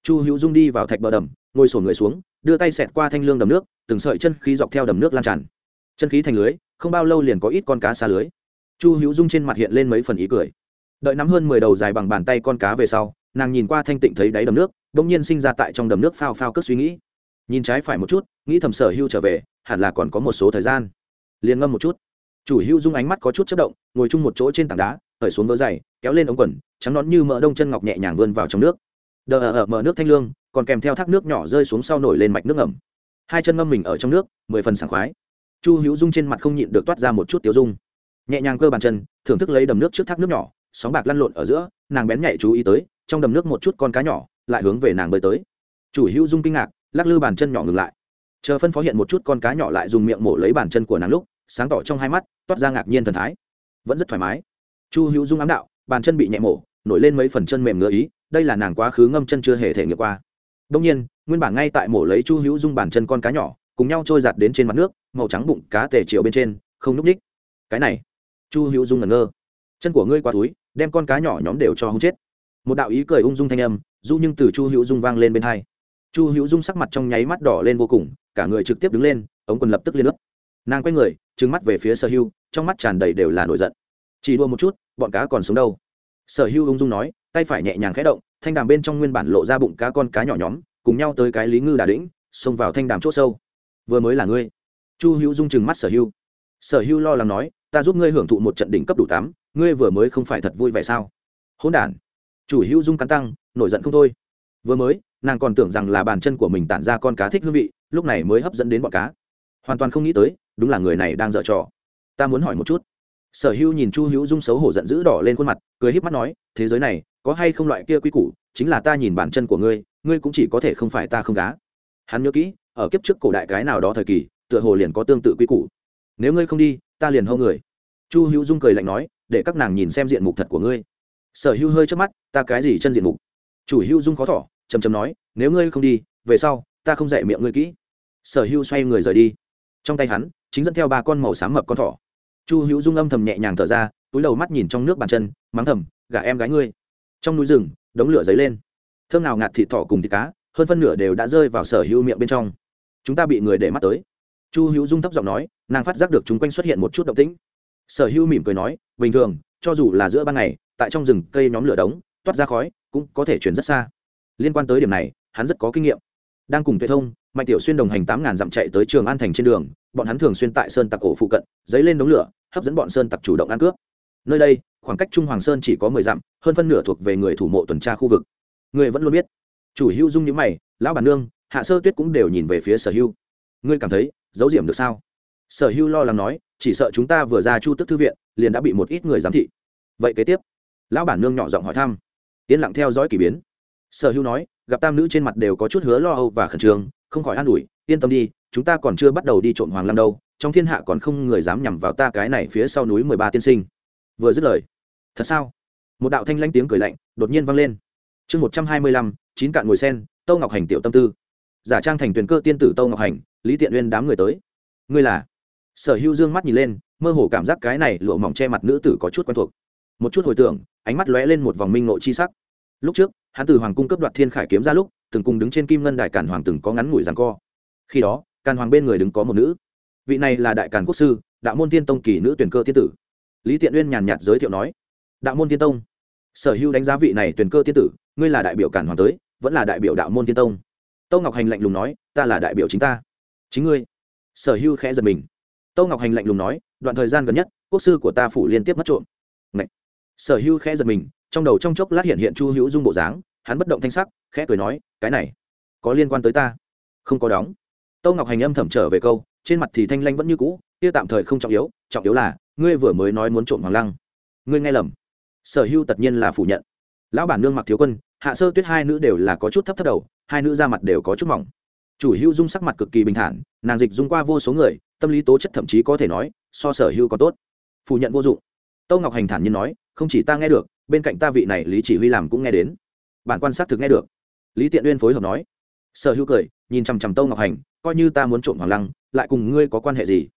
Chu hữu dung đi vào thạch bờ đầm, ngồi sổn người xuống, đưa tay xẹt qua thanh lương đầm nước, từng sợi chân khí dọc theo đầm nước lan tràn. Chân khí thành lưới, không bao lâu liền có ít con cá xa lưới. Chu hữu dung trên mặt hiện lên mấy phần ý cười. Đợi nắm hơn mười đầu dài bằng bàn tay con cá về sau nàng nhìn qua thanh tịnh thấy đáy đầm nước đ ỗ n g nhiên sinh ra tại trong đầm nước phao phao cất suy nghĩ. Nhìn trái phải một chút, nghĩ thầm sở hưu trở về, hẳn là còn có một số thời gian. Liền ngâm một chút. Chủ hưu dung ánh mắt có chút chất động, ngồi chung một chỗ trên tảng đá khởi xuống vỡ dày, kéo lên ống quần, trắng nón như mỡ đông chân ngọc nhẹ nhàng vươn vào trong nước. Đờ ở mở nước thanh lương, còn kèm theo thác nước nhỏ rơi xuống sau nổi lên mạch nước ngầm. Hai chân ngâm mình ở trong nước, mười phần sảng khoái. Chu hữu dung trên mặt không nhịn được toát ra một chút tiêu dung. Nhẹ nhàng cơ bàn chân, thưởng thức lấy đầm nước trước thác nước nhỏ, sóng bạc lăn lộn ở giữa, nàng bén nhạy chú ý tới trong đầm nước một chút con cá nhỏ, lại hướng về nàng bơi tới. Chủ hữu dung kinh ngạc, lắc lư bàn chân nhỏ ngừng lại. Chờ phân phó hiện một chút con cá nhỏ lại dùng miệng mổ lấy bàn chân của nàng lúc, sáng tỏ trong hai mắt, toát ra ngạc nhiên thần thái. Vẫn rất thoải mái. Chu hữu dung ám đạo, bàn chân bị nhẹ mổ, nổi lên mấy phần chân mềm ngựa ý, đây là nàng quá khứ ngâm chân chưa hề thể nghiệm qua. Đông nhiên, nguyên bản ngay tại mổ lấy chu hữu dung bàn chân con cá nhỏ, cùng nhau trôi giặt đến trên mặt nước, màu trắng bụng cá tề chiều bên trên, không núp ních. Cái này, chu hữu dung ngẩn ngơ. Chân của ngươi qua túi, đem con cá nhỏ nhóm đều cho hông chết một đạo ý cười ung dung thanh âm du nhưng từ chu hữu dung vang lên bên hai. Chu hữu dung sắc mặt trong nháy mắt đỏ lên vô cùng, cả người trực tiếp đứng lên, ống quần lập tức liên ướp nàng quay người trứng mắt về phía sở hưu, trong mắt tràn đầy đều là nổi giận. Chỉ đua một chút, bọn cá còn sống đâu? Sở hưu ung dung nói, tay phải nhẹ nhàng khẽ động, thanh đàm bên trong nguyên bản lộ ra bụng cá con cá nhỏ nhóm, cùng nhau tới cái lý ngư đà đĩnh, xông vào thanh đàm c h ỗ sâu. Vừa mới là ngươi. Chu hữu dung chừng mắt sở hưu. Sở hưu lo lắng nói, ta giúp ngươi hưởng thụ một trận đỉnh cấp đủ tám, ngươi vừa mới không phải thật vui vẻ sao? Hỗn n chủ hữu dung cắn tăng, nổi giận không thôi. Vừa mới, nàng còn tưởng rằng là bàn chân của mình tản ra con cá thích hương vị, lúc này mới hấp dẫn đến bọn cá. Hoàn toàn không nghĩ tới, đúng là người này đang dở trò. Ta muốn hỏi một chút. Sở hữu nhìn chu hữu dung xấu hổ giận dữ đỏ lên khuôn mặt, cười híp mắt nói, thế giới này, có hay không loại kia quy củ, chính là ta nhìn bàn chân của ngươi ngươi cũng chỉ có thể không phải ta không gá. Hắn nhớ kỹ, ở kiếp trước cổ đại cái nào đó thời kỳ, tựa hồ liền có tương tự quy củ. Nếu ngươi không đi, ta liền hâu người. Chu hữu dung cười lạnh nói, để các nàng nhìn xem diện mục thật của ngươi sở hữu hơi trước mắt, ta cái gì chân diện mục? Chủ hữu dung khó thỏ chầm chầm nói, nếu ngươi không đi, về sau, ta không dạy miệng ngươi kỹ. Sở hữu xoay người rời đi. Trong tay hắn, chính dẫn theo ba con màu xám mập con thỏ. Chu hữu dung âm thầm nhẹ nhàng thở ra, túi đầu mắt nhìn trong nước bàn chân, mắng thầm, gả em gái ngươi. Trong núi rừng, đống lửa dấy lên. Thơm nào ngạt thịt thỏ cùng thịt cá, hơn phân nửa đều đã rơi vào sở hữu miệng bên trong. Chúng ta bị người để mắt tới. Chu hữu dung thấp giọng nói, nàng phát giác được chúng quanh xuất hiện một chút động tĩnh. Sở hữu mỉm cười nói, bình thường, cho dù là giữa ban ngày tại trong rừng cây nhóm lửa đống, toát ra khói, cũng có thể chuyển rất xa. Liên quan tới điểm này, hắn rất có kinh nghiệm. Đang cùng tuệ thông, mạnh tiểu xuyên đồng hành tám ngàn dặm chạy tới trường an thành trên đường, bọn hắn thường xuyên tại sơn tặc ổ phụ cận, dấy lên đống lửa, hấp dẫn bọn sơn tặc chủ động ăn cướp. Nơi đây, khoảng cách trung hoàng sơn chỉ có mười dặm, hơn phân nửa thuộc về người thủ mộ tuần tra khu vực. Người vẫn luôn biết. Chủ hưu dung nhữ mày, lão bản nương, hạ sơ tuyết cũng đều nhìn về phía sở hưu. Ngươi cảm thấy, giấu diệm được sao? Sở hưu lo lắng nói, chỉ sợ chúng ta vừa ra chu tức thư viện, liền đã bị một ít người giám thị. Vậy kế tiếp? Lão bản nương nhỏ giọng hỏi thăm. Yên lặng theo dõi k ỳ biến. Sở hưu nói, gặp tam nữ trên mặt đều có chút hứa lo âu và khẩn trương, không khỏi an ủi, yên tâm đi, chúng ta còn chưa bắt đầu đi trộm hoàng lam đâu, trong thiên hạ còn không người dám nhằm vào ta cái này phía sau núi mười ba tiên sinh. Vừa dứt lời, thật sao? Một đạo thanh lanh tiếng cười lạnh đột nhiên vang lên. Chương một trăm hai mươi lăm, chín cạn ngồi sen, tâu ngọc hành tiểu tâm tư. Giả trang thành tuyền cơ tiên tử tâu ngọc hành, lý tiện uyên đám người tới. Ngươi là? Sở hữu dương mắt nhìn lên, mơ hồ cảm giác cái này lụa mỏng che mặt nữ tử có chút quen thuộc một chút hồi tưởng, ánh mắt lóe lên một vòng minh nội chi sắc. Lúc trước, hắn từ hoàng cung cấp đoạt thiên khải kiếm ra lúc, từng cùng đứng trên kim ngân đại cản hoàng từng có ngắn ngủi rằng co. Khi đó, càn hoàng bên người đứng có một nữ. Vị này là đại càn quốc sư, đạo môn tiên tông kỳ nữ tuyển cơ tiên tử. Lý tiện uyên nhàn nhạt giới thiệu nói, đạo môn tiên tông, sở hữu đánh giá vị này tuyển cơ tiên tử, ngươi là đại biểu cản hoàng tới, vẫn là đại biểu đạo môn tiên tông. Tâu ngọc hành lạnh lùng nói, ta là đại biểu chính ta. Chính ngươi. Sở hữu khẽ giật mình. Tâu ngọc hành lạnh lùng nói, đoạn thời gian gần nhất, quốc sư của ta phủ liên tiếp mất trộm sở hữu khẽ giật mình, trong đầu trong chốc lát hiện hiện chu hữu dung bộ dáng, hắn bất động thanh sắc, khẽ cười nói, cái này, có liên quan tới ta? Không có đóng. Tâu ngọc hành âm thẩm trở về câu, trên mặt thì thanh lanh vẫn như cũ, kia tạm thời không trọng yếu trọng yếu là, ngươi vừa mới nói muốn trộm hoàng lăng. Ngươi nghe lầm. Sở hữu tất nhiên là phủ nhận. Lão bản nương mặc thiếu quân, hạ sơ tuyết hai nữ đều là có chút thấp thấp đầu, hai nữ ra mặt đều có chút mỏng. Chủ hữu dung sắc mặt cực kỳ bình thản, nàng dịch dung qua vô số người, tâm lý tố chất thậm chí có thể nói, so sở hữu có tốt. Phủ nhận vô dụng. Tâu ngọc hành thản nhiên nói không chỉ ta nghe được, bên cạnh ta vị này lý chỉ huy làm cũng nghe đến. Bản quan sát thực nghe được. Lý tiện uyên phối hợp nói. Sở hữu cười, nhìn chằm chằm tâu ngọc hành, coi như ta muốn trộm hoàng lăng, lại cùng ngươi có quan hệ gì?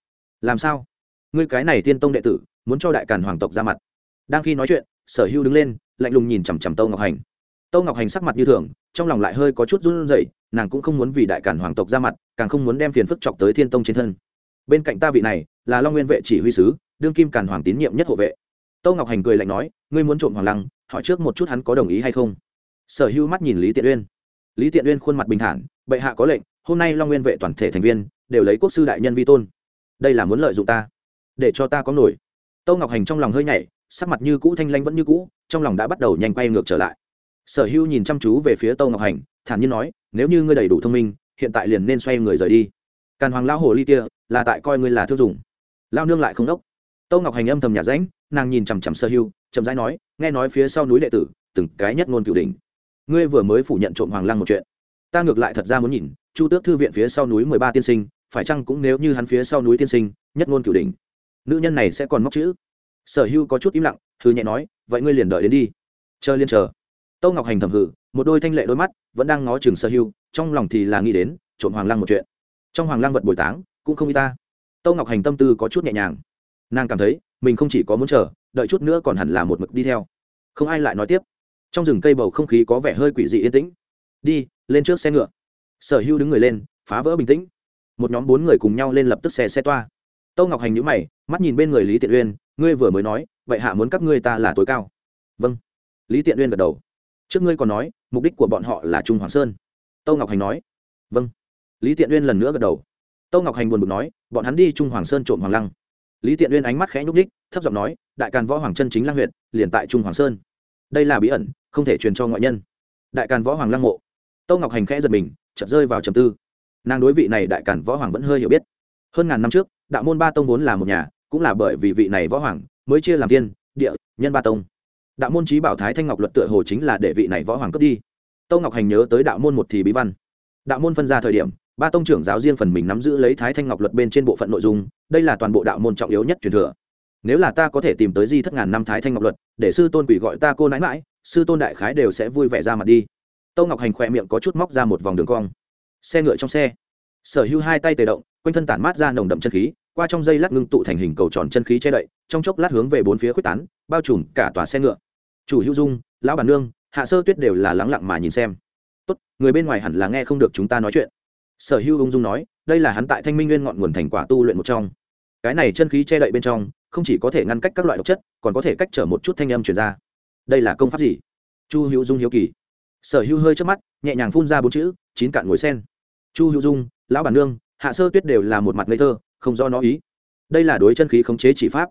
Làm sao? Ngươi cái này tiên tông đệ tử, muốn cho đại càn hoàng tộc ra mặt. Đang khi nói chuyện, sở hữu đứng lên, lạnh lùng nhìn chằm chằm tâu ngọc hành. Tâu ngọc hành sắc mặt như thường, trong lòng lại hơi có chút run rẩy, nàng cũng không muốn vì đại càn hoàng tộc ra mặt, càng không muốn đem phiền phức chọc tới thiên tông trên thân. Bên cạnh ta vị này, là long nguyên vệ chỉ huy sứ, đương kim càn hoàng tín nhiệm nhất hộ vệ tâu ngọc hành cười lạnh nói, ngươi muốn trộm hoàng lăng, hỏi trước một chút hắn có đồng ý hay không? Sở hữu mắt nhìn lý tiện uyên. Lý tiện uyên khuôn mặt bình thản, bệ hạ có lệnh, hôm nay long nguyên vệ toàn thể thành viên đều lấy quốc sư đại nhân vi tôn. Đây là muốn lợi dụng ta, để cho ta có nổi. Tâu ngọc hành trong lòng hơi nhảy, sắc mặt như cũ thanh lanh vẫn như cũ, trong lòng đã bắt đầu nhanh quay ngược trở lại. Sở hữu nhìn chăm chú về phía tâu ngọc hành, thản nhiên nói, nếu như ngươi đầy đủ thông minh, hiện tại liền nên xoay người rời đi. Càn hoàng Lão hồ ly kia là tại coi ngươi là thương dùng lao nương lại không đốc tâu ngọc hành âm thầm nhà ránh nàng nhìn chằm chằm sơ hưu, chậm rãi nói nghe nói phía sau núi đệ tử từng cái nhất ngôn cửu đình ngươi vừa mới phủ nhận trộm hoàng lăng một chuyện. Ta ngược lại thật ra muốn nhìn chu tước thư viện phía sau núi mười ba tiên sinh phải chăng cũng nếu như hắn phía sau núi tiên sinh nhất ngôn cửu đình nữ nhân này sẽ còn móc chữ? Sở hưu có chút im lặng thư nhẹ nói vậy ngươi liền đợi đến đi. Chờ liên chờ. Tâu ngọc hành thầm hử một đôi thanh lệ đôi mắt vẫn đang ngó chừng sở hưu trong lòng thì là nghĩ đến trộm hoàng lăng một chuyện. Trong hoàng lăng vật bồi táng cũng không y ta. Tâu ngọc hành tâm tư có chút nhẹ nhàng nàng cảm thấy, mình không chỉ có muốn chờ, đợi chút nữa còn hẳn là một mực đi theo. Không ai lại nói tiếp. Trong rừng cây bầu không khí có vẻ hơi quỷ dị yên tĩnh. Đi, lên trước xe ngựa. Sở hưu đứng người lên, phá vỡ bình tĩnh. Một nhóm bốn người cùng nhau lên lập tức xe xe toa. Tâu ngọc hành nhữ mày, mắt nhìn bên người lý tiện uyên, ngươi vừa mới nói, vậy hạ muốn các ngươi ta là tối cao. Vâng. Lý tiện uyên gật đầu. Trước ngươi còn nói, mục đích của bọn họ là trung hoàng sơn. Tâu ngọc hành nói. Vâng. Lý tiện uyên lần nữa gật đầu. Tâu ngọc hành buồn bực nói, bọn hắn đi trung hoàng sơn trộm hoàng lăng lý tiện uyên ánh mắt khẽ nhúc ních thấp giọng nói, đại càn võ hoàng chân chính Lang huyện liền tại trung hoàng sơn. Đây là bí ẩn, không thể truyền cho ngoại nhân. Đại càn võ hoàng lăng mộ. Tâu ngọc hành khẽ giật mình, chợt rơi vào trầm tư. Nàng đối vị này đại càn võ hoàng vẫn hơi hiểu biết. Hơn ngàn năm trước, đạo môn ba tông vốn là một nhà, cũng là bởi vì vị này võ hoàng mới chia làm tiên địa, nhân ba tông. Đạo môn trí bảo thái thanh ngọc luật tựa hồ chính là để vị này võ hoàng cướp đi. Tâu ngọc hành nhớ tới đạo môn một thì bí văn. Đạo môn phân ra thời điểm, ba tông trưởng giáo riêng phần mình nắm giữ lấy thái thanh ngọc luật bên trên bộ phận nội dung đây là toàn bộ đạo môn trọng yếu nhất truyền thừa. Nếu là ta có thể tìm tới di thất ngàn năm thái thanh ngọc luật, để sư tôn quỷ gọi ta cô nãi mãi, sư tôn đại khái đều sẽ vui vẻ ra mặt đi. Tâu ngọc hành khỏe miệng có chút móc ra một vòng đường cong. Xe ngựa trong xe. Sở hữu hai tay tề động, quanh thân tản mát ra nồng đậm chân khí, qua trong dây lát ngưng tụ thành hình cầu tròn chân khí che đậy, trong chốc lát hướng về bốn phía quyết tán, bao trùm cả tòa xe ngựa. Chủ hữu dung, lão bản nương, hạ sơ tuyết đều là lắng lặng mà nhìn xem. Tốt, người bên ngoài hẳn là nghe không được chúng ta nói chuyện sở hữu ung dung nói, đây là hắn tại thanh minh nguyên ngọn nguồn thành quả tu luyện một trong. Cái này chân khí che đậy bên trong, không chỉ có thể ngăn cách các loại độc chất, còn có thể cách trở một chút thanh âm chuyển ra. Đây là công pháp gì? Chu hữu dung hiếu kỳ. Sở hữu hơi trước mắt, nhẹ nhàng phun ra bốn chữ, chín cạn ngồi sen. Chu hữu dung, lão bản nương, hạ sơ tuyết đều là một mặt ngây thơ, không do nó ý. Đây là đối chân khí khống chế chỉ pháp.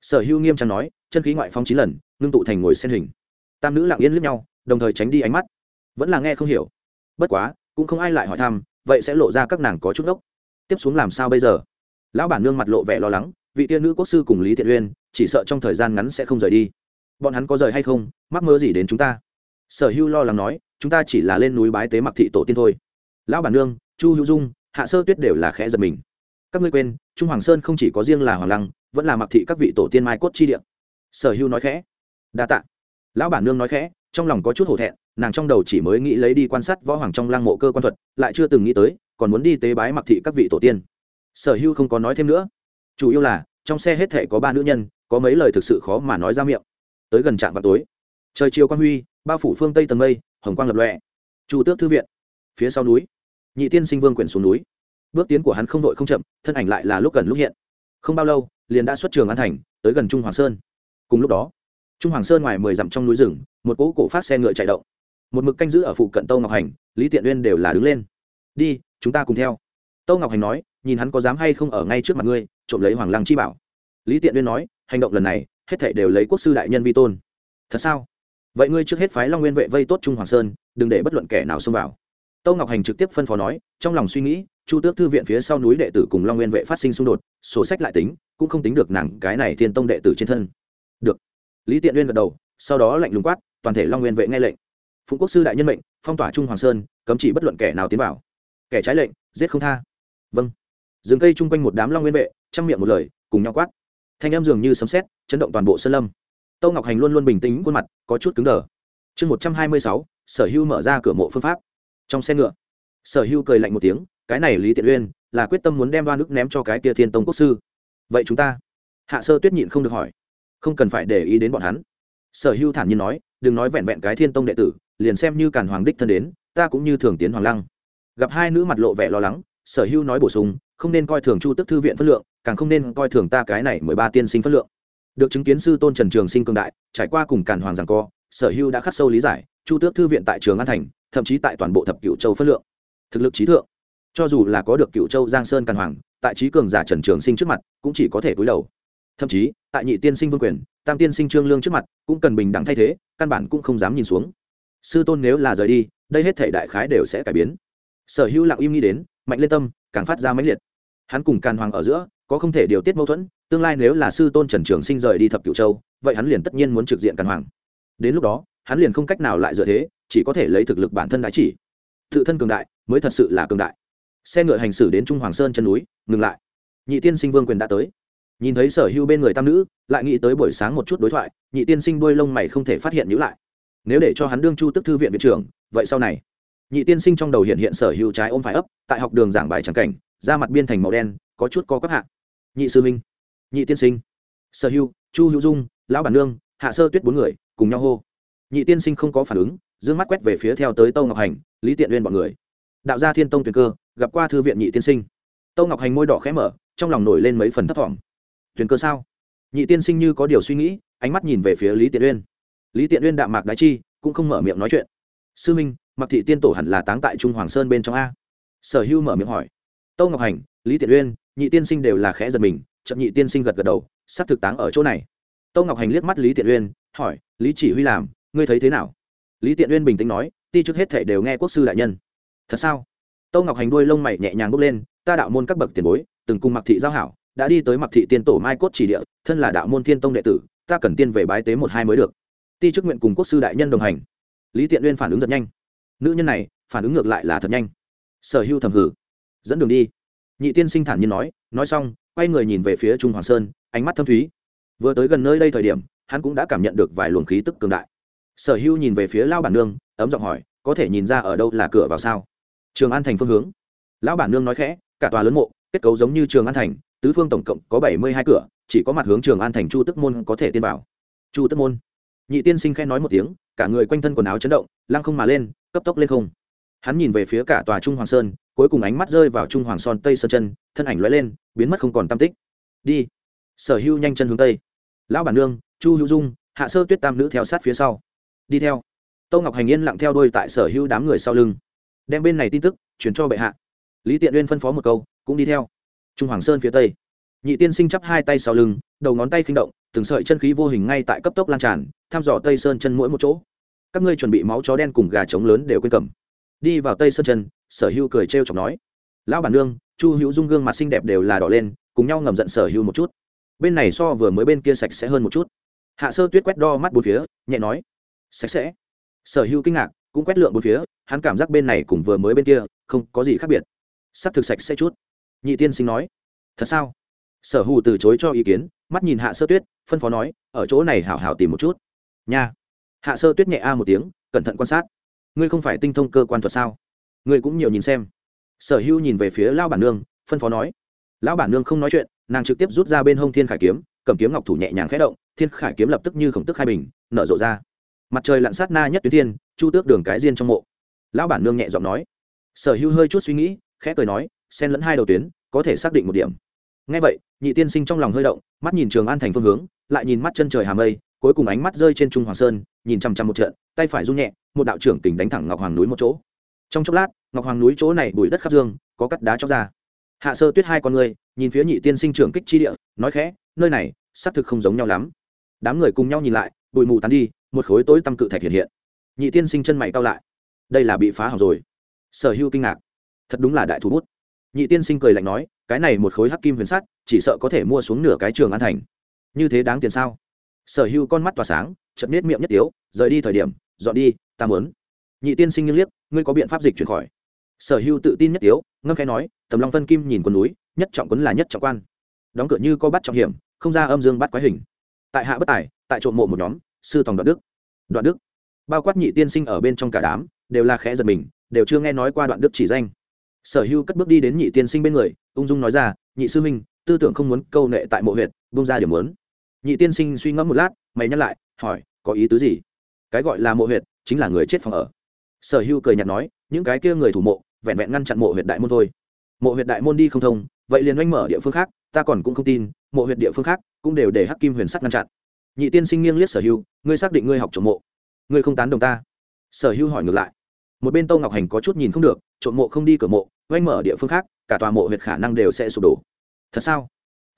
Sở hữu nghiêm trang nói, chân khí ngoại phong chín lần, ngưng tụ thành ngồi sen hình. Tam nữ lặng yên lướt nhau, đồng thời tránh đi ánh mắt. Vẫn là nghe không hiểu. Bất quá, cũng không ai lại hỏi thăm vậy sẽ lộ ra các nàng có chút đốc. Tiếp xuống làm sao bây giờ? Lão bản nương mặt lộ vẻ lo lắng, vị tiên nữ quốc sư cùng lý thiện uyên, chỉ sợ trong thời gian ngắn sẽ không rời đi. Bọn hắn có rời hay không, mắc mơ gì đến chúng ta? Sở hữu lo lắng nói, chúng ta chỉ là lên núi bái tế mặc thị tổ tiên thôi. Lão bản nương, chu hữu dung, hạ sơ tuyết đều là khẽ giật mình. Các ngươi quên, trung hoàng sơn không chỉ có riêng là hoàng lăng, vẫn là mặc thị các vị tổ tiên mai cốt chi điện sở hữu nói khẽ. Đa tạ. Lão bản nương nói khẽ trong lòng có chút hổ thẹn, nàng trong đầu chỉ mới nghĩ lấy đi quan sát võ hoàng trong lăng mộ cơ quan thuật, lại chưa từng nghĩ tới, còn muốn đi tế bái mặc thị các vị tổ tiên. Sở hữu không có nói thêm nữa. Chủ yếu là, trong xe hết thể có ba nữ nhân, có mấy lời thực sự khó mà nói ra miệng. Tới gần trạm vào tối, trời chiều quang huy, bao phủ phương tây tầng mây, hồng quang lập lọe chủ tước thư viện, phía sau núi, nhị tiên sinh vương quyển xuống núi. Bước tiến của hắn không vội không chậm, thân ảnh lại là lúc gần lúc hiện. Không bao lâu, liền đã xuất trường an thành, tới gần trung hoàng sơn. Cùng lúc đó trung hoàng sơn ngoài mười dặm trong núi rừng, một cỗ cổ phát xe ngựa chạy động. Một mực canh giữ ở phụ cận tâu ngọc hành, lý tiện uyên đều là đứng lên. Đi, chúng ta cùng theo. Tâu ngọc hành nói, nhìn hắn có dám hay không ở ngay trước mặt ngươi, trộm lấy hoàng lăng chi bảo. Lý tiện uyên nói, hành động lần này, hết thảy đều lấy quốc sư đại nhân vi tôn. Thật sao? Vậy ngươi trước hết phái long nguyên vệ vây tốt trung hoàng sơn, đừng để bất luận kẻ nào xông vào. Tâu ngọc hành trực tiếp phân phó nói, trong lòng suy nghĩ, chu tước thư viện phía sau núi đệ tử cùng long nguyên vệ phát sinh xung đột, sổ sách lại tính, cũng không tính được nàng cái này thiên tông đệ tử trên thân lý tiện uyên gật đầu, sau đó lạnh lùng quát, toàn thể long nguyên vệ nghe lệnh. Phụng quốc sư đại nhân mệnh, phong tỏa trung hoàng sơn, cấm chỉ bất luận kẻ nào tiến vào. Kẻ trái lệnh, giết không tha. Vâng. Rừng cây chung quanh một đám long nguyên vệ, chăm miệng một lời, cùng nhau quát. Thanh em dường như sấm sét, chấn động toàn bộ sơn lâm. Tâu ngọc hành luôn luôn bình tĩnh, khuôn mặt có chút cứng đờ. Chương một trăm hai mươi sáu, sở hưu mở ra cửa mộ phương pháp. Trong xe ngựa, sở hưu cười lạnh một tiếng, cái này lý tiện uyên, là quyết tâm muốn đem đoan nước ném cho cái kia thiên tông quốc sư. Vậy chúng ta, hạ sơ tuyết nhịn không được hỏi không cần phải để ý đến bọn hắn. Sở hưu thản nhiên nói, đừng nói vẹn vẹn cái thiên tông đệ tử, liền xem như càn hoàng đích thân đến, ta cũng như thường tiến hoàng lăng. Gặp hai nữ mặt lộ vẻ lo lắng, sở hưu nói bổ sung, không nên coi thường chu tức thư viện phất lượng, càng không nên coi thường ta cái này mười ba tiên sinh phất lượng. Được chứng kiến sư tôn trần trường sinh cương đại, trải qua cùng càn hoàng rằng co, sở hưu đã khắc sâu lý giải, chu tước thư viện tại trường an thành, thậm chí tại toàn bộ thập cựu châu phất lượng. Thực lực trí thượng. Cho dù là có được cựu châu giang sơn càn hoàng, tại trí cường giả trần trường sinh trước mặt, cũng chỉ có thể cúi đầu. Thậm chí tại nhị tiên sinh vương quyền, tam tiên sinh trương lương trước mặt, cũng cần bình đẳng thay thế, căn bản cũng không dám nhìn xuống. Sư tôn nếu là rời đi, đây hết thể đại khái đều sẽ cải biến. Sở hữu lặng im nghĩ đến, mạnh lên tâm, càng phát ra mãnh liệt. Hắn cùng càn hoàng ở giữa, có không thể điều tiết mâu thuẫn, tương lai nếu là sư tôn trần trường sinh rời đi thập cửu châu, vậy hắn liền tất nhiên muốn trực diện càn hoàng. Đến lúc đó, hắn liền không cách nào lại dựa thế, chỉ có thể lấy thực lực bản thân đã chỉ. Tự thân cường đại, mới thật sự là cường đại. Xe ngựa hành xử đến trung hoàng sơn chân núi, ngừng lại. Nhị tiên sinh vương quyền đã tới nhìn thấy sở hữu bên người tam nữ, lại nghĩ tới buổi sáng một chút đối thoại, nhị tiên sinh đuôi lông mày không thể phát hiện nhữ lại. Nếu để cho hắn đương chu tức thư viện viện trưởng, vậy sau này, nhị tiên sinh trong đầu hiện hiện sở hữu trái ôm phải ấp, tại học đường giảng bài trắng cảnh, da mặt biên thành màu đen, có chút có các hạ. Nhị sư minh nhị tiên sinh, sở hữu, chu hữu dung, lão bản nương, hạ sơ tuyết bốn người, cùng nhau hô. Nhị tiên sinh không có phản ứng d ư ơ n g mắt quét về phía theo tới tâu ngọc hành, lý tiện uyên b ọ n người. Đạo gia thiên tông tuyền cơ, gặp qua thư viện nhị tiên sinh. Tâu ngọc hành môi đỏ khẽ mở, trong lòng nổi lên mấy phần thấp t tuyền cơ sao? Nhị tiên sinh như có điều suy nghĩ, ánh mắt nhìn về phía lý tiện uyên. Lý tiện uyên đạm mạc đái chi, cũng không mở miệng nói chuyện. Sư minh mặc thị tiên tổ hẳn là táng tại trung hoàng sơn bên trong a. Sở hưu mở miệng hỏi. Tâu ngọc hành, lý tiện uyên, nhị tiên sinh đều là khẽ giật mình chậm nhị tiên sinh gật gật đầu, sắp thực táng ở chỗ này. Tâu ngọc hành liếc mắt lý tiện uyên, hỏi, lý chỉ huy làm, ngươi thấy thế nào? Lý tiện uyên bình tĩnh nói, ti trước hết thể đều nghe quốc sư đại nhân. Thật sao? Tâu ngọc hành đuôi lông mày nhẹ nhàng bốc lên, ta đạo môn các bậc tiền bối, từng cùng mặc thị giao hảo đã đi tới mặc thị tiên tổ mai cốt chỉ địa, thân là đạo môn thiên tông đệ tử, ta cần tiên về bái tế một hai mới được. Ti chức nguyện cùng quốc sư đại nhân đồng hành. Lý tiện uyên phản ứng rất nhanh. Nữ nhân này, phản ứng ngược lại là thật nhanh. Sở hưu thầm hử dẫn đường đi. Nhị tiên sinh thản nhiên nói nói xong, quay người nhìn về phía trung hoàng sơn, ánh mắt thâm thúy. Vừa tới gần nơi đây thời điểm, hắn cũng đã cảm nhận được vài luồng khí tức cường đại. Sở hưu nhìn về phía lao bản nương, ấm giọng hỏi, có thể nhìn ra ở đâu là cửa vào sao? Trường an thành phương hướng. Lão bản nương nói khẽ, cả tòa lớn mộ, kết cấu giống như trường an thành tứ phương tổng cộng có bảy mươi hai cửa, chỉ có mặt hướng trường an thành chu tức môn có thể tiên vào. Chu tức môn. Nhị tiên sinh khen nói một tiếng, cả người quanh thân quần áo chấn động, lăng không mà lên, cấp tốc lên không. Hắn nhìn về phía cả tòa trung hoàng sơn, cuối cùng ánh mắt rơi vào trung hoàng son tây sơn chân, thân ảnh lóe lên, biến mất không còn tam tích. Đi. Sở hưu nhanh chân hướng tây. Lão bản nương, chu hữu dung, hạ sơ tuyết tam nữ theo sát phía sau. Đi theo. Tô ngọc hành yên lặng theo đôi tại sở Hưu đám người sau lưng. Đem bên này tin tức chuyển cho bệ hạ. Lý tiện uyên phân phó một câu, cũng đi theo trung hoàng sơn phía tây. Nhị tiên sinh chắp hai tay sau lưng, đầu ngón tay khinh động, từng sợi chân khí vô hình ngay tại cấp tốc lan tràn, thăm dò tây sơn chân mỗi một chỗ. Các ngươi chuẩn bị máu chó đen cùng gà trống lớn đều quên cầm. Đi vào tây sơn chân, sở hữu cười trêu chọc nói. Lão bản nương, chu hữu dung gương mặt xinh đẹp đều là đỏ lên, cùng nhau ngầm giận sở hữu một chút. Bên này so vừa mới bên kia sạch sẽ hơn một chút. Hạ sơ tuyết quét đo mắt bốn phía, nhẹ nói. Sạch sẽ. Sở hữu kinh ngạc, cũng quét lượng bốn phía, hắn cảm giác bên này cùng vừa mới bên kia, không có gì khác biệt. S ắ c thực sạch sẽ chút nhị tiên sinh nói. Thật sao? Sở hù từ chối cho ý kiến, mắt nhìn hạ sơ tuyết, phân phó nói, ở chỗ này hảo hảo tìm một chút. Nha. Hạ sơ tuyết nhẹ a một tiếng, cẩn thận quan sát. Ngươi không phải tinh thông cơ quan thuật sao? Ngươi cũng nhiều nhìn xem. Sở hữu nhìn về phía lao bản nương, phân phó nói. Lão bản nương không nói chuyện, nàng trực tiếp rút ra bên hông thiên khải kiếm, cầm kiếm ngọc thủ nhẹ nhàng khẽ động, thiên khải kiếm lập tức như khổng tức hai bình, nở rộ ra. Mặt trời lặn sát na nhất tuyến thiên, chu tước đường cái riêng trong mộ. Lão bản nương nhẹ giọng nói. Sở hữu hơi chút suy nghĩ, khẽ cười nói xen lẫn hai đầu tuyến, có thể xác định một điểm. Ngay vậy, nhị tiên sinh trong lòng hơi động, mắt nhìn trường an thành phương hướng, lại nhìn mắt chân trời hà mây, cuối cùng ánh mắt rơi trên trung hoàng sơn, nhìn chằm chằm một trận, tay phải rung nhẹ, một đạo trưởng tỉnh đánh thẳng ngọc hoàng núi một chỗ. Trong chốc lát, ngọc hoàng núi chỗ này bụi đất khắp dương, có cắt đá cho ra. Hạ sơ tuyết hai con người, nhìn phía nhị tiên sinh trưởng kích chi địa, nói khẽ, nơi này, xác thực không giống nhau lắm. Đám người cùng nhau nhìn lại, bụi mù tan đi, một khối tối tăm cự thạch hiện hiện. Nhị tiên sinh chân mày cao lại. Đây là bị phá hỏng rồi. Sở hữu kinh ngạc. Thật đúng là đại thú bút nhị tiên sinh cười lạnh nói, cái này một khối hắc kim huyền sắt, chỉ sợ có thể mua xuống nửa cái trường an thành. Như thế đáng tiền sao? Sở hữu con mắt tỏa sáng chậm nết miệng nhất tiếu, rời đi thời điểm, dọn đi, ta muốn. Nhị tiên sinh nghiêng liếc, ngươi có biện pháp dịch chuyển khỏi. Sở hữu tự tin nhất tiếu, ngâm khẽ nói, tầm long phân kim nhìn quần núi, nhất trọng quấn là nhất trọng quan. Đóng cửa như có bắt trọng hiểm, không ra âm dương bắt quái hình. Tại hạ bất tài, tại trộm mộ một nhóm, sư tòng đoạn đức. Đoạn đức. Bao quát nhị tiên sinh ở bên trong cả đám, đều là khẽ giật mình, đều chưa nghe nói qua đoạn đức chỉ danh sở hưu cất bước đi đến nhị tiên sinh bên người, ung dung nói ra, nhị sư minh tư tưởng không muốn câu nệ tại mộ huyện bung ra điểm muốn. Nhị tiên sinh suy ngẫm một lát, mày nhắc lại, hỏi, có ý tứ gì? Cái gọi là mộ huyện chính là người chết phòng ở. Sở hưu cười nhạt nói, những cái kia người thủ mộ, vẹn vẹn ngăn chặn mộ huyện đại môn thôi. Mộ huyện đại môn đi không thông, vậy liền oanh mở địa phương khác, ta còn cũng không tin, mộ huyện địa phương khác cũng đều để hắc kim huyền sắt ngăn chặn. Nhị tiên sinh nghiêng liếc sở hưu ngươi xác định ngươi học trộm mộ, ngươi không tán đồng ta? Sở hưu hỏi ngược lại, một bên tô ngọc hành có chút nhìn không được trộm mộ không đi cửa mộ oanh mở địa phương khác, cả tòa mộ huyệt khả năng đều sẽ sụp đổ. Thật sao?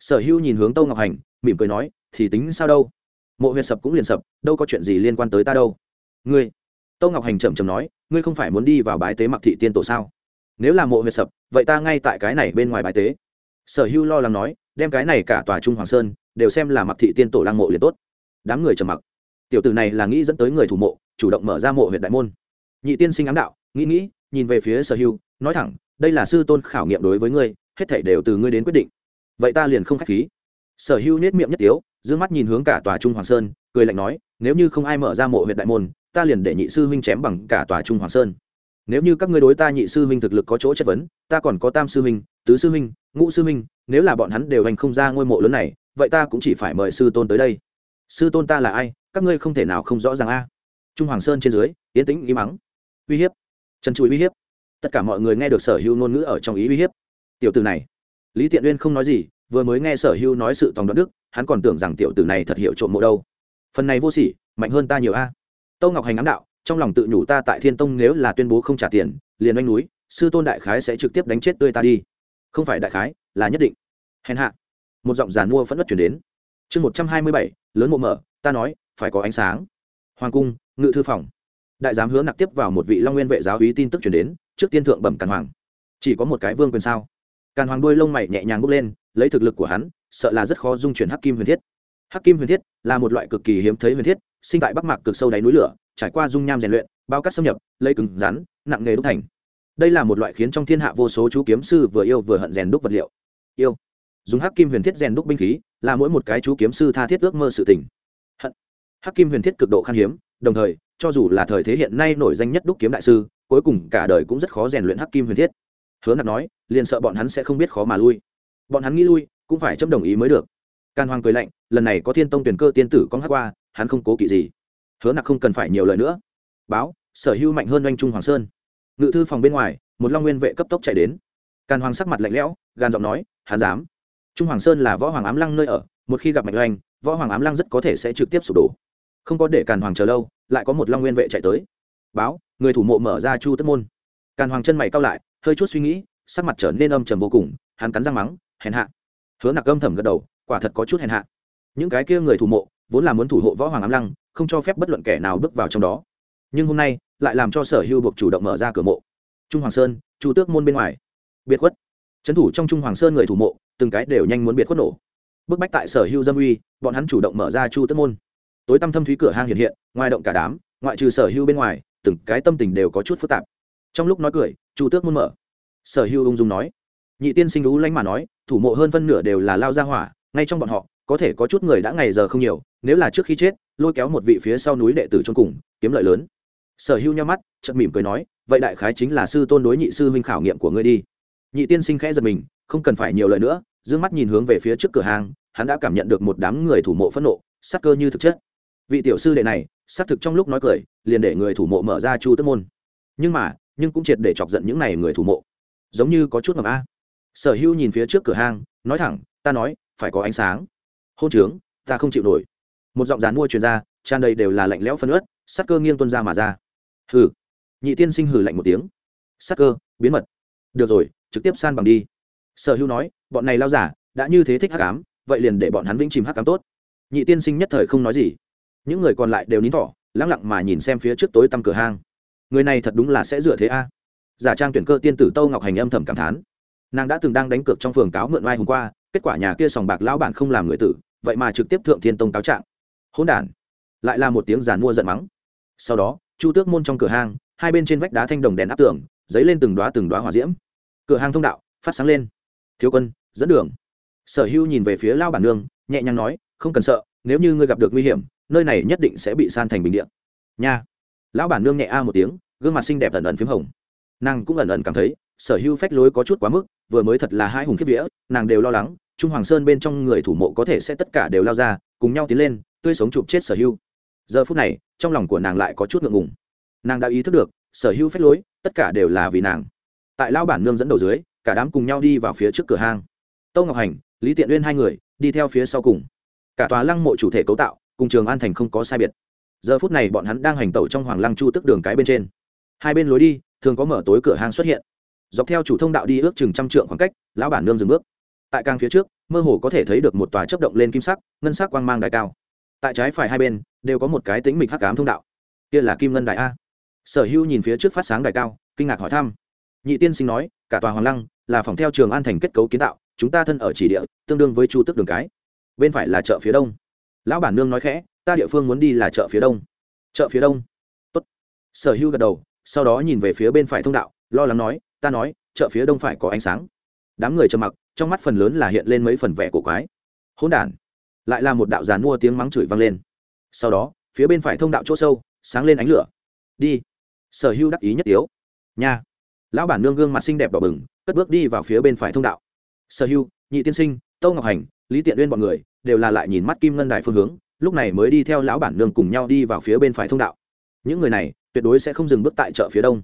Sở hưu nhìn hướng tô ngọc hành, mỉm cười nói, thì tính sao đâu? Mộ huyệt sập cũng liền sập, đâu có chuyện gì liên quan tới ta đâu. Ngươi? Tô ngọc hành chậm chậm nói, ngươi không phải muốn đi vào bái tế mặc thị tiên tổ sao? Nếu là mộ huyệt sập, vậy ta ngay tại cái này bên ngoài bái tế. Sở hưu lo lắng nói, đem cái này cả tòa trung hoàng sơn, đều xem là mặc thị tiên tổ lăng mộ liền tốt. Đám người trầm mặc. Tiểu tử này là nghĩ dẫn tới người thủ mộ, chủ động mở ra mộ huyện đại môn. Nhị tiên sinh ám đạo, nghĩ nghĩ nhìn về phía sở hưu nói thẳng, đây là sư tôn khảo nghiệm đối với ngươi, hết thảy đều từ ngươi đến quyết định. Vậy ta liền không khách khí. Sở hưu nết miệng nhất tiếu d mắt nhìn hướng cả tòa trung hoàng sơn, cười lạnh nói, nếu như không ai mở ra mộ huyện đại môn, ta liền để nhị sư huynh chém bằng cả tòa trung hoàng sơn. Nếu như các ngươi đối ta nhị sư huynh thực lực có chỗ chất vấn, ta còn có tam sư huynh, tứ sư huynh, ngũ sư huynh, nếu là bọn hắn đều hành không ra ngôi mộ lớn này, vậy ta cũng chỉ phải mời sư tôn tới đây. Sư tôn ta là ai? Các ngươi không thể nào không rõ ràng a. Trung hoàng sơn trên dưới yến tĩnh ý mắng uy hiếp trần trụi uy hiếp. Tất cả mọi người nghe được sở hữu ngôn ngữ ở trong ý uy hiếp. Tiểu tử này. Lý tiện uyên không nói gì, vừa mới nghe sở hữu nói sự tòng đoạn đức, hắn còn tưởng rằng tiểu tử này thật hiểu trộm mộ đâu. Phần này vô sỉ, mạnh hơn ta nhiều a. À. tâu ngọc hành ám đạo, trong lòng tự nhủ ta tại thiên tông nếu là tuyên bố không trả tiền, liền oanh núi, sư tôn đại khái sẽ trực tiếp đánh chết tươi ta đi. Không phải đại khái, là nhất định. Hèn hạ. Một giọng giàn mua phẫn nứt chuyển đến. Chương một trăm hai mươi bảy, lớn mộ mở, ta nói, phải có ánh sáng. Hoàng cung, ngự thư phòng đại giám hứa nặc tiếp vào một vị long nguyên vệ giáo úy tin tức chuyển đến, trước tiên thượng bẩm càn hoàng. Chỉ có một cái vương quyền sao? Càn hoàng đuôi lông mày nhẹ nhàng bốc lên, lấy thực lực của hắn, sợ là rất khó dung chuyển hắc kim huyền thiết. Hắc kim huyền thiết là một loại cực kỳ hiếm thấy huyền thiết, sinh tại bắc mạc cực sâu đáy núi lửa, trải qua dung nham rèn luyện, bao cắt xâm nhập, lấy cứng rắn, nặng nghề đúc thành. Đây là một loại khiến trong thiên hạ vô số chú kiếm sư vừa yêu vừa hận rèn đúc vật liệu. Yêu. Dùng hắc kim huyền thiết rèn đúc binh khí, là mỗi một cái chú kiếm sư tha thiết ước mơ sự tình. Hận. Hắc kim huyền thiết cực độ khan hiếm, đồng thời cho dù là thời thế hiện nay nổi danh nhất đúc kiếm đại sư, cuối cùng cả đời cũng rất khó rèn luyện hắc kim huyền thiết. Hứa nặc nói, liền sợ bọn hắn sẽ không biết khó mà lui. Bọn hắn nghĩ lui, cũng phải chấm đồng ý mới được. Can hoàng cười lạnh, lần này có thiên tông tuyển cơ tiên tử con hắc qua, hắn không cố kỵ gì. Hứa nặc không cần phải nhiều lời nữa. Báo, sở hữu mạnh hơn oanh trung hoàng sơn. Ngự thư phòng bên ngoài, một long nguyên vệ cấp tốc chạy đến. Càn hoàng sắc mặt lạnh lẽo, gan giọng nói, hắn dám. Trung hoàng sơn là võ hoàng ám lăng nơi ở, một khi gặp mạnh oanh, võ hoàng ám lăng rất có thể sẽ trực tiếp sụp đổ không có để càn hoàng chờ lâu, lại có một long nguyên vệ chạy tới. Báo, người thủ mộ mở ra chu tất môn. Càn hoàng chân mày cao lại, hơi chút suy nghĩ, sắc mặt trở nên âm trầm vô cùng, hắn cắn răng mắng, hèn hạ. Hứa nặc âm thầm gật đầu, quả thật có chút hèn hạ. Những cái kia người thủ mộ, vốn là muốn thủ hộ võ hoàng ám lăng, không cho phép bất luận kẻ nào bước vào trong đó. Nhưng hôm nay, lại làm cho sở hưu buộc chủ động mở ra cửa mộ. Trung hoàng sơn, chu tước môn bên ngoài. Biệt khuất. Trấn thủ trong trung hoàng sơn người thủ mộ, từng cái đều nhanh muốn biệt khuất nổ. Bức bách tại sở hưu dâm uy, bọn hắn chủ động mở ra chu tước môn tối tăm thâm thúy cửa hang hiện hiện, ngoài động cả đám, ngoại trừ sở hưu bên ngoài, từng cái tâm tình đều có chút phức tạp. Trong lúc nói cười, chu tước môn mở. Sở hưu ung dung nói. Nhị tiên sinh lũ lanh mà nói, thủ mộ hơn phân nửa đều là lao ra hỏa, ngay trong bọn họ, có thể có chút người đã ngày giờ không nhiều, nếu là trước khi chết, lôi kéo một vị phía sau núi đệ tử trong cùng, kiếm lợi lớn. Sở hưu nhau mắt, chợt mỉm cười nói, vậy đại khái chính là sư tôn đối nhị sư huynh khảo nghiệm của ngươi đi. Nhị tiên sinh khẽ giật mình, không cần phải nhiều lời nữa d mắt nhìn hướng về phía trước cửa hàng hắn đã cảm nhận được một đám người thủ mộ phẫn nộ, sắc cơ như thực chất vị tiểu sư đệ này, xác thực trong lúc nói cười, liền để người thủ mộ mở ra chu tức môn. Nhưng mà, nhưng cũng triệt để chọc giận những này người thủ mộ. Giống như có chút ngầm a. Sở hưu nhìn phía trước cửa hang, nói thẳng, ta nói, phải có ánh sáng. Hôn trướng, ta không chịu nổi. Một giọng dán mua truyền ra, tràn đầy đều là lạnh lẽo phân ớt sắc cơ nghiêng tuân ra mà ra. Hừ. Nhị tiên sinh hừ lạnh một tiếng. Sắc cơ, biến mật. Được rồi, trực tiếp san bằng đi. Sở hữu nói, bọn này lao giả, đã như thế thích hắc ám, vậy liền để bọn hắn vĩnh chìm hắc ám tốt. Nhị tiên sinh nhất thời không nói gì những người còn lại đều nín thỏ lắng lặng mà nhìn xem phía trước tối tăm cửa hang. Người này thật đúng là sẽ dựa thế a. Giả trang tuyển cơ tiên tử tâu ngọc hành âm thầm cảm thán. Nàng đã từng đang đánh cược trong phường cáo mượn oai hôm qua, kết quả nhà kia sòng bạc lão bản không làm người tử, vậy mà trực tiếp thượng thiên tông cáo trạng. Hỗn đản. Lại là một tiếng giàn mua giận mắng. Sau đó, chu tước môn trong cửa hang, hai bên trên vách đá thanh đồng đèn áp tường, dấy lên từng đoá từng đoá hỏa diễm. Cửa hàng thông đạo, phát sáng lên. Thiếu quân, dẫn đường. Sở hưu nhìn về phía lao bản nương, nhẹ nhàng nói, không cần sợ, nếu như ngươi gặp được nguy hiểm nơi này nhất định sẽ bị san thành bình địa. nha. Lão bản nương nhẹ a một tiếng, gương mặt xinh đẹp ẩn ẩn p h í m hồng. Nàng cũng ẩn ẩn cảm thấy, sở hưu phách lối có chút quá mức, vừa mới thật là hai hùng kiếp vĩa nàng đều lo lắng, trung hoàng sơn bên trong người thủ mộ có thể sẽ tất cả đều lao ra, cùng nhau tiến lên, tươi sống chụp chết sở hưu giờ phút này, trong lòng của nàng lại có chút ngượng ngùng. Nàng đã ý thức được, sở hữu phách lối, tất cả đều là vì nàng. Tại lão bản nương dẫn đầu dưới, cả đám cùng nhau đi vào phía trước cửa hang. Tâu ngọc hành, lý tiện uyên hai người, đi theo phía sau cùng. Cả tòa lăng mộ chủ thể cấu tạo cùng trường an thành không có sai biệt. Giờ phút này bọn hắn đang hành tẩu trong hoàng lăng chu tức đường cái bên trên. Hai bên lối đi, thường có mở tối cửa hang xuất hiện. Dọc theo chủ thông đạo đi ước chừng trăm trượng khoảng cách, lão bản nương dừng bước. Tại càng phía trước, mơ hồ có thể thấy được một tòa chấp động lên kim sắc, ngân sắc quang mang đại cao. Tại trái phải hai bên, đều có một cái tính mịch hắc ám thông đạo. Kia là kim ngân đại a. Sở hữu nhìn phía trước phát sáng đại cao, kinh ngạc hỏi thăm. Nhị tiên sinh nói, cả tòa hoàng lăng là phòng theo trường an thành kết cấu kiến tạo, chúng ta thân ở chỉ địa, tương đương với chu tức đường cái. Bên phải là chợ phía đông lão bản nương nói khẽ, ta địa phương muốn đi là chợ phía đông. Chợ phía đông? Tốt. sở hữu gật đầu, sau đó nhìn về phía bên phải thông đạo, lo lắng nói, ta nói, chợ phía đông phải có ánh sáng. Đám người trầm mặc, trong mắt phần lớn là hiện lên mấy phần vẻ của quái. Hỗn đản! Lại là một đạo giàn mua tiếng mắng chửi vang lên. Sau đó, phía bên phải thông đạo chỗ sâu, sáng lên ánh lửa. Đi. Sở hưu đắc ý nhất tiếu. Nha. Lão bản nương gương mặt xinh đẹp đỏ bừng, cất bước đi vào phía bên phải thông đạo. Sở hưu, nhị tiên sinh, tâu ngọc hành, lý tiện uyên b ọ n người đều là lại nhìn mắt kim ngân đài phương hướng, lúc này mới đi theo lão bản nương cùng nhau đi vào phía bên phải thông đạo. Những người này, tuyệt đối sẽ không dừng bước tại chợ phía đông.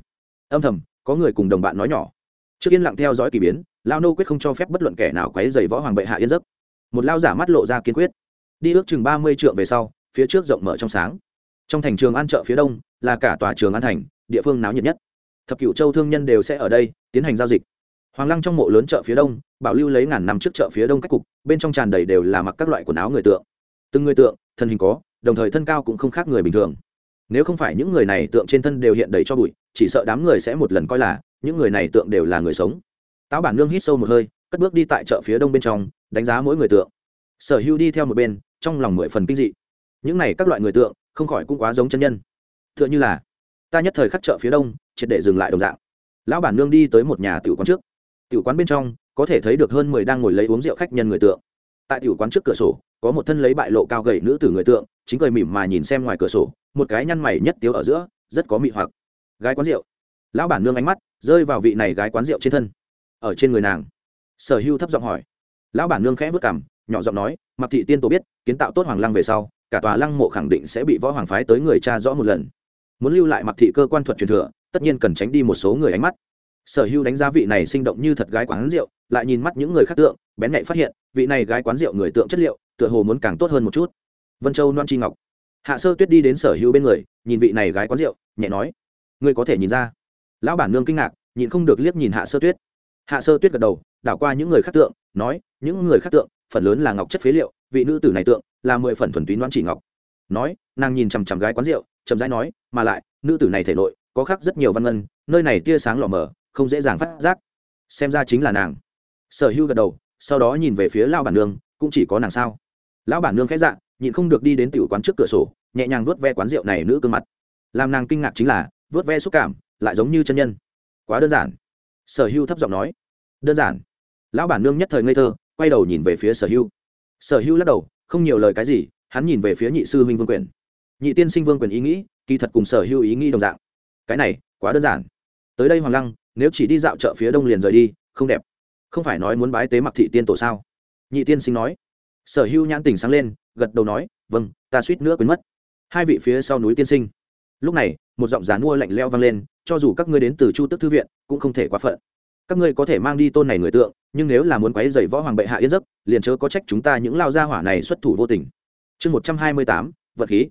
Âm thầm, có người cùng đồng bạn nói nhỏ. Trước yên lặng theo dõi k ỳ biến lao nô quyết không cho phép bất luận kẻ nào quấy dày võ hoàng bệ hạ yên giấc. Một lao giả mắt lộ ra kiên quyết. Đi ước chừng ba mươi trượng về sau, phía trước rộng mở trong sáng. Trong thành trường an chợ phía đông, là cả tòa trường an thành, địa phương náo nhiệt nhất. Thập cựu châu thương nhân đều sẽ ở đây, tiến hành giao dịch hoàng lăng trong mộ lớn chợ phía đông, bảo lưu lấy ngàn năm trước chợ phía đông cách cục, bên trong tràn đầy đều là mặc các loại quần áo người tượng. Từng người tượng, thân hình có, đồng thời thân cao cũng không khác người bình thường. Nếu không phải những người này tượng trên thân đều hiện đầy cho bụi, chỉ sợ đám người sẽ một lần coi là, những người này tượng đều là người sống. Táo bản nương hít sâu một hơi, cất bước đi tại chợ phía đông bên trong, đánh giá mỗi người tượng. Sở hưu đi theo một bên, trong lòng mười phần kinh dị. Những này các loại người tượng, không khỏi cũng quá giống chân nhân. Tựa như là, ta nhất thời khắc chợ phía đông, triệt để dừng lại đồng dạng. Lão bản nương đi tới một nhà tiểu quán trước tiểu quán bên trong, có thể thấy được hơn mười đang ngồi lấy uống rượu khách nhân người tượng. Tại tiểu quán trước cửa sổ, có một thân lấy bại lộ cao gầy nữ tử người tượng, chính cười mỉm mà nhìn xem ngoài cửa sổ, một cái nhăn mày nhất tiếu ở giữa, rất có mị hoặc. Gái quán rượu. Lão bản nương ánh mắt rơi vào vị này gái quán rượu trên thân. Ở trên người nàng, sở hưu thấp giọng hỏi. Lão bản nương khẽ vất cảm nhỏ giọng nói mặc thị tiên tổ biết, kiến tạo tốt hoàng lăng về sau, cả tòa lăng mộ khẳng định sẽ bị võ hoàng phái tới người cha rõ một lần. Muốn lưu lại mặc thị cơ quan thuật truyền thừa, tất nhiên cần tránh đi một số người ánh mắt sở hưu đánh giá vị này sinh động như thật gái quán rượu, lại nhìn mắt những người khác tượng, bén nhạy phát hiện, vị này gái quán rượu người tượng chất liệu, tựa hồ muốn càng tốt hơn một chút. Vân châu loan chi ngọc. Hạ sơ tuyết đi đến sở hưu bên người, nhìn vị này gái quán rượu, nhẹ nói, ngươi có thể nhìn ra. Lão bản nương kinh ngạc nhìn không được liếc nhìn hạ sơ tuyết. Hạ sơ tuyết gật đầu, đảo qua những người khác tượng, nói, những người khác tượng, phần lớn là ngọc chất phế liệu, vị nữ tử này tượng là mười phần thuần túy loan chỉ ngọc. Nói, nàng nhìn chằm chằm gái quán rượu, chậm rãi nói, mà lại, nữ tử này thể nội có khác rất nhiều văn ngân, nơi này tia sáng lò mờ không dễ dàng phát giác. Xem ra chính là nàng. Sở hưu gật đầu, sau đó nhìn về phía lao bản nương, cũng chỉ có nàng sao. Lão bản nương khẽ dạ nhịn không được đi đến tiểu quán trước cửa sổ, nhẹ nhàng vớt ve quán rượu này nữ gương mặt. Làm nàng kinh ngạc chính là vớt ve xúc cảm, lại giống như chân nhân. Quá đơn giản. Sở hưu thấp giọng nói. Đơn giản. Lão bản nương nhất thời ngây thơ, quay đầu nhìn về phía sở hưu. Sở hưu lắc đầu, không nhiều lời cái gì, hắn nhìn về phía nhị sư huynh vương quyền. Nhị tiên sinh vương quyền ý nghĩ, kỳ thật cùng sở hưu ý nghĩ đồng dạng. Cái này, quá đơn giản. Tới đây hoàng lăng nếu chỉ đi dạo chợ phía đông liền rời đi, không đẹp. Không phải nói muốn bái tế mặc thị tiên tổ sao? Nhị tiên sinh nói. Sở hưu nhãn tình sáng lên, gật đầu nói vâng ta suýt nữa quên mất. Hai vị phía sau núi tiên sinh. Lúc này, một giọng rán mua lạnh leo vang lên, cho dù các ngươi đến từ chu tức thư viện, cũng không thể quá phận. Các ngươi có thể mang đi tôn này người tượng, nhưng nếu là muốn quấy dày võ hoàng bệ hạ yên giấc, liền chớ có trách chúng ta những lao gia hỏa này xuất thủ vô tình. Chương một trăm hai mươi tám vật khí.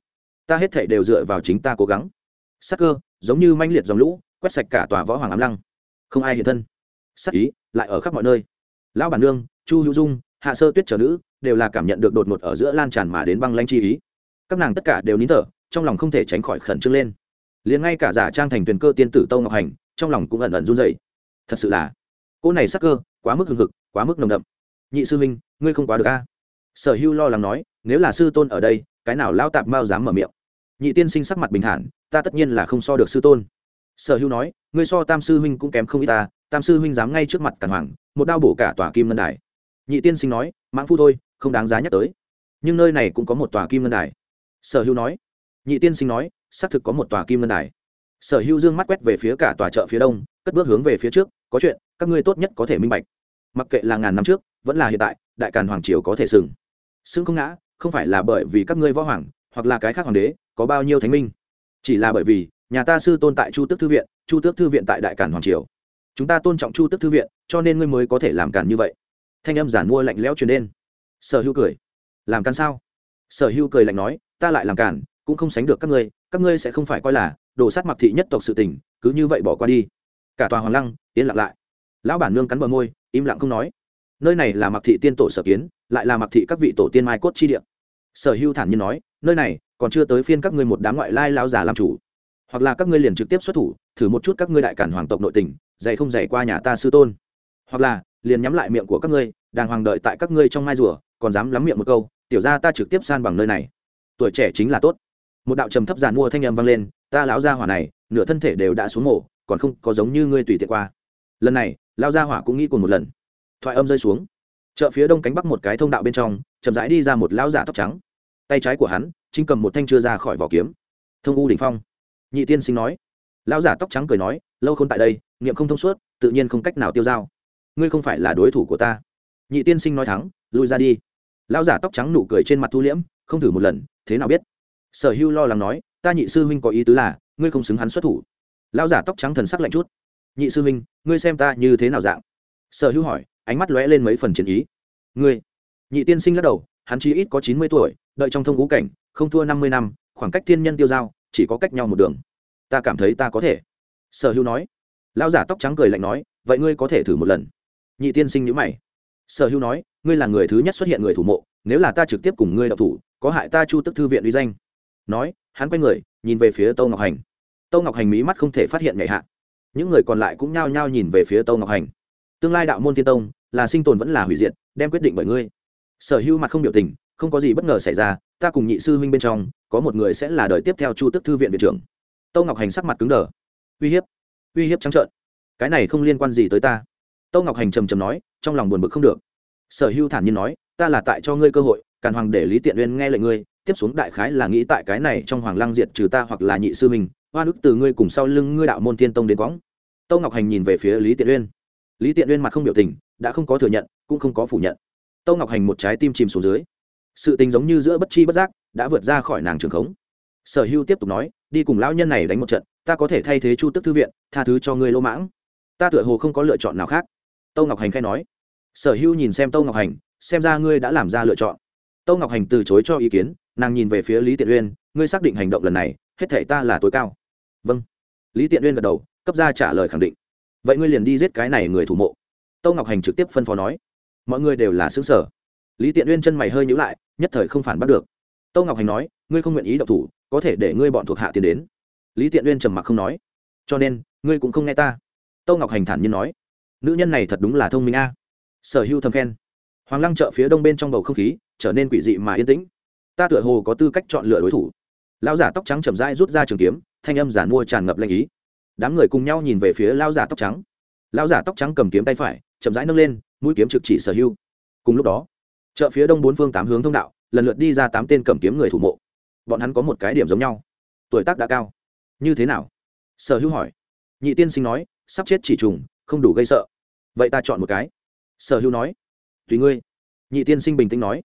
Ta hết thể đều dựa vào chính ta cố gắng. Sắc cơ, giống như manh liệt dòng lũ, quét sạch cả tòa võ hoàng ám lăng không ai hiện thân. Sắc ý lại ở khắp mọi nơi. Lão bản nương, chu hữu dung, hạ sơ tuyết trở nữ, đều là cảm nhận được đột ngột ở giữa lan tràn mà đến băng lanh chi ý. Các nàng tất cả đều nín thở, trong lòng không thể tránh khỏi khẩn trương lên. Liền ngay cả giả trang thành tuyền cơ tiên tử tâu ngọc hành, trong lòng cũng ẩn ẩn run dậy thật sự là, cô này sắc cơ, quá mức hưng hực, quá mức nồng đậm. Nhị sư minh ngươi không quá được a. Sở hưu lo lắng nói, nếu là sư tôn ở đây, cái nào lao tạp mao dám mở miệng. Nhị tiên sinh sắc mặt bình thản, ta tất nhiên là không so được sư tôn sở hưu nói, ngươi so tam sư huynh cũng kém không ít ta, tam sư huynh dám ngay trước mặt càn hoàng, một đao bổ cả tòa kim ngân đài. Nhị tiên sinh nói, mãng phu thôi, không đáng giá nhắc tới. Nhưng nơi này cũng có một tòa kim ngân đài. Sở hưu nói, nhị tiên sinh nói, xác thực có một tòa kim ngân đài. Sở hưu dương mắt quét về phía cả tòa chợ phía đông, cất bước hướng về phía trước, có chuyện, các ngươi tốt nhất có thể minh bạch. Mặc kệ là ngàn năm trước, vẫn là hiện tại, đại càn hoàng triều có thể sừng. Sưng không ngã, không phải là bởi vì các ngươi võ hoàng, hoặc là cái khác hoàng đế, có bao nhiêu thánh minh. Chỉ là bởi vì nhà ta sư tôn tại chu tước thư viện, chu tước thư viện tại đại càn hoàng triều. Chúng ta tôn trọng chu tước thư viện, cho nên ngươi mới có thể làm càn như vậy. Thanh âm giản mua lạnh lẽo truyền đến. sở hữu cười. Làm càn sao? Sở hữu cười lạnh nói, ta lại làm càn, cũng không sánh được các ngươi các ngươi sẽ không phải coi là đồ sát mặc thị nhất tộc sự tình, cứ như vậy bỏ qua đi. Cả tòa hoàng lăng, yên lặng lại. Lão bản nương cắn bờ môi, im lặng không nói. Nơi này là mặc thị tiên tổ sở kiến, lại là mặc thị các vị tổ tiên mai cốt chi địa. Sở hưu thản nhiên nói, nơi này còn chưa tới phiên các ngươi một đám ngoại lai lao già làm chủ hoặc là các ngươi liền trực tiếp xuất thủ, thử một chút các ngươi đại cản hoàng tộc nội tình, dạy không dày qua nhà ta sư tôn. Hoặc là, liền nhắm lại miệng của các ngươi, đàng hoàng đợi tại các ngươi trong mai rùa, còn dám lắm miệng một câu, tiểu ra ta trực tiếp san bằng nơi này. Tuổi trẻ chính là tốt. Một đạo trầm thấp giàn mua thanh âm vang lên, ta lão gia hỏa này, nửa thân thể đều đã xuống mổ còn không có giống như ngươi tùy tiện qua. Lần này lao gia hỏa cũng nghĩ cùng một lần. Thoại âm rơi xuống. Chợ phía đông cánh bắc một cái thông đạo bên trong, chậm rãi đi ra một lão giả tóc trắng. Tay trái của hắn, chính cầm một thanh chưa ra khỏi vỏ kiếm. Thông u đình phong nhị tiên sinh nói. Lão giả tóc trắng cười nói, lâu không tại đây, niệm không thông suốt, tự nhiên không cách nào tiêu dao. Ngươi không phải là đối thủ của ta. Nhị tiên sinh nói thắng, lui ra đi. Lão giả tóc trắng nụ cười trên mặt thu liễm, không thử một lần, thế nào biết? Sở hưu lo lắng nói, ta nhị sư huynh có ý tứ là, ngươi không xứng hắn xuất thủ. Lão giả tóc trắng thần sắc lạnh chút. Nhị sư huynh, ngươi xem ta như thế nào dạng? Sở hữu hỏi, ánh mắt lóe lên mấy phần chiến ý. Ngươi. Nhị tiên sinh lắc đầu, hắn chỉ ít có chín mươi tuổi, đợi trong thông ngũ cảnh, không thua năm mươi năm, khoảng cách thiên nhân tiêu dao chỉ có cách nhau một đường. Ta cảm thấy ta có thể. Sở hữu nói. Lão giả tóc trắng cười lạnh nói, vậy ngươi có thể thử một lần. Nhị tiên sinh nhữ mày. Sở hữu nói, ngươi là người thứ nhất xuất hiện người thủ mộ, nếu là ta trực tiếp cùng ngươi đọc thủ, có hại ta chu tức thư viện uy danh. Nói, hắn quay người, nhìn về phía tâu ngọc hành. Tâu ngọc hành mí mắt không thể phát hiện ngày hạn. những người còn lại cũng nhao nhao nhìn về phía tâu ngọc hành. Tương lai đạo môn tiên tông, là sinh tồn vẫn là hủy diệt, đem quyết định bởi ngươi. Sở hữu mặt không biểu tình, không có gì bất ngờ xảy ra ta cùng nhị sư huynh bên trong, có một người sẽ là đời tiếp theo chu tức thư viện viện trưởng. Tâu ngọc hành sắc mặt cứng đờ. Uy hiếp uy hiếp trắng trợn. Cái này không liên quan gì tới ta. Tâu ngọc hành trầm trầm nói, trong lòng buồn bực không được. Sở hưu thản nhiên nói, ta là tại cho ngươi cơ hội, càn hoàng để lý tiện uyên nghe lệnh ngươi, tiếp xuống đại khái là nghĩ tại cái này trong hoàng lăng diệt trừ ta hoặc là nhị sư mình hoa đức từ ngươi cùng sau lưng ngươi đạo môn thiên tông đến quõng. Tâu ngọc hành nhìn về phía lý tiện uyên. Lý tiện uyên mặt không biểu tình, đã không có thừa nhận, cũng không có phủ nhận. Tâu ngọc hành một trái tim chìm xuống dưới sự tình giống như giữa bất chi bất giác đã vượt ra khỏi nàng trường khống. Sở hưu tiếp tục nói, đi cùng lão nhân này đánh một trận, ta có thể thay thế chu tức thư viện, tha thứ cho ngươi lỗ mãng. Ta tựa hồ không có lựa chọn nào khác. Tâu ngọc hành khai nói, sở hưu nhìn xem tâu ngọc hành, xem ra ngươi đã làm ra lựa chọn. Tâu ngọc hành từ chối cho ý kiến, nàng nhìn về phía lý tiện uyên, ngươi xác định hành động lần này, hết thể ta là tối cao. Vâng. Lý tiện uyên gật đầu, cấp ra trả lời khẳng định. Vậy ngươi liền đi giết cái này người thủ mộ. Tâu ngọc hành trực tiếp phân phó nói, mọi người đều là xứ sở lý tiện uyên chân mày hơi nhữ lại, nhất thời không phản bắt được. Tâu ngọc hành nói, ngươi không nguyện ý độc thủ, có thể để ngươi bọn thuộc hạ tiến đến. Lý tiện uyên trầm mặc không nói. Cho nên, ngươi cũng không nghe ta. Tâu ngọc hành thản nhiên nói, nữ nhân này thật đúng là thông minh a. Sở hữu thầm khen. Hoàng lăng chợ phía đông bên trong bầu không khí trở nên quỷ dị mà yên tĩnh. Ta tựa hồ có tư cách chọn lựa đối thủ. Lão giả tóc trắng chậm rãi rút ra trường kiếm, thanh âm giản mua tràn ngập lanh ý. Đám người cùng nhau nhìn về phía lão giả tóc trắng. Lão giả tóc trắng cầm kiếm tay phải, chậm rãi nâng lên, mũi kiếm trực chỉ sở hưu. Cùng lúc đó chợ phía đông bốn phương tám hướng thông đạo, lần lượt đi ra tám tên cầm kiếm người thủ mộ. Bọn hắn có một cái điểm giống nhau. Tuổi tác đã cao. Như thế nào? Sở hưu hỏi. Nhị tiên sinh nói, sắp chết chỉ trùng, không đủ gây sợ. Vậy ta chọn một cái. Sở hưu nói. Tùy ngươi. Nhị tiên sinh bình tĩnh nói.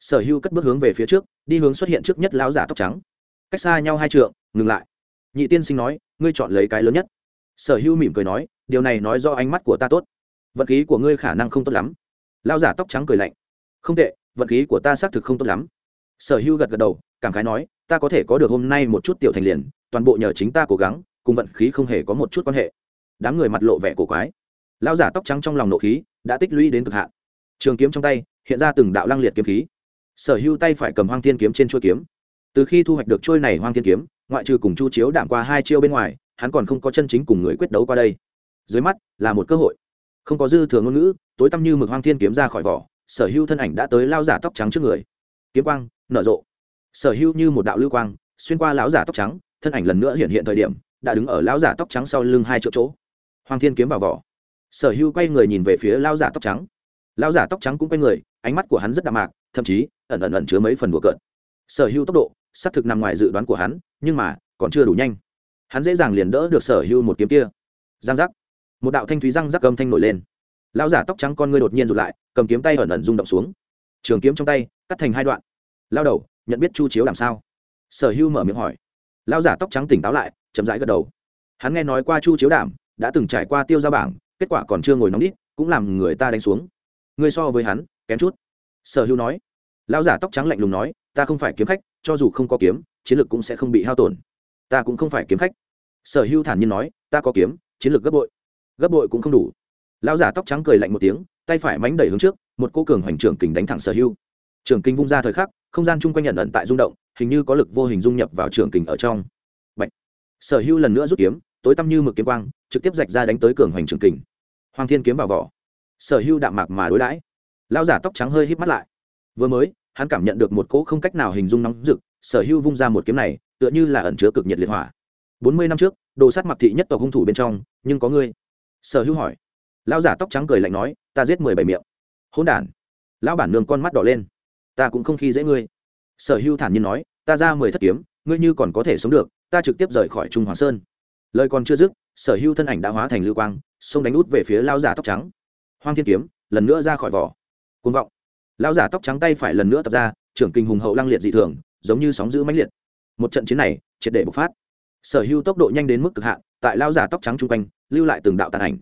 Sở hưu cất bước hướng về phía trước, đi hướng xuất hiện trước nhất lão giả tóc trắng. Cách xa nhau hai trượng, ngừng lại. Nhị tiên sinh nói, ngươi chọn lấy cái lớn nhất. Sở hưu mỉm cười nói, điều này nói do ánh mắt của ta tốt. Vật khí của ngươi khả năng không tốt lắm. Lão giả tóc trắng cười lạnh không tệ, vận khí của ta xác thực không tốt lắm. Sở hưu gật gật đầu, cảm khái nói, ta có thể có được hôm nay một chút tiểu thành liền, toàn bộ nhờ chính ta cố gắng, cùng vận khí không hề có một chút quan hệ. Đám người mặt lộ vẻ cổ quái. Lão giả tóc trắng trong lòng nộ khí, đã tích lũy đến cực hạn. Trường kiếm trong tay, hiện ra từng đạo lăng liệt kiếm khí. Sở hưu tay phải cầm hoang thiên kiếm trên chuôi kiếm. Từ khi thu hoạch được trôi này hoang thiên kiếm, ngoại trừ cùng chu chiếu đảm qua hai chiêu bên ngoài, hắn còn không có chân chính cùng người quyết đấu qua đây. Dưới mắt, là một cơ hội. Không có dư thừa ngôn ngữ, tối tăm như mực hoang thiên kiếm ra khỏi vỏ sở hưu thân ảnh đã tới lao giả tóc trắng trước người. Kiếm quang, nở rộ. Sở hưu như một đạo lưu quang, xuyên qua lão giả tóc trắng, thân ảnh lần nữa hiện hiện thời điểm, đã đứng ở lão giả tóc trắng sau lưng hai chỗ chỗ. Hoàng thiên kiếm vào vỏ. Sở hưu quay người nhìn về phía lão giả tóc trắng. Lão giả tóc trắng cũng quay người, ánh mắt của hắn rất đạm mạc, thậm chí, ẩn ẩn ẩn chứa mấy phần đùa cợt. Sở hưu tốc độ, xác thực nằm ngoài dự đoán của hắn, nhưng mà, còn chưa đủ nhanh. Hắn dễ dàng liền đỡ được sở hưu một kiếm kia. Giang giác. Một đạo thanh thúy răng rắc âm thanh nổi lên lão giả tóc trắng con ngươi đột nhiên rụt lại, cầm kiếm tay ẩn ẩn rung động xuống. Trường kiếm trong tay, cắt thành hai đoạn. Lao đầu, nhận biết chu chiếu làm sao? Sở hưu mở miệng hỏi. Lão giả tóc trắng tỉnh táo lại, chậm rãi gật đầu. Hắn nghe nói qua chu chiếu đảm, đã từng trải qua tiêu ra bảng, kết quả còn chưa ngồi nóng đít, cũng làm người ta đánh xuống. Ngươi so với hắn, kém chút. Sở hưu nói. Lão giả tóc trắng lạnh lùng nói, ta không phải kiếm khách, cho dù không có kiếm, chiến lược cũng sẽ không bị hao tổn. Ta cũng không phải kiếm khách. Sở hưu thản nhiên nói, ta có kiếm, chiến lược gấp bội. Gấp bội cũng không đủ lão giả tóc trắng cười lạnh một tiếng, tay phải mánh đẩy hướng trước, một cô cường hoành trưởng kình đánh thẳng sở hưu trưởng kình vung ra thời khắc, không gian chung quanh nhận ẩn tại rung động, hình như có lực vô hình dung nhập vào trưởng kình ở trong. Bạch. sở hưu lần nữa rút kiếm, tối tăm như mực kiếm quang, trực tiếp rạch ra đánh tới cường hoành trưởng kình. Hoàng thiên kiếm vào vỏ. Sở hưu đạm mạc mà đối đãi. Lão giả tóc trắng hơi híp mắt lại. Vừa mới, hắn cảm nhận được một cỗ không cách nào hình dung nóng rực, sở hưu vung ra một kiếm này, tựa như là ẩn chứa cực nhiệt liệt hỏa. Bốn mươi năm trước, đồ sát mặc thị nhất tộc hung thủ bên trong, nhưng có ngươi? Sở hưu hỏi lão giả tóc trắng cười lạnh nói, ta giết mười bảy miệng. Hỗn đản. Lão bản nương con mắt đỏ lên. Ta cũng không khi dễ ngươi. Sở hưu thản nhiên nói, ta ra mười thất kiếm, ngươi như còn có thể sống được, ta trực tiếp rời khỏi trung hoàng sơn. Lời còn chưa dứt, sở hưu thân ảnh đã hóa thành lưu quang, xông đánh út về phía lao giả tóc trắng. Hoang thiên kiếm, lần nữa ra khỏi vỏ. Côn vọng. Lao giả tóc trắng tay phải lần nữa tập ra, trưởng kinh hùng hậu lăng liệt dị thường, giống như sóng giữ mãnh liệt. Một trận chiến này, triệt để bộc phát. Sở hưu tốc độ nhanh đến mức cực hạn, tại lao giả tóc trắng chung quanh, lưu lại từng đạo tàn ảnh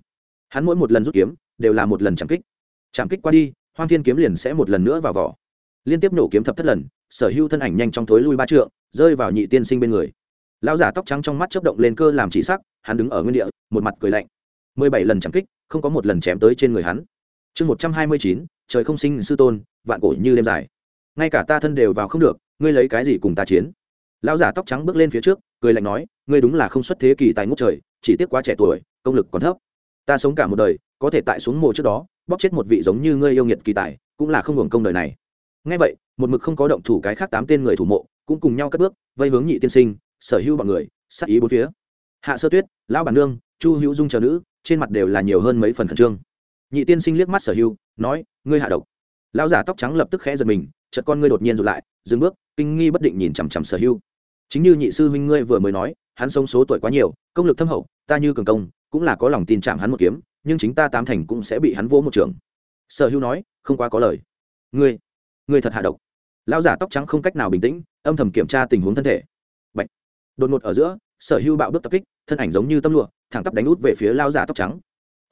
hắn mỗi một lần rút kiếm, đều là một lần chạm kích. Chạm kích qua đi, hoang thiên kiếm liền sẽ một lần nữa vào vỏ. Liên tiếp nổ kiếm thập thất lần, sở hưu thân ảnh nhanh trong thối lui ba trượng, rơi vào nhị tiên sinh bên người. Lão giả tóc trắng trong mắt chớp động lên cơ làm chỉ sắc, hắn đứng ở nguyên địa, một mặt cười lạnh. Mười bảy lần chạm kích, không có một lần chém tới trên người hắn. Chương một trăm hai mươi chín, trời không sinh sư tôn, vạn cổ như đêm dài. Ngay cả ta thân đều vào không được, ngươi lấy cái gì cùng ta chiến? Lão giả tóc trắng bước lên phía trước, cười lạnh nói, ngươi đúng là không xuất thế kỳ tài ngút trời, chỉ tiếc quá trẻ tuổi, công lực còn thấp ta sống cả một đời, có thể tại xuống mồ trước đó, bóp chết một vị giống như ngươi yêu nghiệt kỳ tài, cũng là không hưởng công đời này. Ngay vậy, một mực không có động thủ cái khác tám tên người thủ mộ, cũng cùng nhau cất bước, vây hướng nhị tiên sinh, sở hữu bọn người, sát ý bốn phía. Hạ sơ tuyết, lão bản nương, chu hữu dung chờ nữ, trên mặt đều là nhiều hơn mấy phần khẩn trương. Nhị tiên sinh liếc mắt sở hữu, nói, ngươi hạ độc. Lão giả tóc trắng lập tức khẽ giật mình, chợt con ngươi đột nhiên rụt lại, dừng bước, kinh nghi bất định nhìn chằm chằm sở hữu. Chính như nhị sư huynh ngươi vừa mới nói, hắn sống số tuổi quá nhiều, công lực thâm hậu, ta như cường công cũng là có lòng tin chạm hắn một kiếm, nhưng chính ta tám thành cũng sẽ bị hắn vỗ một trường. Sở hữu nói, không quá có lời. Ngươi ngươi thật hạ độc. Lão giả tóc trắng không cách nào bình tĩnh, âm thầm kiểm tra tình huống thân thể. Bạch. đột ngột ở giữa, sở hữu bạo bước tập kích, thân ảnh giống như tấm lụa, thẳng tắp đánh út về phía lão giả tóc trắng.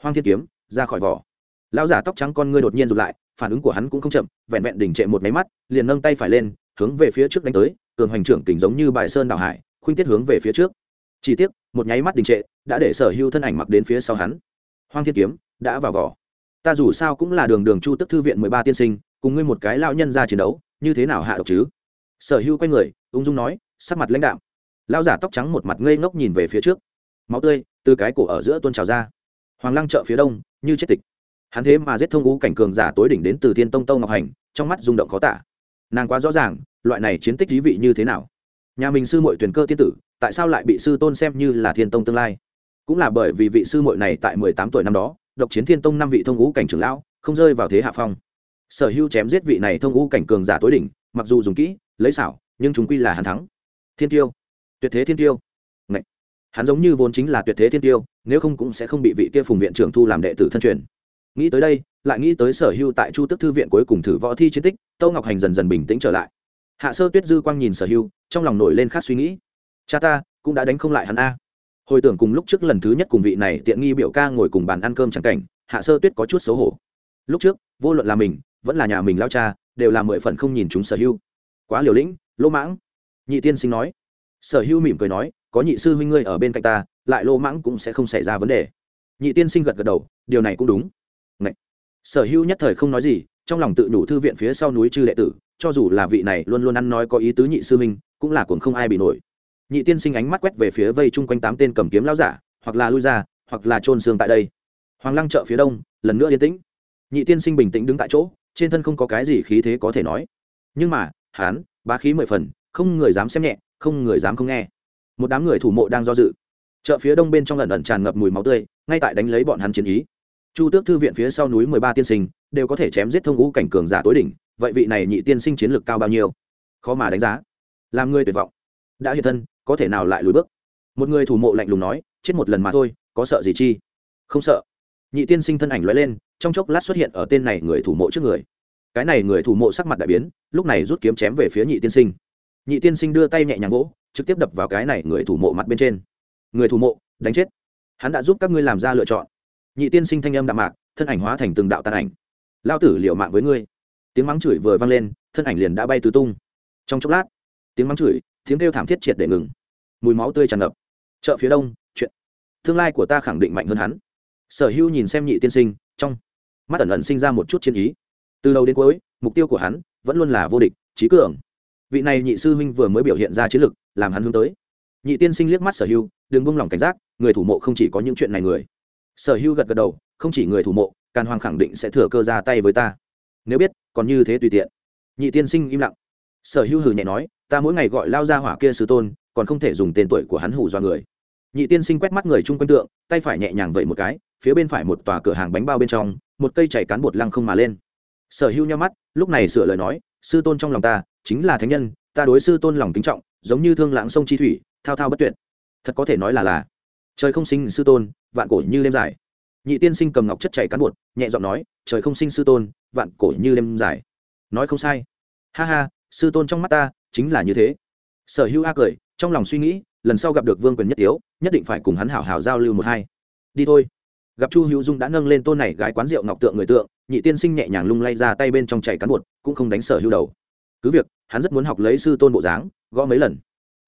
Hoang thiên kiếm, ra khỏi vỏ. Lão giả tóc trắng con ngươi đột nhiên rụt lại, phản ứng của hắn cũng không chậm, vẹn vẹn đỉnh trệ một máy mắt, liền nâng tay phải lên, hướng về phía trước đánh tới, cường hoành trưởng kình giống như bài sơn đảo hải, khuynh tiết hướng về phía trước. Chỉ tiếc một nháy mắt đình trệ, đã để sở hữu thân ảnh mặc đến phía sau hắn. Hoang thiên kiếm, đã vào vỏ. Ta dù sao cũng là đường đường chu tức thư viện mười ba tiên sinh, cùng ngươi một cái lao nhân ra chiến đấu, như thế nào hạ độc chứ? Sở hữu quay người, ung dung nói, sắc mặt lãnh đạm. Lao giả tóc trắng một mặt ngây ngốc nhìn về phía trước. Máu tươi từ cái cổ ở giữa tuôn trào ra. Hoàng lăng chợ phía đông, như chết tịch. Hắn thế mà giết thông ngũ cảnh cường giả tối đỉnh đến từ thiên tông tông ngọc hành, trong mắt rung động khó tả. Nàng quá rõ ràng, loại này chiến tích thí vị như thế nào nhà mình sư mội tuyển cơ tiên tử, tại sao lại bị sư tôn xem như là thiên tông tương lai? Cũng là bởi vì vị sư mội này tại mười tám tuổi năm đó, độc chiến thiên tông năm vị thông ngũ cảnh trưởng lão, không rơi vào thế hạ phong. Sở hữu chém giết vị này thông ngũ cảnh cường giả tối đỉnh, mặc dù dùng kỹ, lấy xảo, nhưng chúng quy là hắn thắng. Thiên tiêu. Tuyệt thế thiên tiêu. Ngậy. hắn giống như vốn chính là tuyệt thế thiên tiêu, nếu không cũng sẽ không bị vị kia phùng viện trưởng thu làm đệ tử thân truyền. Nghĩ tới đây, lại nghĩ tới sở hưu tại chu tức thư viện cuối cùng thử võ thi chiến tích, tâu ngọc hành dần dần bình tĩnh trở lại hạ sơ tuyết dư quang nhìn sở hưu trong lòng nổi lên khác suy nghĩ. Cha ta, cũng đã đánh không lại hắn a. Hồi tưởng cùng lúc trước lần thứ nhất cùng vị này tiện nghi biểu ca ngồi cùng bàn ăn cơm chẳng cảnh, hạ sơ tuyết có chút xấu hổ. Lúc trước, vô luận là mình, vẫn là nhà mình lao cha, đều là mười phần không nhìn chúng sở hưu quá liều lĩnh lỗ mãng. Nhị tiên sinh nói. Sở hưu mỉm cười nói, có nhị sư huynh ngươi ở bên cạnh ta, lại lỗ mãng cũng sẽ không xảy ra vấn đề. Nhị tiên sinh gật gật đầu, điều này cũng đúng. Ngậy. sở hưu nhất thời không nói gì, trong lòng tự đủ thư viện phía sau núi chư đệ tử cho dù là vị này luôn luôn ăn nói có ý tứ nhị sư minh, cũng là cuồng không ai bị nổi. Nhị tiên sinh ánh mắt quét về phía vây chung quanh tám tên cầm kiếm lao giả hoặc là lui ra hoặc là trôn xương tại đây. Hoàng lăng chợ phía đông lần nữa yên tĩnh. Nhị tiên sinh bình tĩnh đứng tại chỗ trên thân không có cái gì khí thế có thể nói. Nhưng mà hán bá khí mười phần không người dám xem nhẹ không người dám không nghe. Một đám người thủ mộ đang do dự. Chợ phía đông bên trong lần ẩn tràn ngập mùi máu tươi ngay tại đánh lấy bọn hắn chiến ý. Chu tước thư viện phía sau núi mười ba tiên sinh đều có thể chém giết thông ngũ cảnh cường giả tối đỉnh vậy vị này nhị tiên sinh chiến lược cao bao nhiêu? Khó mà đánh giá. Làm người tuyệt vọng. Đã hiện thân, có thể nào lại lùi bước? Một người thủ mộ lạnh lùng nói, chết một lần mà thôi, có sợ gì chi? Không sợ. Nhị tiên sinh thân ảnh lóe lên, trong chốc lát xuất hiện ở tên này người thủ mộ trước người. Cái này người thủ mộ sắc mặt đại biến, lúc này rút kiếm chém về phía nhị tiên sinh. Nhị tiên sinh đưa tay nhẹ nhàng gỗ trực tiếp đập vào cái này người thủ mộ mặt bên trên. Người thủ mộ, đánh chết. Hắn đã giúp các ngươi làm ra lựa chọn. Nhị tiên sinh thanh âm đạm mạc, thân ảnh hóa thành từng đạo tàn ảnh. Lao tử liệu mạng với ngươi tiếng mắng chửi vừa vang lên, thân ảnh liền đã bay tứ tung. Trong chốc lát, tiếng mắng chửi, tiếng kêu thảm thiết triệt để ngừng. Mùi máu tươi tràn ngập. Chợ phía đông, chuyện. Tương lai của ta khẳng định mạnh hơn hắn. Sở hữu nhìn xem nhị tiên sinh, trong mắt ẩn ẩn sinh ra một chút chiến ý. Từ đầu đến cuối, mục tiêu của hắn vẫn luôn là vô địch trí cường. Vị này nhị sư huynh vừa mới biểu hiện ra chiến lực, làm hắn hướng tới. Nhị tiên sinh liếc mắt sở hữu, đừng buông lỏng cảnh giác, người thủ mộ không chỉ có những chuyện này người. Sở hữu gật gật đầu, không chỉ người thủ mộ, càn hoàng khẳng định sẽ thừa cơ ra tay với ta nếu biết, còn như thế tùy tiện. Nhị tiên sinh im lặng. Sở hữu hừ nhẹ nói, ta mỗi ngày gọi lao ra hỏa kia sư tôn, còn không thể dùng tên tuổi của hắn hủ do người. Nhị tiên sinh quét mắt người chung quanh tượng, tay phải nhẹ nhàng vẩy một cái, phía bên phải một tòa cửa hàng bánh bao bên trong, một cây chảy cán bột lăng không mà lên. Sở hữu nhau mắt, lúc này sửa lời nói, sư tôn trong lòng ta, chính là thánh nhân, ta đối sư tôn lòng kính trọng, giống như thương lãng sông chi thủy, thao thao bất tuyệt. Thật có thể nói là là, trời không sinh sư tôn, vạn cổ như đêm dài. Nhị tiên sinh cầm ngọc chất chảy cán bột, nhẹ giọng nói, trời không sinh sư tôn vạn cổ như đêm dài. Nói không sai. Ha ha, sư tôn trong mắt ta, chính là như thế. Sở hữu a cười, trong lòng suy nghĩ, lần sau gặp được vương quyền nhất tiếu, nhất định phải cùng hắn hảo hảo giao lưu một hai. Đi thôi. Gặp chu hữu dung đã nâng lên tôn này gái quán rượu ngọc tượng người tượng, nhị tiên sinh nhẹ nhàng lung lay ra tay bên trong chảy cán bột, cũng không đánh sở hữu đầu. Cứ việc, hắn rất muốn học lấy sư tôn bộ dáng, gõ mấy lần.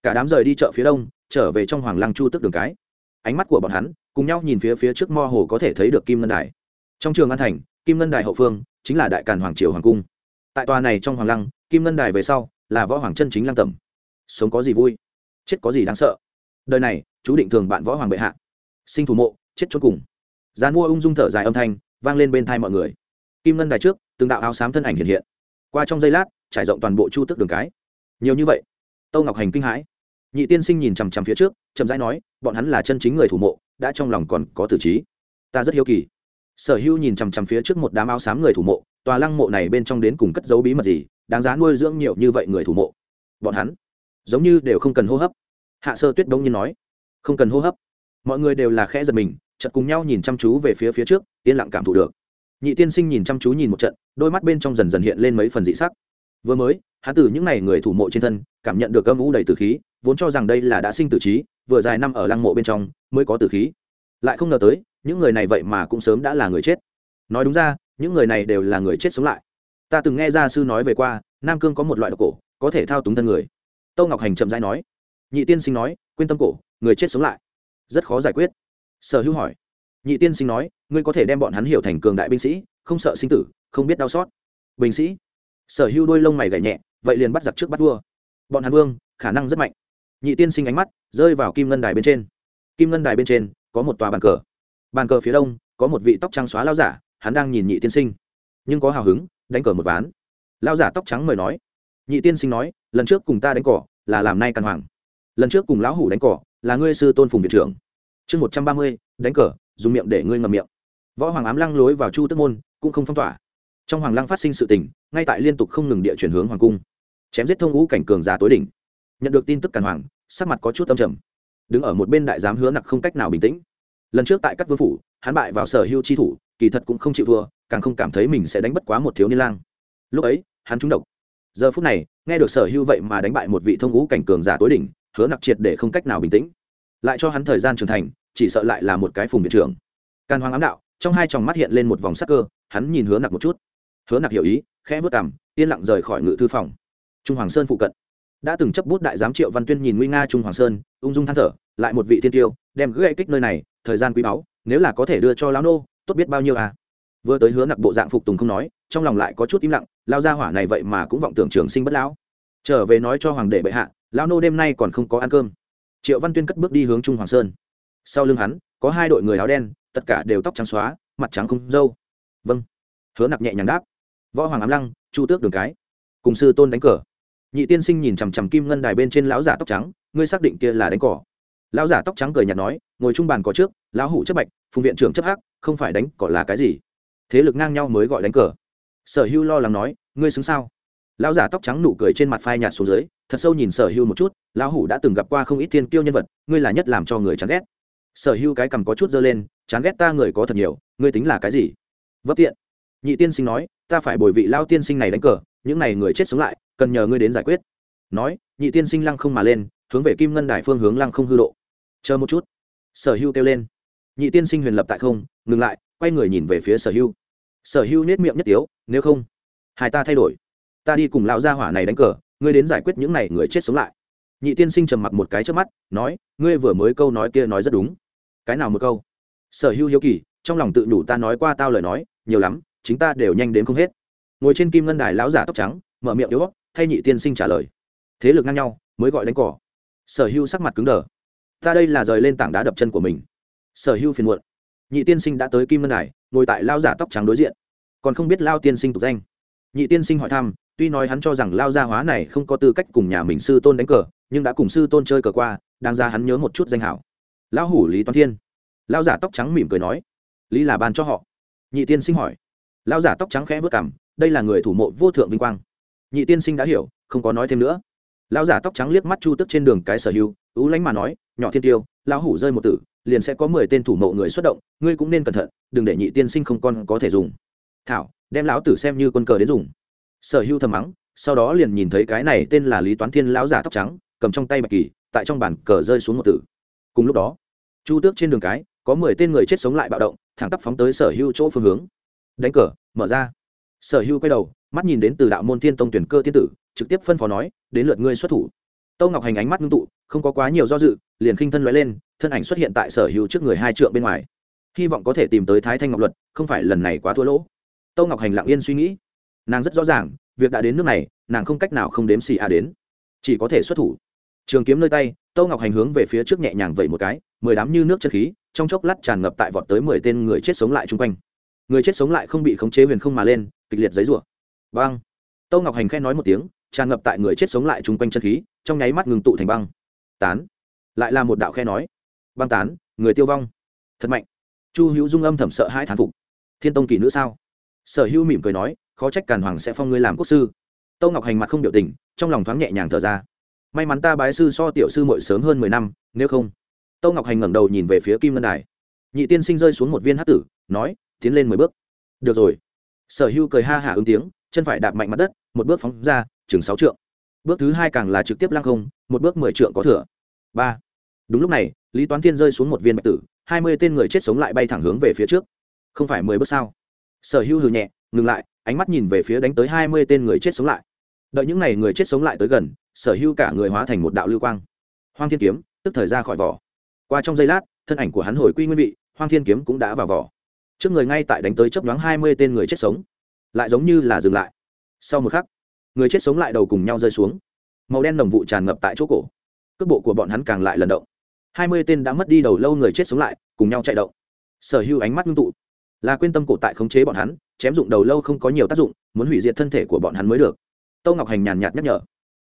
Cả đám rời đi chợ phía đông, trở về trong hoàng lăng chu tức đường cái. Ánh mắt của bọn hắn, cùng nhau nhìn phía phía trước mo hồ có thể thấy được kim ngân đài. Trong trường an thành, kim ngân đài hậu phương chính là đại càn hoàng triều hoàng cung. Tại tòa này trong hoàng lăng, kim ngân đài về sau là võ hoàng chân chính lăng tẩm. Sống có gì vui, chết có gì đáng sợ. Đời này, chú định thường bạn võ hoàng bệ hạ. Sinh thủ mộ, chết cho cùng. Gian mua ung dung thở dài âm thanh, vang lên bên thai mọi người. Kim ngân đài trước, từng đạo áo xám thân ảnh hiện hiện. Qua trong giây lát, trải rộng toàn bộ chu tức đường cái. Nhiều như vậy, tâu ngọc hành kinh hãi. Nhị tiên sinh nhìn chằm chằm phía trước, chậm rãi nói, bọn hắn là chân chính người thủ mộ, đã trong lòng còn có tử trí. Ta rất hiếu kỳ sở hữu nhìn chằm chằm phía trước một đám áo xám người thủ mộ, tòa lăng mộ này bên trong đến cùng cất dấu bí mật gì, đáng giá nuôi dưỡng nhiều như vậy người thủ mộ. Bọn hắn giống như đều không cần hô hấp. Hạ sơ tuyết đông nhiên nói, không cần hô hấp. Mọi người đều là khẽ giật mình chật cùng nhau nhìn chăm chú về phía phía trước, yên lặng cảm thụ được. Nhị tiên sinh nhìn chăm chú nhìn một trận, đôi mắt bên trong dần dần hiện lên mấy phần dị sắc. Vừa mới, hắn từ những n à y người thủ mộ trên thân, cảm nhận được âm u đầy từ khí, vốn cho rằng đây là đã sinh tử trí, vừa dài năm ở lăng mộ bên trong, mới có tử khí. Lại không ngờ tới những người này vậy mà cũng sớm đã là người chết. Nói đúng ra, những người này đều là người chết sống lại. Ta từng nghe gia sư nói về qua, nam cương có một loại độc cổ, có thể thao túng thân người. Tâu ngọc hành chậm rãi nói. Nhị tiên sinh nói, quên tâm cổ, người chết sống lại. Rất khó giải quyết. Sở hữu hỏi. Nhị tiên sinh nói, ngươi có thể đem bọn hắn hiểu thành cường đại binh sĩ, không sợ sinh tử, không biết đau xót. Binh sĩ. Sở hữu đôi lông mày gảy nhẹ, vậy liền bắt giặc trước bắt vua. Bọn hắn vương, khả năng rất mạnh. Nhị tiên sinh ánh mắt rơi vào kim ngân đài bên trên. Kim ngân đài bên trên, có một tòa bàn cờ bàn cờ phía đông, có một vị tóc trắng xóa lao giả, hắn đang nhìn nhị tiên sinh. Nhưng có hào hứng, đánh cờ một ván. Lao giả tóc trắng mời nói. Nhị tiên sinh nói, lần trước cùng ta đánh cỏ là làm nay căn hoàng. Lần trước cùng lão hủ đánh cỏ là ngươi sư tôn phùng viện trưởng. Chương một trăm ba mươi, đánh cờ, dùng miệng để ngươi ngầm miệng. Võ hoàng ám lăng lối vào chu tức môn, cũng không phong tỏa. Trong hoàng lăng phát sinh sự tình, ngay tại liên tục không ngừng địa chuyển hướng hoàng cung. Chém giết thông ngũ cảnh cường giả tối đỉnh. Nhận được tin tức càn hoàng, sắc mặt có chút âm trầm. Đứng ở một bên đại giám hứa nặc không cách nào bình tĩnh lần trước tại các vương phủ, hắn bại vào sở hưu chi thủ, kỳ thật cũng không chịu thua, càng không cảm thấy mình sẽ đánh bất quá một thiếu niên lang. Lúc ấy, hắn trúng độc. Giờ phút này, nghe được sở hưu vậy mà đánh bại một vị thông ngũ cảnh cường giả tối đỉnh, hứa nặc triệt để không cách nào bình tĩnh. Lại cho hắn thời gian trưởng thành, chỉ sợ lại là một cái phùng viện trưởng. Càn hoàng ám đạo, trong hai tròng mắt hiện lên một vòng sắc cơ, hắn nhìn hứa nặc một chút. Hứa nặc hiểu ý, khẽ vớt cằm, yên lặng rời khỏi ngự thư phòng. Trung hoàng sơn phụ cận đã từng chấp bút đại giám triệu văn tuyên nhìn nguy nga trung hoàng sơn, ung dung than thở, lại một vị thiên tiêu, đem gãy kích nơi này, thời gian quý báu, nếu là có thể đưa cho lão nô, tốt biết bao nhiêu à. Vừa tới hứa nặc bộ dạng phục tùng không nói, trong lòng lại có chút im lặng lao ra hỏa này vậy mà cũng vọng tưởng trường sinh bất lão. Trở về nói cho hoàng đệ bệ hạ, lão nô đêm nay còn không có ăn cơm. Triệu văn tuyên cất bước đi hướng trung hoàng sơn. Sau lưng hắn, có hai đội người áo đen, tất cả đều tóc trắng xóa, mặt trắng không dâu vâng. Hứa nặc nhẹ nhàng đáp. Võ hoàng ám lăng, chu tước đường cái. Cùng sư tôn đánh cờ nhị tiên sinh nhìn chằm chằm kim ngân đài bên trên lão giả tóc trắng, ngươi xác định kia là đánh cỏ. Lão giả tóc trắng cười nhạt nói, ngồi trung bàn có trước, lão hủ chấp bạch, phùng viện trưởng chấp hắc, không phải đánh cỏ là cái gì? Thế lực ngang nhau mới gọi đánh cờ. Sở hưu lo lắng nói, ngươi xứng sao? Lão giả tóc trắng nụ cười trên mặt phai nhạt xuống dưới, thật sâu nhìn sở hưu một chút, lão hủ đã từng gặp qua không ít thiên kiêu nhân vật, ngươi là nhất làm cho người chán ghét. Sở hưu cái cầm có chút dơ lên, chán ghét ta người có thật nhiều, ngươi tính là cái gì? Vấp tiện. Nhị tiên sinh nói, ta phải bồi vị lao tiên sinh này đánh cờ, những n à y người chết sống lại cần nhờ ngươi đến giải quyết. Nói, nhị tiên sinh lăng không mà lên, hướng về kim ngân đài phương hướng lăng không hư độ. Chờ một chút. Sở hưu kêu lên. Nhị tiên sinh huyền lập tại không, ngừng lại, quay người nhìn về phía sở hưu. Sở hưu nết miệng nhất tiếu, nếu không, hai ta thay đổi. Ta đi cùng lão gia hỏa này đánh cờ, ngươi đến giải quyết những n à y người chết sống lại. Nhị tiên sinh trầm mặc một cái trước mắt, nói, ngươi vừa mới câu nói kia nói rất đúng. Cái nào một câu? Sở hưu hiếu kỳ, trong lòng tự đủ ta nói qua tao lời nói, nhiều lắm, chính ta đều nhanh đến không hết. Ngồi trên kim ngân đài lão giả tóc trắng, mở miệng yếu thay nhị tiên sinh trả lời. Thế lực ngang nhau, mới gọi đánh cỏ. Sở hưu sắc mặt cứng đờ. Ta đây là rời lên tảng đá đập chân của mình. Sở hưu phiền muộn. Nhị tiên sinh đã tới kim ngân đài, ngồi tại lao giả tóc trắng đối diện. Còn không biết lao tiên sinh tục danh. Nhị tiên sinh hỏi thăm, tuy nói hắn cho rằng lao gia hóa này không có tư cách cùng nhà mình sư tôn đánh cờ, nhưng đã cùng sư tôn chơi cờ qua đang ra hắn nhớ một chút danh hảo. Lão hủ lý toàn thiên. Lao giả tóc trắng mỉm cười nói, lý là ban cho họ. Nhị tiên sinh hỏi. Lao giả tóc trắng khẽ vớt cảm đây là người thủ mộ vô thượng vinh quang nhị tiên sinh đã hiểu, không có nói thêm nữa. Lão giả tóc trắng liếc mắt chu tức trên đường cái sở hưu ú lánh mà nói, nhỏ thiên tiêu, lão hủ rơi một tử, liền sẽ có mười tên thủ mộ người xuất động, ngươi cũng nên cẩn thận, đừng để nhị tiên sinh không con có thể dùng. Thảo, đem lão tử xem như quân cờ đến dùng. Sở hưu thầm mắng, sau đó liền nhìn thấy cái này tên là lý toán thiên lão giả tóc trắng, cầm trong tay bạch kỳ, tại trong bàn cờ rơi xuống một tử. Cùng lúc đó, chu tước trên đường cái, có mười tên người chết sống lại bạo động, thẳng tắp phóng tới sở hưu chỗ phương hướng. Đánh cờ, mở ra. Sở hưu quay đầu mắt nhìn đến từ đạo môn thiên tông tuyển cơ tiên tử, trực tiếp phân phó nói, đến lượt ngươi xuất thủ. Tâu ngọc hành ánh mắt ngưng tụ, không có quá nhiều do dự, liền khinh thân l lên, thân ảnh xuất hiện tại sở hữu trước người hai trượng bên ngoài. Hy vọng có thể tìm tới thái thanh ngọc luật, không phải lần này quá thua lỗ. Tâu ngọc hành lặng yên suy nghĩ. Nàng rất rõ ràng, việc đã đến nước này, nàng không cách nào không đếm xì a đến. Chỉ có thể xuất thủ. Trường kiếm nơi tay, tâu ngọc hành hướng về phía trước nhẹ nhàng vẩy một cái, mười đám như nước chân khí, trong chốc lát tràn ngập tại vọt tới mười tên người chết sống lại chung quanh. Người chết sống lại không bị khống chế huyền không mà lên, kịch liệt giấy rủa băng. Tâu ngọc hành khen nói một tiếng, tràn ngập tại người chết sống lại chung quanh chân khí, trong nháy mắt ngừng tụ thành băng. Tán. Lại là một đạo khe nói. Băng tán, người tiêu vong. Thật mạnh. Chu hữu dung âm thầm sợ hai thán phục. Thiên tông kỷ nữ sao? Sở hữu mỉm cười nói, khó trách càn hoàng sẽ phong ngươi làm quốc sư. Tâu ngọc hành mặt không biểu tình, trong lòng thoáng nhẹ nhàng thở ra. May mắn ta bái sư so tiểu sư mội sớm hơn mười năm, nếu không. Tâu ngọc hành ngẩng đầu nhìn về phía kim ngân đài. Nhị tiên sinh rơi xuống một viên hát tử, nói, tiến lên mười bước. Được rồi. Sở hữu cười ha hả ứng tiếng chân phải đạp mạnh mặt đất, một bước phóng ra, chừng sáu trượng. Bước thứ hai càng là trực tiếp lăng không, một bước mười trượng có thừa. Ba. Đúng lúc này, lý toán thiên rơi xuống một viên bạch tử, hai mươi tên người chết sống lại bay thẳng hướng về phía trước. Không phải mười bước sao? Sở hữu hừ nhẹ, ngừng lại, ánh mắt nhìn về phía đánh tới hai mươi tên người chết sống lại. Đợi những n à y người chết sống lại tới gần, sở hữu cả người hóa thành một đạo lưu quang. Hoang thiên kiếm, tức thời ra khỏi vỏ. Qua trong giây lát, thân ảnh của hắn hồi quy nguyên vị, hoang thiên kiếm cũng đã vào vỏ. Trước người ngay tại đánh tới chấp nhoáng hai mươi tên người chết sống lại giống như là dừng lại. Sau một khắc, người chết sống lại đầu cùng nhau rơi xuống. Màu đen nồng vụ tràn ngập tại chỗ cổ. Cước bộ của bọn hắn càng lại lần động. Hai mươi tên đã mất đi đầu lâu người chết sống lại, cùng nhau chạy động. Sở hữu ánh mắt ngưng tụ. Là quyên tâm cổ tại khống chế bọn hắn, chém dụng đầu lâu không có nhiều tác dụng, muốn hủy diệt thân thể của bọn hắn mới được. Tâu ngọc hành nhàn nhạt nhắc nhở.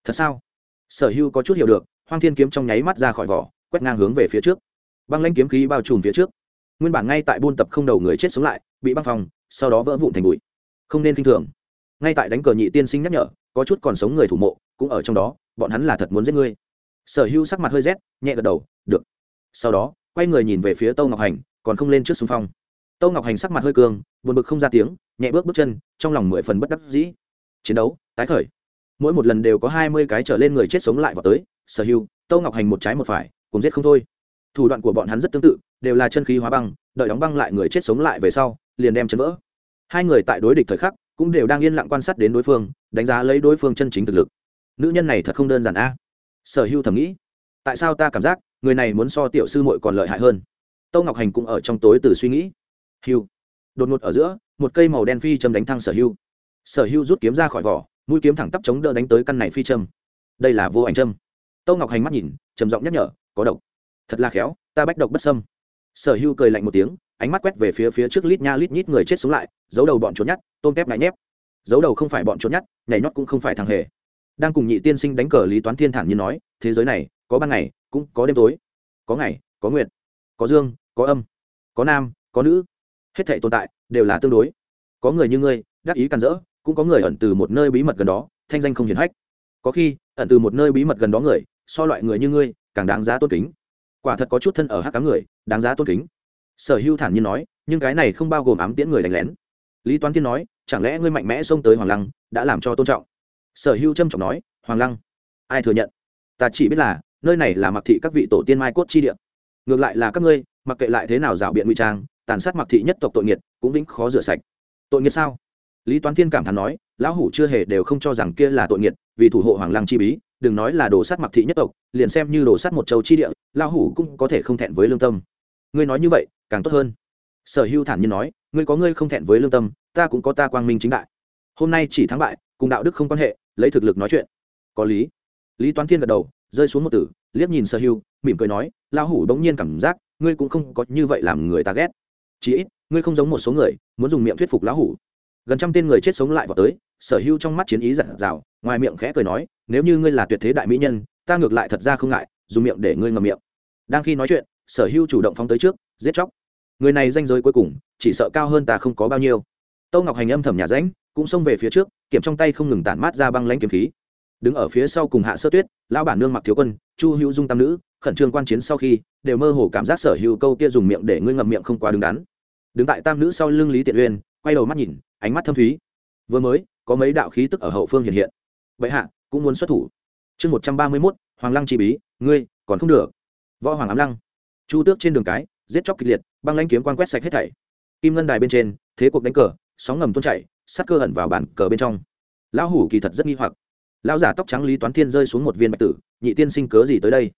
Thật sao? Sở hữu có chút hiểu được, hoang thiên kiếm trong nháy mắt ra khỏi vỏ, quét ngang hướng về phía trước. Băng lanh kiếm khí bao trùm phía trước. Nguyên bản ngay tại buôn tập không đầu người chết sống lại, bị băng phòng sau đó vỡ vụn thành bụi không nên kinh thường. Ngay tại đánh cờ nhị tiên sinh nhắc nhở, có chút còn sống người thủ mộ, cũng ở trong đó, bọn hắn là thật muốn giết ngươi. Sở hữu sắc mặt hơi rét, nhẹ gật đầu, được. Sau đó, quay người nhìn về phía tâu ngọc hành, còn không lên trước xung phong. Tâu ngọc hành sắc mặt hơi cường buồn bực không ra tiếng, nhẹ bước bước chân, trong lòng mười phần bất đắc dĩ. Chiến đấu, tái khởi. Mỗi một lần đều có hai mươi cái trở lên người chết sống lại vào tới, sở hữu, tâu ngọc hành một trái một phải cùng giết không thôi. Thủ đoạn của bọn hắn rất tương tự, đều là chân khí hóa băng, đợi đóng băng lại người chết sống lại về sau, liền đem chấn vỡ hai người tại đối địch thời khắc cũng đều đang yên lặng quan sát đến đối phương, đánh giá lấy đối phương chân chính thực lực. Nữ nhân này thật không đơn giản a. Sở hưu thầm nghĩ, tại sao ta cảm giác người này muốn so tiểu sư muội còn lợi hại hơn? Tâu ngọc hành cũng ở trong tối từ suy nghĩ. Hưu. Đột ngột ở giữa, một cây màu đen phi châm đánh thăng sở hưu. Sở hưu rút kiếm ra khỏi vỏ, mũi kiếm thẳng tắp chống đỡ đánh tới căn này phi châm. Đây là vô ảnh châm. Tâu ngọc hành mắt nhìn, trầm giọng nhắc nhở, có độc. Thật là khéo, ta bách độc bất sâm sở hưu cười lạnh một tiếng ánh mắt quét về phía phía trước lít nha lít nhít người chết sống lại, giấu đầu bọn trốn nhát, tôm tép ngại nhép. Giấu đầu không phải bọn trốn nhát, nhảy nhót cũng không phải thằng hề. Đang cùng nhị tiên sinh đánh cờ lý toán thiên thản như nói, thế giới này, có ban ngày, cũng có đêm tối. Có ngày, có nguyện có dương, có âm, có nam, có nữ. Hết thể tồn tại, đều là tương đối. Có người như ngươi, đắc ý càn rỡ, cũng có người ẩn từ một nơi bí mật gần đó, thanh danh không hiển hách. Có khi, ẩn từ một nơi bí mật gần đó người, so loại người như ngươi, càng đáng giá tôn kính. Quả thật có chút thân ở hát cá người, đáng giá tôn kính sở hưu thản nhiên nói, nhưng cái này không bao gồm ám tiễn người đánh lén. Lý toán Thiên nói, chẳng lẽ ngươi mạnh mẽ xông tới hoàng lăng, đã làm cho tôn trọng? Sở hưu trâm trọng nói, hoàng lăng, ai thừa nhận? Ta chỉ biết là, nơi này là mặc thị các vị tổ tiên mai cốt chi địa. Ngược lại là các ngươi, mặc kệ lại thế nào rảo biện ngụy trang, tàn sát mặc thị nhất tộc tội nghiệt, cũng vĩnh khó rửa sạch. Tội nghiệt sao? Lý toán thiên cảm thán nói, lão hủ chưa hề đều không cho rằng kia là tội nghiệt, vì thủ hộ hoàng lăng chi bí, đừng nói là đồ sát mặc thị nhất tộc, liền xem như đồ sát một châu chi địa, lão hủ cũng có thể không thẹn với lương tâm. Ngươi nói như vậy càng tốt hơn. Sở hưu thản nhiên nói, ngươi có ngươi không thẹn với lương tâm, ta cũng có ta quang minh chính đại. Hôm nay chỉ thắng bại, cùng đạo đức không quan hệ, lấy thực lực nói chuyện. Có lý. Lý toán thiên gật đầu, rơi xuống một tử, liếc nhìn sở hưu, mỉm cười nói lao hủ bỗng nhiên cảm giác, ngươi cũng không có như vậy làm người ta ghét. Chí ít, ngươi không giống một số người, muốn dùng miệng thuyết phục lão hủ. Gần trăm tên người chết sống lại vào tới, sở hưu trong mắt chiến ý giận dào, ngoài miệng khẽ cười nói, nếu như ngươi là tuyệt thế đại mỹ nhân, ta ngược lại thật ra không ngại, dùng miệng để ngươi ngầm miệng. Đang khi nói chuyện, sở hưu chủ động phóng tới trước giết chóc. Người này danh giới cuối cùng, chỉ sợ cao hơn ta không có bao nhiêu. Tâu ngọc hành âm thầm nhà ránh cũng xông về phía trước, kiểm trong tay không ngừng tản mát ra băng lãnh kiếm khí. Đứng ở phía sau cùng hạ sơ tuyết, lão bản nương mặc thiếu quân, chu hữu dung tam nữ, khẩn trương quan chiến sau khi, đều mơ hồ cảm giác sở hữu câu kia dùng miệng để ngươi ngậm miệng không quá đứng đắn. Đứng tại tam nữ sau lưng lý tiện uyên, quay đầu mắt nhìn, ánh mắt thâm thúy. Vừa mới, có mấy đạo khí tức ở hậu phương hiện hiện. Vậy hạ, cũng muốn xuất thủ. Chương một trăm ba mươi mốt, hoàng lăng chi bí, ngươi còn không được. Võ hoàng ám lăng. Chu tước trên đường cái giết chóc kịch liệt, băng lanh kiếm quan quét sạch hết thảy. Kim ngân đài bên trên, thế cuộc đánh cờ, sóng ngầm tuôn chảy, sát cơ hận vào bản cờ bên trong. Lão hủ kỳ thật rất nghi hoặc. Lão giả tóc trắng lý toán thiên rơi xuống một viên bạch tử, nhị tiên sinh cớ gì tới đây?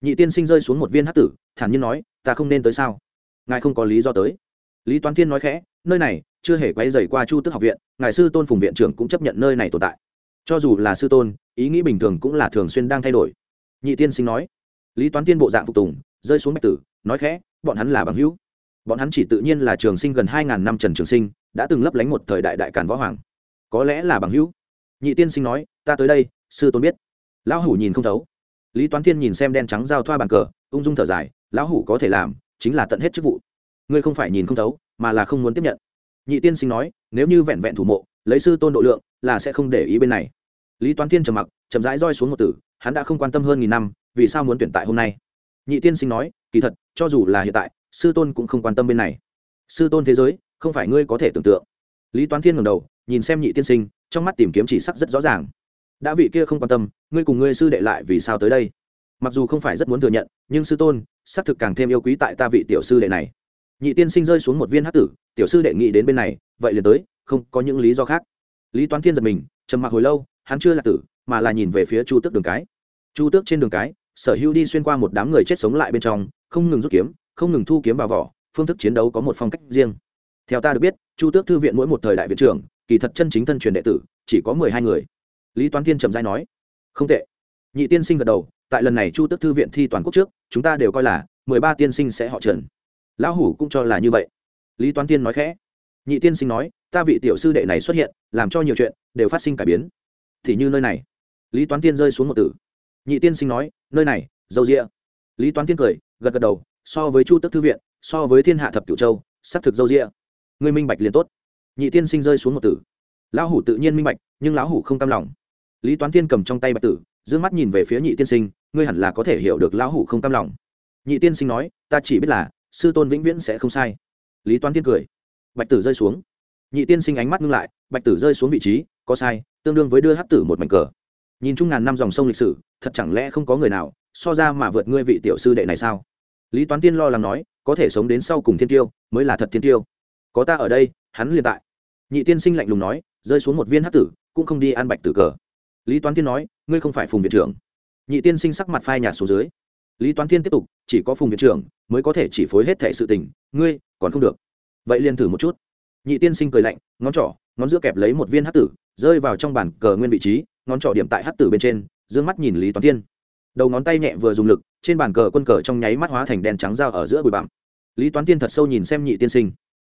Nhị tiên sinh rơi xuống một viên hát tử, thản nhiên nói, ta không nên tới sao? Ngài không có lý do tới. Lý toán thiên nói khẽ, nơi này, chưa hề quay dày qua chu tức học viện, ngài sư tôn phùng viện trưởng cũng chấp nhận nơi này tồn tại. Cho dù là sư tôn, ý nghĩ bình thường cũng là thường xuyên đang thay đổi. Nhị tiên sinh nói. Lý toán tiên bộ dạng phục tùng, rơi xuống bạch tử, nói khẽ bọn hắn là bằng hữu. Bọn hắn chỉ tự nhiên là trường sinh gần hai ngàn năm trần trường sinh, đã từng lấp lánh một thời đại đại càn võ hoàng. Có lẽ là bằng hữu. Nhị tiên sinh nói, ta tới đây, sư tôn biết. Lão hủ nhìn không thấu. Lý toán thiên nhìn xem đen trắng giao thoa bàn cờ, ung dung thở dài, lão hủ có thể làm, chính là tận hết chức vụ. Ngươi không phải nhìn không thấu, mà là không muốn tiếp nhận. Nhị tiên sinh nói, nếu như vẹn vẹn thủ mộ, lấy sư tôn độ lượng, là sẽ không để ý bên này. Lý toán thiên trầm mặc, chậm rãi roi xuống một tử, hắn đã không quan tâm hơn nghìn năm, vì sao muốn tuyển tại hôm nay? Nhị tiên sinh nói kỳ thật, cho dù là hiện tại, sư tôn cũng không quan tâm bên này. Sư tôn thế giới, không phải ngươi có thể tưởng tượng. Lý toán thiên ngầm đầu, nhìn xem nhị tiên sinh, trong mắt tìm kiếm chỉ sắc rất rõ ràng. Đã vị kia không quan tâm, ngươi cùng ngươi sư đệ lại vì sao tới đây? Mặc dù không phải rất muốn thừa nhận, nhưng sư tôn, xác thực càng thêm yêu quý tại ta vị tiểu sư đệ này. Nhị tiên sinh rơi xuống một viên hát tử, tiểu sư đệ nghĩ đến bên này, vậy liền tới, không có những lý do khác. Lý toán thiên giật mình, trầm mặc hồi lâu, hắn chưa là tử, mà là nhìn về phía chu tước đường cái. Chu tước trên đường cái, sở hữu đi xuyên qua một đám người chết sống lại bên trong không ngừng rút kiếm, không ngừng thu kiếm vào vỏ, phương thức chiến đấu có một phong cách riêng. Theo ta được biết, chu tước thư viện mỗi một thời đại viện trưởng, kỳ thật chân chính thân truyền đệ tử, chỉ có mười hai người. Lý toán thiên trầm giai nói, không tệ. Nhị tiên sinh gật đầu, tại lần này chu tước thư viện thi toàn quốc trước, chúng ta đều coi là mười ba tiên sinh sẽ họ trần. Lão hủ cũng cho là như vậy. Lý toán tiên nói khẽ, nhị tiên sinh nói, ta vị tiểu sư đệ này xuất hiện, làm cho nhiều chuyện, đều phát sinh cải biến. Thì như nơi này, lý toán tiên rơi xuống một tử. Nhị tiên sinh nói, nơi này, dâu rịa lý toán tiên cười gật gật đầu, so với chu tức thư viện, so với thiên hạ thập cửu châu xác thực dâu rĩa người minh bạch liền tốt. Nhị tiên sinh rơi xuống một tử. Lão hủ tự nhiên minh bạch, nhưng lão hủ không cam lòng. Lý toán tiên cầm trong tay bạch tử d ư ơ n g mắt nhìn về phía nhị tiên sinh, ngươi hẳn là có thể hiểu được lão hủ không cam lòng. Nhị tiên sinh nói, ta chỉ biết là, sư tôn vĩnh viễn sẽ không sai. Lý toán tiên cười. Bạch tử rơi xuống. Nhị tiên sinh ánh mắt ngưng lại, bạch tử rơi xuống vị trí, có sai, tương đương với đưa hát tử một mảnh cờ. Nhìn chung ngàn năm dòng sông lịch sử, thật chẳng lẽ không có người nào so ra mà vượt ngươi vị tiểu sư đệ này sao? Lý toán tiên lo lắng nói, có thể sống đến sau cùng thiên tiêu, mới là thật thiên tiêu. Có ta ở đây, hắn liền tại. Nhị tiên sinh lạnh lùng nói, rơi xuống một viên hát tử, cũng không đi ăn bạch tử cờ. Lý toán tiên nói, ngươi không phải phùng viện trưởng. Nhị tiên sinh sắc mặt phai nhạt xuống dưới. Lý toán tiên tiếp tục, chỉ có phùng viện trưởng mới có thể chỉ phối hết thẻ sự tình, ngươi còn không được. Vậy liền thử một chút. Nhị tiên sinh cười lạnh, ngón trỏ, ngón giữa kẹp lấy một viên hát tử, rơi vào trong bản cờ nguyên vị trí, ngón trỏ điểm tại hát tử bên trên d ư ơ n g mắt nhìn lý toán tiên. Đầu ngón tay nhẹ vừa dùng lực trên bàn cờ quân cờ trong nháy mắt hóa thành đèn trắng dao ở giữa bụi bặm. Lý toán tiên thật sâu nhìn xem nhị tiên sinh.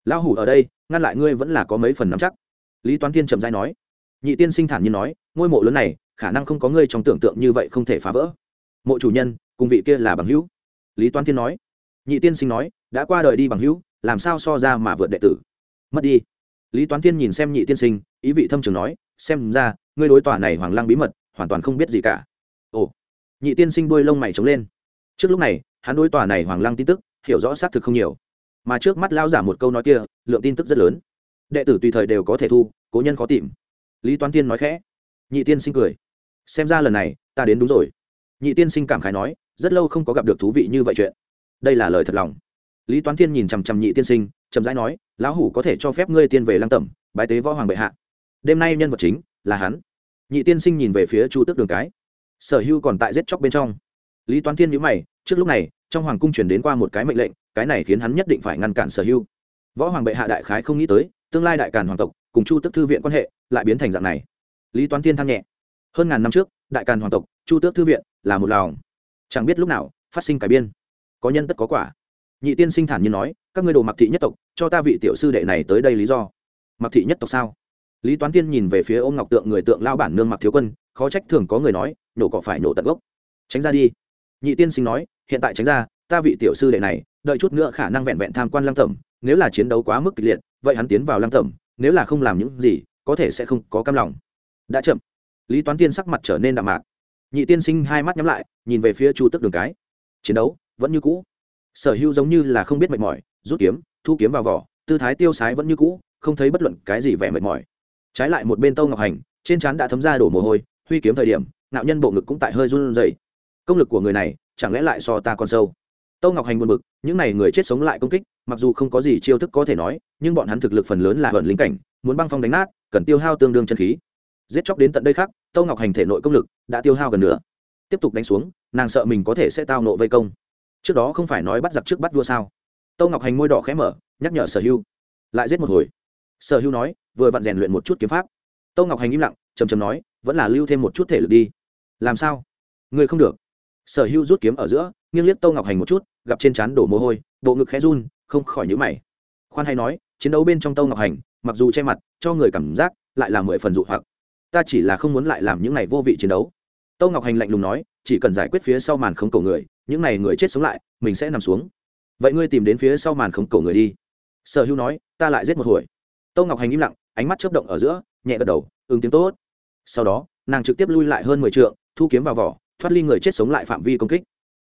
Lão hủ ở đây, ngăn lại ngươi vẫn là có mấy phần nắm chắc. Lý toán tiên chậm dai nói. Nhị tiên sinh thản nhiên nói, ngôi mộ lớn này, khả năng không có ngươi trong tưởng tượng như vậy không thể phá vỡ. Mộ chủ nhân, cùng vị kia là bằng hữu. Lý toán tiên nói. Nhị tiên sinh nói, đã qua đời đi bằng hữu, làm sao so ra mà vượt đệ tử? Mất đi. Lý toán tiên nhìn xem nhị tiên sinh, ý vị thâm trường nói, xem ra, ngươi đối tòa này hoàng lang bí mật, hoàn toàn không biết gì cả. Ồ. Nhị tiên sinh đuôi lông mày trống lên trước lúc này, hắn đối tòa này hoàng lang tin tức, hiểu rõ xác thực không nhiều. Mà trước mắt lao giả một câu nói kia, lượng tin tức rất lớn. Đệ tử tùy thời đều có thể thu, cố nhân khó tìm. Lý toán tiên nói khẽ. Nhị tiên sinh cười. Xem ra lần này, ta đến đúng rồi. Nhị tiên sinh cảm khái nói, rất lâu không có gặp được thú vị như vậy chuyện. Đây là lời thật lòng. Lý toán tiên nhìn chằm chằm nhị tiên sinh, chậm rãi nói, lão hủ có thể cho phép ngươi tiên về lăng tẩm, bái tế võ hoàng bệ hạ. Đêm nay nhân vật chính là hắn. Nhị tiên sinh nhìn về phía chu tước đường cái. Sở hưu còn tại giết chóc bên trong lý toán thiên nhữ mày, trước lúc này, trong hoàng cung chuyển đến qua một cái mệnh lệnh, cái này khiến hắn nhất định phải ngăn cản sở hưu võ hoàng bệ hạ đại khái không nghĩ tới, tương lai đại càn hoàng tộc, cùng chu tước thư viện quan hệ, lại biến thành dạng này. Lý toán thiên thăng nhẹ. Hơn ngàn năm trước, đại càn hoàng tộc, chu tước thư viện là một lào chẳng biết lúc nào, phát sinh cải biên. Có nhân tất có quả. Nhị tiên sinh thản nhiên nói, các ngươi đồ mặc thị nhất tộc, cho ta vị tiểu sư đệ này tới đây lý do. Mặc thị nhất tộc sao? Lý toán tiên nhìn về phía ôm ngọc tượng người tượng lao bản nương mặc thiếu quân, khó trách thường có người nói, nổ cỏ phải nổ tận gốc. Tránh ra đi nhị tiên sinh nói, hiện tại tránh ra, ta vị tiểu sư đệ này, đợi chút nữa khả năng vẹn vẹn tham quan lăng tẩm, nếu là chiến đấu quá mức kịch liệt, vậy hắn tiến vào lăng tẩm, nếu là không làm những gì, có thể sẽ không có cam lòng. Đã chậm. Lý toán tiên sắc mặt trở nên đạm mạc. Nhị tiên sinh hai mắt nhắm lại, nhìn về phía chu tức đường cái. Chiến đấu, vẫn như cũ. Sở hữu giống như là không biết mệt mỏi, rút kiếm, thu kiếm vào vỏ, tư thái tiêu sái vẫn như cũ, không thấy bất luận cái gì vẻ mệt mỏi. Trái lại một bên tâu ngọc hành, trên trán đã thấm ra đổ mồ hôi, huy kiếm thời điểm nạo nhân bộ ngực cũng tại hơi run rẩy công lực của người này chẳng lẽ lại so ta còn sâu? Tâu ngọc hành buồn bực, những n à y người chết sống lại công kích, mặc dù không có gì chiêu thức có thể nói, nhưng bọn hắn thực lực phần lớn là vận lính cảnh, muốn băng phong đánh nát, cần tiêu hao tương đương chân khí. Giết chóc đến tận đây khác, tâu ngọc hành thể nội công lực đã tiêu hao gần nữa tiếp tục đánh xuống, nàng sợ mình có thể sẽ tao nộ vây công. Trước đó không phải nói bắt giặc trước bắt vua sao? Tâu ngọc hành môi đỏ khẽ mở, nhắc nhở sở hưu. Lại giết một hồi. Sở hưu nói, vừa vặn rèn luyện một chút kiếm pháp. Tâu ngọc hành im lặng chầm chầm nói, vẫn là lưu thêm một chút thể lực đi. Làm sao? Ngươi không được sở hưu rút kiếm ở giữa, nghiêng liếc tâu ngọc hành một chút, gặp trên trán đổ mồ hôi, bộ ngực khẽ run, không khỏi nhữ mày. Khoan hay nói, chiến đấu bên trong tâu ngọc hành, mặc dù che mặt, cho người cảm giác lại là mười phần dụ hoặc. Ta chỉ là không muốn lại làm những này vô vị chiến đấu. Tâu ngọc hành lạnh lùng nói, chỉ cần giải quyết phía sau màn khống cầu người, những này người chết sống lại, mình sẽ nằm xuống. Vậy ngươi tìm đến phía sau màn khống cầu người đi. Sở hữu nói, ta lại giết một hồi. Tâu ngọc hành im lặng, ánh mắt chớp động ở giữa, nhẹ gật đầu, ứng tiếng tốt. Sau đó, nàng trực tiếp lui lại hơn mười t thu kiếm vào vỏ thoát ly người chết sống lại phạm vi công kích.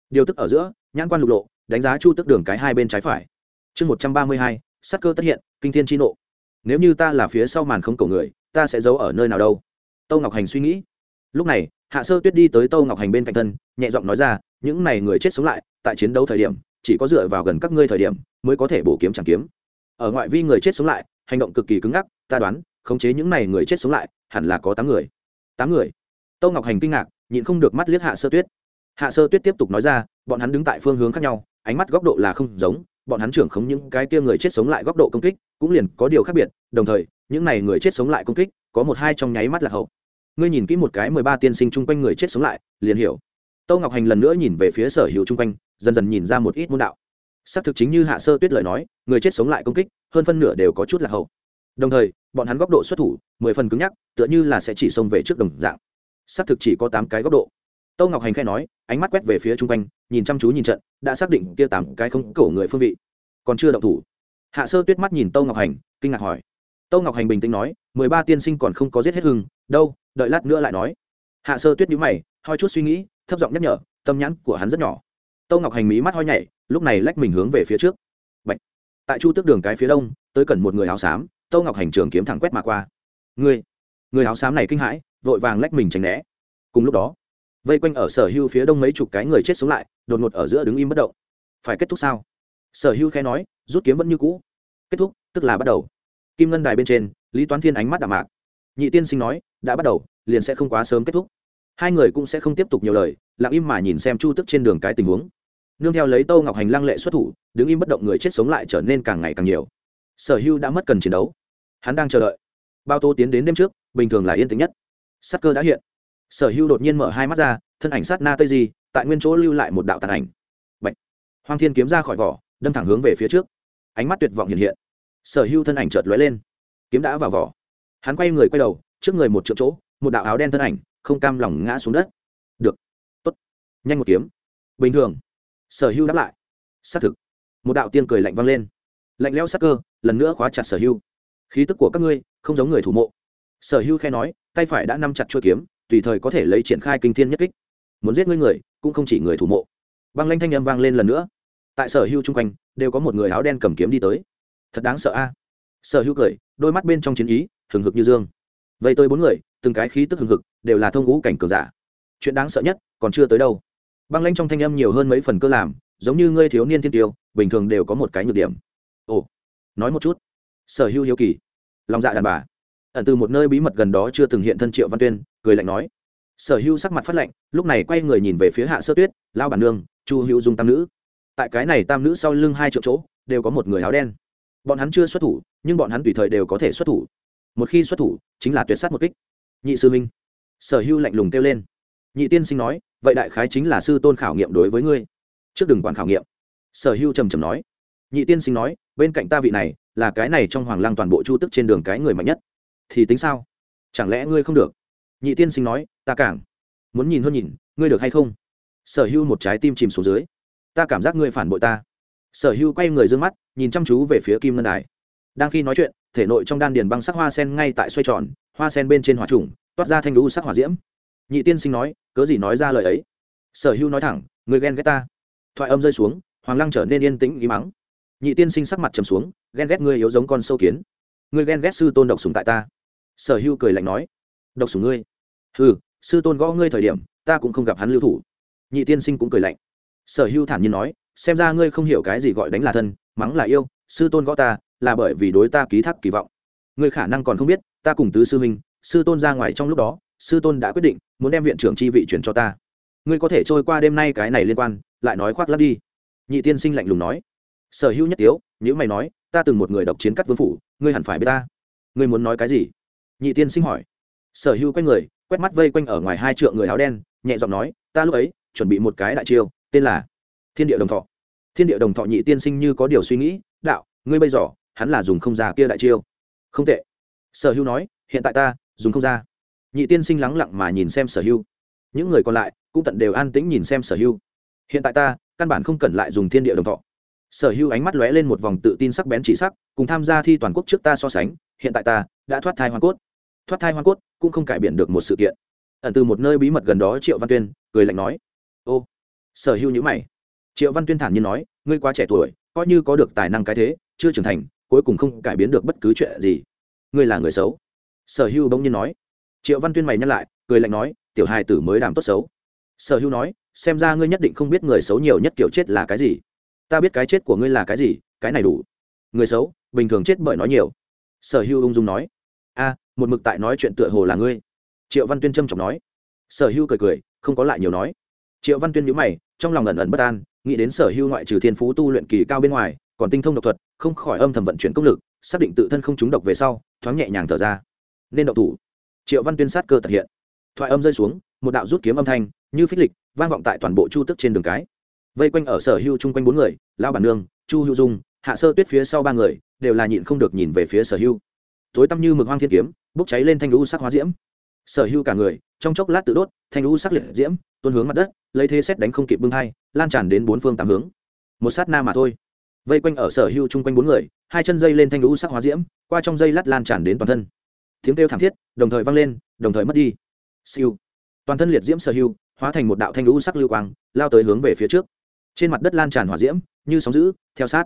Điều tức ở giữa, nhãn quan lục lộ, đánh giá chu tức đường cái hai bên trái phải. Chương một trăm ba mươi hai, sắc cơ tất hiện, kinh thiên chi nộ. Nếu như ta là phía sau màn không cầu người, ta sẽ giấu ở nơi nào đâu? Tâu ngọc hành suy nghĩ. Lúc này, hạ sơ tuyết đi tới tâu ngọc hành bên cạnh thân, nhẹ giọng nói ra, những này người chết sống lại, tại chiến đấu thời điểm, chỉ có dựa vào gần các ngươi thời điểm, mới có thể bổ kiếm chẳng kiếm. Ở ngoại vi người chết sống lại, hành động cực kỳ cứng ngắc, ta đoán, khống chế những này người chết sống lại, hẳn là có tám người. Tám người? Tâu ngọc hành kinh ngạc nhịn không được mắt liếc hạ sơ tuyết. Hạ sơ tuyết tiếp tục nói ra, bọn hắn đứng tại phương hướng khác nhau, ánh mắt góc độ là không giống, bọn hắn trưởng khống những cái kia người chết sống lại góc độ công kích, cũng liền có điều khác biệt, đồng thời, những này người chết sống lại công kích, có một hai trong nháy mắt là hậu. Ngươi nhìn kỹ một cái mười ba tiên sinh chung quanh người chết sống lại, liền hiểu. Tâu ngọc hành lần nữa nhìn về phía sở hữu chung quanh, dần dần nhìn ra một ít môn đạo. Xác thực chính như hạ sơ tuyết lời nói, người chết sống lại công kích, hơn phân nửa đều có chút là hậu. Đồng thời, bọn hắn góc độ xuất thủ, mười phần cứng nhắc, tựa như là sẽ chỉ xông về trước đồng dạng xác thực chỉ có tám cái góc độ. Tâu ngọc hành khai nói, ánh mắt quét về phía chung quanh, nhìn chăm chú nhìn trận, đã xác định kia tám cái không cổ người phương vị. Còn chưa động thủ. Hạ sơ tuyết mắt nhìn tâu ngọc hành, kinh ngạc hỏi. Tâu ngọc hành bình tĩnh nói, mười ba tiên sinh còn không có giết hết hưng, đâu, đợi lát nữa lại nói. Hạ sơ tuyết nhíu mày hoi chút suy nghĩ, thấp giọng nhắc nhở, tâm nhãn của hắn rất nhỏ. Tâu ngọc hành mí mắt hoi nhảy, lúc này lách mình hướng về phía trước. Bạch. tại chu tước đường cái phía đông, tới cần một người áo xám tâu ngọc hành trường kiếm thẳng quét mà qua. Người người áo xám này kinh hãi vội vàng lách mình tránh né. Cùng lúc đó, vây quanh ở sở hưu phía đông mấy chục cái người chết sống lại, đột ngột ở giữa đứng im bất động. Phải kết thúc sao? Sở hưu khẽ nói, rút kiếm vẫn như cũ. Kết thúc, tức là bắt đầu. Kim ngân đài bên trên, lý toán thiên ánh mắt đạm mạc. Nhị tiên sinh nói, đã bắt đầu, liền sẽ không quá sớm kết thúc. Hai người cũng sẽ không tiếp tục nhiều lời, lặng im mà nhìn xem chu tức trên đường cái tình huống. Nương theo lấy tâu ngọc hành lăng lệ xuất thủ, đứng im bất động người chết sống lại trở nên càng ngày càng nhiều. Sở hưu đã mất cần chiến đấu. Hắn đang chờ đợi. Bao tô tiến đến đêm trước, bình thường là yên tĩnh nhất sắc cơ đã hiện. Sở hưu đột nhiên mở hai mắt ra, thân ảnh sát na tây di, tại nguyên chỗ lưu lại một đạo tàn ảnh. Bạch. hoàng thiên kiếm ra khỏi vỏ, đâm thẳng hướng về phía trước. Ánh mắt tuyệt vọng hiện hiện. Sở hưu thân ảnh chợt lóe lên. Kiếm đã vào vỏ. Hắn quay người quay đầu, trước người một triệu chỗ, một đạo áo đen thân ảnh, không cam lòng ngã xuống đất. Được. Tốt. Nhanh một kiếm. Bình thường. Sở hưu đáp lại. Xác thực. Một đạo tiên cười lạnh vang lên. Lạnh leo sắc cơ, lần nữa khóa chặt sở hưu khí tức của các ngươi, không giống người thủ mộ sở hưu khe nói, tay phải đã nắm chặt chuôi kiếm, tùy thời có thể lấy triển khai kinh thiên nhất kích. Muốn giết ngươi người, cũng không chỉ người thủ mộ. Băng lanh thanh âm vang lên lần nữa. Tại sở hưu chung quanh, đều có một người áo đen cầm kiếm đi tới. Thật đáng sợ a. Sở hưu cười, đôi mắt bên trong chiến ý, hừng hực như dương. Vậy tôi bốn người, từng cái khí tức hừng hực, đều là thông ngũ cảnh cờ giả. Chuyện đáng sợ nhất, còn chưa tới đâu. Băng lanh trong thanh âm nhiều hơn mấy phần cơ làm, giống như ngươi thiếu niên thiên tiêu, bình thường đều có một cái nhược điểm. Ồ, nói một chút. Sở hữu hiếu kỳ. Lòng dạ đàn bà ẩn từ một nơi bí mật gần đó chưa từng hiện thân triệu văn tuyên cười lạnh nói sở hữu sắc mặt phát lạnh lúc này quay người nhìn về phía hạ sơ tuyết lao bản nương chu hữu dung tam nữ tại cái này tam nữ sau lưng hai triệu chỗ đều có một người áo đen bọn hắn chưa xuất thủ nhưng bọn hắn tùy thời đều có thể xuất thủ một khi xuất thủ chính là tuyệt sát một kích nhị sư minh sở hữu lạnh lùng kêu lên nhị tiên sinh nói vậy đại khái chính là sư tôn khảo nghiệm đối với ngươi trước đừng quản khảo nghiệm sở hữu trầm trầm nói nhị tiên sinh nói bên cạnh ta vị này là cái này trong hoàng lăng toàn bộ chu tức trên đường cái người mạnh nhất thì tính sao? Chẳng lẽ ngươi không được? Nhị tiên sinh nói, ta càng muốn nhìn hơn nhìn, ngươi được hay không? Sở hữu một trái tim chìm xuống dưới. Ta cảm giác ngươi phản bội ta. Sở hữu quay người d ư ơ n g mắt, nhìn chăm chú về phía kim ngân đài. Đang khi nói chuyện, thể nội trong đan điền băng sắc hoa sen ngay tại xoay tròn, hoa sen bên trên hỏa trùng, toát ra thanh lũ sắc hỏa diễm. Nhị tiên sinh nói, cớ gì nói ra lời ấy? Sở hữu nói thẳng người ghen ghét ta. Thoại âm rơi xuống, hoàng lăng trở nên yên tĩnh ý mắng. Nhị tiên sinh sắc mặt trầm xuống, ghen ghét ngươi yếu giống con sâu kiến. Ngươi ghen ghét sư tôn độc sùng tại ta sở Hưu cười lạnh nói, độc sủng ngươi. Ừ sư tôn gõ ngươi thời điểm, ta cũng không gặp hắn lưu thủ. Nhị tiên sinh cũng cười lạnh. Sở Hưu thản nhiên nói, xem ra ngươi không hiểu cái gì gọi đánh là thân, mắng là yêu, sư tôn gõ ta, là bởi vì đối ta ký thác kỳ vọng. Ngươi khả năng còn không biết, ta cùng tứ sư huynh, sư tôn ra ngoài trong lúc đó, sư tôn đã quyết định muốn đem viện trưởng chi vị chuyển cho ta. Ngươi có thể trôi qua đêm nay cái này liên quan, lại nói khoác lắp đi. Nhị tiên sinh lạnh lùng nói. Sở hữu nhất tiếu nhữ mày nói, ta từng một người độc chiến cắt vương phủ, ngươi hẳn phải biết ta. Ngươi muốn nói cái gì? Nhị tiên sinh hỏi. Sở hữu quanh người, quét mắt vây quanh ở ngoài hai trượng người áo đen, nhẹ giọng nói, ta lúc ấy chuẩn bị một cái đại chiêu, tên là thiên địa đồng thọ. Thiên địa đồng thọ nhị tiên sinh như có điều suy nghĩ, đạo, ngươi bây giờ, hắn là dùng không ra kia đại chiêu. Không tệ. Sở hữu nói, hiện tại ta, dùng không ra. Nhị tiên sinh lắng lặng mà nhìn xem sở hưu những người còn lại cũng tận đều an tĩnh nhìn xem sở hưu hiện tại ta, căn bản không cần lại dùng thiên địa đồng thọ. Sở hưu ánh mắt lóe lên một vòng tự tin sắc bén chỉ sắc, cùng tham gia thi toàn quốc trước ta so sánh, hiện tại ta đã thoát thai hoàn cốt thoát thai hoa cốt, cũng không cải biển được một sự kiện. Ẩn từ một nơi bí mật gần đó triệu văn tuyên cười lạnh nói, ô, sở hưu nhữ mày. Triệu văn tuyên thản nhiên nói, ngươi quá trẻ tuổi, coi như có được tài năng cái thế, chưa trưởng thành, cuối cùng không cải biến được bất cứ chuyện gì. Ngươi là người xấu. Sở hưu bỗng nhiên nói. Triệu văn tuyên mày nhắc lại, cười lạnh nói, tiểu hài tử mới đảm tốt xấu. Sở hưu nói, xem ra ngươi nhất định không biết người xấu nhiều nhất kiểu chết là cái gì. Ta biết cái chết của ngươi là cái gì, cái này đủ. Người xấu, bình thường chết bởi nói nhiều. Sở hưu ung dung nói, a một mực tại nói chuyện tựa hồ là ngươi. Triệu văn tuyên trâm trọng nói. Sở hưu cười cười, không có lại nhiều nói. Triệu văn tuyên nhữ mày, trong lòng ẩn ẩn bất an, nghĩ đến sở hưu ngoại trừ thiên phú tu luyện kỳ cao bên ngoài, còn tinh thông độc thuật, không khỏi âm thầm vận chuyển công lực, xác định tự thân không trúng độc về sau, thoáng nhẹ nhàng thở ra. Nên độc thủ. Triệu văn tuyên sát cơ thực hiện. Thoại âm rơi xuống, một đạo rút kiếm âm thanh, như phích lịch, vang vọng tại toàn bộ chu tức trên đường cái. Vây quanh ở sở hưu chung quanh bốn người lao bản nương, chu hữu dung, hạ sơ tuyết phía sau ba người, đều là nhịn không được nhìn về phía sở hưu. Tối tăm như mực hoang thiên kiếm bốc cháy lên thanh lũ sắc hóa diễm. Sở hưu cả người, trong chốc lát tự đốt, thanh lũ sắc liệt diễm, tuôn hướng mặt đất, lấy thế xét đánh không kịp bưng hai, lan tràn đến bốn phương tám hướng. Một sát na mà thôi. Vây quanh ở sở hưu chung quanh bốn người, hai chân dây lên thanh lũ sắc hóa diễm, qua trong dây lát lan tràn đến toàn thân. Tiếng kêu thảm thiết, đồng thời vang lên, đồng thời mất đi. Siêu. Toàn thân liệt diễm sở hưu hóa thành một đạo thanh lũ sắc lưu quang, lao tới hướng về phía trước. Trên mặt đất lan tràn hỏa diễm, như sóng dữ, theo sát.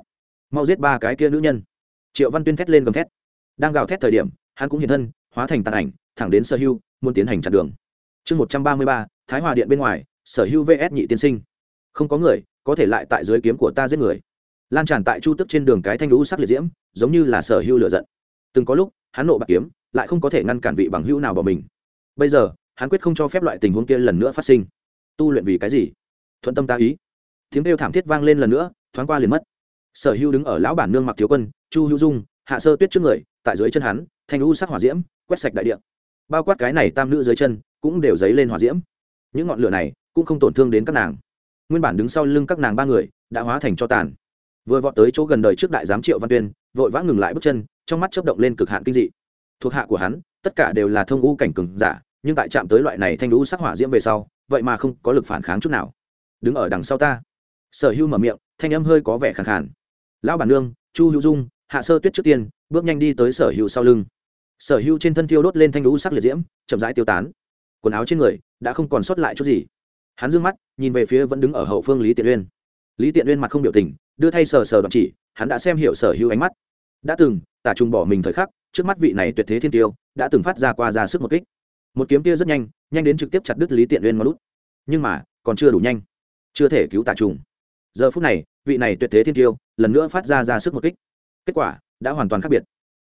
Mau giết ba cái kia nữ nhân. Triệu văn tuyên thét lên gầm thét. Đang gào thét thời điểm hắn cũng hiện thân, hóa thành tàn ảnh, thẳng đến sở hưu muốn tiến hành chặn đường. Chương một trăm ba mươi ba, thái hòa điện bên ngoài, sở hưu vs nhị tiên sinh. Không có người, có thể lại tại dưới kiếm của ta giết người. Lan tràn tại chu tức trên đường cái thanh lũ sắc liệt diễm, giống như là sở hưu lựa giận. Từng có lúc, hắn nộ bạc kiếm, lại không có thể ngăn cản vị bằng hữu nào bỏ mình. Bây giờ, hắn quyết không cho phép loại tình huống kia lần nữa phát sinh. Tu luyện vì cái gì? Thuận tâm ta ý. Tiếng kêu thảm thiết vang lên lần nữa, thoáng qua liền mất. Sở hưu đứng ở lão bản nương mặc thiếu quân, chu hữu dung, hạ sơ tuyết trước người, tại dưới chân hắn thanh u sắc hỏa diễm, quét sạch đại địa. Bao quát cái này tam nữ dưới chân, cũng đều dấy lên hỏa diễm. Những ngọn lửa này cũng không tổn thương đến các nàng. Nguyên bản đứng sau lưng các nàng ba người đã hóa thành cho tàn. Vừa vọt tới chỗ gần đời trước đại giám triệu văn tuyên, vội vã ngừng lại bước chân, trong mắt chớp động lên cực hạn kinh dị. Thuộc hạ của hắn, tất cả đều là thông u cảnh cường giả, nhưng tại chạm tới loại này thanh u sắc hỏa diễm về sau, vậy mà không có lực phản kháng chút nào. Đứng ở đằng sau ta. Sở hưu mở miệng, thanh âm hơi có vẻ khẳng khản lão bản nương, chu hữu dung, hạ sơ tuyết trước tiên, bước nhanh đi tới sở hữu sau lưng sở hữu trên thân thiêu đốt lên thanh lũ sắc liệt diễm, chậm rãi tiêu tán. Quần áo trên người đã không còn sót lại chút gì. Hắn d ư ơ n g mắt, nhìn về phía vẫn đứng ở hậu phương lý tiện uyên. Lý tiện uyên mặt không biểu tình, đưa thay sờ sờ đoạn chỉ, hắn đã xem hiểu sở hữu ánh mắt. Đã từng, tả trùng bỏ mình thời khắc, trước mắt vị này tuyệt thế thiên tiêu, đã từng phát ra qua ra sức một kích. Một kiếm tia rất nhanh nhanh đến trực tiếp chặt đứt lý tiện uyên ngón lút nhưng mà, còn chưa đủ nhanh. Chưa thể cứu tả trùng. Giờ phút này, vị này tuyệt thế thiên tiêu, lần nữa phát ra ra sức một kích. Kết quả, đã hoàn toàn khác biệt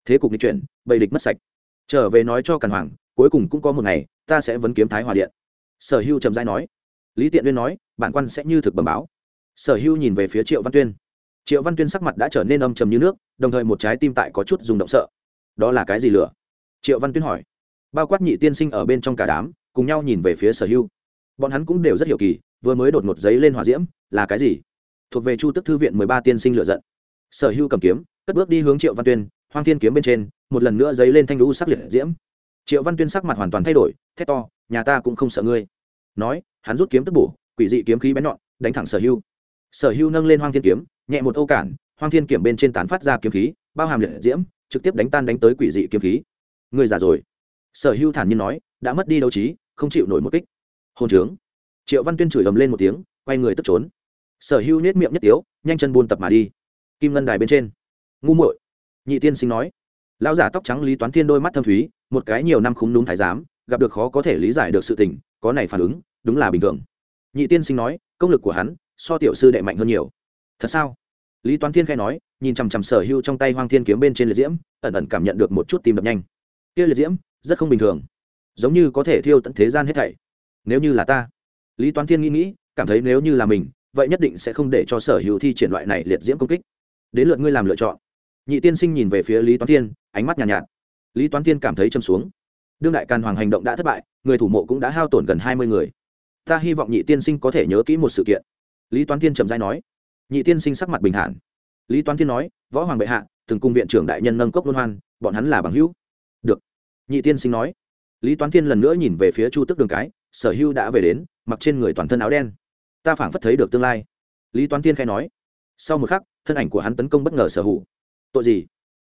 thế cục nghịch chuyển, bầy địch mất sạch. Trở về nói cho càn hoàng, cuối cùng cũng có một ngày, ta sẽ vấn kiếm thái hòa điện. Sở hưu trầm dai nói. Lý tiện uyên nói, bản quan sẽ như thực bẩm báo. Sở hưu nhìn về phía triệu văn tuyên. Triệu văn tuyên sắc mặt đã trở nên âm trầm như nước, đồng thời một trái tim tại có chút rung động sợ. Đó là cái gì lửa? Triệu văn tuyên hỏi. Bao quát nhị tiên sinh ở bên trong cả đám, cùng nhau nhìn về phía sở hưu. Bọn hắn cũng đều rất hiểu kỳ, vừa mới đột một giấy lên hòa diễm, là cái gì? Thuộc về chu tức thư viện mười ba tiên sinh lựa giận. Sở hưu cầm kiếm, cất bước đi hướng triệu văn tuyên hoang thiên kiếm bên trên, một lần nữa dấy lên thanh lũ sắc liệt diễm. Triệu văn tuyên sắc mặt hoàn toàn thay đổi, thét to, nhà ta cũng không sợ ngươi. Nói, hắn rút kiếm tức bổ, quỷ dị kiếm khí bén nhọn, đánh thẳng sở hưu sở hưu nâng lên hoang thiên kiếm, nhẹ một âu cản, hoang thiên kiếm bên trên tán phát ra kiếm khí, bao hàm liệt diễm, trực tiếp đánh tan đánh tới quỷ dị kiếm khí. Ngươi già rồi. Sở hưu thản nhiên nói, đã mất đi đấu trí, không chịu nổi một kích. Hôn trướng. Triệu văn tuyên chửi ầm lên một tiếng, quay người tức trốn. Sở hưu nết miệng nhất tiếu, nhanh chân buôn tập mà đi. Kim ngân đài bên trên. Ngu muội nhị tiên sinh nói. Lão giả tóc trắng lý toán thiên đôi mắt thâm thúy, một cái nhiều năm khúng đúng thái giám, gặp được khó có thể lý giải được sự tình, có này phản ứng, đúng là bình thường. Nhị tiên sinh nói, công lực của hắn, so tiểu sư đệ mạnh hơn nhiều. Thật sao? Lý toán thiên khai nói, nhìn chằm chằm sở hưu trong tay hoang thiên kiếm bên trên liệt diễm, ẩn ẩn cảm nhận được một chút tim đập nhanh. Kia liệt diễm, rất không bình thường. Giống như có thể thiêu tận thế gian hết thảy. Nếu như là ta, lý toán thiên nghĩ nghĩ, cảm thấy nếu như là mình, vậy nhất định sẽ không để cho sở hữu thi triển loại này liệt diễm công kích. Đến lượt ngươi làm lựa chọn nhị tiên sinh nhìn về phía lý toán thiên ánh mắt nhàn nhạt, nhạt. Lý toán thiên cảm thấy châm xuống. Đương đại càn hoàng hành động đã thất bại người thủ mộ cũng đã hao tổn gần hai mươi người. Ta hy vọng nhị tiên sinh có thể nhớ kỹ một sự kiện. Lý toán thiên trầm dai nói. Nhị tiên sinh sắc mặt bình thản. Lý toán thiên nói võ hoàng bệ hạ từng cung viện trưởng đại nhân nâng cốc luân hoan bọn hắn là bằng hữu. Được. Nhị tiên sinh nói. Lý toán thiên lần nữa nhìn về phía chu tức đường cái sở hữu đã về đến mặc trên người toàn thân áo đen. Ta phảng phất thấy được tương lai. Lý toán thiên khai nói. Sau một khắc thân ảnh của hắn tấn công bất ngờ sở hữu tội gì?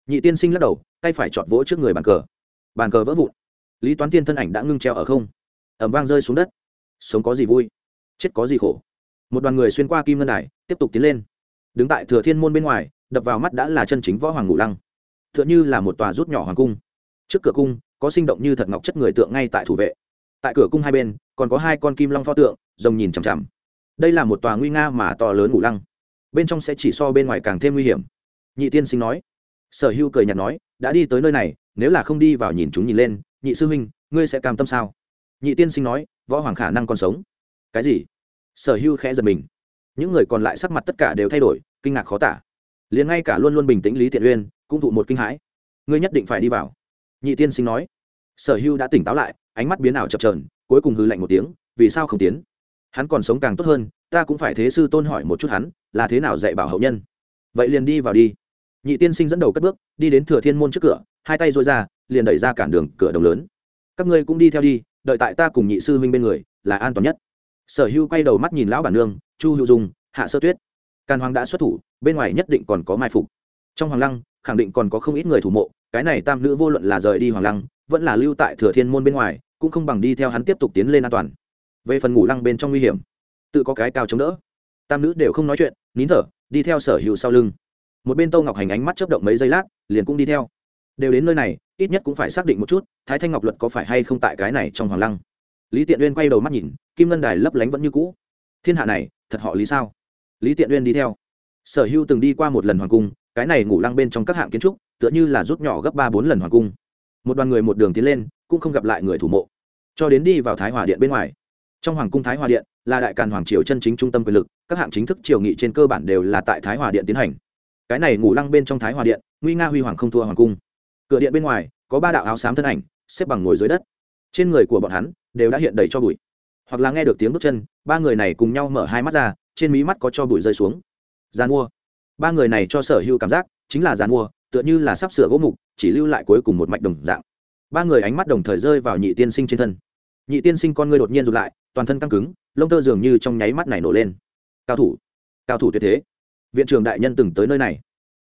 Nhị tiên sinh lắc đầu, tay phải chọt vỗ trước người bàn cờ. Bàn cờ vỡ vụn. Lý toán tiên thân ảnh đã ngưng treo ở không. Ẩm vang rơi xuống đất. Sống có gì vui, chết có gì khổ. Một đoàn người xuyên qua kim ngân đài, tiếp tục tiến lên. Đứng tại thừa thiên môn bên ngoài, đập vào mắt đã là chân chính võ hoàng ngủ lăng. T h ư ợ n h ư là một tòa rút nhỏ hoàng cung. Trước cửa cung, có sinh động như thật ngọc chất người tượng ngay tại thủ vệ. Tại cửa cung hai bên, còn có hai con kim long pho tượng, rồng nhìn chằm chằm. Đây là một tòa nguy nga mà to lớn ngủ lăng. Bên trong sẽ chỉ so bên ngoài càng thêm nguy hiểm nhị tiên sinh nói. Sở hưu cười nhạt nói, đã đi tới nơi này, nếu là không đi vào nhìn chúng nhìn lên, nhị sư huynh, ngươi sẽ cam tâm sao? Nhị tiên sinh nói, võ hoàng khả năng còn sống. Cái gì? Sở hưu khẽ giật mình. Những người còn lại sắc mặt tất cả đều thay đổi, kinh ngạc khó tả. Liền ngay cả luôn luôn bình tĩnh lý tiện uyên, cũng thụ một kinh hãi. Ngươi nhất định phải đi vào. Nhị tiên sinh nói. Sở hưu đã tỉnh táo lại, ánh mắt biến ảo chập trờn cuối cùng hư lạnh một tiếng, vì sao không tiến? Hắn còn sống càng tốt hơn, ta cũng phải thế sư tôn hỏi một chút hắn, là thế nào dạy bảo hậu nhân? Vậy liền đi vào đi nhị tiên sinh dẫn đầu cất bước, đi đến thừa thiên môn trước cửa, hai tay dội ra, liền đẩy ra cản đường, cửa đồng lớn. Các ngươi cũng đi theo đi, đợi tại ta cùng nhị sư huynh bên người, là an toàn nhất. Sở hưu quay đầu mắt nhìn lão bản nương, chu hữu dung, hạ sơ tuyết. Càn hoàng đã xuất thủ, bên ngoài nhất định còn có mai phục. Trong hoàng lăng, khẳng định còn có không ít người thủ mộ, cái này tam nữ vô luận là rời đi hoàng lăng, vẫn là lưu tại thừa thiên môn bên ngoài, cũng không bằng đi theo hắn tiếp tục tiến lên an toàn. Về phần ngủ lăng bên trong nguy hiểm, tự có cái cao chống đỡ. Tam nữ đều không nói chuyện, nín thở, đi theo sở hữu sau lưng một bên tô ngọc hành ánh mắt chấp động mấy giây lát, liền cũng đi theo. Đều đến nơi này, ít nhất cũng phải xác định một chút, thái thanh ngọc luật có phải hay không tại cái này trong hoàng lăng. Lý tiện uyên quay đầu mắt nhìn, kim ngân đài lấp lánh vẫn như cũ. Thiên hạ này, thật họ lý sao? Lý tiện uyên đi theo. Sở hưu từng đi qua một lần hoàng cung, cái này ngủ lăng bên trong các hạng kiến trúc, tựa như là rút nhỏ gấp ba bốn lần hoàng cung. Một đoàn người một đường tiến lên, cũng không gặp lại người thủ mộ. Cho đến đi vào thái hòa điện bên ngoài. Trong hoàng cung thái hòa điện là đại càn hoàng triều chân chính trung tâm quyền lực, các hạng chính thức triều nghị trên cơ bản đều là tại thái hòa điện tiến hành cái này ngủ lăng bên trong thái hòa điện, nguy nga huy hoàng không thua hoàng cung. Cửa điện bên ngoài, có ba đạo áo xám thân ảnh, xếp bằng ngồi dưới đất. Trên người của bọn hắn, đều đã hiện đầy cho bụi. Hoặc là nghe được tiếng bước chân, ba người này cùng nhau mở hai mắt ra, trên mí mắt có cho bụi rơi xuống. Gian mua. Ba người này cho sở hữu cảm giác, chính là gian mua, tựa như là sắp sửa gỗ mục, chỉ lưu lại cuối cùng một mạch đồng dạng. Ba người ánh mắt đồng thời rơi vào nhị tiên sinh trên thân. Nhị tiên sinh con người đột nhiên rụt lại, toàn thân căng cứng, lông tơ dường như trong nháy mắt này nổ lên. Cao thủ. Cao thủ tuyệt thế viện trưởng đại nhân từng tới nơi này.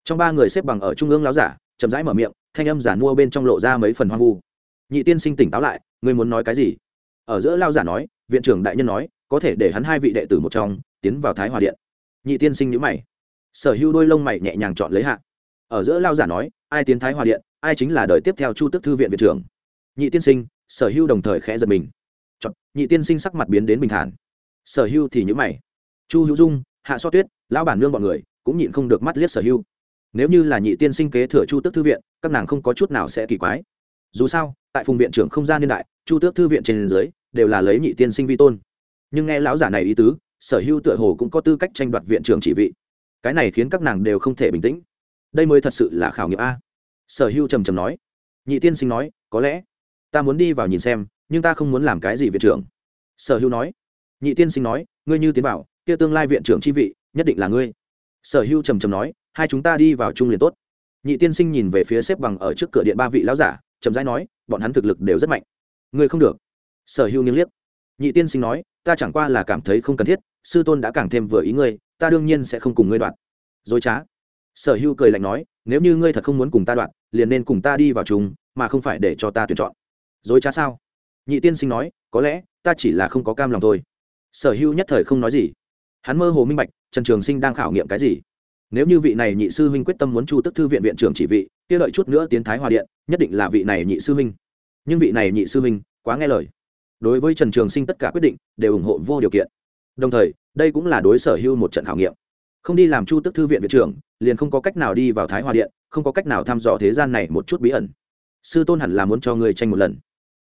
Trong ba người xếp bằng ở trung ương láo giả, chậm rãi mở miệng, thanh âm giả mua bên trong lộ ra mấy phần hoang vu. Nhị tiên sinh tỉnh táo lại, ngươi muốn nói cái gì? Ở giữa lao giả nói, viện trưởng đại nhân nói, có thể để hắn hai vị đệ tử một trong, tiến vào thái hòa điện. Nhị tiên sinh nhữ mày. Sở hữu đôi lông mày nhẹ nhàng chọn lấy hạ. Ở giữa lao giả nói, ai tiến thái hòa điện, ai chính là đời tiếp theo chu tức thư viện viện trưởng. Nhị tiên sinh, sở hữu đồng thời khẽ giật mình. Chọn, nhị tiên sinh sắc mặt biến đến bình thản. Sở hữu thì nhữ mày. Chu hữu dung, hạ so tuyết lão bản nương bọn người cũng nhịn không được mắt liếc sở hưu. nếu như là nhị tiên sinh kế thừa chu tước thư viện, các nàng không có chút nào sẽ kỳ quái. Dù sao, tại phùng viện trưởng không gian niên đại, chu tước thư viện trên dưới đều là lấy nhị tiên sinh vi tôn. Nhưng nghe lão giả này ý tứ, sở hưu tựa hồ cũng có tư cách tranh đoạt viện trưởng chỉ vị. Cái này khiến các nàng đều không thể bình tĩnh. Đây mới thật sự là khảo nghiệm a. Sở hưu trầm trầm nói. Nhị tiên sinh nói, có lẽ ta muốn đi vào nhìn xem, nhưng ta không muốn làm cái gì viện trưởng. Sở hưu nói. Nhị tiên sinh nói, ngươi như tiến vào, kia tương lai viện trưởng chi vị nhất định là ngươi. Sở hữu trầm trầm nói, hai chúng ta đi vào chung liền tốt. Nhị tiên sinh nhìn về phía xếp bằng ở trước cửa điện ba vị lão giả trầm rãi nói, bọn hắn thực lực đều rất mạnh. Ngươi không được. Sở hữu nghiêng liếc. Nhị tiên sinh nói, ta chẳng qua là cảm thấy không cần thiết, sư tôn đã càng thêm vừa ý ngươi, ta đương nhiên sẽ không cùng ngươi đoạn. Dối trá. Sở hữu cười lạnh nói, nếu như ngươi thật không muốn cùng ta đoạn, liền nên cùng ta đi vào chúng mà không phải để cho ta tuyển chọn. Dối trá sao? Nhị tiên sinh nói, có lẽ, ta chỉ là không có cam lòng thôi. Sở hữu nhất thời không nói gì. Hắn mơ hồ minh bạch trần trường sinh đang khảo nghiệm cái gì? Nếu như vị này nhị sư huynh quyết tâm muốn chu tức thư viện viện trưởng chỉ vị, kia lợi chút nữa tiến thái hòa điện, nhất định là vị này nhị sư huynh. Nhưng vị này nhị sư huynh quá nghe lời. Đối với trần trường sinh tất cả quyết định đều ủng hộ vô điều kiện. Đồng thời, đây cũng là đối sở hưu một trận khảo nghiệm. Không đi làm chu tức thư viện viện trưởng, liền không có cách nào đi vào thái hòa điện, không có cách nào thăm dò thế gian này một chút bí ẩn. Sư tôn hẳn là muốn cho ngươi tranh một lần.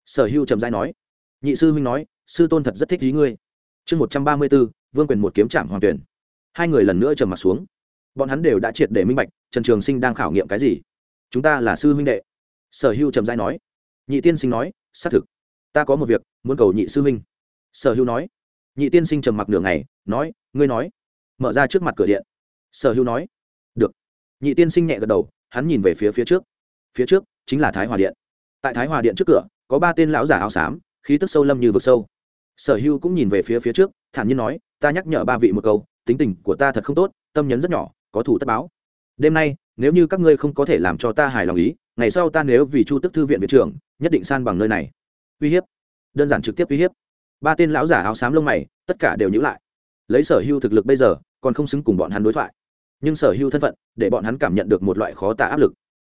Sở hưu trầm dai nói. Nhị sư huynh nói, sư tôn thật rất thích ý ngươi. Chương một trăm ba mươi b ố vương quyền một kiếm trạm hoàng tuyển hai người lần nữa trầm mặt xuống. Bọn hắn đều đã triệt để minh bạch, trần trường sinh đang khảo nghiệm cái gì. Chúng ta là sư huynh đệ. Sở hưu trầm giai nói. Nhị tiên sinh nói, xác thực. Ta có một việc, muốn cầu nhị sư huynh. Sở hưu nói. Nhị tiên sinh trầm mặc nửa ngày, nói, ngươi nói. Mở ra trước mặt cửa điện. Sở hưu nói. Được. Nhị tiên sinh nhẹ gật đầu, hắn nhìn về phía phía trước. Phía trước chính là thái hòa điện. Tại thái hòa điện trước cửa, có ba tên lão giả áo xám, khí tức sâu lâm như vực sâu. Sở hưu cũng nhìn về phía phía trước, thản nhiên nói, ta nhắc nhở ba vị một câu tính tình của ta thật không tốt, tâm nhấn rất nhỏ, có thủ tất báo. Đêm nay, nếu như các ngươi không có thể làm cho ta hài lòng ý, ngày sau ta nếu vì chu tức thư viện viện trưởng, nhất định san bằng nơi này. Uy hiếp. Đơn giản trực tiếp uy hiếp. Ba tên lão giả áo xám lông mày, tất cả đều nhữ lại. Lấy sở hưu thực lực bây giờ, còn không xứng cùng bọn hắn đối thoại. Nhưng sở hưu thân phận, để bọn hắn cảm nhận được một loại khó tả áp lực.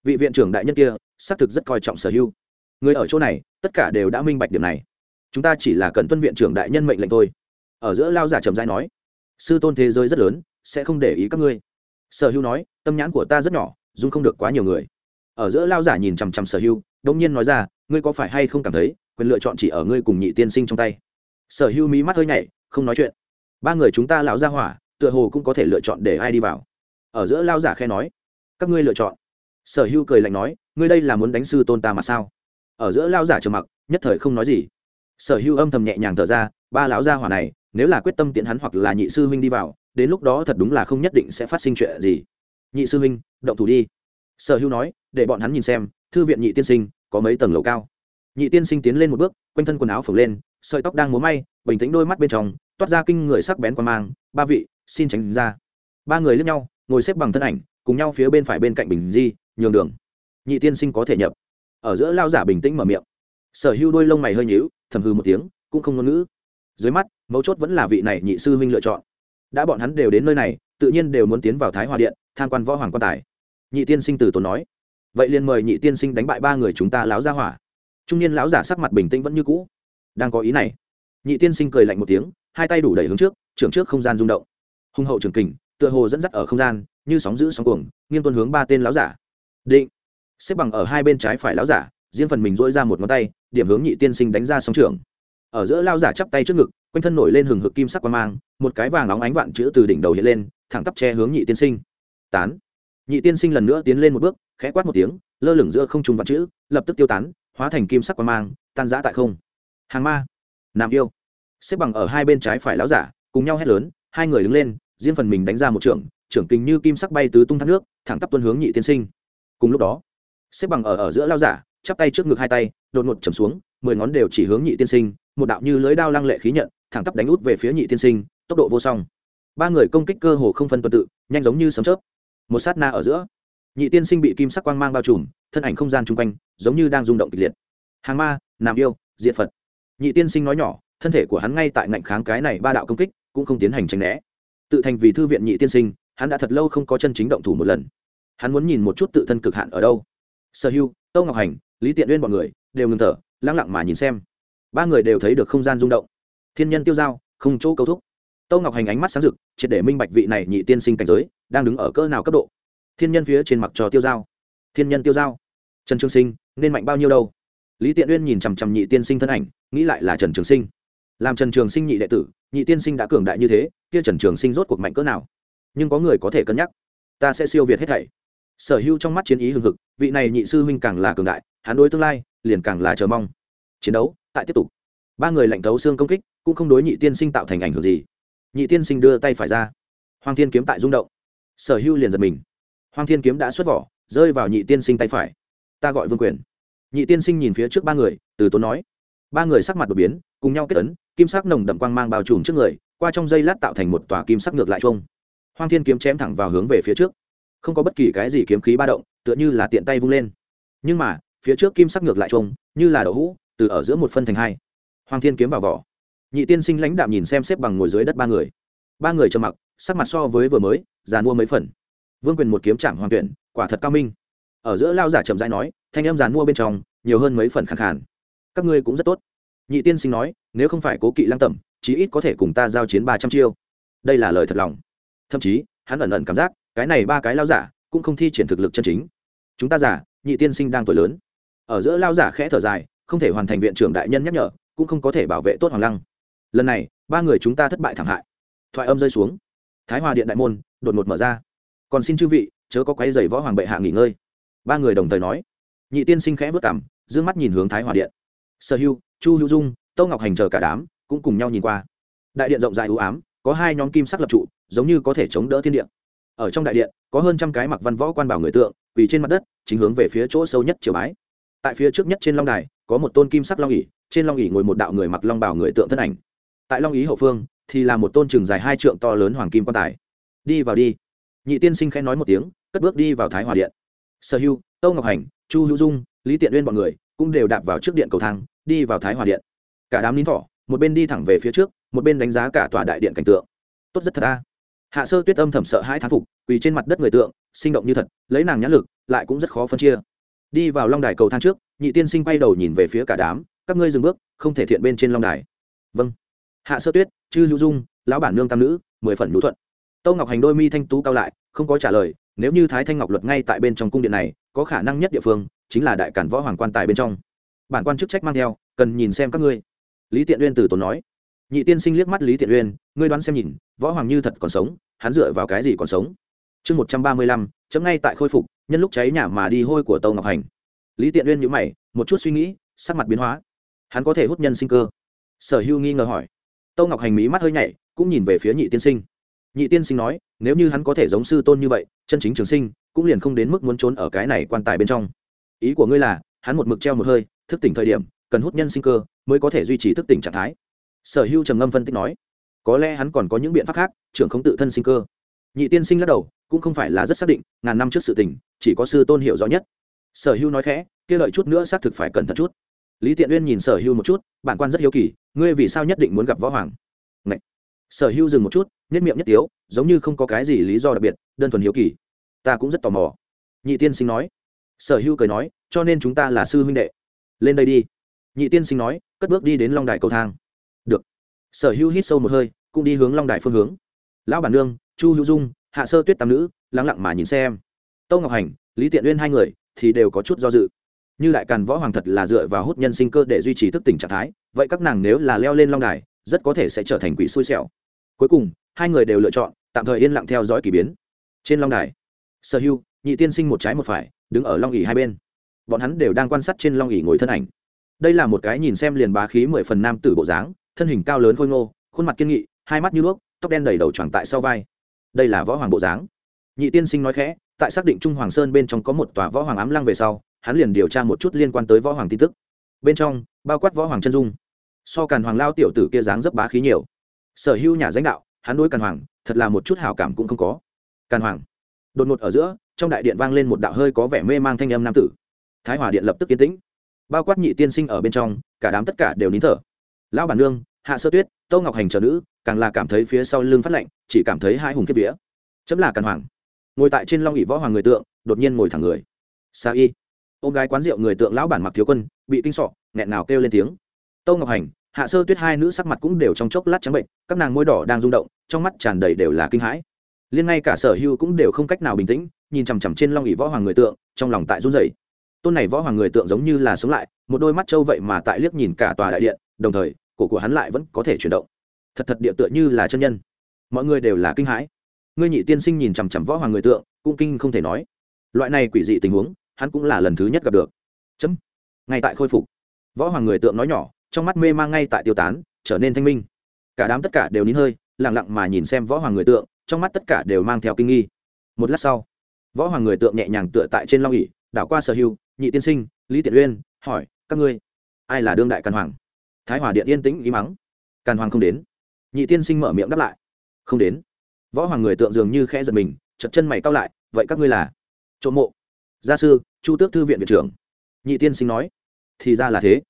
Vị viện trưởng đại nhân kia, xác thực rất coi trọng sở hưu người ở chỗ này, tất cả đều đã minh bạch điểm này. Chúng ta chỉ là cần tuân viện trưởng đại nhân mệnh lệnh thôi. Ở giữa lao giả trầm dai nói sư tôn thế giới rất lớn, sẽ không để ý các ngươi. Sở hưu nói, tâm nhãn của ta rất nhỏ, dung không được quá nhiều người. Ở giữa lao giả nhìn chằm chằm sở hưu đông nhiên nói ra, ngươi có phải hay không cảm thấy, quyền lựa chọn chỉ ở ngươi cùng nhị tiên sinh trong tay? Sở hưu mí mắt hơi nhảy, không nói chuyện. Ba người chúng ta lão ra hỏa, tựa hồ cũng có thể lựa chọn để ai đi vào. Ở giữa lao giả khe nói, các ngươi lựa chọn. Sở hưu cười lạnh nói, ngươi đây là muốn đánh sư tôn ta mà sao? Ở giữa lao giả trầm mặc, nhất thời không nói gì. Sở hưu âm thầm nhẹ nhàng thở ra, ba lão gia hỏa này nếu là quyết tâm tiện hắn hoặc là nhị sư huynh đi vào, đến lúc đó thật đúng là không nhất định sẽ phát sinh chuyện gì. Nhị sư huynh, động thủ đi. Sở hưu nói, để bọn hắn nhìn xem, thư viện nhị tiên sinh, có mấy tầng lầu cao. Nhị tiên sinh tiến lên một bước, quanh thân quần áo phồng lên, sợi tóc đang múa may, bình tĩnh đôi mắt bên trong, toát ra kinh người sắc bén qua mang. Ba vị, xin tránh ra. Ba người lướt nhau, ngồi xếp bằng thân ảnh, cùng nhau phía bên phải bên cạnh bình di, nhường đường. Nhị tiên sinh có thể nhập. Ở giữa lao giả bình tĩnh mở miệng. Sở hưu đôi lông mày hơi nhíu, thầm hư một tiếng, cũng không ngôn ngữ dưới mắt, mấu chốt vẫn là vị này nhị sư huynh lựa chọn. Đã bọn hắn đều đến nơi này, tự nhiên đều muốn tiến vào thái hòa điện, tham quan võ hoàng quan tài. Nhị tiên sinh từ tốn nói. Vậy liền mời nhị tiên sinh đánh bại ba người chúng ta láo ra hỏa. Trung niên lão giả sắc mặt bình tĩnh vẫn như cũ. Đang có ý này, nhị tiên sinh cười lạnh một tiếng, hai tay đủ đẩy hướng trước, trưởng trước không gian rung động. Hùng hậu trường kình, tựa hồ dẫn dắt ở không gian, như sóng giữ sóng cuồng, nghiêng tuân hướng ba tên lão giả. Định, xếp bằng ở hai bên trái phải lão giả, riêng phần mình dỗi ra một ngón tay, điểm hướng nhị tiên sinh đánh ra sóng trường ở giữa lao giả chắp tay trước ngực, quanh thân nổi lên hừng hực kim sắc quang mang, một cái vàng óng ánh vạn chữ từ đỉnh đầu hiện lên, thẳng tắp che hướng nhị tiên sinh. Tán. Nhị tiên sinh lần nữa tiến lên một bước, khẽ quát một tiếng, lơ lửng giữa không trung vạn chữ, lập tức tiêu tán, hóa thành kim sắc quang mang, tan giã tại không. Hàng ma. Nam yêu. Xếp bằng ở hai bên trái phải lão giả, cùng nhau hét lớn, hai người đứng lên, riêng phần mình đánh ra một trưởng trưởng kình như kim sắc bay tứ tung thác nước, thẳng tắp tuân hướng nhị tiên sinh. Cùng lúc đó, xếp bằng ở ở giữa lao giả, chắp tay trước ngực hai tay, đột ngột chầm xuống, mười ngón đều chỉ hướng nhị tiên sinh một đạo như lưới đao lăng lệ khí nhận, thẳng tắp đánh út về phía nhị tiên sinh, tốc độ vô song. Ba người công kích cơ hồ không phân tuần tự, nhanh giống như sấm chớp. Một sát na ở giữa, nhị tiên sinh bị kim sắc quang mang bao trùm, thân ảnh không gian chung quanh, giống như đang rung động kịch liệt. Hàng ma, nam yêu diện phật. Nhị tiên sinh nói nhỏ, thân thể của hắn ngay tại ngạnh kháng cái này ba đạo công kích, cũng không tiến hành tránh né. Tự thành vì thư viện nhị tiên sinh, hắn đã thật lâu không có chân chính động thủ một lần. Hắn muốn nhìn một chút tự thân cực hạn ở đâu. Sở hưu, tâu ngọc hành, lý tiện uyên b ọ n người, đều ngừng thở, lặng lặng mà nhìn xem ba người đều thấy được không gian rung động. Thiên nhân tiêu dao không chỗ câu thúc. Tâu ngọc hành ánh mắt sáng rực, triệt để minh bạch vị này nhị tiên sinh cảnh giới, đang đứng ở cỡ nào cấp độ. Thiên nhân phía trên mặt trò tiêu dao thiên nhân tiêu dao trần trường sinh, nên mạnh bao nhiêu đâu? Lý tiện uyên nhìn chằm chằm nhị tiên sinh thân ảnh, nghĩ lại là trần trường sinh. Làm trần trường sinh nhị đệ tử, nhị tiên sinh đã cường đại như thế, kia trần trường sinh rốt cuộc mạnh cỡ nào? Nhưng có người có thể cân nhắc. Ta sẽ siêu việt hết thảy. Sở hữu trong mắt chiến ý hừng hực, vị này nhị sư huynh càng là cường đại, hắn đối tương lai, liền càng là chờ mong chiến đấu, tại tiếp tục. Ba người lạnh thấu xương công kích, cũng không đối nhị tiên sinh tạo thành ảnh hưởng gì. Nhị tiên sinh đưa tay phải ra. Hoàng thiên kiếm tại rung động. Sở hưu liền giật mình. Hoàng thiên kiếm đã xuất vỏ, rơi vào nhị tiên sinh tay phải. Ta gọi vương quyền. Nhị tiên sinh nhìn phía trước ba người, từ tốn nói. Ba người sắc mặt đột biến, cùng nhau kết ấn, kim sắc nồng đậm quang mang bao trùm trước người, qua trong dây lát tạo thành một tòa kim sắc ngược lại chung hoang thiên kiếm chém thẳng vào hướng về phía trước. Không có bất kỳ cái gì kiếm khí ba động, tựa như là tiện tay vung lên. Nhưng mà, phía trước kim sắc ngược lại chung như là đậu hũ từ ở giữa một phân thành hai. Hoàng thiên kiếm vào vỏ. Nhị tiên sinh lãnh đạm nhìn xem xếp bằng ngồi dưới đất ba người. Ba người trầm mặc, sắc mặt so với vừa mới, già mua mấy phần. Vương quyền một kiếm chạm hoàng tuyển, quả thật cao minh. Ở giữa lao giả chậm rãi nói, thanh em giàn mua bên trong, nhiều hơn mấy phần khẳng khàn. Các ngươi cũng rất tốt. Nhị tiên sinh nói, nếu không phải cố kỵ lăng tẩm, chí ít có thể cùng ta giao chiến ba trăm chiêu. Đây là lời thật lòng. Thậm chí, hắn ẩn ẩn cảm giác, cái này ba cái lao giả, cũng không thi triển thực lực chân chính. Chúng ta giả nhị tiên sinh đang tuổi lớn. Ở giữa lao giả khẽ thở dài không thể hoàn thành viện trưởng đại nhân nhắc nhở, cũng không có thể bảo vệ tốt hoàng lăng. Lần này, ba người chúng ta thất bại thảm hại. Thoại âm rơi xuống. Thái hòa điện đại môn, đột ngột mở ra. Còn xin chư vị, chớ có quấy giày võ hoàng bệ hạ nghỉ ngơi. Ba người đồng thời nói. Nhị tiên sinh khẽ vất cảm d ư ơ n g mắt nhìn hướng thái hòa điện. Sở hưu, chu hữu dung tâu ngọc hành chờ cả đám, cũng cùng nhau nhìn qua. Đại điện rộng dài ưu ám, có hai nhóm kim sắc lập trụ, giống như có thể chống đỡ thiên điện ở trong đại điện, có hơn trăm cái mặc văn võ quan bảo người tượng, quỳ trên mặt đất, chính hướng về phía chỗ sâu nhất triều bái. Tại phía trước nhất trên long đài có một tôn kim sắc long ỉ trên long ỉ ngồi một đạo người mặc long bảo người tượng thân ảnh. Tại long ý hậu phương, thì là một tôn chừng dài hai trượng to lớn hoàng kim quan tài. Đi vào đi. Nhị tiên sinh khẽ nói một tiếng, cất bước đi vào thái hòa điện. Sở hưu tâu ngọc hành, chu hữu dung, lý tiện uyên b ọ n người cũng đều đạp vào trước điện cầu thang, đi vào thái hòa điện. Cả đám nín thỏ một bên đi thẳng về phía trước, một bên đánh giá cả tòa đại điện cảnh tượng. Tốt rất thật ta hạ sơ tuyết âm thầm sợ hai thán phục, quỳ trên mặt đất người tượng, sinh động như thật, lấy nàng nhãn lực, lại cũng rất khó phân chia. Đi vào long đài cầu thang trước nhị tiên sinh quay đầu nhìn về phía cả đám, các ngươi dừng bước, không thể thiện bên trên long đài. Vâng. Hạ sơ tuyết, chư hữu dung, lão bản nương tam nữ, mười phần nhũ thuận. Tâu ngọc hành đôi mi thanh tú cao lại, không có trả lời, nếu như thái thanh ngọc luật ngay tại bên trong cung điện này, có khả năng nhất địa phương, chính là đại cản võ hoàng quan tài bên trong. Bản quan chức trách mang theo, cần nhìn xem các ngươi. Lý tiện uyên từ tốn nói. Nhị tiên sinh liếc mắt lý tiện uyên, ngươi đoán xem nhìn, võ hoàng như thật còn sống, hắn dựa vào cái gì còn sống? Chương một trăm ba mươi lăm, chấm ngay tại khôi phục, nhân lúc cháy nhà mà đi hôi của tâu ngọc hành lý tiện uyên nhữ mày, một chút suy nghĩ, sắc mặt biến hóa. Hắn có thể hút nhân sinh cơ? Sở hưu nghi ngờ hỏi. Tâu ngọc hành mí mắt hơi nhảy, cũng nhìn về phía nhị tiên sinh. Nhị tiên sinh nói, nếu như hắn có thể giống sư tôn như vậy, chân chính trường sinh, cũng liền không đến mức muốn trốn ở cái này quan tài bên trong. Ý của ngươi là, hắn một mực treo một hơi, thức tỉnh thời điểm, cần hút nhân sinh cơ, mới có thể duy trì thức tỉnh trạng thái. Sở hưu trầm ngâm phân tích nói. Có lẽ hắn còn có những biện pháp khác, trưởng không tự thân sinh cơ. Nhị tiên sinh lắc đầu, cũng không phải là rất xác định, ngàn năm trước sự tình, chỉ có sư tôn hiểu rõ nhất sở hưu nói khẽ, kia lợi chút nữa xác thực phải cẩn thận chút. Lý tiện uyên nhìn sở hưu một chút, bản quan rất hiếu kỳ, ngươi vì sao nhất định muốn gặp võ hoàng? Ngậy. sở hưu dừng một chút nhất miệng nhất tiếu, giống như không có cái gì lý do đặc biệt, đơn thuần hiếu kỳ. Ta cũng rất tò mò. Nhị tiên sinh nói. Sở hưu cười nói, cho nên chúng ta là sư huynh đệ. Lên đây đi. Nhị tiên sinh nói, cất bước đi đến long đài cầu thang. Được. Sở hưu hít sâu một hơi, cũng đi hướng long đài phương hướng. Lão bản nương, chu hữu dung, hạ sơ tuyết tam nữ lắng lặng mà nhìn xem. Tâu ngọc hành, lý tiện uyên hai người thì đều có chút do dự. Như đại càn võ hoàng thật là dựa vào hút nhân sinh cơ để duy trì thức tỉnh trạng thái, vậy các nàng nếu là leo lên long đài, rất có thể sẽ trở thành quỷ xui xẻo. Cuối cùng, hai người đều lựa chọn, tạm thời yên lặng theo dõi k ỳ biến. Trên long đài, sở hưu, nhị tiên sinh một trái một phải, đứng ở long ỉ hai bên. Bọn hắn đều đang quan sát trên long ỉ ngồi thân ảnh. Đây là một cái nhìn xem liền bá khí mười phần nam tử bộ dáng, thân hình cao lớn khôi ngô, khuôn mặt kiên nghị, hai mắt như đuốc tóc đen đầy đầu tròn tại sau vai. Đây là võ hoàng bộ dáng. Nhị tiên sinh nói khẽ tại xác định trung hoàng sơn bên trong có một tòa võ hoàng ám lăng về sau, hắn liền điều tra một chút liên quan tới võ hoàng tin tức. Bên trong, bao quát võ hoàng chân dung. So càn hoàng lao tiểu tử kia dáng dấp bá khí nhiều. Sở hữu nhà danh đạo, hắn đối càn hoàng, thật là một chút hào cảm cũng không có. Càn hoàng. Đột ngột ở giữa, trong đại điện vang lên một đạo hơi có vẻ mê mang thanh âm nam tử. Thái hòa điện lập tức yên tĩnh. Bao quát nhị tiên sinh ở bên trong, cả đám tất cả đều nín thở. Lão bản nương, hạ sơ tuyết, tâu ngọc hành chờ nữ, càng là cảm thấy phía sau lưng phát lạnh, chỉ cảm thấy hai hùng kiếp vía. Chấm là càn hoàng ngồi tại trên long ỉ võ hoàng người tượng, đột nhiên ngồi thẳng người. Sa y ô gái quán rượu người tượng lão bản mặc thiếu quân, bị kinh sọ, nghẹn nào kêu lên tiếng. Tâu ngọc hành, hạ sơ tuyết hai nữ sắc mặt cũng đều trong chốc lát trắng bệnh, các nàng môi đỏ đang rung động, trong mắt tràn đầy đều là kinh hãi. Liên ngay cả sở hưu cũng đều không cách nào bình tĩnh, nhìn chằm chằm trên long ỉ võ hoàng người tượng, trong lòng tại run rẩy. Tôn này võ hoàng người tượng giống như là sống lại, một đôi mắt trâu vậy mà tại liếc nhìn cả tòa đại điện, đồng thời, cổ của hắn lại vẫn có thể chuyển động. Thật thật địa tựa như là chân nhân. Mọi người đều là kinh hãi ngươi nhị tiên sinh nhìn chằm chằm võ hoàng người tượng, cũng kinh không thể nói. Loại này quỷ dị tình huống, hắn cũng là lần thứ nhất gặp được. Chấm. Ngay tại khôi phục. Võ hoàng người tượng nói nhỏ, trong mắt mê mang ngay tại tiêu tán, trở nên thanh minh. Cả đám tất cả đều nín hơi lẳng lặng mà nhìn xem võ hoàng người tượng, trong mắt tất cả đều mang theo kinh nghi. Một lát sau, võ hoàng người tượng nhẹ nhàng tựa tại trên long ỉ đảo qua sở hưu, nhị tiên sinh, lý tiện uyên, hỏi, các ngươi, ai là đương đại càn hoàng? Thái hòa điện yên tĩnh ý mắng. Càn hoàng không đến. Nhị tiên sinh mở miệng đáp lại. Không đến võ hoàng người tượng dường như khẽ giật mình chật chân mày cao lại, vậy các ngươi là? Trộm mộ. Gia sư, chu tước thư viện viện trưởng. Nhị tiên sinh nói. Thì ra là thế.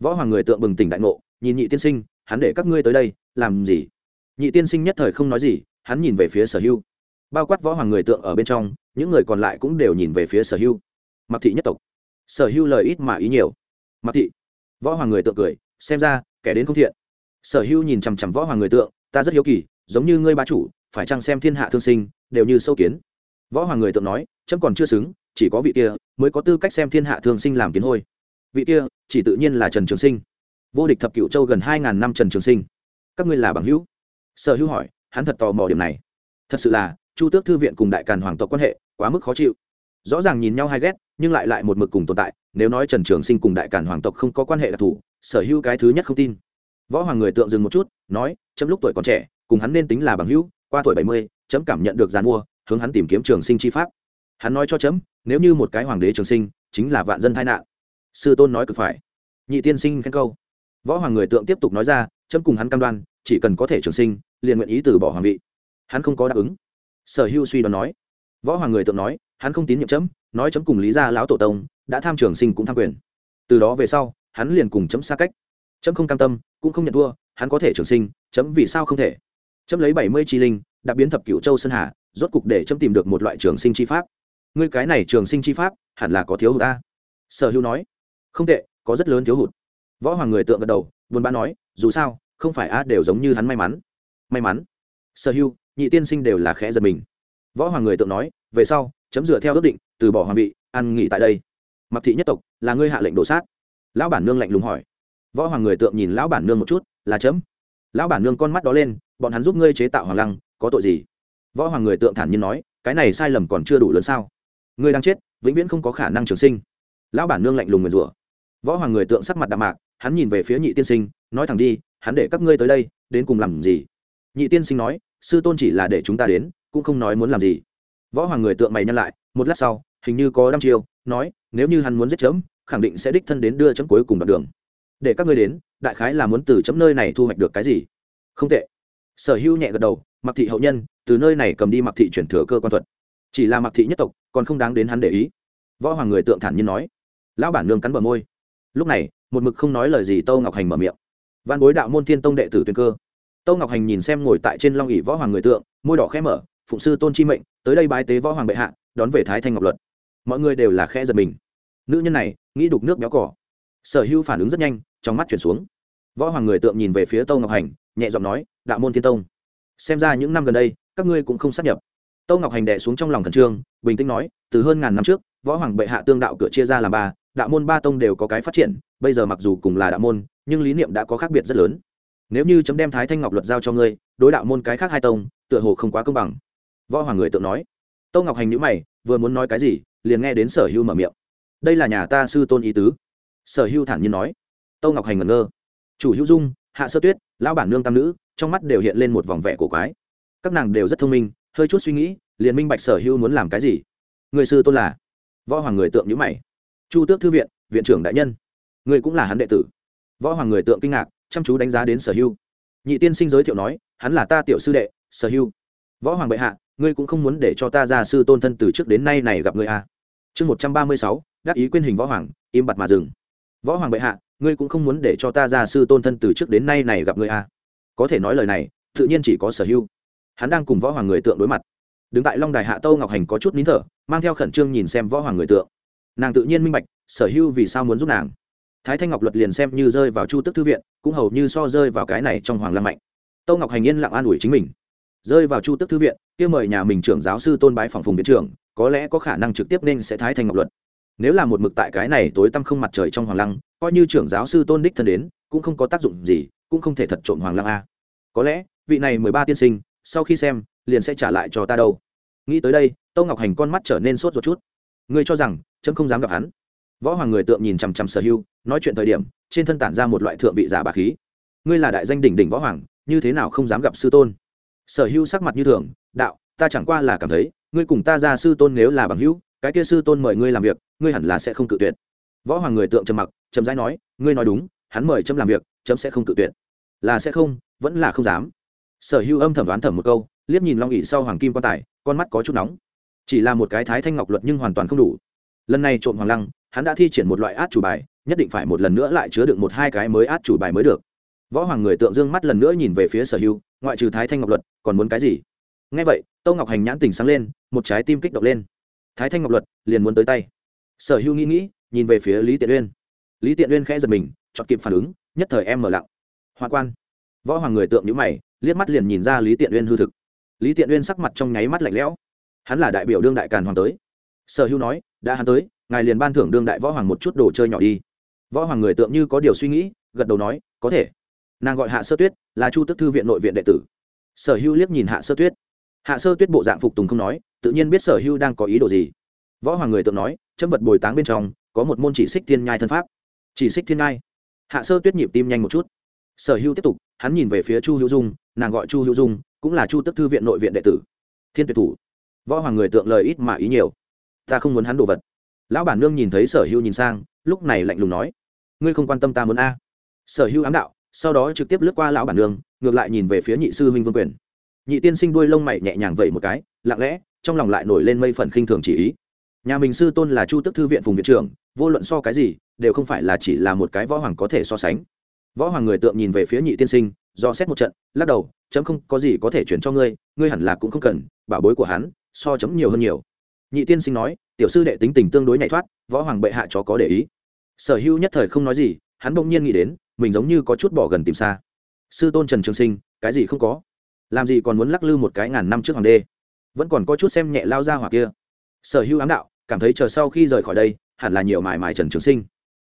Võ hoàng người tượng bừng tỉnh đại ngộ, nhìn nhị tiên sinh, hắn để các ngươi tới đây, làm gì? Nhị tiên sinh nhất thời không nói gì, hắn nhìn về phía sở hưu bao quát võ hoàng người tượng ở bên trong, những người còn lại cũng đều nhìn về phía sở hưu mặc thị nhất tộc. Sở hưu lời ít mà ý nhiều. Mặc thị. Võ hoàng người tượng cười, xem ra, kẻ đến không thiện. Sở hưu nhìn chằm chằm võ hoàng người tượng, ta rất hiếu kỳ, giống như ngươi ba chủ phải chăng xem thiên hạ thương sinh, đều như sâu kiến? Võ hoàng người tượng nói, chấm còn chưa xứng, chỉ có vị kia mới có tư cách xem thiên hạ thương sinh làm kiến hôi. Vị kia chỉ tự nhiên là trần trường sinh. Vô địch thập cựu châu gần hai ngàn năm trần trường sinh. Các ngươi là bằng hữu? Sở hữu hỏi, hắn thật tò mò điểm này. Thật sự là, chu tước thư viện cùng đại càn hoàng tộc quan hệ quá mức khó chịu. Rõ ràng nhìn nhau hay ghét, nhưng lại lại một mực cùng tồn tại, nếu nói trần trường sinh cùng đại càn hoàng tộc không có quan hệ đặc thù, sở hữu cái thứ nhất không tin. Võ hoàng người tượng dừng một chút, nói, chấm lúc tuổi còn trẻ, cùng hắn nên tính là bằng hữu qua tuổi bảy mươi, chấm cảm nhận được g mua, hướng hắn tìm kiếm trường sinh chi pháp. Hắn nói cho chấm, nếu như một cái hoàng đế trường sinh, chính là vạn dân tai nạn. Sư tôn nói cực phải. Nhị tiên sinh khen câu. Võ hoàng người tượng tiếp tục nói ra, chấm cùng hắn cam đoan, chỉ cần có thể trường sinh, liền nguyện ý từ bỏ hoàng vị. Hắn không có đáp ứng. Sở hưu suy đoán nói. Võ hoàng người tượng nói, hắn không tín nhiệm chấm, nói chấm cùng lý gia lão tổ tông, đã tham trường sinh cũng tham quyền. Từ đó về sau, hắn liền cùng chấm xa cách. Chấm không cam tâm, cũng không nhận thua, hắn có thể trường sinh, chấm vì sao không thể? Chấm lấy bảy mươi chi linh đã biến thập cựu châu sơn hà, rốt cục để chấm tìm được một loại trường sinh chi pháp. Ngươi cái này trường sinh chi pháp, hẳn là có thiếu hụt ta. Sở hữu nói, không tệ, có rất lớn thiếu hụt. Võ hoàng người tượng gật đầu, buồn bã nói, dù sao, không phải a đều giống như hắn may mắn. May mắn. Sở hữu, nhị tiên sinh đều là khẽ giật mình. Võ hoàng người tượng nói, về sau, chấm dựa theo ước định, từ bỏ hoàng vị ăn nghỉ tại đây. Mặc thị nhất tộc, là ngươi hạ lệnh đổ sát. Lão bản nương lạnh lùng hỏi. Võ hoàng người tượng nhìn lão bản nương một chút, là chấm lão bản nương con mắt đó lên, bọn hắn giúp ngươi chế tạo hoàng lăng, có tội gì? Võ hoàng người tượng thản nhiên nói, cái này sai lầm còn chưa đủ lớn sao? Ngươi đang chết, vĩnh viễn không có khả năng trường sinh. Lão bản nương lạnh lùng nguyền rủa. Võ hoàng người tượng sắc mặt đạm mạc, hắn nhìn về phía nhị tiên sinh, nói thẳng đi, hắn để các ngươi tới đây, đến cùng làm gì? Nhị tiên sinh nói, sư tôn chỉ là để chúng ta đến, cũng không nói muốn làm gì. Võ hoàng người tượng mày nhăn lại, một lát sau, hình như có đăm chiêu, nói, nếu như hắn muốn giết chấm, khẳng định sẽ đích thân đến đưa chấm cuối cùng đoạn đường. Để các ngươi đến đại khái là muốn từ chấm nơi này thu hoạch được cái gì? Không tệ. Sở hữu nhẹ gật đầu mặc thị hậu nhân, từ nơi này cầm đi mặc thị chuyển thừa cơ quan thuật. Chỉ là mặc thị nhất tộc, còn không đáng đến hắn để ý. Võ hoàng người tượng thản nhiên nói. Lão bản nương cắn bờ môi. Lúc này, một mực không nói lời gì tâu ngọc hành mở miệng. Văn bối đạo môn thiên tông đệ tử tuyên cơ. Tâu ngọc hành nhìn xem ngồi tại trên long ỉ võ hoàng người tượng, môi đỏ khẽ mở, phụng sư tôn chi mệnh, tới đây bái tế võ hoàng bệ hạ, đón về thái thanh ngọc luật. Mọi người đều là khẽ giật mình. Nữ nhân này, nghĩ đục nước béo cỏ sở hữu phản ứng rất nhanh, trong mắt chuyển xuống. Võ hoàng người tượng nhìn về phía tâu ngọc hành, nhẹ giọng nói, đạo môn thiên tông, xem ra những năm gần đây, các ngươi cũng không sát nhập. Tâu ngọc hành đệ xuống trong lòng khẩn trương, bình tĩnh nói, từ hơn ngàn năm trước, võ hoàng bệ hạ tương đạo cửa chia ra làm ba, đạo môn ba tông đều có cái phát triển, bây giờ mặc dù cùng là đạo môn, nhưng lý niệm đã có khác biệt rất lớn. Nếu như chấm đem thái thanh ngọc luật giao cho ngươi, đối đạo môn cái khác hai tông, tựa hồ không quá công bằng. Võ hoàng người tượng nói. Tâu ngọc hành nhữ mày, vừa muốn nói cái gì, liền nghe đến sở hưu mở miệng. Đây là nhà ta sư tôn ý tứ sở hưu thản nhiên nói. Tâu ngọc hành ngẩn ngơ. Chủ hữu dung, hạ sơ tuyết, lão bản nương tam nữ, trong mắt đều hiện lên một vòng vẻ cổ quái. Các nàng đều rất thông minh, hơi chút suy nghĩ, liền minh bạch sở hưu muốn làm cái gì. Người sư tôn là? Võ hoàng người tượng nhữ mày. Chu tước thư viện viện trưởng đại nhân. Người cũng là hắn đệ tử. Võ hoàng người tượng kinh ngạc, chăm chú đánh giá đến sở hưu nhị tiên sinh giới thiệu nói, hắn là ta tiểu sư đệ, sở hưu võ hoàng bệ hạ, ngươi cũng không muốn để cho ta ra sư tôn thân từ trước đến nay này gặp ngươi à. chương một trăm ba mươi sáu, đắc ý quyên hình võ hoàng, im bặt mà dừng võ hoàng bệ hạ, ngươi cũng không muốn để cho ta ra sư tôn thân từ trước đến nay này gặp ngươi à. có thể nói lời này, tự nhiên chỉ có sở hưu hắn đang cùng võ hoàng người tượng đối mặt. Đứng tại long đài hạ tâu ngọc hành có chút nín thở, mang theo khẩn trương nhìn xem võ hoàng người tượng. Nàng tự nhiên minh bạch, sở hưu vì sao muốn giúp nàng. Thái thanh ngọc luật liền xem như rơi vào chu tức thư viện, cũng hầu như so rơi vào cái này trong hoàng lam mạnh. Tâu ngọc hành yên lặng an ủi chính mình. Rơi vào chu tức thư viện, kia mời nhà mình trưởng giáo sư tôn bái phòng phùng viện trưởng, có lẽ có khả năng trực tiếp nên sẽ thái thanh ngọc luật nếu là một mực tại cái này tối tăm không mặt trời trong hoàng lăng, coi như trưởng giáo sư tôn đích thân đến, cũng không có tác dụng gì, cũng không thể thật trộm hoàng lăng a. Có lẽ, vị này mười ba tiên sinh, sau khi xem, liền sẽ trả lại cho ta đâu. Nghĩ tới đây tâu ngọc hành con mắt trở nên sốt ruột chút. Ngươi cho rằng trâm không dám gặp hắn? Võ hoàng người tượng nhìn chằm chằm sở hưu nói chuyện thời điểm, trên thân tản ra một loại thượng vị giả bà khí. Ngươi là đại danh đỉnh đỉnh võ hoàng, như thế nào không dám gặp sư tôn? Sở hưu sắc mặt như thường, đạo, ta chẳng qua là cảm thấy, ngươi cùng ta ra sư tôn nếu là bằng hữu cái kia sư tôn mời ngươi làm việc, ngươi hẳn là sẽ không cự tuyệt. Võ hoàng người tượng trầm mặc trầm rãi nói, ngươi nói đúng, hắn mời trâm làm việc trâm sẽ không cự tuyệt. Là sẽ không, vẫn là không dám. Sở hưu âm thẩm đoán thẩm một câu, liếc nhìn long ỉ sau hoàng kim quan tài, con mắt có chút nóng. Chỉ là một cái thái thanh ngọc luật nhưng hoàn toàn không đủ. Lần này trộm hoàng lăng, hắn đã thi triển một loại át chủ bài, nhất định phải một lần nữa lại chứa được một hai cái mới át chủ bài mới được. Võ hoàng người tượng dương mắt lần nữa nhìn về phía sở hưu ngoại trừ thái thanh ngọc luật, còn muốn cái gì? Ngay vậy, tâu ngọc hành nhãn tình sáng lên, một trái tim kích động lên thái thanh ngọc luật liền muốn tới tay. Sở hưu nghĩ nghĩ, nhìn về phía lý tiện uyên. Lý tiện uyên khẽ giật mình chọn kịp phản ứng, nhất thời em mở lặng. Hoa quan. Võ hoàng người tượng nhữ mày, liếc mắt liền nhìn ra lý tiện uyên hư thực. Lý tiện uyên sắc mặt trong nháy mắt lạnh lẽo. Hắn là đại biểu đương đại càn hoàng tới. Sở hưu nói, đã hắn tới, ngài liền ban thưởng đương đại võ hoàng một chút đồ chơi nhỏ đi. Võ hoàng người tượng như có điều suy nghĩ, gật đầu nói, có thể. Nàng gọi hạ sơ tuyết, là chu tức thư viện nội viện đệ tử. Sở hưu liếc nhìn hạ sơ tuyết. Hạ sơ tuyết bộ dạng phục tùng không nói tự nhiên biết sở hưu đang có ý đồ gì. Võ hoàng người tượng nói, chấm vật bồi táng bên trong, có một môn chỉ xích thiên nhai thân pháp. Chỉ xích thiên nhai. Hạ sơ tuyết nhịp tim nhanh một chút. Sở hưu tiếp tục, hắn nhìn về phía chu hữu dung, nàng gọi chu hữu dung, cũng là chu tức thư viện nội viện đệ tử. Thiên tuyệt thủ. Võ hoàng người tượng lời ít mà ý nhiều. Ta không muốn hắn đồ vật. Lão bản nương nhìn thấy sở hưu nhìn sang, lúc này lạnh lùng nói, ngươi không quan tâm ta muốn a? Sở hưu ám đạo, sau đó trực tiếp lướt qua lão bản nương, ngược lại nhìn về phía nhị sư huynh vương quyền nhị tiên sinh đuôi lông mày nhẹ nhàng vậy một cái, lặng lẽ, trong lòng lại nổi lên mây phần khinh thường chỉ ý. Nhà mình sư tôn là chu tức thư viện phùng viện trưởng, vô luận so cái gì, đều không phải là chỉ là một cái võ hoàng có thể so sánh. Võ hoàng người tượng nhìn về phía nhị tiên sinh, do xét một trận, lắc đầu, chấm không có gì có thể chuyển cho ngươi ngươi hẳn là cũng không cần, bảo bối của hắn, so chấm nhiều hơn nhiều. Nhị tiên sinh nói, tiểu sư đệ tính tình tương đối nhạy thoát, võ hoàng bệ hạ chó có để ý. Sở hữu nhất thời không nói gì, hắn bỗng nhiên nghĩ đến, mình giống như có chút bỏ gần tìm xa. Sư tôn trần trường sinh, cái gì không có? Làm gì còn muốn lắc lư một cái ngàn năm trước hoàng đê vẫn còn có chút xem nhẹ lao ra hoặc kia. Sở hữu ám đạo, cảm thấy chờ sau khi rời khỏi đây, hẳn là nhiều mải mải trần trường sinh.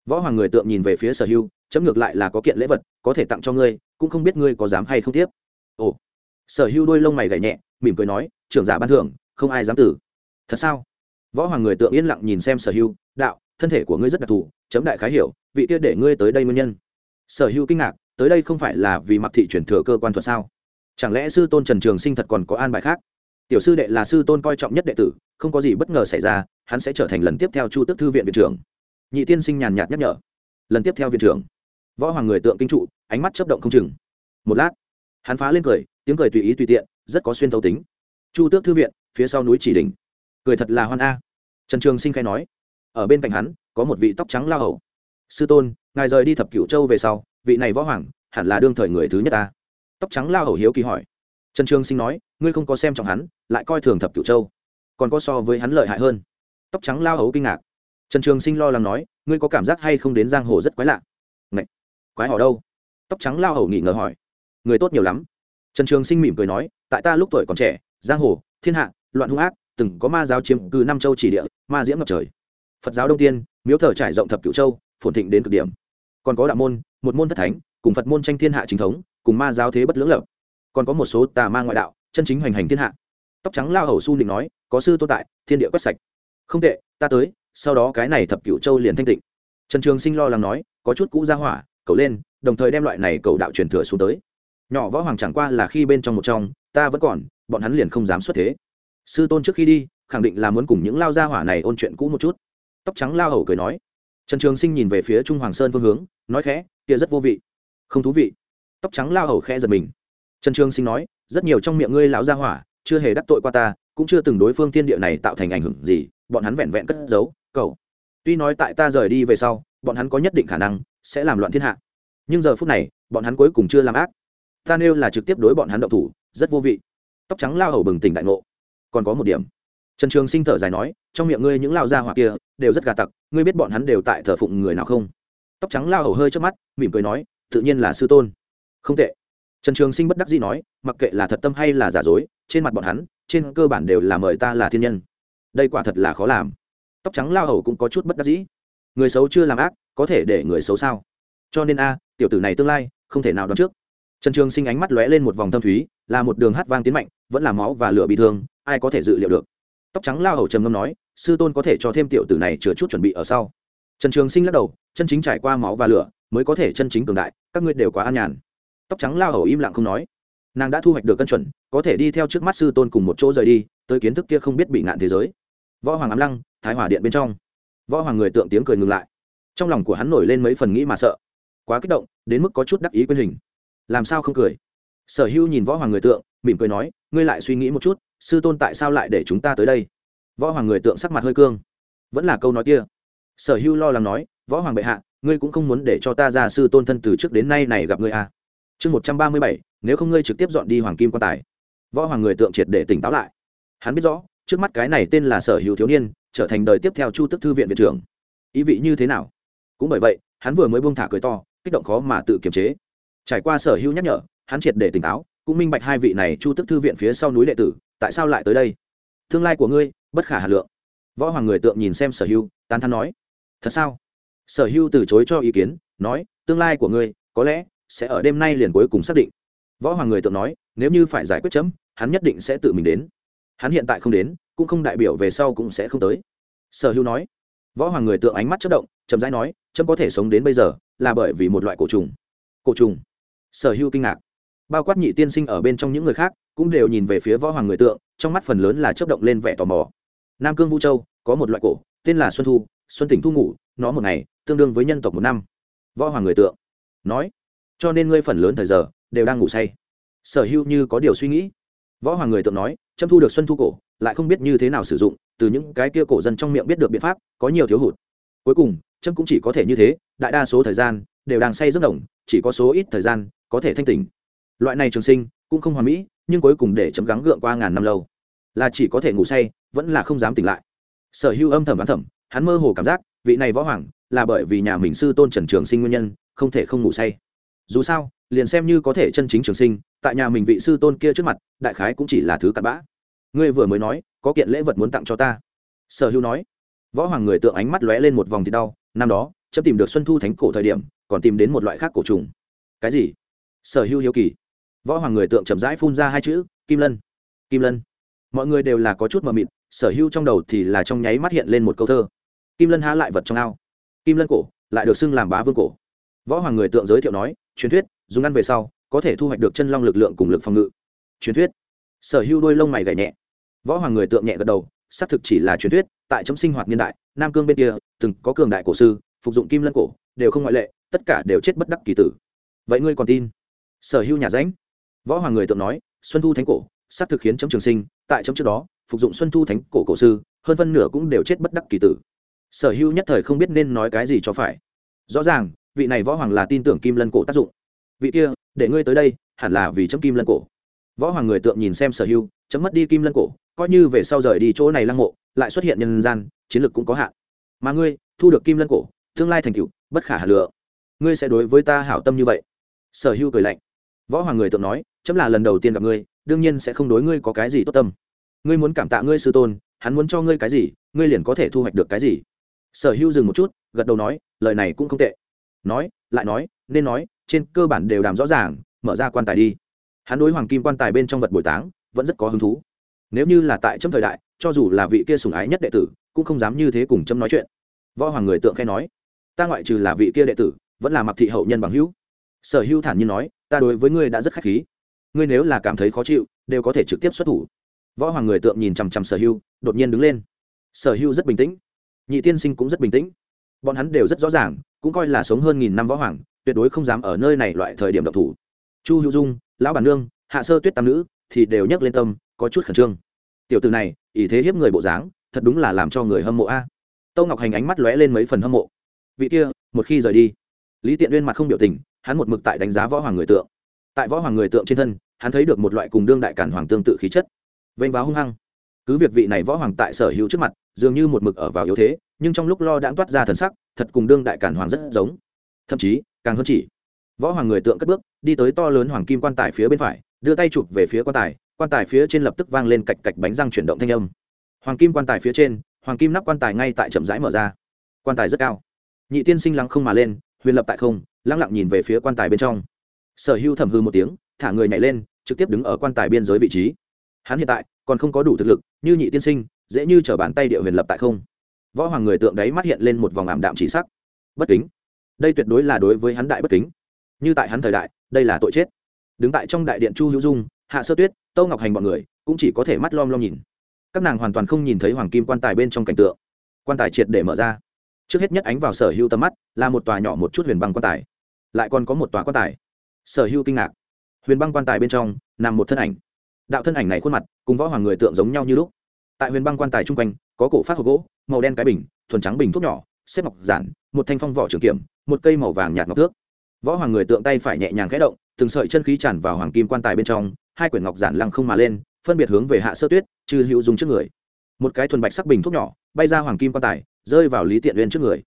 Võ hoàng người tượng nhìn về phía sở hữu, chấm ngược lại là có kiện lễ vật, có thể tặng cho ngươi, cũng không biết ngươi có dám hay không tiếp. Ồ. Sở hữu đôi lông mày gảy nhẹ, mỉm cười nói, trưởng giả ban thưởng, không ai dám tử. Thật sao? Võ hoàng người tượng yên lặng nhìn xem sở hữu, đạo, thân thể của ngươi rất đặc thù, chấm đại khái hiểu, vị kia để ngươi tới đây nguyên nhân. Sở hữu kinh ngạc, tới đây không phải là vì mặc thị chuyển thừa cơ quan thuật sao? Chẳng lẽ sư tôn trần trường sinh thật còn có an bài khác? Tiểu sư đệ là sư tôn coi trọng nhất đệ tử, không có gì bất ngờ xảy ra, hắn sẽ trở thành lần tiếp theo chu tức thư viện viện trưởng. Nhị tiên sinh nhàn nhạt nhắc nhở. Lần tiếp theo viện trưởng. Võ hoàng người tượng kinh trụ, ánh mắt chấp động không chừng. Một lát, hắn phá lên cười, tiếng cười tùy ý tùy tiện, rất có xuyên thấu tính. Chu tước thư viện, phía sau núi chỉ đỉnh. Cười thật là hoan a. Trần trường sinh khai nói. Ở bên cạnh hắn, có một vị tóc trắng lao hầu. Sư tôn, ngài rời đi thập cửu châu về sau, vị này võ hoàng, hẳn là đương thời người thứ nhất ta tóc trắng lao hầu hiếu kỳ hỏi. Trần trường sinh nói, ngươi không có xem trọng hắn, lại coi thường thập cửu châu, còn có so với hắn lợi hại hơn. Tóc trắng lao hầu kinh ngạc. Trần trường sinh lo lắng nói, ngươi có cảm giác hay không đến giang hồ rất quái lạ? Ngậy! quái họ đâu? Tóc trắng lao hầu nghỉ ngờ hỏi. Người tốt nhiều lắm. Trần trường sinh mỉm cười nói, tại ta lúc tuổi còn trẻ, giang hồ, thiên hạ, loạn hung ác, từng có ma giáo chiếm cư năm châu chỉ địa, ma diễm ngập trời. Phật giáo đông tiên, miếu thờ trải rộng thập cửu châu, phồn thịnh đến cực điểm. Còn có đạo môn, một môn thất thánh, cùng phật môn tranh thiên hạ chính thống cùng ma giáo thế bất lưỡng lập. Còn có một số tà ma ngoại đạo, chân chính hoành hành thiên hạ. Tóc trắng lao hầu su định nói, có sư tồn tại, thiên địa quét sạch. Không tệ, ta tới, sau đó cái này thập cửu châu liền thanh tịnh. Trần trường sinh lo lắng nói, có chút cũ ra hỏa cầu lên, đồng thời đem loại này cầu đạo truyền thừa xuống tới. Nhỏ võ hoàng chẳng qua là khi bên trong một trong, ta vẫn còn, bọn hắn liền không dám xuất thế. Sư tôn trước khi đi, khẳng định là muốn cùng những lao gia hỏa này ôn chuyện cũ một chút. Tóc trắng lao hầu cười nói. Trần trường sinh nhìn về phía trung hoàng sơn phương hướng, nói khẽ, kia rất vô vị. Không thú vị tóc trắng lao hầu khẽ giật mình. Trần trường sinh nói, rất nhiều trong miệng ngươi lão gia hỏa, chưa hề đắc tội qua ta, cũng chưa từng đối phương thiên địa này tạo thành ảnh hưởng gì, bọn hắn vẹn vẹn cất giấu, cầu. Tuy nói tại ta rời đi về sau, bọn hắn có nhất định khả năng sẽ làm loạn thiên hạ. Nhưng giờ phút này, bọn hắn cuối cùng chưa làm ác. Ta nêu là trực tiếp đối bọn hắn động thủ, rất vô vị. Tóc trắng lao hầu bừng tỉnh đại ngộ. Còn có một điểm. Trần trường sinh thở dài nói, trong miệng ngươi những lao gia hỏa kia đều rất gà tặc, ngươi biết bọn hắn đều tại thờ phụng người nào không? Tóc trắng lao hầu hơi trước mắt, mỉm cười nói, tự nhiên là sư tôn không tệ. Trần trường sinh bất đắc dĩ nói, mặc kệ là thật tâm hay là giả dối, trên mặt bọn hắn, trên cơ bản đều là mời ta là thiên nhân. Đây quả thật là khó làm. Tóc trắng lao hầu cũng có chút bất đắc dĩ. Người xấu chưa làm ác, có thể để người xấu sao? Cho nên a, tiểu tử này tương lai, không thể nào đoán trước. Trần trường sinh ánh mắt lóe lên một vòng thâm thúy, là một đường hát vang tiến mạnh, vẫn là máu và lửa bị thương, ai có thể dự liệu được? Tóc trắng lao hầu trầm ngâm nói, sư tôn có thể cho thêm tiểu tử này chứa chút chuẩn bị ở sau. Trần trường sinh lắc đầu, chân chính trải qua máu và lửa, mới có thể chân chính cường đại, các ngươi đều quá an nhàn tóc trắng lao hầu im lặng không nói. Nàng đã thu hoạch được cân chuẩn, có thể đi theo trước mắt sư tôn cùng một chỗ rời đi, tới kiến thức kia không biết bị ngạn thế giới. Võ hoàng ám lăng, thái hòa điện bên trong. Võ hoàng người tượng tiếng cười ngừng lại. Trong lòng của hắn nổi lên mấy phần nghĩ mà sợ. Quá kích động, đến mức có chút đắc ý quyên hình. Làm sao không cười? Sở hữu nhìn võ hoàng người tượng, mỉm cười nói, ngươi lại suy nghĩ một chút, sư tôn tại sao lại để chúng ta tới đây? Võ hoàng người tượng sắc mặt hơi cương. Vẫn là câu nói kia. Sở hữu lo lắng nói, võ hoàng bệ hạ, ngươi cũng không muốn để cho ta ra sư tôn thân từ trước đến nay này gặp ngươi à chương một trăm ba mươi bảy, nếu không ngươi trực tiếp dọn đi hoàng kim quan tài. Võ hoàng người tượng triệt để tỉnh táo lại. Hắn biết rõ, trước mắt cái này tên là sở hữu thiếu niên, trở thành đời tiếp theo chu tức thư viện viện trưởng. Ý vị như thế nào? Cũng bởi vậy, hắn vừa mới buông thả cười to, kích động khó mà tự kiềm chế. Trải qua sở hữu nhắc nhở, hắn triệt để tỉnh táo, cũng minh bạch hai vị này chu tức thư viện phía sau núi đệ tử, tại sao lại tới đây? Tương lai của ngươi, bất khả hà lượng. Võ hoàng người tượng nhìn xem sở hữu, tán thắn nói. Thật sao? Sở hữu từ chối cho ý kiến, nói, tương lai của ngươi, có lẽ sẽ ở đêm nay liền cuối cùng xác định. Võ hoàng người tượng nói, nếu như phải giải quyết chấm, hắn nhất định sẽ tự mình đến. Hắn hiện tại không đến, cũng không đại biểu về sau cũng sẽ không tới. Sở hữu nói. Võ hoàng người tượng ánh mắt chất động, chậm rãi nói, chấm có thể sống đến bây giờ, là bởi vì một loại cổ trùng. Cổ trùng. Sở hữu kinh ngạc. Bao quát nhị tiên sinh ở bên trong những người khác, cũng đều nhìn về phía võ hoàng người tượng trong mắt phần lớn là chấp động lên vẻ tò mò. Nam cương vũ châu, có một loại cổ, tên là xuân thu, xuân tỉnh thu ngủ, nó một ngày, tương đương với nhân tộc một năm. Võ hoàng người tượng nói cho nên ngươi phần lớn thời giờ đều đang ngủ say. Sở hữu như có điều suy nghĩ. Võ hoàng người tượng nói, châm thu được xuân thu cổ, lại không biết như thế nào sử dụng, từ những cái kia cổ dân trong miệng biết được biện pháp, có nhiều thiếu hụt. Cuối cùng trâm cũng chỉ có thể như thế, đại đa số thời gian đều đang say giấc đồng chỉ có số ít thời gian có thể thanh tỉnh. Loại này trường sinh cũng không hoàn mỹ, nhưng cuối cùng để chấm gắng gượng qua ngàn năm lâu, là chỉ có thể ngủ say, vẫn là không dám tỉnh lại. Sở hữu âm thầm bán thầm, hắn mơ hồ cảm giác vị này võ hoàng là bởi vì nhà mình sư tôn trần trường sinh nguyên nhân, không thể không ngủ say dù sao, liền xem như có thể chân chính trường sinh, tại nhà mình vị sư tôn kia trước mặt, đại khái cũng chỉ là thứ cặn bã. Ngươi vừa mới nói, có kiện lễ vật muốn tặng cho ta. Sở hữu nói. Võ hoàng người tượng ánh mắt lóe lên một vòng thì đau, năm đó chấp tìm được xuân thu thánh cổ thời điểm, còn tìm đến một loại khác cổ trùng. Cái gì? Sở hữu hiếu kỳ. Võ hoàng người tượng chậm rãi phun ra hai chữ, kim lân. Kim lân. Mọi người đều là có chút mờ mịt, sở hữu trong đầu thì là trong nháy mắt hiện lên một câu thơ. Kim lân há lại vật trong ao. Kim lân cổ, lại được xưng làm bá vương cổ võ hoàng người tượng giới thiệu nói, truyền thuyết, dùng ăn về sau, có thể thu hoạch được chân long lực lượng cùng lực phòng ngự. Truyền thuyết? Sở hữu đôi lông mày gảy nhẹ. Võ hoàng người tượng nhẹ gật đầu, xác thực chỉ là truyền thuyết, tại chấm sinh hoạt niên đại, nam cương bên kia, từng có cường đại cổ sư, phục dụng kim lân cổ, đều không ngoại lệ, tất cả đều chết bất đắc kỳ tử. Vậy ngươi còn tin? Sở hữu nhà ránh. Võ hoàng người tượng nói, xuân thu thánh cổ, xác thực khiến chấm trường sinh, tại chấm trước đó, phục dụng xuân thu thánh cổ cổ sư, hơn phân nửa cũng đều chết bất đắc kỳ tử. Sở hữu nhất thời không biết nên nói cái gì cho phải. Rõ ràng vị này võ hoàng là tin tưởng kim lân cổ tác dụng. Vị kia, để ngươi tới đây, hẳn là vì chấm kim lân cổ. Võ hoàng người tượng nhìn xem sở hưu chấm mất đi kim lân cổ, coi như về sau rời đi chỗ này lăng mộ, lại xuất hiện nhân gian, chiến lược cũng có hạn. Mà ngươi, thu được kim lân cổ, tương lai thành cựu bất khả hà lựa. Ngươi sẽ đối với ta hảo tâm như vậy. Sở hưu cười lạnh. Võ hoàng người tượng nói, chấm là lần đầu tiên gặp ngươi, đương nhiên sẽ không đối ngươi có cái gì tốt tâm. Ngươi muốn cảm tạ ngươi sư tôn, hắn muốn cho ngươi cái gì, ngươi liền có thể thu hoạch được cái gì. Sở hưu dừng một chút, gật đầu nói, lời này cũng không tệ nói, lại nói, nên nói, trên cơ bản đều đàm rõ ràng, mở ra quan tài đi. Hắn đối hoàng kim quan tài bên trong vật bồi táng, vẫn rất có hứng thú. Nếu như là tại chấm thời đại, cho dù là vị kia sùng ái nhất đệ tử, cũng không dám như thế cùng chấm nói chuyện. Võ hoàng người tượng khen nói, ta ngoại trừ là vị kia đệ tử, vẫn là mặc thị hậu nhân bằng hữu. Sở hữu thản nhiên nói, ta đối với ngươi đã rất khách khí. Ngươi nếu là cảm thấy khó chịu, đều có thể trực tiếp xuất thủ. Võ hoàng người tượng nhìn chằm chằm sở hữu đột nhiên đứng lên. Sở hữu rất bình tĩnh. Nhị tiên sinh cũng rất bình tĩnh bọn hắn đều rất rõ ràng, cũng coi là sống hơn nghìn năm võ hoàng, tuyệt đối không dám ở nơi này loại thời điểm độc thủ. Chu hữu dung, lão bản nương, hạ sơ tuyết tam nữ, thì đều nhấc lên tâm, có chút khẩn trương. Tiểu từ này ý thế hiếp người bộ dáng, thật đúng là làm cho người hâm mộ a. Tâu ngọc hành ánh mắt lóe lên mấy phần hâm mộ. Vị kia, một khi rời đi, lý tiện uyên mặt không biểu tình, hắn một mực tại đánh giá võ hoàng người tượng. Tại võ hoàng người tượng trên thân, hắn thấy được một loại cùng đương đại cản hoàng tương tự khí chất. Vênh váo hung hăng. Cứ việc vị này võ hoàng tại sở hữu trước mặt dường như một mực ở vào yếu thế, nhưng trong lúc lo đãng toát ra thần sắc, thật cùng đương đại cản hoàng rất giống. Thậm chí, càng hơn chỉ, võ hoàng người tượng cất bước, đi tới to lớn hoàng kim quan tài phía bên phải, đưa tay chụp về phía quan tài quan tài phía trên lập tức vang lên cạch cạch bánh răng chuyển động thanh âm. Hoàng kim quan tài phía trên, hoàng kim nắp quan tài ngay tại chậm rãi mở ra. Quan tài rất cao. Nhị tiên sinh lắng không mà lên, huyền lập tại không, lăng lặng nhìn về phía quan tài bên trong. Sở hưu thầm hư một tiếng, thả người nhảy lên, trực tiếp đứng ở quan tài biên giới vị trí. Hắn hiện tại còn không có đủ thực lực, như nhị tiên sinh dễ như t r ở bàn tay địa huyền lập tại không. Võ hoàng người tượng đấy mắt hiện lên một vòng ảm đạm chỉ sắc. Bất kính. Đây tuyệt đối là đối với hắn đại bất kính. Như tại hắn thời đại, đây là tội chết. Đứng tại trong đại điện chu hữu dung, hạ sơ tuyết, tâu ngọc hành b ọ n người, cũng chỉ có thể mắt lom lom nhìn. Các nàng hoàn toàn không nhìn thấy hoàng kim quan tài bên trong cảnh tượng. Quan tài triệt để mở ra. Trước hết nhất ánh vào sở hữu tầm mắt, là một tòa nhỏ một chút huyền băng quan tài. Lại còn có một tòa quan tài. Sở hữu kinh ngạc. Huyền băng quan tài bên trong nằm một thân ảnh. Đạo thân ảnh này khuôn mặt, cùng võ hoàng người tượng giống nhau như lúc tại huyền băng quan tài chung quanh, có cổ phát hộp gỗ, màu đen cái bình, thuần trắng bình thuốc nhỏ, xếp ngọc giản, một thanh phong vỏ trường kiểm, một cây màu vàng nhạt ngọc thước. Võ hoàng người tượng tay phải nhẹ nhàng khẽ động, từng sợi chân khí tràn vào hoàng kim quan tài bên trong, hai quyển ngọc giản lăng không mà lên, phân biệt hướng về hạ sơ tuyết trừ hữu dùng trước người. Một cái thuần bạch sắc bình thuốc nhỏ, bay ra hoàng kim quan tài, rơi vào lý tiện uyên trước người.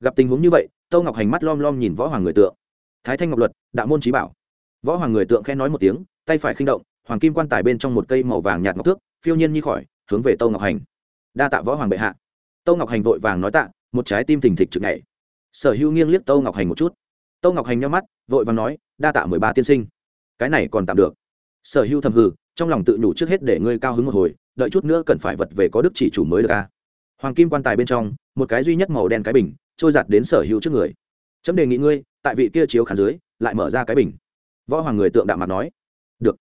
Gặp tình huống như vậy, tâu ngọc hành mắt lom lom nhìn võ hoàng người tượng. Thái thanh ngọc luật, đạo môn trí bảo. Võ hoàng người tượng khẽ nói một tiếng, tay phải khinh động, hoàng kim quan tài bên trong một cây màu vàng nhạt ngọc thước, phiêu nhiên như khỏi hướng về tâu ngọc hành. Đa tạ võ hoàng bệ hạ. Tâu ngọc hành vội vàng nói tạ, một trái tim thình thịch trực nhảy. Sở hữu nghiêng liếc tâu ngọc hành một chút. Tâu ngọc hành nhau mắt, vội vàng nói, đa tạ mười ba tiên sinh. Cái này còn tạm được. Sở hữu thầm hừ, trong lòng tự nhủ trước hết để ngươi cao hứng một hồi, đợi chút nữa cần phải vật về có đức chỉ chủ mới được a hoàng kim quan tài bên trong, một cái duy nhất màu đen cái bình, trôi giặt đến sở hữu trước người. Chấm đề nghị ngươi, tại vị kia chiếu khán dưới, lại mở ra cái bình. Võ hoàng người tượng đạm mặt nói. Được.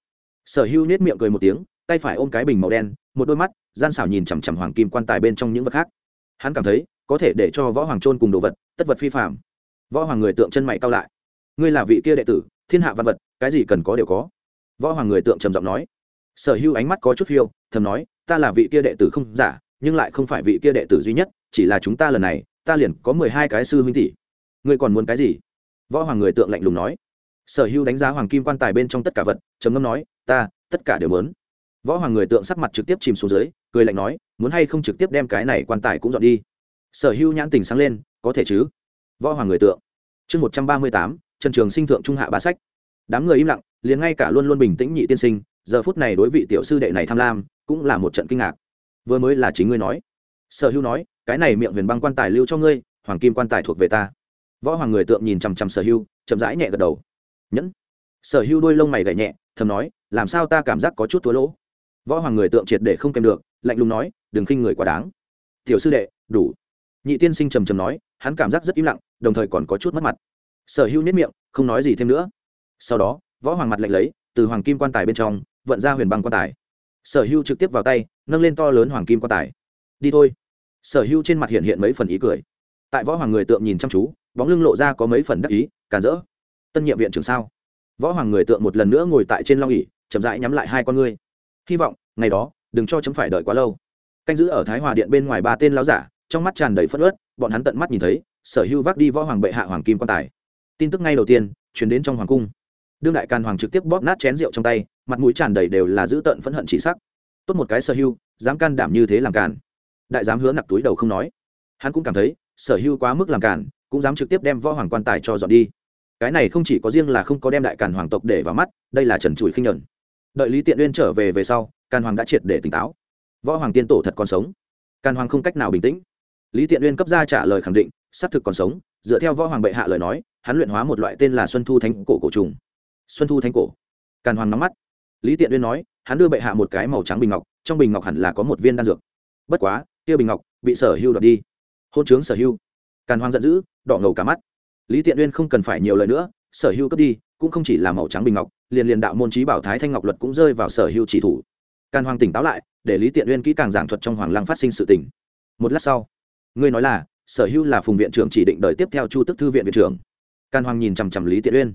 Sở hữu nết miệng cười một tiếng tay phải ôm cái bình màu đen, một đôi mắt, gian xảo nhìn chằm chằm hoàng kim quan tài bên trong những vật khác. Hắn cảm thấy, có thể để cho võ hoàng trôn cùng đồ vật, tất vật phi phạm võ hoàng người tượng chân mày cao lại. Ngươi là vị kia đệ tử, thiên hạ văn vật, cái gì cần có đều có. Võ hoàng người tượng trầm giọng nói. Sở hữu ánh mắt có chút phiêu, thầm nói, ta là vị kia đệ tử không giả, nhưng lại không phải vị kia đệ tử duy nhất, chỉ là chúng ta lần này, ta liền có mười hai cái sư huynh tỷ. Ngươi còn muốn cái gì? Võ hoàng người tượng lạnh lùng nói. Sở hữu đánh giá hoàng kim quan tài bên trong tất cả vật, trầm ngâm nói, ta, tất cả đều muốn võ hoàng người tượng sắc mặt trực tiếp chìm xuống dưới, cười lạnh nói, muốn hay không trực tiếp đem cái này quan tài cũng dọn đi? Sở hữu nhãn tình sáng lên, có thể chứ. Võ hoàng người tượng. Chương một trăm ba mươi tám, trần trường sinh thượng trung hạ bá sách. Đám người im lặng, liền ngay cả luôn luôn bình tĩnh nhị tiên sinh, giờ phút này đối vị tiểu sư đệ này tham lam, cũng là một trận kinh ngạc. Vừa mới là chính ngươi nói. Sở hữu nói, cái này miệng huyền băng quan tài lưu cho ngươi, hoàng kim quan tài thuộc về ta. Võ hoàng người tượng nhìn chằm chằm sở hữu, chậm rãi nhẹ gật đầu. Nhẫn. Sở hữu đôi lông mày gậy nhẹ, thầm nói, làm sao ta cảm giác có chút thua lỗ? Võ hoàng người tượng triệt để không kèm được, lạnh lùng nói, đừng khinh người quá đáng. Tiểu sư đệ, đủ. Nhị tiên sinh trầm trầm nói, hắn cảm giác rất im lặng, đồng thời còn có chút mất mặt. Sở hữu nhất miệng, không nói gì thêm nữa. Sau đó, võ hoàng mặt lạnh lấy, từ hoàng kim quan tài bên trong, vận ra huyền băng quan tài. Sở hữu trực tiếp vào tay, nâng lên to lớn hoàng kim quan tài. Đi thôi. Sở hữu trên mặt hiện hiện mấy phần ý cười. Tại võ hoàng người tượng nhìn chăm chú, bóng lưng lộ ra có mấy phần đắc ý, càn rỡ tân nhiệm viện trưởng sao? Võ hoàng người tượng một lần nữa ngồi tại trên long ỉ chậm rãi nhắm lại hai con ngươi hy vọng, ngày đó, đừng cho chấm phải đợi quá lâu. Canh giữ ở thái hòa điện bên ngoài ba tên lão giả, trong mắt tràn đầy phất ớt bọn hắn tận mắt nhìn thấy, sở hữu vác đi võ hoàng bệ hạ hoàng kim quan tài. Tin tức ngay đầu tiên chuyển đến trong hoàng cung. Đương đại càn hoàng trực tiếp bóp nát chén rượu trong tay, mặt mũi tràn đầy đều là giữ tận phẫn hận chỉ sắc. Tốt một cái sở hữu, dám can đảm như thế làm càn. Đại dám hứa nặc túi đầu không nói. Hắn cũng cảm thấy, sở hữu quá mức làm càn, cũng dám trực tiếp đem võ hoàng quan tài cho dọn đi. Cái này không chỉ có riêng là không có đem đại càn hoàng tộc để vào mắt, đây là trần trụi khinh nhuận đợi lý tiện uyên trở về về sau càn hoàng đã triệt để tỉnh táo võ hoàng tiên tổ thật còn sống càn hoàng không cách nào bình tĩnh lý tiện uyên cấp ra trả lời khẳng định xác thực còn sống dựa theo võ hoàng bệ hạ lời nói hắn luyện hóa một loại tên là xuân thu thánh cổ cổ trùng xuân thu thánh cổ càn hoàng nắm mắt lý tiện uyên nói hắn đưa bệ hạ một cái màu trắng bình ngọc trong bình ngọc hẳn là có một viên đan dược bất quá tiêu bình ngọc bị sở hưu đoạt đi hôn trướng sở hưu càn hoàng giận dữ đỏ ngầu cả mắt lý tiện uyên không cần phải nhiều lời nữa sở hưu cấp đi cũng không chỉ là màu trắng bình ngọc liền liền đạo môn trí bảo thái thanh ngọc luật cũng rơi vào sở hưu chỉ thủ. Càn hoàng tỉnh táo lại, để lý tiện uyên kỹ càng giảng thuật trong hoàng lăng phát sinh sự tình. Một lát sau, ngươi nói là, sở hưu là phùng viện trưởng chỉ định đợi tiếp theo chu tức thư viện viện trưởng. Càn hoàng nhìn chằm chằm lý tiện uyên.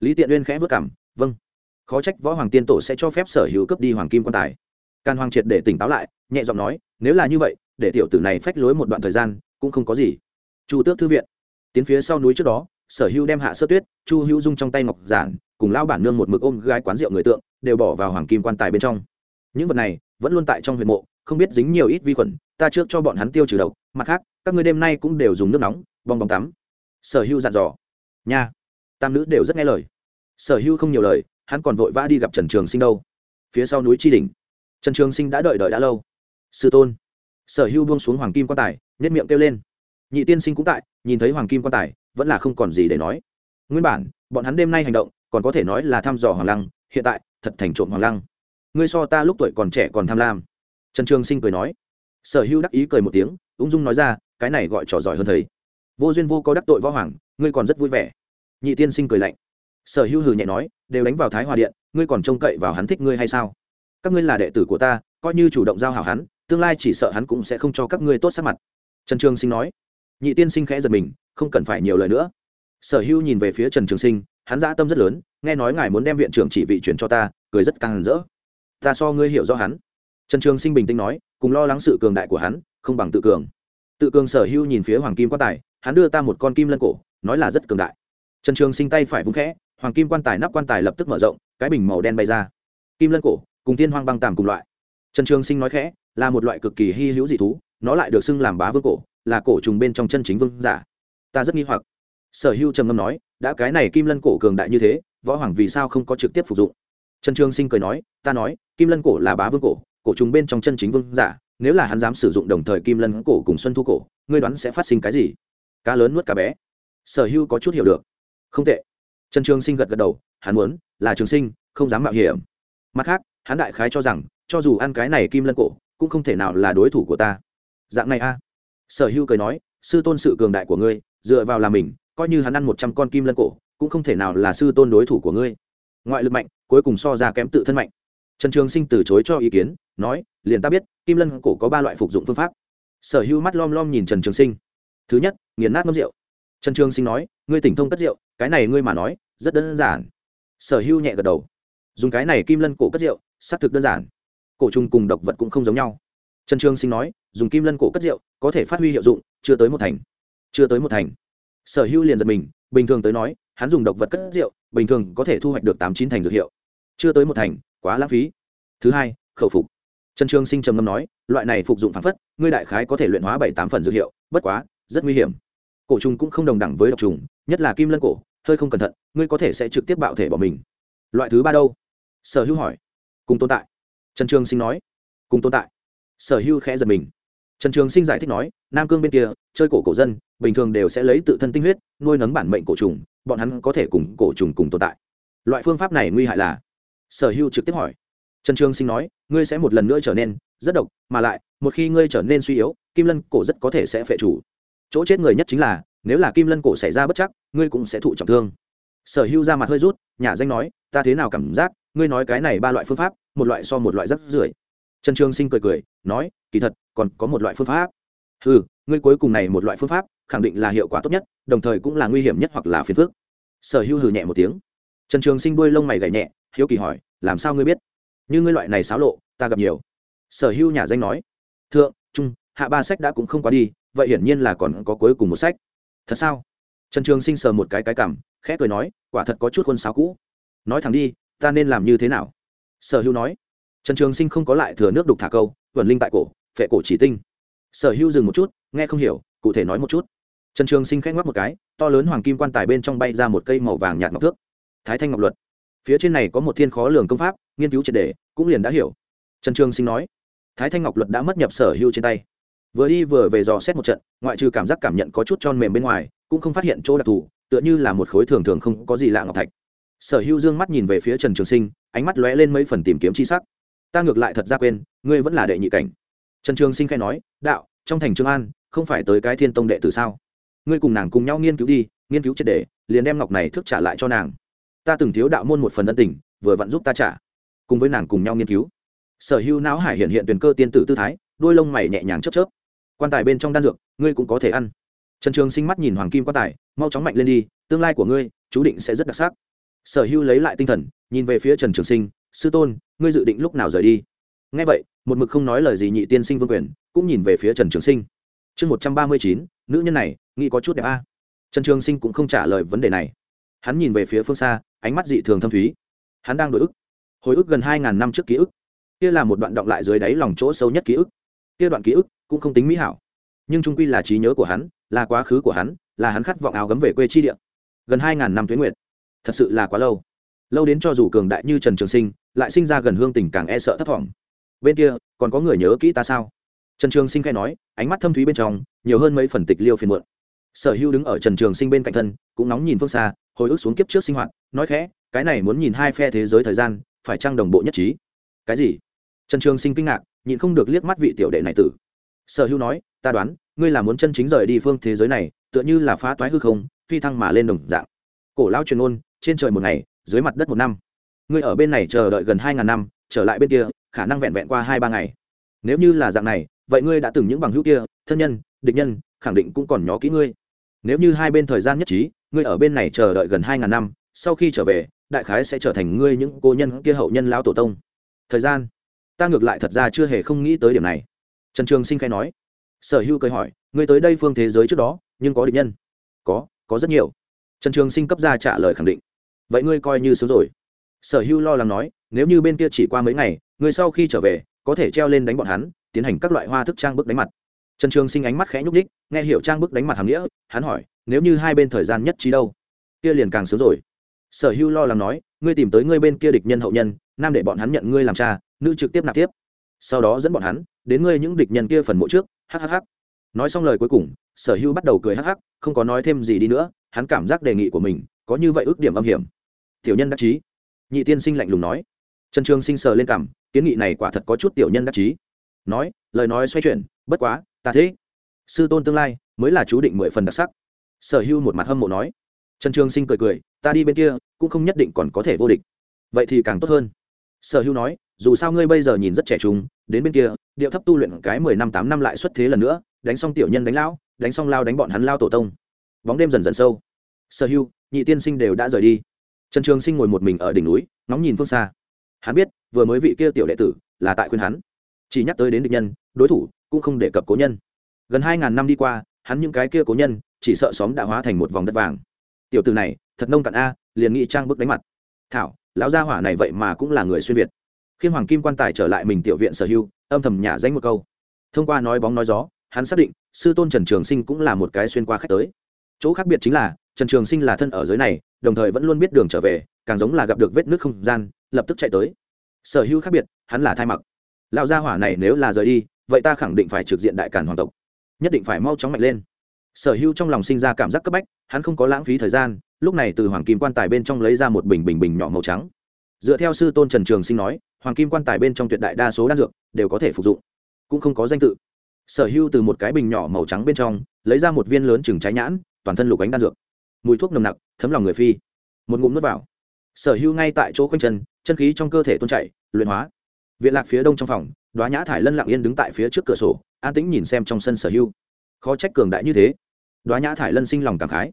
Lý tiện uyên khẽ vất cảm vâng. Khó trách võ hoàng tiên tổ sẽ cho phép sở hữu cấp đi hoàng kim quan tài. Càn hoàng triệt để tỉnh táo lại, nhẹ giọng nói, nếu là như vậy, để tiểu tử này phách lối một đoạn thời gian, cũng không có gì. Chu tước thư viện. Tiến phía sau núi trước đó, sở hữu đem hạ sơ tuyết, chu hữu dung trong tay ngọc giản cùng lao bản nương một mực ôm gái quán rượu người tượng, đều bỏ vào hoàng kim quan tài bên trong. Những vật này vẫn luôn tại trong huyện mộ, không biết dính nhiều ít vi khuẩn, ta trước cho bọn hắn tiêu trừ độc, mặt khác, các người đêm nay cũng đều dùng nước nóng, bong bóng tắm. Sở hưu dặn dò. Nha, tam nữ đều rất nghe lời. Sở hưu không nhiều lời, hắn còn vội vã đi gặp trần trường sinh đâu. Phía sau núi tri đình trần trường sinh đã đợi đợi đã lâu. Sư tôn. Sở hưu buông xuống hoàng kim quan tài nhất miệng kêu lên. Nhị tiên sinh cũng tại, nhìn thấy hoàng kim quan tài, vẫn là không còn gì để nói. Nguyên bản, bọn hắn đêm nay hành động còn có thể nói là thăm dò hoàng lăng, hiện tại, thật thành trộm hoàng lăng. Ngươi so ta lúc tuổi còn trẻ còn tham lam. Trần trường sinh cười nói. Sở hữu đắc ý cười một tiếng, ung dung nói ra, cái này gọi trò giỏi hơn thầy. Vô duyên vô có đắc tội võ hoàng, ngươi còn rất vui vẻ. Nhị tiên sinh cười lạnh. Sở hữu hừ nhẹ nói, đều đánh vào thái hòa điện, ngươi còn trông cậy vào hắn thích ngươi hay sao? Các ngươi là đệ tử của ta, coi như chủ động giao hảo hắn, tương lai chỉ sợ hắn cũng sẽ không cho các ngươi tốt sắc mặt. Trần trường sinh nói. Nhị tiên sinh khẽ giật mình, không cần phải nhiều lời nữa. Sở hữu nhìn về phía trần trường sinh hắn dã tâm rất lớn, nghe nói ngài muốn đem viện trưởng chỉ vị chuyển cho ta, cười rất càng rỡ. Ta so ngươi hiểu rõ hắn. Trần trường sinh bình tĩnh nói, cùng lo lắng sự cường đại của hắn, không bằng tự cường. Tự cường sở hữu nhìn phía hoàng kim quan tài, hắn đưa ta một con kim lân cổ, nói là rất cường đại. Trần trường sinh tay phải vung khẽ, hoàng kim quan tài nắp quan tài lập tức mở rộng, cái bình màu đen bay ra. Kim lân cổ, cùng tiên hoang băng tàm cùng loại. Trần trường sinh nói khẽ, là một loại cực kỳ hy hữu dị thú, nó lại được xưng làm bá vương cổ, là cổ trùng bên trong chân chính vương giả. Ta rất nghi hoặc sở hữu trầm ngâm nói, đã cái này kim lân cổ cường đại như thế, võ hoàng vì sao không có trực tiếp phục dụng? Trần trường sinh cười nói, ta nói, kim lân cổ là bá vương cổ cổ trùng bên trong chân chính vương giả, nếu là hắn dám sử dụng đồng thời kim lân cổ cùng xuân thu cổ, ngươi đoán sẽ phát sinh cái gì? Cá lớn nuốt cá bé. Sở hữu có chút hiểu được. Không tệ. Trần trường sinh gật gật đầu, hắn muốn, là trường sinh, không dám mạo hiểm. Mặt khác, hắn đại khái cho rằng, cho dù ăn cái này kim lân cổ, cũng không thể nào là đối thủ của ta. Dạng này a. Sở hữu cười nói, sư tôn sự cường đại của ngươi, dựa vào là mình coi như hắn ăn một trăm con kim lân cổ, cũng không thể nào là sư tôn đối thủ của ngươi. Ngoại lực mạnh, cuối cùng so ra kém tự thân mạnh. Trần trường sinh từ chối cho ý kiến, nói, liền ta biết, kim lân cổ có ba loại phục dụng phương pháp. Sở hữu mắt lom lom nhìn trần trường sinh. Thứ nhất, nghiền nát ngâm rượu. Trần trường sinh nói, ngươi tỉnh thông cất rượu, cái này ngươi mà nói, rất đơn giản. Sở hưu nhẹ gật đầu. Dùng cái này kim lân cổ cất rượu, xác thực đơn giản. Cổ trùng cùng độc vật cũng không giống nhau. Trần trường sinh nói, dùng kim lân cổ cất rượu, có thể phát huy hiệu dụng, chưa tới một thành. Chưa tới một thành sở hữu liền giật mình, bình thường tới nói, hắn dùng độc vật cất rượu, bình thường có thể thu hoạch được tám chín thành dược hiệu. Chưa tới một thành, quá lãng phí. Thứ hai, khẩu phục. Trần trường sinh trầm ngâm nói, loại này phục dụng phản phất, ngươi đại khái có thể luyện hóa bảy tám phần dược hiệu, bất quá, rất nguy hiểm. Cổ trùng cũng không đồng đẳng với độc trùng, nhất là kim lân cổ, hơi không cẩn thận, ngươi có thể sẽ trực tiếp bạo thể bỏ mình. Loại thứ ba đâu? Sở hữu hỏi. Cùng tồn tại. Trần trường sinh nói. Cùng tồn tại. Sở hữu khẽ giật mình trần trường sinh giải thích nói, nam cương bên kia, chơi cổ cổ dân, bình thường đều sẽ lấy tự thân tinh huyết, nuôi nấng bản mệnh cổ trùng, bọn hắn có thể cùng cổ trùng cùng tồn tại. Loại phương pháp này nguy hại là? Sở hữu trực tiếp hỏi. Trần trường sinh nói, ngươi sẽ một lần nữa trở nên rất độc, mà lại, một khi ngươi trở nên suy yếu, kim lân cổ rất có thể sẽ phệ chủ. Chỗ chết người nhất chính là, nếu là kim lân cổ xảy ra bất chắc, ngươi cũng sẽ thụ trọng thương. Sở hữu ra mặt hơi rút nhà danh nói, ta thế nào cảm giác, ngươi nói cái này ba loại phương pháp, một loại so một loại rất rưởi trần trường sinh cười cười, nói, kỳ thật, còn có một loại phương pháp. Ừ ngươi cuối cùng này một loại phương pháp, khẳng định là hiệu quả tốt nhất, đồng thời cũng là nguy hiểm nhất hoặc là phiền phức. Sở hữu hừ nhẹ một tiếng. Trần trường sinh đuôi lông mày gảy nhẹ, hiếu kỳ hỏi, làm sao ngươi biết? Như ngươi loại này xáo lộ, ta gặp nhiều. Sở hữu nhà danh nói, thượng, trung, hạ ba sách đã cũng không quá đi, vậy hiển nhiên là còn có cuối cùng một sách. Thật sao? Trần trường sinh sờ một cái cái cảm khẽ cười nói, quả thật có chút khuôn sáo cũ. Nói thẳng đi, ta nên làm như thế nào? Sở hữu nói trần trường sinh không có lại thừa nước đục thả câu vẩn linh tại cổ, phệ cổ chỉ tinh. Sở hữu dừng một chút, nghe không hiểu, cụ thể nói một chút. Trần trường sinh khẽ ngoắc một cái, to lớn hoàng kim quan tài bên trong bay ra một cây màu vàng nhạt ngọc thước. Thái thanh ngọc luật. Phía trên này có một thiên khó lường công pháp, nghiên cứu triệt đề cũng liền đã hiểu. Trần trường sinh nói, thái thanh ngọc luật đã mất nhập sở hữu trên tay. Vừa đi vừa về dò xét một trận, ngoại trừ cảm giác cảm nhận có chút tròn mềm bên ngoài, cũng không phát hiện chỗ đặc thù, tựa như là một khối thường thường không có gì lạ ngọc thạch. Sở hữu dương mắt nhìn về phía trần trường sinh, ánh mắt lóe lên mấy phần tìm kiếm c h i sắc ta ngược lại thật ra quên, ngươi vẫn là đệ nhị cảnh. Trần trường sinh khai nói, đạo, trong thành trương an, không phải tới cái thiên tông đệ tử sao? Ngươi cùng nàng cùng nhau nghiên cứu đi, nghiên cứu triệt đề liền đem ngọc này thức trả lại cho nàng. Ta từng thiếu đạo môn một phần ân tình, vừa vặn giúp ta trả. Cùng với nàng cùng nhau nghiên cứu. Sở hữu não hải hiện hiện tuyền cơ tiên tử tư thái, đôi lông mày nhẹ nhàng chấp chớp. Quan tài bên trong đan dược, ngươi cũng có thể ăn. Trần trường sinh mắt nhìn hoàng kim quan tài, mau chóng mạnh lên đi, tương lai của ngươi, chú định sẽ rất đặc sắc. Sở hữu lấy lại tinh thần, nhìn về phía trần trường sinh sư tôn, ngươi dự định lúc nào rời đi? Ngay vậy, một mực không nói lời gì nhị tiên sinh vương quyền, cũng nhìn về phía trần trường sinh. Chương một trăm ba mươi chín, nữ nhân này, nghĩ có chút đẹp a. Trần trường sinh cũng không trả lời vấn đề này. Hắn nhìn về phía phương xa, ánh mắt dị thường thâm thúy. Hắn đang đổi ức. Hồi ức gần hai ngàn năm trước ký ức. Kia là một đoạn động lại dưới đáy lòng chỗ sâu nhất ký ức. Kia đoạn ký ức cũng không tính mỹ hảo. Nhưng trung quy là trí nhớ của hắn, là quá khứ của hắn, là hắn khát vọng áo gấm về quê chi địa. Gần hai ngàn năm tuyến nguyệt. Thật sự là quá lâu lâu đến cho dù cường đại như trần trường sinh, lại sinh ra gần hương tình càng e sợ thấp thỏm. Bên kia, còn có người nhớ kỹ ta sao? Trần trường sinh khai nói, ánh mắt thâm thúy bên trong, nhiều hơn mấy phần tịch liêu phiền muộn. Sở hữu đứng ở trần trường sinh bên cạnh thân, cũng nóng nhìn phương xa, hồi ức xuống kiếp trước sinh hoạt, nói khẽ, cái này muốn nhìn hai phe thế giới thời gian, phải trang đồng bộ nhất trí? Cái gì? Trần trường sinh kinh ngạc, nhịn không được liếc mắt vị tiểu đệ này tử. Sở hữu nói, ta đoán, ngươi là muốn chân chính rời đi phương thế giới này, tựa như là phá toái hư không, phi thăng mà lên đồng dạng. Cổ lao truyền ôn trên trời một ngày dưới mặt đất một năm. Ngươi ở bên này chờ đợi gần hai ngàn năm, trở lại bên kia, khả năng vẹn vẹn qua hai ba ngày. Nếu như là dạng này, vậy ngươi đã từng những bằng hữu kia, thân nhân, địch nhân, khẳng định cũng còn nhó kỹ ngươi. Nếu như hai bên thời gian nhất trí, ngươi ở bên này chờ đợi gần hai ngàn năm, sau khi trở về, đại khái sẽ trở thành ngươi những cô nhân kia hậu nhân lao tổ tông. Thời gian? Ta ngược lại thật ra chưa hề không nghĩ tới điểm này. Trần trường sinh khai nói. Sở hữu cười hỏi, ngươi tới đây phương thế giới trước đó, nhưng có địch nhân? Có có rất nhiều. Trần trường sinh cấp ra trả lời khẳng định vậy ngươi coi như sớm rồi. Sở hữu lo lắng nói, nếu như bên kia chỉ qua mấy ngày, ngươi sau khi trở về, có thể treo lên đánh bọn hắn, tiến hành các loại hoa thức trang bức đánh mặt. Trần trường sinh ánh mắt khẽ nhúc đích nghe hiểu trang bức đánh mặt hàm nghĩa, hắn hỏi, nếu như hai bên thời gian nhất trí đâu, kia liền càng sớm rồi. Sở hữu lo lắng nói, ngươi tìm tới ngươi bên kia địch nhân hậu nhân, nam để bọn hắn nhận ngươi làm cha, nữ trực tiếp nạp tiếp. Sau đó dẫn bọn hắn, đến ngươi những địch nhân kia phần mộ trước hhh nói xong lời cuối cùng, sở hữu bắt đầu cười hắc hắc, không có nói thêm gì đi nữa, hắn cảm giác đề nghị của mình có như vậy ước điểm âm hiểm tiểu nhân đắc chí. Nhị tiên sinh lạnh lùng nói. Trần trường sinh sờ lên cảm kiến nghị này quả thật có chút tiểu nhân đắc chí. Nói, lời nói xoay chuyển, bất quá, ta thế. Sư tôn tương lai, mới là chú định mười phần đặc sắc. Sở hưu một mặt hâm mộ nói. Trần trường sinh cười cười, ta đi bên kia, cũng không nhất định còn có thể vô địch. Vậy thì càng tốt hơn. Sở hưu nói, dù sao ngươi bây giờ nhìn rất trẻ trung, đến bên kia, điệu thấp tu luyện cái mười năm tám năm lại xuất thế lần nữa, đánh xong tiểu nhân đánh lão, đánh xong lao đánh bọn hắn lao tổ tông. Bóng đêm dần dần sâu. Sở hưu, nhị tiên sinh đều đã rời đi trần trường sinh ngồi một mình ở đỉnh núi nóng nhìn phương xa. Hắn biết, vừa mới vị kia tiểu đệ tử là tại khuyên hắn. Chỉ nhắc tới đến địch nhân, đối thủ cũng không đề cập cố nhân. Gần hai ngàn năm đi qua, hắn những cái kia cố nhân chỉ sợ xóm đã hóa thành một vòng đất vàng. Tiểu tử này, thật nông cạn a, liền nghĩ trang bức đánh mặt. Thảo, lão gia hỏa này vậy mà cũng là người xuyên việt. Khi hoàng kim quan tài trở lại mình tiểu viện sở hưu âm thầm nhả danh một câu. Thông qua nói bóng nói gió, hắn xác định sư tôn trần trường sinh cũng là một cái xuyên qua khách tới. Chỗ khác biệt chính là trần trường sinh là thân ở giới này, đồng thời vẫn luôn biết đường trở về, càng giống là gặp được vết nước không gian, lập tức chạy tới. Sở hữu khác biệt, hắn là thai mặc. Lão gia hỏa này nếu là rời đi, vậy ta khẳng định phải trực diện đại cản hoàng tộc. Nhất định phải mau chóng mạnh lên. Sở hữu trong lòng sinh ra cảm giác cấp bách, hắn không có lãng phí thời gian, lúc này từ hoàng kim quan tài bên trong lấy ra một bình bình bình nhỏ màu trắng. Dựa theo sư tôn trần trường sinh nói, hoàng kim quan tài bên trong tuyệt đại đa số đan dược đều có thể phục dụng, cũng không có danh tự. Sở hữu từ một cái bình nhỏ màu trắng bên trong, lấy ra một viên lớn chừng trái nhãn, toàn thân lục ánh đan dược mùi thuốc nồng nặc, thấm lòng người phi. Một ngụm nuốt vào. Sở hữu ngay tại chỗ quanh chân chân khí trong cơ thể tôn chạy luyện hóa. Viện lạc phía đông trong phòng đoá nhã thải lân lặng yên đứng tại phía trước cửa sổ, an tĩnh nhìn xem trong sân sở hữu khó trách cường đại như thế. Đoá nhã thải lân sinh lòng cảm khái.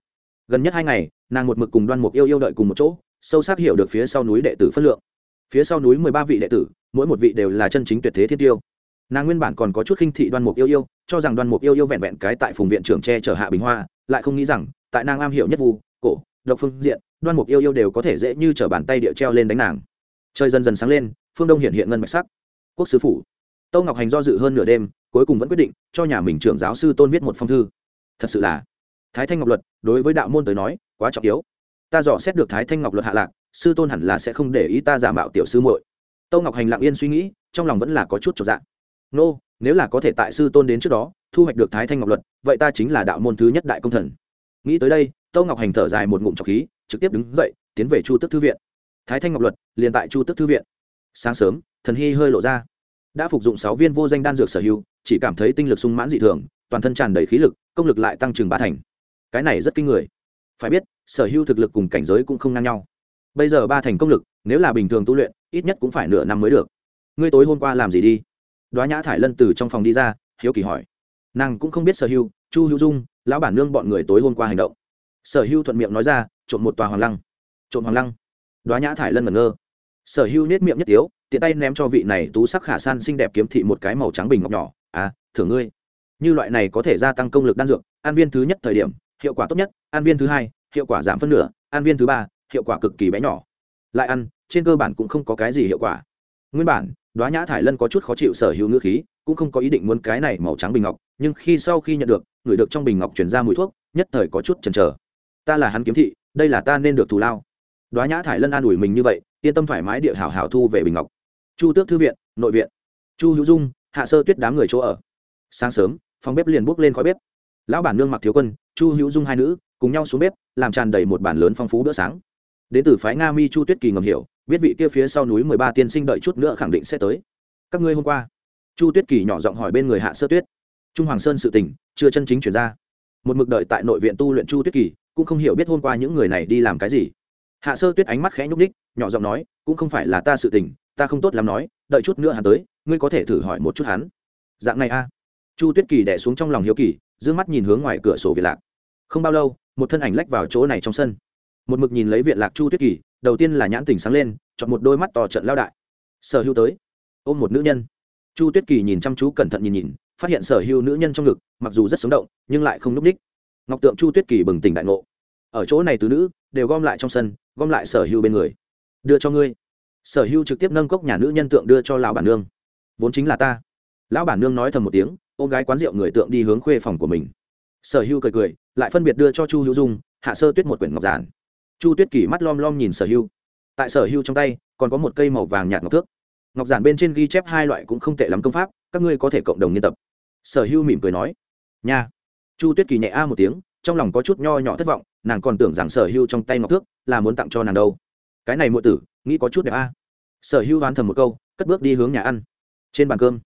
Gần nhất hai ngày, nàng một mực cùng đoan mục yêu yêu đợi cùng một chỗ, sâu sắc hiểu được phía sau núi đệ tử phất lượng. Phía sau núi mười ba vị đệ tử, mỗi một vị đều là chân chính tuyệt thế thiên tiêu. Nàng nguyên bản còn có chút khinh thị đoan mục yêu yêu, cho rằng đoan mục yêu yêu vẹn vẹn cái tại phùng viện trưởng tre chở hạ bình hoa, lại không nghĩ rằng tại nàng am hiểu nhất vu, cổ, độc phương diện, đoan mục yêu yêu đều có thể dễ như t bàn tay địa treo lên đánh nàng. Trời dần dần sáng lên, phương đông hiện hiện ngân bạch sắc. Quốc sứ phủ. Tâu ngọc hành do dự hơn nửa đêm, cuối cùng vẫn quyết định cho nhà mình trưởng giáo sư tôn viết một phong thư. Thật sự là, thái thanh ngọc luật, đối với đạo môn tới nói, quá trọng yếu. Ta dò xét được thái thanh ngọc luật hạ lạc, sư tôn hẳn là sẽ không để ý ta giả mạo tiểu sư muội. Tâu ngọc hành lặng yên suy nghĩ, trong lòng vẫn là có chút trọn dạng nô, nếu là có thể tại sư tôn đến trước đó, thu hoạch được thái thanh ngọc luật, vậy ta chính là đạo môn thứ nhất đại công thần nghĩ tới đây, tâu ngọc hành thở dài một ngụm trọc khí, trực tiếp đứng dậy, tiến về chu tức thư viện. Thái thanh ngọc luật, liền tại chu tức thư viện. Sáng sớm, thần hy hơi lộ ra. Đã phục dụng sáu viên vô danh đan dược sở hữu, chỉ cảm thấy tinh lực sung mãn dị thường, toàn thân tràn đầy khí lực, công lực lại tăng trừng ba thành. Cái này rất kinh người. Phải biết, sở hữu thực lực cùng cảnh giới cũng không ngang nhau. Bây giờ ba thành công lực, nếu là bình thường tu luyện, ít nhất cũng phải nửa năm mới được. Ngươi tối hôm qua làm gì đi? Đoá nhã thải lân từ trong phòng đi ra, hiếu kỳ hỏi. Nàng cũng không biết sở hữu, chu hữu dung lão bản nương bọn người tối hôm qua hành động. Sở hưu thuận miệng nói ra, trộm một tòa hoàng lăng. Trộm hoàng lăng. Đoá nhã thải lân ngẩn ngơ. Sở hưu nết miệng nhất tiếu, tiện tay ném cho vị này tú sắc khả san xinh đẹp kiếm thị một cái màu trắng bình ngọc nhỏ. À thưởng ngươi. Như loại này có thể gia tăng công lực đan dược, an viên thứ nhất thời điểm, hiệu quả tốt nhất, an viên thứ hai, hiệu quả giảm phân nửa, an viên thứ ba, hiệu quả cực kỳ bé nhỏ. Lại ăn, trên cơ bản cũng không có cái gì hiệu quả. Nguyên bản, đoá nhã thải lân có chút khó chịu sở hữu ngữ khí, cũng không có ý định muốn cái này màu trắng bình ngọc, nhưng khi sau khi nhận được người được trong bình ngọc chuyển ra mùi thuốc, nhất thời có chút chần chờ. Ta là hắn kiếm thị, đây là ta nên được thù lao. Đoá nhã thải lân an ủi mình như vậy, yên tâm thoải mái địa hảo hảo thu về bình ngọc. Chu tước thư viện, nội viện. Chu hữu dung, hạ sơ tuyết đám người chỗ ở. Sáng sớm, phòng bếp liền bước lên khói bếp. Lão bản nương mặc thiếu quân, chu hữu dung hai nữ, cùng nhau xuống bếp, làm tràn đầy một bản lớn phong phú bữa sáng. Đến từ phái nga mi chu tuyết kỳ ngầm hiểu, biết vị kia phía sau núi mười ba tiên sinh đợi chút nữa khẳng định sẽ tới. Các ngươi hôm qua, chu tuyết kỳ nhỏ giọng hỏi bên người hạ sơ tuyết trung hoàng sơn sự tình chưa chân chính chuyển ra. Một mực đợi tại nội viện tu luyện chu tuyết kỳ, cũng không hiểu biết hôm qua những người này đi làm cái gì. Hạ sơ tuyết ánh mắt khẽ nhúc ních nhỏ giọng nói, cũng không phải là ta sự tình, ta không tốt lắm nói, đợi chút nữa hắn tới, ngươi có thể thử hỏi một chút hắn. Dạng này a. Chu tuyết kỳ đẻ xuống trong lòng hiếu kỳ d ư ơ n g mắt nhìn hướng ngoài cửa sổ viện lạc. Không bao lâu, một thân ảnh lách vào chỗ này trong sân. Một mực nhìn lấy viện lạc chu tuyết kỳ, đầu tiên là nhãn tình sáng lên, chọn một đôi mắt to trận lao đại. Sở hữu tới. Ôm một nữ nhân. Chu tuyết kỳ nhìn chăm chú cẩn thận nhìn nhìn phát hiện sở hữu nữ nhân trong ngực, mặc dù rất sống động, nhưng lại không n ú c ních ngọc tượng chu tuyết kỳ bừng tỉnh đại ngộ. Ở chỗ này tứ nữ, đều gom lại trong sân, gom lại sở hữu bên người. Đưa cho ngươi. Sở hữu trực tiếp nâng cốc nhà nữ nhân tượng đưa cho lão bản nương. Vốn chính là ta. Lão bản nương nói thầm một tiếng ô gái quán rượu người tượng đi hướng khuê phòng của mình. Sở hữu cười cười, lại phân biệt đưa cho chu hữu dung, hạ sơ tuyết một quyển ngọc giản. Chu tuyết kỳ mắt lom lom nhìn sở hữu. Tại sở hữu trong tay, còn có một cây màu vàng nhạt ngọc thước. Ngọc giản bên trên ghi chép hai loại cũng không tệ lắm công pháp, các ngươi có thể cộng đồng nghiên tập sở Hưu mỉm cười nói, nha. Chu tuyết kỳ nhẹ a một tiếng, trong lòng có chút nho nhỏ thất vọng, nàng còn tưởng rằng sở Hưu trong tay ngọc thước là muốn tặng cho nàng đâu. Cái này muội tử, nghĩ có chút đẹp a. Sở Hưu đoán thầm một câu, cất bước đi hướng nhà ăn. Trên bàn cơm,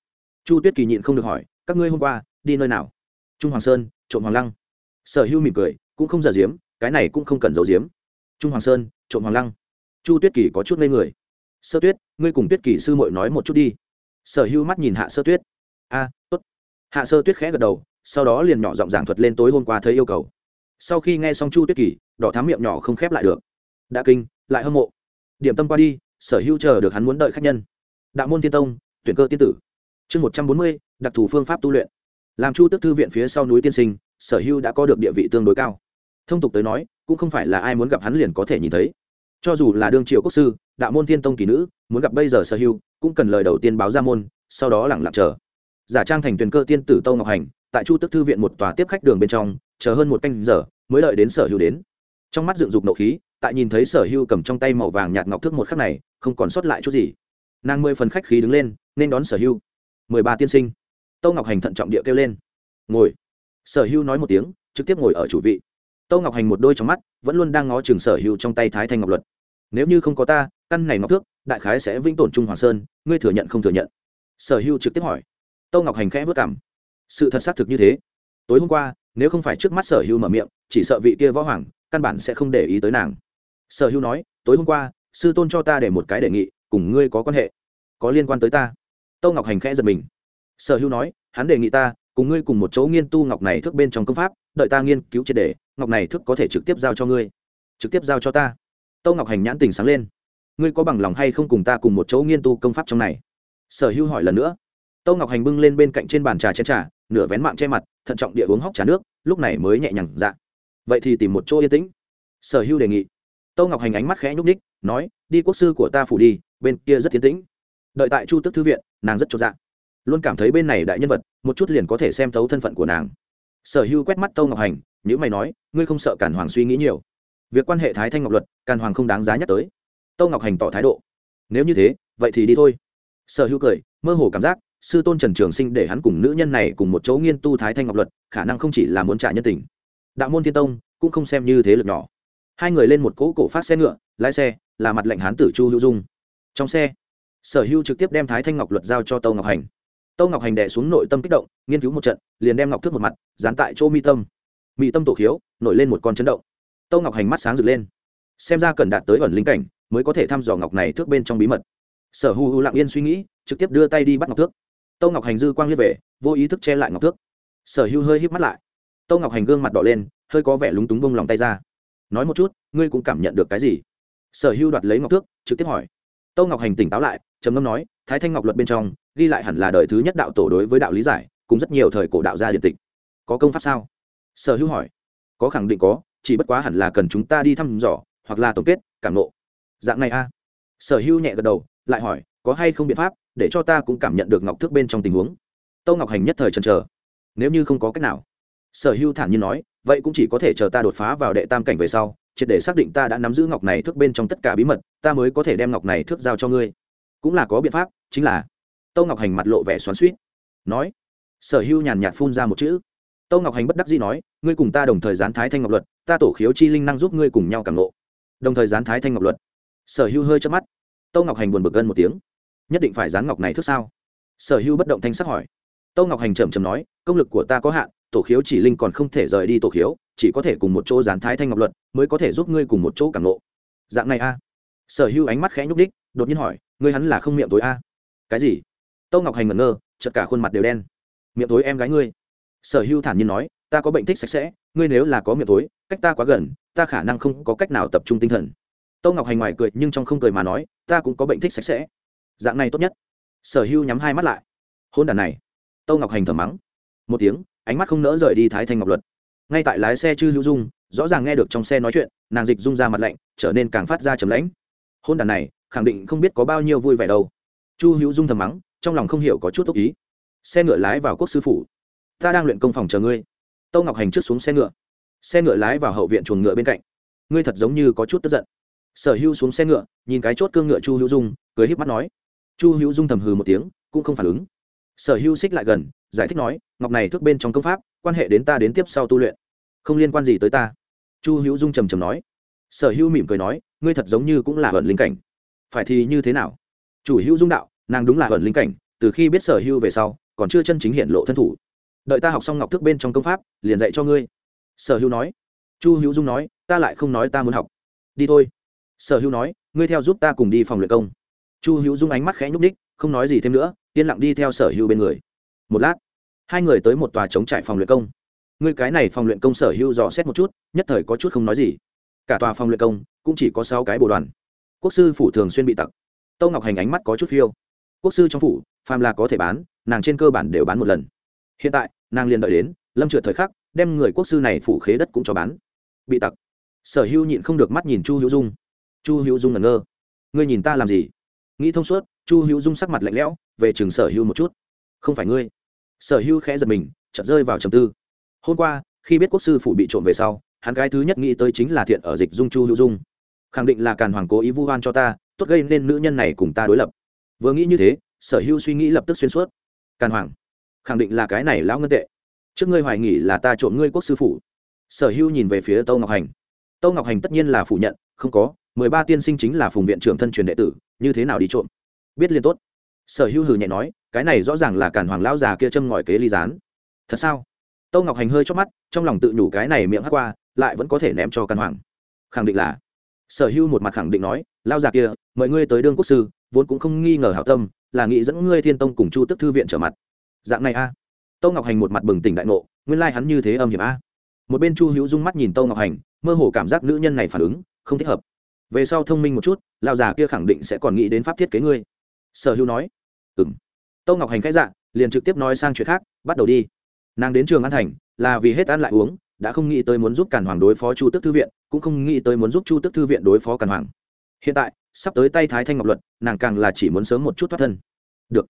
chu tuyết kỳ nhịn không được hỏi, các ngươi hôm qua, đi nơi nào? Trung hoàng sơn, trộm hoàng lăng. Sở Hưu mỉm cười, cũng không giờ diếm, cái này cũng không cần giấu diếm. Trung hoàng sơn, trộm hoàng lăng. Chu tuyết kỳ có chút ngây người. Sơ tuyết, ngươi cùng tuyết kỳ sư mội nói một chút đi. Sở Hưu mắt nhìn hạ sơ tuyết. A, tốt hạ sơ tuyết khẽ gật đầu, sau đó liền nhỏ giọng giảng thuật lên tối hôm qua thấy yêu cầu. Sau khi nghe xong chu tuyết kỳ, đỏ thám miệng nhỏ không khép lại được. Đã kinh, lại hâm mộ. Điểm tâm qua đi, sở hữu chờ được hắn muốn đợi khách nhân. Đạo môn tiên tông, tuyển cơ tiên tử. Chương một trăm bốn mươi, đặc thù phương pháp tu luyện. Làm chu tức thư viện phía sau núi tiên sinh, sở hữu đã có được địa vị tương đối cao. Thông tục tới nói, cũng không phải là ai muốn gặp hắn liền có thể nhìn thấy. Cho dù là đương triều quốc sư, đạo môn tiên tông kỳ nữ, muốn gặp bây giờ sở hữu, cũng cần lời đầu tiên báo ra môn, sau đó lẳng lặng chờ giả trang thành tuyển cơ tiên tử tâu ngọc hành, tại chu tức thư viện một tòa tiếp khách đường bên trong, chờ hơn một canh giờ, mới đợi đến sở hữu đến. Trong mắt dựng dục nộ khí, tại nhìn thấy sở hữu cầm trong tay màu vàng nhạt ngọc thước một khắc này, không còn sót lại chút gì. Nàng mười phần khách khí đứng lên, nên đón sở hữu. Mười ba tiên sinh. Tâu ngọc hành thận trọng địa kêu lên. Ngồi. Sở hữu nói một tiếng, trực tiếp ngồi ở chủ vị. Tâu ngọc hành một đôi trong mắt, vẫn luôn đang ngó chừng sở hữu trong tay thái thanh ngọc luật. Nếu như không có ta, căn này ngọc thước, đại khái sẽ vĩnh tổn trung hoàng sơn, ngươi thừa nhận không thừa nhận? Sở hữu trực tiếp hỏi tâu ngọc hành khẽ vất cảm sự thật xác thực như thế. Tối hôm qua, nếu không phải trước mắt sở hữu mở miệng, chỉ sợ vị kia võ hoàng căn bản sẽ không để ý tới nàng. Sở hữu nói, tối hôm qua, sư tôn cho ta để một cái đề nghị, cùng ngươi có quan hệ. Có liên quan tới ta. Tâu ngọc hành khẽ giật mình. Sở hữu nói, hắn đề nghị ta, cùng ngươi cùng một chỗ nghiên tu ngọc này thức bên trong công pháp, đợi ta nghiên cứu triệt đề ngọc này thức có thể trực tiếp giao cho ngươi. Trực tiếp giao cho ta? Tâu ngọc hành nhãn tình sáng lên. Ngươi có bằng lòng hay không cùng ta cùng một chỗ nghiên tu công pháp trong này? Sở hữu hỏi lần nữa tâu ngọc hành bưng lên bên cạnh trên bàn trà chén trà, nửa vén mạng che mặt, thận trọng địa uống hóc trà nước, lúc này mới nhẹ nhàng dạ. Vậy thì tìm một chỗ yên tĩnh. Sở Hưu đề nghị. Tâu ngọc hành ánh mắt khẽ nhúc ních nói, đi quốc sư của ta phủ đi, bên kia rất tiến tĩnh. Đợi tại chu tức thư viện, nàng rất cho dạ. Luôn cảm thấy bên này đại nhân vật, một chút liền có thể xem thấu thân phận của nàng. Sở Hưu quét mắt tâu ngọc hành nhữ mày nói, ngươi không sợ cản hoàng suy nghĩ nhiều? Việc quan hệ thái thanh ngọc luật, càn hoàng không đáng giá nhắc tới. Tâu ngọc hành tỏ thái độ. Nếu như thế, vậy thì đi thôi. Sở hữu cười, mơ hồ cảm giác sư tôn trần trường sinh để hắn cùng nữ nhân này cùng một chỗ nghiên tu thái thanh ngọc luật, khả năng không chỉ là muốn trả nhân tình. Đạo môn thiên tông cũng không xem như thế lực nhỏ. Hai người lên một cỗ cổ phát xe ngựa, lái xe, là mặt lệnh hán tử chu hữu dung. Trong xe, sở hữu trực tiếp đem thái thanh ngọc luật giao cho tâu ngọc hành. Tâu ngọc hành đẻ xuống nội tâm kích động, nghiên cứu một trận, liền đem ngọc thước một mặt, dán tại chỗ mi tâm. Mỹ tâm tổ khiếu, nổi lên một con chấn động. Tâu ngọc hành mắt sáng rực lên. Xem ra cần đạt tới ẩn linh cảnh, mới có thể thăm dò ngọc này thước bên trong bí mật. Sở hù hù lặng yên suy nghĩ, trực tiếp đưa tay đi bắt ngọc thước tâu ngọc hành dư quang liếc về, vô ý thức che lại ngọc thước. Sở hữu hơi híp mắt lại. Tâu ngọc hành gương mặt đỏ lên, hơi có vẻ lúng túng bông lòng tay ra. Nói một chút, ngươi cũng cảm nhận được cái gì? Sở hữu đoạt lấy ngọc thước, trực tiếp hỏi. Tâu ngọc hành tỉnh táo lại, trầm ngâm nói, thái thanh ngọc luật bên trong, ghi lại hẳn là đời thứ nhất đạo tổ đối với đạo lý giải, cùng rất nhiều thời cổ đạo gia điện tịch. Có công pháp sao? Sở hữu hỏi. Có khẳng định có, chỉ bất quá hẳn là cần chúng ta đi thăm dò, hoặc là tổng kết, cảm nộ dạng này a. Sở hữu nhẹ gật đầu, lại hỏi, có hay không biện pháp để cho ta cũng cảm nhận được ngọc thước bên trong tình huống. Tâu ngọc hành nhất thời chần chờ. Nếu như không có cách nào. Sở Hưu thản nhiên nói, vậy cũng chỉ có thể chờ ta đột phá vào đệ tam cảnh về sau, triệt để xác định ta đã nắm giữ ngọc này thước bên trong tất cả bí mật, ta mới có thể đem ngọc này thước giao cho ngươi. Cũng là có biện pháp, chính là. Tâu ngọc hành mặt lộ vẻ xoắn suýt nói. Sở Hưu nhàn nhạt phun ra một chữ. Tâu ngọc hành bất đắc dĩ nói, ngươi cùng ta đồng thời gián thái thanh ngọc luật, ta tổ khiếu chi linh năng giúp ngươi cùng nhau cảm lộ đồng thời gián thái thanh ngọc luật. Sở Hưu hơi chớp mắt. Tâu ngọc hành buồn bực gân một tiếng nhất định phải dán ngọc này thức sao? Sở hữu bất động thanh sắc hỏi. Tâu ngọc hành trầm trầm nói, công lực của ta có hạn, tổ khiếu chỉ linh còn không thể rời đi tổ khiếu, chỉ có thể cùng một chỗ dán thái thanh ngọc luật, mới có thể giúp ngươi cùng một chỗ cảm lộ dạng này a? Sở hữu ánh mắt khẽ nhúc đích đột nhiên hỏi, ngươi hắn là không miệng tối a? Cái gì? Tâu ngọc hành ngẩn ngơ chật cả khuôn mặt đều đen. Miệng tối em gái ngươi. Sở hữu thản nhiên nói, ta có bệnh thích sạch sẽ, ngươi nếu là có miệng tối, cách ta quá gần, ta khả năng không có cách nào tập trung tinh thần. Tâu ngọc hành ngoài cười, nhưng trong không cười mà nói, ta cũng có bệnh thích sạch sẽ dạng này tốt nhất. Sở hưu nhắm hai mắt lại. Hôn đàn này. Tâu ngọc hành thở mắng. Một tiếng, ánh mắt không nỡ rời đi thái thanh ngọc luật. Ngay tại lái xe chư hữu dung, rõ ràng nghe được trong xe nói chuyện, nàng dịch dung ra mặt lạnh, trở nên càng phát ra trầm lãnh. Hôn đàn này, khẳng định không biết có bao nhiêu vui vẻ đâu. Chu hữu dung thầm mắng, trong lòng không hiểu có chút tốt ý. Xe ngựa lái vào quốc sư phủ. Ta đang luyện công phòng chờ ngươi. Tâu ngọc hành trước xuống xe ngựa. Xe ngựa lái vào hậu viện chuồng ngựa bên cạnh. Ngươi thật giống như có chút tức giận. Sở hữu xuống xe ngựa, nhìn cái chốt cương ngựa chu hữu dung, cười h í p mắt nói chu hữu dung thầm hừ một tiếng, cũng không phản ứng. Sở hữu xích lại gần, giải thích nói, ngọc này thước bên trong công pháp, quan hệ đến ta đến tiếp sau tu luyện. Không liên quan gì tới ta. Chu hữu dung trầm trầm nói. Sở hữu mỉm cười nói, ngươi thật giống như cũng là ẩn linh cảnh. Phải thì như thế nào? Chủ hữu dung đạo, nàng đúng là ẩn linh cảnh, từ khi biết sở hữu về sau, còn chưa chân chính hiện lộ thân thủ. Đợi ta học xong ngọc thức bên trong công pháp, liền dạy cho ngươi. Sở hữu nói. Chu hữu dung nói, ta lại không nói ta muốn học. Đi thôi. Sở hữu nói, ngươi theo giúp ta cùng đi phòng luyện công chu hữu dung ánh mắt khẽ nhúc ních không nói gì thêm nữa, yên lặng đi theo sở hữu bên người. Một lát, hai người tới một tòa chống trải phòng luyện công. Người cái này phòng luyện công sở hữu dò xét một chút, nhất thời có chút không nói gì. Cả tòa phòng luyện công cũng chỉ có sáu cái bộ đoàn. Quốc sư phủ thường xuyên bị tặc. Tâu ngọc hành ánh mắt có chút phiêu. Quốc sư trong phủ, phàm là có thể bán, nàng trên cơ bản đều bán một lần. Hiện tại, nàng liền đợi đến lâm trượt thời khắc, đem người quốc sư này phủ khế đất cũng cho bán. Bị tặc. Sở hữu nhịn không được mắt nhìn chu hữu dung. Chu hữu dung ngẩn ngơ. Ngươi nhìn ta làm gì? Nghĩ thông suốt, chu hữu dung sắc mặt lạnh lẽo, về trường sở hữu một chút. Không phải ngươi. Sở hữu khẽ giật mình, chợt rơi vào trầm tư. Hôm qua, khi biết quốc sư phủ bị trộm về sau, hắn cái thứ nhất nghĩ tới chính là thiện ở dịch dung chu hữu dung. Khẳng định là càn hoàng cố ý vu oan cho ta, tốt gây nên nữ nhân này cùng ta đối lập. Vừa nghĩ như thế, sở hữu suy nghĩ lập tức xuyên suốt. Càn hoàng, khẳng định là cái này lão ngân tệ. Trước ngươi hoài nghỉ là ta trộm ngươi quốc sư phủ. Sở hữu nhìn về phía tâu ngọc hành. Tâu ngọc hành tất nhiên là phủ nhận, không có mười ba tiên sinh chính là phùng viện trưởng thân truyền đệ tử, như thế nào đi trộm? Biết liên tốt. Sở hữu hừ nhẹ nói, cái này rõ ràng là cản hoàng lão già kia châm ngòi kế ly gián. Thật sao? Tâu ngọc hành hơi chót mắt, trong lòng tự nhủ cái này miệng hắt qua, lại vẫn có thể ném cho càn hoàng. Khẳng định là. Sở hữu một mặt khẳng định nói lao già kia, mời ngươi tới đương quốc sư, vốn cũng không nghi ngờ hảo tâm, là nghĩ dẫn ngươi thiên tông cùng chu tức thư viện trở mặt. Dạng này a. À. tâu ngọc hành một mặt bừng tỉnh đại ngộ, nguyên lai hắn như thế âm hiểm a. Một bên chu hữu dung mắt nhìn tâu ngọc hành, mơ hồ cảm giác nữ nhân này phản ứng, không thích hợp về sau thông minh một chút lao già kia khẳng định sẽ còn nghĩ đến pháp thiết kế ngươi. Sở hữu nói. Ừng tâu ngọc hành khai dạ liền trực tiếp nói sang chuyện khác, bắt đầu đi. Nàng đến trường an thành, là vì hết ăn lại uống, đã không nghĩ tới muốn giúp càn hoàng đối phó chu tức thư viện, cũng không nghĩ tới muốn giúp chu tức thư viện đối phó càn hoàng. Hiện tại, sắp tới tay thái thanh ngọc luật, nàng càng là chỉ muốn sớm một chút thoát thân. Được.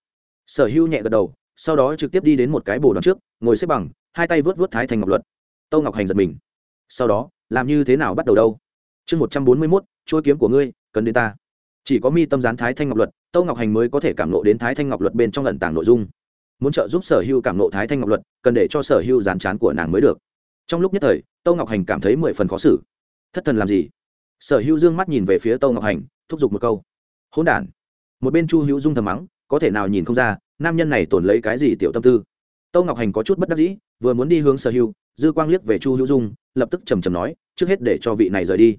Sở hữu nhẹ gật đầu, sau đó trực tiếp đi đến một cái bồ đón trước, ngồi xếp bằng, hai tay vớt vớt thái thanh ngọc luật. Tâu ngọc hành giật mình. Sau đó, làm như thế nào bắt đầu đâu? Chương một trăm bốn mươi mốt chuôi kiếm của ngươi, cần đến ta. Chỉ có mi tâm gián thái thanh ngọc luật, tâu ngọc hành mới có thể cảm nộ đến thái thanh ngọc luật bên trong lần tảng nội dung. Muốn trợ giúp sở hưu cảm nộ thái thanh ngọc luật, cần để cho sở hưu gián chán của nàng mới được. Trong lúc nhất thời, tâu ngọc hành cảm thấy mười phần khó xử. Thất thần làm gì? Sở hưu dương mắt nhìn về phía tâu ngọc hành, thúc giục một câu. Hỗn đản. Một bên chu hữu dung thầm mắng, có thể nào nhìn không ra, nam nhân này tổn lấy cái gì tiểu tâm tư. Tâu ngọc hành có chút bất đắc dĩ, vừa muốn đi hướng sở hưu, dư quang liếc về chu hữu dung, lập tức trầm trầm nói, trước hết để cho vị này rời đi.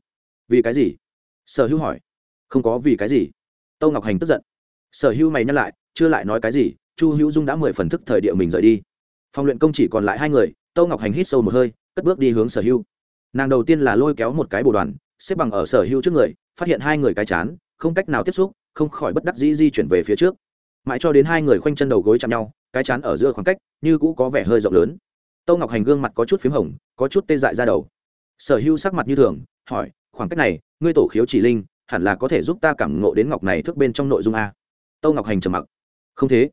Vì cái gì? Sở hữu hỏi. Không có vì cái gì. Tâu ngọc hành tức giận. Sở hữu mày nhắc lại, chưa lại nói cái gì, chu hữu dung đã mười phần thức thời địa mình rời đi. Phòng luyện công chỉ còn lại hai người, tâu ngọc hành hít sâu một hơi, cất bước đi hướng sở hữu. Nàng đầu tiên là lôi kéo một cái bồ đoàn, xếp bằng ở sở hữu trước người, phát hiện hai người cái chán, không cách nào tiếp xúc, không khỏi bất đắc dĩ di chuyển về phía trước. Mãi cho đến hai người khoanh chân đầu gối chạm nhau, cái chán ở giữa khoảng cách, như cũ có vẻ hơi rộng lớn. Tâu ngọc hành gương mặt có chút p h í m hồng, có chút tê dại ra đầu. Sở hữu sắc mặt như thường, hỏi khoảng cách này, ngươi tổ khiếu chỉ linh, hẳn là có thể giúp ta cảm ngộ đến ngọc này thức bên trong nội dung a. Tâu ngọc hành trầm mặc. Không thế.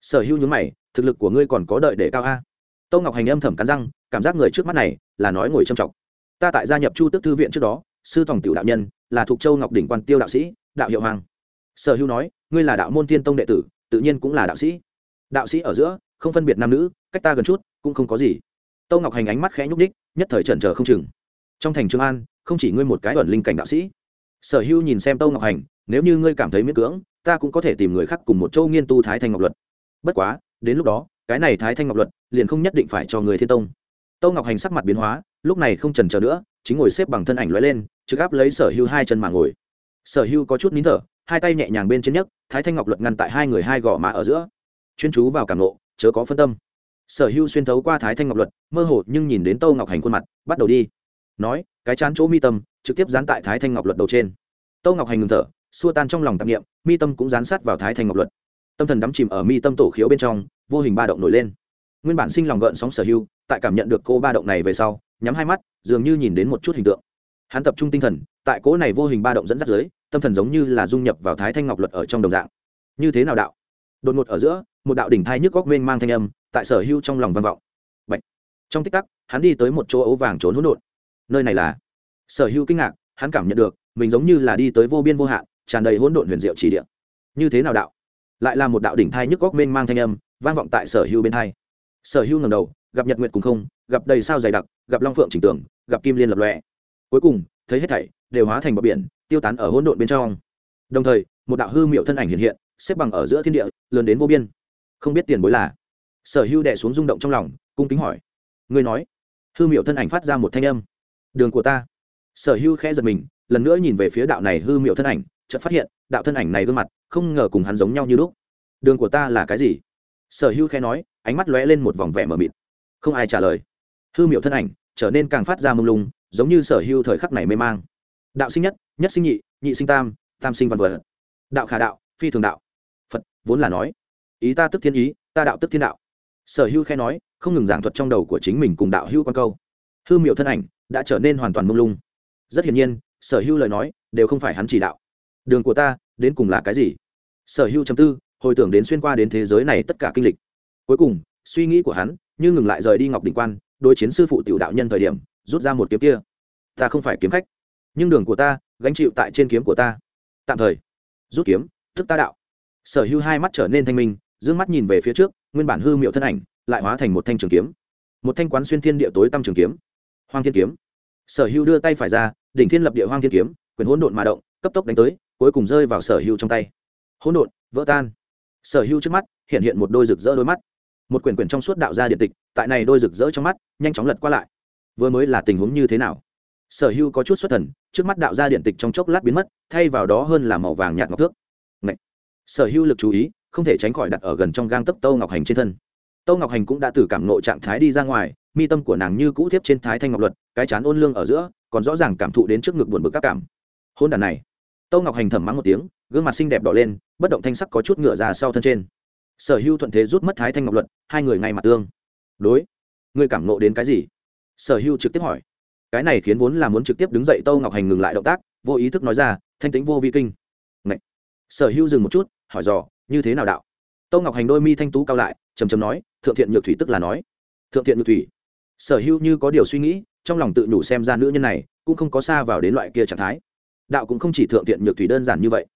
Sở hữu nhún mày, thực lực của ngươi còn có đợi để cao a. Tâu ngọc hành âm thầm cắn răng, cảm giác người trước mắt này là nói ngồi trầm trọng. Ta tại gia nhập chu tức thư viện trước đó, sư tổng tiểu đạo nhân, là thuộc châu ngọc đỉnh quan tiêu đạo sĩ, đạo hiệu hoàng. Sở hữu nói, ngươi là đạo môn thiên tông đệ tử, tự nhiên cũng là đạo sĩ. Đạo sĩ ở giữa, không phân biệt nam nữ, cách ta gần chút, cũng không có gì. Tâu ngọc hành ánh mắt khẽ nhúc ních nhất thời trần trờ không chừng. Trong thành trường an không chỉ ngươi một cái ẩn linh cảnh đạo sĩ. Sở hữu nhìn xem tâu ngọc hành, nếu như ngươi cảm thấy miễn cưỡng, ta cũng có thể tìm người khác cùng một châu nghiên tu thái thanh ngọc luật. Bất quá, đến lúc đó, cái này thái thanh ngọc luật liền không nhất định phải cho người thiên tông. Tâu ngọc hành sắc mặt biến hóa, lúc này không trần chờ nữa, chính ngồi xếp bằng thân ảnh lóe lên, trực áp lấy sở hưu hai chân mà ngồi. Sở hưu có chút nín thở, hai tay nhẹ nhàng bên trên nhấc, thái thanh ngọc luật ngăn tại hai người hai gò má ở giữa. Chuyên chú vào cảm nộ, chớ có phân tâm. Sở hưu xuyên thấu qua thái thanh ngọc luật, mơ hồ nhưng nhìn đến tâu ngọc hành khuôn mặt, bắt đầu đi nói, cái chán chỗ mi tâm, trực tiếp dán tại thái thanh ngọc luật đầu trên. Tâu ngọc hành ngừng thở, xua tan trong lòng tạp nghiệm mi tâm cũng dán sát vào thái thanh ngọc luật. Tâm thần đắm chìm ở mi tâm tổ khiếu bên trong, vô hình ba động nổi lên. Nguyên bản sinh lòng gợn sóng sở hưu tại cảm nhận được cô ba động này về sau, nhắm hai mắt, dường như nhìn đến một chút hình tượng. Hắn tập trung tinh thần, tại cỗ này vô hình ba động dẫn dắt dưới, tâm thần giống như là dung nhập vào thái thanh ngọc luật ở trong đồng dạng. Như thế nào đạo? Đột ngột ở giữa, một đạo đỉnh thai nhức góc mênh mang thanh âm, tại sở hưu trong lòng vang vọng. Bạch. trong tích tắc, hắn đi tới một chỗ ấu vàng trốn hỗn độn nơi này là. Sở hưu kinh ngạc, hắn cảm nhận được, mình giống như là đi tới vô biên vô hạn, tràn đầy hỗn độn huyền diệu chỉ địa. Như thế nào đạo? Lại là một đạo đỉnh thai nhức góc mênh mang thanh âm, vang vọng tại sở hưu bên thai sở hưu ngầm đầu, gặp nhật nguyệt cùng không, gặp đầy sao dày đặc, gặp long phượng chỉnh tường, gặp kim liên lập lòe. Cuối cùng, thấy hết thảy, đều hóa thành bọc biển, tiêu tán ở hỗn độn bên trong. Đồng thời, một đạo hư miệu thân ảnh hiện hiện, xếp bằng ở giữa thiên địa, lớn đến vô biên. Không biết tiền bối là? Sở hưu đẻ xuống rung động trong lòng, cung kính hỏi. Ngươi nói. Hư miệu thân ảnh phát ra một thanh âm đường của ta. Sở hưu khẽ giật mình, lần nữa nhìn về phía đạo này hư miệu thân ảnh, chợt phát hiện, đạo thân ảnh này gương mặt, không ngờ cùng hắn giống nhau như lúc. Đường của ta là cái gì? Sở hưu khẽ nói, ánh mắt lóe lên một vòng vẻ mờ mịt. Không ai trả lời. Hư miệu thân ảnh, trở nên càng phát ra mông lung, giống như sở hưu thời khắc này mê mang. Đạo sinh nhất nhất sinh nhị nhị sinh tam tam sinh văn vật. Đạo khả đạo, phi thường đạo. Phật, vốn là nói, ý ta tức thiên ý, ta đạo tức thiên đạo. Sở hưu khẽ nói, không ngừng giảng thuật trong đầu của chính mình cùng đạo hưu quan câu. Hư miệu thân ảnh đã trở nên hoàn toàn mông lung. Rất hiển nhiên, sở hưu lời nói đều không phải hắn chỉ đạo. Đường của ta, đến cùng là cái gì? Sở hưu chấm tư, hồi tưởng đến xuyên qua đến thế giới này tất cả kinh lịch. Cuối cùng, suy nghĩ của hắn như ngừng lại rời đi ngọc đình quan, đối chiến sư phụ tiểu đạo nhân thời điểm, rút ra một kiếm kia. Ta không phải kiếm khách, nhưng đường của ta, gánh chịu tại trên kiếm của ta. Tạm thời, rút kiếm, thức ta đạo. Sở hưu hai mắt trở nên thanh minh d ư ơ n g mắt nhìn về phía trước, nguyên bản hư miệu thân ảnh, lại hóa thành một thanh trường kiếm. Một thanh quán xuyên thiên địa tối tăm trường kiếm. Hoang thiên kiếm sở hưu đưa tay phải ra, đỉnh thiên lập địa hoang thiên kiếm, quyền hỗn độn mà động, cấp tốc đánh tới, cuối cùng rơi vào sở hưu trong tay. Hỗn độn, vỡ tan. Sở hưu trước mắt, hiện hiện một đôi rực rỡ đôi mắt. Một quyển quyển trong suốt đạo gia điện tịch, tại này đôi rực rỡ trong mắt, nhanh chóng lật qua lại. Vừa mới là tình huống như thế nào? Sở hưu có chút xuất thần, trước mắt đạo gia điện tịch trong chốc lát biến mất, thay vào đó hơn là màu vàng nhạt ngọc thước. Ngậy. sở hưu lực chú ý, không thể tránh khỏi đặt ở gần trong gang tấc tâu ngọc hành trên thân. Tâu ngọc hành cũng đã từ cảm nộ trạng thái đi ra ngoài, mi tâm của nàng như cũ tiếp trên thái thanh ngọc luật cái chán ôn lương ở giữa, còn rõ ràng cảm thụ đến trước ngực buồn bực các cảm. Hôn đàn này, tâu ngọc hành thầm mắng một tiếng, gương mặt xinh đẹp đỏ lên, bất động thanh sắc có chút ngựa ra sau thân trên. Sở hưu thuận thế rút mất thái thanh ngọc luật, hai người ngay mặt tương. Đối, ngươi cảm nộ đến cái gì? Sở hưu trực tiếp hỏi. Cái này khiến vốn là muốn trực tiếp đứng dậy tâu ngọc hành ngừng lại động tác, vô ý thức nói ra, thanh tính vô vi kinh. Ngậy. sở hưu dừng một chút, hỏi dò, như thế nào đạo? Tâu ngọc hành đôi mi thanh tú cao lại, trầm trầm nói, thượng thiện nhược thủy tức là nói. Thượng thiện nhược thủy? Sở hưu như có điều suy nghĩ trong lòng tự nhủ xem ra nữ nhân này cũng không có xa vào đến loại kia trạng thái. Đạo cũng không chỉ thượng thiện nhược thủy đơn giản như vậy.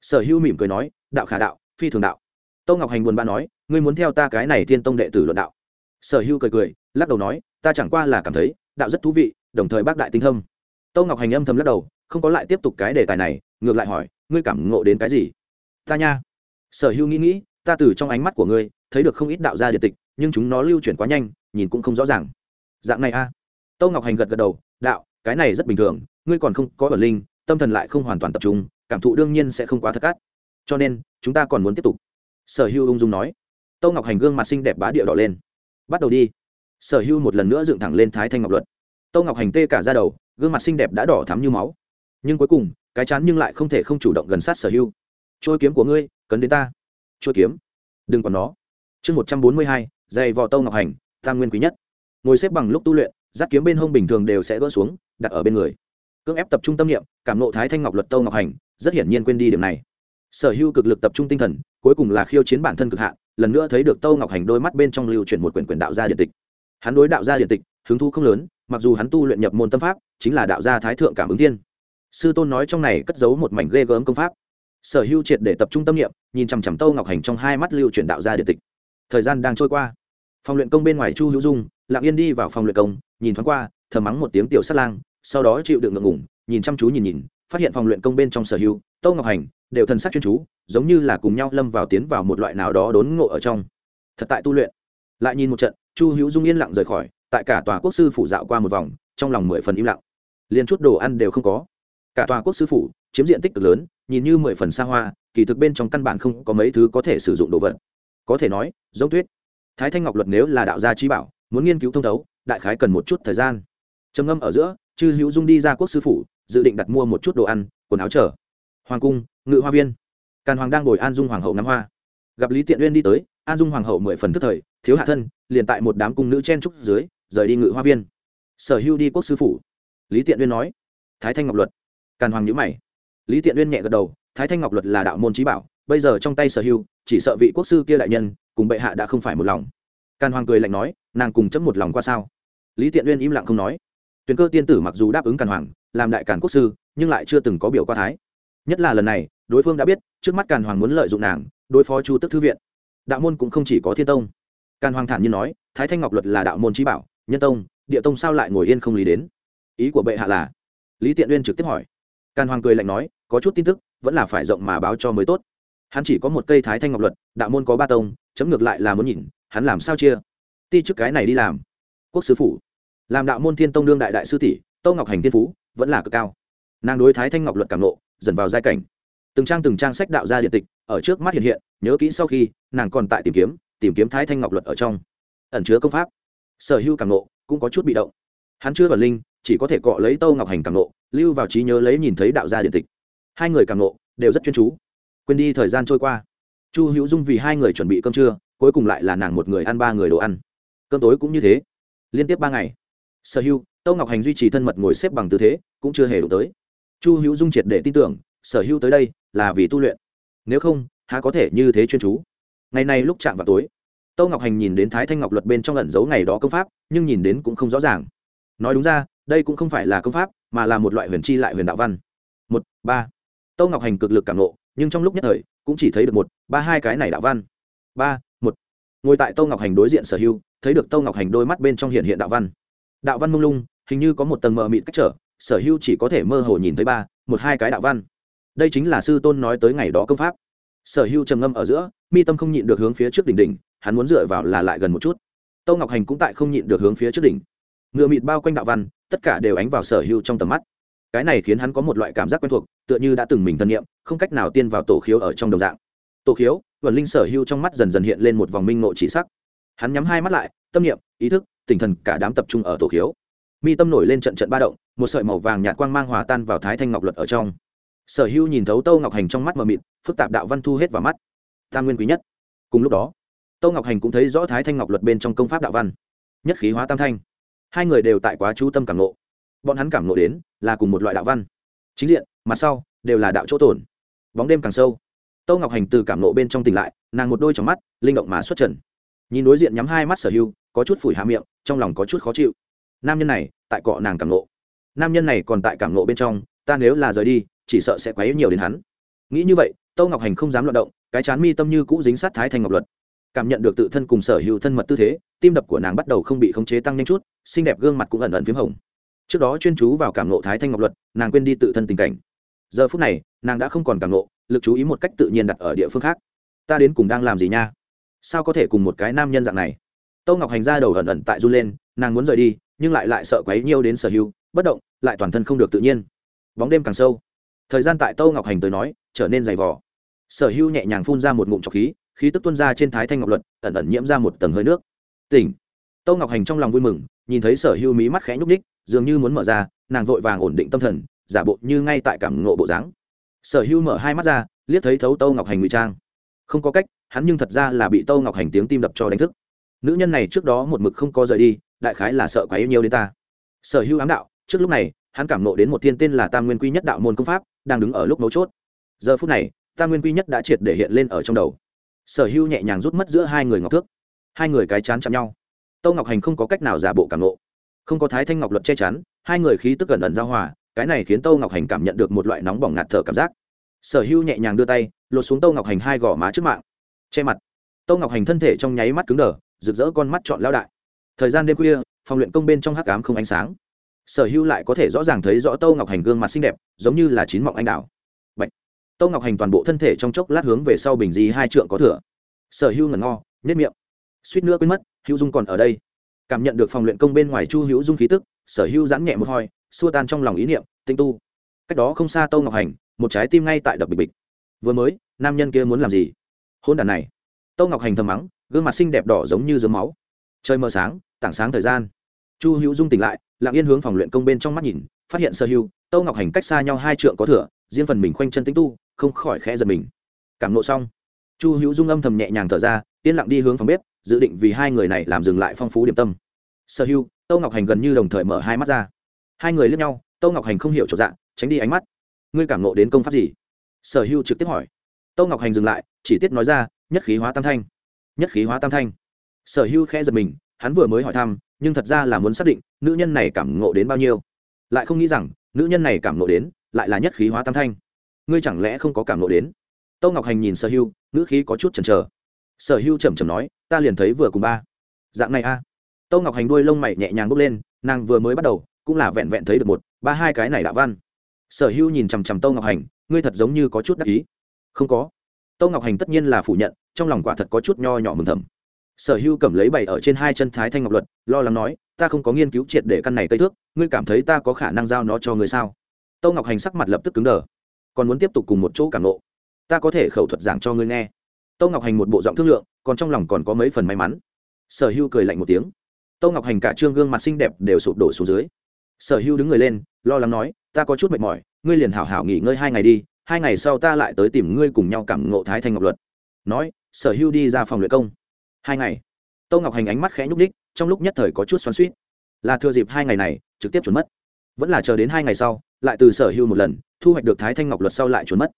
Sở hưu mỉm cười nói, đạo khả đạo, phi thường đạo. Tâu ngọc hành buồn bã nói, ngươi muốn theo ta cái này thiên tông đệ tử luận đạo. Sở hưu cười cười, lắc đầu nói, ta chẳng qua là cảm thấy, đạo rất thú vị, đồng thời bác đại tinh thâm tâu ngọc hành âm thầm lắc đầu, không có lại tiếp tục cái đề tài này, ngược lại hỏi, ngươi cảm ngộ đến cái gì? Ta nha. Sở hưu nghĩ nghĩ, ta từ trong ánh mắt của ngươi, thấy được không ít đạo gia địa tịch, nhưng chúng nó lưu chuyển quá nhanh, nhìn cũng không rõ ràng. Dạng này a. à tâu ngọc hành gật gật đầu, đạo, cái này rất bình thường, ngươi còn không có ẩn linh, tâm thần lại không hoàn toàn tập trung, cảm thụ đương nhiên sẽ không quá thật cát. Cho nên, chúng ta còn muốn tiếp tục. Sở hưu ung dung nói. Tâu ngọc hành gương mặt xinh đẹp bá địa đỏ lên. Bắt đầu đi. Sở hưu một lần nữa dựng thẳng lên thái thanh ngọc luật. Tâu ngọc hành tê cả ra đầu, gương mặt xinh đẹp đã đỏ thắm như máu. Nhưng cuối cùng, cái chán nhưng lại không thể không chủ động gần sát sở hưu. Trôi kiếm của ngươi, cấn đến ta. Trôi kiếm? Đừng còn nó. Chương một trăm bốn mươi hai, dày vò tâu ngọc hành, tam nguyên quý nhất. Ngồi xếp bằng lúc tu luyện giáp kiếm bên hông bình thường đều sẽ gỡ xuống, đặt ở bên người. Cưỡng ép tập trung tâm niệm, cảm nộ thái thanh ngọc luật tâu ngọc hành, rất hiển nhiên quên đi điểm này. Sở hữu cực lực tập trung tinh thần, cuối cùng là khiêu chiến bản thân cực hạn, lần nữa thấy được tâu ngọc hành đôi mắt bên trong lưu chuyển một quyển quyển đạo gia điện tịch. Hắn đối đạo gia điện tịch, hứng thu không lớn, mặc dù hắn tu luyện nhập môn tâm pháp, chính là đạo gia thái thượng cảm ứng thiên sư tôn nói trong này cất giấu một mảnh ghê gớm công pháp. Sở hữu triệt để tập trung tâm niệm, nhìn chằm chằm tâu ngọc hành trong hai mắt lưu chuyển đạo gia điện tịch. Thời gian đang trôi qua. Phòng luyện công bên ngoài chu hữu dung, lặng yên đi vào phòng luyện công nhìn thoáng qua thờ mắng một tiếng tiểu sát lang, sau đó chịu đựng ngượng ngủng nhìn chăm chú nhìn nhìn, phát hiện phòng luyện công bên trong sở hữu tâu ngọc hành, đều thần sắc chuyên chú, giống như là cùng nhau lâm vào tiến vào một loại nào đó đốn ngộ ở trong. Thật tại tu luyện. Lại nhìn một trận, chu hữu dung yên lặng rời khỏi, tại cả tòa quốc sư phủ dạo qua một vòng, trong lòng mười phần im lặng. Liền chút đồ ăn đều không có. Cả tòa quốc sư phủ, chiếm diện tích cực lớn, nhìn như mười phần xa hoa, kỳ thực bên trong căn bản không có mấy thứ có thể sử dụng đồ vật. Có thể nói, giống tuyết. Thái thanh ngọc luật nếu là đạo gia trí bảo, muốn nghiên cứu thông thấu đại khái cần một chút thời gian. Trầm ngâm ở giữa, chư hữu dung đi ra quốc sư phủ, dự định đặt mua một chút đồ ăn, quần áo trở hoàng cung, ngự hoa viên. Càn hoàng đang ngồi an dung hoàng hậu ngắm hoa. Gặp lý tiện uyên đi tới, an dung hoàng hậu mười phần thức thời, thiếu hạ thân, liền tại một đám cung nữ chen trúc dưới, rời đi ngự hoa viên. Sở hưu đi quốc sư phủ. Lý tiện uyên nói, thái thanh ngọc luật. Càn hoàng nhữ mày. Lý tiện uyên nhẹ gật đầu, thái thanh ngọc luật là đạo môn trí bảo, bây giờ trong tay sở hưu chỉ sợ vị quốc sư kia đại nhân, cùng bệ hạ đã không phải một lòng. Càn hoàng cười lạnh nói, nàng cùng chấm một lòng qua sao? Lý tiện uyên im lặng không nói. Tuyền cơ tiên tử mặc dù đáp ứng càn hoàng, làm đại càn quốc sư, nhưng lại chưa từng có biểu qua thái. Nhất là lần này, đối phương đã biết, trước mắt càn hoàng muốn lợi dụng nàng, đối phó chu tức thư viện. Đạo môn cũng không chỉ có thiên tông. Càn hoàng thản nhiên nói, thái thanh ngọc luật là đạo môn trí bảo, nhân tông, địa tông sao lại ngồi yên không lý đến? Ý của bệ hạ là? Lý tiện uyên trực tiếp hỏi. Càn hoàng cười lạnh nói, có chút tin tức, vẫn là phải rộng mà báo cho mới tốt. Hắn chỉ có một cây thái thanh ngọc luật, đạo môn có ba tông, chấm ngược lại là muốn nhìn, hắn làm sao chia? Ti trước cái này đi làm. Quốc sứ phủ làm đạo môn thiên tông đương đại đại sư tỷ, tô ngọc hành thiên phú vẫn là cực cao. Nàng đối thái thanh ngọc luật cảm lộ dần vào giai cảnh. Từng trang từng trang sách đạo gia điện tịch, ở trước mắt hiện hiện, nhớ kỹ sau khi, nàng còn tại tìm kiếm tìm kiếm thái thanh ngọc luật ở trong. Ẩn chứa công pháp. Sở hữu cảm nộ cũng có chút bị động. Hắn chưa vào linh, chỉ có thể cọ lấy tô ngọc hành cảm nộ, lưu vào trí nhớ lấy nhìn thấy đạo gia điện tịch. Hai người cảm nộ đều rất chuyên chú. Quên đi thời gian trôi qua. Chu hữu dung vì hai người chuẩn bị cơm trưa, cuối cùng lại là nàng một người ăn ba người đồ ăn. Cơm tối cũng như thế. Liên tiếp ba ngày sở hữu tâu ngọc hành duy trì thân mật ngồi xếp bằng tư thế, cũng chưa hề đụng tới. Chu hữu dung triệt để tin tưởng, sở hữu tới đây là vì tu luyện. Nếu không, há có thể như thế chuyên chú? Ngày nay lúc chạm vào tối tâu ngọc hành nhìn đến thái thanh ngọc luật bên trong lẩn giấu ngày đó công pháp, nhưng nhìn đến cũng không rõ ràng. Nói đúng ra, đây cũng không phải là công pháp, mà là một loại huyền chi lại huyền đạo văn. Một, ba. Tâu ngọc hành cực lực cảm nộ nhưng trong lúc nhất thời, cũng chỉ thấy được một, ba hai cái này đạo văn. Ba, một. Ngồi tại tâu ngọc hành đối diện sở hưu thấy được tâu ngọc hành đôi mắt bên trong hiện hiện đạo văn đạo văn mông lung, hình như có một tầng mờ mịt cách trở, sở hưu chỉ có thể mơ hồ nhìn thấy ba, một hai cái đạo văn. Đây chính là sư tôn nói tới ngày đó công pháp. Sở hưu trầm ngâm ở giữa, mi tâm không nhịn được hướng phía trước đỉnh đỉnh, hắn muốn dựa vào là lại gần một chút. Tâu ngọc hành cũng tại không nhịn được hướng phía trước đỉnh. Ngựa mịt bao quanh đạo văn, tất cả đều ánh vào sở hưu trong tầm mắt. Cái này khiến hắn có một loại cảm giác quen thuộc, tựa như đã từng mình thân nhiệm không cách nào tiên vào tổ khiếu ở trong đồng dạng. Tổ khiếu, vần linh sở hưu trong mắt dần dần hiện lên một vòng minh ngộ chỉ sắc. Hắn nhắm hai mắt lại, tâm niệm, ý thức tinh thần cả đám tập trung ở tổ khiếu. Mi tâm nổi lên trận trận ba động, một sợi màu vàng nhạt quang mang hòa tan vào thái thanh ngọc luật ở trong. Sở hưu nhìn thấu tâu ngọc hành trong mắt mờ mịt, phức tạp đạo văn thu hết vào mắt. Tam nguyên quý nhất. Cùng lúc đó, tâu ngọc hành cũng thấy rõ thái thanh ngọc luật bên trong công pháp đạo văn. Nhất khí hóa tam thanh. Hai người đều tại quá chú tâm cảm nộ bọn hắn cảm nộ đến là cùng một loại đạo văn. Chính diện, mặt sau đều là đạo chỗ tổn. Bóng đêm càng sâu, tâu ngọc hành từ cảm nộ bên trong tỉnh lại, nàng một đôi trong mắt linh động mà xuất trần. Nhìn đối diện nhắm hai mắt sở hưu có chút phủi hạ miệng trong lòng có chút khó chịu. Nam nhân này, tại cọ nàng cảm nộ nam nhân này còn tại cảm nộ bên trong, ta nếu là rời đi, chỉ sợ sẽ quấy nhiều đến hắn. Nghĩ như vậy, tâu ngọc hành không dám loạt động, cái chán mi tâm như cũ dính sát thái thành ngọc luật. Cảm nhận được tự thân cùng sở hữu thân mật tư thế, tim đập của nàng bắt đầu không bị khống chế tăng nhanh chút, xinh đẹp gương mặt cũng ẩn ẩn p h í m hồng. Trước đó chuyên chú vào cảm nộ thái thanh ngọc luật, nàng quên đi tự thân tình cảnh. Giờ phút này, nàng đã không còn cảm nộ lực chú ý một cách tự nhiên đặt ở địa phương khác. Ta đến cùng đang làm gì nha? Sao có thể cùng một cái nam nhân dạng này? Tâu ngọc hành ra đầu ẩn ẩn tại run lên, nàng muốn rời đi, nhưng lại lại sợ quấy nhiêu đến sở hữu, bất động, lại toàn thân không được tự nhiên. Bóng đêm càng sâu. Thời gian tại tâu ngọc hành tới nói, trở nên dày vỏ sở hữu nhẹ nhàng phun ra một ngụm trọc khí khí tức tuôn ra trên thái thanh ngọc luật, ẩn ẩn nhiễm ra một tầng hơi nước. Tỉnh. Tâu ngọc hành trong lòng vui mừng, nhìn thấy sở hữu mí mắt khẽ nhúc ních dường như muốn mở ra, nàng vội vàng ổn định tâm thần, giả bộ như ngay tại cảm ngộ bộ dáng. Sở hữu mở hai mắt ra, liếc thấy thấu tâu ngọc hành ngụy trang. Không có cách, hắn nhưng thật ra là bị tâu ngọc hành tiếng tim đập cho đánh thức nữ nhân này trước đó một mực không có rời đi, đại khái là sợ quá yêu nhiều đến ta. Sở hữu ám đạo, trước lúc này, hắn cảm nộ đến một thiên tên là tam nguyên quy nhất đạo môn công pháp, đang đứng ở lúc mấu chốt. Giờ phút này, tam nguyên quy nhất đã triệt để hiện lên ở trong đầu. Sở hữu nhẹ nhàng rút mất giữa hai người ngọc thước. Hai người cái chán chạm nhau. Tâu ngọc hành không có cách nào giả bộ cảm nộ. Không có thái thanh ngọc luật che chắn, hai người khí tức gần ẩn giao hòa, cái này khiến tâu ngọc hành cảm nhận được một loại nóng bỏng ngạt thở cảm giác. Sở hữu nhẹ nhàng đưa tay, lột xuống tâu ngọc hành hai gò má trước mạng. Che mặt. Tâu ngọc hành thân thể trong nháy mắt cứng đờ rực rỡ con mắt chọn lao đại. Thời gian đêm khuya phòng luyện công bên trong hắc ám không ánh sáng. Sở hữu lại có thể rõ ràng thấy rõ tâu ngọc hành gương mặt xinh đẹp giống như là chín mọng anh đào. Bạch. tâu ngọc hành toàn bộ thân thể trong chốc lát hướng về sau bình di hai trượng có thừa. Sở hữu ngẩn ngơ, nếp miệng. Suýt nữa quên mất hữu dung còn ở đây. Cảm nhận được phòng luyện công bên ngoài chu hữu dung khí tức sở hữu giãn nhẹ một hoi xua tan trong lòng ý niệm tinh tu. Cách đó không xa tâu ngọc hành một trái tim ngay tại đập bịch bịch. Vừa mới nam nhân kia muốn làm gì? Hôn đàn này. Tâu ngọc hành thầm mắng gương mặt xinh đẹp đỏ giống như dấm máu. Trời mờ sáng tảng sáng thời gian. Chu hữu dung tỉnh lại lặng yên hướng phòng luyện công bên trong mắt nhìn phát hiện sơ hưu, tâu ngọc hành cách xa nhau hai trượng có thửa riêng phần mình khoanh chân tính tu không khỏi khẽ giật mình. Cảm nộ xong. Chu hữu dung âm thầm nhẹ nhàng thở ra yên lặng đi hướng phòng bếp dự định vì hai người này làm dừng lại phong phú điểm tâm. Sơ hưu, tâu ngọc hành gần như đồng thời mở hai mắt ra. Hai người lướt nhau tâu ngọc hành không hiểu trọn dạng tránh đi ánh mắt. Ngươi cảm nộ đến công pháp gì? Sở hưu trực tiếp hỏi. Tâu ngọc hành dừng lại chỉ tiết nói ra nhất khí hóa tam thanh nhất khí hóa tam thanh. Sở hữu khẽ giật mình, hắn vừa mới hỏi thăm, nhưng thật ra là muốn xác định nữ nhân này cảm ngộ đến bao nhiêu. Lại không nghĩ rằng, nữ nhân này cảm ngộ đến lại là nhất khí hóa tam thanh. Ngươi chẳng lẽ không có cảm ngộ đến? Tâu ngọc hành nhìn sở hưu nữ khí có chút chần chờ. Sở hưu chầm chầm nói, ta liền thấy vừa cùng ba. Dạng này a. À. tâu ngọc hành đuôi lông mày nhẹ nhàng bốc lên, nàng vừa mới bắt đầu, cũng là vẹn vẹn thấy được một, ba hai cái này đã văn. Sở hưu nhìn chằm chằm tâu ngọc hành, ngươi thật giống như có chút đắc ý. Không có tâu ngọc hành tất nhiên là phủ nhận, trong lòng quả thật có chút nho nhỏ mừng thầm. Sở hưu cầm lấy bày ở trên hai chân thái thanh ngọc luật, lo lắng nói, ta không có nghiên cứu triệt để căn này cây thước, ngươi cảm thấy ta có khả năng giao nó cho ngươi sao? Tâu ngọc hành sắc mặt lập tức cứng đờ, còn muốn tiếp tục cùng một chỗ cảm nộ. Ta có thể khẩu thuật giảng cho ngươi nghe. Tâu ngọc hành một bộ giọng thương lượng, còn trong lòng còn có mấy phần may mắn. Sở hưu cười lạnh một tiếng. Tâu ngọc hành cả trương gương mặt xinh đẹp đều sụp đổ xuống dưới. Sở Hưu đứng người lên, lo lắng nói, ta có chút mệt mỏi, ngươi liền hảo hảo nghỉ ngơi hai ngày đi hai ngày sau ta lại tới tìm ngươi cùng nhau cảm ngộ thái thanh ngọc luật. Nói, sở hưu đi ra phòng luyện công. Hai ngày. Tâu ngọc hành ánh mắt khẽ nhúc đích trong lúc nhất thời có chút xoắn suýt là thừa dịp hai ngày này, trực tiếp trốn mất. Vẫn là chờ đến hai ngày sau, lại từ sở hưu một lần, thu hoạch được thái thanh ngọc luật sau lại trốn mất.